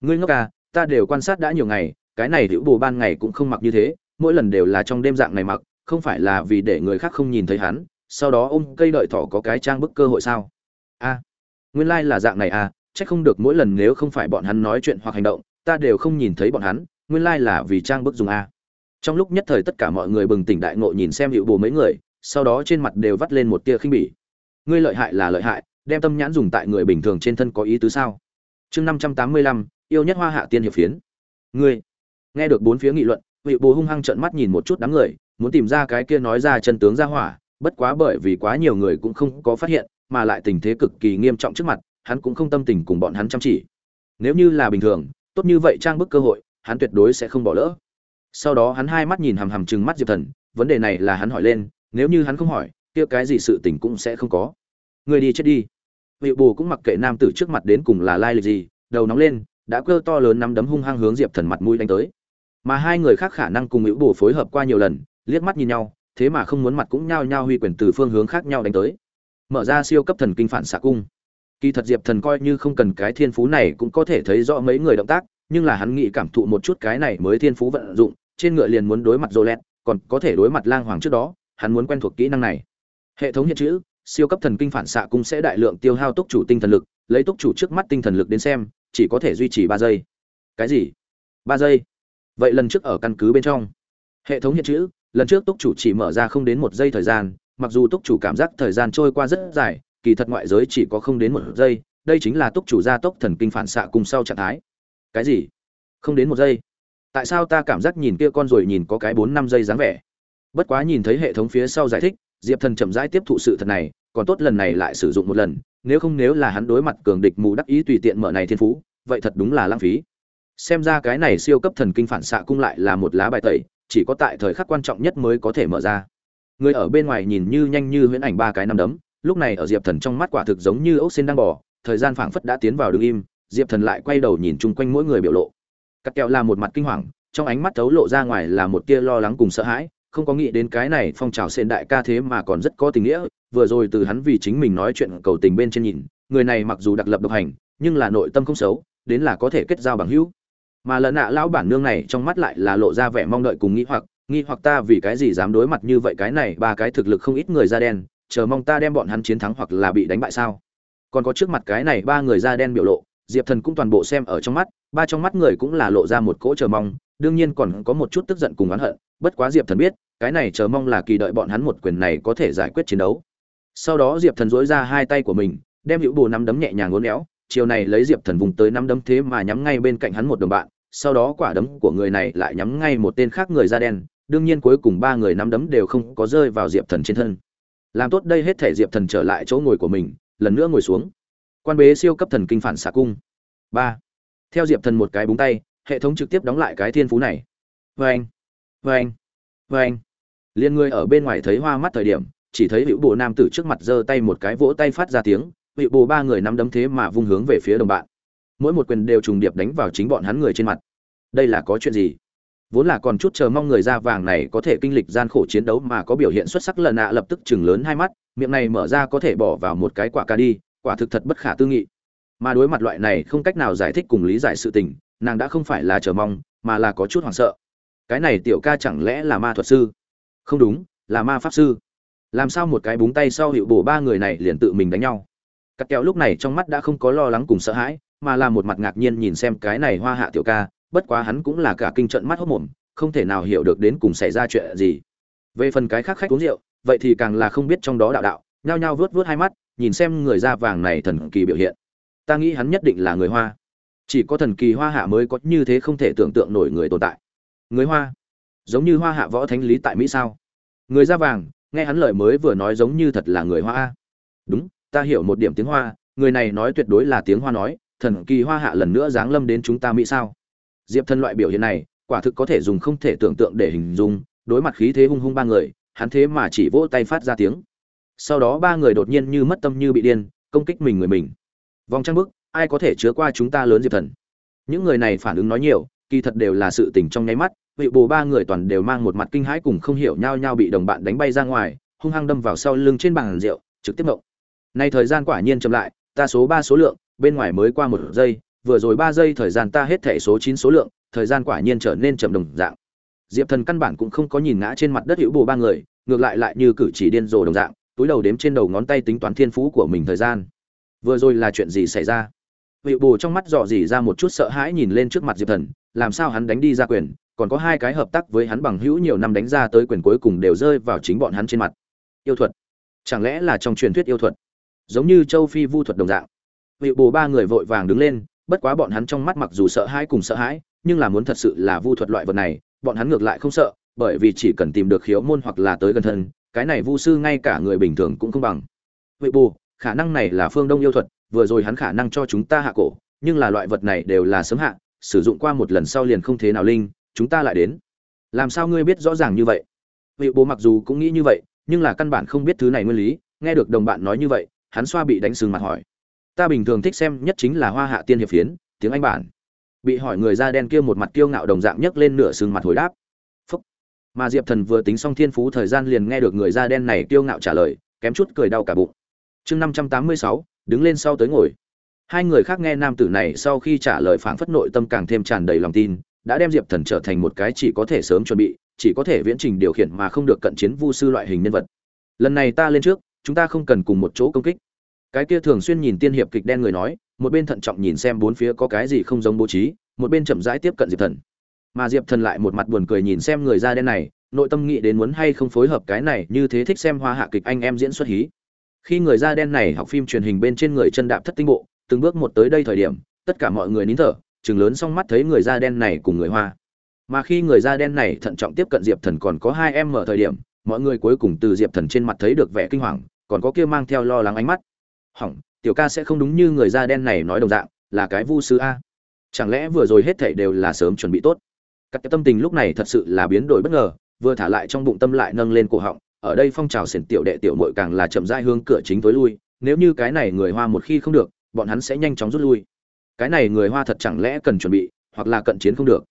A: Ngươi ngốc à ta đều quan sát đã nhiều ngày, cái này hữu bù ban ngày cũng không mặc như thế, mỗi lần đều là trong đêm dạng này mặc, không phải là vì để người khác không nhìn thấy hắn, sau đó ôm cây đợi thỏ có cái trang bức cơ hội sao? A nguyên lai là dạng này à chắc không được mỗi lần nếu không phải bọn hắn nói chuyện hoặc hành động, ta đều không nhìn thấy bọn hắn, nguyên lai là vì trang bức dùng a trong lúc nhất thời tất cả mọi người bừng tỉnh đại ngộ nhìn xem hiệu bồ mấy người, sau đó trên mặt đều vắt lên một tia khinh bỉ. Ngươi lợi hại là lợi hại, đem tâm nhãn dùng tại người bình thường trên thân có ý tứ sao? Chương năm trăm tám mươi lăm, yêu nhất hoa hạ tiên hiệp phiến. Ngươi, nghe được bốn phía nghị luận vị bồ hung hăng trợn mắt nhìn một chút đám người, muốn tìm ra cái kia nói ra chân tướng ra hỏa, bất quá bởi vì quá nhiều người cũng không có phát hiện, mà lại tình thế cực kỳ nghiêm trọng trước mặt, hắn cũng không tâm tình cùng bọn hắn chăm chỉ. Nếu như là bình thường, tốt như vậy trang bức cơ hội, hắn tuyệt đối sẽ không bỏ lỡ sau đó hắn hai mắt nhìn hằm hằm chừng mắt diệp thần, vấn đề này là hắn hỏi lên, nếu như hắn không hỏi, kia cái gì sự tình cũng sẽ không có. Người đi chết đi. Vị bù cũng mặc kệ nam tử trước mặt đến cùng là lai lịch gì, đầu nóng lên, đã cơ to lớn nắm đấm hung hăng hướng diệp thần mặt mũi đánh tới. Mà hai người khác khả năng cùng hữu bù phối hợp qua nhiều lần, liếc mắt nhìn nhau, thế mà không muốn mặt cũng nhao nhao huy quyền từ phương hướng khác nhau đánh tới. Mở ra siêu cấp thần kinh phản xạ cung. Kỳ thật diệp thần coi như không cần cái thiên phú này cũng có thể thấy rõ mấy người động tác, nhưng là hắn nghĩ cảm thụ một chút cái này mới thiên phú vận dụng trên ngựa liền muốn đối mặt Rolet, còn có thể đối mặt lang hoàng trước đó hắn muốn quen thuộc kỹ năng này. Hệ thống hiện chữ siêu cấp thần kinh phản xạ cũng sẽ đại lượng tiêu hao túc chủ tinh thần lực lấy túc chủ trước mắt tinh thần lực đến xem chỉ có thể duy trì ba giây. Cái gì? Ba giây? Vậy lần trước ở căn cứ bên trong. Hệ thống hiện chữ lần trước túc chủ chỉ mở ra không đến một giây thời gian mặc dù túc chủ cảm giác thời gian trôi qua rất dài kỳ thật ngoại giới chỉ có không đến một giây đây chính là túc chủ gia tốc thần kinh phản xạ cùng sau trạng thái. Cái gì? Không đến một giây tại sao ta cảm giác nhìn kia con rồi nhìn có cái bốn năm giây dáng vẻ? Bất quá nhìn thấy hệ thống phía sau giải thích, diệp thần chậm rãi tiếp thụ sự thật này, còn tốt lần này lại sử dụng một lần, nếu không nếu là hắn đối mặt cường địch mù đắc ý tùy tiện mở này thiên phú, vậy thật đúng là lãng phí. Xem ra cái này siêu cấp thần kinh phản xạ cung lại là một lá bài tẩy, chỉ có tại thời khắc quan trọng nhất mới có thể mở ra. Người ở bên ngoài nhìn như nhanh như huyễn ảnh ba cái năm đấm, lúc này ở diệp thần trong mắt quả thực giống như ốc xên đang bỏ thời gian phảng phất đã tiến vào đường im, diệp thần lại quay đầu nhìn chung quanh mỗi người biểu lộ cắt kẹo là một mặt kinh hoàng, trong ánh mắt thấu lộ ra ngoài là một tia lo lắng cùng sợ hãi, không có nghĩ đến cái này phong trào xen đại ca thế mà còn rất có tình nghĩa, vừa rồi từ hắn vì chính mình nói chuyện cầu tình bên trên nhìn, người này mặc dù đặc lập độc hành, nhưng là nội tâm không xấu, đến là có thể kết giao bằng hữu. Mà lần nạ lão bản nương này trong mắt lại là lộ ra vẻ mong đợi cùng nghĩ hoặc, nghi hoặc ta vì cái gì dám đối mặt như vậy cái này, ba cái thực lực không ít người da đen, chờ mong ta đem bọn hắn chiến thắng hoặc là bị đánh bại sao? Còn có trước mặt cái này ba người da đen biểu lộ diệp thần cũng toàn bộ xem ở trong mắt, ba trong mắt người cũng là lộ ra một cỗ chờ mong, đương nhiên còn có một chút tức giận cùng oán hận, bất quá diệp thần biết, cái này chờ mong là kỳ đợi bọn hắn một quyền này có thể giải quyết chiến đấu. Sau đó diệp thần dối ra hai tay của mình, đem hữu bồ nắm đấm nhẹ nhàng ngốn éo, chiều này lấy diệp thần vùng tới nắm đấm thế mà nhắm ngay bên cạnh hắn một đồng bạn, sau đó quả đấm của người này lại nhắm ngay một tên khác người da đen, đương nhiên cuối cùng ba người nắm đấm đều không có rơi vào diệp thần trên thân. Làm tốt đây hết thể diệp thần trở lại chỗ ngồi của mình, lần nữa ngồi xuống quan bế siêu cấp thần kinh phản xạ cung. Ba. Theo diệp thần một cái búng tay, hệ thống trực tiếp đóng lại cái thiên phú này. Vê anh vê anh vê anh liên người ở bên ngoài thấy hoa mắt thời điểm, chỉ thấy hữu bộ nam tử trước mặt giơ tay một cái vỗ tay phát ra tiếng, hữu bộ ba người nắm đấm thế mà vung hướng về phía đồng bạn. Mỗi một quyền đều trùng điệp đánh vào chính bọn hắn người trên mặt. Đây là có chuyện gì? Vốn là còn chút chờ mong người da vàng này có thể kinh lịch gian khổ chiến đấu mà có biểu hiện xuất sắc lần nạ lập tức chừng lớn hai mắt, miệng này mở ra có thể bỏ vào một cái quả ca đi quả thực thật bất khả tư nghị. Mà đối mặt loại này không cách nào giải thích cùng lý giải sự tình, nàng đã không phải là chờ mong, mà là có chút hoảng sợ. Cái này tiểu ca chẳng lẽ là ma thuật sư? Không đúng, là ma pháp sư. Làm sao một cái búng tay sau hiệu bổ ba người này liền tự mình đánh nhau? Cắt kẹo lúc này trong mắt đã không có lo lắng cùng sợ hãi, mà là một mặt ngạc nhiên nhìn xem cái này hoa hạ tiểu ca, bất quá hắn cũng là cả kinh trận mắt hốc mồm, không thể nào hiểu được đến cùng xảy ra chuyện gì. Về phần cái khác khách uống rượu, vậy thì càng là không biết trong đó đạo đạo, nhao nhao vớt vớt hai mắt nhìn xem người da vàng này thần kỳ biểu hiện. Ta nghĩ hắn nhất định là người hoa. Chỉ có thần kỳ hoa hạ mới có như thế không thể tưởng tượng nổi người tồn tại. Người hoa? Giống như hoa hạ võ thánh lý tại mỹ sao? Người da vàng, nghe hắn lời mới vừa nói giống như thật là người hoa đúng, ta hiểu một điểm tiếng hoa, người này nói tuyệt đối là tiếng hoa nói, thần kỳ hoa hạ lần nữa giáng lâm đến chúng ta mỹ sao? Diệp thân loại biểu hiện này, quả thực có thể dùng không thể tưởng tượng để hình dung, đối mặt khí thế hung hung ba người, hắn thế mà chỉ vỗ tay phát ra tiếng sau đó ba người đột nhiên như mất tâm như bị điên, công kích mình người mình. Vòng trăng bức, ai có thể chứa qua chúng ta lớn diệp thần? Những người này phản ứng nói nhiều, kỳ thật đều là sự tình trong nháy mắt, vị bồ ba người toàn đều mang một mặt kinh hãi cùng không hiểu nhau nhau bị đồng bạn đánh bay ra ngoài, hung hăng đâm vào sau lưng trên bàn rượu, trực tiếp mộng nay thời gian quả nhiên chậm lại, ta số ba số lượng, bên ngoài mới qua một giây, vừa rồi ba giây thời gian ta hết thẻ số chín số lượng, thời gian quả nhiên trở nên chậm đồng dạng. Diệp thần căn bản cũng không có nhìn ngã trên mặt đất hữu bồ ba người, ngược lại lại như cử chỉ điên rồ đồng dạng túi đầu đếm trên đầu ngón tay tính toán thiên phú của mình thời gian. Vừa rồi là chuyện gì xảy ra? Vị bồ trong mắt dò dỉ ra một chút sợ hãi nhìn lên trước mặt diệp thần, làm sao hắn đánh đi ra quyền, còn có hai cái hợp tác với hắn bằng hữu nhiều năm đánh ra tới quyền cuối cùng đều rơi vào chính bọn hắn trên mặt. Yêu thuật. Chẳng lẽ là trong truyền thuyết yêu thuật? Giống như châu phi vu thuật đồng dạng. Vị bồ ba người vội vàng đứng lên, bất quá bọn hắn trong mắt mặc dù sợ hãi cùng sợ hãi, nhưng là muốn thật sự là vu thuật loại vật này, bọn hắn ngược lại không sợ, bởi vì chỉ cần tìm được khiếu môn hoặc là tới gần thân cái này vu sư ngay cả người bình thường cũng không bằng. Vị bù, khả năng này là phương đông yêu thuật, vừa rồi hắn khả năng cho chúng ta hạ cổ, nhưng là loại vật này đều là sớm hạ, sử dụng qua một lần sau liền không thế nào linh, chúng ta lại đến. Làm sao ngươi biết rõ ràng như vậy? Vị bố mặc dù cũng nghĩ như vậy, nhưng là căn bản không biết thứ này nguyên lý, nghe được đồng bạn nói như vậy, hắn xoa bị đánh sừng mặt hỏi. Ta bình thường thích xem nhất chính là hoa hạ tiên hiệp phiến, tiếng anh bản. Bị hỏi người da đen kia một mặt kiêu ngạo đồng dạng nhấc lên nửa sừng mặt hồi đáp mà diệp thần vừa tính xong thiên phú thời gian liền nghe được người da đen này kiêu ngạo trả lời, kém chút cười đau cả bụng. Chương năm trăm tám mươi sáu, đứng lên sau tới ngồi. Hai người khác nghe nam tử này sau khi trả lời phảng phất nội tâm càng thêm tràn đầy lòng tin, đã đem diệp thần trở thành một cái chỉ có thể sớm chuẩn bị, chỉ có thể viễn trình điều khiển mà không được cận chiến vu sư loại hình nhân vật. Lần này ta lên trước, chúng ta không cần cùng một chỗ công kích. Cái kia thường xuyên nhìn tiên hiệp kịch đen người nói, một bên thận trọng nhìn xem bốn phía có cái gì không giống bố trí, một bên chậm rãi tiếp cận diệp thần mà diệp thần lại một mặt buồn cười nhìn xem người da đen này, nội tâm nghĩ đến muốn hay không phối hợp cái này như thế thích xem hoa hạ kịch anh em diễn xuất hí. Khi người da đen này học phim truyền hình bên trên người chân đạp thất tinh bộ, từng bước một tới đây thời điểm, tất cả mọi người nín thở chừng lớn xong mắt thấy người da đen này cùng người hoa. Mà khi người da đen này thận trọng tiếp cận diệp thần còn có hai em mở thời điểm, mọi người cuối cùng từ diệp thần trên mặt thấy được vẻ kinh hoàng, còn có kia mang theo lo lắng ánh mắt. Hỏng, tiểu ca sẽ không đúng như người da đen này nói đồng dạng, là cái vu sư a. Chẳng lẽ vừa rồi hết thảy đều là sớm chuẩn bị tốt? Các tâm tình lúc này thật sự là biến đổi bất ngờ, vừa thả lại trong bụng tâm lại nâng lên cổ họng, ở đây phong trào xiển tiểu đệ tiểu muội càng là chậm rãi hướng cửa chính tối lui, nếu như cái này người hoa một khi không được, bọn hắn sẽ nhanh chóng rút lui. Cái này người hoa thật chẳng lẽ cần chuẩn bị, hoặc là cận chiến không được?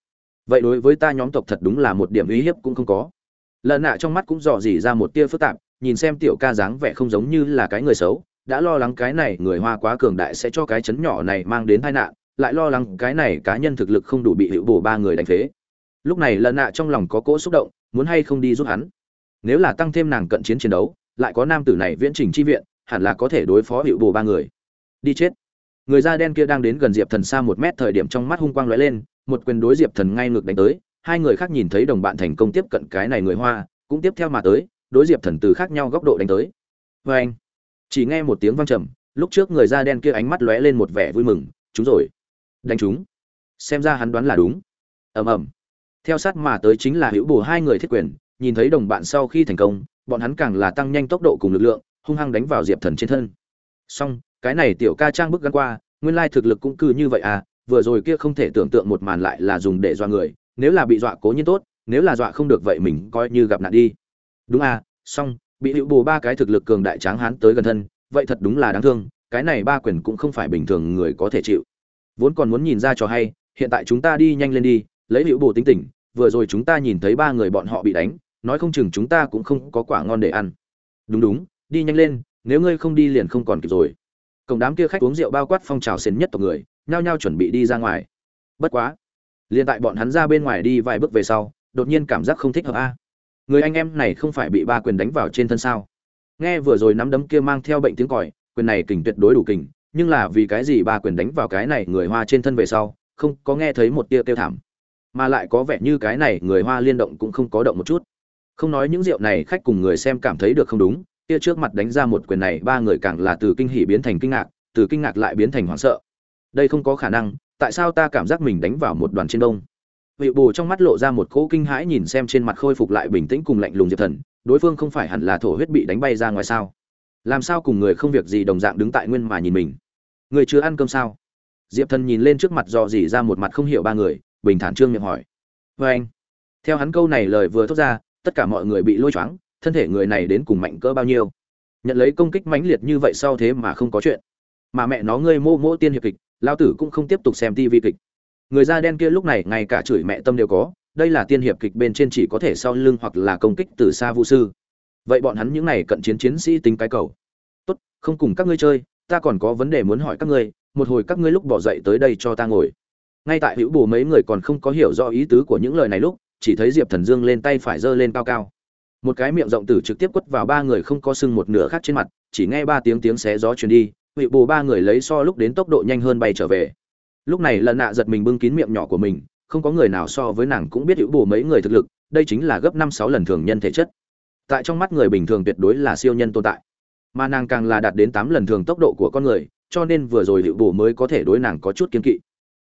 A: Vậy đối với ta nhóm tộc thật đúng là một điểm uy hiếp cũng không có. Lận nạ trong mắt cũng dò dỉ ra một tia phức tạp, nhìn xem tiểu ca dáng vẻ không giống như là cái người xấu, đã lo lắng cái này người hoa quá cường đại sẽ cho cái chấn nhỏ này mang đến tai nạn, lại lo lắng cái này cá nhân thực lực không đủ bị hữu bổ ba người đánh phế lúc này lần nạ trong lòng có cỗ xúc động, muốn hay không đi giúp hắn. Nếu là tăng thêm nàng cận chiến chiến đấu, lại có nam tử này viễn trình chi viện, hẳn là có thể đối phó hiệu bồ ba người. Đi chết. Người da đen kia đang đến gần diệp thần xa một mét thời điểm trong mắt hung quang lóe lên, một quyền đối diệp thần ngay ngược đánh tới, hai người khác nhìn thấy đồng bạn thành công tiếp cận cái này người hoa, cũng tiếp theo mà tới, đối diệp thần từ khác nhau góc độ đánh tới. Vê anh, chỉ nghe một tiếng vang trầm, lúc trước người da đen kia ánh mắt lóe lên một vẻ vui mừng, chúng rồi. Đánh chúng. Xem ra hắn đoán là đúng. Ầm ầm theo sát mà tới chính là hữu bù hai người thiết quyền, nhìn thấy đồng bạn sau khi thành công, bọn hắn càng là tăng nhanh tốc độ cùng lực lượng, hung hăng đánh vào diệp thần trên thân. Song cái này tiểu ca trang bức gắn qua, nguyên lai thực lực cũng cứ như vậy à vừa rồi kia không thể tưởng tượng một màn lại là dùng để dọa người, nếu là bị dọa cố nhiên tốt, nếu là dọa không được vậy mình coi như gặp nạn đi. Đúng à song bị hữu bù ba cái thực lực cường đại tráng hán tới gần thân, vậy thật đúng là đáng thương, cái này ba quyền cũng không phải bình thường người có thể chịu. Vốn còn muốn nhìn ra cho hay, hiện tại chúng ta đi nhanh lên đi lấy hữu bồ tính tình, vừa rồi chúng ta nhìn thấy ba người bọn họ bị đánh, nói không chừng chúng ta cũng không có quả ngon để ăn. Đúng đúng, đi nhanh lên, nếu ngươi không đi liền không còn kịp rồi. Cộng đám kia khách uống rượu bao quát phong trào xến nhất tộc người, nhao nhao chuẩn bị đi ra ngoài. Bất quá, liền tại bọn hắn ra bên ngoài đi vài bước về sau, đột nhiên cảm giác không thích hợp a. Người anh em này không phải bị ba quyền đánh vào trên thân sao? Nghe vừa rồi nắm đấm kia mang theo bệnh tiếng còi, quyền này kình tuyệt đối đủ kình, nhưng là vì cái gì ba quyền đánh vào cái này người hoa trên thân về sau, không có nghe thấy một tia kêu thảm mà lại có vẻ như cái này người hoa liên động cũng không có động một chút. Không nói những rượu này khách cùng người xem cảm thấy được không đúng, kia trước mặt đánh ra một quyền này ba người càng là từ kinh hỉ biến thành kinh ngạc, từ kinh ngạc lại biến thành hoảng sợ. Đây không có khả năng, tại sao ta cảm giác mình đánh vào một đoàn trên đông? Vị bù trong mắt lộ ra một cỗ kinh hãi nhìn xem trên mặt khôi phục lại bình tĩnh cùng lạnh lùng diệp thần, đối phương không phải hẳn là thổ huyết bị đánh bay ra ngoài sao? Làm sao cùng người không việc gì đồng dạng đứng tại nguyên mà nhìn mình? Người chưa ăn cơm sao? Diệp thần nhìn lên trước mặt dò dỉ ra một mặt không hiểu ba người bình thản trương miệng hỏi. Vê anh. Theo hắn câu này lời vừa thốt ra, tất cả mọi người bị lôi choáng, thân thể người này đến cùng mạnh cỡ bao nhiêu? Nhận lấy công kích mãnh liệt như vậy sau thế mà không có chuyện. Mà mẹ nó ngươi mô mô tiên hiệp kịch lao tử cũng không tiếp tục xem tivi kịch. Người da đen kia lúc này ngay cả chửi mẹ tâm đều có, đây là tiên hiệp kịch bên trên chỉ có thể sau lưng hoặc là công kích từ xa vũ sư. Vậy bọn hắn những này cận chiến chiến sĩ tính cái cầu. Tốt, không cùng các ngươi chơi, ta còn có vấn đề muốn hỏi các ngươi, một hồi các ngươi lúc bỏ dậy tới đây cho ta ngồi ngay tại hữu bù mấy người còn không có hiểu rõ ý tứ của những lời này lúc, chỉ thấy diệp thần dương lên tay phải giơ lên cao cao. Một cái miệng rộng tử trực tiếp quất vào ba người không có sưng một nửa khác trên mặt, chỉ nghe ba tiếng tiếng xé gió truyền đi, hữu bù ba người lấy so lúc đến tốc độ nhanh hơn bay trở về. Lúc này lần nạ giật mình bưng kín miệng nhỏ của mình, không có người nào so với nàng cũng biết hữu bù mấy người thực lực, đây chính là gấp năm sáu lần thường nhân thể chất. Tại trong mắt người bình thường tuyệt đối là siêu nhân tồn tại. Mà nàng càng là đạt đến tám lần thường tốc độ của con người, cho nên vừa rồi hữu bù mới có thể đối nàng có chút kiên kỵ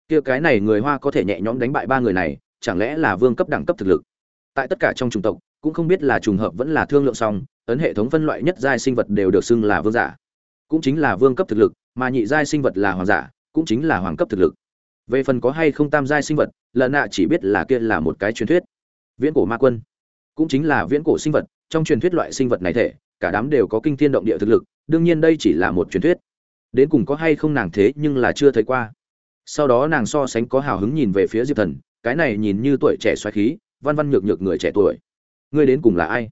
A: kia cái này người hoa có thể nhẹ nhõm đánh bại ba người này, chẳng lẽ là vương cấp đẳng cấp thực lực? Tại tất cả trong chủng tộc, cũng không biết là trùng hợp vẫn là thương lượng xong, ấn hệ thống phân loại nhất giai sinh vật đều được xưng là vương giả. Cũng chính là vương cấp thực lực, mà nhị giai sinh vật là hoàng giả, cũng chính là hoàng cấp thực lực. Về phần có hay không tam giai sinh vật lần nạ chỉ biết là kia là một cái truyền thuyết. Viễn cổ ma quân. Cũng chính là viễn cổ sinh vật, trong truyền thuyết loại sinh vật này thể, cả đám đều có kinh thiên động địa thực lực, đương nhiên đây chỉ là một truyền thuyết. Đến cùng có hay không nàng thế nhưng là chưa thấy qua sau đó nàng so sánh có hào hứng nhìn về phía diệp thần, cái này nhìn như tuổi trẻ xoáy khí, văn văn nhược nhược người trẻ tuổi. Ngươi đến cùng là ai?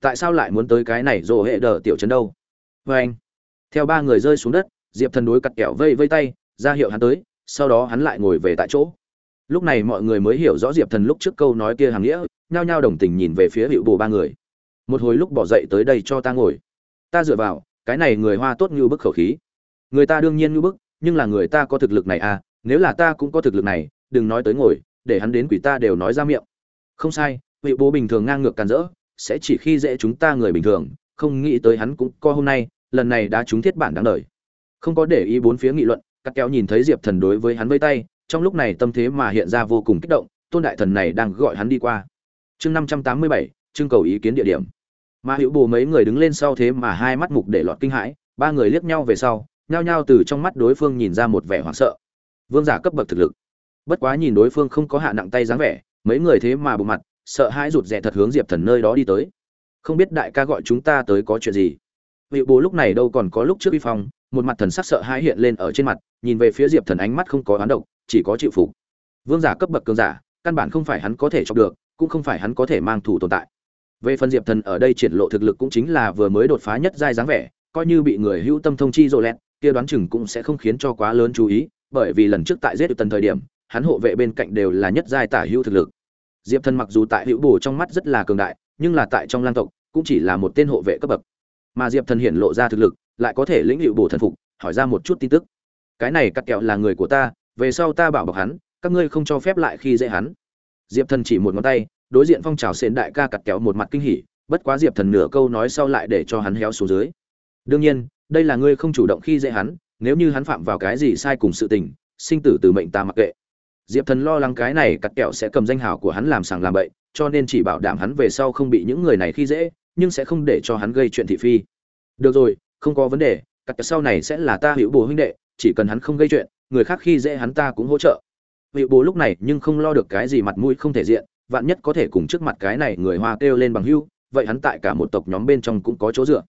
A: Tại sao lại muốn tới cái này rộ hệ đờ tiểu trấn đâu? Vê anh, theo ba người rơi xuống đất, diệp thần đối cặt kẹo vây vây tay, ra hiệu hắn tới, sau đó hắn lại ngồi về tại chỗ. Lúc này mọi người mới hiểu rõ diệp thần lúc trước câu nói kia hàng nghĩa, nhao nhao đồng tình nhìn về phía hiệu bồ ba người. Một hồi lúc bỏ dậy tới đây cho ta ngồi. Ta dựa vào, cái này người hoa tốt như bức khẩu khí. Người ta đương nhiên như bức, nhưng là người ta có thực lực này à nếu là ta cũng có thực lực này, đừng nói tới ngồi, để hắn đến quỷ ta đều nói ra miệng. Không sai, vị bố bình thường ngang ngược càn rỡ, sẽ chỉ khi dễ chúng ta người bình thường, không nghĩ tới hắn cũng co hôm nay, lần này đã trúng thiết bản đáng đời. Không có để ý bốn phía nghị luận, các kéo nhìn thấy diệp thần đối với hắn vây tay, trong lúc này tâm thế mà hiện ra vô cùng kích động, tôn đại thần này đang gọi hắn đi qua. Chương năm trăm tám mươi bảy, trưng cầu ý kiến địa điểm. Mà hữu bồ mấy người đứng lên sau thế mà hai mắt mục để lọt kinh hãi, ba người liếc nhau về sau, nhao nhao từ trong mắt đối phương nhìn ra một vẻ hoảng sợ vương giả cấp bậc thực lực. Bất quá nhìn đối phương không có hạ nặng tay dáng vẻ, mấy người thế mà bộ mặt, sợ hãi rụt rè thật hướng diệp thần nơi đó đi tới. Không biết đại ca gọi chúng ta tới có chuyện gì. Vị bố lúc này đâu còn có lúc trước vi phong, một mặt thần sắc sợ hãi hiện lên ở trên mặt, nhìn về phía diệp thần ánh mắt không có oán độc, chỉ có chịu phục. Vương giả cấp bậc cường giả, căn bản không phải hắn có thể chọc được, cũng không phải hắn có thể mang thủ tồn tại. Về phần diệp thần ở đây triển lộ thực lực cũng chính là vừa mới đột phá nhất giai dáng vẻ, coi như bị người hữu tâm thông chi rộ lẹt, kia đoán chừng cũng sẽ không khiến cho quá lớn chú ý bởi vì lần trước tại giết tần thời điểm, hắn hộ vệ bên cạnh đều là nhất giai tả hữu thực lực. Diệp thần mặc dù tại hữu bổ trong mắt rất là cường đại, nhưng là tại trong lang tộc, cũng chỉ là một tên hộ vệ cấp bậc. Mà diệp thần hiện lộ ra thực lực, lại có thể lĩnh hữu bổ thần phục, hỏi ra một chút tin tức. Cái này cắt kẹo là người của ta, về sau ta bảo bọc hắn, các ngươi không cho phép lại khi dễ hắn. Diệp thần chỉ một ngón tay, đối diện phong trào xến đại ca cặt kẹo một mặt kinh hỉ, bất quá diệp thần nửa câu nói sau lại để cho hắn héo xuống dưới. Đương nhiên, đây là ngươi không chủ động khi dễ hắn nếu như hắn phạm vào cái gì sai cùng sự tình, sinh tử từ mệnh ta mặc kệ. Diệp thần lo lắng cái này cắt kẹo sẽ cầm danh hào của hắn làm sàng làm bậy, cho nên chỉ bảo đảm hắn về sau không bị những người này khi dễ, nhưng sẽ không để cho hắn gây chuyện thị phi. Được rồi, không có vấn đề, cắt kẹo sau này sẽ là ta hữu bồ huynh đệ, chỉ cần hắn không gây chuyện, người khác khi dễ hắn ta cũng hỗ trợ. Hữu bồ lúc này nhưng không lo được cái gì mặt mũi không thể diện, vạn nhất có thể cùng trước mặt cái này người hoa kêu lên bằng hưu vậy hắn tại cả một tộc nhóm bên trong cũng có chỗ dựa.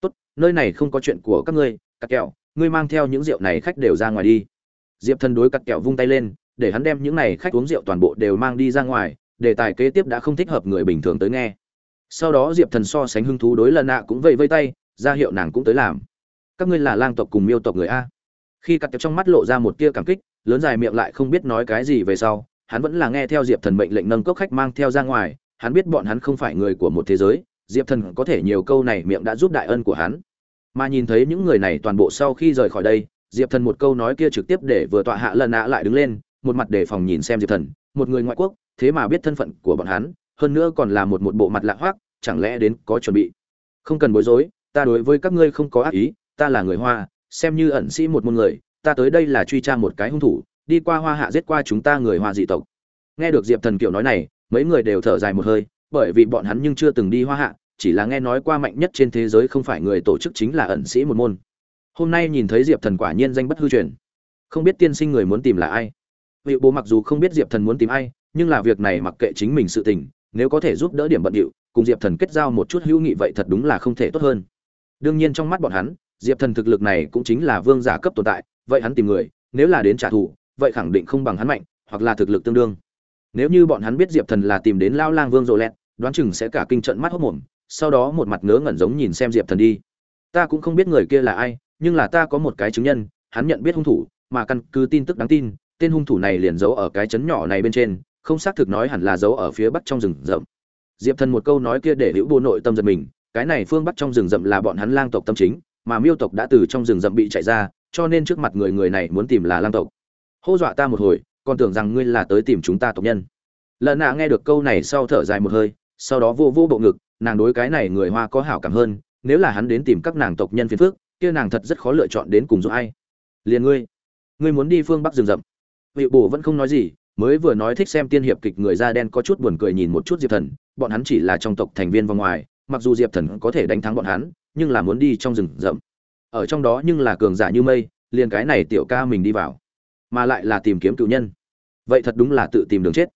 A: Tốt, nơi này không có chuyện của các ngươi, cắt kẹo ngươi mang theo những rượu này khách đều ra ngoài đi. Diệp thần đối cắt kẹo vung tay lên, để hắn đem những này khách uống rượu toàn bộ đều mang đi ra ngoài đề tài kế tiếp đã không thích hợp người bình thường tới nghe. Sau đó diệp thần so sánh hứng thú đối lần nạ cũng vẫy vây tay, ra hiệu nàng cũng tới làm. Các ngươi là lang tộc cùng miêu tộc người a. Khi cắt kẹo trong mắt lộ ra một tia cảm kích, lớn dài miệng lại không biết nói cái gì về sau, hắn vẫn là nghe theo diệp thần mệnh lệnh nâng cốc khách mang theo ra ngoài, hắn biết bọn hắn không phải người của một thế giới, diệp thần có thể nhiều câu này miệng đã giúp đại ân của hắn mà nhìn thấy những người này toàn bộ sau khi rời khỏi đây, diệp thần một câu nói kia trực tiếp để vừa tọa hạ lần nạ lại đứng lên, một mặt đề phòng nhìn xem diệp thần, một người ngoại quốc, thế mà biết thân phận của bọn hắn, hơn nữa còn là một một bộ mặt lạ hoác chẳng lẽ đến có chuẩn bị? Không cần bối rối, ta đối với các ngươi không có ác ý, ta là người hoa, xem như ẩn sĩ một môn người, ta tới đây là truy tra một cái hung thủ, đi qua hoa hạ giết qua chúng ta người hoa dị tộc. Nghe được diệp thần kiểu nói này, mấy người đều thở dài một hơi, bởi vì bọn hắn nhưng chưa từng đi hoa hạ chỉ là nghe nói qua mạnh nhất trên thế giới không phải người tổ chức chính là ẩn sĩ một môn. Hôm nay nhìn thấy diệp thần quả nhiên danh bất hư truyền. Không biết tiên sinh người muốn tìm là ai? Vị bố mặc dù không biết diệp thần muốn tìm ai, nhưng là việc này mặc kệ chính mình sự tình, nếu có thể giúp đỡ điểm bận điệu, cùng diệp thần kết giao một chút hữu nghị vậy thật đúng là không thể tốt hơn. Đương nhiên trong mắt bọn hắn, diệp thần thực lực này cũng chính là vương giả cấp tồn tại, vậy hắn tìm người, nếu là đến trả thù, vậy khẳng định không bằng hắn mạnh, hoặc là thực lực tương đương. Nếu như bọn hắn biết diệp thần là tìm đến lao lang vương rộ lẹt, đoán chừng sẽ cả kinh trận mắt hốc mồm sau đó một mặt ngớ ngẩn giống nhìn xem diệp thần đi. Ta cũng không biết người kia là ai, nhưng là ta có một cái chứng nhân, hắn nhận biết hung thủ, mà căn cứ tin tức đáng tin, tên hung thủ này liền giấu ở cái chấn nhỏ này bên trên, không xác thực nói hẳn là giấu ở phía bắc trong rừng rậm. Diệp thần một câu nói kia để hữu bộ nội tâm giật mình, cái này phương bắc trong rừng rậm là bọn hắn lang tộc tâm chính, mà miêu tộc đã từ trong rừng rậm bị chạy ra, cho nên trước mặt người người này muốn tìm là lang tộc. Hô dọa ta một hồi, còn tưởng rằng ngươi là tới tìm chúng ta tộc nhân. Lần nạ nghe được câu này sau thở dài một hơi, sau đó vô vô bộ ngực nàng đối cái này người hoa có hảo cảm hơn, nếu là hắn đến tìm các nàng tộc nhân phiền phước kia nàng thật rất khó lựa chọn đến cùng giúp ai. Liền ngươi ngươi muốn đi phương bắc rừng rậm. Vị bổ vẫn không nói gì, mới vừa nói thích xem tiên hiệp kịch người da đen có chút buồn cười nhìn một chút diệp thần, bọn hắn chỉ là trong tộc thành viên vòng ngoài, mặc dù diệp thần có thể đánh thắng bọn hắn, nhưng là muốn đi trong rừng rậm. Ở trong đó nhưng là cường giả như mây, liền cái này tiểu ca mình đi vào, mà lại là tìm kiếm cựu nhân. Vậy thật đúng là tự tìm đường chết.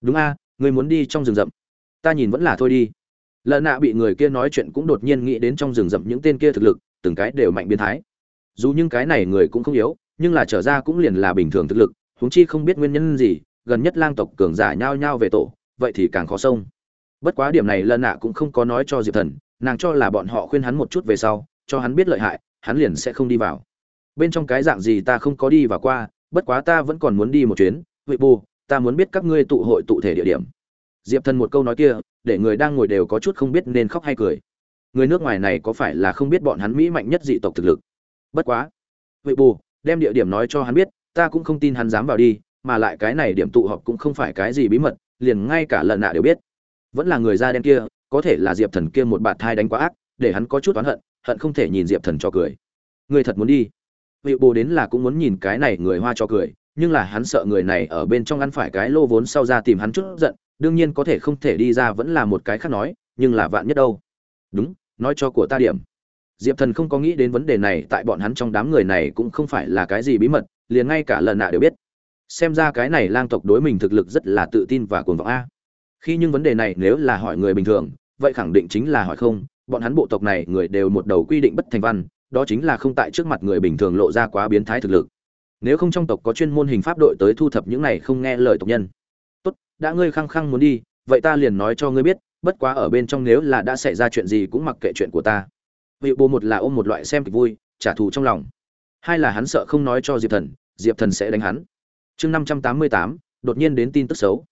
A: Đúng a người muốn đi trong rừng rậm. Ta nhìn vẫn là thôi đi lợn nạ bị người kia nói chuyện cũng đột nhiên nghĩ đến trong rừng rậm những tên kia thực lực, từng cái đều mạnh biến thái. Dù những cái này người cũng không yếu, nhưng là trở ra cũng liền là bình thường thực lực, huống chi không biết nguyên nhân gì, gần nhất lang tộc cường giả nhao nhao về tổ, vậy thì càng khó sông bất quá điểm này lợn nạ cũng không có nói cho diệp thần, nàng cho là bọn họ khuyên hắn một chút về sau, cho hắn biết lợi hại, hắn liền sẽ không đi vào. Bên trong cái dạng gì ta không có đi và qua, bất quá ta vẫn còn muốn đi một chuyến. Vậy bù ta muốn biết các ngươi tụ hội tụ thể địa điểm. Diệp thần một câu nói kia để người đang ngồi đều có chút không biết nên khóc hay cười. Người nước ngoài này có phải là không biết bọn hắn mỹ mạnh nhất dị tộc thực lực? Bất quá. Vậy bù, đem địa điểm nói cho hắn biết, ta cũng không tin hắn dám vào đi, mà lại cái này điểm tụ họp cũng không phải cái gì bí mật, liền ngay cả lần nạ đều biết. Vẫn là người da đen kia, có thể là diệp thần kia một bạt thai đánh quá ác, để hắn có chút oán hận hận không thể nhìn diệp thần cho cười. Người thật muốn đi. Vị bồ đến là cũng muốn nhìn cái này người hoa cho cười, nhưng là hắn sợ người này ở bên trong ăn phải cái lô vốn sau ra tìm hắn chút giận đương nhiên có thể không thể đi ra vẫn là một cái khác nói, nhưng là vạn nhất đâu? Đúng, nói cho của ta điểm. Diệp thần không có nghĩ đến vấn đề này, tại bọn hắn trong đám người này cũng không phải là cái gì bí mật, liền ngay cả lần nạ đều biết. Xem ra cái này lang tộc đối mình thực lực rất là tự tin và cuồng vọng a. Khi nhưng vấn đề này nếu là hỏi người bình thường, vậy khẳng định chính là hỏi không, bọn hắn bộ tộc này người đều một đầu quy định bất thành văn, đó chính là không tại trước mặt người bình thường lộ ra quá biến thái thực lực. Nếu không trong tộc có chuyên môn hình pháp đội tới thu thập những này không nghe lời tộc nhân đã ngươi khăng khăng muốn đi, vậy ta liền nói cho ngươi biết, bất quá ở bên trong nếu là đã xảy ra chuyện gì cũng mặc kệ chuyện của ta. Vị bồ một là ôm một loại xem kịch vui, trả thù trong lòng. Hai là hắn sợ không nói cho diệp thần diệp thần sẽ đánh hắn. Chương năm trăm tám mươi tám, đột nhiên đến tin tức xấu.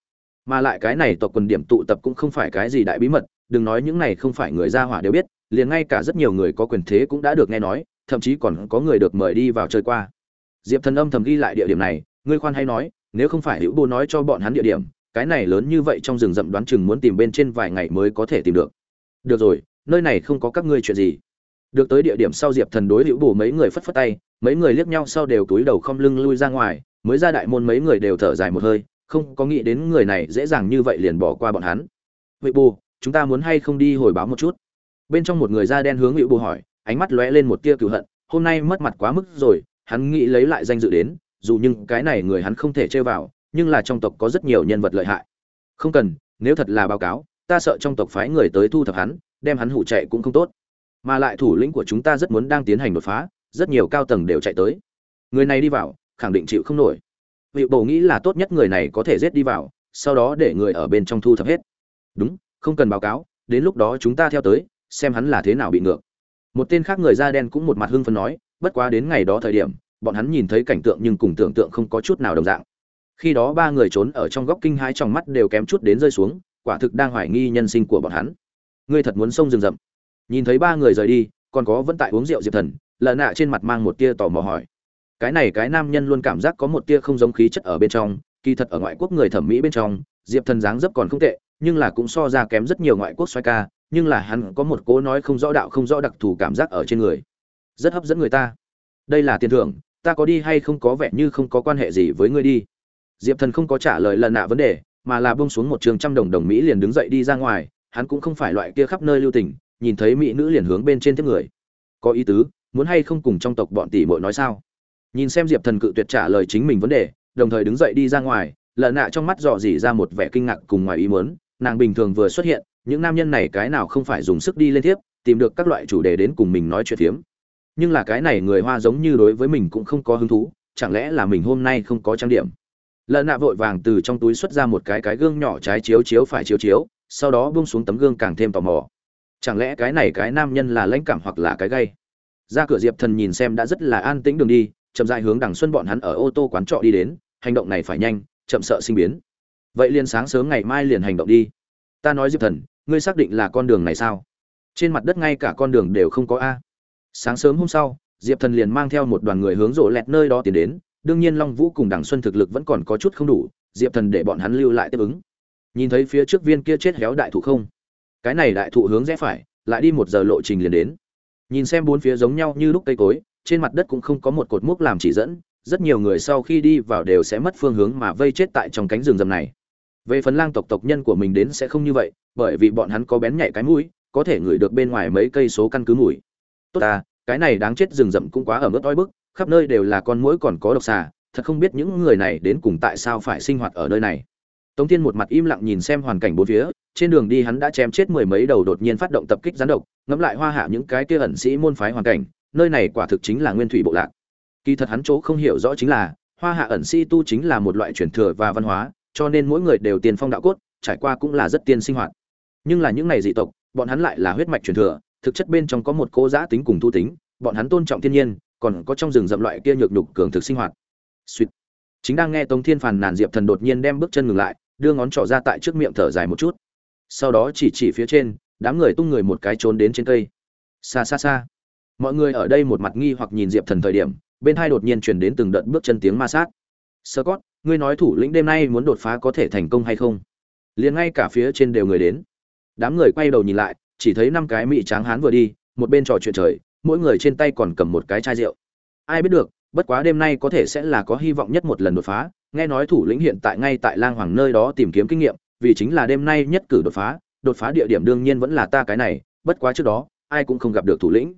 A: Mà lại cái này tộc quần điểm tụ tập cũng không phải cái gì đại bí mật, đừng nói những này không phải người ra hỏa đều biết, liền ngay cả rất nhiều người có quyền thế cũng đã được nghe nói, thậm chí còn có người được mời đi vào chơi qua. Diệp thần âm thầm ghi lại địa điểm này, ngươi khoan hay nói, nếu không phải hữu bố nói cho bọn hắn địa điểm cái này lớn như vậy trong rừng rậm đoán chừng muốn tìm bên trên vài ngày mới có thể tìm được. Được rồi, nơi này không có các ngươi chuyện gì. Được tới địa điểm sau diệp thần đối hữu bù mấy người phất phất tay, mấy người liếc nhau sau đều túi đầu không lưng lui ra ngoài, mới ra đại môn mấy người đều thở dài một hơi, không có nghĩ đến người này dễ dàng như vậy liền bỏ qua bọn hắn. Hữu bù, chúng ta muốn hay không đi hồi báo một chút? Bên trong một người da đen hướng hữu bù hỏi, ánh mắt lóe lên một tia cựu hận, hôm nay mất mặt quá mức rồi, hắn nghĩ lấy lại danh dự đến, dù nhưng cái này người hắn không thể chơi vào nhưng là trong tộc có rất nhiều nhân vật lợi hại. Không cần, nếu thật là báo cáo, ta sợ trong tộc phái người tới thu thập hắn, đem hắn hủ chạy cũng không tốt. Mà lại thủ lĩnh của chúng ta rất muốn đang tiến hành đột phá, rất nhiều cao tầng đều chạy tới. Người này đi vào, khẳng định chịu không nổi. Vị bổ nghĩ là tốt nhất người này có thể giết đi vào, sau đó để người ở bên trong thu thập hết. Đúng, không cần báo cáo, đến lúc đó chúng ta theo tới, xem hắn là thế nào bị ngược. Một tên khác người da đen cũng một mặt hưng phấn nói, bất quá đến ngày đó thời điểm, bọn hắn nhìn thấy cảnh tượng nhưng cùng tưởng tượng không có chút nào đồng dạng khi đó ba người trốn ở trong góc kinh hãi trong mắt đều kém chút đến rơi xuống, quả thực đang hoài nghi nhân sinh của bọn hắn. Ngươi thật muốn sông rừng rậm. Nhìn thấy ba người rời đi, còn có vẫn tại uống rượu diệp thần lợn nạ trên mặt mang một tia tò mò hỏi. Cái này cái nam nhân luôn cảm giác có một tia không giống khí chất ở bên trong, kỳ thật ở ngoại quốc người thẩm mỹ bên trong, diệp thần dáng dấp còn không tệ, nhưng là cũng so ra kém rất nhiều ngoại quốc xoay ca, nhưng là hắn có một cố nói không rõ đạo không rõ đặc thù cảm giác ở trên người. Rất hấp dẫn người ta. Đây là tiền thưởng, ta có đi hay không có vẻ như không có quan hệ gì với ngươi đi diệp thần không có trả lời lần nạ vấn đề, mà là bông xuống một trường trăm đồng đồng mỹ liền đứng dậy đi ra ngoài, hắn cũng không phải loại kia khắp nơi lưu tình, nhìn thấy mỹ nữ liền hướng bên trên tiếp người. Có ý tứ, muốn hay không cùng trong tộc bọn tỷ muội nói sao? Nhìn xem diệp thần cự tuyệt trả lời chính mình vấn đề, đồng thời đứng dậy đi ra ngoài lợn nạ trong mắt dò dỉ ra một vẻ kinh ngạc cùng ngoài ý muốn, nàng bình thường vừa xuất hiện, những nam nhân này cái nào không phải dùng sức đi lên tiếp tìm được các loại chủ đề đến cùng mình nói chuyện phiếm. Nhưng là cái này người hoa giống như đối với mình cũng không có hứng thú, chẳng lẽ là mình hôm nay không có trang điểm? Lợn nạ vội vàng từ trong túi xuất ra một cái cái gương nhỏ trái chiếu chiếu phải chiếu chiếu, sau đó buông xuống tấm gương càng thêm tò mò. Chẳng lẽ cái này cái nam nhân là lãnh cảm hoặc là cái gay? Ra cửa diệp thần nhìn xem đã rất là an tĩnh đường đi, chậm dại hướng đằng xuân bọn hắn ở ô tô quán trọ đi đến, hành động này phải nhanh, chậm sợ sinh biến. Vậy liền sáng sớm ngày mai liền hành động đi. Ta nói diệp thần, ngươi xác định là con đường này sao? Trên mặt đất ngay cả con đường đều không có a. Sáng sớm hôm sau, diệp thần liền mang theo một đoàn người hướng rộ lẹt nơi đó tiến đến đương nhiên long vũ cùng đằng xuân thực lực vẫn còn có chút không đủ, diệp thần để bọn hắn lưu lại tiếp ứng. Nhìn thấy phía trước viên kia chết héo đại thụ không? Cái này đại thụ hướng rẽ phải, lại đi một giờ lộ trình liền đến. Nhìn xem bốn phía giống nhau như lúc cây cối, trên mặt đất cũng không có một cột mốc làm chỉ dẫn, rất nhiều người sau khi đi vào đều sẽ mất phương hướng mà vây chết tại trong cánh rừng rầm này. Về phần lang tộc tộc nhân của mình đến sẽ không như vậy, bởi vì bọn hắn có bén nhạy cái mũi, có thể ngửi được bên ngoài mấy cây số căn cứ mùi. Tốt ta cái này đáng chết rừng rậm cũng quá ở mức oi bức, khắp nơi đều là con mũi còn có độc xà, thật không biết những người này đến cùng tại sao phải sinh hoạt ở nơi này. Tống thiên một mặt im lặng nhìn xem hoàn cảnh bốn phía, trên đường đi hắn đã chém chết mười mấy đầu đột nhiên phát động tập kích gián độc, ngẫm lại hoa hạ những cái kia ẩn sĩ môn phái hoàn cảnh, nơi này quả thực chính là nguyên thủy bộ lạc. Kỳ thật hắn chỗ không hiểu rõ chính là, hoa hạ ẩn sĩ tu chính là một loại truyền thừa và văn hóa, cho nên mỗi người đều tiền phong đạo cốt, trải qua cũng là rất tiên sinh hoạt. Nhưng là những này dị tộc, bọn hắn lại là huyết mạch truyền thừa thực chất bên trong có một cô giã tính cùng thu tính, bọn hắn tôn trọng thiên nhiên, còn có trong rừng rậm loại kia nhược nhục cường thực sinh hoạt. Sweet. chính đang nghe tống thiên phàn nàn diệp thần đột nhiên đem bước chân ngừng lại, đưa ngón trỏ ra tại trước miệng thở dài một chút. Sau đó chỉ chỉ phía trên, đám người tung người một cái trốn đến trên cây. Xa xa xa. Mọi người ở đây một mặt nghi hoặc nhìn diệp thần thời điểm, bên hai đột nhiên chuyển đến từng đợt bước chân tiếng ma sát. Sơ cót, ngươi nói thủ lĩnh đêm nay muốn đột phá có thể thành công hay không? Liền ngay cả phía trên đều người đến. Đám người quay đầu nhìn lại chỉ thấy năm cái mỹ tráng hán vừa đi, một bên trò chuyện trời, mỗi người trên tay còn cầm một cái chai rượu. Ai biết được, bất quá đêm nay có thể sẽ là có hy vọng nhất một lần đột phá, nghe nói thủ lĩnh hiện tại ngay tại lang hoàng nơi đó tìm kiếm kinh nghiệm, vì chính là đêm nay nhất cử đột phá đột phá địa điểm đương nhiên vẫn là ta cái này, bất quá trước đó, ai cũng không gặp được thủ lĩnh.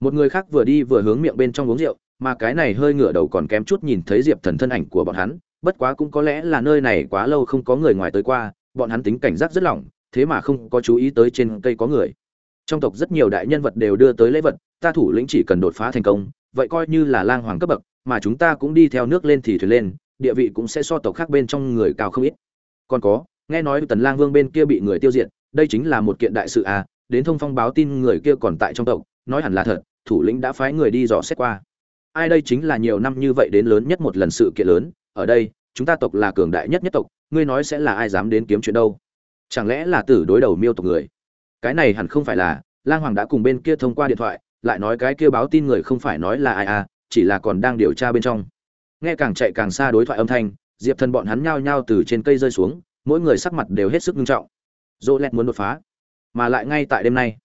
A: Một người khác vừa đi vừa hướng miệng bên trong uống rượu, mà cái này hơi ngửa đầu còn kém chút nhìn thấy diệp thần thân ảnh của bọn hắn, bất quá cũng có lẽ là nơi này quá lâu không có người ngoài tới qua, bọn hắn tính cảnh giác rất lỏng thế mà không có chú ý tới trên cây có người. Trong tộc rất nhiều đại nhân vật đều đưa tới lễ vật, ta thủ lĩnh chỉ cần đột phá thành công, vậy coi như là lang hoàng cấp bậc, mà chúng ta cũng đi theo nước lên thì thuyền lên, địa vị cũng sẽ so tộc khác bên trong người cao không ít. Còn có, nghe nói tần lang vương bên kia bị người tiêu diệt, đây chính là một kiện đại sự à đến thông phong báo tin người kia còn tại trong tộc, nói hẳn là thật, thủ lĩnh đã phái người đi dò xét qua. Ai đây chính là nhiều năm như vậy đến lớn nhất một lần sự kiện lớn, ở đây, chúng ta tộc là cường đại nhất nhất tộc, ngươi nói sẽ là ai dám đến kiếm chuyện đâu? Chẳng lẽ là tử đối đầu miêu tộc người? Cái này hẳn không phải là, lang hoàng đã cùng bên kia thông qua điện thoại, lại nói cái kia báo tin người không phải nói là ai à chỉ là còn đang điều tra bên trong. Nghe càng chạy càng xa đối thoại âm thanh, diệp thần bọn hắn nhao nhao từ trên cây rơi xuống, mỗi người sắc mặt đều hết sức nghiêm trọng. Dỗ lẹt muốn đột phá, mà lại ngay tại đêm nay.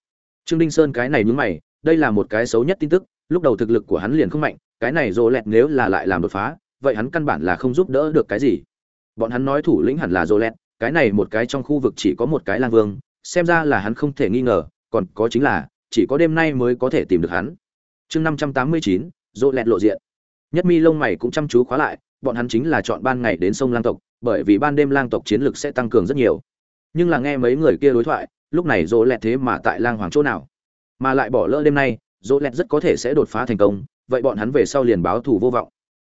A: Trương đinh sơn cái này nhúng mày, đây là một cái xấu nhất tin tức, lúc đầu thực lực của hắn liền không mạnh, cái này dỗ lẹt nếu là lại làm đột phá, vậy hắn căn bản là không giúp đỡ được cái gì. Bọn hắn nói thủ lĩnh hẳn là dỗ lẹt cái này một cái trong khu vực chỉ có một cái lang vương, xem ra là hắn không thể nghi ngờ, còn có chính là, chỉ có đêm nay mới có thể tìm được hắn. Chương năm trăm tám mươi chín, rộ lẹt lộ diện. Nhất mi lông mày cũng chăm chú khóa lại, bọn hắn chính là chọn ban ngày đến sông lang tộc, bởi vì ban đêm lang tộc chiến lực sẽ tăng cường rất nhiều. Nhưng là nghe mấy người kia đối thoại, lúc này rộ lẹt thế mà tại lang hoàng chỗ nào? Mà lại bỏ lỡ đêm nay, rộ lẹt rất có thể sẽ đột phá thành công, vậy bọn hắn về sau liền báo thù vô vọng.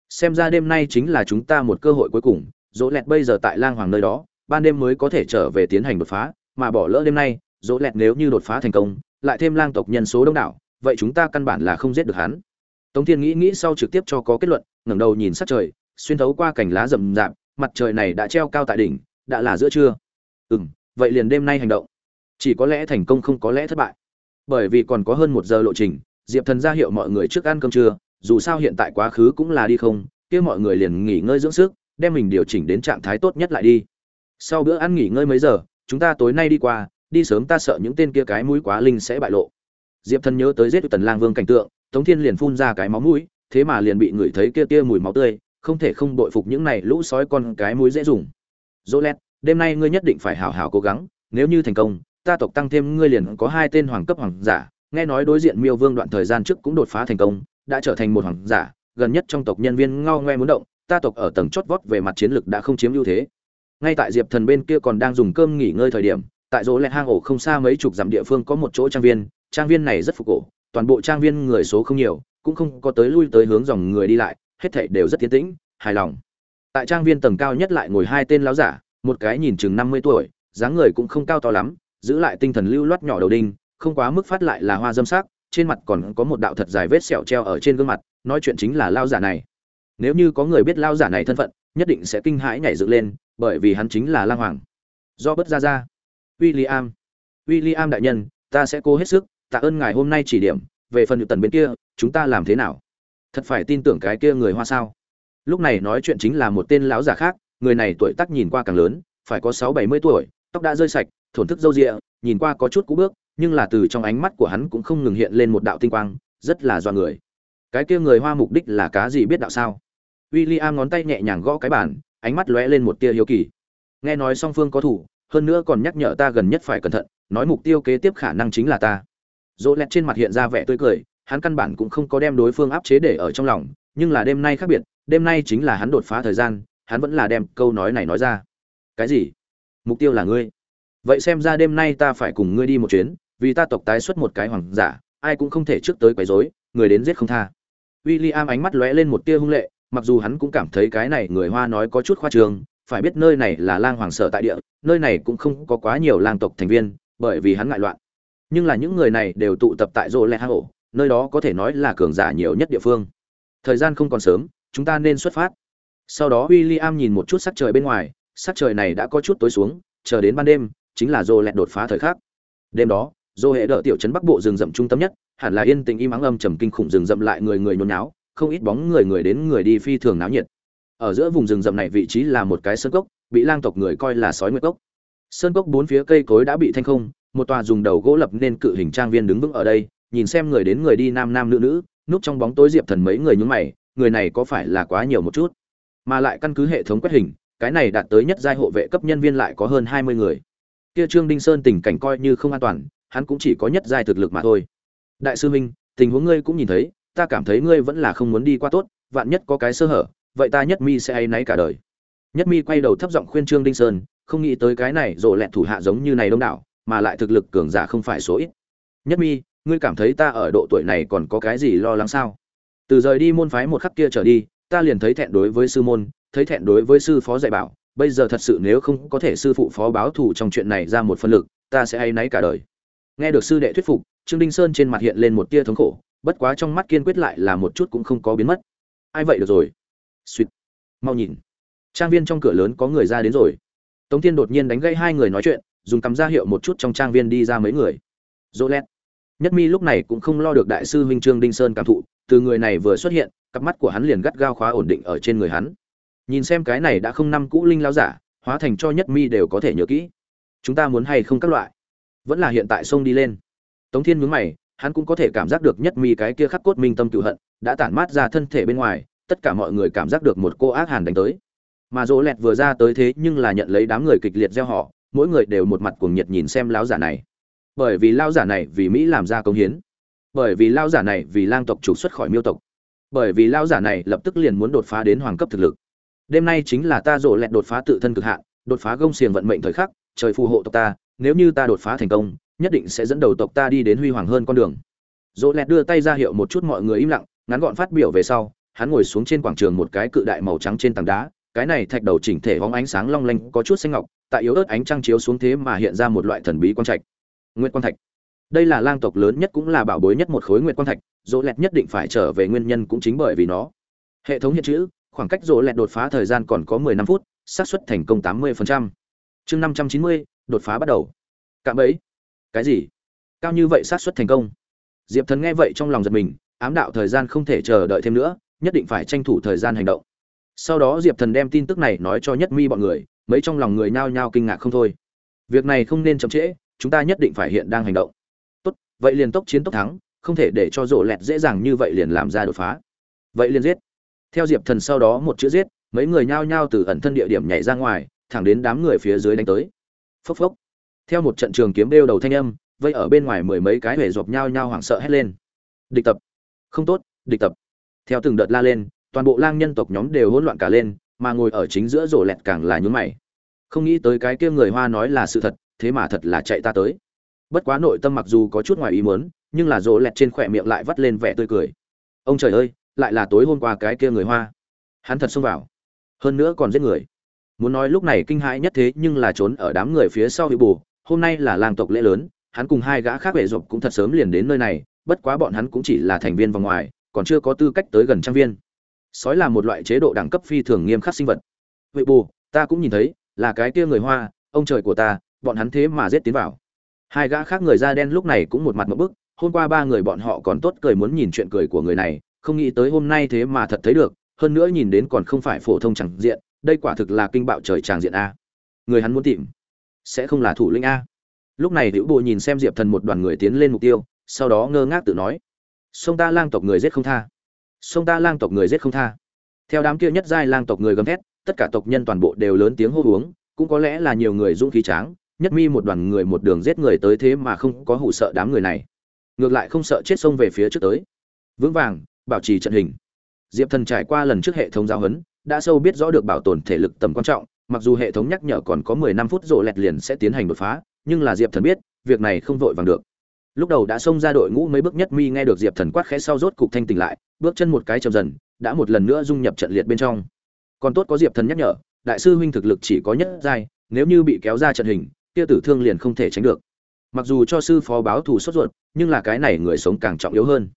A: Xem ra đêm nay chính là chúng ta một cơ hội cuối cùng, rộ lẹt bây giờ tại lang hoàng nơi đó ban đêm mới có thể trở về tiến hành đột phá, mà bỏ lỡ đêm nay, dỗ lẹt nếu như đột phá thành công, lại thêm lang tộc nhân số đông đảo, vậy chúng ta căn bản là không giết được hắn. Tống thiên nghĩ nghĩ sau trực tiếp cho có kết luận, ngẩng đầu nhìn sát trời, xuyên thấu qua cành lá rậm rạp, mặt trời này đã treo cao tại đỉnh, đã là giữa trưa. Ừ m vậy liền đêm nay hành động. Chỉ có lẽ thành công không có lẽ thất bại. Bởi vì còn có hơn một giờ lộ trình, diệp thần ra hiệu mọi người trước ăn cơm trưa, dù sao hiện tại quá khứ cũng là đi không, kia mọi người liền nghỉ ngơi dưỡng sức, đem mình điều chỉnh đến trạng thái tốt nhất lại đi sau bữa ăn nghỉ ngơi mấy giờ, chúng ta tối nay đi qua, đi sớm ta sợ những tên kia cái mũi quá linh sẽ bại lộ. Diệp thần nhớ tới giết tần lang vương cảnh tượng, tống thiên liền phun ra cái máu mũi, thế mà liền bị người thấy kia kia mùi máu tươi, không thể không bội phục những này lũ sói con cái mũi dễ dùng. Dỗ lét đêm nay ngươi nhất định phải hảo hảo cố gắng, nếu như thành công, ta tộc tăng thêm ngươi liền có hai tên hoàng cấp hoàng giả, nghe nói đối diện miêu vương đoạn thời gian trước cũng đột phá thành công, đã trở thành một hoàng giả, gần nhất trong tộc nhân viên ngao ngoe muốn động, ta tộc ở tầng chót vót về mặt chiến lược đã không chiếm ưu thế ngay tại diệp thần bên kia còn đang dùng cơm nghỉ ngơi thời điểm, tại rỗ lẹ hang ổ không xa mấy chục dặm địa phương có một chỗ trang viên. Trang viên này rất phục cổ, toàn bộ trang viên người số không nhiều, cũng không có tới lui tới hướng dòng người đi lại, hết thảy đều rất tiến tĩnh, hài lòng. Tại trang viên tầng cao nhất lại ngồi hai tên lão giả, một cái nhìn chừng năm mươi tuổi, dáng người cũng không cao to lắm, giữ lại tinh thần lưu loát nhỏ đầu đinh, không quá mức phát lại là hoa dâm sắc, trên mặt còn có một đạo thật dài vết sẹo treo ở trên gương mặt, nói chuyện chính là lao giả này. Nếu như có người biết lao giả này thân phận nhất định sẽ kinh hãi nhảy dựng lên bởi vì hắn chính là lang hoàng do bất ra ra William. William đại nhân, ta sẽ cố hết sức, tạ ơn ngài hôm nay chỉ điểm, về phần tần bên kia, chúng ta làm thế nào? Thật phải tin tưởng cái kia người Hoa sao? Lúc này nói chuyện chính là một tên lão giả khác, người này tuổi tác nhìn qua càng lớn, phải có sáu bảy mươi tuổi, tóc đã rơi sạch, thổn thức râu ria, nhìn qua có chút cú bước, nhưng là từ trong ánh mắt của hắn cũng không ngừng hiện lên một đạo tinh quang, rất là doa người. Cái kia người Hoa mục đích là cá gì biết đạo sao? William ngón tay nhẹ nhàng gõ cái bàn, ánh mắt lóe lên một tia hiếu kỳ. Nghe nói song phương có thủ, hơn nữa còn nhắc nhở ta gần nhất phải cẩn thận nói mục tiêu kế tiếp khả năng chính là ta. Dỗ lẹt trên mặt hiện ra vẻ tươi cười hắn căn bản cũng không có đem đối phương áp chế để ở trong lòng nhưng là đêm nay khác biệt đêm nay chính là hắn đột phá thời gian hắn vẫn là đem câu nói này nói ra. Cái gì? Mục tiêu là ngươi. Vậy xem ra đêm nay ta phải cùng ngươi đi một chuyến vì ta tộc tái xuất một cái hoàng giả ai cũng không thể trước tới quấy rối người đến giết không tha. W i l l i am ánh mắt lóe lên một tia hung lệ mặc dù hắn cũng cảm thấy cái này người hoa nói có chút khoa trương, phải biết nơi này là lang hoàng sở tại địa nơi này cũng không có quá nhiều lang tộc thành viên bởi vì hắn ngại loạn. Nhưng là những người này đều tụ tập tại rô lẹ hà ổ nơi đó có thể nói là cường giả nhiều nhất địa phương. Thời gian không còn sớm chúng ta nên xuất phát. Sau đó w i l l i am nhìn một chút sắc trời bên ngoài sắc trời này đã có chút tối xuống chờ đến ban đêm chính là rô lẹt đột phá thời khắc. Đêm đó dô hệ đỡ tiểu trấn bắc bộ rừng rậm trung tâm nhất hẳn là yên tình im ắng âm trầm kinh khủng rừng rậm lại người người nhốn náo không ít bóng người người đến người đi phi thường náo nhiệt. Ở giữa vùng rừng rậm này vị trí là một cái sơn cốc, bị lang tộc người coi là sói nguyệt cốc. Sơn cốc bốn phía cây cối đã bị thanh không, một tòa dùng đầu gỗ lập nên cự hình trang viên đứng vững ở đây, nhìn xem người đến người đi nam nam nữ nữ, núp trong bóng tối diệp thần mấy người nhúng mày, người này có phải là quá nhiều một chút? Mà lại căn cứ hệ thống quét hình, cái này đạt tới nhất giai hộ vệ cấp nhân viên lại có hơn hai mươi người. Kia trương đinh sơn tình cảnh coi như không an toàn, hắn cũng chỉ có nhất giai thực lực mà thôi. Đại sư minh, tình huống ngươi cũng nhìn thấy ta cảm thấy ngươi vẫn là không muốn đi qua tốt, vạn nhất có cái sơ hở, vậy ta nhất mi sẽ hay náy cả đời. Nhất mi quay đầu thấp giọng khuyên trương đinh sơn, không nghĩ tới cái này rộ lẹt thủ hạ giống như này đông đảo, mà lại thực lực cường giả không phải số ít. Nhất mi, ngươi cảm thấy ta ở độ tuổi này còn có cái gì lo lắng sao? Từ rời đi môn phái một khắc kia trở đi, ta liền thấy thẹn đối với sư môn, thấy thẹn đối với sư phó dạy bảo. Bây giờ thật sự nếu không có thể sư phụ phó báo thù trong chuyện này ra một phân lực, ta sẽ hay náy cả đời. Nghe được sư đệ thuyết phục, trương đinh sơn trên mặt hiện lên một tia thống khổ bất quá trong mắt kiên quyết lại là một chút cũng không có biến mất. Ai vậy được rồi? Suýt. Mau nhìn. Trang viên trong cửa lớn có người ra đến rồi. Tống thiên đột nhiên đánh gây hai người nói chuyện, dùng cắm ra hiệu một chút trong trang viên đi ra mấy người. Dỗ lét. Nhất mi lúc này cũng không lo được đại sư huynh trương đinh sơn cảm thụ, từ người này vừa xuất hiện, cặp mắt của hắn liền gắt gao khóa ổn định ở trên người hắn. Nhìn xem cái này đã không năm cũ linh lao giả, hóa thành cho nhất mi đều có thể nhớ kỹ. Chúng ta muốn hay không các loại? Vẫn là hiện tại sông đi lên. Tống thiên nhướng mày hắn cũng có thể cảm giác được nhất mi cái kia khắc cốt minh tâm cựu hận, đã tản mát ra thân thể bên ngoài, tất cả mọi người cảm giác được một cô ác hàn đánh tới. Mà dỗ lẹt vừa ra tới thế nhưng là nhận lấy đám người kịch liệt gieo họ, mỗi người đều một mặt cuồng nhiệt nhìn xem lão giả này. Bởi vì lão giả này vì mỹ làm ra công hiến. Bởi vì lão giả này vì lang tộc trục xuất khỏi miêu tộc. Bởi vì lão giả này lập tức liền muốn đột phá đến hoàng cấp thực lực. Đêm nay chính là ta rỗ lẹt đột phá tự thân cực hạn, đột phá gông xiềng vận mệnh thời khắc, trời phù hộ tộc ta, nếu như ta đột phá thành công nhất định sẽ dẫn đầu tộc ta đi đến huy hoàng hơn con đường. Dỗ lẹt đưa tay ra hiệu một chút mọi người im lặng, ngắn gọn phát biểu về sau, hắn ngồi xuống trên quảng trường một cái cự đại màu trắng trên tảng đá, cái này thạch đầu chỉnh thể hóng ánh sáng long lanh, có chút xanh ngọc, tại yếu ớt ánh trăng chiếu xuống thế mà hiện ra một loại thần bí quang trạch. Nguyệt quang thạch. Đây là lang tộc lớn nhất cũng là bảo bối nhất một khối nguyệt quang thạch, dỗ lẹt nhất định phải trở về nguyên nhân cũng chính bởi vì nó. Hệ thống hiện chữ, khoảng cách dỗ lẹt đột phá thời gian còn có mười năm phút, xác suất thành công tám mươi chương năm trăm chín mươi, đột phá bắt đầu. Cạm ấy cái gì? Cao như vậy sát suất thành công. Diệp thần nghe vậy trong lòng giật mình, ám đạo thời gian không thể chờ đợi thêm nữa, nhất định phải tranh thủ thời gian hành động. Sau đó diệp thần đem tin tức này nói cho nhất mi bọn người, mấy trong lòng người nhao nhao kinh ngạc không thôi. Việc này không nên chậm trễ, chúng ta nhất định phải hiện đang hành động. Tốt, vậy liền tốc chiến tốc thắng, không thể để cho rộ lẹt dễ dàng như vậy liền làm ra đột phá. Vậy liền giết. Theo diệp thần sau đó một chữ giết, mấy người nhao nhao từ ẩn thân địa điểm nhảy ra ngoài, thẳng đến đám người phía dưới đánh tới. Phốc phốc theo một trận trường kiếm đeo đầu thanh âm, vây ở bên ngoài mười mấy cái hề dọc nhau nhau hoảng sợ hét lên. Địch tập. Không tốt, địch tập. Theo từng đợt la lên, toàn bộ lang nhân tộc nhóm đều hỗn loạn cả lên, mà ngồi ở chính giữa rổ lẹt càng là nhún mày. Không nghĩ tới cái kia người hoa nói là sự thật, thế mà thật là chạy ta tới. Bất quá nội tâm mặc dù có chút ngoài ý muốn, nhưng là rổ lẹt trên khỏe miệng lại vắt lên vẻ tươi cười. Ông trời ơi, lại là tối hôm qua cái kia người hoa. Hắn thật xông vào. Hơn nữa còn giết người. Muốn nói lúc này kinh hãi nhất thế nhưng là trốn ở đám người phía sau bị bù hôm nay là làng tộc lễ lớn, hắn cùng hai gã khác vệ dục cũng thật sớm liền đến nơi này, bất quá bọn hắn cũng chỉ là thành viên vòng ngoài, còn chưa có tư cách tới gần trang viên. Sói là một loại chế độ đẳng cấp phi thường nghiêm khắc sinh vật. Vậy bù, ta cũng nhìn thấy, là cái kia người hoa, ông trời của ta, bọn hắn thế mà giết tiến vào. Hai gã khác người da đen lúc này cũng một mặt một bức, hôm qua ba người bọn họ còn tốt cười muốn nhìn chuyện cười của người này, không nghĩ tới hôm nay thế mà thật thấy được, hơn nữa nhìn đến còn không phải phổ thông chẳng diện, đây quả thực là kinh bạo trời tràng diện a. Người hắn muốn tìm sẽ không là thủ lĩnh a. Lúc này hữu bộ nhìn xem diệp thần một đoàn người tiến lên mục tiêu, sau đó ngơ ngác tự nói, sông ta lang tộc người giết không tha. Sông ta lang tộc người giết không tha. Theo đám kia nhất giai lang tộc người gầm thét, tất cả tộc nhân toàn bộ đều lớn tiếng hô uống, cũng có lẽ là nhiều người dũng khí tráng, nhất mi một đoàn người một đường giết người tới thế mà không có hủ sợ đám người này. Ngược lại không sợ chết sông về phía trước tới. Vững vàng, bảo trì trận hình. Diệp thần trải qua lần trước hệ thống giáo huấn, đã sâu biết rõ được bảo tồn thể lực tầm quan trọng mặc dù hệ thống nhắc nhở còn có mười năm phút rộ lẹt liền sẽ tiến hành đột phá, nhưng là diệp thần biết, việc này không vội vàng được. Lúc đầu đã xông ra đội ngũ mấy bước nhất mi nghe được diệp thần quát khẽ sau rốt cục thanh tỉnh lại, bước chân một cái chậm dần, đã một lần nữa dung nhập trận liệt bên trong. Còn tốt có diệp thần nhắc nhở, đại sư huynh thực lực chỉ có nhất giai, nếu như bị kéo ra trận hình, kia tử thương liền không thể tránh được. Mặc dù cho sư phó báo thù sốt ruột, nhưng là cái này người sống càng trọng yếu hơn.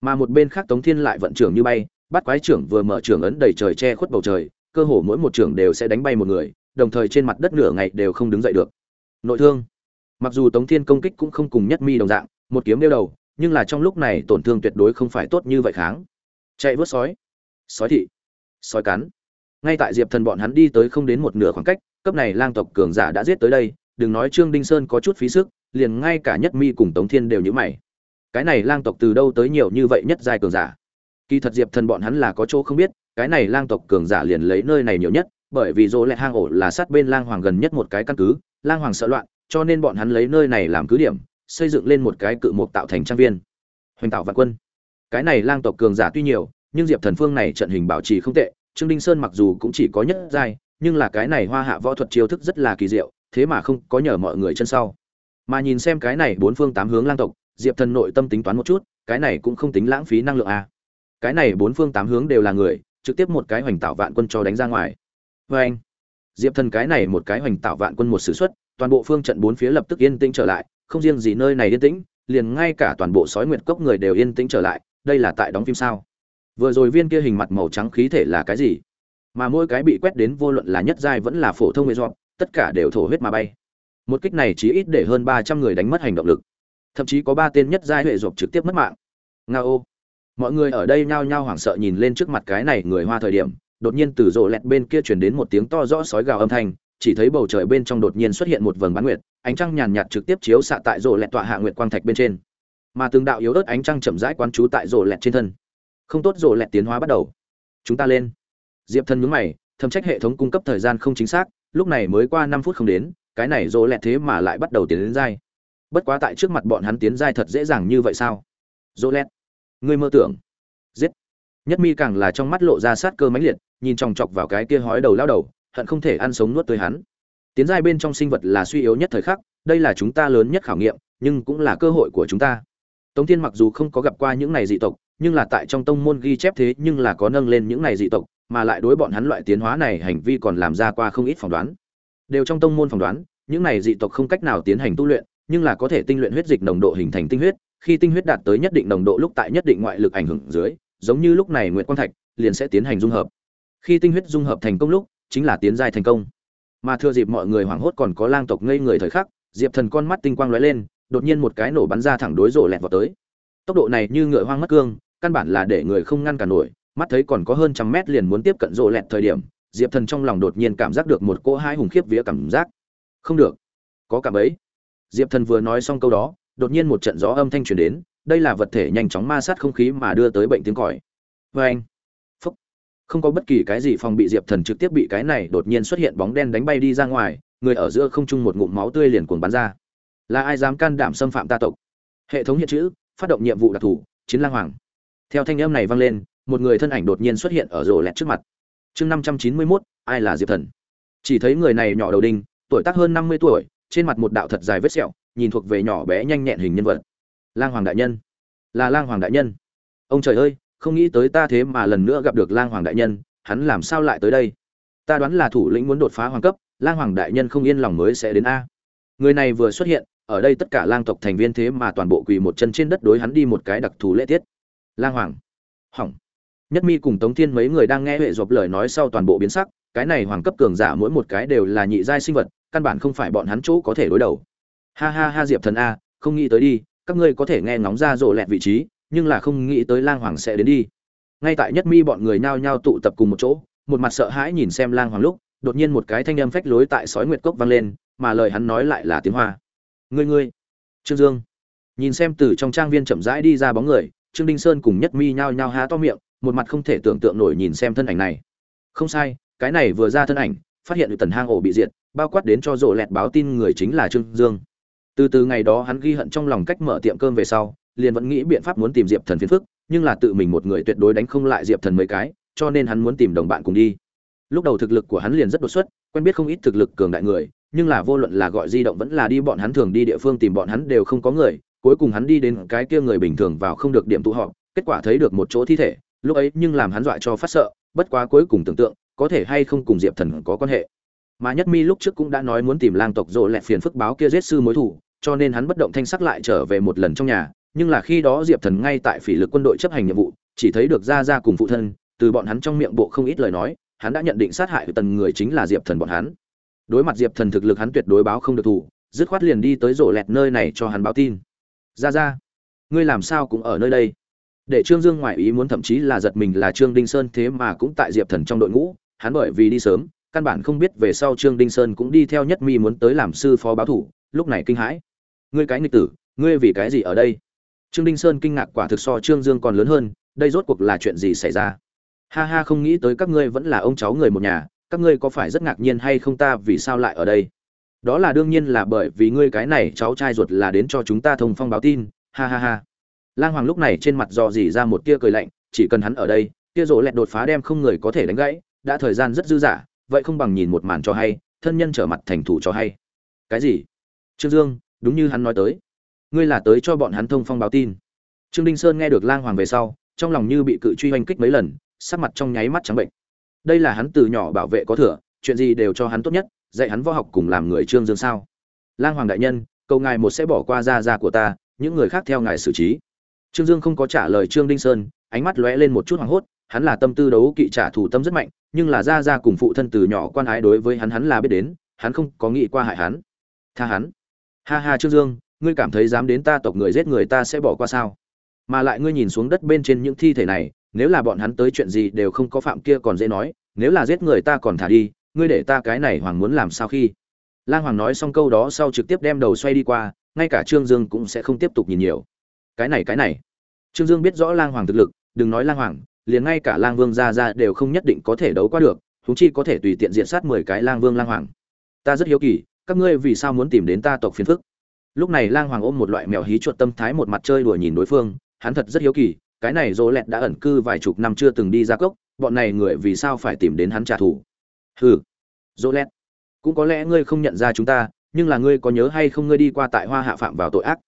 A: Mà một bên khác tống thiên lại vận trưởng như bay, bắt quái trưởng vừa mở trưởng ấn đầy trời che khuất bầu trời cơ hồ mỗi một trưởng đều sẽ đánh bay một người, đồng thời trên mặt đất nửa ngày đều không đứng dậy được. Nội thương. Mặc dù tống thiên công kích cũng không cùng nhất mi đồng dạng, một kiếm đeo đầu, nhưng là trong lúc này tổn thương tuyệt đối không phải tốt như vậy kháng. Chạy vớt sói. Sói thị. Sói cắn. Ngay tại diệp thần bọn hắn đi tới không đến một nửa khoảng cách, cấp này lang tộc cường giả đã giết tới đây, đừng nói trương đinh sơn có chút phí sức, liền ngay cả nhất mi cùng tống thiên đều nhữ mày. Cái này lang tộc từ đâu tới nhiều như vậy nhất giai cường giả? Kỳ thật diệp thần bọn hắn là có chỗ không biết, cái này lang tộc cường giả liền lấy nơi này nhiều nhất, bởi vì dỗ Lệ hang ổ là sát bên lang hoàng gần nhất một cái căn cứ, lang hoàng sợ loạn, cho nên bọn hắn lấy nơi này làm cứ điểm, xây dựng lên một cái cự mục tạo thành trang viên. Hoành tạo vạn quân. Cái này lang tộc cường giả tuy nhiều, nhưng diệp thần phương này trận hình bảo trì không tệ, trương đinh sơn mặc dù cũng chỉ có nhất giai, nhưng là cái này hoa hạ võ thuật chiêu thức rất là kỳ diệu, thế mà không có nhờ mọi người chân sau. Mà nhìn xem cái này bốn phương tám hướng lang tộc, diệp thần nội tâm tính toán một chút, cái này cũng không tính lãng phí năng lượng à cái này bốn phương tám hướng đều là người, trực tiếp một cái hoành tạo vạn quân cho đánh ra ngoài. Vê anh, diệp thần cái này một cái hoành tạo vạn quân một s ử x u ấ t toàn bộ phương trận bốn phía lập tức yên tĩnh trở lại, không riêng gì nơi này yên tĩnh, liền ngay cả toàn bộ sói nguyệt cốc người đều yên tĩnh trở lại, đây là tại đóng phim sao? Vừa rồi viên kia hình mặt màu trắng khí thể là cái gì? Mà mỗi cái bị quét đến vô luận là nhất giai vẫn là phổ thông nghệ dọn, tất cả đều thổ huyết mà bay. Một kích này chỉ ít để hơn ba trăm người đánh mất hành động lực. Thậm chí có ba tên nhất giai huệ dọc trực tiếp mất mạng. Nga ô mọi người ở đây nhao nhao hoảng sợ nhìn lên trước mặt cái này người hoa thời điểm, đột nhiên từ rộ lẹt bên kia chuyển đến một tiếng to rõ sói gào âm thanh, chỉ thấy bầu trời bên trong đột nhiên xuất hiện một vầng bán nguyệt, ánh trăng nhàn nhạt trực tiếp chiếu xạ tại rộ lẹt tọa hạ nguyệt quang thạch bên trên. Mà từng đạo yếu ớt ánh trăng chậm rãi quán trú tại rộ lẹt trên thân. Không tốt rộ lẹt tiến hóa bắt đầu. Chúng ta lên. Diệp thân nhướng mày thâm trách hệ thống cung cấp thời gian không chính xác, lúc này mới qua năm phút không đến, cái này rộ lẹt thế mà lại bắt đầu tiến đến dai. Bất quá tại trước mặt bọn hắn tiến dai thật dễ dàng như vậy sao? Rộ lẹt ngươi mơ tưởng. Giết. Nhất mi càng là trong mắt lộ ra sát cơ mãnh liệt, nhìn chòng chọc vào cái kia hói đầu lao đầu, hận không thể ăn sống nuốt tươi hắn. Tiến giai bên trong sinh vật là suy yếu nhất thời khắc, đây là chúng ta lớn nhất khảo nghiệm, nhưng cũng là cơ hội của chúng ta. Tống thiên mặc dù không có gặp qua những này dị tộc, nhưng là tại trong tông môn ghi chép thế nhưng là có nâng lên những này dị tộc, mà lại đối bọn hắn loại tiến hóa này hành vi còn làm ra qua không ít phỏng đoán. Đều trong tông môn phỏng đoán, những này dị tộc không cách nào tiến hành tu luyện, nhưng là có thể tinh luyện huyết dịch nồng độ hình thành tinh huyết khi tinh huyết đạt tới nhất định nồng độ lúc tại nhất định ngoại lực ảnh hưởng dưới, giống như lúc này nguyệt quang thạch liền sẽ tiến hành dung hợp. Khi tinh huyết dung hợp thành công lúc, chính là tiến giai thành công. Mà thừa dịp mọi người hoảng hốt còn có lang tộc ngây người thời khắc, diệp thần con mắt tinh quang lóe lên, đột nhiên một cái nổ bắn ra thẳng đối rổ lẹt vào tới. Tốc độ này như ngựa hoang mất cương, căn bản là để người không ngăn cản nổi, mắt thấy còn có hơn trăm mét liền muốn tiếp cận rổ lẹt thời điểm, diệp thần trong lòng đột nhiên cảm giác được một cỗ hai hùng khiếp vía cảm giác. Không được. Có cảm ấy. Diệp thần vừa nói xong câu đó đột nhiên một trận gió âm thanh truyền đến, đây là vật thể nhanh chóng ma sát không khí mà đưa tới bệnh tiếng còi. Oeng. Phốc. không có bất kỳ cái gì phòng bị diệp thần trực tiếp bị cái này đột nhiên xuất hiện bóng đen đánh bay đi ra ngoài, người ở giữa không trung một ngụm máu tươi liền cuồng bắn ra. Là ai dám can đảm xâm phạm ta tộc? Hệ thống hiện chữ, phát động nhiệm vụ đặc thù, chiến lang hoàng. Theo thanh âm này vang lên, một người thân ảnh đột nhiên xuất hiện ở rổ lẹt trước mặt. Chương năm trăm chín mươi mốt, ai là diệp thần? Chỉ thấy người này nhỏ đầu đinh, tuổi tác hơn năm mươi tuổi trên mặt một đạo thật dài vết sẹo, nhìn thuộc về nhỏ bé nhanh nhẹn hình nhân vật. Lang hoàng đại nhân. Là lang hoàng đại nhân. Ông trời ơi, không nghĩ tới ta thế mà lần nữa gặp được lang hoàng đại nhân, hắn làm sao lại tới đây? Ta đoán là thủ lĩnh muốn đột phá hoàng cấp, lang hoàng đại nhân không yên lòng mới sẽ đến a. Người này vừa xuất hiện, ở đây tất cả lang tộc thành viên thế mà toàn bộ quỳ một chân trên đất đối hắn đi một cái đặc thù lễ tiết. Lang hoàng. Hỏng. Nhất mi cùng tống thiên mấy người đang nghe huệ dọc lời nói sau toàn bộ biến sắc, cái này hoàng cấp cường giả mỗi một cái đều là nhị giai sinh vật căn bản không phải bọn hắn chỗ có thể đối đầu. Ha ha ha diệp thần a, không nghĩ tới đi, các ngươi có thể nghe ngóng ra rộ lẹt vị trí, nhưng là không nghĩ tới lang hoàng sẽ đến đi. Ngay tại nhất mi bọn người nhao nhao tụ tập cùng một chỗ, một mặt sợ hãi nhìn xem lang hoàng lúc, đột nhiên một cái thanh âm phách lối tại sói nguyệt cốc vang lên, mà lời hắn nói lại là tiếng hoa. Ngươi ngươi, trương dương. Nhìn xem từ trong trang viên chậm rãi đi ra bóng người, trương đinh sơn cùng nhất mi nhao nhao há to miệng, một mặt không thể tưởng tượng nổi nhìn xem thân ảnh này. Không sai, cái này vừa ra thân ảnh phát hiện được tần hang ổ bị diệt, bao quát đến cho rộ lẹt báo tin người chính là trương dương. Từ từ ngày đó hắn ghi hận trong lòng cách mở tiệm cơm về sau, liền vẫn nghĩ biện pháp muốn tìm diệp thần phiền phức, nhưng là tự mình một người tuyệt đối đánh không lại diệp thần mấy cái, cho nên hắn muốn tìm đồng bạn cùng đi. Lúc đầu thực lực của hắn liền rất đột xuất, quen biết không ít thực lực cường đại người, nhưng là vô luận là gọi di động vẫn là đi bọn hắn thường đi địa phương tìm bọn hắn đều không có người, cuối cùng hắn đi đến cái kia người bình thường vào không được điểm tụ họp, kết quả thấy được một chỗ thi thể, lúc ấy nhưng làm hắn dọa cho phát sợ, bất quá cuối cùng tưởng tượng có thể hay không cùng diệp thần có quan hệ. Mà nhất mi lúc trước cũng đã nói muốn tìm lang tộc rộ lẹ phiền phức báo kia giết sư mối thủ, cho nên hắn bất động thanh sắc lại trở về một lần trong nhà, nhưng là khi đó diệp thần ngay tại phỉ lực quân đội chấp hành nhiệm vụ, chỉ thấy được ra ra cùng phụ thân, từ bọn hắn trong miệng bộ không ít lời nói, hắn đã nhận định sát hại tần người chính là diệp thần bọn hắn. Đối mặt diệp thần thực lực hắn tuyệt đối báo không được thủ, dứt khoát liền đi tới rộ lẹt nơi này cho hắn báo tin. Ra ra ngươi làm sao cũng ở nơi đây? Để trương dương ngoại ý muốn thậm chí là giật mình là trương đinh sơn thế mà cũng tại diệp thần trong đội ngũ hắn bởi vì đi sớm, căn bản không biết về sau trương đinh sơn cũng đi theo nhất mi muốn tới làm sư phó báo thủ, lúc này kinh hãi. Ngươi cái nghịch tử, ngươi vì cái gì ở đây? Trương đinh sơn kinh ngạc quả thực so trương dương còn lớn hơn, đây rốt cuộc là chuyện gì xảy ra? Ha ha, không nghĩ tới các ngươi vẫn là ông cháu người một nhà, các ngươi có phải rất ngạc nhiên hay không ta vì sao lại ở đây? Đó là đương nhiên là bởi vì ngươi cái này cháu trai ruột là đến cho chúng ta thông phong báo tin, ha ha ha. Lang hoàng lúc này trên mặt dò dỉ ra một tia cười lạnh, chỉ cần hắn ở đây, tia rỗ lẹt đột phá đem không người có thể đánh gãy đã thời gian rất dư dả, vậy không bằng nhìn một màn cho hay, thân nhân trở mặt thành thủ cho hay. Cái gì? Trương dương, đúng như hắn nói tới. Ngươi là tới cho bọn hắn thông phong báo tin. Trương đinh sơn nghe được lang hoàng về sau, trong lòng như bị cự truy oanh kích mấy lần, sắc mặt trong nháy mắt trắng bệnh. Đây là hắn từ nhỏ bảo vệ có thừa, chuyện gì đều cho hắn tốt nhất, dạy hắn võ học cùng làm người trương dương sao? Lang hoàng đại nhân, cầu ngài một sẽ bỏ qua gia gia của ta, những người khác theo ngài xử trí. Trương dương không có trả lời trương đinh sơn, ánh mắt lóe lên một chút hoảng hốt hắn là tâm tư đấu kỵ trả thù tâm rất mạnh, nhưng là gia gia cùng phụ thân từ nhỏ quan ái đối với hắn hắn là biết đến, hắn không có nghĩ qua hại hắn. Tha hắn. Ha ha trương dương, ngươi cảm thấy dám đến ta tộc người giết người ta sẽ bỏ qua sao? Mà lại ngươi nhìn xuống đất bên trên những thi thể này, nếu là bọn hắn tới chuyện gì đều không có phạm kia còn dễ nói, nếu là giết người ta còn thả đi, ngươi để ta cái này hoàng muốn làm sao khi? Lang hoàng nói xong câu đó sau trực tiếp đem đầu xoay đi qua, ngay cả trương dương cũng sẽ không tiếp tục nhìn nhiều. Cái này cái này. Trương dương biết rõ lang hoàng thực lực, đừng nói lang hoàng liền ngay cả lang vương ra ra đều không nhất định có thể đấu qua được húng chi có thể tùy tiện diện sát mười cái lang vương lang hoàng. Ta rất hiếu kỳ, các ngươi vì sao muốn tìm đến ta tộc phiền phức? Lúc này lang hoàng ôm một loại mèo hí chuột tâm thái một mặt chơi đùa nhìn đối phương, hắn thật rất hiếu kỳ, cái này dỗ lẹt đã ẩn cư vài chục năm chưa từng đi ra cốc, bọn này người vì sao phải tìm đến hắn trả thù? Hừ dỗ lẹt, cũng có lẽ ngươi không nhận ra chúng ta, nhưng là ngươi có nhớ hay không ngươi đi qua tại hoa hạ phạm vào tội ác?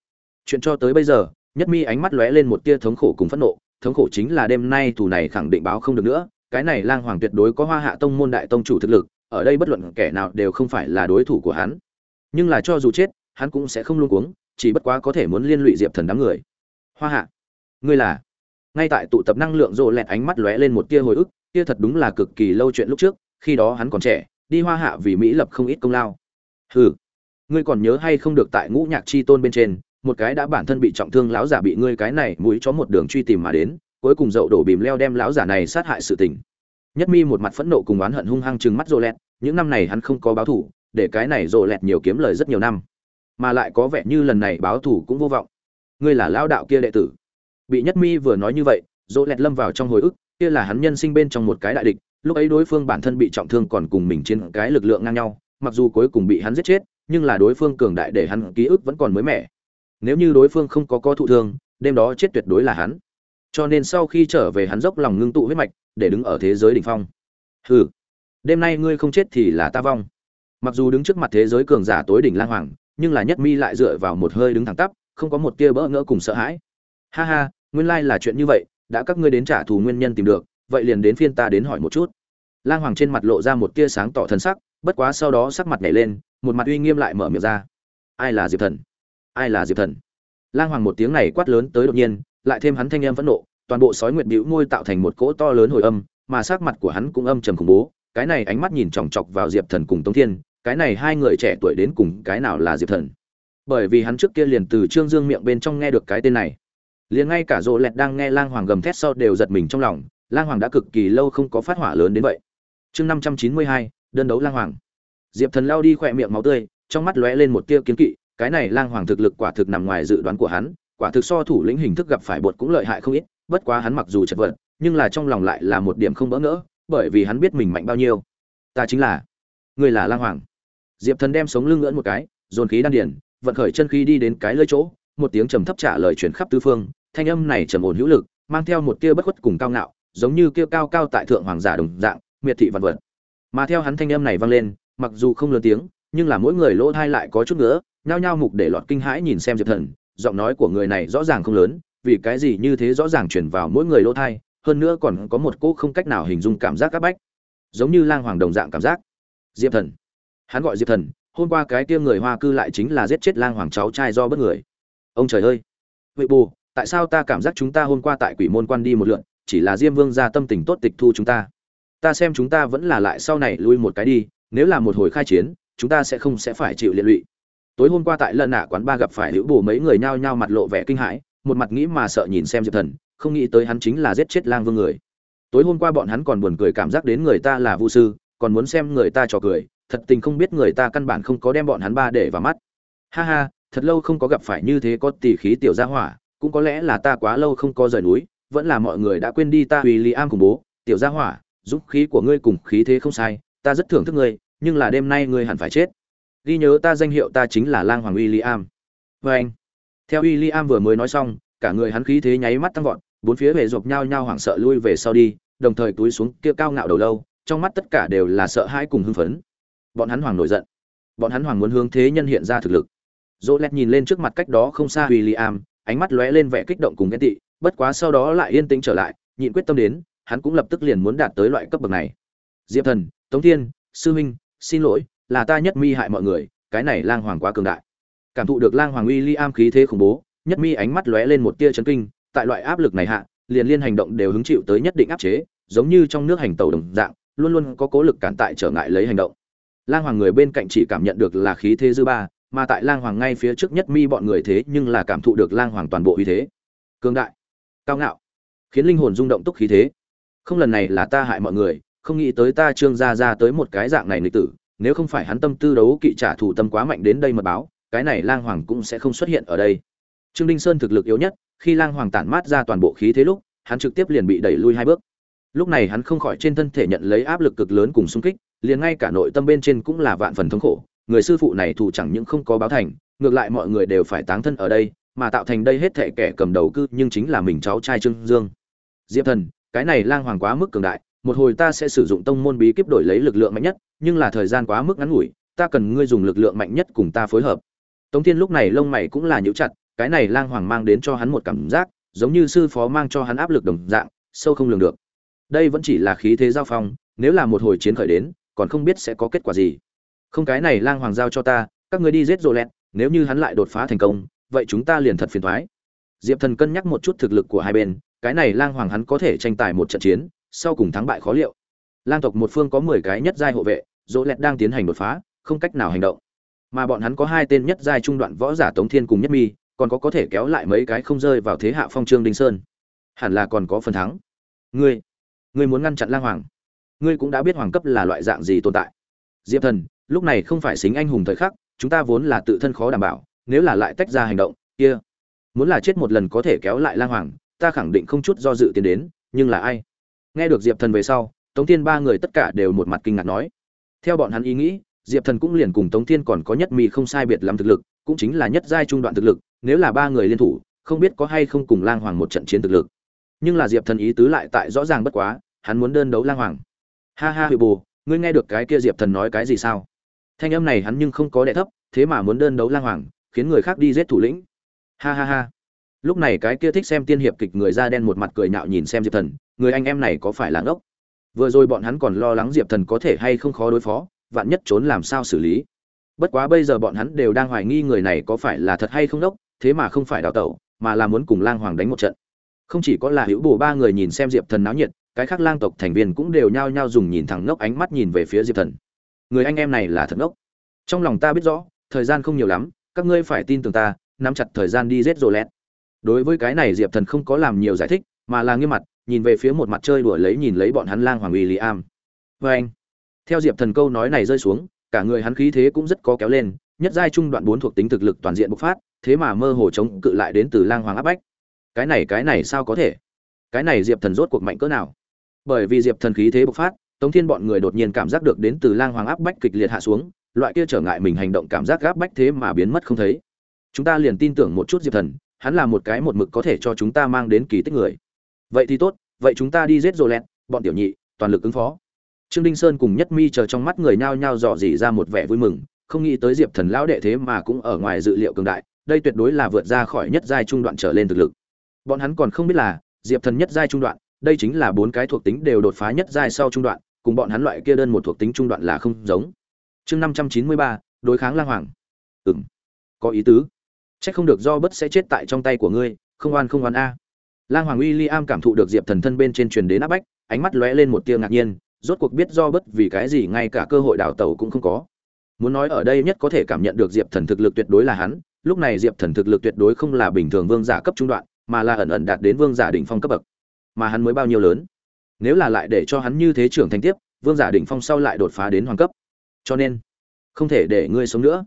A: Chuyện cho tới bây giờ, nhất mi ánh mắt lóe lên một tia thống khổ cùng phẫn nộ thống khổ chính là đêm nay thủ này khẳng định báo không được nữa, cái này lang hoàng tuyệt đối có hoa hạ tông môn đại tông chủ thực lực, ở đây bất luận kẻ nào đều không phải là đối thủ của hắn. Nhưng là cho dù chết, hắn cũng sẽ không luống cuống, chỉ bất quá có thể muốn liên lụy diệp thần đám người. Hoa hạ, ngươi là? Ngay tại tụ tập năng lượng rồ lẹt ánh mắt lóe lên một tia hồi ức tia thật đúng là cực kỳ lâu chuyện lúc trước, khi đó hắn còn trẻ, đi hoa hạ vì mỹ lập không ít công lao. Hừ, ngươi còn nhớ hay không được tại ngũ nhạc chi tôn bên trên một cái đã bản thân bị trọng thương lão giả bị ngươi cái này mũi chó một đường truy tìm mà đến, cuối cùng dậu đổ bìm leo đem lão giả này sát hại sự tình. Nhất mi một mặt phẫn nộ cùng oán hận hung hăng chừng mắt rộ lẹt những năm này hắn không có báo thủ để cái này rộ lẹt nhiều kiếm lời rất nhiều năm, mà lại có vẻ như lần này báo thủ cũng vô vọng. Ngươi là lão đạo kia đệ tử. Bị nhất mi vừa nói như vậy rộ lẹt lâm vào trong hồi ức, kia là hắn nhân sinh bên trong một cái đại địch, lúc ấy đối phương bản thân bị trọng thương còn cùng mình trên cái lực lượng ngang nhau, mặc dù cuối cùng bị hắn giết chết, nhưng là đối phương cường đại để hắn ký ức vẫn còn mới mẻ nếu như đối phương không có có thụ thương, đêm đó chết tuyệt đối là hắn. Cho nên sau khi trở về hắn dốc lòng ngưng tụ huyết mạch, để đứng ở thế giới đỉnh phong. Hừ, đêm nay ngươi không chết thì là ta vong. Mặc dù đứng trước mặt thế giới cường giả tối đỉnh lang hoàng, nhưng là nhất mi lại dựa vào một hơi đứng thẳng tắp, không có một tia bỡ ngỡ cùng sợ hãi. Ha ha, nguyên lai là chuyện như vậy, đã các ngươi đến trả thù nguyên nhân tìm được, vậy liền đến phiên ta đến hỏi một chút. Lang hoàng trên mặt lộ ra một tia sáng tỏ thân sắc, bất quá sau đó sắc mặt nhảy lên, một mặt uy nghiêm lại mở miệng ra. Ai là diệp thần? Ai là diệp thần? Lang hoàng một tiếng này quát lớn tới đột nhiên, lại thêm hắn thanh em phẫn nộ, toàn bộ sói nguyệt bĩu môi tạo thành một cỗ to lớn hồi âm, mà sắc mặt của hắn cũng âm trầm khủng bố, cái này ánh mắt nhìn chòng chọc vào diệp thần cùng tống thiên, cái này hai người trẻ tuổi đến cùng cái nào là diệp thần? Bởi vì hắn trước kia liền từ trương dương miệng bên trong nghe được cái tên này. Liền ngay cả rộ lẹt đang nghe lang hoàng gầm thét sau đều giật mình trong lòng, lang hoàng đã cực kỳ lâu không có phát hỏa lớn đến vậy. Chương năm trăm chín mươi hai, đơn đấu lang hoàng. Diệp thần lao đi khỏe miệng máu tươi, trong mắt lóe lên một tia kiến kỵ cái này lang hoàng thực lực quả thực nằm ngoài dự đoán của hắn, quả thực so thủ lĩnh hình thức gặp phải bột cũng lợi hại không ít, bất quá hắn mặc dù chật vật, nhưng là trong lòng lại là một điểm không bỡ ngỡ, bởi vì hắn biết mình mạnh bao nhiêu. Ta chính là, người là lang hoàng. Diệp thần đem sống lưng ngưỡn một cái, dồn khí đan điển vận khởi chân khí đi đến cái lơi chỗ, một tiếng trầm thấp trả lời chuyển khắp tứ phương, thanh âm này trầm ổn hữu lực, mang theo một tia bất khuất cùng cao ngạo, giống như kia cao cao tại thượng hoàng giả đồng dạng, miệt thị vật vật. Mà theo hắn thanh âm này vang lên, mặc dù không lớn tiếng, nhưng là mỗi người lỗ thai lại có chút nữa nhao nhao mục để lọt kinh hãi nhìn xem diệp thần, giọng nói của người này rõ ràng không lớn, vì cái gì như thế rõ ràng chuyển vào mỗi người lỗ thai hơn nữa còn có một cỗ không cách nào hình dung cảm giác các bách. Giống như lang hoàng đồng dạng cảm giác. Diệp thần. Hắn gọi diệp thần, hôm qua cái kia người hoa cư lại chính là giết chết lang hoàng cháu trai do bất người. Ông trời ơi. Vậy bù tại sao ta cảm giác chúng ta hôm qua tại quỷ môn quan đi một lượn, chỉ là diêm vương ra tâm tình tốt tịch thu chúng ta. Ta xem chúng ta vẫn là lại sau này lui một cái đi, nếu là một hồi khai chiến, chúng ta sẽ không sẽ phải chịu liệt lụy tối hôm qua tại lần nạ quán ba gặp phải hữu bù mấy người nhao nhao mặt lộ vẻ kinh hãi, một mặt nghĩ mà sợ nhìn xem diệp thần, không nghĩ tới hắn chính là giết chết lang vương người. Tối hôm qua bọn hắn còn buồn cười cảm giác đến người ta là vu sư, còn muốn xem người ta trò cười, thật tình không biết người ta căn bản không có đem bọn hắn ba để vào mắt. Ha ha, thật lâu không có gặp phải như thế có tỷ khí tiểu gia hỏa, cũng có lẽ là ta quá lâu không có rời núi, vẫn là mọi người đã quên đi ta uy li am cùng bố. Tiểu gia hỏa giúp khí của ngươi cùng khí thế không sai, ta rất thưởng thức ngươi, nhưng là đêm nay ngươi hẳn phải chết ghi nhớ ta danh hiệu ta chính là lang hoàng uy Liam. am vê anh, theo uy Liam vừa mới nói xong, cả người hắn khí thế nháy mắt tăng vọt, bốn phía về rộp nhau nhau hoảng sợ lui về sau đi, đồng thời túi xuống kia cao ngạo đầu lâu, trong mắt tất cả đều là sợ hãi cùng hưng phấn. Bọn hắn hoàng nổi giận. Bọn hắn hoàng muốn hướng thế nhân hiện ra thực lực. Dỗ lẹt nhìn lên trước mặt cách đó không xa w i l l i am ánh mắt lóe lên vẻ kích động cùng ghen tị, bất quá sau đó lại yên tĩnh trở lại, nhịn quyết tâm đến, hắn cũng lập tức liền muốn đạt tới loại cấp bậc này. Diệp thần, tống thiên, sư huynh, xin lỗi là ta nhất mi hại mọi người, cái này lang hoàng quá cường đại. Cảm thụ được lang hoàng uy li am khí thế khủng bố, nhất mi ánh mắt lóe lên một tia chấn kinh, tại loại áp lực này hạ, liền liên hành động đều hứng chịu tới nhất định áp chế, giống như trong nước hành tàu đồng dạng, luôn luôn có cố lực cản tại trở ngại lấy hành động. Lang hoàng người bên cạnh chỉ cảm nhận được là khí thế dư ba, mà tại lang hoàng ngay phía trước nhất mi bọn người thế nhưng là cảm thụ được lang hoàng toàn bộ uy thế. Cương đại, cao ngạo, khiến linh hồn rung động túc khí thế. Không, lần này là ta hại mọi người, không nghĩ tới ta trương gia ra tới một cái dạng này nữ tử nếu không phải hắn tâm tư đấu kỵ trả thù tâm quá mạnh đến đây mật báo, cái này lang hoàng cũng sẽ không xuất hiện ở đây. Trương đinh sơn thực lực yếu nhất, khi lang hoàng tản mát ra toàn bộ khí thế lúc, hắn trực tiếp liền bị đẩy lui hai bước. Lúc này hắn không khỏi trên thân thể nhận lấy áp lực cực lớn cùng xung kích, liền ngay cả nội tâm bên trên cũng là vạn phần thống khổ, người sư phụ này thù chẳng những không có báo thành, ngược lại mọi người đều phải táng thân ở đây, mà tạo thành đây hết thệ kẻ cầm đầu cư nhưng chính là mình cháu trai trương dương. Diệp thần, cái này lang hoàng quá mức cường đại, một hồi ta sẽ sử dụng tông môn bí kíp đổi lấy lực lượng mạnh nhất nhưng là thời gian quá mức ngắn ngủi, ta cần ngươi dùng lực lượng mạnh nhất cùng ta phối hợp. Tống thiên lúc này lông mày cũng là nhíu chặt, cái này lang hoàng mang đến cho hắn một cảm giác, giống như sư phó mang cho hắn áp lực đồng dạng, sâu không lường được. Đây vẫn chỉ là khí thế giao phong, nếu là một hồi chiến khởi đến, còn không biết sẽ có kết quả gì. Không cái này lang hoàng giao cho ta, các ngươi đi giết rồ lẹt, nếu như hắn lại đột phá thành công, vậy chúng ta liền thật phiền thoái. Diệp thần cân nhắc một chút thực lực của hai bên, cái này lang hoàng hắn có thể tranh tài một trận chiến, sau cùng thắng bại khó liệu. Lang tộc một phương có mười cái nhất giai hộ vệ Dỗ lẹt đang tiến hành đột phá, không cách nào hành động. Mà bọn hắn có hai tên nhất giai trung đoạn võ giả tống thiên cùng nhất mi, còn có có thể kéo lại mấy cái không rơi vào thế hạ phong trương đinh sơn. Hẳn là còn có phần thắng. Ngươi ngươi muốn ngăn chặn lang hoàng. Ngươi cũng đã biết hoàng cấp là loại dạng gì tồn tại. Diệp thần, lúc này không phải xính anh hùng thời khắc, chúng ta vốn là tự thân khó đảm bảo, nếu là lại tách ra hành động, kia, muốn là chết một lần có thể kéo lại lang hoàng, ta khẳng định không chút do dự tiến đến, nhưng là ai? Nghe được diệp thần về sau, tống thiên ba người tất cả đều một mặt kinh ngạc nói theo bọn hắn ý nghĩ, diệp thần cũng liền cùng tống thiên còn có nhất mi không sai biệt lắm thực lực, cũng chính là nhất giai trung đoạn thực lực, nếu là ba người liên thủ, không biết có hay không cùng lang hoàng một trận chiến thực lực. Nhưng là diệp thần ý tứ lại tại rõ ràng bất quá, hắn muốn đơn đấu lang hoàng. Ha ha Hủy bù ngươi nghe được cái kia diệp thần nói cái gì sao? Thanh âm này hắn nhưng không có đẻ thấp, thế mà muốn đơn đấu lang hoàng, khiến người khác đi giết thủ lĩnh. Ha ha ha. Lúc này cái kia thích xem tiên hiệp kịch người da đen một mặt cười nhạo nhìn xem diệp thần, người anh em này có phải là ngốc? Vừa rồi bọn hắn còn lo lắng diệp thần có thể hay không khó đối phó, vạn nhất trốn làm sao xử lý. Bất quá bây giờ bọn hắn đều đang hoài nghi người này có phải là thật hay không đốc, thế mà không phải đào tẩu, mà là muốn cùng lang hoàng đánh một trận. Không chỉ có là hữu bồ ba người nhìn xem diệp thần náo nhiệt, cái khác lang tộc thành viên cũng đều nhao nhao dùng nhìn thẳng ngốc ánh mắt nhìn về phía diệp thần. Người anh em này là thật ngốc. Trong lòng ta biết rõ, thời gian không nhiều lắm, các ngươi phải tin tưởng ta, nắm chặt thời gian đi rết rồ lẹt đối với cái này diệp thần không có làm nhiều giải thích, mà là nghiêm mặt nhìn về phía một mặt chơi đùa lấy nhìn lấy bọn hắn lang hoàng uy lý am vê anh, theo diệp thần câu nói này rơi xuống, cả người hắn khí thế cũng rất có kéo lên, nhất giai trung đoạn bốn thuộc tính thực lực toàn diện bộc phát, thế mà mơ hồ chống cự lại đến từ lang hoàng áp bách. Cái này cái này sao có thể? Cái này diệp thần rốt cuộc mạnh cỡ nào? Bởi vì diệp thần khí thế bộc phát, tống thiên bọn người đột nhiên cảm giác được đến từ lang hoàng áp bách kịch liệt hạ xuống, loại kia trở ngại mình hành động cảm giác gáp bách thế mà biến mất không thấy. Chúng ta liền tin tưởng một chút diệp thần, hắn là một cái một mực có thể cho chúng ta mang đến kỳ tích người vậy thì tốt, vậy chúng ta đi giết rồ lẹt bọn tiểu nhị, toàn lực ứng phó. Trương đinh sơn cùng nhất mi chờ trong mắt người nhao nhao dò dỉ ra một vẻ vui mừng, không nghĩ tới diệp thần lão đệ thế mà cũng ở ngoài dự liệu cường đại, đây tuyệt đối là vượt ra khỏi nhất giai trung đoạn trở lên thực lực. Bọn hắn còn không biết là, diệp thần nhất giai trung đoạn, đây chính là bốn cái thuộc tính đều đột phá nhất giai sau trung đoạn, cùng bọn hắn loại kia đơn một thuộc tính trung đoạn là không giống. Chương năm trăm chín mươi ba, đối kháng lang hoàng. Ừ m có ý tứ. C h ắ c không được do bất sẽ chết tại trong tay của ngươi, không oan không oan a lang hoàng uy cảm thụ được diệp thần thân bên trên truyền đến áp bách, ánh mắt lóe lên một tia ngạc nhiên, rốt cuộc biết do bất vì cái gì ngay cả cơ hội đào tẩu cũng không có. Muốn nói ở đây nhất có thể cảm nhận được diệp thần thực lực tuyệt đối là hắn, lúc này diệp thần thực lực tuyệt đối không là bình thường vương giả cấp trung đoạn, mà là ẩn ẩn đạt đến vương giả đỉnh phong cấp bậc. Mà hắn mới bao nhiêu lớn? Nếu là lại để cho hắn như thế trưởng thành tiếp, vương giả đỉnh phong sau lại đột phá đến hoàng cấp. Cho nên, không thể để ngươi sống nữa.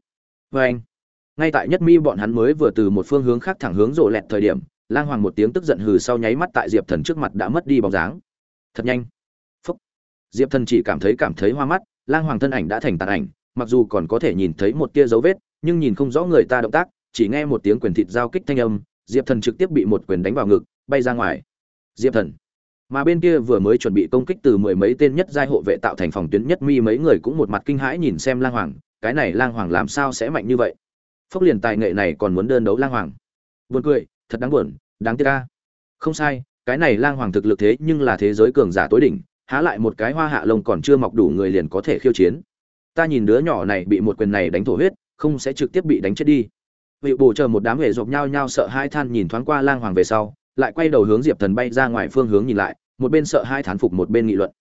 A: Và anh ngay tại nhất mi bọn hắn mới vừa từ một phương hướng khác thẳng hướng rồ lẹt thời điểm lang hoàng một tiếng tức giận hừ sau nháy mắt tại diệp thần trước mặt đã mất đi bóng dáng. Thật nhanh. Phúc. Diệp thần chỉ cảm thấy cảm thấy hoa mắt, lang hoàng thân ảnh đã thành tàn ảnh, mặc dù còn có thể nhìn thấy một tia dấu vết, nhưng nhìn không rõ người ta động tác, chỉ nghe một tiếng quyền thịt giao kích thanh âm, diệp thần trực tiếp bị một quyền đánh vào ngực, bay ra ngoài. Diệp thần. Mà bên kia vừa mới chuẩn bị công kích từ mười mấy tên nhất giai hộ vệ tạo thành phòng tuyến nhất mi mấy người cũng một mặt kinh hãi nhìn xem lang hoàng, cái này lang hoàng làm sao sẽ mạnh như vậy? Phốc liền tài nghệ này còn muốn đơn đấu lang hoàng. Buồn cười, thật đáng buồn đáng tiếc ca không sai, cái này lang hoàng thực lực thế nhưng là thế giới cường giả tối đỉnh, há lại một cái hoa hạ lông còn chưa mọc đủ người liền có thể khiêu chiến. Ta nhìn đứa nhỏ này bị một quyền này đánh thổ huyết, không sẽ trực tiếp bị đánh chết đi. Vị bổ chờ một đám hệ dọc nhau nhau sợ hai than nhìn thoáng qua lang hoàng về sau, lại quay đầu hướng diệp thần bay ra ngoài phương hướng nhìn lại, một bên sợ hai thán phục một bên nghị luận.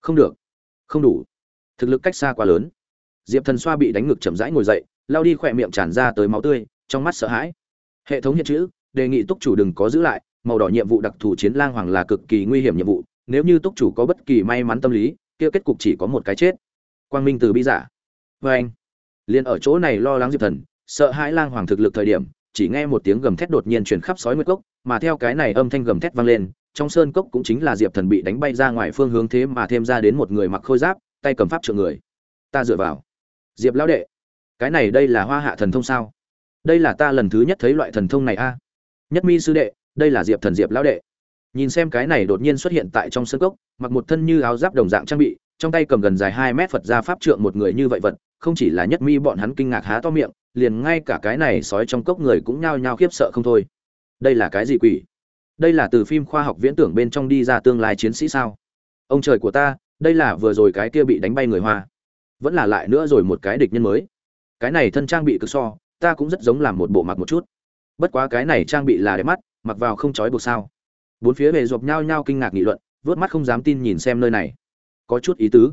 A: Không được. Không đủ. Thực lực cách xa quá lớn. Diệp thần xoa bị đánh ngực chậm rãi ngồi dậy lao đi khỏe miệng tràn ra tới máu tươi, trong mắt sợ hãi. Hệ thống hiện chữ đề nghị túc chủ đừng có giữ lại, màu đỏ nhiệm vụ đặc thù chiến lang hoàng là cực kỳ nguy hiểm nhiệm vụ, nếu như túc chủ có bất kỳ may mắn tâm lý, kia kết cục chỉ có một cái chết. Quang minh từ bi giả. Vê anh, liền ở chỗ này lo lắng diệp thần, sợ hãi lang hoàng thực lực thời điểm, chỉ nghe một tiếng gầm thét đột nhiên chuyển khắp sói nguyệt cốc, mà theo cái này âm thanh gầm thét vang lên, trong sơn cốc cũng chính là diệp thần bị đánh bay ra ngoài phương hướng thế mà thêm ra đến một người mặc khôi giáp, tay cầm pháp trượng người. Ta dựa vào. Diệp lão đệ, cái này đây là hoa hạ thần thông sao? Đây là ta lần thứ nhất thấy loại thần thông này a nhất mi sư đệ, đây là diệp thần diệp lão đệ. Nhìn xem cái này đột nhiên xuất hiện tại trong sân cốc, mặc một thân như áo giáp đồng dạng trang bị, trong tay cầm gần dài hai mét phật ra pháp trượng một người như vậy vật, không chỉ là nhất mi bọn hắn kinh ngạc há to miệng, liền ngay cả cái này sói trong cốc người cũng nhao nhao khiếp sợ không thôi. Đây là cái gì quỷ? Đây là từ phim khoa học viễn tưởng bên trong đi ra tương lai chiến sĩ sao? Ông trời của ta, đây là vừa rồi cái kia bị đánh bay người hoa. Vẫn là lại nữa rồi một cái địch nhân mới. Cái này thân trang bị cực so, ta cũng rất giống làm một bộ mặc một chút bất quá cái này trang bị là đẹp mắt, mặc vào không trói buộc sao. Bốn phía bề rộp nhau nhau kinh ngạc nghị luận, vớt mắt không dám tin nhìn xem nơi này. Có chút ý tứ.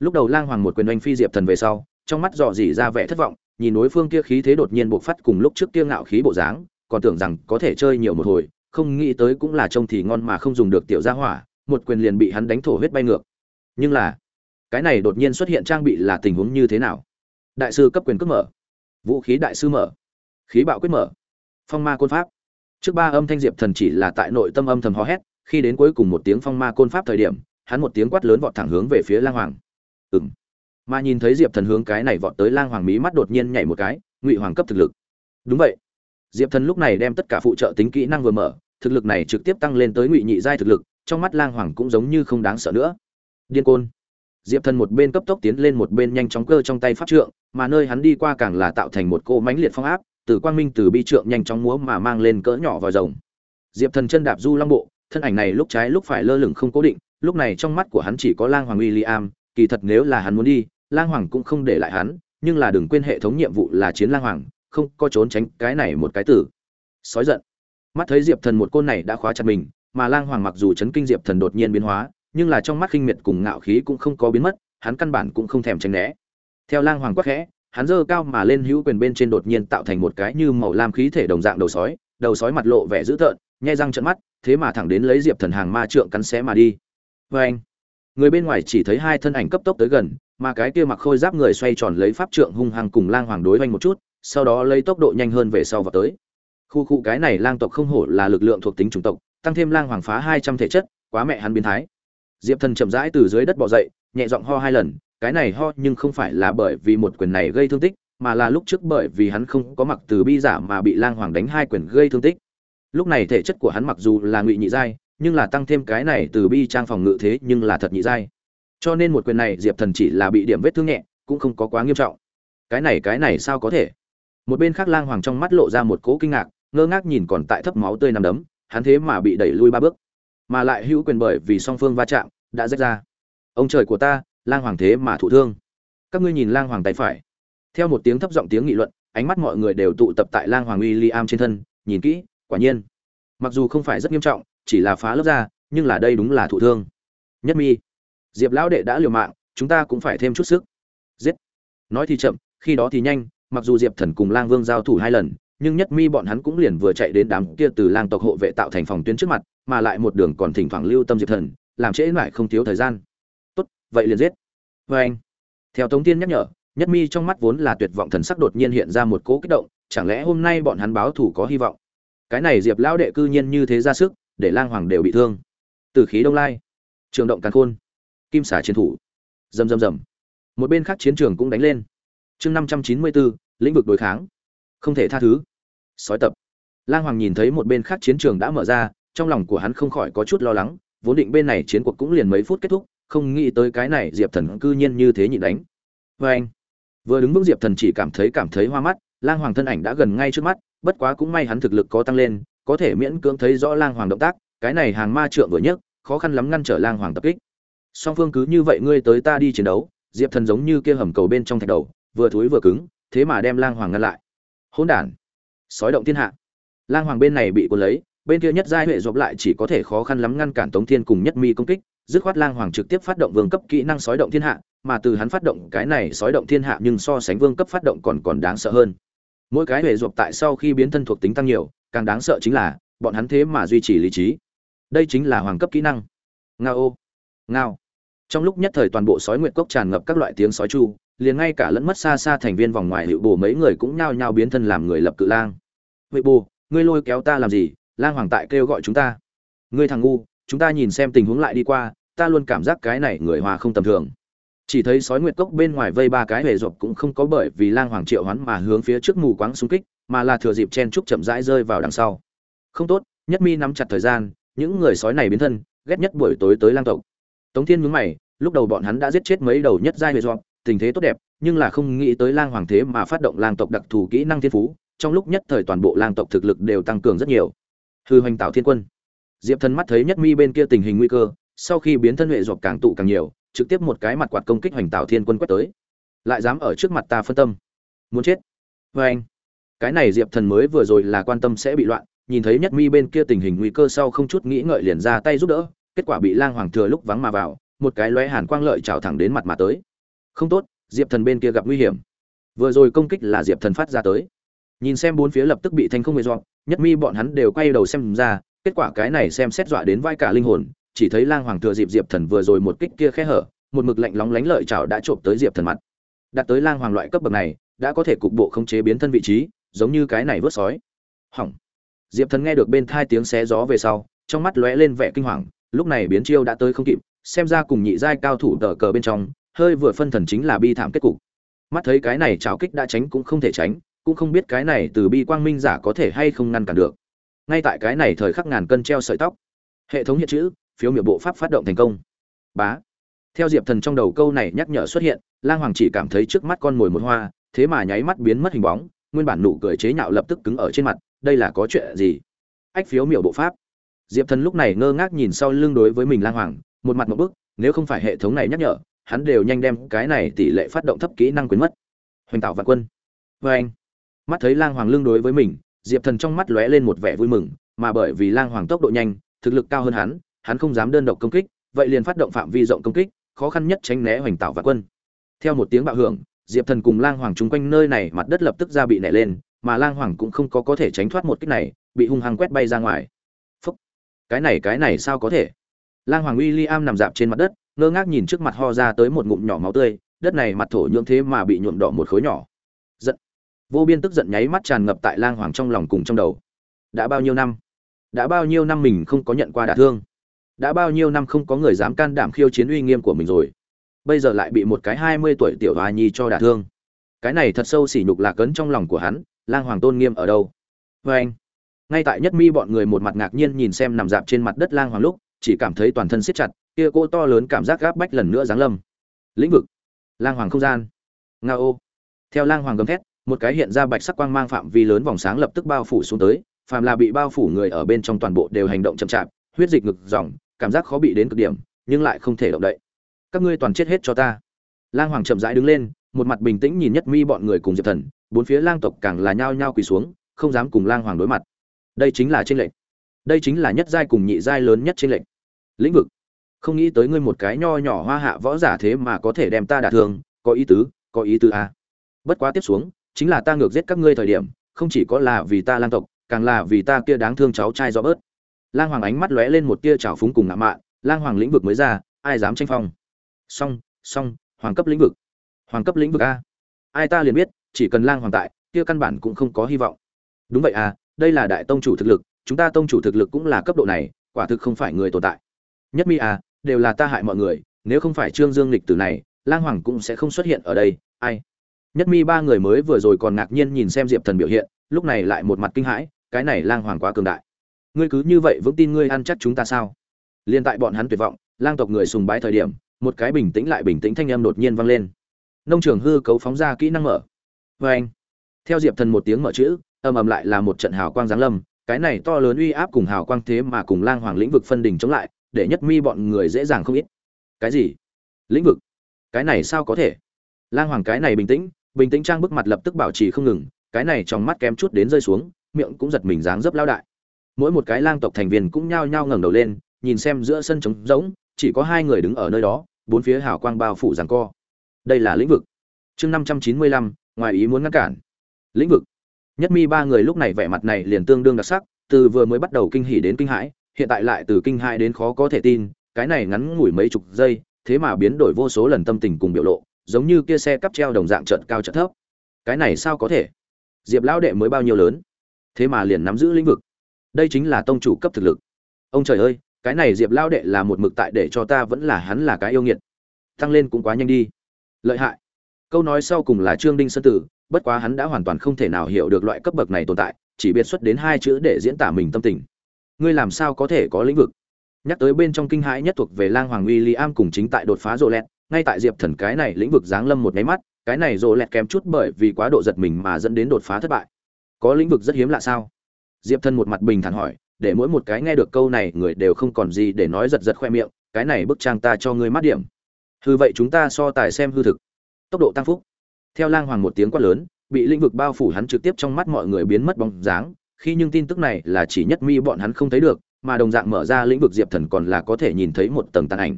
A: Lúc đầu lang hoàng một quyền oanh phi diệp thần về sau, trong mắt dò dỉ ra vẻ thất vọng, nhìn đối phương kia khí thế đột nhiên bộc phát cùng lúc trước kia ngạo khí bộ dáng, còn tưởng rằng có thể chơi nhiều một hồi, không nghĩ tới cũng là trông thì ngon mà không dùng được tiểu gia hỏa, một quyền liền bị hắn đánh thổ huyết bay ngược. Nhưng là, cái này đột nhiên xuất hiện trang bị là tình huống như thế nào? Đại sư cấp quyền cướp mở. Vũ khí đại sư mở. Khí bạo quyết mở phong ma côn pháp. Trước ba âm thanh diệp thần chỉ là tại nội tâm âm thầm hò hét, khi đến cuối cùng một tiếng phong ma côn pháp thời điểm, hắn một tiếng quát lớn vọt thẳng hướng về phía lang hoàng. Ừng mà nhìn thấy diệp thần hướng cái này vọt tới lang hoàng mí mắt đột nhiên nhảy một cái, ngụy hoàng cấp thực lực. Đúng vậy. Diệp thần lúc này đem tất cả phụ trợ tính kỹ năng vừa mở, thực lực này trực tiếp tăng lên tới ngụy nhị giai thực lực, trong mắt lang hoàng cũng giống như không đáng sợ nữa. Điên côn. Diệp thần một bên cấp tốc tiến lên một bên nhanh chóng cơ trong tay pháp trượng, mà nơi hắn đi qua càng là tạo thành một cô mánh liệt phong áp từ quang minh từ bi trượng nhanh chóng múa mà mang lên cỡ nhỏ vào rồng. Diệp thần chân đạp du long bộ, thân ảnh này lúc trái lúc phải lơ lửng không cố định, lúc này trong mắt của hắn chỉ có lang hoàng uy liam kỳ thật nếu là hắn muốn đi, lang hoàng cũng không để lại hắn, nhưng là đừng quên hệ thống nhiệm vụ là chiến lang hoàng, không có trốn tránh cái này một cái tử. Sói giận. Mắt thấy diệp thần một côn này đã khóa chặt mình, mà lang hoàng mặc dù chấn kinh diệp thần đột nhiên biến hóa, nhưng là trong mắt khinh miệt cùng ngạo khí cũng không có biến mất, hắn căn bản cũng không thèm tránh né. Theo lang hoàng quắc khẽ hắn dơ cao mà lên hữu quyền bên trên đột nhiên tạo thành một cái như màu lam khí thể đồng dạng đầu sói đầu sói mặt lộ vẻ dữ tợn nhai răng trợn mắt, thế mà thẳng đến lấy diệp thần hàng ma trượng cắn xé mà đi. Vê anh người bên ngoài chỉ thấy hai thân ảnh cấp tốc tới gần, mà cái kia mặc khôi giáp người xoay tròn lấy pháp trượng hung hăng cùng lang hoàng đối oanh một chút, sau đó lấy tốc độ nhanh hơn về sau và tới. Khu khu cái này lang tộc không hổ là lực lượng thuộc tính chủng tộc, tăng thêm lang hoàng phá hai trăm thể chất, quá mẹ hắn biến thái. Diệp thần chậm rãi từ dưới đất bỏ dậy, nhẹ giọng ho hai lần cái này ho nhưng không phải là bởi vì một quyền này gây thương tích, mà là lúc trước bởi vì hắn không có mặc từ bi giả mà bị lang hoàng đánh hai quyền gây thương tích. Lúc này thể chất của hắn mặc dù là ngụy nhị giai, nhưng là tăng thêm cái này từ bi trang phòng ngự thế nhưng là thật nhị giai. Cho nên một quyền này diệp thần chỉ là bị điểm vết thương nhẹ, cũng không có quá nghiêm trọng. Cái này cái này sao có thể? Một bên khác lang hoàng trong mắt lộ ra một cỗ kinh ngạc, ngơ ngác nhìn còn tại thấp máu tươi nằm đấm, hắn thế mà bị đẩy lui ba bước. Mà lại hữu quyền bởi vì song phương va chạm, đã rách ra. Ông trời của ta lang hoàng thế mà thụ thương. Các ngươi nhìn lang hoàng tay phải. Theo một tiếng thấp giọng tiếng nghị luận, ánh mắt mọi người đều tụ tập tại lang hoàng uy li am trên thân, nhìn kỹ, quả nhiên. Mặc dù không phải rất nghiêm trọng, chỉ là phá lớp ra, nhưng là đây đúng là thụ thương. Nhất mi, diệp lão đệ đã liều mạng, chúng ta cũng phải thêm chút sức. Giết. Nói thì chậm, khi đó thì nhanh, mặc dù diệp thần cùng lang vương giao thủ hai lần, nhưng nhất mi bọn hắn cũng liền vừa chạy đến đám kia từ lang tộc hộ vệ tạo thành phòng tuyến trước mặt, mà lại một đường còn thỉnh thoảng lưu tâm diệp thần, làm trễ mãi không thiếu thời gian vậy liền giết. Vê anh, theo tống tiên nhắc nhở, nhất mi trong mắt vốn là tuyệt vọng thần sắc đột nhiên hiện ra một cỗ kích động, chẳng lẽ hôm nay bọn hắn báo thủ có hy vọng? Cái này diệp lão đệ cư nhiên như thế ra sức, để lang hoàng đều bị thương. Từ khí đông lai, trường động càn khôn, kim xả chiến thủ. Rầm rầm rầm. Một bên khác chiến trường cũng đánh lên. Chương năm trăm chín mươi bốn lĩnh vực đối kháng. Không thể tha thứ. Sói tập. Lang hoàng nhìn thấy một bên khác chiến trường đã mở ra, trong lòng của hắn không khỏi có chút lo lắng, vốn định bên này chiến cuộc cũng liền mấy phút kết thúc không nghĩ tới cái này diệp thần cư nhiên như thế nhịn đánh. Vê anh vừa đứng bước diệp thần chỉ cảm thấy cảm thấy hoa mắt lang hoàng thân ảnh đã gần ngay trước mắt bất quá cũng may hắn thực lực có tăng lên có thể miễn cưỡng thấy rõ lang hoàng động tác cái này hàng ma trượng vừa nhất, khó khăn lắm ngăn trở lang hoàng tập kích. Song phương cứ như vậy ngươi tới ta đi chiến đấu diệp thần giống như kia hầm cầu bên trong thạch đầu vừa thối vừa cứng thế mà đem lang hoàng ngăn lại. Hỗn đản sói động thiên hạ. Lang hoàng bên này bị cuốn lấy bên kia nhất giai huệ dọc lại chỉ có thể khó khăn lắm ngăn cản tống thiên cùng nhất mi công kích dứt khoát lang hoàng trực tiếp phát động vương cấp kỹ năng sói động thiên hạ, mà từ hắn phát động cái này sói động thiên hạ nhưng so sánh vương cấp phát động còn còn đáng sợ hơn. Mỗi cái hệ ruột tại sau khi biến thân thuộc tính tăng nhiều, càng đáng sợ chính là, bọn hắn thế mà duy trì lý trí. Đây chính là hoàng cấp kỹ năng. Ngao. Ô ngao. Trong lúc nhất thời toàn bộ sói nguyệt cốc tràn ngập các loại tiếng sói chu, liền ngay cả lẫn mất xa xa thành viên vòng ngoài hiệu bồ mấy người cũng nhao nhao biến thân làm người lập cự lang. Huệ bồ, ngươi lôi kéo ta làm gì? Lang hoàng tại kêu gọi chúng ta. Ngươi thằng ngu chúng ta nhìn xem tình huống lại đi qua, ta luôn cảm giác cái này người hòa không tầm thường. Chỉ thấy sói nguyệt cốc bên ngoài vây ba cái hề rộp cũng không có bởi vì lang hoàng triệu hoán mà hướng phía trước mù quáng xung kích, mà là thừa dịp chen trúc chậm rãi rơi vào đằng sau. Không tốt, nhất mi nắm chặt thời gian, những người sói này biến thân, ghét nhất buổi tối tới lang tộc. Tống thiên nhướng mày, lúc đầu bọn hắn đã giết chết mấy đầu nhất giai hề rộp tình thế tốt đẹp, nhưng là không nghĩ tới lang hoàng thế mà phát động lang tộc đặc thù kỹ năng thiên phú, trong lúc nhất thời toàn bộ lang tộc thực lực đều tăng cường rất nhiều. Hư hoành tạo thiên quân diệp thần mắt thấy nhất mi bên kia tình hình nguy cơ, sau khi biến thân huệ dọc càng tụ càng nhiều, trực tiếp một cái mặt quạt công kích hoành tạo thiên quân quét tới. Lại dám ở trước mặt ta phân tâm. Muốn chết. Vê anh. Cái này diệp thần mới vừa rồi là quan tâm sẽ bị loạn, nhìn thấy nhất mi bên kia tình hình nguy cơ sau không chút nghĩ ngợi liền ra tay giúp đỡ, kết quả bị lang hoàng thừa lúc vắng mà vào, một cái lóe hàn quang lợi trào thẳng đến mặt mà tới. Không tốt, diệp thần bên kia gặp nguy hiểm. Vừa rồi công kích là diệp thần phát ra tới. Nhìn xem bốn phía lập tức bị thanh không người dọn, nhất mi bọn hắn đều quay đầu xem ra kết quả cái này xem xét dọa đến vai cả linh hồn, chỉ thấy lang hoàng thừa dịp diệp thần vừa rồi một kích kia khe hở, một mực lạnh lóng lánh lợi chảo đã trộm tới diệp thần mặt. Đạt tới lang hoàng loại cấp bậc này, đã có thể cục bộ khống chế biến thân vị trí, giống như cái này vớt sói. Hỏng. Diệp thần nghe được bên thai tiếng xé gió về sau, trong mắt lóe lên vẻ kinh hoàng, lúc này biến chiêu đã tới không kịp, xem ra cùng nhị giai cao thủ tờ cờ bên trong, hơi vừa phân thần chính là bi thảm kết cục. Mắt thấy cái này trào kích đã tránh cũng không thể tránh, cũng không biết cái này từ bi quang minh giả có thể hay không ngăn cản được ngay tại cái này thời khắc ngàn cân treo sợi tóc. Hệ thống hiện chữ, phiếu miệng bộ pháp phát động thành công. Bá. Theo diệp thần trong đầu câu này nhắc nhở xuất hiện, lang hoàng chỉ cảm thấy trước mắt con mồi một hoa, thế mà nháy mắt biến mất hình bóng, nguyên bản nụ cười chế nhạo lập tức cứng ở trên mặt, đây là có chuyện gì? Ách phiếu miểu bộ pháp. Diệp thần lúc này ngơ ngác nhìn sau lưng đối với mình lang hoàng, một mặt một bức, nếu không phải hệ thống này nhắc nhở, hắn đều nhanh đem cái này tỷ lệ phát động thấp kỹ năng quyến mất. Hoành tạo vạn quân. Vê anh mắt thấy lang hoàng lưng đối với mình diệp thần trong mắt lóe lên một vẻ vui mừng, mà bởi vì lang hoàng tốc độ nhanh, thực lực cao hơn hắn hắn không dám đơn độc công kích, vậy liền phát động phạm vi rộng công kích, khó khăn nhất tránh né hoành tạo và quân. Theo một tiếng bạo hưởng, diệp thần cùng lang hoàng trung quanh nơi này mặt đất lập tức ra bị nảy lên, mà lang hoàng cũng không có có thể tránh thoát một kích này, bị hung hăng quét bay ra ngoài. Phúc! Cái này cái này sao có thể? Lang hoàng William nằm dạp trên mặt đất, ngơ ngác nhìn trước mặt ho ra tới một ngụm nhỏ máu tươi, đất này mặt thổ nhưỡng thế mà bị nhuộm đỏ một khối nhỏ vô biên tức giận nháy mắt tràn ngập tại lang hoàng trong lòng cùng trong đầu. Đã bao nhiêu năm? Đã bao nhiêu năm mình không có nhận qua đả thương? Đã bao nhiêu năm không có người dám can đảm khiêu chiến uy nghiêm của mình rồi? Bây giờ lại bị một cái hai mươi tuổi tiểu hoa nhi cho đả thương. Cái này thật sâu sỉ nhục lạc ấn trong lòng của hắn, lang hoàng tôn nghiêm ở đâu? Vê anh, ngay tại nhất mi bọn người một mặt ngạc nhiên nhìn xem nằm dạp trên mặt đất lang hoàng lúc, chỉ cảm thấy toàn thân siết chặt, kia cô to lớn cảm giác gáp bách lần nữa giáng lâm. Lĩnh vực. Lang hoàng không gian. Nga ô theo lang hoàng gầm thét một cái hiện ra bạch sắc quang mang phạm vi lớn vòng sáng lập tức bao phủ xuống tới, phàm là bị bao phủ người ở bên trong toàn bộ đều hành động chậm chạp, huyết dịch ngực dòng, cảm giác khó bị đến cực điểm, nhưng lại không thể động đậy. Các ngươi toàn chết hết cho ta. Lang hoàng chậm rãi đứng lên, một mặt bình tĩnh nhìn nhất mi bọn người cùng diệp thần, bốn phía lang tộc càng là nhao nhao quỳ xuống, không dám cùng lang hoàng đối mặt. Đây chính là trên lệnh đây chính là nhất giai cùng nhị giai lớn nhất trên lệnh lĩnh vực. Không nghĩ tới ngươi một cái nho nhỏ hoa hạ võ giả thế mà có thể đem ta đả thương, có ý tứ, có ý tứ à. bất quá tiếp xuống chính là ta ngược giết các ngươi thời điểm, không chỉ có là vì ta lang tộc, càng là vì ta kia đáng thương cháu trai rõ bớt. Lang hoàng ánh mắt lóe lên một tia trào phúng cùng ngạo mạn, lang hoàng lĩnh vực mới ra, ai dám tranh phong? Song song, hoàng cấp lĩnh vực. Hoàng cấp lĩnh vực a. Ai ta liền biết, chỉ cần lang hoàng tại, kia căn bản cũng không có hy vọng. Đúng vậy à đây là đại tông chủ thực lực, chúng ta tông chủ thực lực cũng là cấp độ này, quả thực không phải người tồn tại. Nhất mi à đều là ta hại mọi người, nếu không phải trương dương lịch tử này, lang hoàng cũng sẽ không xuất hiện ở đây, ai? Nhất mi ba người mới vừa rồi còn ngạc nhiên nhìn xem diệp thần biểu hiện, lúc này lại một mặt kinh hãi, cái này lang hoàng quá cường đại. Ngươi cứ như vậy vững tin ngươi ăn chắc chúng ta sao? Liên tại bọn hắn tuyệt vọng, lang tộc người sùng bái thời điểm, một cái bình tĩnh lại bình tĩnh thanh âm đột nhiên vang lên. Nông trường hư cấu phóng ra kỹ năng mở. Vê anh. Theo diệp thần một tiếng mở chữ ầm ầm lại là một trận hào quang giáng lâm, cái này to lớn uy áp cùng hào quang thế mà cùng lang hoàng lĩnh vực phân đỉnh chống lại, để nhất mi bọn người dễ dàng không ít. Cái gì? Lĩnh vực? Cái này sao có thể? Lang hoàng cái này bình tĩnh bình tĩnh trang bức mặt lập tức bảo trì không ngừng, cái này trong mắt kém chút đến rơi xuống, miệng cũng giật mình dáng dấp lao đại. Mỗi một cái lang tộc thành viên cũng nhao nhao ngẩng đầu lên, nhìn xem giữa sân trống rỗng, chỉ có hai người đứng ở nơi đó, bốn phía hào quang bao phủ giằng co. Đây là lĩnh vực. Chương năm trăm chín mươi lăm, ngoài ý muốn ngăn cản. Lĩnh vực. Nhất mi ba người lúc này vẻ mặt này liền tương đương đặc sắc, từ vừa mới bắt đầu kinh hỉ đến kinh hãi, hiện tại lại từ kinh hãi đến khó có thể tin, cái này ngắn ngủi mấy chục giây, thế mà biến đổi vô số lần tâm tình cùng biểu lộ giống như kia xe cắp treo đồng dạng trận cao trận thấp. Cái này sao có thể? Diệp lão đệ mới bao nhiêu lớn? Thế mà liền nắm giữ lĩnh vực. Đây chính là tông chủ cấp thực lực. Ông trời ơi, cái này diệp lão đệ là một mực tại để cho ta vẫn là hắn là cái yêu nghiệt. Tăng lên cũng quá nhanh đi. Lợi hại. Câu nói sau cùng là trương đinh sơn tử, bất quá hắn đã hoàn toàn không thể nào hiểu được loại cấp bậc này tồn tại, chỉ biết xuất đến hai chữ để diễn tả mình tâm tình. Ngươi làm sao có thể có lĩnh vực? Nhắc tới bên trong kinh hãi nhất thuộc về lang hoàng uy li am cùng chính tại đột phá rộ lẹt ngay tại diệp thần cái này lĩnh vực giáng lâm một máy mắt, cái này rộ lẹt kém chút bởi vì quá độ giật mình mà dẫn đến đột phá thất bại. Có lĩnh vực rất hiếm lạ sao? Diệp thần một mặt bình thản hỏi, để mỗi một cái nghe được câu này, người đều không còn gì để nói giật giật khoe miệng, cái này bức trang ta cho ngươi mát điểm. Hư vậy chúng ta so tài xem hư thực. Tốc độ tăng phúc. Theo lang hoàng một tiếng quát lớn, bị lĩnh vực bao phủ hắn trực tiếp trong mắt mọi người biến mất bóng dáng, khi nhưng tin tức này là chỉ nhất mi bọn hắn không thấy được, mà đồng dạng mở ra lĩnh vực diệp thần còn là có thể nhìn thấy một tầng tàn ảnh.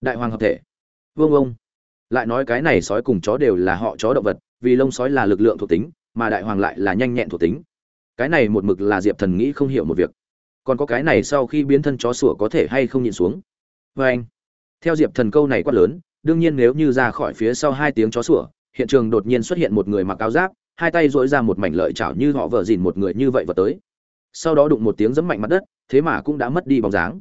A: Đại hoàng hợp thể vương ông. Lại nói cái này sói cùng chó đều là họ chó động vật, vì lông sói là lực lượng thuộc tính, mà đại hoàng lại là nhanh nhẹn thuộc tính. Cái này một mực là diệp thần nghĩ không hiểu một việc. Còn có cái này sau khi biến thân chó sủa có thể hay không nhìn xuống? Vê anh. Theo diệp thần câu này quát lớn, đương nhiên nếu như ra khỏi phía sau hai tiếng chó sủa, hiện trường đột nhiên xuất hiện một người mặc áo giáp, hai tay dỗi ra một mảnh lợi chảo như họ vợ dìn một người như vậy vào tới. Sau đó đụng một tiếng giấm mạnh mặt đất, thế mà cũng đã mất đi bóng dáng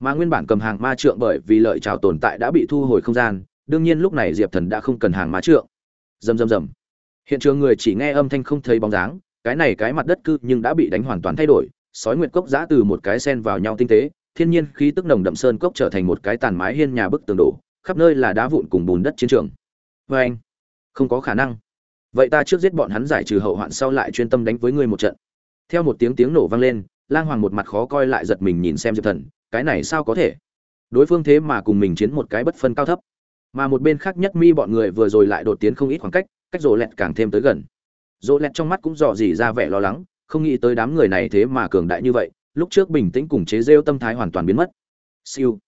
A: mà nguyên bản cầm hàng ma trượng bởi vì lợi trào tồn tại đã bị thu hồi không gian, đương nhiên lúc này diệp thần đã không cần hàng ma trượng. Rầm rầm rầm. Hiện trường người chỉ nghe âm thanh không thấy bóng dáng, cái này cái mặt đất cư nhưng đã bị đánh hoàn toàn thay đổi, sói nguyệt cốc giã từ một cái sen vào nhau tinh tế, thiên nhiên khí tức nồng đậm sơn cốc trở thành một cái tàn mái hiên nhà bức tường đổ, khắp nơi là đá vụn cùng bùn đất chiến trường. Vê anh, không có khả năng. Vậy ta trước giết bọn hắn giải trừ hậu hoạn sau lại chuyên tâm đánh với ngươi một trận. Theo một tiếng tiếng nổ vang lên, lang hoàng một mặt khó coi lại giật mình nhìn xem diệp thần cái này sao có thể? Đối phương thế mà cùng mình chiến một cái bất phân cao thấp. Mà một bên khác nhất mi bọn người vừa rồi lại đột tiến không ít khoảng cách cách rộ lẹt càng thêm tới gần. Rộ lẹt trong mắt cũng dò dỉ ra vẻ lo lắng, không nghĩ tới đám người này thế mà cường đại như vậy, lúc trước bình tĩnh cùng chế rêu tâm thái hoàn toàn biến mất. Siêu.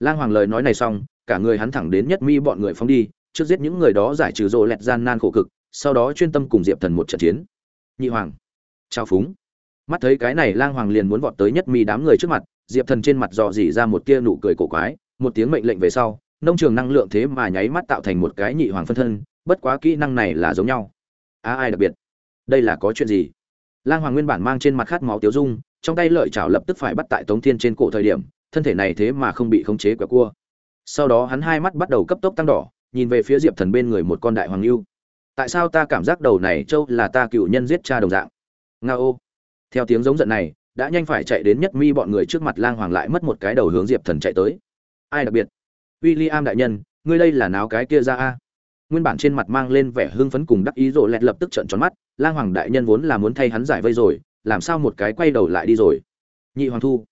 A: Lang hoàng lời nói này xong, cả người hắn thẳng đến nhất mi bọn người phóng đi, trước giết những người đó giải trừ rộ lẹt gian nan khổ cực, sau đó chuyên tâm cùng diệp thần một trận chiến. Nhị hoàng. Trao phúng. Mắt thấy cái này lang hoàng liền muốn vọt tới nhất mi đám người trước mặt diệp thần trên mặt dò dỉ ra một tia nụ cười cổ quái, một tiếng mệnh lệnh về sau, nông trường năng lượng thế mà nháy mắt tạo thành một cái nhị hoàng phân thân, bất quá kỹ năng này là giống nhau. A, ai đặc biệt? Đây là có chuyện gì? Lang hoàng nguyên bản mang trên mặt khát máu tiếu dung, trong tay lợi chảo lập tức phải bắt tại tống thiên trên cổ thời điểm, thân thể này thế mà không bị khống chế quả cua. Sau đó hắn hai mắt bắt đầu cấp tốc tăng đỏ, nhìn về phía diệp thần bên người một con đại hoàng lưu. Tại sao ta cảm giác đầu này châu là ta cựu nhân giết cha đồng dạng? Nga ô. Theo tiếng giống giận này đã nhanh phải chạy đến nhất mi bọn người trước mặt lang hoàng lại mất một cái đầu hướng diệp thần chạy tới. Ai đặc biệt? W i l l i am đại nhân, ngươi đây là náo cái kia ra a? Nguyên bản trên mặt mang lên vẻ hưng phấn cùng đắc ý rộ lẹt lập tức trợn tròn mắt, lang hoàng đại nhân vốn là muốn thay hắn giải vây rồi, làm sao một cái quay đầu lại đi rồi? Nhị hoàng thu.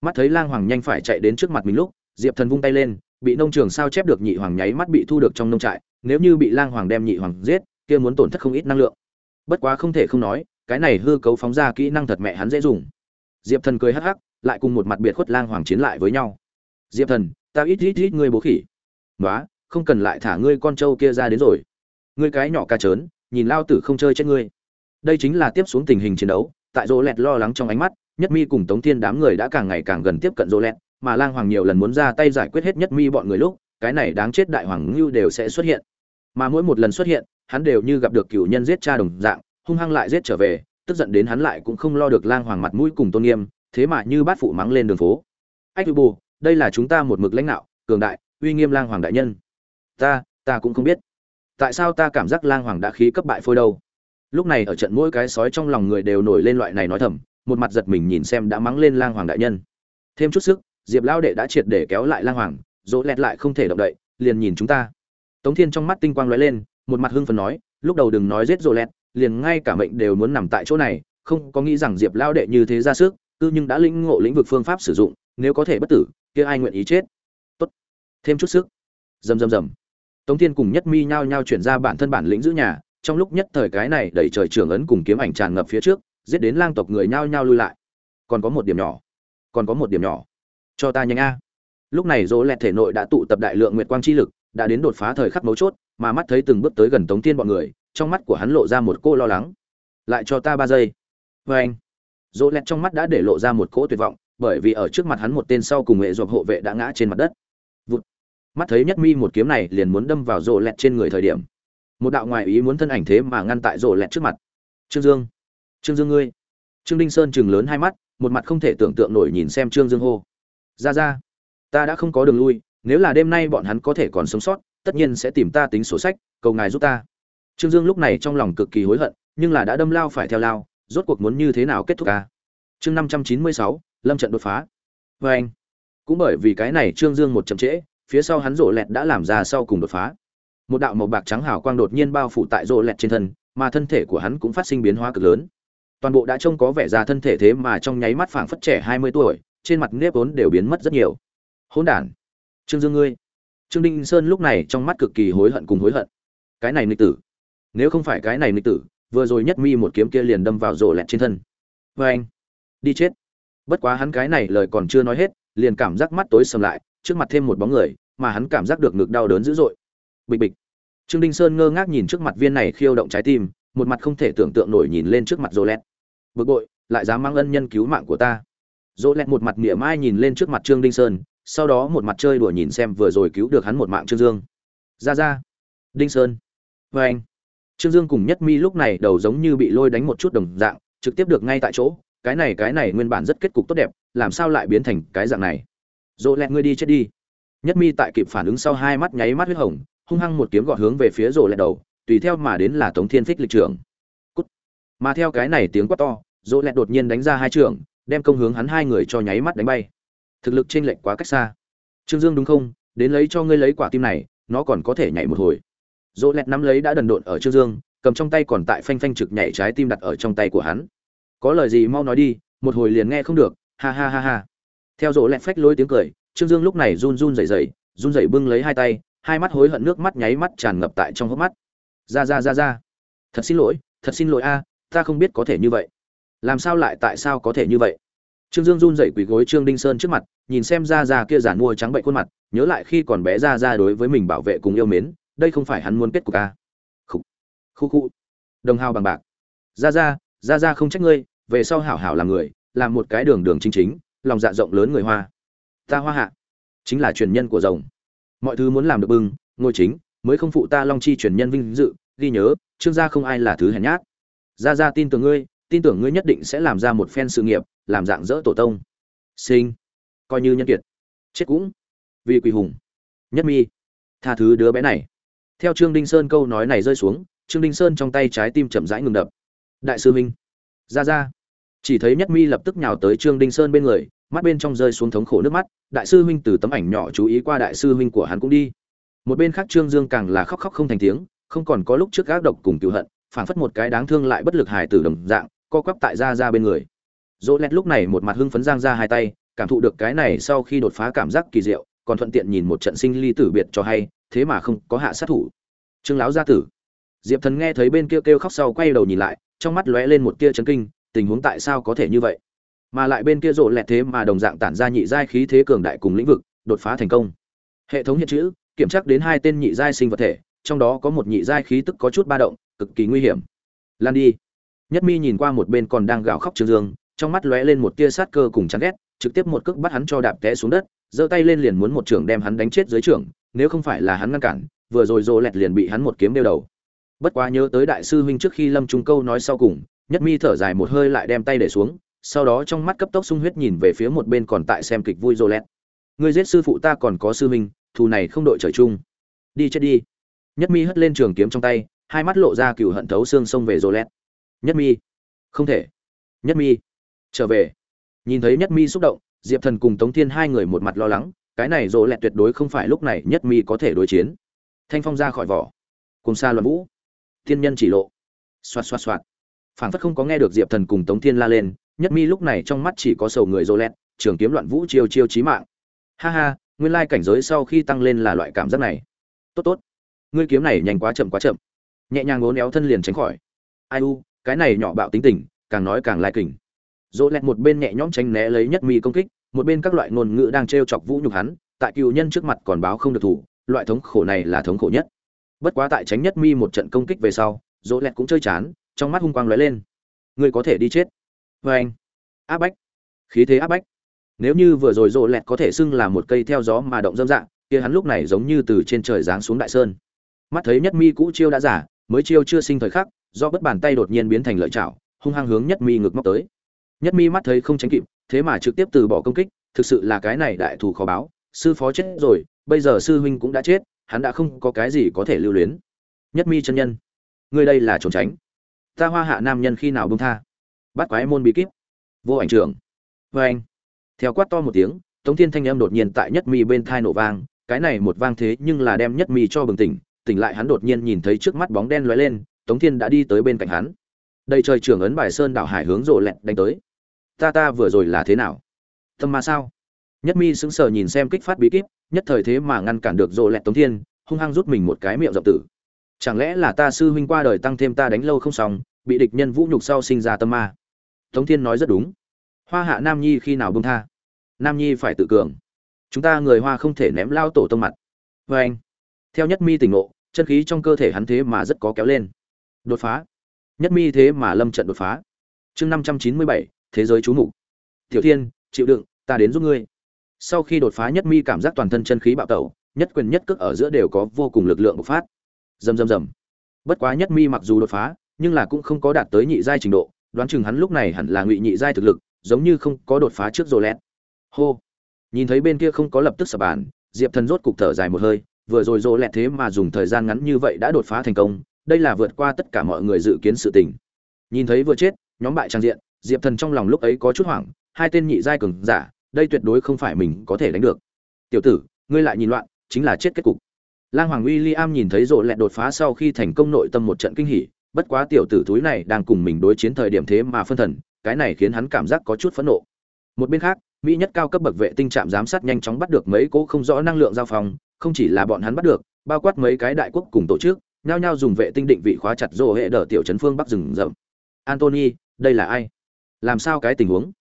A: Mắt thấy lang hoàng nhanh phải chạy đến trước mặt mình lúc, diệp thần vung tay lên, bị nông trường sao chép được nhị hoàng nháy mắt bị thu được trong nông trại, nếu như bị lang hoàng đem nhị hoàng giết, kia muốn tổn thất không ít năng lượng. Bất quá không thể không nói, cái này hư cấu phóng ra kỹ năng thật mẹ hắn dễ dùng diệp thần cười hắc hắc, lại cùng một mặt biệt khuất lang hoàng chiến lại với nhau. Diệp thần, ta ít ít ít ngươi bố khỉ. Nói không cần lại thả ngươi con trâu kia ra đến rồi. Ngươi cái nhỏ ca trớn, nhìn lao tử không chơi chết ngươi. Đây chính là tiếp xuống tình hình chiến đấu, tại rô lẹt lo lắng trong ánh mắt, nhất mi cùng tống thiên đám người đã càng ngày càng gần tiếp cận rô lẹt, mà lang hoàng nhiều lần muốn ra tay giải quyết hết nhất mi bọn người lúc, cái này đáng chết đại hoàng ngưu đều sẽ xuất hiện. Mà mỗi một lần xuất hiện, hắn đều như gặp được cựu nhân giết cha đồng dạng, hung hăng lại giết trở về tức giận đến hắn lại cũng không lo được lang hoàng mặt mũi cùng tôn nghiêm, thế mà như bát phụ mắng lên đường phố. Ách, bù, đây là chúng ta một mực lãnh đạo, cường đại, uy nghiêm lang hoàng đại nhân. Ta ta cũng không biết. Tại sao ta cảm giác lang hoàng đã khí cấp bại phôi đâu? Lúc này ở trận mỗi cái sói trong lòng người đều nổi lên loại này nói thầm, một mặt giật mình nhìn xem đã mắng lên lang hoàng đại nhân. Thêm chút sức, diệp lao đệ đã triệt để kéo lại lang hoàng, dỗ lẹt lại không thể động đậy, liền nhìn chúng ta. Tống thiên trong mắt tinh quang lóe lên, một mặt hưng phần nói, lúc đầu đừng nói giết dỗ lẹt liền ngay cả mệnh đều muốn nằm tại chỗ này, không có nghĩ rằng diệp lao đệ như thế ra sức tư nhưng đã lĩnh ngộ lĩnh vực phương pháp sử dụng, nếu có thể bất tử, kia ai nguyện ý chết? Tốt. Thêm chút sức. Rầm rầm rầm. Tống thiên cùng nhất mi nhao nhao chuyển ra bản thân bản lĩnh giữ nhà, trong lúc nhất thời cái này đẩy trời trưởng ấn cùng kiếm ảnh tràn ngập phía trước, giết đến lang tộc người nhao nhao lui lại. Còn có một điểm nhỏ. Còn có một điểm nhỏ. Cho ta nhanh a. Lúc này dỗ lẹt thể nội đã tụ tập đại lượng nguyệt quang chi lực, đã đến đột phá thời khắc mấu chốt, mà mắt thấy từng bước tới gần tống thiên bọn người trong mắt của hắn lộ ra một cô lo lắng. Lại cho ta ba giây. Vê anh. Dỗ lẹt trong mắt đã để lộ ra một cỗ tuyệt vọng, bởi vì ở trước mặt hắn một tên sau cùng hệ dọc hộ vệ đã ngã trên mặt đất. Vụt. mắt thấy nhất mi một kiếm này liền muốn đâm vào rộ lẹt trên người thời điểm, một đạo ngoại ý muốn thân ảnh thế mà ngăn tại rộ lẹt trước mặt. Trương dương. Trương dương ngươi. Trương đinh sơn chừng lớn hai mắt, một mặt không thể tưởng tượng nổi nhìn xem trương dương hô. Ra ra. Ta đã không có đường lui, nếu là đêm nay bọn hắn có thể còn sống sót, tất nhiên sẽ tìm ta tính sổ sách, cầu ngài giúp ta trương dương lúc này trong lòng cực kỳ hối hận, nhưng là đã đâm lao phải theo lao, rốt cuộc muốn như thế nào kết thúc a. chương năm trăm chín mươi sáu, lâm trận đột phá. Và anh, cũng bởi vì cái này trương dương một chậm trễ, phía sau hắn rồ lẹt đã làm ra sau cùng đột phá. Một đạo màu bạc trắng hào quang đột nhiên bao phủ tại rồ lẹt trên thân, mà thân thể của hắn cũng phát sinh biến hóa cực lớn. Toàn bộ đã trông có vẻ già thân thể thế mà trong nháy mắt phảng phất trẻ hai mươi tuổi, trên mặt nếp vốn đều biến mất rất nhiều. Hỗn đản, trương dương ngươi trương đinh sơn lúc này trong mắt cực kỳ hối hận cùng hối hận. Cái này nữ tử nếu không phải cái này nghịch tử, vừa rồi nhất mi một kiếm kia liền đâm vào rổ lẹt trên thân. Vê anh, đi chết. Bất quá hắn cái này lời còn chưa nói hết, liền cảm giác mắt tối sầm lại, trước mặt thêm một bóng người, mà hắn cảm giác được ngực đau đớn dữ dội. Bịch bịch. Trương đinh sơn ngơ ngác nhìn trước mặt viên này khiêu động trái tim, một mặt không thể tưởng tượng nổi nhìn lên trước mặt rổ lẹt. Bực bội, lại dám mang ân nhân cứu mạng của ta. Rỗ lẹt một mặt mỉa mai nhìn lên trước mặt trương đinh sơn, sau đó một mặt chơi đùa nhìn xem vừa rồi cứu được hắn một mạng trương dương. Ra ra. Đinh sơn. Vê anh trương dương cùng nhất mi lúc này đầu giống như bị lôi đánh một chút đồng dạng, trực tiếp được ngay tại chỗ, cái này cái này nguyên bản rất kết cục tốt đẹp, làm sao lại biến thành cái dạng này? Dỗ lẹt ngươi đi chết đi. Nhất mi tại kịp phản ứng sau hai mắt nháy mắt huyết hồng, hung hăng một kiếm gọt hướng về phía Dỗ lẹt đầu, tùy theo mà đến là tống thiên phích lịch trưởng. Cút. mà theo cái này tiếng quát to, Dỗ lẹt đột nhiên đánh ra hai trường, đem công hướng hắn hai người cho nháy mắt đánh bay. Thực lực chênh lệch quá cách xa. Trương dương đúng không? Đến lấy cho ngươi lấy quả tim này, nó còn có thể nhảy một hồi dỗ lẹt nắm lấy đã đần độn ở trương dương, cầm trong tay còn tại phanh phanh trực nhảy trái tim đặt ở trong tay của hắn. Có lời gì mau nói đi, một hồi liền nghe không được, ha ha ha ha. Theo dỗ lẹt phách lôi tiếng cười, trương dương lúc này run run rẩy rẩy, run rẩy bưng lấy hai tay, hai mắt hối hận nước mắt nháy mắt tràn ngập tại trong hốc mắt. Ra ra ra ra. Thật xin lỗi, thật xin lỗi a, ta không biết có thể như vậy. Làm sao lại tại sao có thể như vậy? Trương dương run rẩy quỳ gối trương đinh sơn trước mặt, nhìn xem ra ra kia giản mua trắng bệnh khuôn mặt, nhớ lại khi còn bé ra ra đối với mình bảo vệ cùng yêu mến đây không phải hắn muốn kết cục à? Khụ. khu khu, đồng hào bằng bạc. Ra ra ra ra không trách ngươi, về sau hảo hảo làm người, làm một cái đường đường chính chính, lòng dạ rộng lớn người hoa. Ta hoa hạ, chính là truyền nhân của rồng. Mọi thứ muốn làm được bưng, ngôi chính, mới không phụ ta long chi truyền nhân vinh dự, ghi nhớ, trương gia không ai là thứ hèn nhát. Gia gia tin tưởng ngươi, tin tưởng ngươi nhất định sẽ làm ra một phen sự nghiệp, làm dạng dỡ tổ tông. Sinh, coi như nhân kiệt, chết cũng vì quỳ hùng. Nhất mi, tha thứ đứa bé này theo trương đinh sơn câu nói này rơi xuống, trương đinh sơn trong tay trái tim chậm rãi ngừng đập. Đại sư minh, ra ra. Chỉ thấy nhất mi lập tức nhào tới trương đinh sơn bên người, mắt bên trong rơi xuống thống khổ nước mắt. Đại sư huynh từ tấm ảnh nhỏ chú ý qua đại sư huynh của hắn cũng đi. Một bên khác trương dương càng là khóc khóc không thành tiếng, không còn có lúc trước gác độc cùng cựu hận, phảng phất một cái đáng thương lại bất lực hài tử đồng dạng, co quắp tại ra ra bên người. Dỗ lẹt lúc này một mặt hưng phấn giang ra hai tay, cảm thụ được cái này sau khi đột phá cảm giác kỳ diệu còn thuận tiện nhìn một trận sinh ly tử biệt cho hay, thế mà không có hạ sát thủ. Trương lão gia tử. Diệp thần nghe thấy bên kia kêu khóc sau quay đầu nhìn lại, trong mắt lóe lên một tia chấn kinh, tình huống tại sao có thể như vậy? Mà lại bên kia rộ lẹt thế mà đồng dạng tản ra nhị giai khí thế cường đại cùng lĩnh vực, đột phá thành công. Hệ thống hiện chữ, kiểm tra đến hai tên nhị giai sinh vật thể, trong đó có một nhị giai khí tức có chút ba động, cực kỳ nguy hiểm. Lan đi. Nhất mi nhìn qua một bên còn đang gào khóc trương dương, trong mắt lóe lên một tia sát cơ cùng chán ghét, trực tiếp một cước bắt hắn cho đạp té xuống đất giơ tay lên liền muốn một trưởng đem hắn đánh chết dưới trưởng, nếu không phải là hắn ngăn cản, vừa rồi rộ lẹt liền bị hắn một kiếm đeo đầu. Bất quá nhớ tới đại sư huynh trước khi lâm trung câu nói sau cùng, nhất mi thở dài một hơi lại đem tay để xuống, sau đó trong mắt cấp tốc sung huyết nhìn về phía một bên còn tại xem kịch vui rô lẹt. Người giết sư phụ ta còn có sư huynh, thù này không đội trời chung. Đi chết đi. Nhất mi hất lên trường kiếm trong tay, hai mắt lộ ra cừu hận thấu xương xông về rô lẹt. Nhất mi. Không thể. Nhất mi. Trở về. Nhìn thấy nhất mi xúc động diệp thần cùng tống thiên hai người một mặt lo lắng, cái này rộ lẹt tuyệt đối không phải lúc này nhất mi có thể đối chiến. Thanh phong ra khỏi vỏ. Cùng xa luận vũ. Thiên nhân chỉ lộ. Xoạt xoạt xoạt. Phảng phất không có nghe được diệp thần cùng tống thiên la lên, nhất mi lúc này trong mắt chỉ có sầu người rộ lẹt, trường kiếm loạn vũ chiêu chiêu chí mạng. Ha ha, nguyên lai cảnh giới sau khi tăng lên là loại cảm giác này. Tốt tốt. Ngươi kiếm này nhanh quá chậm quá chậm. Nhẹ nhàng ngốn éo thân liền tránh khỏi. Ai u, cái này nhỏ bạo tính tình, càng nói càng lai kình. Dỗ lẹt một bên nhẹ nhõm tránh né lấy nhất mi công kích, một bên các loại ngôn ngữ đang t chọc vũ nhục hắn, tại cựu nhân trước mặt còn báo không được thủ, loại thống khổ này là thống khổ nhất. Bất quá tại tránh nhất mi một trận công kích về sau, Dỗ lẹt cũng chơi chán, trong mắt hung quang lóe lên. Ngươi có thể đi chết. Vê anh, áp bách. Khí thế áp bách. Nếu như vừa rồi rộ lẹt có thể xưng là một cây theo gió mà động dâm dạng kia hắn lúc này giống như từ trên trời giáng xuống đại sơn. Mắt thấy nhất mi cũ chiêu đã giả, mới chiêu chưa sinh thời khắc, do bất bàn tay đột nhiên biến thành lợi chảo, hung hăng hướng nhất mi ngược móc tới nhất mi mắt thấy không tránh kịp, thế mà trực tiếp từ bỏ công kích, thực sự là cái này đại thù khó báo, sư phó chết rồi, bây giờ sư huynh cũng đã chết, hắn đã không có cái gì có thể lưu luyến. Nhất mi chân nhân, ngươi đây là trốn tránh. Ta hoa hạ nam nhân khi nào bông tha? Bắt quái môn bí kíp. Vô ảnh trưởng. Vê anh theo quát to một tiếng, tống thiên thanh âm đột nhiên tại nhất mi bên thai nổ vang, cái này một vang thế nhưng là đem nhất mi cho bừng tỉnh tỉnh lại hắn đột nhiên nhìn thấy trước mắt bóng đen lóe lên, tống thiên đã đi tới bên cạnh hắn. Đây trời trưởng ấn bài sơn đảo hải hướng rộ lẹt đánh tới ta ta vừa rồi là thế nào? Tâm ma sao? Nhất mi sững sờ nhìn xem kích phát bí kíp, nhất thời thế mà ngăn cản được rộ lẹt tống thiên, hung hăng rút mình một cái miệng rộng tử. Chẳng lẽ là ta sư huynh qua đời tăng thêm ta đánh lâu không xong, bị địch nhân vũ nhục sau sinh ra tâm ma? Tống thiên nói rất đúng. Hoa hạ nam nhi khi nào bông tha? Nam nhi phải tự cường. Chúng ta người hoa không thể ném lao tổ tông mặt. Vê anh. Theo nhất mi tỉnh ngộ, chân khí trong cơ thể hắn thế mà rất có kéo lên. Đột phá. Nhất mi thế mà lâm trận đột phá. Chương năm trăm chín mươi bảy thế giới chú mục. Tiểu thiên, chịu đựng, ta đến giúp ngươi. Sau khi đột phá nhất mi cảm giác toàn thân chân khí bạo tẩu, nhất quyền nhất cước ở giữa đều có vô cùng lực lượng bộc phát. Rầm rầm rầm. Bất quá nhất mi mặc dù đột phá, nhưng là cũng không có đạt tới nhị giai trình độ, đoán chừng hắn lúc này hẳn là ngụy nhị giai thực lực, giống như không có đột phá trước rồi lẹt hô. Nhìn thấy bên kia không có lập tức sập bàn, diệp thần rốt cục thở dài một hơi, vừa rồi rồ lẹt thế mà dùng thời gian ngắn như vậy đã đột phá thành công, đây là vượt qua tất cả mọi người dự kiến sự tình. Nhìn thấy vừa chết, nhóm bại trang diện diệp thần trong lòng lúc ấy có chút hoảng, hai tên nhị giai cường giả, đây tuyệt đối không phải mình có thể đánh được. Tiểu tử, ngươi lại nhìn loạn, chính là chết kết cục. Lang hoàng uy liam nhìn thấy rộ lẹt đột phá sau khi thành công nội tâm một trận kinh hỉ, bất quá tiểu tử túi này đang cùng mình đối chiến thời điểm thế mà phân thần, cái này khiến hắn cảm giác có chút phẫn nộ. Một bên khác, mỹ nhất cao cấp bậc vệ tinh trạm giám sát nhanh chóng bắt được mấy cỗ không rõ năng lượng giao phòng không chỉ là bọn hắn bắt được, bao quát mấy cái đại quốc cùng tổ chức, nhao nhao dùng vệ tinh định vị khóa chặt rộ hệ đỡ tiểu trấn phương bắc rừng rậm. Antony đây là ai? Làm sao cái tình huống?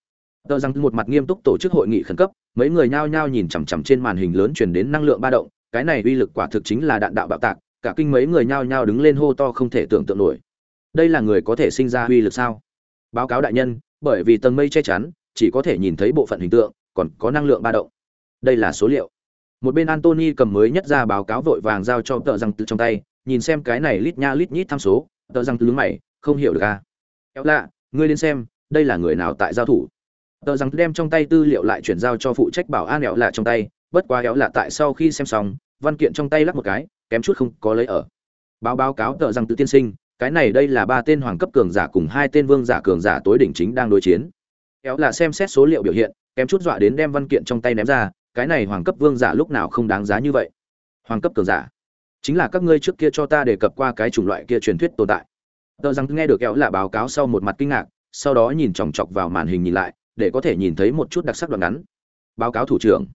A: Tờ rằng một mặt nghiêm túc tổ chức hội nghị khẩn cấp, mấy người nhao nhao nhìn chằm chằm trên màn hình lớn truyền đến năng lượng ba động, cái này uy lực quả thực chính là đạn đạo bạo tạc, cả kinh mấy người nhao nhao đứng lên hô to không thể tưởng tượng nổi. Đây là người có thể sinh ra uy lực sao? Báo cáo đại nhân, bởi vì tầng mây che chắn, chỉ có thể nhìn thấy bộ phận hình tượng, còn có năng lượng ba động. Đây là số liệu. Một bên antony cầm mới nhất ra báo cáo vội vàng giao cho tờ răng từ trong tay, nhìn xem cái này lít nha lít nhít tham số, tờ răng từ mày, không hiểu được à? Kéo lạ, ngươi đến xem đây là người nào tại giao thủ? Tờ rằng đem trong tay tư liệu lại chuyển giao cho phụ trách bảo an éo lạ trong tay, bất quá éo lạ tại sau khi xem xong, văn kiện trong tay lắc một cái, kém chút không có lấy ở. Báo báo cáo tờ rằng tự tiên sinh, cái này đây là ba tên hoàng cấp cường giả cùng hai tên vương giả cường giả tối đỉnh chính đang đối chiến. Éo là xem xét số liệu biểu hiện, kém chút dọa đến đem văn kiện trong tay ném ra, cái này hoàng cấp vương giả lúc nào không đáng giá như vậy? Hoàng cấp cường giả, chính là các ngươi trước kia cho ta đề cập qua cái chủng loại kia truyền thuyết tồn tại. Tờ rằng nghe được éo là báo cáo sau một mặt kinh ngạc sau đó nhìn chòng chọc vào màn hình nhìn lại, để có thể nhìn thấy một chút đặc sắc đoạn ngắn. Báo cáo thủ trưởng.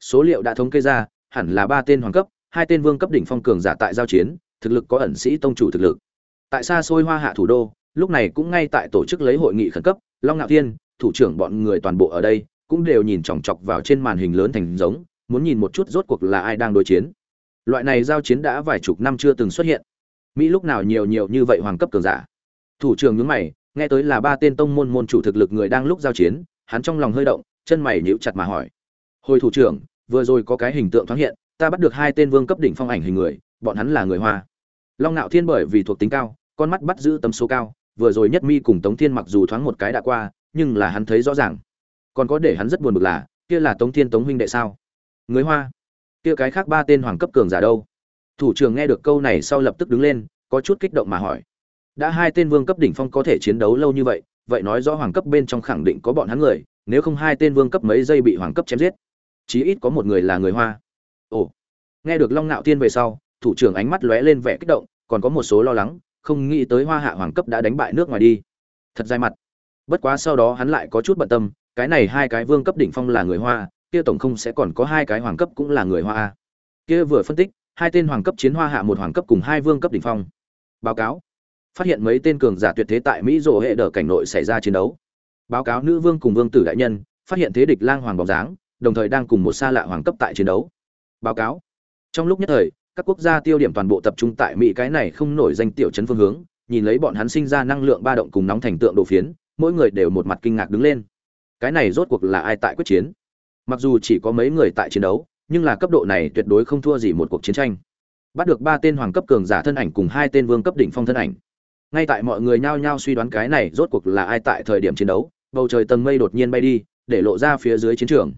A: Số liệu đã thống kê ra, hẳn là ba tên hoàng cấp, hai tên vương cấp đỉnh phong cường giả tại giao chiến, thực lực có ẩn sĩ tông chủ thực lực. Tại xa xôi hoa hạ thủ đô, lúc này cũng ngay tại tổ chức lấy hội nghị khẩn cấp, long ngạo thiên, thủ trưởng bọn người toàn bộ ở đây, cũng đều nhìn chòng chọc vào trên màn hình lớn thành giống, muốn nhìn một chút rốt cuộc là ai đang đối chiến. Loại này giao chiến đã vài chục năm chưa từng xuất hiện. Mỹ lúc nào nhiều nhiều như vậy hoàng cấp cường giả? Thủ trưởng nhướng mày nghe tới là ba tên tông môn môn chủ thực lực người đang lúc giao chiến, hắn trong lòng hơi động, chân mày nhíu chặt mà hỏi. Hồi thủ trưởng, vừa rồi có cái hình tượng thoáng hiện, ta bắt được hai tên vương cấp đỉnh phong ảnh hình người, bọn hắn là người hoa. Long nạo thiên bởi vì thuộc tính cao, con mắt bắt giữ tấm số cao, vừa rồi nhất mi cùng tống thiên mặc dù thoáng một cái đã qua, nhưng là hắn thấy rõ ràng. Còn có để hắn rất buồn bực là, kia là tống thiên tống huynh đệ sao? Người hoa? Kia cái khác ba tên hoàng cấp cường giả đâu? Thủ trưởng nghe được câu này sau lập tức đứng lên, có chút kích động mà hỏi đã hai tên vương cấp đỉnh phong có thể chiến đấu lâu như vậy vậy nói rõ hoàng cấp bên trong khẳng định có bọn hắn người, nếu không hai tên vương cấp mấy giây bị hoàng cấp chém giết. Chí ít có một người là người hoa. Ồ. Nghe được long ngạo thiên về sau, thủ trưởng ánh mắt lóe lên vẻ kích động, còn có một số lo lắng, không nghĩ tới hoa hạ hoàng cấp đã đánh bại nước ngoài đi. Thật dai mặt. Bất quá sau đó hắn lại có chút bận tâm, cái này hai cái vương cấp đỉnh phong là người hoa, kia tổng không sẽ còn có hai cái hoàng cấp cũng là người hoa kia vừa phân tích, hai tên hoàng cấp chiến hoa hạ một hoàng cấp cùng hai vương cấp đỉnh phong. Báo cáo phát hiện mấy tên cường giả tuyệt thế tại mỹ rồ hệ đỡ cảnh nội xảy ra chiến đấu. Báo cáo nữ vương cùng vương tử đại nhân, phát hiện thế địch lang hoàng bóng dáng, đồng thời đang cùng một xa lạ hoàng cấp tại chiến đấu. Báo cáo. Trong lúc nhất thời, các quốc gia tiêu điểm toàn bộ tập trung tại mỹ, cái này không nổi danh tiểu chấn phương hướng, nhìn lấy bọn hắn sinh ra năng lượng ba động cùng nóng thành tượng đồ phiến, mỗi người đều một mặt kinh ngạc đứng lên. Cái này rốt cuộc là ai tại quyết chiến? Mặc dù chỉ có mấy người tại chiến đấu, nhưng là cấp độ này tuyệt đối không thua gì một cuộc chiến tranh. Bắt được ba tên hoàng cấp cường giả thân ảnh cùng hai tên vương cấp đỉnh phong thân ảnh ngay tại mọi người nhao nhao suy đoán cái này rốt cuộc là ai tại thời điểm chiến đấu, bầu trời tầng mây đột nhiên bay đi, để lộ ra phía dưới chiến trường.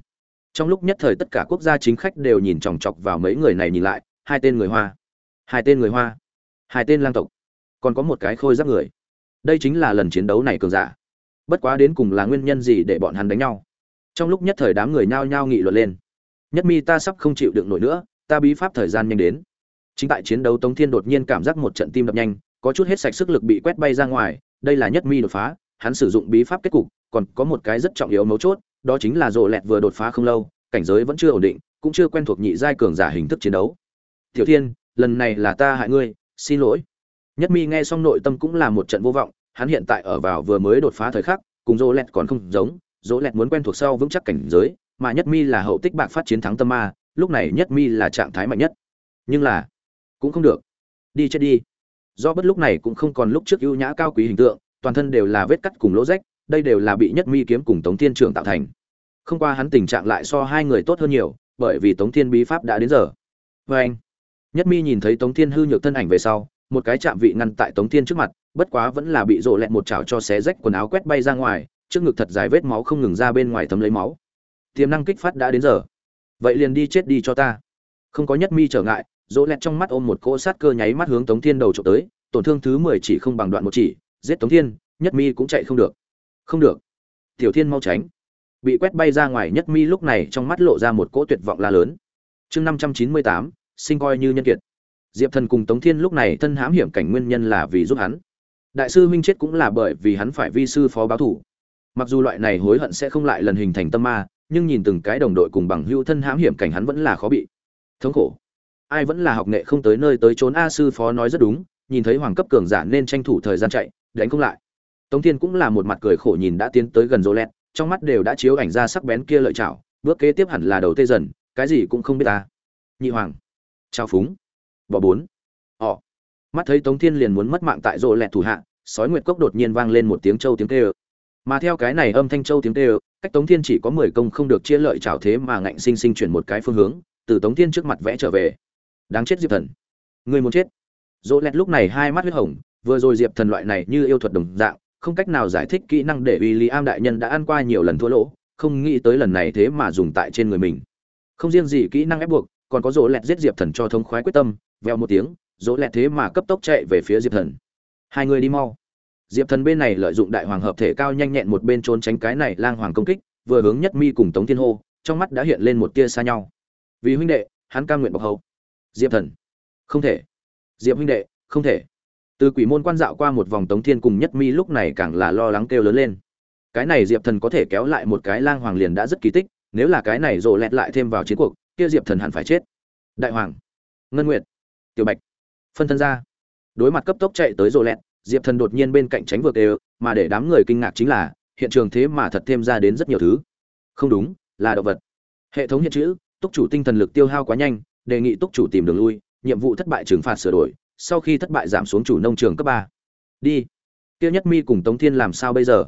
A: Trong lúc nhất thời tất cả quốc gia chính khách đều nhìn chòng chọc vào mấy người này nhìn lại, hai tên người hoa. Hai tên người hoa. Hai tên lang tộc. Còn có một cái khôi giáp người. Đây chính là lần chiến đấu này cường giả. Bất quá đến cùng là nguyên nhân gì để bọn hắn đánh nhau? Trong lúc nhất thời đám người nhao nhao nghị luận lên. Nhất mi ta sắp không chịu đựng nổi nữa, ta bí pháp thời gian nhanh đến. Chính tại chiến đấu tống thiên đột nhiên cảm giác một trận tim đập nhanh có chút hết sạch sức lực bị quét bay ra ngoài, đây là nhất mi đột phá, hắn sử dụng bí pháp kết cục, còn có một cái rất trọng yếu mấu chốt, đó chính là rồ lẹt vừa đột phá không lâu, cảnh giới vẫn chưa ổn định, cũng chưa quen thuộc nhị giai cường giả hình thức chiến đấu. Tiểu thiên, lần này là ta hại ngươi, xin lỗi. Nhất mi nghe xong nội tâm cũng là một trận vô vọng, hắn hiện tại ở vào vừa mới đột phá thời khắc, cùng rộ lẹt còn không giống, rộ lẹt muốn quen thuộc sau vững chắc cảnh giới, mà nhất mi là hậu tích bạc phát chiến thắng tâm ma, lúc này nhất mi là trạng thái mạnh nhất. Nhưng là, cũng không được. Đi chết đi do bất lúc này cũng không còn lúc trước ưu nhã cao quý hình tượng, toàn thân đều là vết cắt cùng lỗ rách, đây đều là bị nhất mi kiếm cùng tống thiên trưởng tạo thành. Không qua hắn tình trạng lại so hai người tốt hơn nhiều, bởi vì tống thiên bí pháp đã đến giờ. Vê anh, nhất mi nhìn thấy tống thiên hư nhược thân ảnh về sau, một cái chạm vị ngăn tại tống thiên trước mặt, bất quá vẫn là bị rộ lẹt một chảo cho xé rách quần áo quét bay ra ngoài, trước ngực thật dài vết máu không ngừng ra bên ngoài thấm lấy máu. Tiềm năng kích phát đã đến giờ. Vậy liền đi chết đi cho ta. Không có nhất mi trở ngại dỗ lẹt trong mắt ôm một cỗ sát cơ nháy mắt hướng tống thiên đầu trộm tới, tổn thương thứ mười chỉ không bằng đoạn một chỉ, giết tống thiên, nhất mi cũng chạy không được. Không được. Tiểu thiên mau tránh. Bị quét bay ra ngoài nhất mi lúc này trong mắt lộ ra một cỗ tuyệt vọng la lớn. Chương năm trăm chín mươi tám, sinh coi như nhân kiệt. Diệp thần cùng tống thiên lúc này thân hãm hiểm cảnh nguyên nhân là vì giúp hắn. Đại sư huynh chết cũng là bởi vì hắn phải vi sư phó báo thủ. Mặc dù loại này hối hận sẽ không lại lần hình thành tâm ma, nhưng nhìn từng cái đồng đội cùng bằng hữu thân hãm hiểm cảnh hắn vẫn là khó bị. Thống khổ ai vẫn là học nghệ không tới nơi tới trốn a sư phó nói rất đúng, nhìn thấy hoàng cấp cường giả nên tranh thủ thời gian chạy, đánh không lại. Tống thiên cũng là một mặt cười khổ nhìn đã tiến tới gần rô lẹt, trong mắt đều đã chiếu ảnh ra sắc bén kia lợi chảo bước kế tiếp hẳn là đầu tê dần, cái gì cũng không biết ta. Nhị hoàng. Trao phúng. Bỏ bốn. Ỏ mắt thấy tống thiên liền muốn mất mạng tại rô lẹt thủ hạ, sói nguyệt cốc đột nhiên vang lên một tiếng châu tiếng tê ơ mà theo cái này âm thanh châu tiếng tê ơ cách tống thiên chỉ có mười công không được chia lợi chảo thế mà ngạnh sinh sinh chuyển một cái phương hướng, từ tống thiên trước mặt vẽ trở về đáng chết diệp thần. Người muốn chết. Dỗ lẹt lúc này hai mắt huyết hồng, vừa rồi diệp thần loại này như yêu thuật đồng dạng, không cách nào giải thích kỹ năng để w i l l i am đại nhân đã ăn qua nhiều lần thua lỗ, không nghĩ tới lần này thế mà dùng tại trên người mình. Không riêng gì kỹ năng ép buộc, còn có dỗ lẹt giết diệp thần cho thông khoái quyết tâm veo một tiếng, dỗ lẹt thế mà cấp tốc chạy về phía diệp thần. Hai người đi mau. Diệp thần bên này lợi dụng đại hoàng hợp thể cao nhanh nhẹn một bên trốn tránh cái này lang hoàng công kích, vừa hướng nhất mi cùng tống thiên hô, trong mắt đã hiện lên một tia xa nhau. Vì huynh đệ, hắn ca nguyện bọc hậu diệp thần. Không thể. Diệp huynh đệ, không thể. Từ quỷ môn quan dạo qua một vòng tống thiên cùng nhất mi lúc này càng là lo lắng kêu lớn lên. Cái này diệp thần có thể kéo lại một cái lang hoàng liền đã rất kỳ tích, nếu là cái này rộ lẹt lại thêm vào chiến cuộc, kia diệp thần hẳn phải chết. Đại hoàng. Ngân nguyệt. Tiểu bạch. Phân thân ra. Đối mặt cấp tốc chạy tới rộ lẹt, diệp thần đột nhiên bên cạnh tránh vượt đều mà để đám người kinh ngạc chính là, hiện trường thế mà thật thêm ra đến rất nhiều thứ. Không đúng, là động vật. Hệ thống hiện chữ, túc chủ tinh thần lực tiêu hao quá nhanh đề nghị túc chủ tìm đường lui, nhiệm vụ thất bại trừng phạt sửa đổi, sau khi thất bại giảm xuống chủ nông trường cấp ba. Đi. Tiêu nhất mi cùng tống thiên làm sao bây giờ?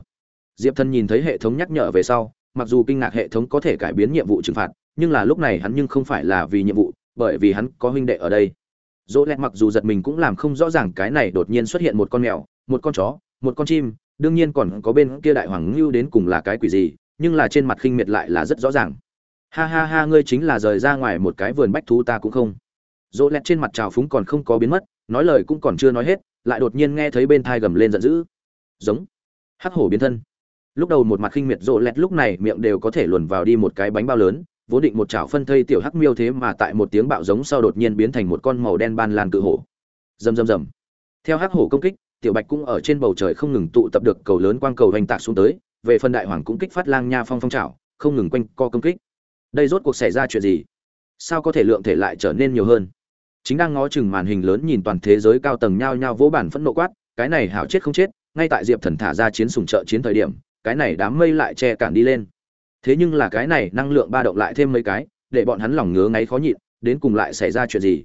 A: Diệp thần nhìn thấy hệ thống nhắc nhở về sau, mặc dù kinh ngạc hệ thống có thể cải biến nhiệm vụ trừng phạt, nhưng là lúc này hắn nhưng không phải là vì nhiệm vụ, bởi vì hắn có huynh đệ ở đây. Dỗ lẹt mặc dù giật mình cũng làm không rõ ràng cái này đột nhiên xuất hiện một con mèo, một con chó, một con chim, đương nhiên còn có bên kia đại hoàng ngưu đến cùng là cái quỷ gì, nhưng là trên mặt khinh miệt lại là rất rõ ràng ha ha ha, ngươi chính là rời ra ngoài một cái vườn bách thú ta cũng không. Dỗ lẹt trên mặt trào phúng còn không có biến mất, nói lời cũng còn chưa nói hết, lại đột nhiên nghe thấy bên thai gầm lên giận dữ. Giống. Hắc hổ biến thân. Lúc đầu một mặt khinh miệt rộ lẹt lúc này miệng đều có thể luồn vào đi một cái bánh bao lớn, vốn định một chảo phân thây tiểu hắc miêu thế mà tại một tiếng bạo giống sau đột nhiên biến thành một con màu đen ban lan cự hổ. Rầm rầm rầm. Theo hắc hổ công kích, tiểu bạch cũng ở trên bầu trời không ngừng tụ tập được cầu lớn quang cầu hoành tạc xuống tới, về phần đại hoàng cũng kích phát lang nha phong phong trào không ngừng quanh co công kích đây rốt cuộc xảy ra chuyện gì? Sao có thể lượng thể lại trở nên nhiều hơn? Chính đang ngó chừng màn hình lớn nhìn toàn thế giới cao tầng nhao nhao vỗ bản phẫn nộ quát, cái này hảo chết không chết, ngay tại diệp thần thả ra chiến sùng trợ chiến thời điểm, cái này đám mây lại che cản đi lên. Thế nhưng là cái này năng lượng ba động lại thêm mấy cái, để bọn hắn lòng ngứa ngáy khó nhịn, đến cùng lại xảy ra chuyện gì?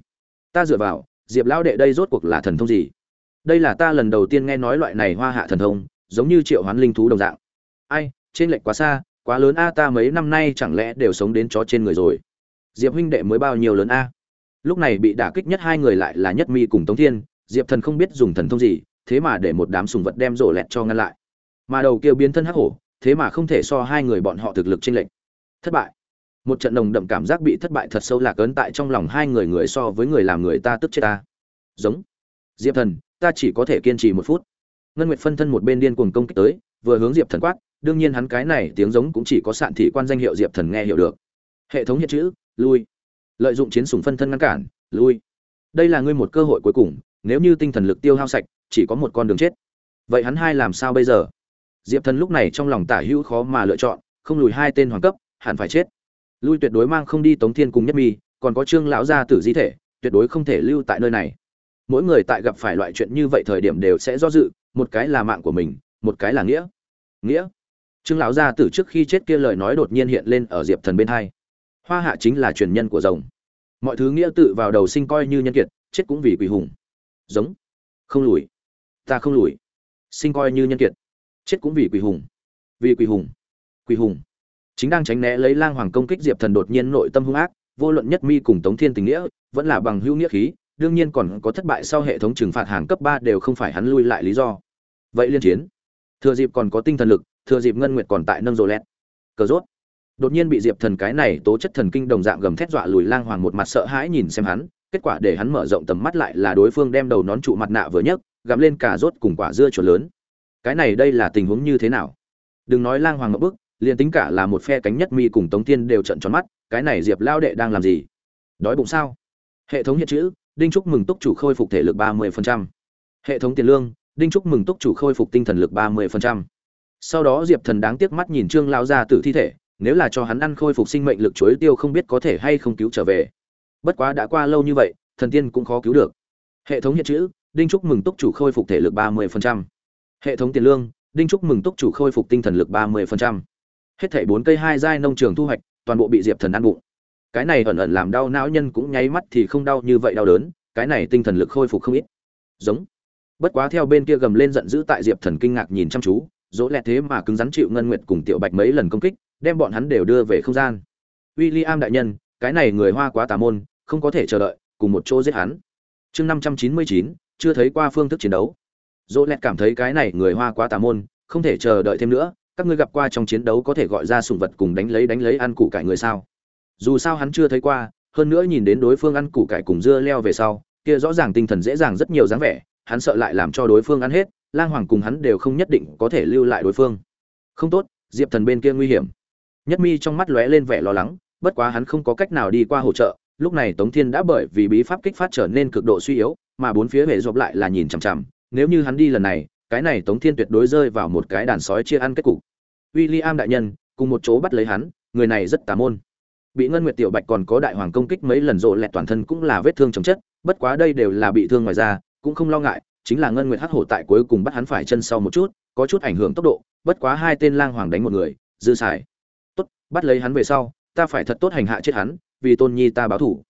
A: Ta dựa vào, diệp lão đệ đây rốt cuộc là thần thông gì? Đây là ta lần đầu tiên nghe nói loại này hoa hạ thần thông, giống như triệu hoán linh thú đồng dạng. Ai, trên lệch quá xa quá lớn a, ta mấy năm nay chẳng lẽ đều sống đến chó trên người rồi? Diệp huynh đệ mới bao nhiêu lớn a? Lúc này bị đả kích nhất hai người lại là nhất mi cùng tống thiên, diệp thần không biết dùng thần thông gì, thế mà để một đám sùng vật đem rổ lẹt cho ngăn lại. Mà đầu kia biến thân hắc hổ, thế mà không thể so hai người bọn họ thực lực chênh lệch. Thất bại. Một trận nồng đậm cảm giác bị thất bại thật sâu lạc ấn tại trong lòng hai người người so với người làm người ta tức chết ta. Giống. Diệp thần, ta chỉ có thể kiên trì một phút. Ngân nguyệt phân thân một bên điên cuồng công kích tới, vừa hướng diệp thần quát đương nhiên hắn cái này tiếng giống cũng chỉ có sạn thị quan danh hiệu diệp thần nghe hiểu được. Hệ thống hiện chữ, lui. Lợi dụng chiến sủng phân thân ngăn cản, lui. Đây là ngươi một cơ hội cuối cùng, nếu như tinh thần lực tiêu hao sạch, chỉ có một con đường chết. Vậy hắn hai làm sao bây giờ? Diệp thần lúc này trong lòng tả hữu khó mà lựa chọn, không lùi hai tên hoàng cấp, hẳn phải chết. Lui tuyệt đối mang không đi tống thiên cùng nhất mi, còn có trương lão gia tử di thể, tuyệt đối không thể lưu tại nơi này. Mỗi người tại gặp phải loại chuyện như vậy thời điểm đều sẽ do dự, một cái là mạng của mình, một cái là nghĩa. Nghĩa? Trương lão gia tử trước khi chết kia lời nói đột nhiên hiện lên ở diệp thần bên hai. Hoa hạ chính là truyền nhân của rồng. Mọi thứ nghĩa tự vào đầu sinh coi như nhân kiệt, chết cũng vì quỷ hùng. Giống. Không lùi. Ta không lùi. Sinh coi như nhân kiệt, chết cũng vì quỷ hùng. Vì quỷ hùng. Quỷ hùng. Chính đang tránh né lấy lang hoàng công kích diệp thần đột nhiên nội tâm hung ác, vô luận nhất mi cùng tống thiên tình nghĩa, vẫn là bằng hữu nghĩa khí, đương nhiên còn có thất bại sau hệ thống trừng phạt hàng cấp ba đều không phải hắn lui lại lý do. Vậy liên chiến. Thừa dịp còn có tinh thần lực thừa dịp ngân nguyệt còn tại nâng rồ lẹt. Cờ rốt. Đột nhiên bị diệp thần cái này tố chất thần kinh đồng dạng gầm thét dọa lùi lang hoàng một mặt sợ hãi nhìn xem hắn, kết quả để hắn mở rộng tầm mắt lại là đối phương đem đầu nón trụ mặt nạ vừa nhấc, gặm lên cả rốt cùng quả dưa chuột lớn. Cái này đây là tình huống như thế nào? Đừng nói lang hoàng ngậm bức liền tính cả là một phe cánh nhất mi cùng tống tiên đều trận tròn mắt, cái này diệp lao đệ đang làm gì? Đói bụng sao? Hệ thống hiện chữ, đinh chúc mừng túc chủ khôi phục thể lực ba mươi hệ thống tiền lương, đinh chúc mừng túc chủ khôi phục tinh thần lực ba mươi sau đó diệp thần đáng tiếc mắt nhìn trương lao ra từ thi thể, nếu là cho hắn ăn khôi phục sinh mệnh lực chuối tiêu không biết có thể hay không cứu trở về. Bất quá đã qua lâu như vậy, thần tiên cũng khó cứu được. Hệ thống hiện chữ, đinh trúc mừng túc chủ khôi phục thể lực ba mươi hệ thống tiền lương, đinh trúc mừng túc chủ khôi phục tinh thần lực ba mươi hết thảy bốn cây hai giai nông trường thu hoạch, toàn bộ bị diệp thần ăn bụng. Cái này ẩn ẩn làm đau não nhân cũng nháy mắt thì không đau như vậy đau đớn, cái này tinh thần lực khôi phục không ít. Giống. Bất quá theo bên kia gầm lên giận dữ tại diệp thần kinh ngạc nhìn chăm chú dỗ lẹ thế mà cứng rắn chịu ngân nguyệt cùng tiểu bạch mấy lần công kích, đem bọn hắn đều đưa về không gian. W i l l i am đại nhân, cái này người hoa quá tà môn, không có thể chờ đợi, cùng một chỗ giết hắn. Chương năm trăm chín mươi chín, chưa thấy qua phương thức chiến đấu. Dỗ lẹ cảm thấy cái này người hoa quá tà môn, không thể chờ đợi thêm nữa, các ngươi gặp qua trong chiến đấu có thể gọi ra sùng vật cùng đánh lấy đánh lấy ăn củ cải người sao? Dù sao hắn chưa thấy qua, hơn nữa nhìn đến đối phương ăn củ cải cùng dưa leo về sau, kia rõ ràng tinh thần dễ dàng rất nhiều dáng vẻ, hắn sợ lại làm cho đối phương ăn hết lang hoàng cùng hắn đều không nhất định có thể lưu lại đối phương. Không tốt, diệp thần bên kia nguy hiểm. Nhất mi trong mắt lóe lên vẻ lo lắng, bất quá hắn không có cách nào đi qua hỗ trợ, lúc này tống thiên đã bởi vì bí pháp kích phát trở nên cực độ suy yếu, mà bốn phía hệ dọc lại là nhìn chằm chằm, nếu như hắn đi lần này, cái này tống thiên tuyệt đối rơi vào một cái đàn sói chia ăn kết cục. William đại nhân, cùng một chỗ bắt lấy hắn, người này rất tà môn. Bị ngân nguyệt tiểu bạch còn có đại hoàng công kích mấy lần rộ lẹt toàn thân cũng là vết thương chồng chất, bất quá đây đều là bị thương ngoài ra cũng không lo ngại chính là ngân nguyệt hắc hổ tại cuối cùng bắt hắn phải chân sau một chút, có chút ảnh hưởng tốc độ, bất quá hai tên lang hoàng đánh một người, dư xài. Tốt, bắt lấy hắn về sau, ta phải thật tốt hành hạ chết hắn, vì tôn nhi ta báo thủ.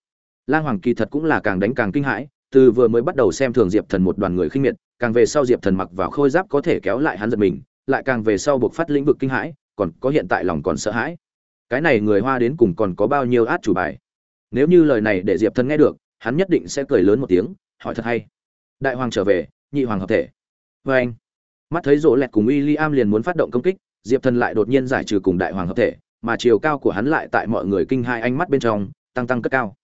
A: Lang hoàng kỳ thật cũng là càng đánh càng kinh hãi, từ vừa mới bắt đầu xem thường diệp thần một đoàn người khinh miệt, càng về sau diệp thần mặc vào khôi giáp có thể kéo lại hắn giật mình, lại càng về sau buộc phát lĩnh vực kinh hãi, còn có hiện tại lòng còn sợ hãi. Cái này người hoa đến cùng còn có bao nhiêu át chủ bài? Nếu như lời này để diệp thần nghe được, hắn nhất định sẽ cười lớn một tiếng, hỏi thật hay đại hoàng trở về, nhị hoàng hợp thể. Vê anh, mắt thấy rỗ lẹt cùng w i l l i am liền muốn phát động công kích, diệp thần lại đột nhiên giải trừ cùng đại hoàng hợp thể, mà chiều cao của hắn lại tại mọi người kinh hai ánh mắt bên trong, tăng tăng cất cao.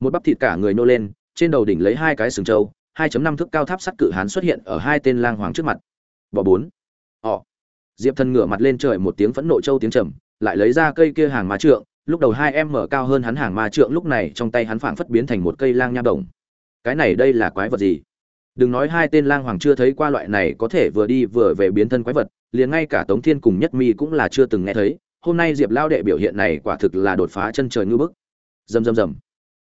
A: Một bắp thịt cả người nô lên, trên đầu đỉnh lấy hai cái sừng trâu 2.5 thước cao tháp sắt cự hán xuất hiện ở hai tên lang hoàng trước mặt. Bỏ bốn. Ỏ diệp thần ngửa mặt lên trời một tiếng phẫn nộ châu tiếng trầm, lại lấy ra cây kia hàng ma trượng, lúc đầu hai em mở cao hơn hắn hàng ma trượng, lúc này trong tay hắn phảng phất biến thành một cây lang nha đồng. Cái này đây là quái vật gì? Đừng nói hai tên lang hoàng chưa thấy qua loại này có thể vừa đi vừa về biến thân quái vật, liền ngay cả tống thiên cùng nhất mi cũng là chưa từng nghe thấy, hôm nay diệp lao đệ biểu hiện này quả thực là đột phá chân trời ngư bức. Rầm rầm rầm.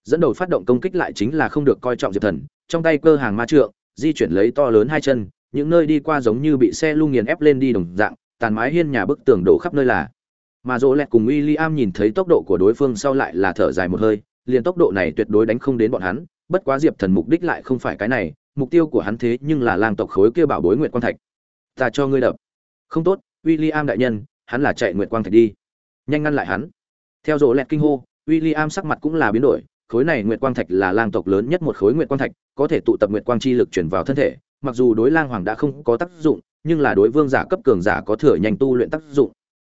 A: Dẫn đầu phát động công kích lại chính là không được coi trọng diệp thần, trong tay cơ hàng ma trượng, di chuyển lấy to lớn hai chân, những nơi đi qua giống như bị xe lu nghiền ép lên đi đồng dạng, tàn mái hiên nhà bức tường đổ khắp nơi là. Mà dỗ lẹt cùng William nhìn thấy tốc độ của đối phương sau lại là thở dài một hơi, liền tốc độ này tuyệt đối đánh không đến bọn hắn, bất quá diệp thần mục đích lại không phải cái này mục tiêu của hắn thế nhưng là lang tộc khối kia bảo bối nguyệt quang thạch. Ta cho ngươi đập. Không tốt, William đại nhân, hắn là chạy nguyệt quang thạch đi. Nhanh ngăn lại hắn. Theo dỗ lẹt kinh hô, William sắc mặt cũng là biến đổi, khối này nguyệt quang thạch là lang tộc lớn nhất một khối nguyệt quang thạch, có thể tụ tập nguyệt quang chi lực chuyển vào thân thể, mặc dù đối lang hoàng đã không có tác dụng, nhưng là đối vương giả cấp cường giả có thừa nhanh tu luyện tác dụng.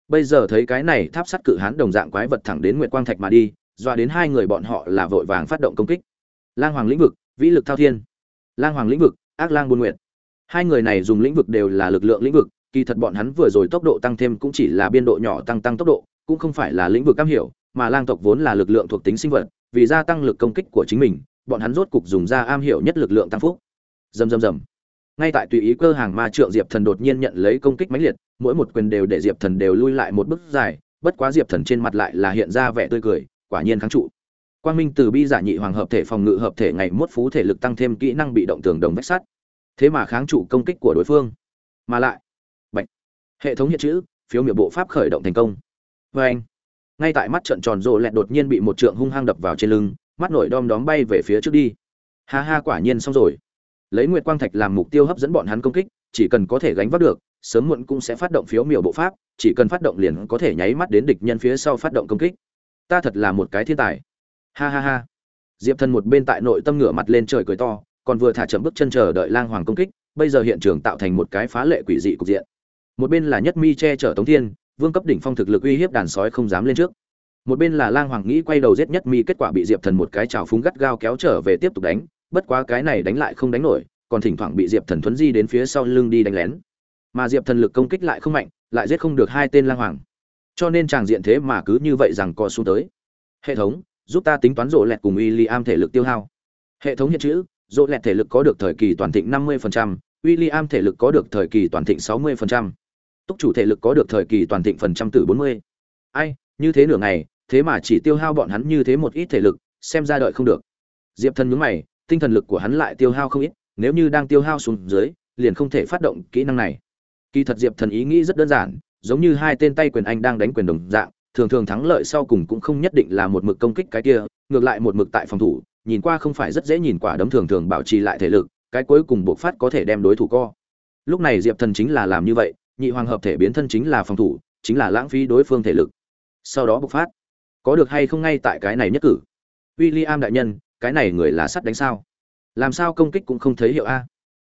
A: Bây giờ thấy cái này tháp sắt cự hán đồng dạng quái vật thẳng đến nguyệt quang thạch mà đi, dọa đến hai người bọn họ là vội vàng phát động công kích. Lang hoàng lĩnh vực, vĩ lực thao thiên lang hoàng lĩnh vực, ác lang buôn nguyện hai người này dùng lĩnh vực đều là lực lượng lĩnh vực, kỳ thật bọn hắn vừa rồi tốc độ tăng thêm cũng chỉ là biên độ nhỏ tăng tăng tốc độ, cũng không phải là lĩnh vực cam hiểu, mà lang tộc vốn là lực lượng thuộc tính sinh vật, vì gia tăng lực công kích của chính mình, bọn hắn rốt cục dùng ra am hiểu nhất lực lượng tăng phúc. Rầm rầm rầm. Ngay tại tùy ý cơ hàng ma trượng diệp thần đột nhiên nhận lấy công kích mãnh liệt, mỗi một quyền đều để diệp thần đều lui lại một bước dài, bất quá diệp thần trên mặt lại là hiện ra vẻ tươi cười, quả nhiên kháng trụ quang minh từ bi giả nhị hoàng hợp thể phòng ngự hợp thể ngày mốt phú thể lực tăng thêm kỹ năng bị động tường đồng vách sắt. Thế mà kháng trụ công kích của đối phương. Mà lại bệnh hệ thống hiện chữ, phiếu miệng bộ pháp khởi động thành công. Vê anh, ngay tại mắt trận tròn rộ lẹt đột nhiên bị một trượng hung hăng đập vào trên lưng, mắt nổi đom đóm bay về phía trước đi. Ha ha, quả nhiên xong rồi. Lấy nguyệt quang thạch làm mục tiêu hấp dẫn bọn hắn công kích, chỉ cần có thể gánh vác được, sớm muộn cũng sẽ phát động phiếu miểu bộ pháp, chỉ cần phát động liền có thể nháy mắt đến địch nhân phía sau phát động công kích. Ta thật là một cái thiên tài ha ha ha. Diệp thần một bên tại nội tâm ngửa mặt lên trời cười to, còn vừa thả chậm bước chân chờ đợi lang hoàng công kích, bây giờ hiện trường tạo thành một cái phá lệ quỷ dị cục diện. Một bên là nhất mi che chở tống thiên, vương cấp đỉnh phong thực lực uy hiếp đàn sói không dám lên trước. Một bên là lang hoàng nghĩ quay đầu giết nhất mi, kết quả bị diệp thần một cái trào phúng gắt gao kéo trở về tiếp tục đánh, bất quá cái này đánh lại không đánh nổi, còn thỉnh thoảng bị diệp thần thuấn di đến phía sau lưng đi đánh lén. Mà diệp thần lực công kích lại không mạnh, lại giết không được hai tên lang hoàng. Cho nên chàng diện thế mà cứ như vậy rằng co xuống tới. Hệ thống giúp ta tính toán rộ lẹt cùng w i l l i am thể lực tiêu hao. Hệ thống hiện chữ, rộ lẹt thể lực có được thời kỳ toàn thịnh năm mươi William am thể lực có được thời kỳ toàn thịnh sáu mươi túc chủ thể lực có được thời kỳ toàn thịnh phần trăm từ bốn mươi. Ai, như thế nửa ngày, thế mà chỉ tiêu hao bọn hắn như thế một ít thể lực, xem ra đợi không được. Diệp thần nhướng mày, tinh thần lực của hắn lại tiêu hao không ít, nếu như đang tiêu hao xuống dưới, liền không thể phát động kỹ năng này. Kỳ thật diệp thần ý nghĩ rất đơn giản, giống như hai tên tay quyền anh đang đánh quyền đồng dạng thường thường thắng lợi sau cùng cũng không nhất định là một mực công kích cái kia, ngược lại một mực tại phòng thủ, nhìn qua không phải rất dễ nhìn quả đấm thường thường bảo trì lại thể lực, cái cuối cùng bộc phát có thể đem đối thủ co. Lúc này diệp thần chính là làm như vậy, nhị hoàng hợp thể biến thân chính là phòng thủ, chính là lãng phí đối phương thể lực. Sau đó bộc phát. Có được hay không ngay tại cái này nhất cử? W i l l i am đại nhân, cái này người là sắt đánh sao? Làm sao công kích cũng không thấy hiệu a?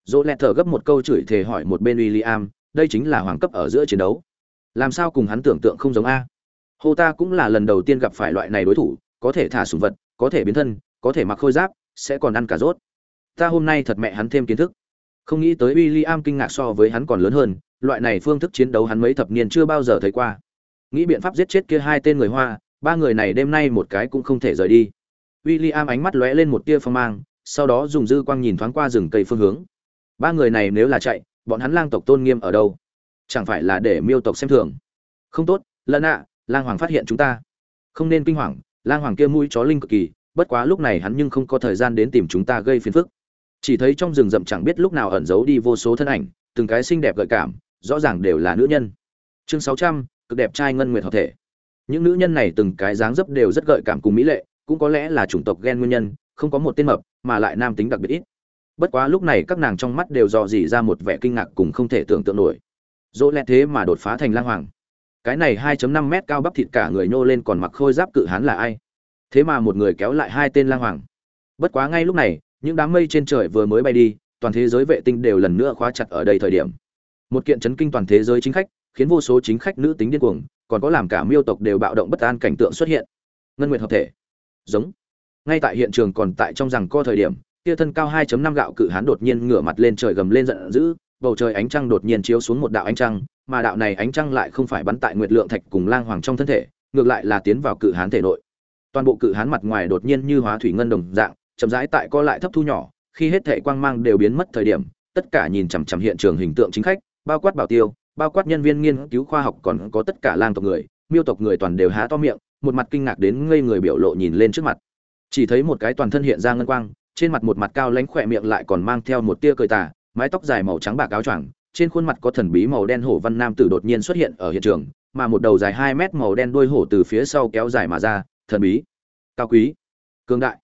A: Dỗ lẹt thở gấp một câu chửi thề hỏi một bên w i l l i am đây chính là hoàng cấp ở giữa chiến đấu. Làm sao cùng hắn tưởng tượng không giống a? Hô ta cũng là lần đầu tiên gặp phải loại này đối thủ, có thể thả sùng vật, có thể biến thân, có thể mặc khôi giáp, sẽ còn ăn cả rốt. Ta hôm nay thật mẹ hắn thêm kiến thức. Không nghĩ tới w i l l i am kinh ngạc so với hắn còn lớn hơn, loại này phương thức chiến đấu hắn mấy thập niên chưa bao giờ thấy qua. Nghĩ biện pháp giết chết kia hai tên người hoa, ba người này đêm nay một cái cũng không thể rời đi. W i l l i am ánh mắt lóe lên một tia phong mang, sau đó dùng dư quang nhìn thoáng qua rừng cây phương hướng. Ba người này nếu là chạy, bọn hắn lang tộc tôn nghiêm ở đâu? Chẳng phải là để miêu tộc xem thường. Không tốt lần ạ lang hoàng phát hiện chúng ta. Không nên kinh hoàng, lang hoàng kia mũi chó linh cực kỳ, bất quá lúc này hắn nhưng không có thời gian đến tìm chúng ta gây phiền phức. Chỉ thấy trong rừng rậm chẳng biết lúc nào ẩn giấu đi vô số thân ảnh, từng cái xinh đẹp gợi cảm, rõ ràng đều là nữ nhân. Chương sáu trăm, cực đẹp trai ngân nguyệt hợp thể. Những nữ nhân này từng cái dáng dấp đều rất gợi cảm cùng mỹ lệ, cũng có lẽ là chủng tộc ghen nguyên nhân, không có một tên mập, mà lại nam tính đặc biệt ít. Bất quá lúc này các nàng trong mắt đều dò dỉ ra một vẻ kinh ngạc cùng không thể tưởng tượng nổi. Dỗ lẽ thế mà đột phá thành lang hoàng cái này 2.5 mét cao bắp thịt cả người nhô lên còn mặc khôi giáp cự hán là ai? Thế mà một người kéo lại hai tên lang hoàng. Bất quá ngay lúc này, những đám mây trên trời vừa mới bay đi, toàn thế giới vệ tinh đều lần nữa khóa chặt ở đây thời điểm. Một kiện chấn kinh toàn thế giới chính khách, khiến vô số chính khách nữ tính điên cuồng, còn có làm cả miêu tộc đều bạo động bất an cảnh tượng xuất hiện. Ngân nguyệt hợp thể. Giống. Ngay tại hiện trường còn tại trong rằng co thời điểm, kia thân cao 2.5 gạo cự hán đột nhiên ngửa mặt lên trời gầm lên giận dữ, bầu trời ánh trăng đột nhiên chiếu xuống một đạo ánh trăng mà đạo này ánh trăng lại không phải bắn tại nguyệt lượng thạch cùng lang hoàng trong thân thể, ngược lại là tiến vào cự hán thể nội. Toàn bộ cự hán mặt ngoài đột nhiên như hóa thủy ngân đồng dạng, chậm rãi tại co lại thấp thu nhỏ, khi hết thể quang mang đều biến mất thời điểm, tất cả nhìn chằm chằm hiện trường hình tượng chính khách, bao quát bảo tiêu, bao quát nhân viên nghiên cứu khoa học còn có tất cả lang tộc người, miêu tộc người toàn đều há to miệng, một mặt kinh ngạc đến ngây người biểu lộ nhìn lên trước mặt. Chỉ thấy một cái toàn thân hiện ra ngân quang, trên mặt một mặt cao lãnh khỏe miệng lại còn mang theo một tia cười tà, mái tóc dài màu trắng bạc áo choàng trên khuôn mặt có thần bí màu đen hổ văn nam tử đột nhiên xuất hiện ở hiện trường, mà một đầu dài hai mét màu đen đuôi hổ từ phía sau kéo dài mà ra, thần bí, cao quý cương đại.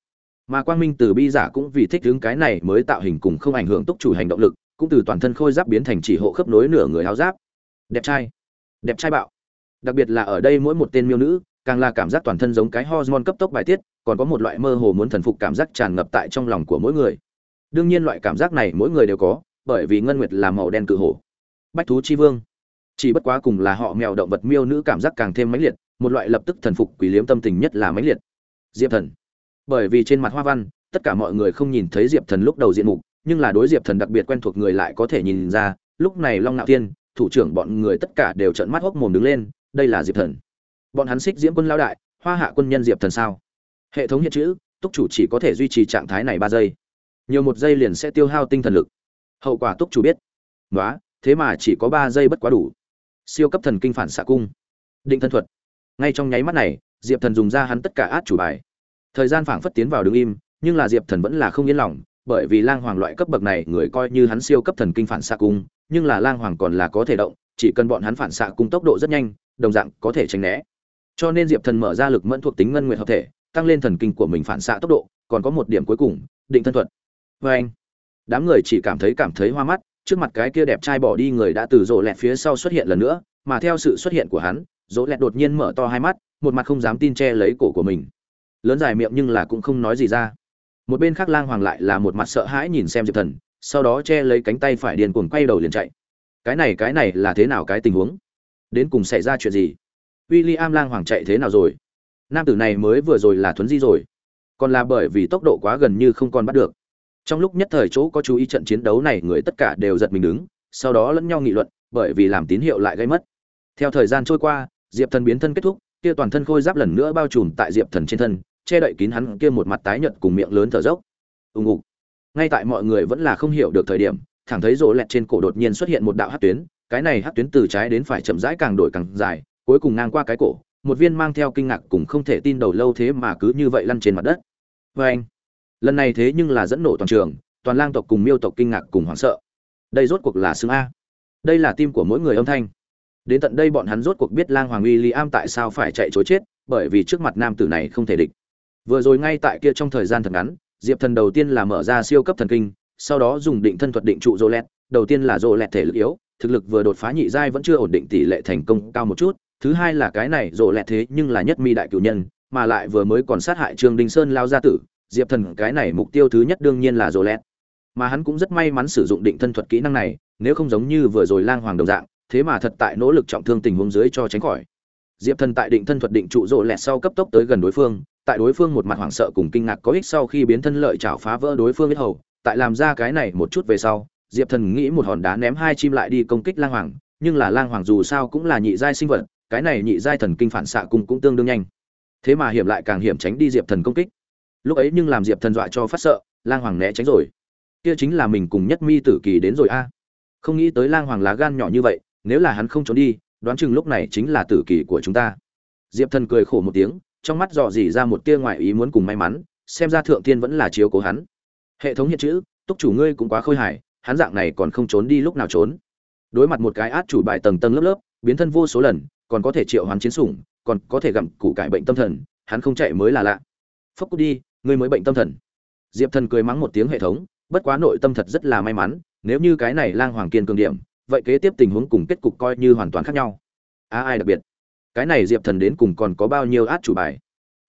A: Mà quang minh từ bi giả cũng vì thích hướng cái này mới tạo hình cùng không ảnh hưởng túc chủ hành động lực, cũng từ toàn thân khôi giáp biến thành chỉ hộ khớp nối nửa người áo giáp. Đẹp trai đẹp trai bạo. Đặc biệt là ở đây mỗi một tên miêu nữ, càng là cảm giác toàn thân giống cái hormone cấp tốc bài tiết, còn có một loại mơ hồ muốn thần phục cảm giác tràn ngập tại trong lòng của mỗi người. Đương nhiên loại cảm giác này mỗi người đều có bởi vì ngân nguyệt là màu đen cự hổ. Bách thú chi vương. Chỉ bất quá cùng là họ mèo động vật miêu nữ cảm giác càng thêm mãnh liệt, một loại lập tức thần phục quỷ liếm tâm tình nhất là mãnh liệt. Diệp thần. Bởi vì trên mặt hoa văn, tất cả mọi người không nhìn thấy diệp thần lúc đầu diện mục, nhưng là đối diệp thần đặc biệt quen thuộc người lại có thể nhìn ra, lúc này long nạo tiên thủ trưởng bọn người tất cả đều trợn mắt hốc mồm đứng lên, đây là diệp thần. Bọn hắn xích diễm quân lao đại, hoa hạ quân nhân diệp thần sao? Hệ thống hiện chữ, túc chủ chỉ có thể duy trì trạng thái này ba giây. Nhiều một giây liền sẽ tiêu hao tinh thần lực hậu quả túc chủ biết. Nói thế mà chỉ có ba giây bất quá đủ. Siêu cấp thần kinh phản xạ cung. Định thân thuật. Ngay trong nháy mắt này, diệp thần dùng ra hắn tất cả át chủ bài. Thời gian phảng phất tiến vào đứng im, nhưng là diệp thần vẫn là không yên lòng, bởi vì lang hoàng loại cấp bậc này, người coi như hắn siêu cấp thần kinh phản xạ cung, nhưng là lang hoàng còn là có thể động, chỉ cần bọn hắn phản xạ cung tốc độ rất nhanh, đồng dạng có thể tránh né. Cho nên diệp thần mở ra lực mẫn thuộc tính ngân nguyện hợp thể, tăng lên thần kinh của mình phản xạ tốc độ, còn có một điểm cuối cùng, định thân thuật. Vê anh đám người chỉ cảm thấy cảm thấy hoa mắt, trước mặt cái kia đẹp trai bỏ đi người đã từ rộ lẹt phía sau xuất hiện lần nữa, mà theo sự xuất hiện của hắn, rộ lẹt đột nhiên mở to hai mắt, một mặt không dám tin che lấy cổ của mình. Lớn dài miệng nhưng là cũng không nói gì ra. Một bên khác lang hoàng lại là một mặt sợ hãi nhìn xem diệp thần, sau đó che lấy cánh tay phải điền cuồng quay đầu liền chạy. Cái này cái này là thế nào cái tình huống? Đến cùng xảy ra chuyện gì? W i l l i am lang hoàng chạy thế nào rồi? Nam tử này mới vừa rồi là thuấn di rồi. Còn là bởi vì tốc độ quá gần như không còn bắt được trong lúc nhất thời chỗ có chú ý trận chiến đấu này, người tất cả đều giật mình đứng, sau đó lẫn nhau nghị luận, bởi vì làm tín hiệu lại gây mất. Theo thời gian trôi qua, diệp thần biến thân kết thúc, kia toàn thân khôi giáp lần nữa bao trùm tại diệp thần trên thân, che đậy kín hắn kia một mặt tái nhợt cùng miệng lớn thở dốc. Ùng ục. Ngay tại mọi người vẫn là không hiểu được thời điểm, thẳng thấy rỗ lẹt trên cổ đột nhiên xuất hiện một đạo hát tuyến, cái này hát tuyến từ trái đến phải chậm rãi càng đổi càng dài, cuối cùng ngang qua cái cổ, một viên mang theo kinh ngạc cùng không thể tin đầu lâu thế mà cứ như vậy lăn trên mặt đất. Vê anh lần này thế nhưng là dẫn nổ toàn trường, toàn lang tộc cùng miêu tộc kinh ngạc cùng hoảng sợ. Đây rốt cuộc là xương a. Đây là tim của mỗi người âm thanh. Đến tận đây bọn hắn rốt cuộc biết lang hoàng uy li am tại sao phải chạy chối chết, bởi vì trước mặt nam tử này không thể địch. Vừa rồi ngay tại kia trong thời gian thật ngắn, diệp thần đầu tiên là mở ra siêu cấp thần kinh, sau đó dùng định thân thuật định trụ rô lẹt đầu tiên là rô lẹt thể lực yếu, thực lực vừa đột phá nhị giai vẫn chưa ổn định tỷ lệ thành công cao một chút. Thứ hai là cái này rô lẹt thế nhưng là nhất mi đại cử nhân, mà lại vừa mới còn sát hại trương đình sơn lao gia tử diệp thần cái này mục tiêu thứ nhất đương nhiên là rồ lẹt mà hắn cũng rất may mắn sử dụng định thân thuật kỹ năng này, nếu không giống như vừa rồi lang hoàng đồng dạng, thế mà thật tại nỗ lực trọng thương tình huống dưới cho tránh khỏi. Diệp thần tại định thân thuật định trụ rộ lẹt sau cấp tốc tới gần đối phương, tại đối phương một mặt hoảng sợ cùng kinh ngạc có ích sau khi biến thân lợi chảo phá vỡ đối phương biết hầu, tại làm ra cái này một chút về sau, diệp thần nghĩ một hòn đá ném hai chim lại đi công kích lang hoàng, nhưng là lang hoàng dù sao cũng là nhị giai sinh vật, cái này nhị giai thần kinh phản xạ cùng cũng tương đương nhanh. Thế mà hiểm lại càng hiểm tránh đi diệp thần công kích lúc ấy nhưng làm diệp thần dọa cho phát sợ, lang hoàng né tránh rồi. Kia chính là mình cùng nhất mi tử kỳ đến rồi a. À. Không nghĩ tới lang hoàng lá gan nhỏ như vậy, nếu là hắn không trốn đi, đoán chừng lúc này chính là tử kỳ của chúng ta. Diệp thần cười khổ một tiếng, trong mắt dò dỉ ra một tia ngoại ý muốn cùng may mắn, xem ra thượng tiên vẫn là chiếu cố hắn. Hệ thống hiện chữ, túc chủ ngươi cũng quá khôi hài, hắn dạng này còn không trốn đi lúc nào trốn? Đối mặt một cái át chủ bài tầng tầng lớp lớp, biến thân vô số lần, còn có thể triệu hoán chiến sủng, còn có thể gặm củ cải bệnh tâm thần, hắn không chạy mới là lạ. Phốc đi ngươi mới bệnh tâm thần. Diệp thần cười mắng một tiếng hệ thống, bất quá nội tâm thật rất là may mắn, nếu như cái này lang hoàng kiên cường điểm, vậy kế tiếp tình huống cùng kết cục coi như hoàn toàn khác nhau. A ai đặc biệt? Cái này diệp thần đến cùng còn có bao nhiêu át chủ bài?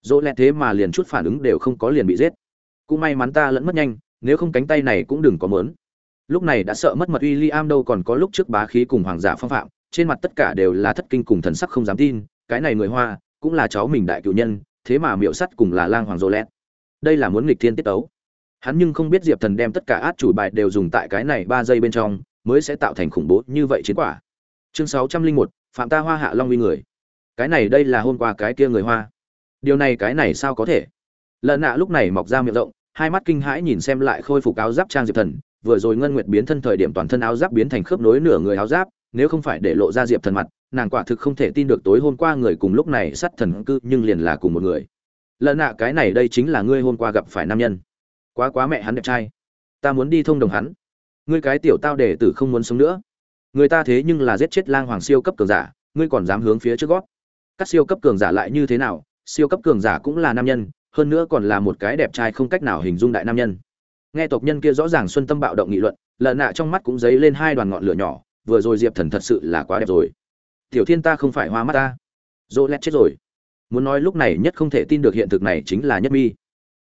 A: Dỗ lẹ thế mà liền chút phản ứng đều không có liền bị giết. Cũng may mắn ta lẫn mất nhanh, nếu không cánh tay này cũng đừng có mớn. Lúc này đã sợ mất mật uy li am đâu còn có lúc trước bá khí cùng hoàng giả phong phạm, trên mặt tất cả đều là thất kinh cùng thần sắc không dám tin, cái này người hoa, cũng là cháu mình đại cựu nhân, thế mà miệu sắt cùng là lang hoàng dỗ lẹt đây là muốn nghịch thiên tiết tấu. Hắn nhưng không biết diệp thần đem tất cả át chủ bài đều dùng tại cái này ba giây bên trong, mới sẽ tạo thành khủng bố như vậy chiến quả. Chương sáu trăm linh một, phạm ta hoa hạ long uy người. Cái này đây là hôm qua cái kia người hoa. Điều này cái này sao có thể? Lợn nạ lúc này mọc ra miệng rộng, hai mắt kinh hãi nhìn xem lại khôi phục áo giáp trang diệp thần, vừa rồi ngân nguyệt biến thân thời điểm toàn thân áo giáp biến thành khớp nối nửa người áo giáp, nếu không phải để lộ ra diệp thần mặt, nàng quả thực không thể tin được tối hôm qua người cùng lúc này sát thần cư nhưng liền là cùng một người lợn nạ, cái này đây chính là ngươi hôm qua gặp phải nam nhân. Quá quá mẹ hắn đẹp trai. Ta muốn đi thông đồng hắn. Ngươi cái tiểu tao để tử không muốn sống nữa. Người ta thế nhưng là giết chết lang hoàng siêu cấp cường giả, ngươi còn dám hướng phía trước gót. Các siêu cấp cường giả lại như thế nào? Siêu cấp cường giả cũng là nam nhân, hơn nữa còn là một cái đẹp trai không cách nào hình dung đại nam nhân. Nghe tộc nhân kia rõ ràng xuân tâm bạo động nghị luận, lợn nạ trong mắt cũng dấy lên hai đoàn ngọn lửa nhỏ, vừa rồi diệp thần thật sự là quá đẹp rồi. Tiểu thiên ta không phải hoa mắt ta. Dỗ lét chết rồi muốn nói lúc này nhất không thể tin được hiện thực này chính là nhất mi.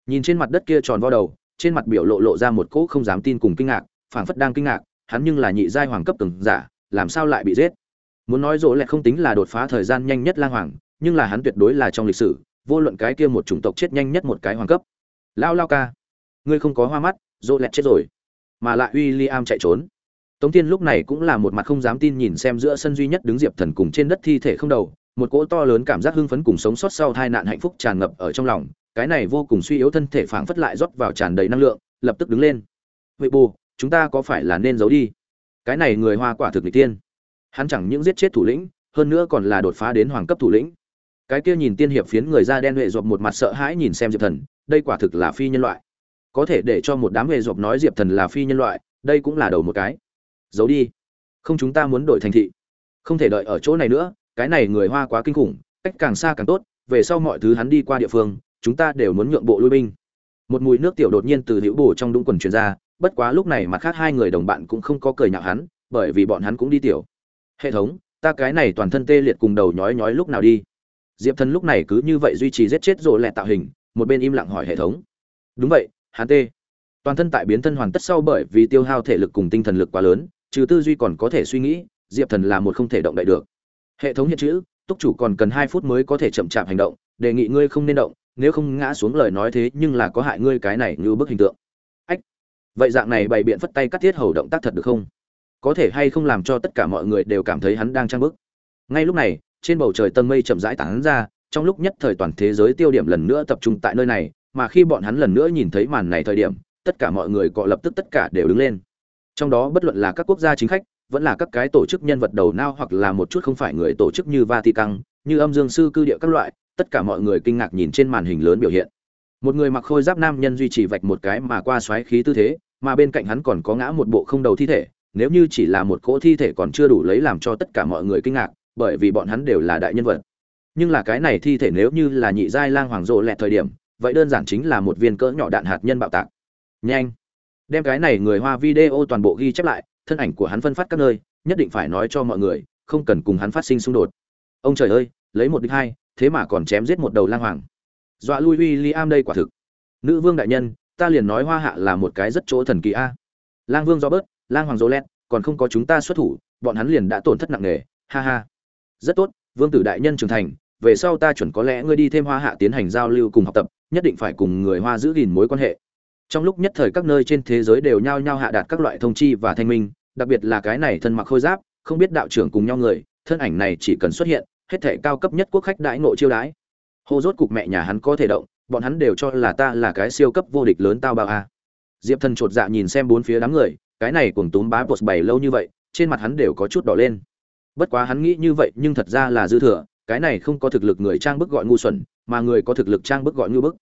A: Nhìn trên mặt đất kia tròn vo đầu, trên mặt biểu lộ lộ ra một cỗ không dám tin cùng kinh ngạc, phảng phất đang kinh ngạc, hắn nhưng là nhị giai hoàng cấp từng giả, làm sao lại bị giết? Muốn nói rỗ lại không tính là đột phá thời gian nhanh nhất lang hoàng, nhưng là hắn tuyệt đối là trong lịch sử, vô luận cái kia một chủng tộc chết nhanh nhất một cái hoàng cấp. Lao lao ca, ngươi không có hoa mắt rỗ lẹt chết rồi. Mà lại w i l l i am chạy trốn. Tống tiên lúc này cũng là một mặt không dám tin nhìn xem giữa sân duy nhất đứng diệp thần cùng trên đất thi thể không đầu một cỗ to lớn cảm giác hưng phấn cùng sống sót sau tai nạn hạnh phúc tràn ngập ở trong lòng, cái này vô cùng suy yếu thân thể phảng phất lại rót vào tràn đầy năng lượng, lập tức đứng lên. Vậy bù chúng ta có phải là nên giấu đi? Cái này người hoa quả thực n tiên. Hắn chẳng những giết chết thủ lĩnh, hơn nữa còn là đột phá đến hoàng cấp thủ lĩnh. Cái kia nhìn tiên hiệp phiến người da đen huệ dọc một mặt sợ hãi nhìn xem diệp thần, đây quả thực là phi nhân loại. Có thể để cho một đám huệ dọc nói diệp thần là phi nhân loại, đây cũng là đầu một cái. Giấu đi. Không chúng ta muốn đổi thành thị. Không thể đợi ở chỗ này nữa cái này người hoa quá kinh khủng, cách càng xa càng tốt, về sau mọi thứ hắn đi qua địa phương, chúng ta đều muốn nhượng bộ lui binh. Một mùi nước tiểu đột nhiên từ hữu bổ trong đúng quần truyền ra, bất quá lúc này mặt khác hai người đồng bạn cũng không có cười nhạo hắn, bởi vì bọn hắn cũng đi tiểu. Hệ thống, ta cái này toàn thân tê liệt cùng đầu nhói nhói lúc nào đi? Diệp thần lúc này cứ như vậy duy trì giết chết rồi lẹt tạo hình, một bên im lặng hỏi hệ thống. Đúng vậy, hắn tê. Toàn thân tại biến thân hoàn tất sau bởi vì tiêu hao thể lực cùng tinh thần lực quá lớn, trừ tư duy còn có thể suy nghĩ, diệp thần là một không thể động đậy được hệ thống hiện chữ, túc chủ còn cần hai phút mới có thể chậm chạp hành động, đề nghị ngươi không nên động, nếu không ngã xuống lời nói thế nhưng là có hại ngươi cái này như bức hình tượng. Ách, vậy dạng này bày biện phất tay cắt thiết hầu động tác thật được không? Có thể hay không làm cho tất cả mọi người đều cảm thấy hắn đang trang bức? Ngay lúc này, trên bầu trời tầng mây chậm rãi tán ra, trong lúc nhất thời toàn thế giới tiêu điểm lần nữa tập trung tại nơi này, mà khi bọn hắn lần nữa nhìn thấy màn này thời điểm, tất cả mọi người cọ lập tức tất cả đều đứng lên. Trong đó bất luận là các quốc gia chính khách vẫn là các cái tổ chức nhân vật đầu nao hoặc là một chút không phải người tổ chức như Vatican, như âm dương sư cư địa các loại, tất cả mọi người kinh ngạc nhìn trên màn hình lớn biểu hiện. Một người mặc khôi giáp nam nhân duy trì vạch một cái mà qua xoáy khí tư thế, mà bên cạnh hắn còn có ngã một bộ không đầu thi thể, nếu như chỉ là một cỗ thi thể còn chưa đủ lấy làm cho tất cả mọi người kinh ngạc, bởi vì bọn hắn đều là đại nhân vật. Nhưng là cái này thi thể nếu như là nhị giai lang hoàng rộ lẹt thời điểm, vậy đơn giản chính là một viên cỡ nhỏ đạn hạt nhân bạo tạc. Nhanh, đem cái này người hoa video toàn bộ ghi chép lại, thân ảnh của hắn phân phát các nơi, nhất định phải nói cho mọi người, không cần cùng hắn phát sinh xung đột. Ông trời ơi, lấy một đích hai, thế mà còn chém giết một đầu lang hoàng. Dọa lui uy li am đây quả thực. Nữ vương đại nhân, ta liền nói hoa hạ là một cái rất chỗ thần kỳ a. Lang vương do bớt, lang hoàng dỗ lét còn không có chúng ta xuất thủ, bọn hắn liền đã tổn thất nặng nề, ha ha. Rất tốt, vương tử đại nhân trưởng thành, về sau ta chuẩn có lẽ ngươi đi thêm hoa hạ tiến hành giao lưu cùng học tập, nhất định phải cùng người hoa giữ gìn mối quan hệ. Trong lúc nhất thời các nơi trên thế giới đều nhao nhao hạ đạt các loại thông chi và thanh minh đặc biệt là cái này thân mặc khôi giáp, không biết đạo trưởng cùng nhau người, thân ảnh này chỉ cần xuất hiện, hết thể cao cấp nhất quốc khách đãi ngộ chiêu đãi. Hô rốt cục mẹ nhà hắn có thể động, bọn hắn đều cho là ta là cái siêu cấp vô địch lớn tao bao a. Diệp thần chột dạ nhìn xem bốn phía đám người, cái này cùng túm bá bột bày lâu như vậy, trên mặt hắn đều có chút đỏ lên. Bất quá hắn nghĩ như vậy, nhưng thật ra là dư thừa, cái này không có thực lực người trang bức gọi ngu xuẩn, mà người có thực lực trang bức gọi ngu bức.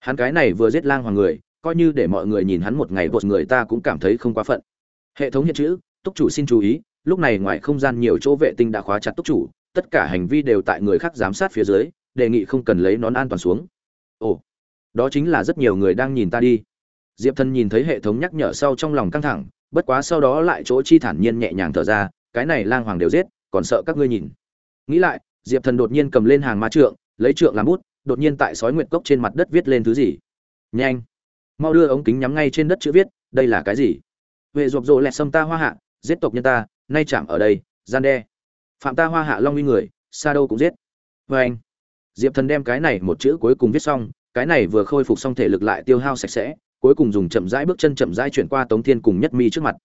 A: Hắn cái này vừa giết lang hoàng người, coi như để mọi người nhìn hắn một ngày bột người ta cũng cảm thấy không quá phận hệ thống hiện chữ, túc chủ xin chú ý, lúc này ngoài không gian nhiều chỗ vệ tinh đã khóa chặt túc chủ, tất cả hành vi đều tại người khác giám sát phía dưới, đề nghị không cần lấy nón an toàn xuống. Ồ, đó chính là rất nhiều người đang nhìn ta đi. Diệp thần nhìn thấy hệ thống nhắc nhở sau trong lòng căng thẳng, bất quá sau đó lại chỗ chi thản nhiên nhẹ nhàng thở ra, cái này lang hoàng đều giết, còn sợ các ngươi nhìn. Nghĩ lại, diệp thần đột nhiên cầm lên hàng ma trượng, lấy trượng làm bút, đột nhiên tại sói nguyệt cốc trên mặt đất viết lên thứ gì? Nhanh, mau đưa ống kính nhắm ngay trên đất chữ viết, đây là cái gì? Huệ ruột rộ lẹt xâm ta hoa hạ, giết tộc nhân ta, nay chạm ở đây, gian đe. Phạm ta hoa hạ long uy người xa đâu cũng giết. Vê anh. Diệp thần đem cái này một chữ cuối cùng viết xong, cái này vừa khôi phục xong thể lực lại tiêu hao sạch sẽ, cuối cùng dùng chậm rãi bước chân chậm rãi chuyển qua tống thiên cùng nhất mi trước mặt.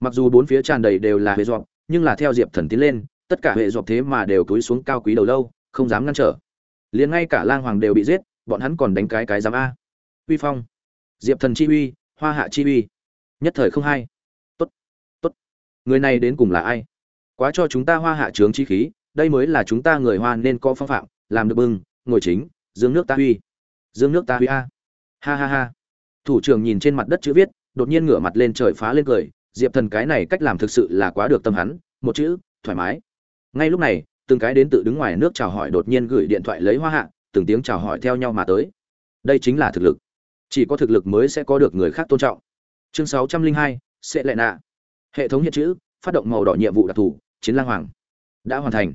A: Mặc dù bốn phía tràn đầy đều là huệ dọc nhưng là theo diệp thần tiến lên, tất cả huệ dọc thế mà đều cúi xuống cao quý đầu lâu, không dám ngăn trở. Liền ngay cả lang hoàng đều bị giết, bọn hắn còn đánh cái cái dám a. Uy phong. Diệp thần chi uy, hoa hạ chi uy. Nhất thời không hay người này đến cùng là ai? Quá cho chúng ta hoa hạ trướng chi khí, đây mới là chúng ta người hoa nên có phong phạm, làm được bưng, ngồi chính dương nước ta huy. Dương nước ta huy a. Ha ha ha. Thủ trưởng nhìn trên mặt đất chữ viết, đột nhiên ngửa mặt lên trời phá lên cười, diệp thần cái này cách làm thực sự là quá được tâm hắn, một chữ, thoải mái. Ngay lúc này, từng cái đến tự đứng ngoài nước chào hỏi đột nhiên gửi điện thoại lấy hoa hạ, từng tiếng chào hỏi theo nhau mà tới. Đây chính là thực lực. Chỉ có thực lực mới sẽ có được người khác tôn trọng. Chương sáu trăm linh hai, sẽ lại nạ hệ thống hiện chữ, phát động màu đỏ nhiệm vụ đặc thù, chiến lang hoàng. Đã hoàn thành.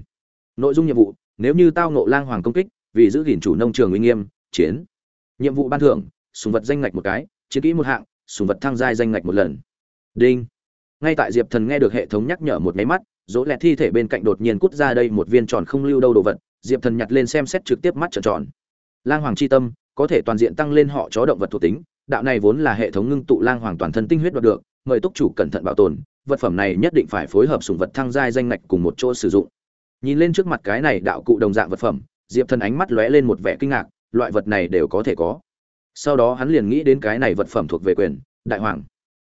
A: Nội dung nhiệm vụ, nếu như tao nộ lang hoàng công kích, vì giữ gìn chủ nông trường uy nghiêm, chiến. Nhiệm vụ ban thưởng, sùng vật danh ngạch một cái, chiến kỹ một hạng, sùng vật thăng giai danh ngạch một lần. Đinh. Ngay tại diệp thần nghe được hệ thống nhắc nhở một máy mắt, dỗ lẹt thi thể bên cạnh đột nhiên cút ra đây một viên tròn không lưu đâu đồ vật, diệp thần nhặt lên xem xét trực tiếp mắt trợn tròn. Lang hoàng c h i tâm, có thể toàn diện tăng lên họ chó động vật thuộc tính, đạo này vốn là hệ thống ngưng tụ lang hoàng toàn thân tinh huyết đoạt được mời túc chủ cẩn thận bảo tồn, vật phẩm này nhất định phải phối hợp sùng vật thăng giai danh ngạch cùng một chỗ sử dụng. Nhìn lên trước mặt cái này đạo cụ đồng dạng vật phẩm, diệp thần ánh mắt lóe lên một vẻ kinh ngạc, loại vật này đều có thể có. Sau đó hắn liền nghĩ đến cái này vật phẩm thuộc về quyền, đại hoàng.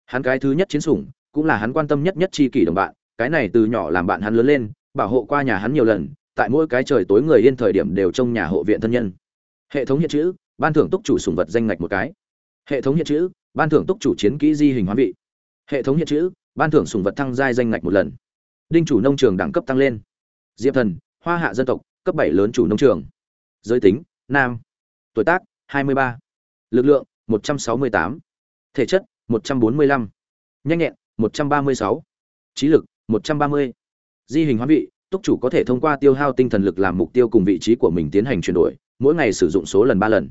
A: Hắn cái thứ nhất chiến sủng, cũng là hắn quan tâm nhất nhất chi kỷ đồng bạn, cái này từ nhỏ làm bạn hắn lớn lên, bảo hộ qua nhà hắn nhiều lần, tại mỗi cái trời tối người yên thời điểm đều trong nhà hộ viện thân nhân. Hệ thống hiện chữ, ban thưởng túc chủ sùng vật danh ngạch một cái. Hệ thống hiện chữ, ban thưởng túc chủ chiến kỹ di hình hoán vị hệ thống hiện chữ, ban thưởng sủng vật thăng giai danh ngạch một lần đinh chủ nông trường đẳng cấp tăng lên diệp thần, hoa hạ dân tộc, cấp bảy lớn chủ nông trường giới tính, nam tuổi tác 23. lực lượng 168. thể chất 145. nhanh nhẹn 136. trí lực 130. di hình hóa vị, túc chủ có thể thông qua tiêu hao tinh thần lực làm mục tiêu cùng vị trí của mình tiến hành chuyển đổi, mỗi ngày sử dụng số lần ba lần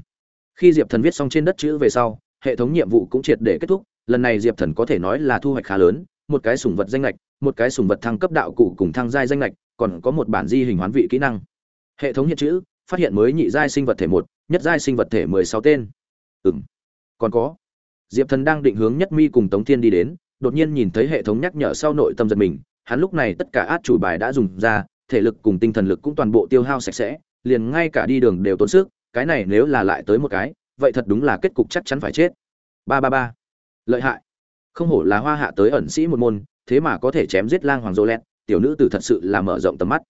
A: khi diệp thần viết xong trên đất chữ về sau, hệ thống nhiệm vụ cũng triệt để kết thúc lần này diệp thần có thể nói là thu hoạch khá lớn, một cái sủng vật danh lệch, một cái sủng vật thăng cấp đạo cụ cùng thăng giai danh lệch, còn có một bản di hình hoán vị kỹ năng. Hệ thống hiện chữ, phát hiện mới nhị giai sinh vật thể một, nhất giai sinh vật thể mười sáu tên. Ừng còn có. Diệp thần đang định hướng nhất mi cùng tống thiên đi đến, đột nhiên nhìn thấy hệ thống nhắc nhở sau nội tâm giật mình, hắn lúc này tất cả át chủ bài đã dùng ra, thể lực cùng tinh thần lực cũng toàn bộ tiêu hao sạch sẽ, liền ngay cả đi đường đều tốn sức, cái này nếu là lại tới một cái, vậy thật đúng là kết cục chắc chắn phải chết. Ba ba ba lợi hại. Không hổ là hoa hạ tới ẩn sĩ một môn, thế mà có thể chém giết lang hoàng dô lẹt tiểu nữ tử thật sự là mở rộng tầm mắt.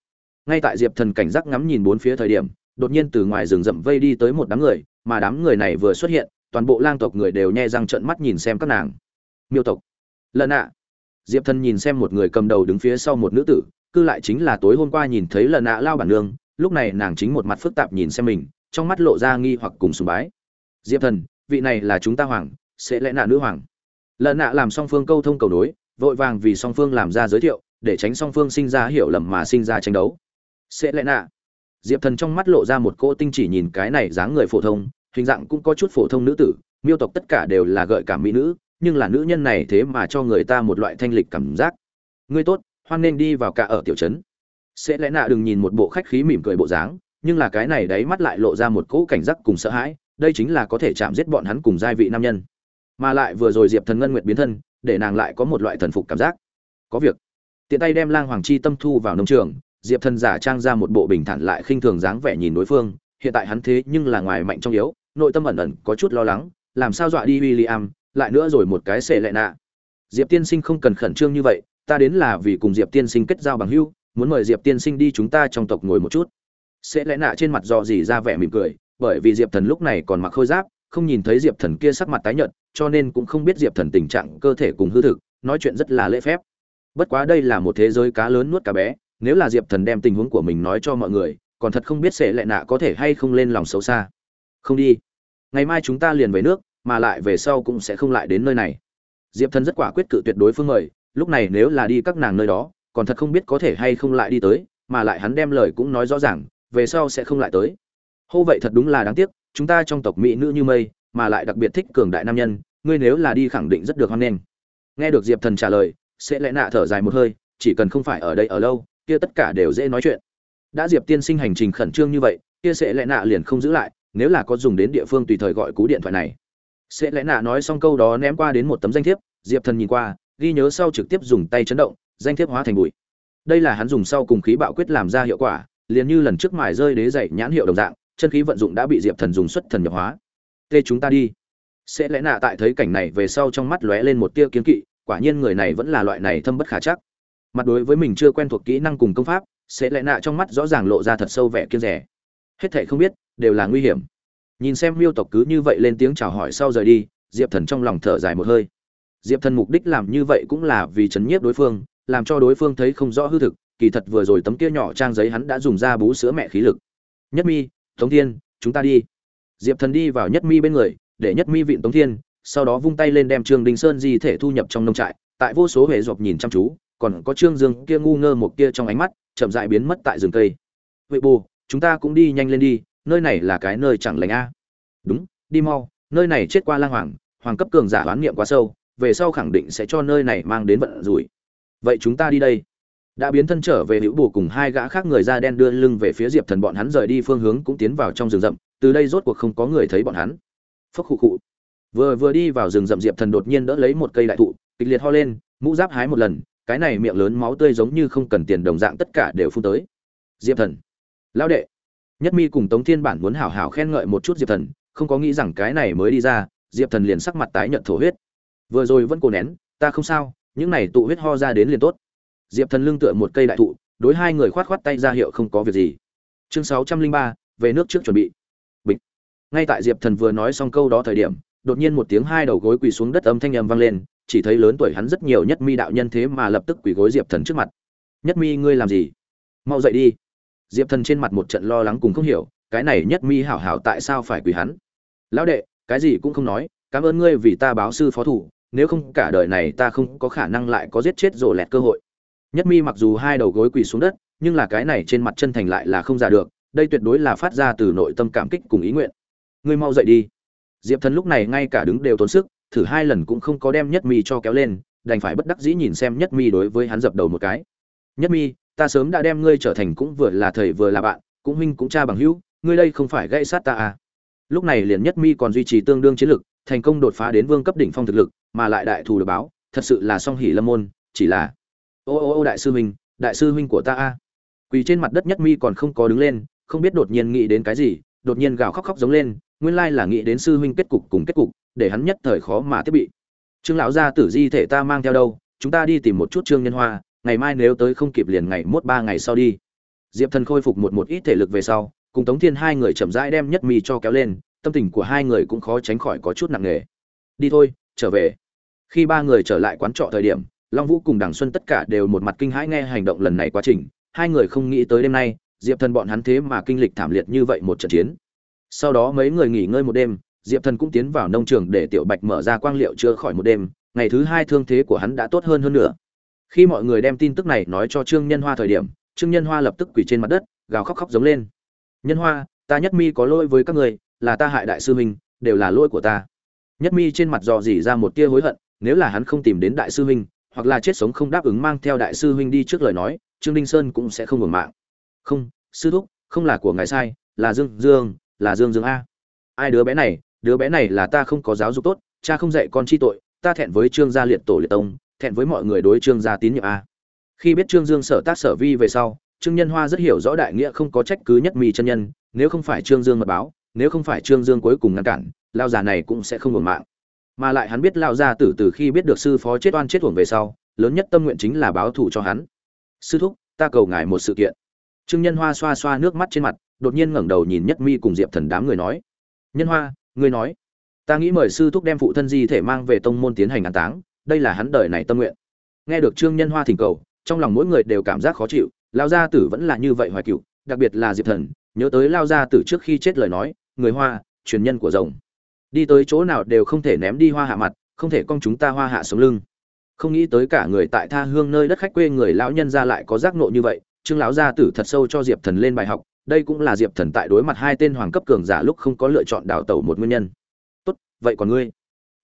A: Ngay tại diệp thần cảnh giác ngắm nhìn bốn phía thời điểm, đột nhiên từ ngoài rừng rậm vây đi tới một đám người, mà đám người này vừa xuất hiện, toàn bộ lang tộc người đều nhe răng trợn mắt nhìn xem các nàng. Miêu tộc. Lần ạ. Diệp thần nhìn xem một người cầm đầu đứng phía sau một nữ tử, cư lại chính là tối hôm qua nhìn thấy lần ạ lao bản nương, lúc này nàng chính một mặt phức tạp nhìn xem mình, trong mắt lộ ra nghi hoặc cùng sùng bái. Diệp thần, vị này là chúng ta hoàng sẽ lẽ nạ nữ hoàng. Lần nạ làm song phương câu thông cầu nối, vội vàng vì song phương làm ra giới thiệu để tránh song phương sinh ra hiểu lầm mà sinh ra tranh đấu. Sẽ lẽ nạ. Diệp thần trong mắt lộ ra một cô tinh chỉ nhìn cái này dáng người phổ thông hình dạng cũng có chút phổ thông nữ tử miêu tộc tất cả đều là gợi cảm mỹ nữ nhưng là nữ nhân này thế mà cho người ta một loại thanh lịch cảm giác. Ngươi tốt hoan nên đi vào cả ở tiểu trấn. Sẽ lẽ nạ đừng nhìn một bộ khách khí mỉm cười bộ dáng nhưng là cái này đáy mắt lại lộ ra một cỗ cảnh giác cùng sợ hãi đây chính là có thể chạm giết bọn hắn cùng giai vị nam nhân mà lại vừa rồi diệp thần ngân nguyệt biến thân để nàng lại có một loại thần phục cảm giác. Có việc. Tiện tay đem lang hoàng chi tâm thu vào nông trường diệp thần giả trang ra một bộ bình thản lại khinh thường dáng vẻ nhìn đối phương hiện tại hắn thế nhưng là ngoài mạnh trong yếu nội tâm ẩn ẩn có chút lo lắng làm sao dọa đi William, lại nữa rồi một cái xệ lệ nạ. Diệp tiên sinh không cần khẩn trương như vậy ta đến là vì cùng diệp tiên sinh kết giao bằng hữu muốn mời diệp tiên sinh đi chúng ta trong tộc ngồi một chút. Sẽ lẽ nạ trên mặt dò dỉ ra vẻ mỉm cười bởi vì diệp thần lúc này còn mặc khôi giáp không nhìn thấy diệp thần kia sắc mặt tái nhợt, cho nên cũng không biết diệp thần tình trạng cơ thể cùng hư thực, nói chuyện rất là lễ phép. Bất quá đây là một thế giới cá lớn nuốt cá bé, nếu là diệp thần đem tình huống của mình nói cho mọi người, còn thật không biết sẽ lại nạ có thể hay không lên lòng xấu xa. Không đi. Ngày mai chúng ta liền về nước, mà lại về sau cũng sẽ không lại đến nơi này. Diệp thần rất quả quyết cự tuyệt đối phương mời, lúc này nếu là đi các nàng nơi đó, còn thật không biết có thể hay không lại đi tới, mà lại hắn đem lời cũng nói rõ ràng, về sau sẽ không lại tới. Hô vậy thật đúng là đáng tiếc chúng ta trong tộc mỹ nữ như mây, mà lại đặc biệt thích cường đại nam nhân, ngươi nếu là đi khẳng định rất được hoan nghênh. Nghe được diệp thần trả lời, sẽ lẽ nạ thở dài một hơi, chỉ cần không phải ở đây ở lâu, kia tất cả đều dễ nói chuyện. Đã diệp tiên sinh hành trình khẩn trương như vậy, kia sẽ lẽ nạ liền không giữ lại, nếu là có dùng đến địa phương tùy thời gọi cú điện thoại này. Sẽ lẽ nạ nói xong câu đó ném qua đến một tấm danh thiếp, diệp thần nhìn qua, ghi nhớ sau trực tiếp dùng tay chấn động, danh thiếp hóa thành bụi. Đây là hắn dùng sau cùng khí bạo quyết làm ra hiệu quả, liền như lần trước mài rơi đế dậy nhãn hiệu đồng dạng chân khí vận dụng đã bị diệp thần dùng xuất thần nhập hóa. Tê chúng ta đi. Sẽ lẽ nạ tại thấy cảnh này về sau trong mắt lóe lên một tia kiến kỵ, quả nhiên người này vẫn là loại này thâm bất khả chắc. Mặt đối với mình chưa quen thuộc kỹ năng cùng công pháp, sẽ lẽ nạ trong mắt rõ ràng lộ ra thật sâu vẻ kiên rẻ. Hết thệ không biết, đều là nguy hiểm. Nhìn xem miêu tộc cứ như vậy lên tiếng chào hỏi sau rời đi, diệp thần trong lòng thở dài một hơi. Diệp thần mục đích làm như vậy cũng là vì chấn nhiếp đối phương, làm cho đối phương thấy không rõ hư thực, kỳ thật vừa rồi tấm kia nhỏ trang giấy hắn đã dùng ra bú sữa mẹ khí lực. Nhất mi tống thiên, chúng ta đi. Diệp thần đi vào nhất mi bên người, để nhất mi vịn tống thiên, sau đó vung tay lên đem trương đình sơn di thể thu nhập trong nông trại. Tại vô số hệ dọc nhìn chăm chú, còn có trương dương kia ngu ngơ một kia trong ánh mắt, chậm dại biến mất tại rừng cây. Vậy bù chúng ta cũng đi nhanh lên đi, nơi này là cái nơi chẳng lành a. Đúng, đi mau, nơi này chết qua lang hoàng hoàng cấp cường giả đoán niệm quá sâu, về sau khẳng định sẽ cho nơi này mang đến vận rủi. Vậy chúng ta đi đây đã biến thân trở về hữu bù cùng hai gã khác người da đen đưa lưng về phía diệp thần bọn hắn rời đi phương hướng cũng tiến vào trong rừng rậm, từ đây rốt cuộc không có người thấy bọn hắn. Phốc khụ khụ. Vừa vừa đi vào rừng rậm, diệp thần đột nhiên đỡ lấy một cây đại thụ, kịch liệt ho lên, mũ giáp hái một lần, cái này miệng lớn máu tươi giống như không cần tiền đồng dạng tất cả đều phun tới. Diệp thần. Lão đệ. Nhất mi cùng tống thiên bản muốn hảo hảo khen ngợi một chút diệp thần, không có nghĩ rằng cái này mới đi ra, diệp thần liền sắc mặt tái nhợt thổ huyết. Vừa rồi vẫn cố nén, ta không sao, những này tụ huyết ho ra đến liền tốt diệp thần lưng tựa một cây đại thụ, đối hai người khoát khoát tay ra hiệu không có việc gì. Chương sáu trăm linh ba, về nước trước chuẩn bị. Bịch. Ngay tại diệp thần vừa nói xong câu đó thời điểm, đột nhiên một tiếng hai đầu gối quỳ xuống đất âm thanh ầm vang lên, chỉ thấy lớn tuổi hắn rất nhiều nhất mi đạo nhân thế mà lập tức quỳ gối diệp thần trước mặt. Nhất mi, ngươi làm gì? Mau dậy đi. Diệp thần trên mặt một trận lo lắng cùng không hiểu, cái này nhất mi hảo hảo tại sao phải quỳ hắn? Lão đệ, cái gì cũng không nói, cảm ơn ngươi vì ta báo sư phó thủ, nếu không cả đời này ta không có khả năng lại có giết chết rồ lẹt cơ hội nhất mi mặc dù hai đầu gối quỳ xuống đất, nhưng là cái này trên mặt chân thành lại là không giả được, đây tuyệt đối là phát ra từ nội tâm cảm kích cùng ý nguyện. Ngươi mau dậy đi. Diệp thần lúc này ngay cả đứng đều tốn sức, thử hai lần cũng không có đem nhất mi cho kéo lên, đành phải bất đắc dĩ nhìn xem nhất mi đối với hắn dập đầu một cái. Nhất mi, ta sớm đã đem ngươi trở thành cũng vừa là thầy vừa là bạn, cũng huynh cũng cha bằng hữu, ngươi đây không phải gãy sát ta à? Lúc này liền nhất mi còn duy trì tương đương chiến lực, thành công đột phá đến vương cấp đỉnh phong thực lực, mà lại đại thù được báo, thật sự là song hỉ lâm môn, chỉ là ô ô ô đại sư huynh, đại sư huynh của ta a. Quỳ trên mặt đất nhất mi còn không có đứng lên, không biết đột nhiên nghĩ đến cái gì, đột nhiên gào khóc khóc giống lên, nguyên lai là nghĩ đến sư huynh kết cục cùng kết cục, để hắn nhất thời khó mà thiết bị. Trương lão gia tử di thể ta mang theo đâu, chúng ta đi tìm một chút trương nhân hoa, ngày mai nếu tới không kịp liền ngày mốt ba ngày sau đi. Diệp thần khôi phục một một ít thể lực về sau, cùng tống thiên hai người chậm rãi đem nhất mi cho kéo lên, tâm tình của hai người cũng khó tránh khỏi có chút nặng nề. Đi thôi, trở về. Khi ba người trở lại quán trọ thời điểm long vũ cùng đằng xuân tất cả đều một mặt kinh hãi nghe hành động lần này quá trình. Hai người không nghĩ tới đêm nay, diệp thần bọn hắn thế mà kinh lịch thảm liệt như vậy một trận chiến. Sau đó mấy người nghỉ ngơi một đêm, diệp thần cũng tiến vào nông trường để tiểu bạch mở ra quang liệu chữa khỏi một đêm. Ngày thứ hai thương thế của hắn đã tốt hơn hơn nữa. Khi mọi người đem tin tức này nói cho trương nhân hoa thời điểm, trương nhân hoa lập tức quỳ trên mặt đất, gào khóc khóc giống lên. Nhân hoa, ta nhất mi có lỗi với các người là ta hại đại sư huynh, đều là lỗi của ta. Nhất mi trên mặt dò dỉ ra một tia hối hận, nếu là hắn không tìm đến đại sư huynh hoặc là chết sống không đáp ứng mang theo đại sư huynh đi trước lời nói, trương đinh sơn cũng sẽ không hưởng mạng. Không, sư thúc, không là của ngài sai, là dương dương, là dương dương a. Ai đứa bé này, đứa bé này là ta không có giáo dục tốt, cha không dạy con chi tội, ta thẹn với trương gia liệt tổ liệt tông, thẹn với mọi người đối trương gia tín nhiệm a. Khi biết trương dương sở tác sở vi về sau, trương nhân hoa rất hiểu rõ đại nghĩa không có trách cứ nhất mì chân nhân, nếu không phải trương dương mật báo, nếu không phải trương dương cuối cùng ngăn cản lao già này cũng sẽ không hưởng mạng mà lại hắn biết lao gia tử từ khi biết được sư phó chết oan chết uổng về sau, lớn nhất tâm nguyện chính là báo thù cho hắn. Sư thúc, ta cầu ngài một sự kiện. Trương nhân hoa xoa xoa nước mắt trên mặt, đột nhiên ngẩng đầu nhìn nhất mi cùng diệp thần đám người nói. Nhân hoa, ngươi nói. Ta nghĩ mời sư thúc đem phụ thân di thể mang về tông môn tiến hành an táng, đây là hắn đời này tâm nguyện. Nghe được trương nhân hoa thỉnh cầu, trong lòng mỗi người đều cảm giác khó chịu lao gia tử vẫn là như vậy hoài cựu, đặc biệt là diệp thần, nhớ tới lao gia tử trước khi chết lời nói, người hoa, truyền nhân của rồng đi tới chỗ nào đều không thể ném đi hoa hạ mặt, không thể con chúng ta hoa hạ sống lưng. Không nghĩ tới cả người tại tha hương nơi đất khách quê người lão nhân ra lại có giác nộ như vậy, trương lão gia tử thật sâu cho diệp thần lên bài học, đây cũng là diệp thần tại đối mặt hai tên hoàng cấp cường giả lúc không có lựa chọn đào tẩu một nguyên nhân. Tốt, vậy còn ngươi?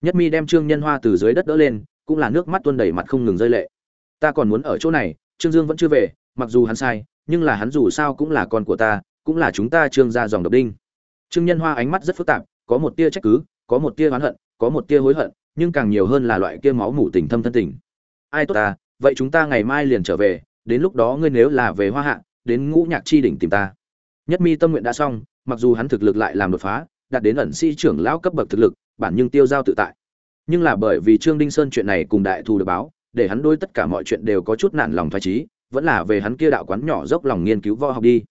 A: Nhất mi đem trương nhân hoa từ dưới đất đỡ lên, cũng là nước mắt tuôn đầy mặt không ngừng rơi lệ. Ta còn muốn ở chỗ này, trương dương vẫn chưa về, mặc dù hắn sai, nhưng là hắn dù sao cũng là con của ta, cũng là chúng ta trương gia dòng độc đinh. Trương nhân hoa ánh mắt rất phức tạp có một tia trách cứ, có một tia oán hận, có một tia hối hận, nhưng càng nhiều hơn là loại kia máu mủ tình thâm thân tình. Ai tốt ta, vậy chúng ta ngày mai liền trở về, đến lúc đó ngươi nếu là về hoa hạ, đến ngũ nhạc chi đỉnh tìm ta. Nhất mi tâm nguyện đã xong, mặc dù hắn thực lực lại làm đột phá, đạt đến ẩn sĩ trưởng lão cấp bậc thực lực, bản nhưng tiêu giao tự tại. Nhưng là bởi vì trương đinh sơn chuyện này cùng đại thù được báo, để hắn đôi tất cả mọi chuyện đều có chút nản lòng thoái trí vẫn là về hắn kia đạo quán nhỏ dốc lòng nghiên cứu võ học đi.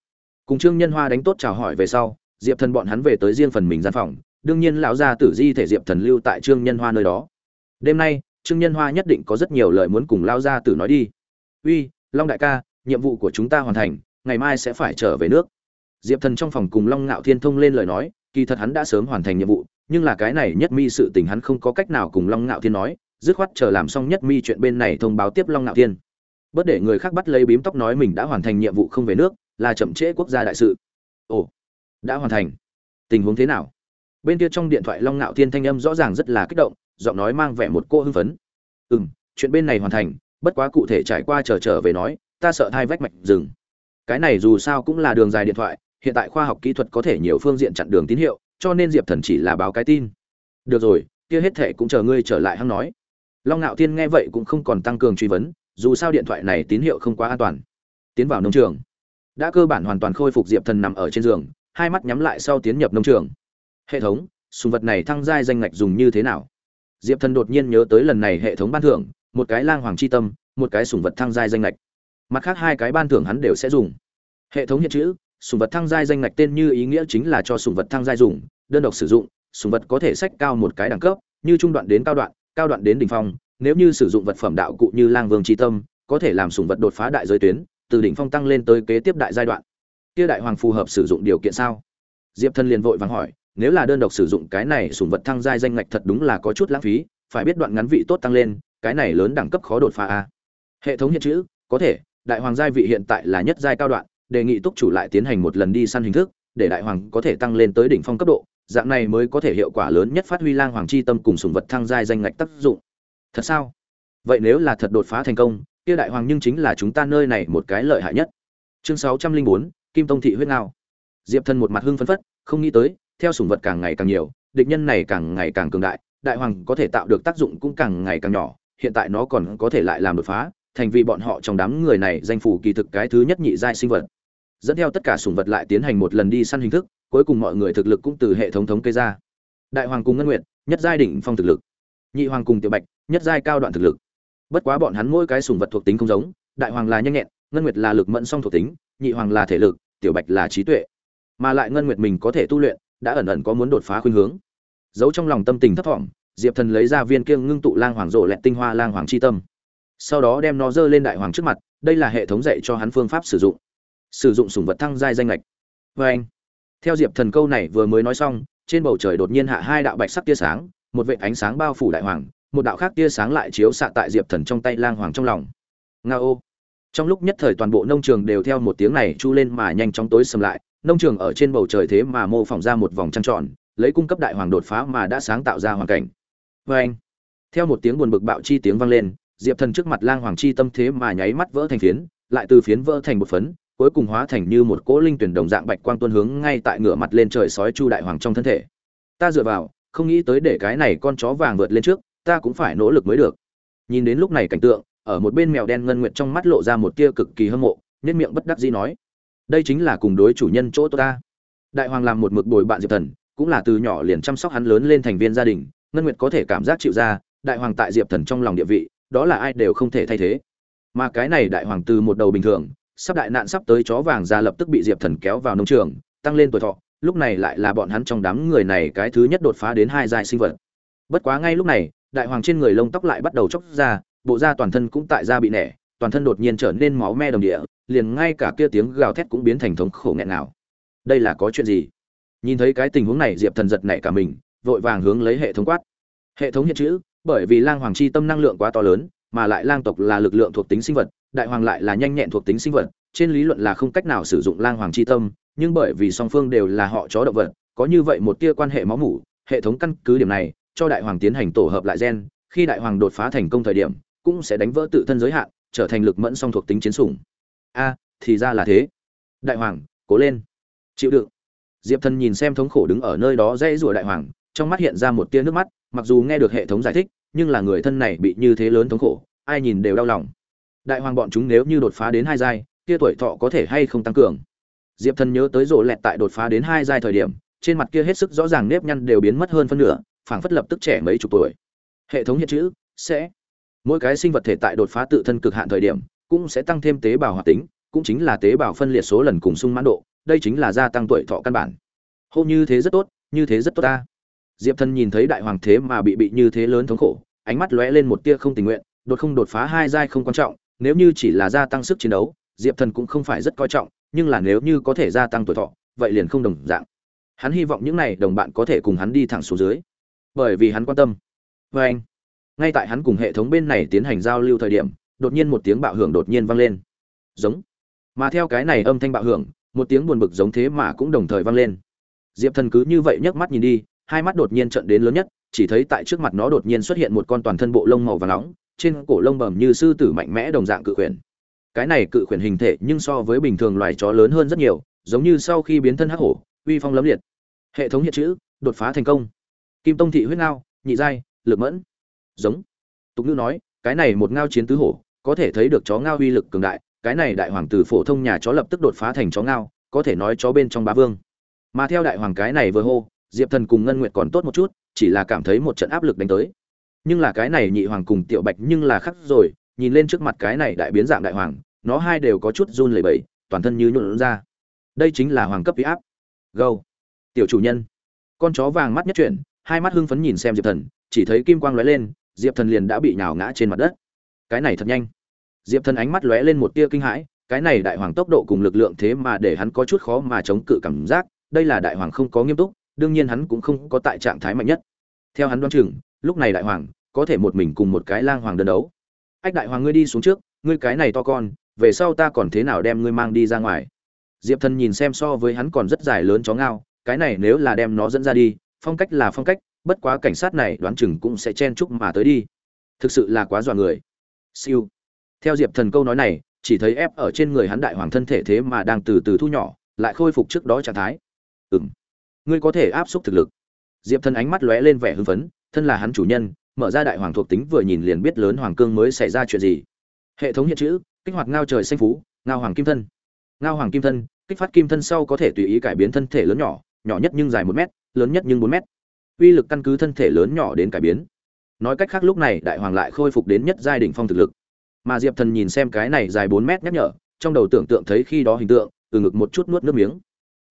A: Cùng trương nhân hoa đánh tốt chào hỏi về sau, diệp thần bọn hắn về tới riêng phần mình gian phòng đương nhiên lão gia tử di thể diệp thần lưu tại trương nhân hoa nơi đó. Đêm nay, trương nhân hoa nhất định có rất nhiều lời muốn cùng lão gia tử nói đi. Uy, long đại ca, nhiệm vụ của chúng ta hoàn thành, ngày mai sẽ phải trở về nước. Diệp thần trong phòng cùng long ngạo thiên thông lên lời nói, kỳ thật hắn đã sớm hoàn thành nhiệm vụ, nhưng là cái này nhất mi sự tình hắn không có cách nào cùng long ngạo thiên nói, dứt khoát chờ làm xong nhất mi chuyện bên này thông báo tiếp long ngạo thiên. Bất để người khác bắt lấy bím tóc nói mình đã hoàn thành nhiệm vụ không về nước, là chậm trễ quốc gia đại sự. Ồ, đã hoàn thành. Tình huống thế nào? Bên kia trong điện thoại long ngạo thiên thanh âm rõ ràng rất là kích động giọng nói mang vẻ một cô hưng phấn. Ừ m chuyện bên này hoàn thành bất quá cụ thể trải qua chờ trở, trở về nói ta sợ thai vách mạch rừng cái này dù sao cũng là đường dài điện thoại hiện tại khoa học kỹ thuật có thể nhiều phương diện chặn đường tín hiệu cho nên diệp thần chỉ là báo cái tin. Được rồi kia hết thể cũng chờ ngươi trở lại hăng nói. Long ngạo thiên nghe vậy cũng không còn tăng cường truy vấn dù sao điện thoại này tín hiệu không quá an toàn. Tiến vào nông trường. Đã cơ bản hoàn toàn khôi phục diệp thần nằm ở trên giường hai mắt nhắm lại sau tiến nhập nông trường hệ thống, sùng vật này thăng giai danh ngạch dùng như thế nào? Diệp thần đột nhiên nhớ tới lần này hệ thống ban thưởng, một cái lang hoàng c h i tâm, một cái sùng vật thăng giai danh lệch mặt khác hai cái ban thưởng hắn đều sẽ dùng. Hệ thống hiện chữ, sùng vật thăng giai danh ngạch tên như ý nghĩa chính là cho sùng vật thăng giai dùng, đơn độc sử dụng, sùng vật có thể sách cao một cái đẳng cấp, như trung đoạn đến cao đoạn cao đoạn đến đ ỉ n h phong, nếu như sử dụng vật phẩm đạo cụ như lang vương tri tâm, có thể làm sùng vật đột phá đại giới tuyến, từ đỉnh phong tăng lên tới kế tiếp đại giai đoạn. Kia đại hoàng phù hợp sử dụng điều kiện sao? Diệp thân liền vội vàng hỏi nếu là đơn độc sử dụng cái này sùng vật thăng giai danh ngạch thật đúng là có chút lãng phí, phải biết đoạn ngắn vị tốt tăng lên, cái này lớn đẳng cấp khó đột phá a. Hệ thống hiện chữ, có thể, đại hoàng giai vị hiện tại là nhất giai cao đoạn, đề nghị túc chủ lại tiến hành một lần đi săn hình thức, để đại hoàng có thể tăng lên tới đỉnh phong cấp độ, dạng này mới có thể hiệu quả lớn nhất phát huy lang hoàng chi tâm cùng sùng vật thăng giai danh ngạch tác dụng. Thật sao? Vậy nếu là thật đột phá thành công, kia đại hoàng nhưng chính là chúng ta nơi này một cái lợi hại nhất. Chương sáu trăm linh bốn, kim tông thị huyết ngao. Diệp thân một mặt hưng phấn phất, không nghĩ tới theo sủng vật càng ngày càng nhiều, địch nhân này càng ngày càng cường đại đại hoàng có thể tạo được tác dụng cũng càng ngày càng nhỏ, hiện tại nó còn có thể lại làm đột phá, thành vì bọn họ trong đám người này danh phủ kỳ thực cái thứ nhất nhị giai sinh vật. Dẫn theo tất cả sủng vật lại tiến hành một lần đi săn hình thức, cuối cùng mọi người thực lực cũng từ hệ thống thống kê ra. Đại hoàng cùng ngân nguyệt, nhất giai đỉnh phong thực lực. Nhị hoàng cùng tiểu bạch, nhất giai cao đoạn thực lực. Bất quá bọn hắn mỗi cái sủng vật thuộc tính không giống, đại hoàng là nhanh nhẹn, ngân nguyệt là lực mẫn song thuộc tính, nhị hoàng là thể lực, tiểu bạch là trí tuệ. Mà lại ngân nguyệt mình có thể tu luyện đã ẩn ẩn có muốn đột phá khuynh hướng. Giấu trong lòng tâm tình thấp thỏm, diệp thần lấy ra viên kiêng ngưng tụ lang hoàng rộ lẹt tinh hoa lang hoàng chi tâm. Sau đó đem nó dơ lên đại hoàng trước mặt, đây là hệ thống dạy cho hắn phương pháp sử dụng. Sử dụng sủng vật thăng giai danh lệch vê anh theo diệp thần câu này vừa mới nói xong, trên bầu trời đột nhiên hạ hai đạo bạch sắc tia sáng, một vệ ánh sáng bao phủ đại hoàng, một đạo khác tia sáng lại chiếu xạ tại diệp thần trong tay lang hoàng trong lòng. Nga ô trong lúc nhất thời toàn bộ nông trường đều theo một tiếng này chu lên mà nhanh chóng tối sầm lại nông trường ở trên bầu trời thế mà mô phỏng ra một vòng trăng tròn, lấy cung cấp đại hoàng đột phá mà đã sáng tạo ra hoàn cảnh. Vê anh, theo một tiếng buồn bực bạo chi tiếng vang lên, diệp thần trước mặt lang hoàng chi tâm thế mà nháy mắt vỡ thành phiến, lại từ phiến vỡ thành một phấn, cuối cùng hóa thành như một cỗ linh tuyển đồng dạng bạch quang tuôn hướng ngay tại ngửa mặt lên trời sói chu đại hoàng trong thân thể. Ta dựa vào, không nghĩ tới để cái này con chó vàng vượt lên trước, ta cũng phải nỗ lực mới được. Nhìn đến lúc này cảnh tượng, ở một bên mèo đen ngân nguyệt trong mắt lộ ra một tia cực kỳ hâm mộ nhất miệng bất đắc dĩ nói đây chính là cùng đối chủ nhân chỗ ta. Đại hoàng làm một mực bồi bạn diệp thần, cũng là từ nhỏ liền chăm sóc hắn lớn lên thành viên gia đình, ngân nguyệt có thể cảm giác chịu ra, đại hoàng tại diệp thần trong lòng địa vị, đó là ai đều không thể thay thế. Mà cái này đại hoàng từ một đầu bình thường, sắp đại nạn sắp tới chó vàng ra lập tức bị diệp thần kéo vào nông trường, tăng lên tuổi thọ, lúc này lại là bọn hắn trong đám người này cái thứ nhất đột phá đến hai giai sinh vật. Bất quá ngay lúc này, đại hoàng trên người lông tóc lại bắt đầu chóc ra, bộ da toàn thân cũng tại da bị nẻ, toàn thân đột nhiên trở nên máu me đồng địa liền ngay cả kia tiếng gào thét cũng biến thành thống khổ nghẹn nào. Đây là có chuyện gì? Nhìn thấy cái tình huống này, diệp thần giật nảy cả mình, vội vàng hướng lấy hệ thống quát. Hệ thống hiện chữ, bởi vì lang hoàng chi tâm năng lượng quá to lớn, mà lại lang tộc là lực lượng thuộc tính sinh vật, đại hoàng lại là nhanh nhẹn thuộc tính sinh vật, trên lý luận là không cách nào sử dụng lang hoàng chi tâm, nhưng bởi vì song phương đều là họ chó động vật, có như vậy một tia quan hệ máu mủ, hệ thống căn cứ điểm này, cho đại hoàng tiến hành tổ hợp lại gen, khi đại hoàng đột phá thành công thời điểm, cũng sẽ đánh vỡ tự thân giới hạn, trở thành lực mẫn song thuộc tính chiến sủng a, thì ra là thế. Đại hoàng, cố lên. Chịu đựng. Diệp thần nhìn xem thống khổ đứng ở nơi đó dễ rủa đại hoàng, trong mắt hiện ra một tia nước mắt, mặc dù nghe được hệ thống giải thích, nhưng là người thân này bị như thế lớn thống khổ, ai nhìn đều đau lòng. Đại hoàng bọn chúng nếu như đột phá đến hai giai kia tuổi thọ có thể hay không tăng cường? Diệp thần nhớ tới rộ lẹt tại đột phá đến hai giai thời điểm, trên mặt kia hết sức rõ ràng nếp nhăn đều biến mất hơn phân nửa, phảng phất lập tức trẻ mấy chục tuổi. Hệ thống hiện chữ, sẽ. Mỗi cái sinh vật thể tại đột phá tự thân cực hạn thời điểm cũng sẽ tăng thêm tế bào hoạt tính, cũng chính là tế bào phân liệt số lần cùng sung mãn độ, đây chính là gia tăng tuổi thọ căn bản. Hô, như thế rất tốt, như thế rất tốt ta. Diệp thần nhìn thấy đại hoàng thế mà bị bị như thế lớn thống khổ, ánh mắt lóe lên một tia không tình nguyện, đột không đột phá hai giai không quan trọng, nếu như chỉ là gia tăng sức chiến đấu, diệp thần cũng không phải rất coi trọng, nhưng là nếu như có thể gia tăng tuổi thọ, vậy liền không đồng dạng. Hắn hy vọng những n à y đồng bạn có thể cùng hắn đi thẳng xuống dưới. Bởi vì hắn quan tâm. Vê anh ngay tại hắn cùng hệ thống bên này tiến hành giao lưu thời điểm đột nhiên một tiếng bạo hưởng đột nhiên vang lên. Giống. Mà theo cái này âm thanh bạo hưởng, một tiếng buồn bực giống thế mà cũng đồng thời vang lên. Diệp thần cứ như vậy nhấc mắt nhìn đi, hai mắt đột nhiên trận đến lớn nhất, chỉ thấy tại trước mặt nó đột nhiên xuất hiện một con toàn thân bộ lông màu và nóng, trên cổ lông bầm như sư tử mạnh mẽ đồng dạng cự khuyển. Cái này cự khuyển hình thể nhưng so với bình thường loài chó lớn hơn rất nhiều, giống như sau khi biến thân hắc hổ, uy phong lấm liệt. Hệ thống hiện chữ, đột phá thành công. Kim tông thị huyết ngao, nhị giai, lực mẫn. Giống. Tục ngữ nói, cái này một ngao chiến tứ hổ có thể thấy được chó ngao uy lực cường đại, cái này đại hoàng tử phổ thông nhà chó lập tức đột phá thành chó ngao, có thể nói chó bên trong bá vương. Mà theo đại hoàng cái này vừa hô, diệp thần cùng ngân nguyệt còn tốt một chút, chỉ là cảm thấy một trận áp lực đánh tới. Nhưng là cái này nhị hoàng cùng tiểu bạch nhưng là khắc rồi, nhìn lên trước mặt cái này đại biến dạng đại hoàng, nó hai đều có chút run lẩy bẩy, toàn thân như nhuộn ra. Đây chính là hoàng cấp huy áp. Gâu. Tiểu chủ nhân. Con chó vàng mắt nhất chuyển, hai mắt hưng phấn nhìn xem diệp thần, chỉ thấy kim quang lóe lên, diệp thần liền đã bị nhào ngã trên mặt đất cái này thật nhanh. Diệp thần ánh mắt lóe lên một tia kinh hãi, cái này đại hoàng tốc độ cùng lực lượng thế mà để hắn có chút khó mà chống cự cảm giác, đây là đại hoàng không có nghiêm túc, đương nhiên hắn cũng không có tại trạng thái mạnh nhất. Theo hắn đoán chừng, lúc này đại hoàng có thể một mình cùng một cái lang hoàng đơn đấu. Ách đại hoàng ngươi đi xuống trước, ngươi cái này to con, về sau ta còn thế nào đem ngươi mang đi ra ngoài? Diệp thần nhìn xem so với hắn còn rất dài lớn chó ngao, cái này nếu là đem nó dẫn ra đi, phong cách là phong cách, bất quá cảnh sát này đoán chừng cũng sẽ chen chúc mà tới đi. Thực sự là quá dọa người siêu. Theo diệp thần câu nói này, chỉ thấy ép ở trên người hắn đại hoàng thân thể thế mà đang từ từ thu nhỏ, lại khôi phục trước đó trạng thái. Ừ m ngươi có thể áp xúc thực lực. Diệp thần ánh mắt lóe lên vẻ hưng phấn, thân là hắn chủ nhân, mở ra đại hoàng thuộc tính vừa nhìn liền biết lớn hoàng cương mới xảy ra chuyện gì. Hệ thống hiện chữ, kích hoạt ngao trời xanh phú, ngao hoàng kim thân. Ngao hoàng kim thân, kích phát kim thân sau có thể tùy ý cải biến thân thể lớn nhỏ nhỏ nhất nhưng dài một mét, lớn nhất nhưng bốn mét. Uy lực căn cứ thân thể lớn nhỏ đến cải biến nói cách khác lúc này đại hoàng lại khôi phục đến nhất giai đỉnh phong thực lực. Mà diệp thần nhìn xem cái này dài bốn mét nhắc nhở, trong đầu tưởng tượng thấy khi đó hình tượng, từ ngực một chút nuốt nước miếng.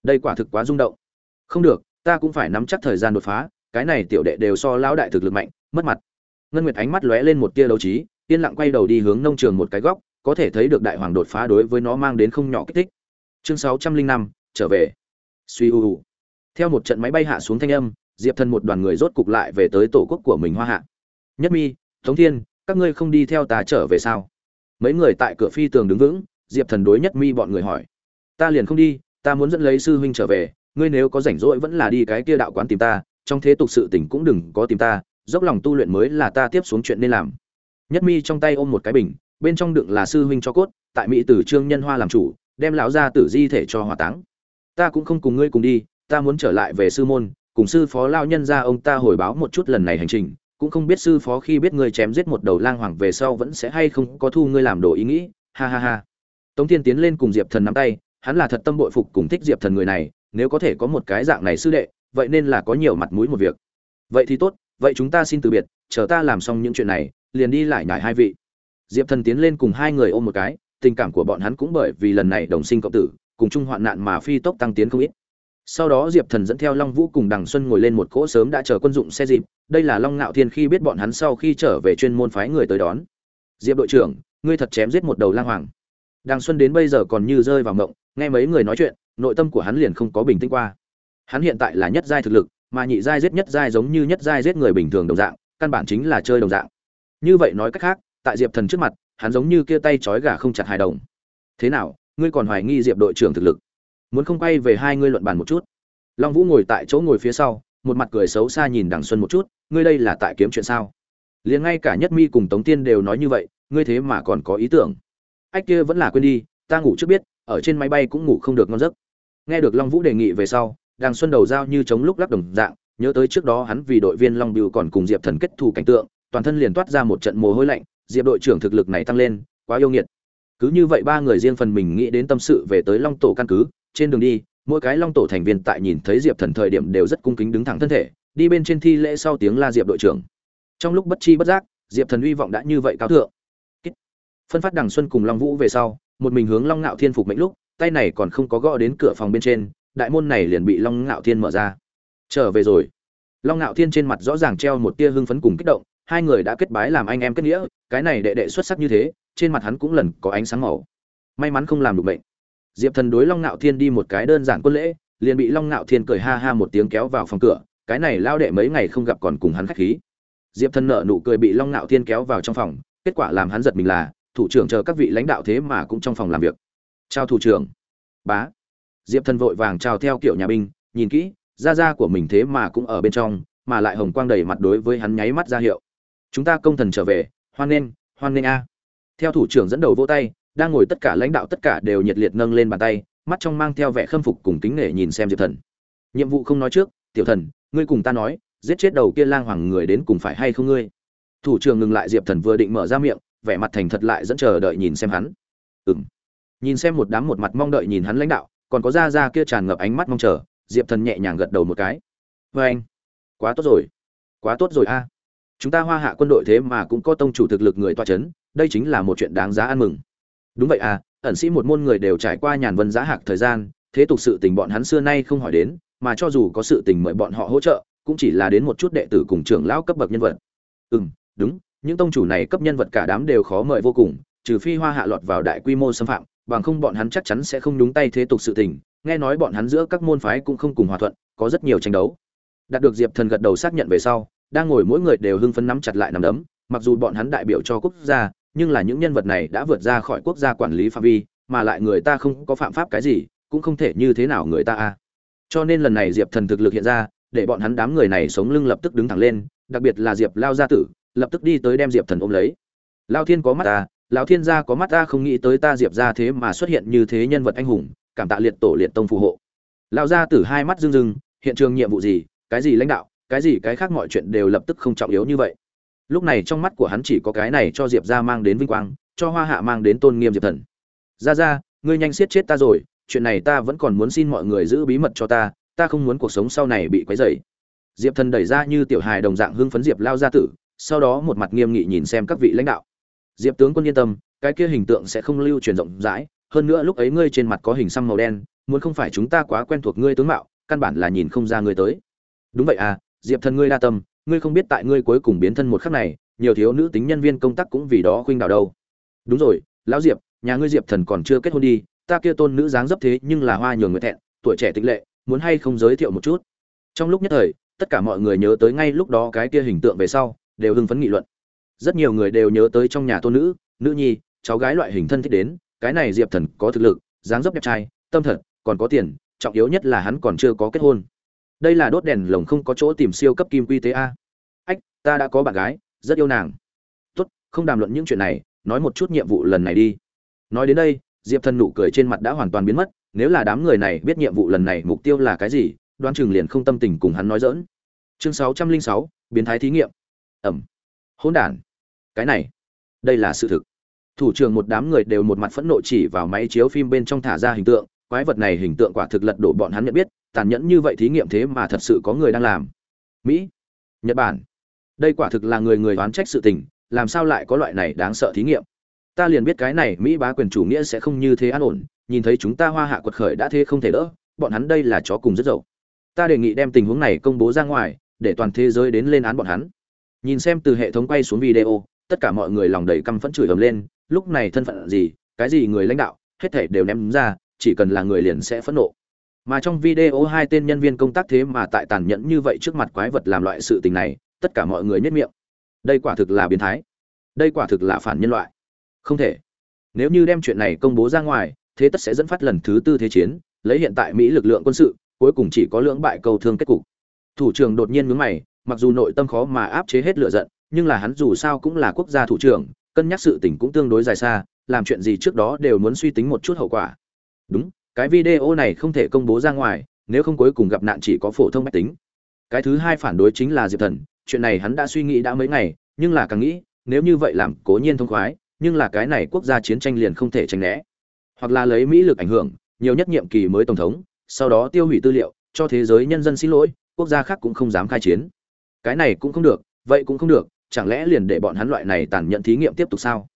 A: Đây quả thực quá rung động. Không được, ta cũng phải nắm chắc thời gian đột phá, cái này tiểu đệ đều so lão đại thực lực mạnh, mất mặt. Ngân nguyệt ánh mắt lóe lên một tia đấu trí, yên lặng quay đầu đi hướng nông trường một cái góc, có thể thấy được đại hoàng đột phá đối với nó mang đến không nhỏ kích thích. Chương sáu trăm linh năm, trở về. Suy u u theo một trận máy bay hạ xuống thanh âm, diệp thần một đoàn người rốt cục lại về tới tổ quốc của mình hoa hạ nhất mi thống thiên, các ngươi không đi theo ta trở về sao? Mấy người tại cửa phi tường đứng vững, diệp thần đối nhất mi bọn người hỏi. Ta liền không đi, ta muốn dẫn lấy sư huynh trở về, ngươi nếu có rảnh rỗi vẫn là đi cái kia đạo quán tìm ta, trong thế tục sự tình cũng đừng có tìm ta, dốc lòng tu luyện mới là ta tiếp xuống chuyện nên làm. Nhất mi trong tay ôm một cái bình, bên trong đựng là sư huynh cho cốt, tại mỹ tử trương nhân hoa làm chủ, đem lão ra tử di thể cho hỏa táng. Ta cũng không cùng ngươi cùng đi, ta muốn trở lại về sư môn, cùng sư phó lao nhân ra ông ta hồi báo một chút lần này hành trình cũng không biết sư phó khi biết ngươi chém giết một đầu lang hoàng về sau vẫn sẽ hay không có thu ngươi làm đồ ý nghĩ, ha ha ha. Tống thiên tiến lên cùng diệp thần nắm tay, hắn là thật tâm bội phục cùng thích diệp thần người này, nếu có thể có một cái dạng này sư đệ, vậy nên là có nhiều mặt mũi một việc. Vậy thì tốt, vậy chúng ta xin từ biệt, chờ ta làm xong những chuyện này, liền đi lại nhải hai vị. Diệp thần tiến lên cùng hai người ôm một cái, tình cảm của bọn hắn cũng bởi vì lần này đồng sinh cộng tử, cùng chung hoạn nạn mà phi tốc tăng tiến không ít sau đó diệp thần dẫn theo long vũ cùng đằng xuân ngồi lên một cỗ sớm đã chờ quân dụng xe dịp, đây là long ngạo thiên khi biết bọn hắn sau khi trở về chuyên môn phái người tới đón. Diệp đội trưởng, ngươi thật chém giết một đầu lang hoàng. Đằng xuân đến bây giờ còn như rơi vào ngộng nghe mấy người nói chuyện, nội tâm của hắn liền không có bình tĩnh qua. Hắn hiện tại là nhất giai thực lực, mà nhị giai giết nhất giai giống như nhất giai giết người bình thường đồng dạng, căn bản chính là chơi đồng dạng. Như vậy nói cách khác, tại diệp thần trước mặt, hắn giống như kia tay trói gà không chặt hài đồng. Thế nào, ngươi còn hoài nghi diệp đội trưởng thực lực? Muốn không quay về hai ngươi luận bàn một chút. Long vũ ngồi tại chỗ ngồi phía sau, một mặt cười xấu xa nhìn đằng xuân một chút, ngươi đây là tại kiếm chuyện sao? Liền ngay cả nhất mi cùng tống tiên đều nói như vậy, ngươi thế mà còn có ý tưởng. Ách kia vẫn là quên đi, ta ngủ trước biết, ở trên máy bay cũng ngủ không được ngon giấc. Nghe được long vũ đề nghị về sau, đằng xuân đầu giao như chống lúc lắc đồng dạng, nhớ tới trước đó hắn vì đội viên long bưu còn cùng diệp thần kết thù cảnh tượng, toàn thân liền toát ra một trận mồ hôi lạnh, diệp đội trưởng thực lực này tăng lên, quá yêu nghiệt. Cứ như vậy ba người riêng phần mình nghĩ đến tâm sự về tới long tổ căn cứ trên đường đi, mỗi cái long tổ thành viên tại nhìn thấy diệp thần thời điểm đều rất cung kính đứng thẳng thân thể, đi bên trên thi lễ sau tiếng la diệp đội trưởng. Trong lúc bất chi bất giác, diệp thần hy vọng đã như vậy cao thượng. Phân phát đằng xuân cùng long vũ về sau, một mình hướng long ngạo thiên phục mệnh lúc, tay này còn không có gõ đến cửa phòng bên trên, đại môn này liền bị long ngạo thiên mở ra. Trở về rồi. Long ngạo thiên trên mặt rõ ràng treo một tia hưng phấn cùng kích động, hai người đã kết bái làm anh em kết nghĩa, cái này đệ đệ xuất sắc như thế, trên mặt hắn cũng lần có ánh sáng màu. May mắn không làm được bệnh diệp thần đối long ngạo thiên đi một cái đơn giản quân lễ, liền bị long ngạo thiên cười ha ha một tiếng kéo vào phòng cửa, cái này lao đệ mấy ngày không gặp còn cùng hắn khách khí. Diệp thần nợ nụ cười bị long ngạo thiên kéo vào trong phòng, kết quả làm hắn giật mình là, thủ trưởng chờ các vị lãnh đạo thế mà cũng trong phòng làm việc. Chào thủ trưởng. Bá. Diệp thần vội vàng chào theo kiểu nhà binh, nhìn kỹ, gia gia của mình thế mà cũng ở bên trong, mà lại hồng quang đầy mặt đối với hắn nháy mắt ra hiệu. Chúng ta công thần trở về, hoan nghênh hoan nghênh a. Theo thủ trưởng dẫn đầu vỗ tay đang ngồi tất cả lãnh đạo tất cả đều nhiệt liệt nâng lên bàn tay, mắt trong mang theo vẻ khâm phục cùng kính nể nhìn xem diệp thần. Nhiệm vụ không nói trước, tiểu thần, ngươi cùng ta nói, giết chết đầu kia lang hoàng người đến cùng phải hay không ngươi? Thủ trưởng ngừng lại, diệp thần vừa định mở ra miệng, vẻ mặt thành thật lại dẫn chờ đợi nhìn xem hắn. Ừng nhìn xem một đám một mặt mong đợi nhìn hắn lãnh đạo, còn có da da kia tràn ngập ánh mắt mong chờ, diệp thần nhẹ nhàng gật đầu một cái. Vê anh. Quá tốt rồi. Quá tốt rồi a. Chúng ta hoa hạ quân đội thế mà cũng có tông chủ thực lực người toa c h ấ n đây chính là một chuyện đáng giá ăn mừng đúng vậy à ẩn sĩ một môn người đều trải qua nhàn vân giá hạc thời gian, thế tục sự tình bọn hắn xưa nay không hỏi đến, mà cho dù có sự tình mời bọn họ hỗ trợ, cũng chỉ là đến một chút đệ tử cùng trưởng lão cấp bậc nhân vật. Ừ đúng, những tông chủ này cấp nhân vật cả đám đều khó mời vô cùng, trừ phi hoa hạ lọt vào đại quy mô xâm phạm, bằng không bọn hắn chắc chắn sẽ không đúng tay thế tục sự tình, nghe nói bọn hắn giữa các môn phái cũng không cùng hòa thuận, có rất nhiều tranh đấu. Đạt được diệp thần gật đầu xác nhận về sau, đang ngồi mỗi người đều hưng phấn nắm chặt lại nằm đấm, mặc dù bọn hắn đại biểu cho quốc gia nhưng là những nhân vật này đã vượt ra khỏi quốc gia quản lý phạm vi, mà lại người ta không có phạm pháp cái gì, cũng không thể như thế nào người ta a. Cho nên lần này diệp thần thực lực hiện ra, để bọn hắn đám người này sống lưng lập tức đứng thẳng lên, đặc biệt là diệp lao gia tử, lập tức đi tới đem diệp thần ôm lấy. Lao thiên có mắt ta lão thiên gia có mắt ta không nghĩ tới ta diệp ra thế mà xuất hiện như thế nhân vật anh hùng, cảm tạ liệt tổ liệt tông phù hộ. Lao gia tử hai mắt rưng rưng, hiện trường nhiệm vụ gì, cái gì lãnh đạo, cái gì cái khác mọi chuyện đều lập tức không trọng yếu như vậy lúc này trong mắt của hắn chỉ có cái này cho diệp ra mang đến vinh quang, cho hoa hạ mang đến tôn nghiêm diệp thần. Ra ra ngươi nhanh siết chết ta rồi, chuyện này ta vẫn còn muốn xin mọi người giữ bí mật cho ta ta không muốn cuộc sống sau này bị quấy rầy. Diệp thần đẩy ra như tiểu hài đồng dạng hưng phấn diệp lao gia tử, sau đó một mặt nghiêm nghị nhìn xem các vị lãnh đạo. Diệp tướng quân yên tâm, cái kia hình tượng sẽ không lưu truyền rộng rãi, hơn nữa lúc ấy ngươi trên mặt có hình xăm màu đen, muốn không phải chúng ta quá quen thuộc ngươi tướng mạo, căn bản là nhìn không ra ngươi tới. Đúng vậy à diệp thần ngươi đa tâm ngươi không biết tại ngươi cuối cùng biến thân một khắc này, nhiều thiếu nữ tính nhân viên công tác cũng vì đó khuynh đảo đâu. Đúng rồi, lão diệp, nhà ngươi diệp thần còn chưa kết hôn đi, ta kia tôn nữ dáng dấp thế nhưng là hoa nhường người thẹn, tuổi trẻ tịch lệ, muốn hay không giới thiệu một chút? Trong lúc nhất thời, tất cả mọi người nhớ tới ngay lúc đó cái kia hình tượng về sau, đều hưng phấn nghị luận. Rất nhiều người đều nhớ tới trong nhà tôn nữ nữ nhi, cháu gái loại hình thân thích đến, cái này diệp thần có thực lực, dáng dấp đẹp trai, tâm thật, còn có tiền, trọng yếu nhất là hắn còn chưa có kết hôn đây là đốt đèn lồng không có chỗ tìm siêu cấp kim quy tế a. Ách, ta đã có bạn gái, rất yêu nàng. Tốt, không đàm luận những chuyện này, nói một chút nhiệm vụ lần này đi. Nói đến đây, diệp thần nụ cười trên mặt đã hoàn toàn biến mất, nếu là đám người này biết nhiệm vụ lần này mục tiêu là cái gì đoan chừng liền không tâm tình cùng hắn nói dỡn chương sáu trăm linh sáu, biến thái thí nghiệm. Ẩm. Hỗn đản. Cái này, đây là sự thực. Thủ trưởng một đám người đều một mặt phẫn nộ chỉ vào máy chiếu phim bên trong thả ra hình tượng, quái vật này hình tượng quả thực lật đổ bọn hắn nhận biết tàn nhẫn như vậy thí nghiệm thế mà thật sự có người đang làm. Mỹ, nhật bản. Đây quả thực là người người đoán trách sự tình, làm sao lại có loại này đáng sợ thí nghiệm? Ta liền biết cái này mỹ bá quyền chủ nghĩa sẽ không như thế an ổn, nhìn thấy chúng ta hoa hạ quật khởi đã thế không thể đỡ, bọn hắn đây là chó cùng rất dậu. Ta đề nghị đem tình huống này công bố ra ngoài, để toàn thế giới đến lên án bọn hắn. Nhìn xem từ hệ thống quay xuống video, tất cả mọi người lòng đầy căm phẫn chửi ầm lên, lúc này thân phận gì, cái gì người lãnh đạo, hết thảy đều ném ra, chỉ cần là người liền sẽ phẫn nộ mà trong video hai tên nhân viên công tác thế mà tại tàn nhẫn như vậy trước mặt quái vật làm loại sự tình này, tất cả mọi người nhất miệng. Đây quả thực là biến thái. Đây quả thực là phản nhân loại. Không thể. Nếu như đem chuyện này công bố ra ngoài, thế tất sẽ dẫn phát lần thứ tư thế chiến, lấy hiện tại mỹ lực lượng quân sự, cuối cùng chỉ có lưỡng bại cầu thương kết cục. Thủ trưởng đột nhiên nhướng mày, mặc dù nội tâm khó mà áp chế hết lửa giận, nhưng là hắn dù sao cũng là quốc gia thủ trưởng, cân nhắc sự tình cũng tương đối dài xa, làm chuyện gì trước đó đều muốn suy tính một chút hậu quả. Đúng cái video này không thể công bố ra ngoài, nếu không cuối cùng gặp nạn chỉ có phổ thông mách tính. Cái thứ hai phản đối chính là diệp thần, chuyện này hắn đã suy nghĩ đã mấy ngày, nhưng là càng nghĩ, nếu như vậy làm cố nhiên thông khoái, nhưng là cái này quốc gia chiến tranh liền không thể tránh né. Hoặc là lấy mỹ lực ảnh hưởng, nhiều nhất nhiệm kỳ mới tổng thống, sau đó tiêu hủy tư liệu, cho thế giới nhân dân xin lỗi, quốc gia khác cũng không dám khai chiến. Cái này cũng không được, vậy cũng không được, chẳng lẽ liền để bọn hắn loại này tàn nhẫn thí nghiệm tiếp tục sao?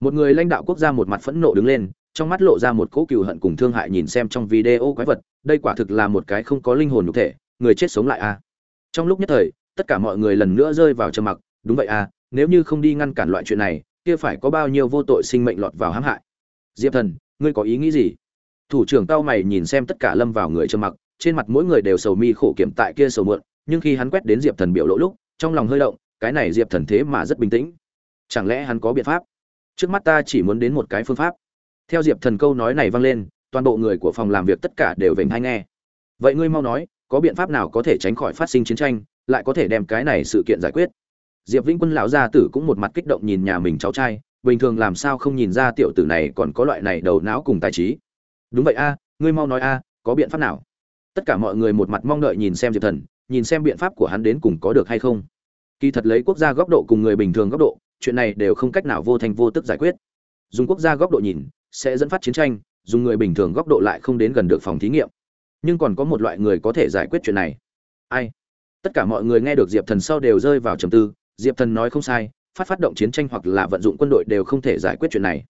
A: Một người lãnh đạo quốc gia một mặt phẫn nộ đứng lên trong mắt lộ ra một cỗ cừu hận cùng thương hại nhìn xem trong video quái vật, đây quả thực là một cái không có linh hồn nhục thể, người chết sống lại a. À. Trong lúc nhất thời, tất cả mọi người lần nữa rơi vào trầm mặc, đúng vậy a, à, nếu như không đi ngăn cản loại chuyện này, kia phải có bao nhiêu vô tội sinh mệnh lọt vào hãm hại. Diệp Thần, ngươi có ý nghĩ gì? Thủ trưởng tao mày nhìn xem tất cả lâm vào người trầm mặc, trên mặt mỗi người đều sầu mi khổ kiểm tại kia sầu muộn, nhưng khi hắn quét đến Diệp Thần biểu lộ lúc, trong lòng hơi động, cái này Diệp Thần thế mà rất bình tĩnh. Chẳng lẽ hắn có biện pháp? Trước mắt ta chỉ muốn đến một cái phương pháp theo diệp thần câu nói này vang lên, toàn bộ người của phòng làm việc tất cả đều vểnh hay nghe. Vậy ngươi mau nói, có biện pháp nào có thể tránh khỏi phát sinh chiến tranh, lại có thể đem cái này sự kiện giải quyết? Diệp vĩnh quân lão gia tử cũng một mặt kích động nhìn nhà mình cháu trai, bình thường làm sao không nhìn ra tiểu tử này còn có loại này đầu não cùng tài trí. Đúng vậy a, ngươi mau nói a, có biện pháp nào? Tất cả mọi người một mặt mong đợi nhìn xem diệp thần, nhìn xem biện pháp của hắn đến cùng có được hay không. Kỳ thật lấy quốc gia góc độ cùng người bình thường góc độ, chuyện này đều không cách nào vô thành vô tức giải quyết. Dùng quốc gia góc độ nhìn sẽ dẫn phát chiến tranh, dùng người bình thường góc độ lại không đến gần được phòng thí nghiệm. Nhưng còn có một loại người có thể giải quyết chuyện này. Ai? Tất cả mọi người nghe được diệp thần sau đều rơi vào trầm tư. Diệp thần nói không sai, phát phát động chiến tranh hoặc là vận dụng quân đội đều không thể giải quyết chuyện này.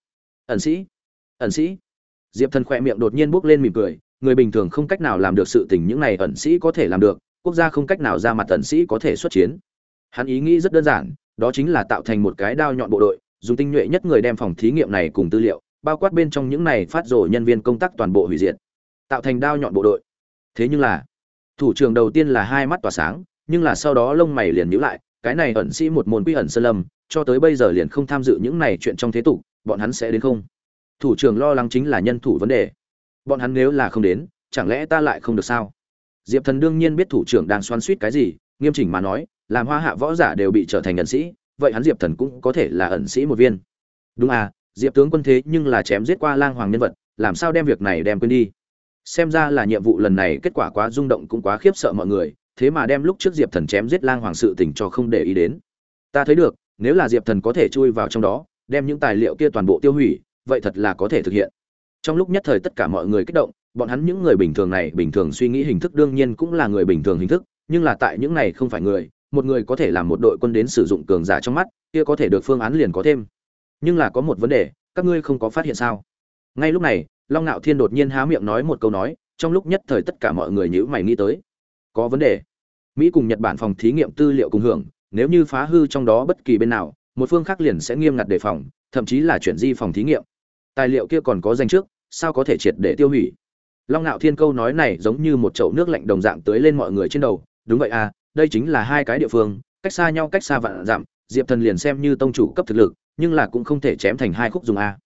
A: Ẩn sĩ? Ẩn sĩ? Diệp thần khỏe miệng đột nhiên bốc lên mỉm cười. Người bình thường không cách nào làm được sự tình những này ẩn sĩ có thể làm được. Quốc gia không cách nào ra mặt ẩn sĩ có thể xuất chiến. Hắn ý nghĩ rất đơn giản, đó chính là tạo thành một cái đao nhọn bộ đội, dùng tinh nhuệ nhất người đem phòng thí nghiệm này cùng tư liệu bao quát bên trong những này phát rổ nhân viên công tác toàn bộ hủy diệt, tạo thành đao nhọn bộ đội. Thế nhưng là, thủ trưởng đầu tiên là hai mắt tỏa sáng, nhưng là sau đó lông mày liền nhíu lại, cái này ẩn sĩ một môn quy ẩn sơn lâm, cho tới bây giờ liền không tham dự những này chuyện trong thế tục, bọn hắn sẽ đến không? Thủ trưởng lo lắng chính là nhân thủ vấn đề. Bọn hắn nếu là không đến, chẳng lẽ ta lại không được sao? Diệp thần đương nhiên biết thủ trưởng đang xoắn suýt cái gì, nghiêm chỉnh mà nói, làm hoa hạ võ giả đều bị trở thành ẩn sĩ, vậy hắn diệp thần cũng có thể là ẩn sĩ một viên. Đúng à diệp tướng quân thế nhưng là chém giết qua lang hoàng nhân vật, làm sao đem việc này đem quên đi? Xem ra là nhiệm vụ lần này kết quả quá rung động cũng quá khiếp sợ mọi người, thế mà đem lúc trước diệp thần chém giết lang hoàng sự tình cho không để ý đến. Ta thấy được, nếu là diệp thần có thể chui vào trong đó, đem những tài liệu kia toàn bộ tiêu hủy, vậy thật là có thể thực hiện. Trong lúc nhất thời tất cả mọi người kích động, bọn hắn những người bình thường này bình thường suy nghĩ hình thức đương nhiên cũng là người bình thường hình thức, nhưng là tại những này không phải người, một người có thể làm một đội quân đến sử dụng cường giả trong mắt, kia có thể được phương án liền có thêm nhưng là có một vấn đề, các ngươi không có phát hiện sao? Ngay lúc này, long ngạo thiên đột nhiên há miệng nói một câu nói, trong lúc nhất thời tất cả mọi người nhữ mày nghĩ tới. Có vấn đề. Mỹ cùng nhật bản phòng thí nghiệm tư liệu cùng hưởng, nếu như phá hư trong đó bất kỳ bên nào, một phương khác liền sẽ nghiêm ngặt đề phòng, thậm chí là chuyển di phòng thí nghiệm. Tài liệu kia còn có danh trước, sao có thể triệt để tiêu hủy? Long ngạo thiên câu nói này giống như một chậu nước lạnh đồng dạng tới lên mọi người trên đầu. Đúng vậy à đây chính là hai cái địa phương, cách xa nhau cách xa vạn dặm, diệp thần liền xem như tông chủ cấp thực lực nhưng là cũng không thể chém thành hai khúc dùng a.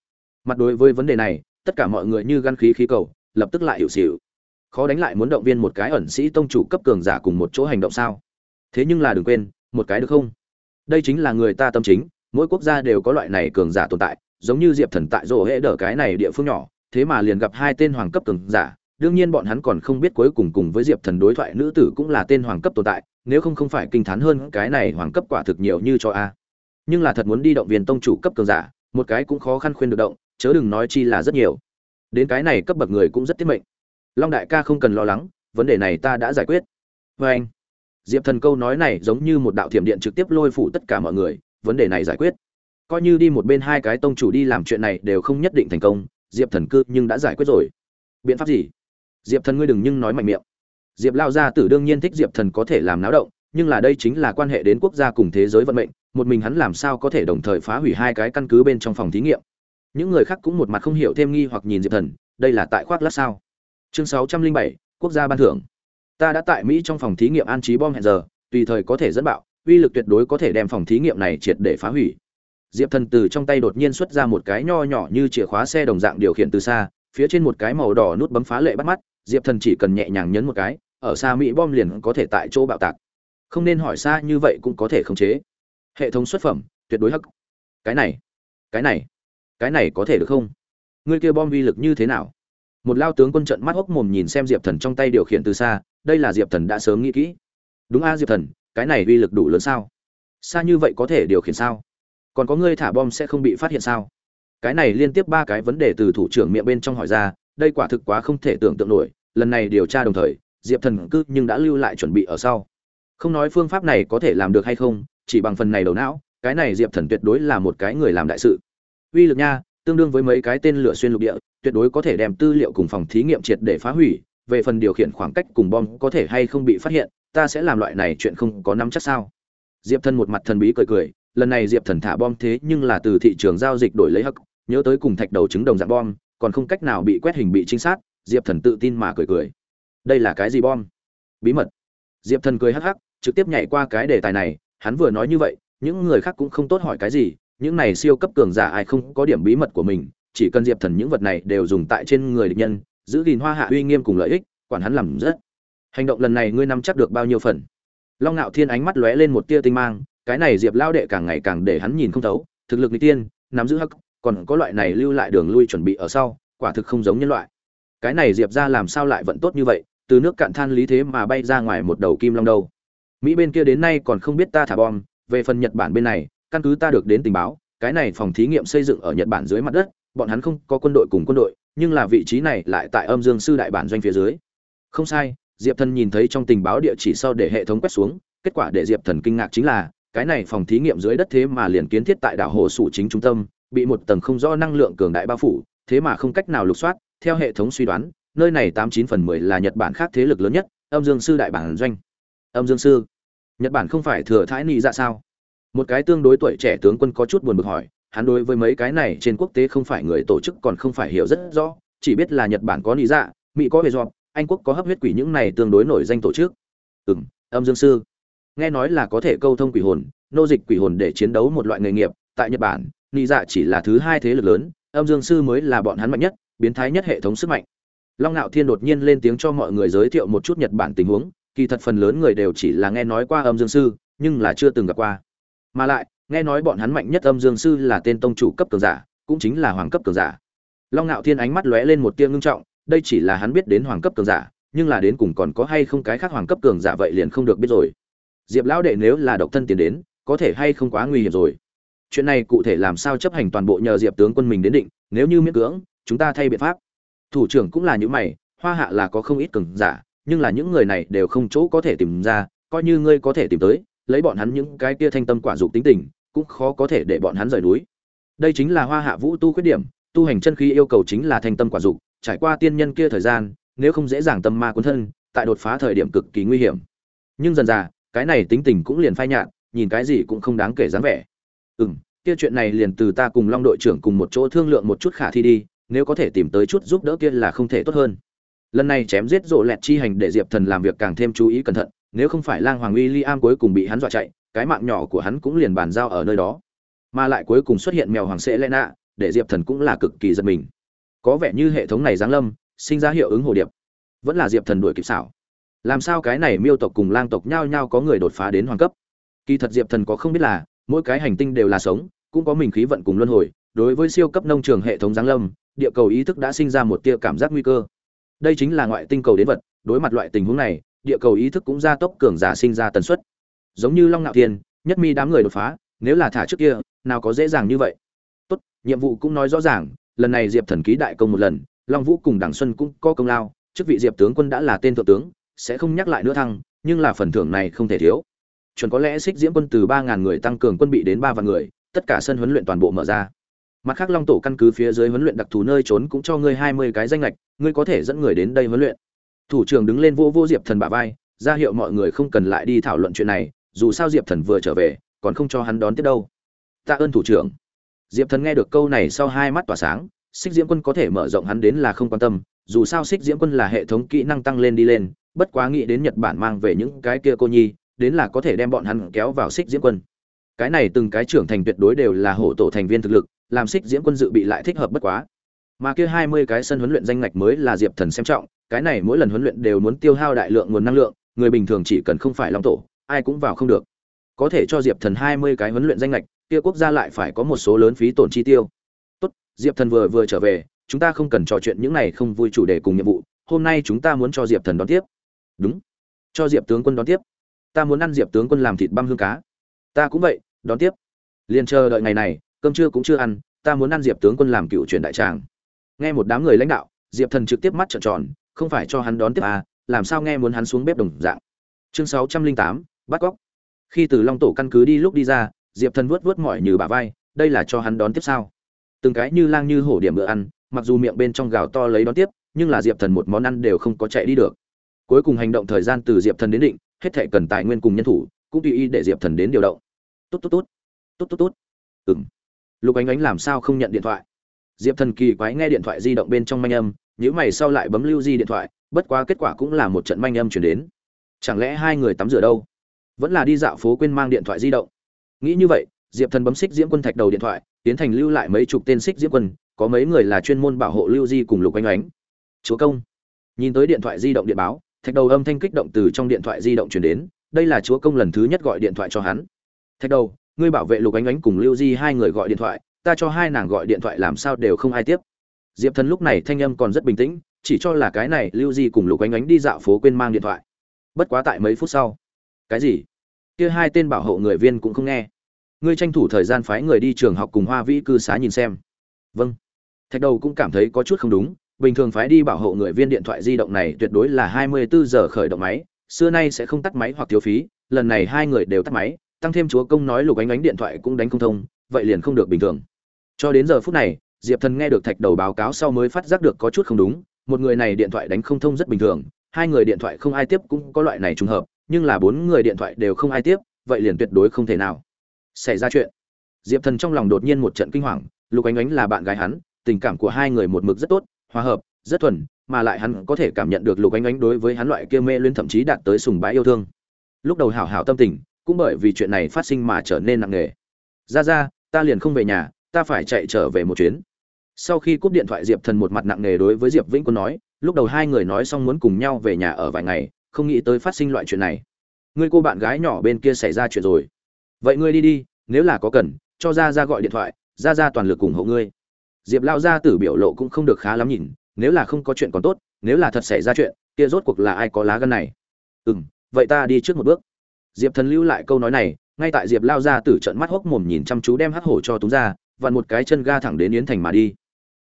A: Mặt đối với vấn đề này, tất cả mọi người như gan khí khí cầu, lập tức lại hiểu xỉu. Khó đánh lại muốn động viên một cái ẩn sĩ tông chủ cấp cường giả cùng một chỗ hành động sao? Thế nhưng là đừng quên, một cái được không? Đây chính là người ta tâm chính, mỗi quốc gia đều có loại này cường giả tồn tại, giống như diệp thần tại rổ hễ đỡ cái này địa phương nhỏ, thế mà liền gặp hai tên hoàng cấp cường giả, đương nhiên bọn hắn còn không biết cuối cùng cùng với diệp thần đối thoại nữ tử cũng là tên hoàng cấp tồn tại, nếu không không phải kinh thán hơn cái này hoàng cấp quả thực nhiều như cho a nhưng là thật muốn đi động viên tông chủ cấp cường giả, một cái cũng khó khăn khuyên được động, chớ đừng nói chi là rất nhiều. Đến cái này cấp bậc người cũng rất tiết mệnh. Long đại ca không cần lo lắng, vấn đề này ta đã giải quyết. Vê anh, diệp thần câu nói này giống như một đạo thiểm điện trực tiếp lôi phủ tất cả mọi người, vấn đề này giải quyết. Coi như đi một bên hai cái tông chủ đi làm chuyện này đều không nhất định thành công, diệp thần cư nhưng đã giải quyết rồi. Biện pháp gì? Diệp thần ngươi đừng nhưng nói mạnh miệng. Diệp lao gia tử đương nhiên thích diệp thần có thể làm náo động, nhưng là đây chính là quan hệ đến quốc gia cùng thế giới vận mệnh một mình hắn làm sao có thể đồng thời phá hủy hai cái căn cứ bên trong phòng thí nghiệm. Những người khác cũng một mặt không hiểu thêm nghi hoặc nhìn diệp thần, đây là tại khoác lát sao? Chương sáu trăm linh bảy, quốc gia ban thưởng. Ta đã tại mỹ trong phòng thí nghiệm an trí bom hẹn giờ, tùy thời có thể dẫn bạo, uy lực tuyệt đối có thể đem phòng thí nghiệm này triệt để phá hủy. Diệp thần từ trong tay đột nhiên xuất ra một cái nho nhỏ như chìa khóa xe đồng dạng điều khiển từ xa, phía trên một cái màu đỏ nút bấm phá lệ bắt mắt, diệp thần chỉ cần nhẹ nhàng nhấn một cái, ở xa mỹ bom liền có thể tại chỗ bạo tạc. Không nên hỏi xa như vậy cũng có thể khống chế hệ thống xuất phẩm, tuyệt đối hắc. Cái này cái này cái này có thể được không? Ngươi kia bom vi lực như thế nào? Một lao tướng quân trận mắt hốc mồm nhìn xem diệp thần trong tay điều khiển từ xa, đây là diệp thần đã sớm nghĩ kỹ. Đúng a, diệp thần, cái này vi lực đủ lớn sao? Xa như vậy có thể điều khiển sao? Còn có ngươi thả bom sẽ không bị phát hiện sao? Cái này liên tiếp ba cái vấn đề từ thủ trưởng miệng bên trong hỏi ra, đây quả thực quá không thể tưởng tượng nổi. Lần này điều tra đồng thời, diệp thần cứ nhưng đã lưu lại chuẩn bị ở sau. Không nói phương pháp này có thể làm được hay không chỉ bằng phần này đầu não, cái này diệp thần tuyệt đối là một cái người làm đại sự. Uy lực nha, tương đương với mấy cái tên lửa xuyên lục địa, tuyệt đối có thể đem tư liệu cùng phòng thí nghiệm triệt để phá hủy, về phần điều khiển khoảng cách cùng bom có thể hay không bị phát hiện, ta sẽ làm loại này chuyện không có nắm chắc sao? Diệp thần một mặt thần bí cười cười, lần này diệp thần thả bom thế nhưng là từ thị trường giao dịch đổi lấy hắc, nhớ tới cùng thạch đầu trứng đồng dạng bom, còn không cách nào bị quét hình bị trinh sát, diệp thần tự tin mà cười cười. Đây là cái gì bom? Bí mật. Diệp thần cười hắc hắc, trực tiếp nhảy qua cái đề tài này hắn vừa nói như vậy, những người khác cũng không tốt hỏi cái gì, những này siêu cấp cường giả ai không có điểm bí mật của mình, chỉ cần diệp thần những vật này đều dùng tại trên người địch nhân, giữ gìn hoa hạ uy nghiêm cùng lợi ích, quản hắn làm rất. Hành động lần này ngươi nắm chắc được bao nhiêu phần? Long ngạo thiên ánh mắt lóe lên một tia tinh mang, cái này diệp lao đệ càng ngày càng để hắn nhìn không thấu, thực lực n tiên, nắm giữ hắc, còn có loại này lưu lại đường lui chuẩn bị ở sau, quả thực không giống nhân loại. Cái này diệp ra làm sao lại vẫn tốt như vậy, từ nước cạn than lý thế mà bay ra ngoài một đầu kim long đâu mỹ bên kia đến nay còn không biết ta thả bom, về phần nhật bản bên này, căn cứ ta được đến tình báo, cái này phòng thí nghiệm xây dựng ở nhật bản dưới mặt đất, bọn hắn không có quân đội cùng quân đội, nhưng là vị trí này lại tại âm dương sư đại bản doanh phía dưới. Không sai, diệp thần nhìn thấy trong tình báo địa chỉ sau để hệ thống quét xuống, kết quả để diệp thần kinh ngạc chính là, cái này phòng thí nghiệm dưới đất thế mà liền kiến thiết tại đảo hồ sủ chính trung tâm, bị một tầng không rõ năng lượng cường đại bao phủ, thế mà không cách nào lục soát, theo hệ thống suy đoán, nơi này tám chín phần mười là nhật bản khác thế lực lớn nhất, âm dương sư đại bản doanh. Âm dương sư nhật bản không phải thừa thái nị dạ sao? Một cái tương đối tuổi trẻ tướng quân có chút buồn bực hỏi, hắn đối với mấy cái này trên quốc tế không phải người tổ chức còn không phải hiểu rất rõ, chỉ biết là nhật bản có nị dạ mỹ có bề dọp, anh quốc có hấp huyết quỷ những này tương đối nổi danh tổ chức. Ừ m âm dương sư. Nghe nói là có thể câu thông quỷ hồn, nô dịch quỷ hồn để chiến đấu một loại nghề nghiệp, tại nhật bản, nị dạ chỉ là thứ hai thế lực lớn, âm dương sư mới là bọn hắn mạnh nhất, biến thái nhất hệ thống sức mạnh. Long ngạo thiên đột nhiên lên tiếng cho mọi người giới thiệu một chút nhật bản tình huống kỳ thật phần lớn người đều chỉ là nghe nói qua âm dương sư, nhưng là chưa từng gặp qua. Mà lại, nghe nói bọn hắn mạnh nhất âm dương sư là tên tông chủ cấp cường giả, cũng chính là hoàng cấp cường giả. Long ngạo thiên ánh mắt lóe lên một tia ngưng trọng, đây chỉ là hắn biết đến hoàng cấp cường giả, nhưng là đến cùng còn có hay không cái khác hoàng cấp cường giả vậy liền không được biết rồi. Diệp lão đệ nếu là độc thân tiến đến, có thể hay không quá nguy hiểm rồi. Chuyện này cụ thể làm sao chấp hành toàn bộ nhờ diệp tướng quân mình đến định, nếu như miễn cưỡng, chúng ta thay biện pháp. Thủ trưởng cũng là những mày, hoa hạ là có không ít cường giả nhưng là những người này đều không chỗ có thể tìm ra, coi như ngươi có thể tìm tới, lấy bọn hắn những cái kia thanh tâm quả dục tính tình, cũng khó có thể để bọn hắn rời núi. Đây chính là hoa hạ vũ tu khuyết điểm, tu hành chân khí yêu cầu chính là thanh tâm quả dục, trải qua tiên nhân kia thời gian, nếu không dễ dàng tâm ma cuốn thân, tại đột phá thời điểm cực kỳ nguy hiểm. Nhưng dần dà, cái này tính tình cũng liền phai nhạt, nhìn cái gì cũng không đáng kể dáng vẻ. Ừ m kia chuyện này liền từ ta cùng long đội trưởng cùng một chỗ thương lượng một chút khả thi đi, nếu có thể tìm tới chút giúp đỡ kia là không thể tốt hơn lần này chém giết rộ lẹt chi hành để diệp thần làm việc càng thêm chú ý cẩn thận, nếu không phải lang hoàng uy li am cuối cùng bị hắn dọa chạy, cái mạng nhỏ của hắn cũng liền bàn giao ở nơi đó. Mà lại cuối cùng xuất hiện mèo hoàng sẽ lẽ nạ để diệp thần cũng là cực kỳ giật mình. Có vẻ như hệ thống này giáng lâm, sinh ra hiệu ứng hồ điệp. Vẫn là diệp thần đuổi kịp xảo. Làm sao cái này miêu tộc cùng lang tộc nhao nhao có người đột phá đến hoàng cấp? Kỳ thật diệp thần có không biết là, mỗi cái hành tinh đều là sống, cũng có mình khí vận cùng luân hồi, đối với siêu cấp nông trường hệ thống giáng lâm, địa cầu ý thức đã sinh ra một tia cảm giác nguy cơ đây chính là ngoại tinh cầu đến vật, đối mặt loại tình huống này, địa cầu ý thức cũng gia tốc cường giả sinh ra tần suất. Giống như long nạo thiên, nhất mi đám người đột phá, nếu là thả trước kia, nào có dễ dàng như vậy. Tốt, nhiệm vụ cũng nói rõ ràng, lần này diệp thần ký đại công một lần, long vũ cùng đảng xuân cũng có công lao, chức vị diệp tướng quân đã là tên thượng tướng, sẽ không nhắc lại nữa thăng, nhưng là phần thưởng này không thể thiếu. Chuẩn có lẽ xích diễm quân từ ba ngàn người tăng cường quân bị đến ba vạn người, tất cả sân huấn luyện toàn bộ mở ra mặt khác long tổ căn cứ phía dưới huấn luyện đặc thù nơi trốn cũng cho ngươi hai mươi cái danh lệch ngươi có thể dẫn người đến đây huấn luyện. Thủ trưởng đứng lên vô vô diệp thần bả vai, ra hiệu mọi người không cần lại đi thảo luận chuyện này, dù sao diệp thần vừa trở về, còn không cho hắn đón tiếp đâu. Tạ ơn thủ trưởng. Diệp thần nghe được câu này sau hai mắt tỏa sáng xích diễm quân có thể mở rộng hắn đến là không quan tâm, dù sao xích diễm quân là hệ thống kỹ năng tăng lên đi lên, bất quá nghĩ đến nhật bản mang về những cái kia cô nhi, đến là có thể đem bọn hắn kéo vào xích diễm quân. Cái này từng cái trưởng thành tuyệt đối đều là hổ tổ thành viên thực lực làm xích diễm quân dự bị lại thích hợp bất quá. Mà kia hai mươi cái sân huấn luyện danh ngạch mới là diệp thần xem trọng, cái này mỗi lần huấn luyện đều muốn tiêu hao đại lượng nguồn năng lượng, người bình thường chỉ cần không phải long tổ, ai cũng vào không được. Có thể cho diệp thần hai mươi cái huấn luyện danh ngạch, kia quốc gia lại phải có một số lớn phí tổn chi tiêu. Tốt, diệp thần vừa vừa trở về, chúng ta không cần trò chuyện những này không vui chủ đề cùng nhiệm vụ, hôm nay chúng ta muốn cho diệp thần đón tiếp. Đúng. Cho diệp tướng quân đón tiếp. Ta muốn ăn diệp tướng quân làm thịt băm hương cá. Ta cũng vậy, đón tiếp. Liền chờ đợi ngày này cơm trưa cũng chưa ăn ta muốn ăn diệp tướng quân làm cựu truyền đại tràng. Nghe một đám người lãnh đạo diệp thần trực tiếp mắt trợn tròn không phải cho hắn đón tiếp à, làm sao nghe muốn hắn xuống bếp đồng dạng. Chương sáu trăm linh tám bắt cóc. Khi từ long tổ căn cứ đi lúc đi ra diệp thần vuốt vuốt mỏi như bà vai đây là cho hắn đón tiếp sao? Từng cái như lang như hổ điểm bữa ăn mặc dù miệng bên trong gào to lấy đón tiếp nhưng là diệp thần một món ăn đều không có chạy đi được. Cuối cùng hành động thời gian từ diệp thần đến định hết thệ cần tài nguyên cùng nhân thủ cũng tùy ý để diệp thần đến điều động. Tốt tốt tốt tốt tốt tốt ừng lục ánh ánh làm sao không nhận điện thoại? Diệp thần kỳ quái nghe điện thoại di động bên trong manh âm nhữ mày sau lại bấm lưu di điện thoại, bất quá kết quả cũng là một trận manh âm chuyển đến. Chẳng lẽ hai người tắm rửa đâu? Vẫn là đi dạo phố quên mang điện thoại di động. Nghĩ như vậy, diệp thần bấm xích diễm quân thạch đầu điện thoại, tiến thành lưu lại mấy chục tên xích diễm quân, có mấy người là chuyên môn bảo hộ lưu di cùng lục ánh ánh. Chúa công. Nhìn tới điện thoại di động điện báo, thạch đầu âm thanh kích động từ trong điện thoại di động chuyển đến, đây là chúa công lần thứ nhất gọi điện thoại cho hắn. Thạch đầu ngươi bảo vệ lục ánh ánh cùng lưu di hai người gọi điện thoại, ta cho hai nàng gọi điện thoại làm sao đều không ai tiếp. Diệp thần lúc này thanh âm còn rất bình tĩnh, chỉ cho là cái này lưu di cùng lục ánh ánh đi dạo phố quên mang điện thoại. Bất quá tại mấy phút sau. Cái gì? Kia hai tên bảo hộ người viên cũng không nghe. Ngươi tranh thủ thời gian phái người đi trường học cùng hoa vĩ cư xá nhìn xem. Vâng. Thạch đầu cũng cảm thấy có chút không đúng, bình thường phái đi bảo hộ người viên điện thoại di động này tuyệt đối là hai mươi bốn giờ khởi động máy, xưa nay sẽ không tắt máy hoặc thiếu phí, lần này hai người đều tắt máy tăng thêm chúa công nói lục ánh ánh điện thoại cũng đánh không thông, vậy liền không được bình thường. Cho đến giờ phút này, diệp thần nghe được thạch đầu báo cáo sau mới phát giác được có chút không đúng, một người này điện thoại đánh không thông rất bình thường, hai người điện thoại không ai tiếp cũng có loại này trùng hợp, nhưng là bốn người điện thoại đều không ai tiếp, vậy liền tuyệt đối không thể nào xảy ra chuyện. Diệp thần trong lòng đột nhiên một trận kinh hoàng, lục ánh ánh là bạn gái hắn, tình cảm của hai người một mực rất tốt, hòa hợp, rất thuần, mà lại hắn có thể cảm nhận được lục ánh ánh đối với hắn loại kia mê luyến thậm chí đạt tới sùng bái yêu thương. Lúc đầu hảo hảo tâm tình cũng bởi vì chuyện này phát sinh mà trở nên nặng nề. Ra ra, ta liền không về nhà, ta phải chạy trở về một chuyến. Sau khi cúp điện thoại, diệp thần một mặt nặng nề đối với diệp vĩnh quân nói, lúc đầu hai người nói xong muốn cùng nhau về nhà ở vài ngày, không nghĩ tới phát sinh loại chuyện này. Ngươi cô bạn gái nhỏ bên kia xảy ra chuyện rồi. Vậy ngươi đi đi, nếu là có cần, cho ra ra gọi điện thoại, ra ra toàn lực ủng hộ ngươi. Diệp lao ra tử biểu lộ cũng không được khá lắm nhìn, nếu là không có chuyện còn tốt, nếu là thật xảy ra chuyện, kia rốt cuộc là ai có lá gân này? Ừ m vậy ta đi trước một bước diệp thần lưu lại câu nói này, ngay tại diệp lao ra tử trận mắt hốc mồm nhìn chăm chú đem hắc hổ cho túm ra và một cái chân ga thẳng đến yến thành mà đi.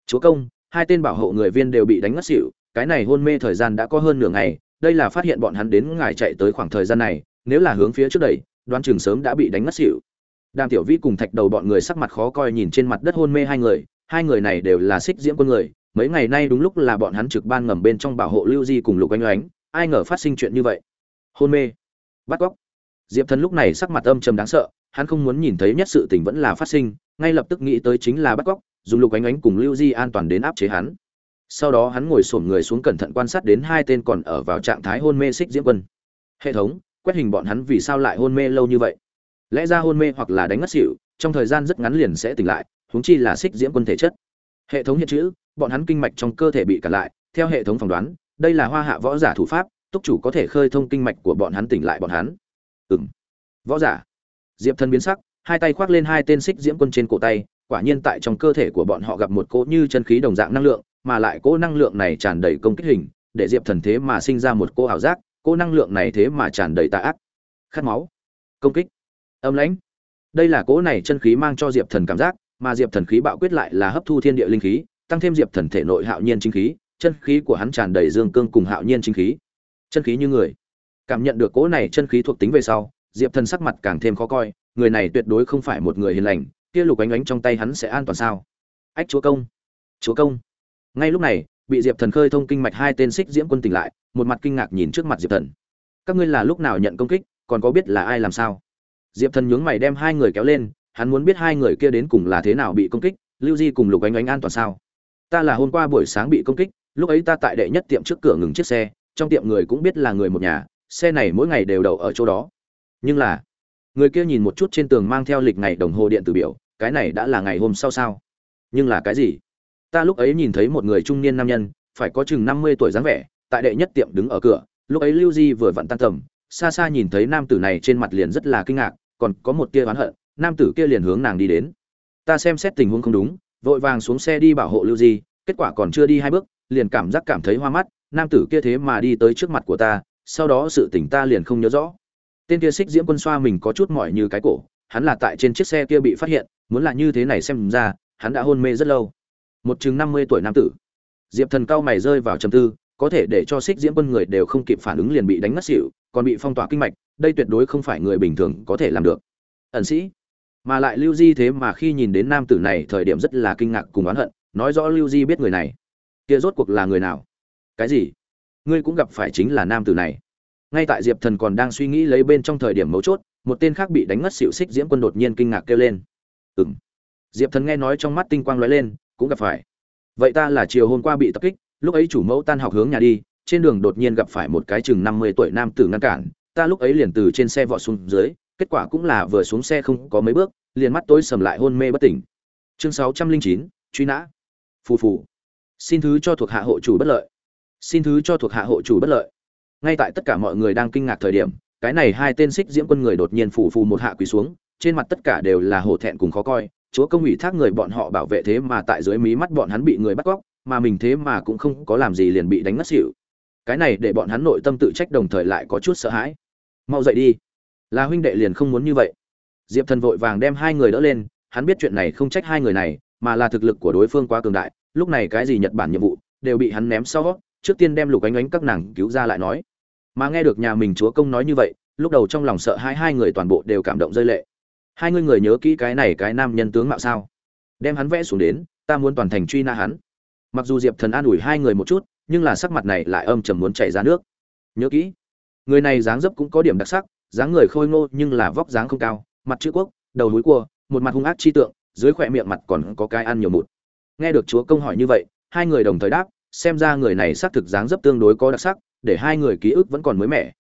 A: Chúa công, hai tên bảo hộ người viên đều bị đánh ngất xỉu, cái này hôn mê thời gian đã có hơn nửa ngày, đây là phát hiện bọn hắn đến ngài chạy tới khoảng thời gian này, nếu là hướng phía trước đẩy, đoán chừng sớm đã bị đánh ngất xỉu. Đàm tiểu vĩ cùng thạch đầu bọn người sắc mặt khó coi nhìn trên mặt đất hôn mê hai người hai người này đều là xích diễm quân người, mấy ngày nay đúng lúc là bọn hắn trực ban ngầm bên trong bảo hộ lưu di cùng lục anh oánh, ai ngờ phát sinh chuyện như vậy. Hôn mê. Bắt cóc diệp thần lúc này sắc mặt âm trầm đáng sợ, hắn không muốn nhìn thấy nhất sự tình vẫn là phát sinh, ngay lập tức nghĩ tới chính là bắt cóc, dùng lục ánh ánh cùng lưu di an toàn đến áp chế hắn. Sau đó hắn ngồi xổm người xuống cẩn thận quan sát đến hai tên còn ở vào trạng thái hôn mê xích diễm quân. Hệ thống, quét hình bọn hắn vì sao lại hôn mê lâu như vậy? Lẽ ra hôn mê hoặc là đánh ngất xỉu, trong thời gian rất ngắn liền sẽ tỉnh lại, huống chi là xích diễm quân thể chất. Hệ thống hiện chữ, bọn hắn kinh mạch trong cơ thể bị cản lại, theo hệ thống phỏng đoán, đây là hoa hạ võ giả thủ pháp, túc chủ có thể khơi thông kinh mạch của bọn hắn tỉnh lại bọn hắn ừng võ giả. Diệp thần biến sắc, hai tay khoác lên hai tên xích diễm quân trên cổ tay, quả nhiên tại trong cơ thể của bọn họ gặp một cỗ như chân khí đồng dạng năng lượng, mà lại cỗ năng lượng này tràn đầy công kích hình, để diệp thần thế mà sinh ra một cỗ ảo giác, cỗ năng lượng này thế mà tràn đầy tà ác. Khát máu. Công kích. Âm lãnh. Đây là cỗ này chân khí mang cho diệp thần cảm giác, mà diệp thần khí bạo quyết lại là hấp thu thiên địa linh khí, tăng thêm diệp thần thể nội hạo nhiên chính khí, chân khí của hắn tràn đầy dương cương cùng hạo nhiên chính khí. Chân khí như người cảm nhận được cỗ này chân khí thuộc tính về sau, diệp thần sắc mặt càng thêm khó coi, người này tuyệt đối không phải một người hiền lành, kia lục ánh ánh trong tay hắn sẽ an toàn sao? Ách chúa công chúa công. Ngay lúc này, bị diệp thần khơi thông kinh mạch hai tên xích diễm quân tỉnh lại, một mặt kinh ngạc nhìn trước mặt diệp thần. Các ngươi là lúc nào nhận công kích, còn có biết là ai làm sao? Diệp thần nhướng mày đem hai người kéo lên, hắn muốn biết hai người kia đến cùng là thế nào bị công kích, lưu di cùng lục ánh ánh an toàn sao? Ta là hôm qua buổi sáng bị công kích, lúc ấy ta tại đệ nhất tiệm trước cửa ngừng chiếc xe, trong tiệm người cũng biết là người một nhà xe này mỗi ngày đều đậu ở chỗ đó. Nhưng là, người kia nhìn một chút trên tường mang theo lịch ngày đồng hồ điện tử biểu, cái này đã là ngày hôm sau sao? Nhưng là cái gì? Ta lúc ấy nhìn thấy một người trung niên nam nhân, phải có chừng năm mươi tuổi dáng vẻ, tại đệ nhất tiệm đứng ở cửa, lúc ấy lưu di vừa vặn tan tầm, xa xa nhìn thấy nam tử này trên mặt liền rất là kinh ngạc, còn có một tia oán hận, nam tử kia liền hướng nàng đi đến. Ta xem xét tình huống không đúng, vội vàng xuống xe đi bảo hộ lưu di, kết quả còn chưa đi hai bước, liền cảm giác cảm thấy hoa mắt, nam tử kia thế mà đi tới trước mặt của ta sau đó sự tỉnh ta liền không nhớ rõ. Tên kia xích diễm quân xoa mình có chút mỏi như cái cổ, hắn là tại trên chiếc xe kia bị phát hiện, muốn là như thế này xem ra, hắn đã hôn mê rất lâu. Một chừng năm mươi tuổi nam tử. Diệp thần cao mày rơi vào trầm tư, có thể để cho xích diễm quân người đều không kịp phản ứng liền bị đánh ngất xỉu, còn bị phong tỏa kinh mạch, đây tuyệt đối không phải người bình thường có thể làm được. Ẩn sĩ. Mà lại lưu di thế mà khi nhìn đến nam tử này, thời điểm rất là kinh ngạc cùng oán hận, nói rõ lưu di biết người này. Kia rốt cuộc là người nào? Cái gì? Ngươi cũng gặp phải chính là nam tử này. Ngay tại diệp thần còn đang suy nghĩ lấy bên trong thời điểm mấu chốt, một tên khác bị đánh ngất xịu xích diễm quân đột nhiên kinh ngạc kêu lên. Ừ m diệp thần nghe nói trong mắt tinh quang lóe lên, cũng gặp phải. Vậy ta là chiều hôm qua bị tập kích, lúc ấy chủ mẫu tan học hướng nhà đi, trên đường đột nhiên gặp phải một cái chừng năm mươi tuổi nam tử ngăn cản, ta lúc ấy liền từ trên xe vọt xuống dưới, kết quả cũng là vừa xuống xe không có mấy bước, liền mắt tối sầm lại hôn mê bất tỉnh. Chương sáu trăm linh chín, truy nã. Phù phù. Xin thứ cho thuộc hạ hộ chủ bất lợi xin thứ cho thuộc hạ hộ chủ bất lợi. Ngay tại tất cả mọi người đang kinh ngạc thời điểm, cái này hai tên xích diễm quân người đột nhiên phủ phù một hạ quỳ xuống, trên mặt tất cả đều là hổ thẹn cùng khó coi. Chúa công ủy thác người bọn họ bảo vệ thế mà tại dưới mí mắt bọn hắn bị người bắt cóc, mà mình thế mà cũng không có làm gì liền bị đánh ngất xỉu. Cái này để bọn hắn nội tâm tự trách đồng thời lại có chút sợ hãi. Mau dậy đi. Là huynh đệ liền không muốn như vậy. Diệp thần vội vàng đem hai người đỡ lên, hắn biết chuyện này không trách hai người này, mà là thực lực của đối phương quá cường đại, lúc này cái gì nhật bản nhiệm vụ, đều bị hắn ném sau trước tiên đem lục ánh ánh các nàng cứu ra lại nói. Mà nghe được nhà mình chúa công nói như vậy, lúc đầu trong lòng sợ hai hai người toàn bộ đều cảm động rơi lệ. Hai người người nhớ kỹ cái này cái nam nhân tướng mạo sao? Đem hắn vẽ xuống đến, ta muốn toàn thành truy na hắn. Mặc dù diệp thần an ủi hai người một chút, nhưng là sắc mặt này lại âm trầm muốn chảy ra nước. Nhớ kỹ, người này dáng dấp cũng có điểm đặc sắc, dáng người khôi ngô nhưng là vóc dáng không cao, mặt chữ quốc, đầu núi cua, một mặt hung ác chi tượng, dưới khỏe miệng mặt còn có cái ăn nhiều mụt. Nghe được chúa công hỏi như vậy, hai người đồng thời đáp xem ra người này xác thực dáng dấp tương đối có đặc sắc, để hai người ký ức vẫn còn mới mẻ.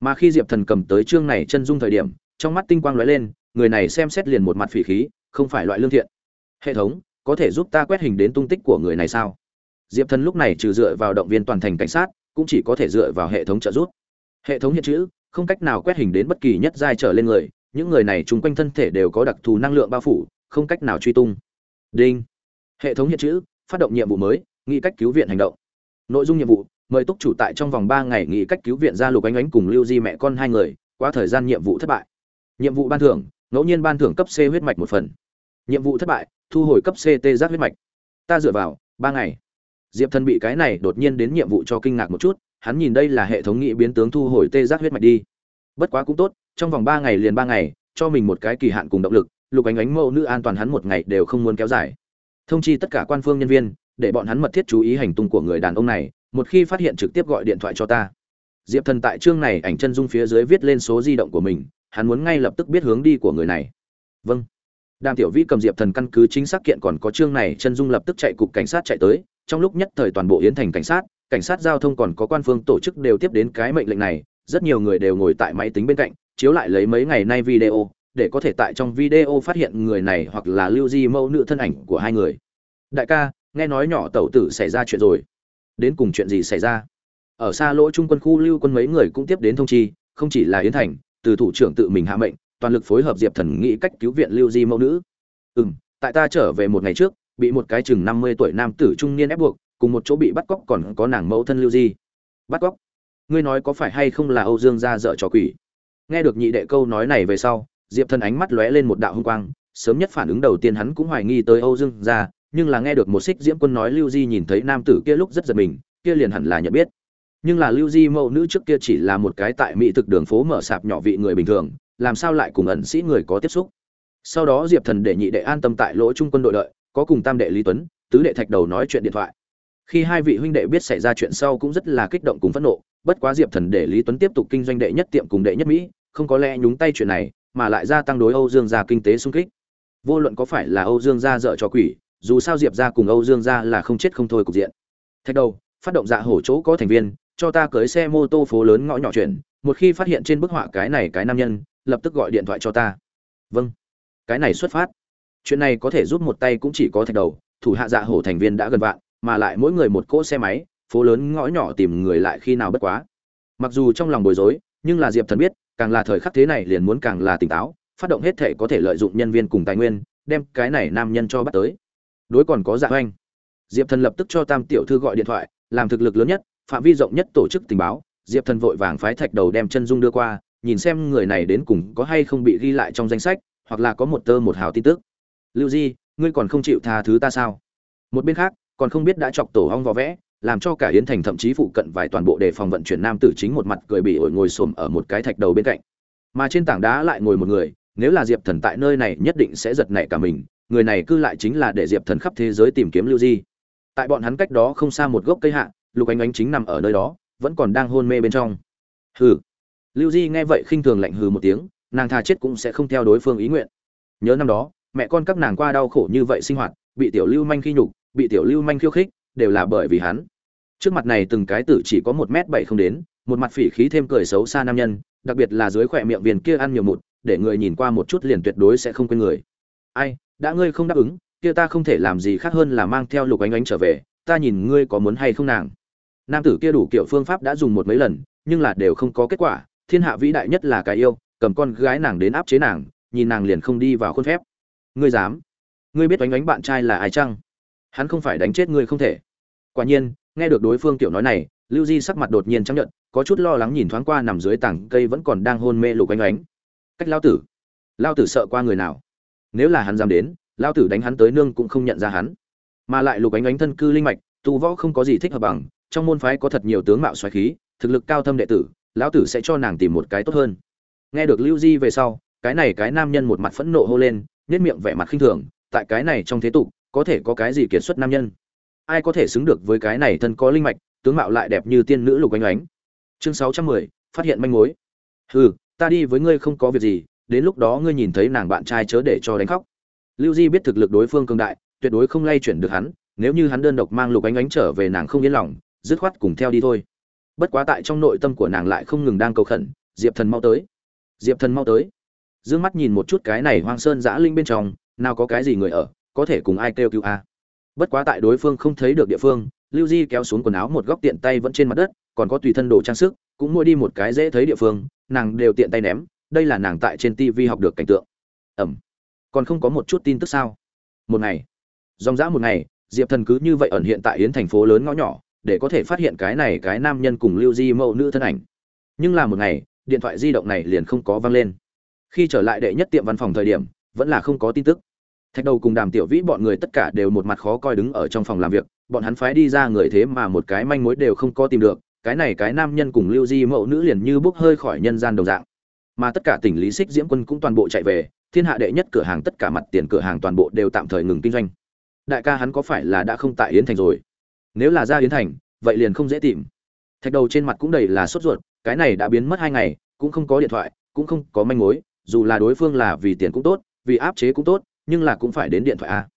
A: Mà khi diệp thần cầm tới chương này chân dung thời điểm, trong mắt tinh quang lóe lên, người này xem xét liền một mặt phỉ khí, không phải loại lương thiện. Hệ thống, có thể giúp ta quét hình đến tung tích của người này sao? Diệp thần lúc này trừ dựa vào động viên toàn thành cảnh sát, cũng chỉ có thể dựa vào hệ thống trợ giúp. Hệ thống hiện chữ, không cách nào quét hình đến bất kỳ nhất giai trở lên người, những người này chung quanh thân thể đều có đặc thù năng lượng bao phủ, không cách nào truy tung. Đinh. Hệ thống hiện chữ, phát động nhiệm vụ mới nghĩ cách cứu viện hành động. Nội dung nhiệm vụ, mời túc chủ tại trong vòng ba ngày nghĩ cách cứu viện ra lục ánh ánh cùng lưu di mẹ con hai người, qua thời gian nhiệm vụ thất bại. Nhiệm vụ ban thưởng, ngẫu nhiên ban thưởng cấp c huyết mạch một phần. Nhiệm vụ thất bại, thu hồi cấp ct giác huyết mạch. Ta dựa vào, ba ngày. Diệp thần bị cái này đột nhiên đến nhiệm vụ cho kinh ngạc một chút, hắn nhìn đây là hệ thống nghị biến tướng thu hồi tê giác huyết mạch đi. Bất quá cũng tốt, trong vòng ba ngày liền ba ngày, cho mình một cái kỳ hạn cùng động lực, lục ánh ánh mẫu nữ an toàn hắn một ngày đều không muốn kéo dài. Thông chi tất cả quan phương nhân viên để bọn hắn mật thiết chú ý hành tung của người đàn ông này, một khi phát hiện trực tiếp gọi điện thoại cho ta. Diệp thần tại chương này ảnh chân dung phía dưới viết lên số di động của mình, hắn muốn ngay lập tức biết hướng đi của người này. Vâng. Đàm tiểu vĩ cầm diệp thần căn cứ chính xác kiện còn có chương này chân dung lập tức chạy cục cảnh sát chạy tới, trong lúc nhất thời toàn bộ yến thành cảnh sát cảnh sát giao thông còn có quan phương tổ chức đều tiếp đến cái mệnh lệnh này, rất nhiều người đều ngồi tại máy tính bên cạnh, chiếu lại lấy mấy ngày nay video, để có thể tại trong video phát hiện người này hoặc là lưu di mẫu nữ thân ảnh của hai người. Đại ca nghe nói nhỏ tẩu tử xảy ra chuyện rồi. Đến cùng chuyện gì xảy ra? Ở xa lỗ trung quân khu lưu quân mấy người cũng tiếp đến thông chi, không chỉ là yến thành, từ thủ trưởng tự mình hạ mệnh, toàn lực phối hợp diệp thần nghĩ cách cứu viện lưu di mẫu nữ. Ừ m tại ta trở về một ngày trước, bị một cái chừng năm mươi tuổi nam tử trung niên ép buộc, cùng một chỗ bị bắt cóc còn có nàng mẫu thân lưu di. Bắt cóc? Ngươi nói có phải hay không là âu dương gia dợ trò quỷ? Nghe được nhị đệ câu nói này về sau, diệp thần ánh mắt lóe lên một đạo hung quang, sớm nhất phản ứng đầu tiên hắn cũng hoài nghi tới âu dương gia nhưng là nghe được một xích diễm quân nói lưu di nhìn thấy nam tử kia lúc rất giật mình, kia liền hẳn là nhận biết. Nhưng là lưu di mẫu nữ trước kia chỉ là một cái tại mỹ thực đường phố mở sạp nhỏ vị người bình thường, làm sao lại cùng ẩn sĩ người có tiếp xúc? Sau đó diệp thần để nhị đệ an tâm tại lỗ trung quân đội đợi, có cùng tam đệ lý tuấn, tứ đệ thạch đầu nói chuyện điện thoại. Khi hai vị huynh đệ biết xảy ra chuyện sau cũng rất là kích động cùng phẫn nộ, bất quá diệp thần để lý tuấn tiếp tục kinh doanh đệ nhất tiệm cùng đệ nhất mỹ, không có lẽ nhúng tay chuyện này, mà lại gia tăng đối âu dương gia kinh tế sung kích. Vô luận có phải là âu dương gia dợ cho quỷ dù sao diệp gia cùng âu dương gia là không chết không thôi cục diện. Thạch đầu, phát động dạ hổ chỗ có thành viên, cho ta cưới xe mô tô phố lớn ngõ nhỏ chuyển, một khi phát hiện trên bức họa cái này cái nam nhân, lập tức gọi điện thoại cho ta. Vâng. Cái này xuất phát. Chuyện này có thể giúp một tay cũng chỉ có thạch đầu, thủ hạ dạ hổ thành viên đã gần vạn, mà lại mỗi người một cỗ xe máy, phố lớn ngõ nhỏ tìm người lại khi nào bất quá. Mặc dù trong lòng bối rối, nhưng là diệp thần biết, càng là thời khắc thế này liền muốn càng là tỉnh táo, phát động hết thể có thể lợi dụng nhân viên cùng tài nguyên, đem cái này nam nhân cho bắt tới đối còn có dạ oanh diệp thần lập tức cho tam tiểu thư gọi điện thoại, làm thực lực lớn nhất, phạm vi rộng nhất tổ chức tình báo. Diệp thần vội vàng phái thạch đầu đem chân dung đưa qua, nhìn xem người này đến cùng có hay không bị ghi lại trong danh sách, hoặc là có một tơ một hào tin tức. Lưu di, ngươi còn không chịu tha thứ ta sao? Một bên khác, còn không biết đã chọc tổ hong vò vẽ, làm cho cả yến thành thậm chí phụ cận vài toàn bộ đề phòng vận chuyển nam tử chính một mặt cười bị ổi ngồi xổm ở một cái thạch đầu bên cạnh. Mà trên tảng đá lại ngồi một người, nếu là diệp thần tại nơi này nhất định sẽ giật nảy cả mình người này cư lại chính là để diệp thần khắp thế giới tìm kiếm lưu di. Tại bọn hắn cách đó không xa một gốc cây hạ, lục ánh ánh chính nằm ở nơi đó, vẫn còn đang hôn mê bên trong. Hừ. Lưu di nghe vậy khinh thường lạnh hừ một tiếng, nàng thà chết cũng sẽ không theo đối phương ý nguyện. Nhớ năm đó, mẹ con các nàng qua đau khổ như vậy sinh hoạt, bị tiểu lưu manh khi nhục, bị tiểu lưu manh khiêu khích, đều là bởi vì hắn. Trước mặt này từng cái tử chỉ có một m bảy không đến, một mặt phỉ khí thêm cười xấu xa nam nhân, đặc biệt là dưới khỏe miệng viền kia ăn nhiều mụt, để người nhìn qua một chút liền tuyệt đối sẽ không quên người. Ai đã ngươi không đáp ứng, kia ta không thể làm gì khác hơn là mang theo lục ánh ánh trở về, ta nhìn ngươi có muốn hay không nàng. Nam tử kia đủ kiểu phương pháp đã dùng một mấy lần, nhưng là đều không có kết quả. Thiên hạ vĩ đại nhất là cái yêu, cầm con gái nàng đến áp chế nàng, nhìn nàng liền không đi vào khuôn phép. Ngươi dám? Ngươi biết oánh oánh bạn trai là ai chăng? Hắn không phải đánh chết ngươi không thể. Quả nhiên, nghe được đối phương tiểu nói này, lưu di sắc mặt đột nhiên trắng nhận có chút lo lắng nhìn thoáng qua nằm dưới tảng cây vẫn còn đang hôn mê lục oánh oánh cách lao tử? Lao tử sợ qua người nào? Nếu là hắn dám đến lao tử đánh hắn tới nương cũng không nhận ra hắn. Mà lại lục ánh ánh thân cư linh mạch, tu võ không có gì thích hợp bằng, trong môn phái có thật nhiều tướng mạo xoáy khí, thực lực cao thâm đệ tử, lão tử sẽ cho nàng tìm một cái tốt hơn. Nghe được lưu di về sau, cái này cái nam nhân một mặt phẫn nộ hô lên nhất miệng vẻ mặt khinh thường, tại cái này trong thế tục, có thể có cái gì kiệt xuất nam nhân? Ai có thể xứng được với cái này thân có linh mạch, tướng mạo lại đẹp như tiên nữ lục ánh ánh? Chương sáu trăm mười, phát hiện manh mối. Hừ, ta đi với ngươi không có việc gì đến lúc đó ngươi nhìn thấy nàng bạn trai chớ để cho đánh khóc. Lưu di biết thực lực đối phương cường đại, tuyệt đối không lay chuyển được hắn, nếu như hắn đơn độc mang lục ánh ánh trở về nàng không yên lòng, dứt khoát cùng theo đi thôi. Bất quá tại trong nội tâm của nàng lại không ngừng đang cầu khẩn, diệp thần mau tới. Diệp thần mau tới. D ư ơ n g mắt nhìn một chút cái này hoang sơn giã linh bên trong, nào có cái gì người ở, có thể cùng ai kêu cứu a. Bất quá tại đối phương không thấy được địa phương, lưu di kéo xuống quần áo một góc tiện tay vẫn trên mặt đất, còn có tùy thân đồ trang sức, cũng mua đi một cái dễ thấy địa phương, nàng đều tiện tay ném đây là nàng tại trên tv học được cảnh tượng. Ẩm. Còn không có một chút tin tức sao? Một ngày. Dòng dã một ngày, diệp thần cứ như vậy ẩn hiện tại yến thành phố lớn ngõ nhỏ, để có thể phát hiện cái này cái nam nhân cùng lưu di mẫu nữ thân ảnh. Nhưng là một ngày, điện thoại di động này liền không có văng lên. Khi trở lại đệ nhất tiệm văn phòng thời điểm, vẫn là không có tin tức. Thạch đầu cùng đàm tiểu vĩ bọn người tất cả đều một mặt khó coi đứng ở trong phòng làm việc, bọn hắn phái đi ra người thế mà một cái manh mối đều không có tìm được, cái này cái nam nhân cùng lưu di mẫu nữ liền như bốc hơi khỏi nhân gian đồng dạng mà tất cả tỉnh lý xích diễm quân cũng toàn bộ chạy về, thiên hạ đệ nhất cửa hàng tất cả mặt tiền cửa hàng toàn bộ đều tạm thời ngừng kinh doanh. Đại ca hắn có phải là đã không tại yến thành rồi? Nếu là ra yến thành, vậy liền không dễ tìm. Thạch đầu trên mặt cũng đầy là sốt ruột, cái này đã biến mất hai ngày, cũng không có điện thoại, cũng không có manh mối, dù là đối phương là vì tiền cũng tốt, vì áp chế cũng tốt, nhưng là cũng phải đến điện thoại a.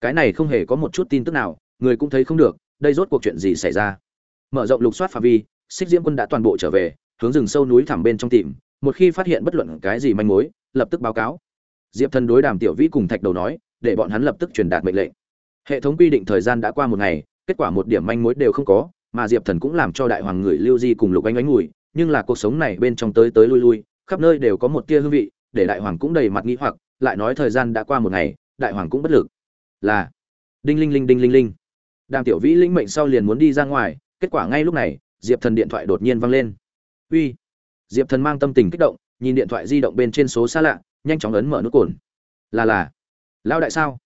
A: Cái này không hề có một chút tin tức nào, người cũng thấy không được, đây rốt cuộc chuyện gì xảy ra? Mở rộng lục soát phạm vi, xích diễm quân đã toàn bộ trở về, hướng rừng sâu núi thẳm bên trong tìm một khi phát hiện bất luận cái gì manh mối, lập tức báo cáo. Diệp thần đối đàm tiểu vĩ cùng thạch đầu nói, để bọn hắn lập tức truyền đạt mệnh lệnh. Hệ thống quy định thời gian đã qua một ngày, kết quả một điểm manh mối đều không có, mà diệp thần cũng làm cho đại hoàng người lưu di cùng lục anh ánh ngùi nhưng là cuộc sống này bên trong tới tới lui lui, khắp nơi đều có một tia hương vị, để đại hoàng cũng đầy mặt nghĩ hoặc, lại nói thời gian đã qua một ngày, đại hoàng cũng bất lực. Là, đinh linh linh đinh linh linh. Đàm tiểu vĩ lĩnh mệnh sau liền muốn đi ra ngoài, kết quả ngay lúc này, diệp thần điện thoại đột nhiên văng lên. Uy diệp thần mang tâm tình kích động, nhìn điện thoại di động bên trên số xa lạ, nhanh chóng ấn mở nút cồn. Là là. Lao đại sao?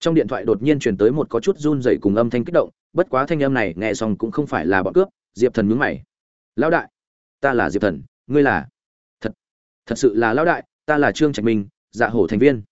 A: Trong điện thoại đột nhiên truyền tới một có chút run rẩy cùng âm thanh kích động, bất quá thanh âm này nghe xong cũng không phải là bọn cướp, diệp thần nhướng mày. Lão đại, ta là diệp thần, ngươi là? Thật thật sự là lão đại, ta là trương trạch minh dạ hổ thành viên.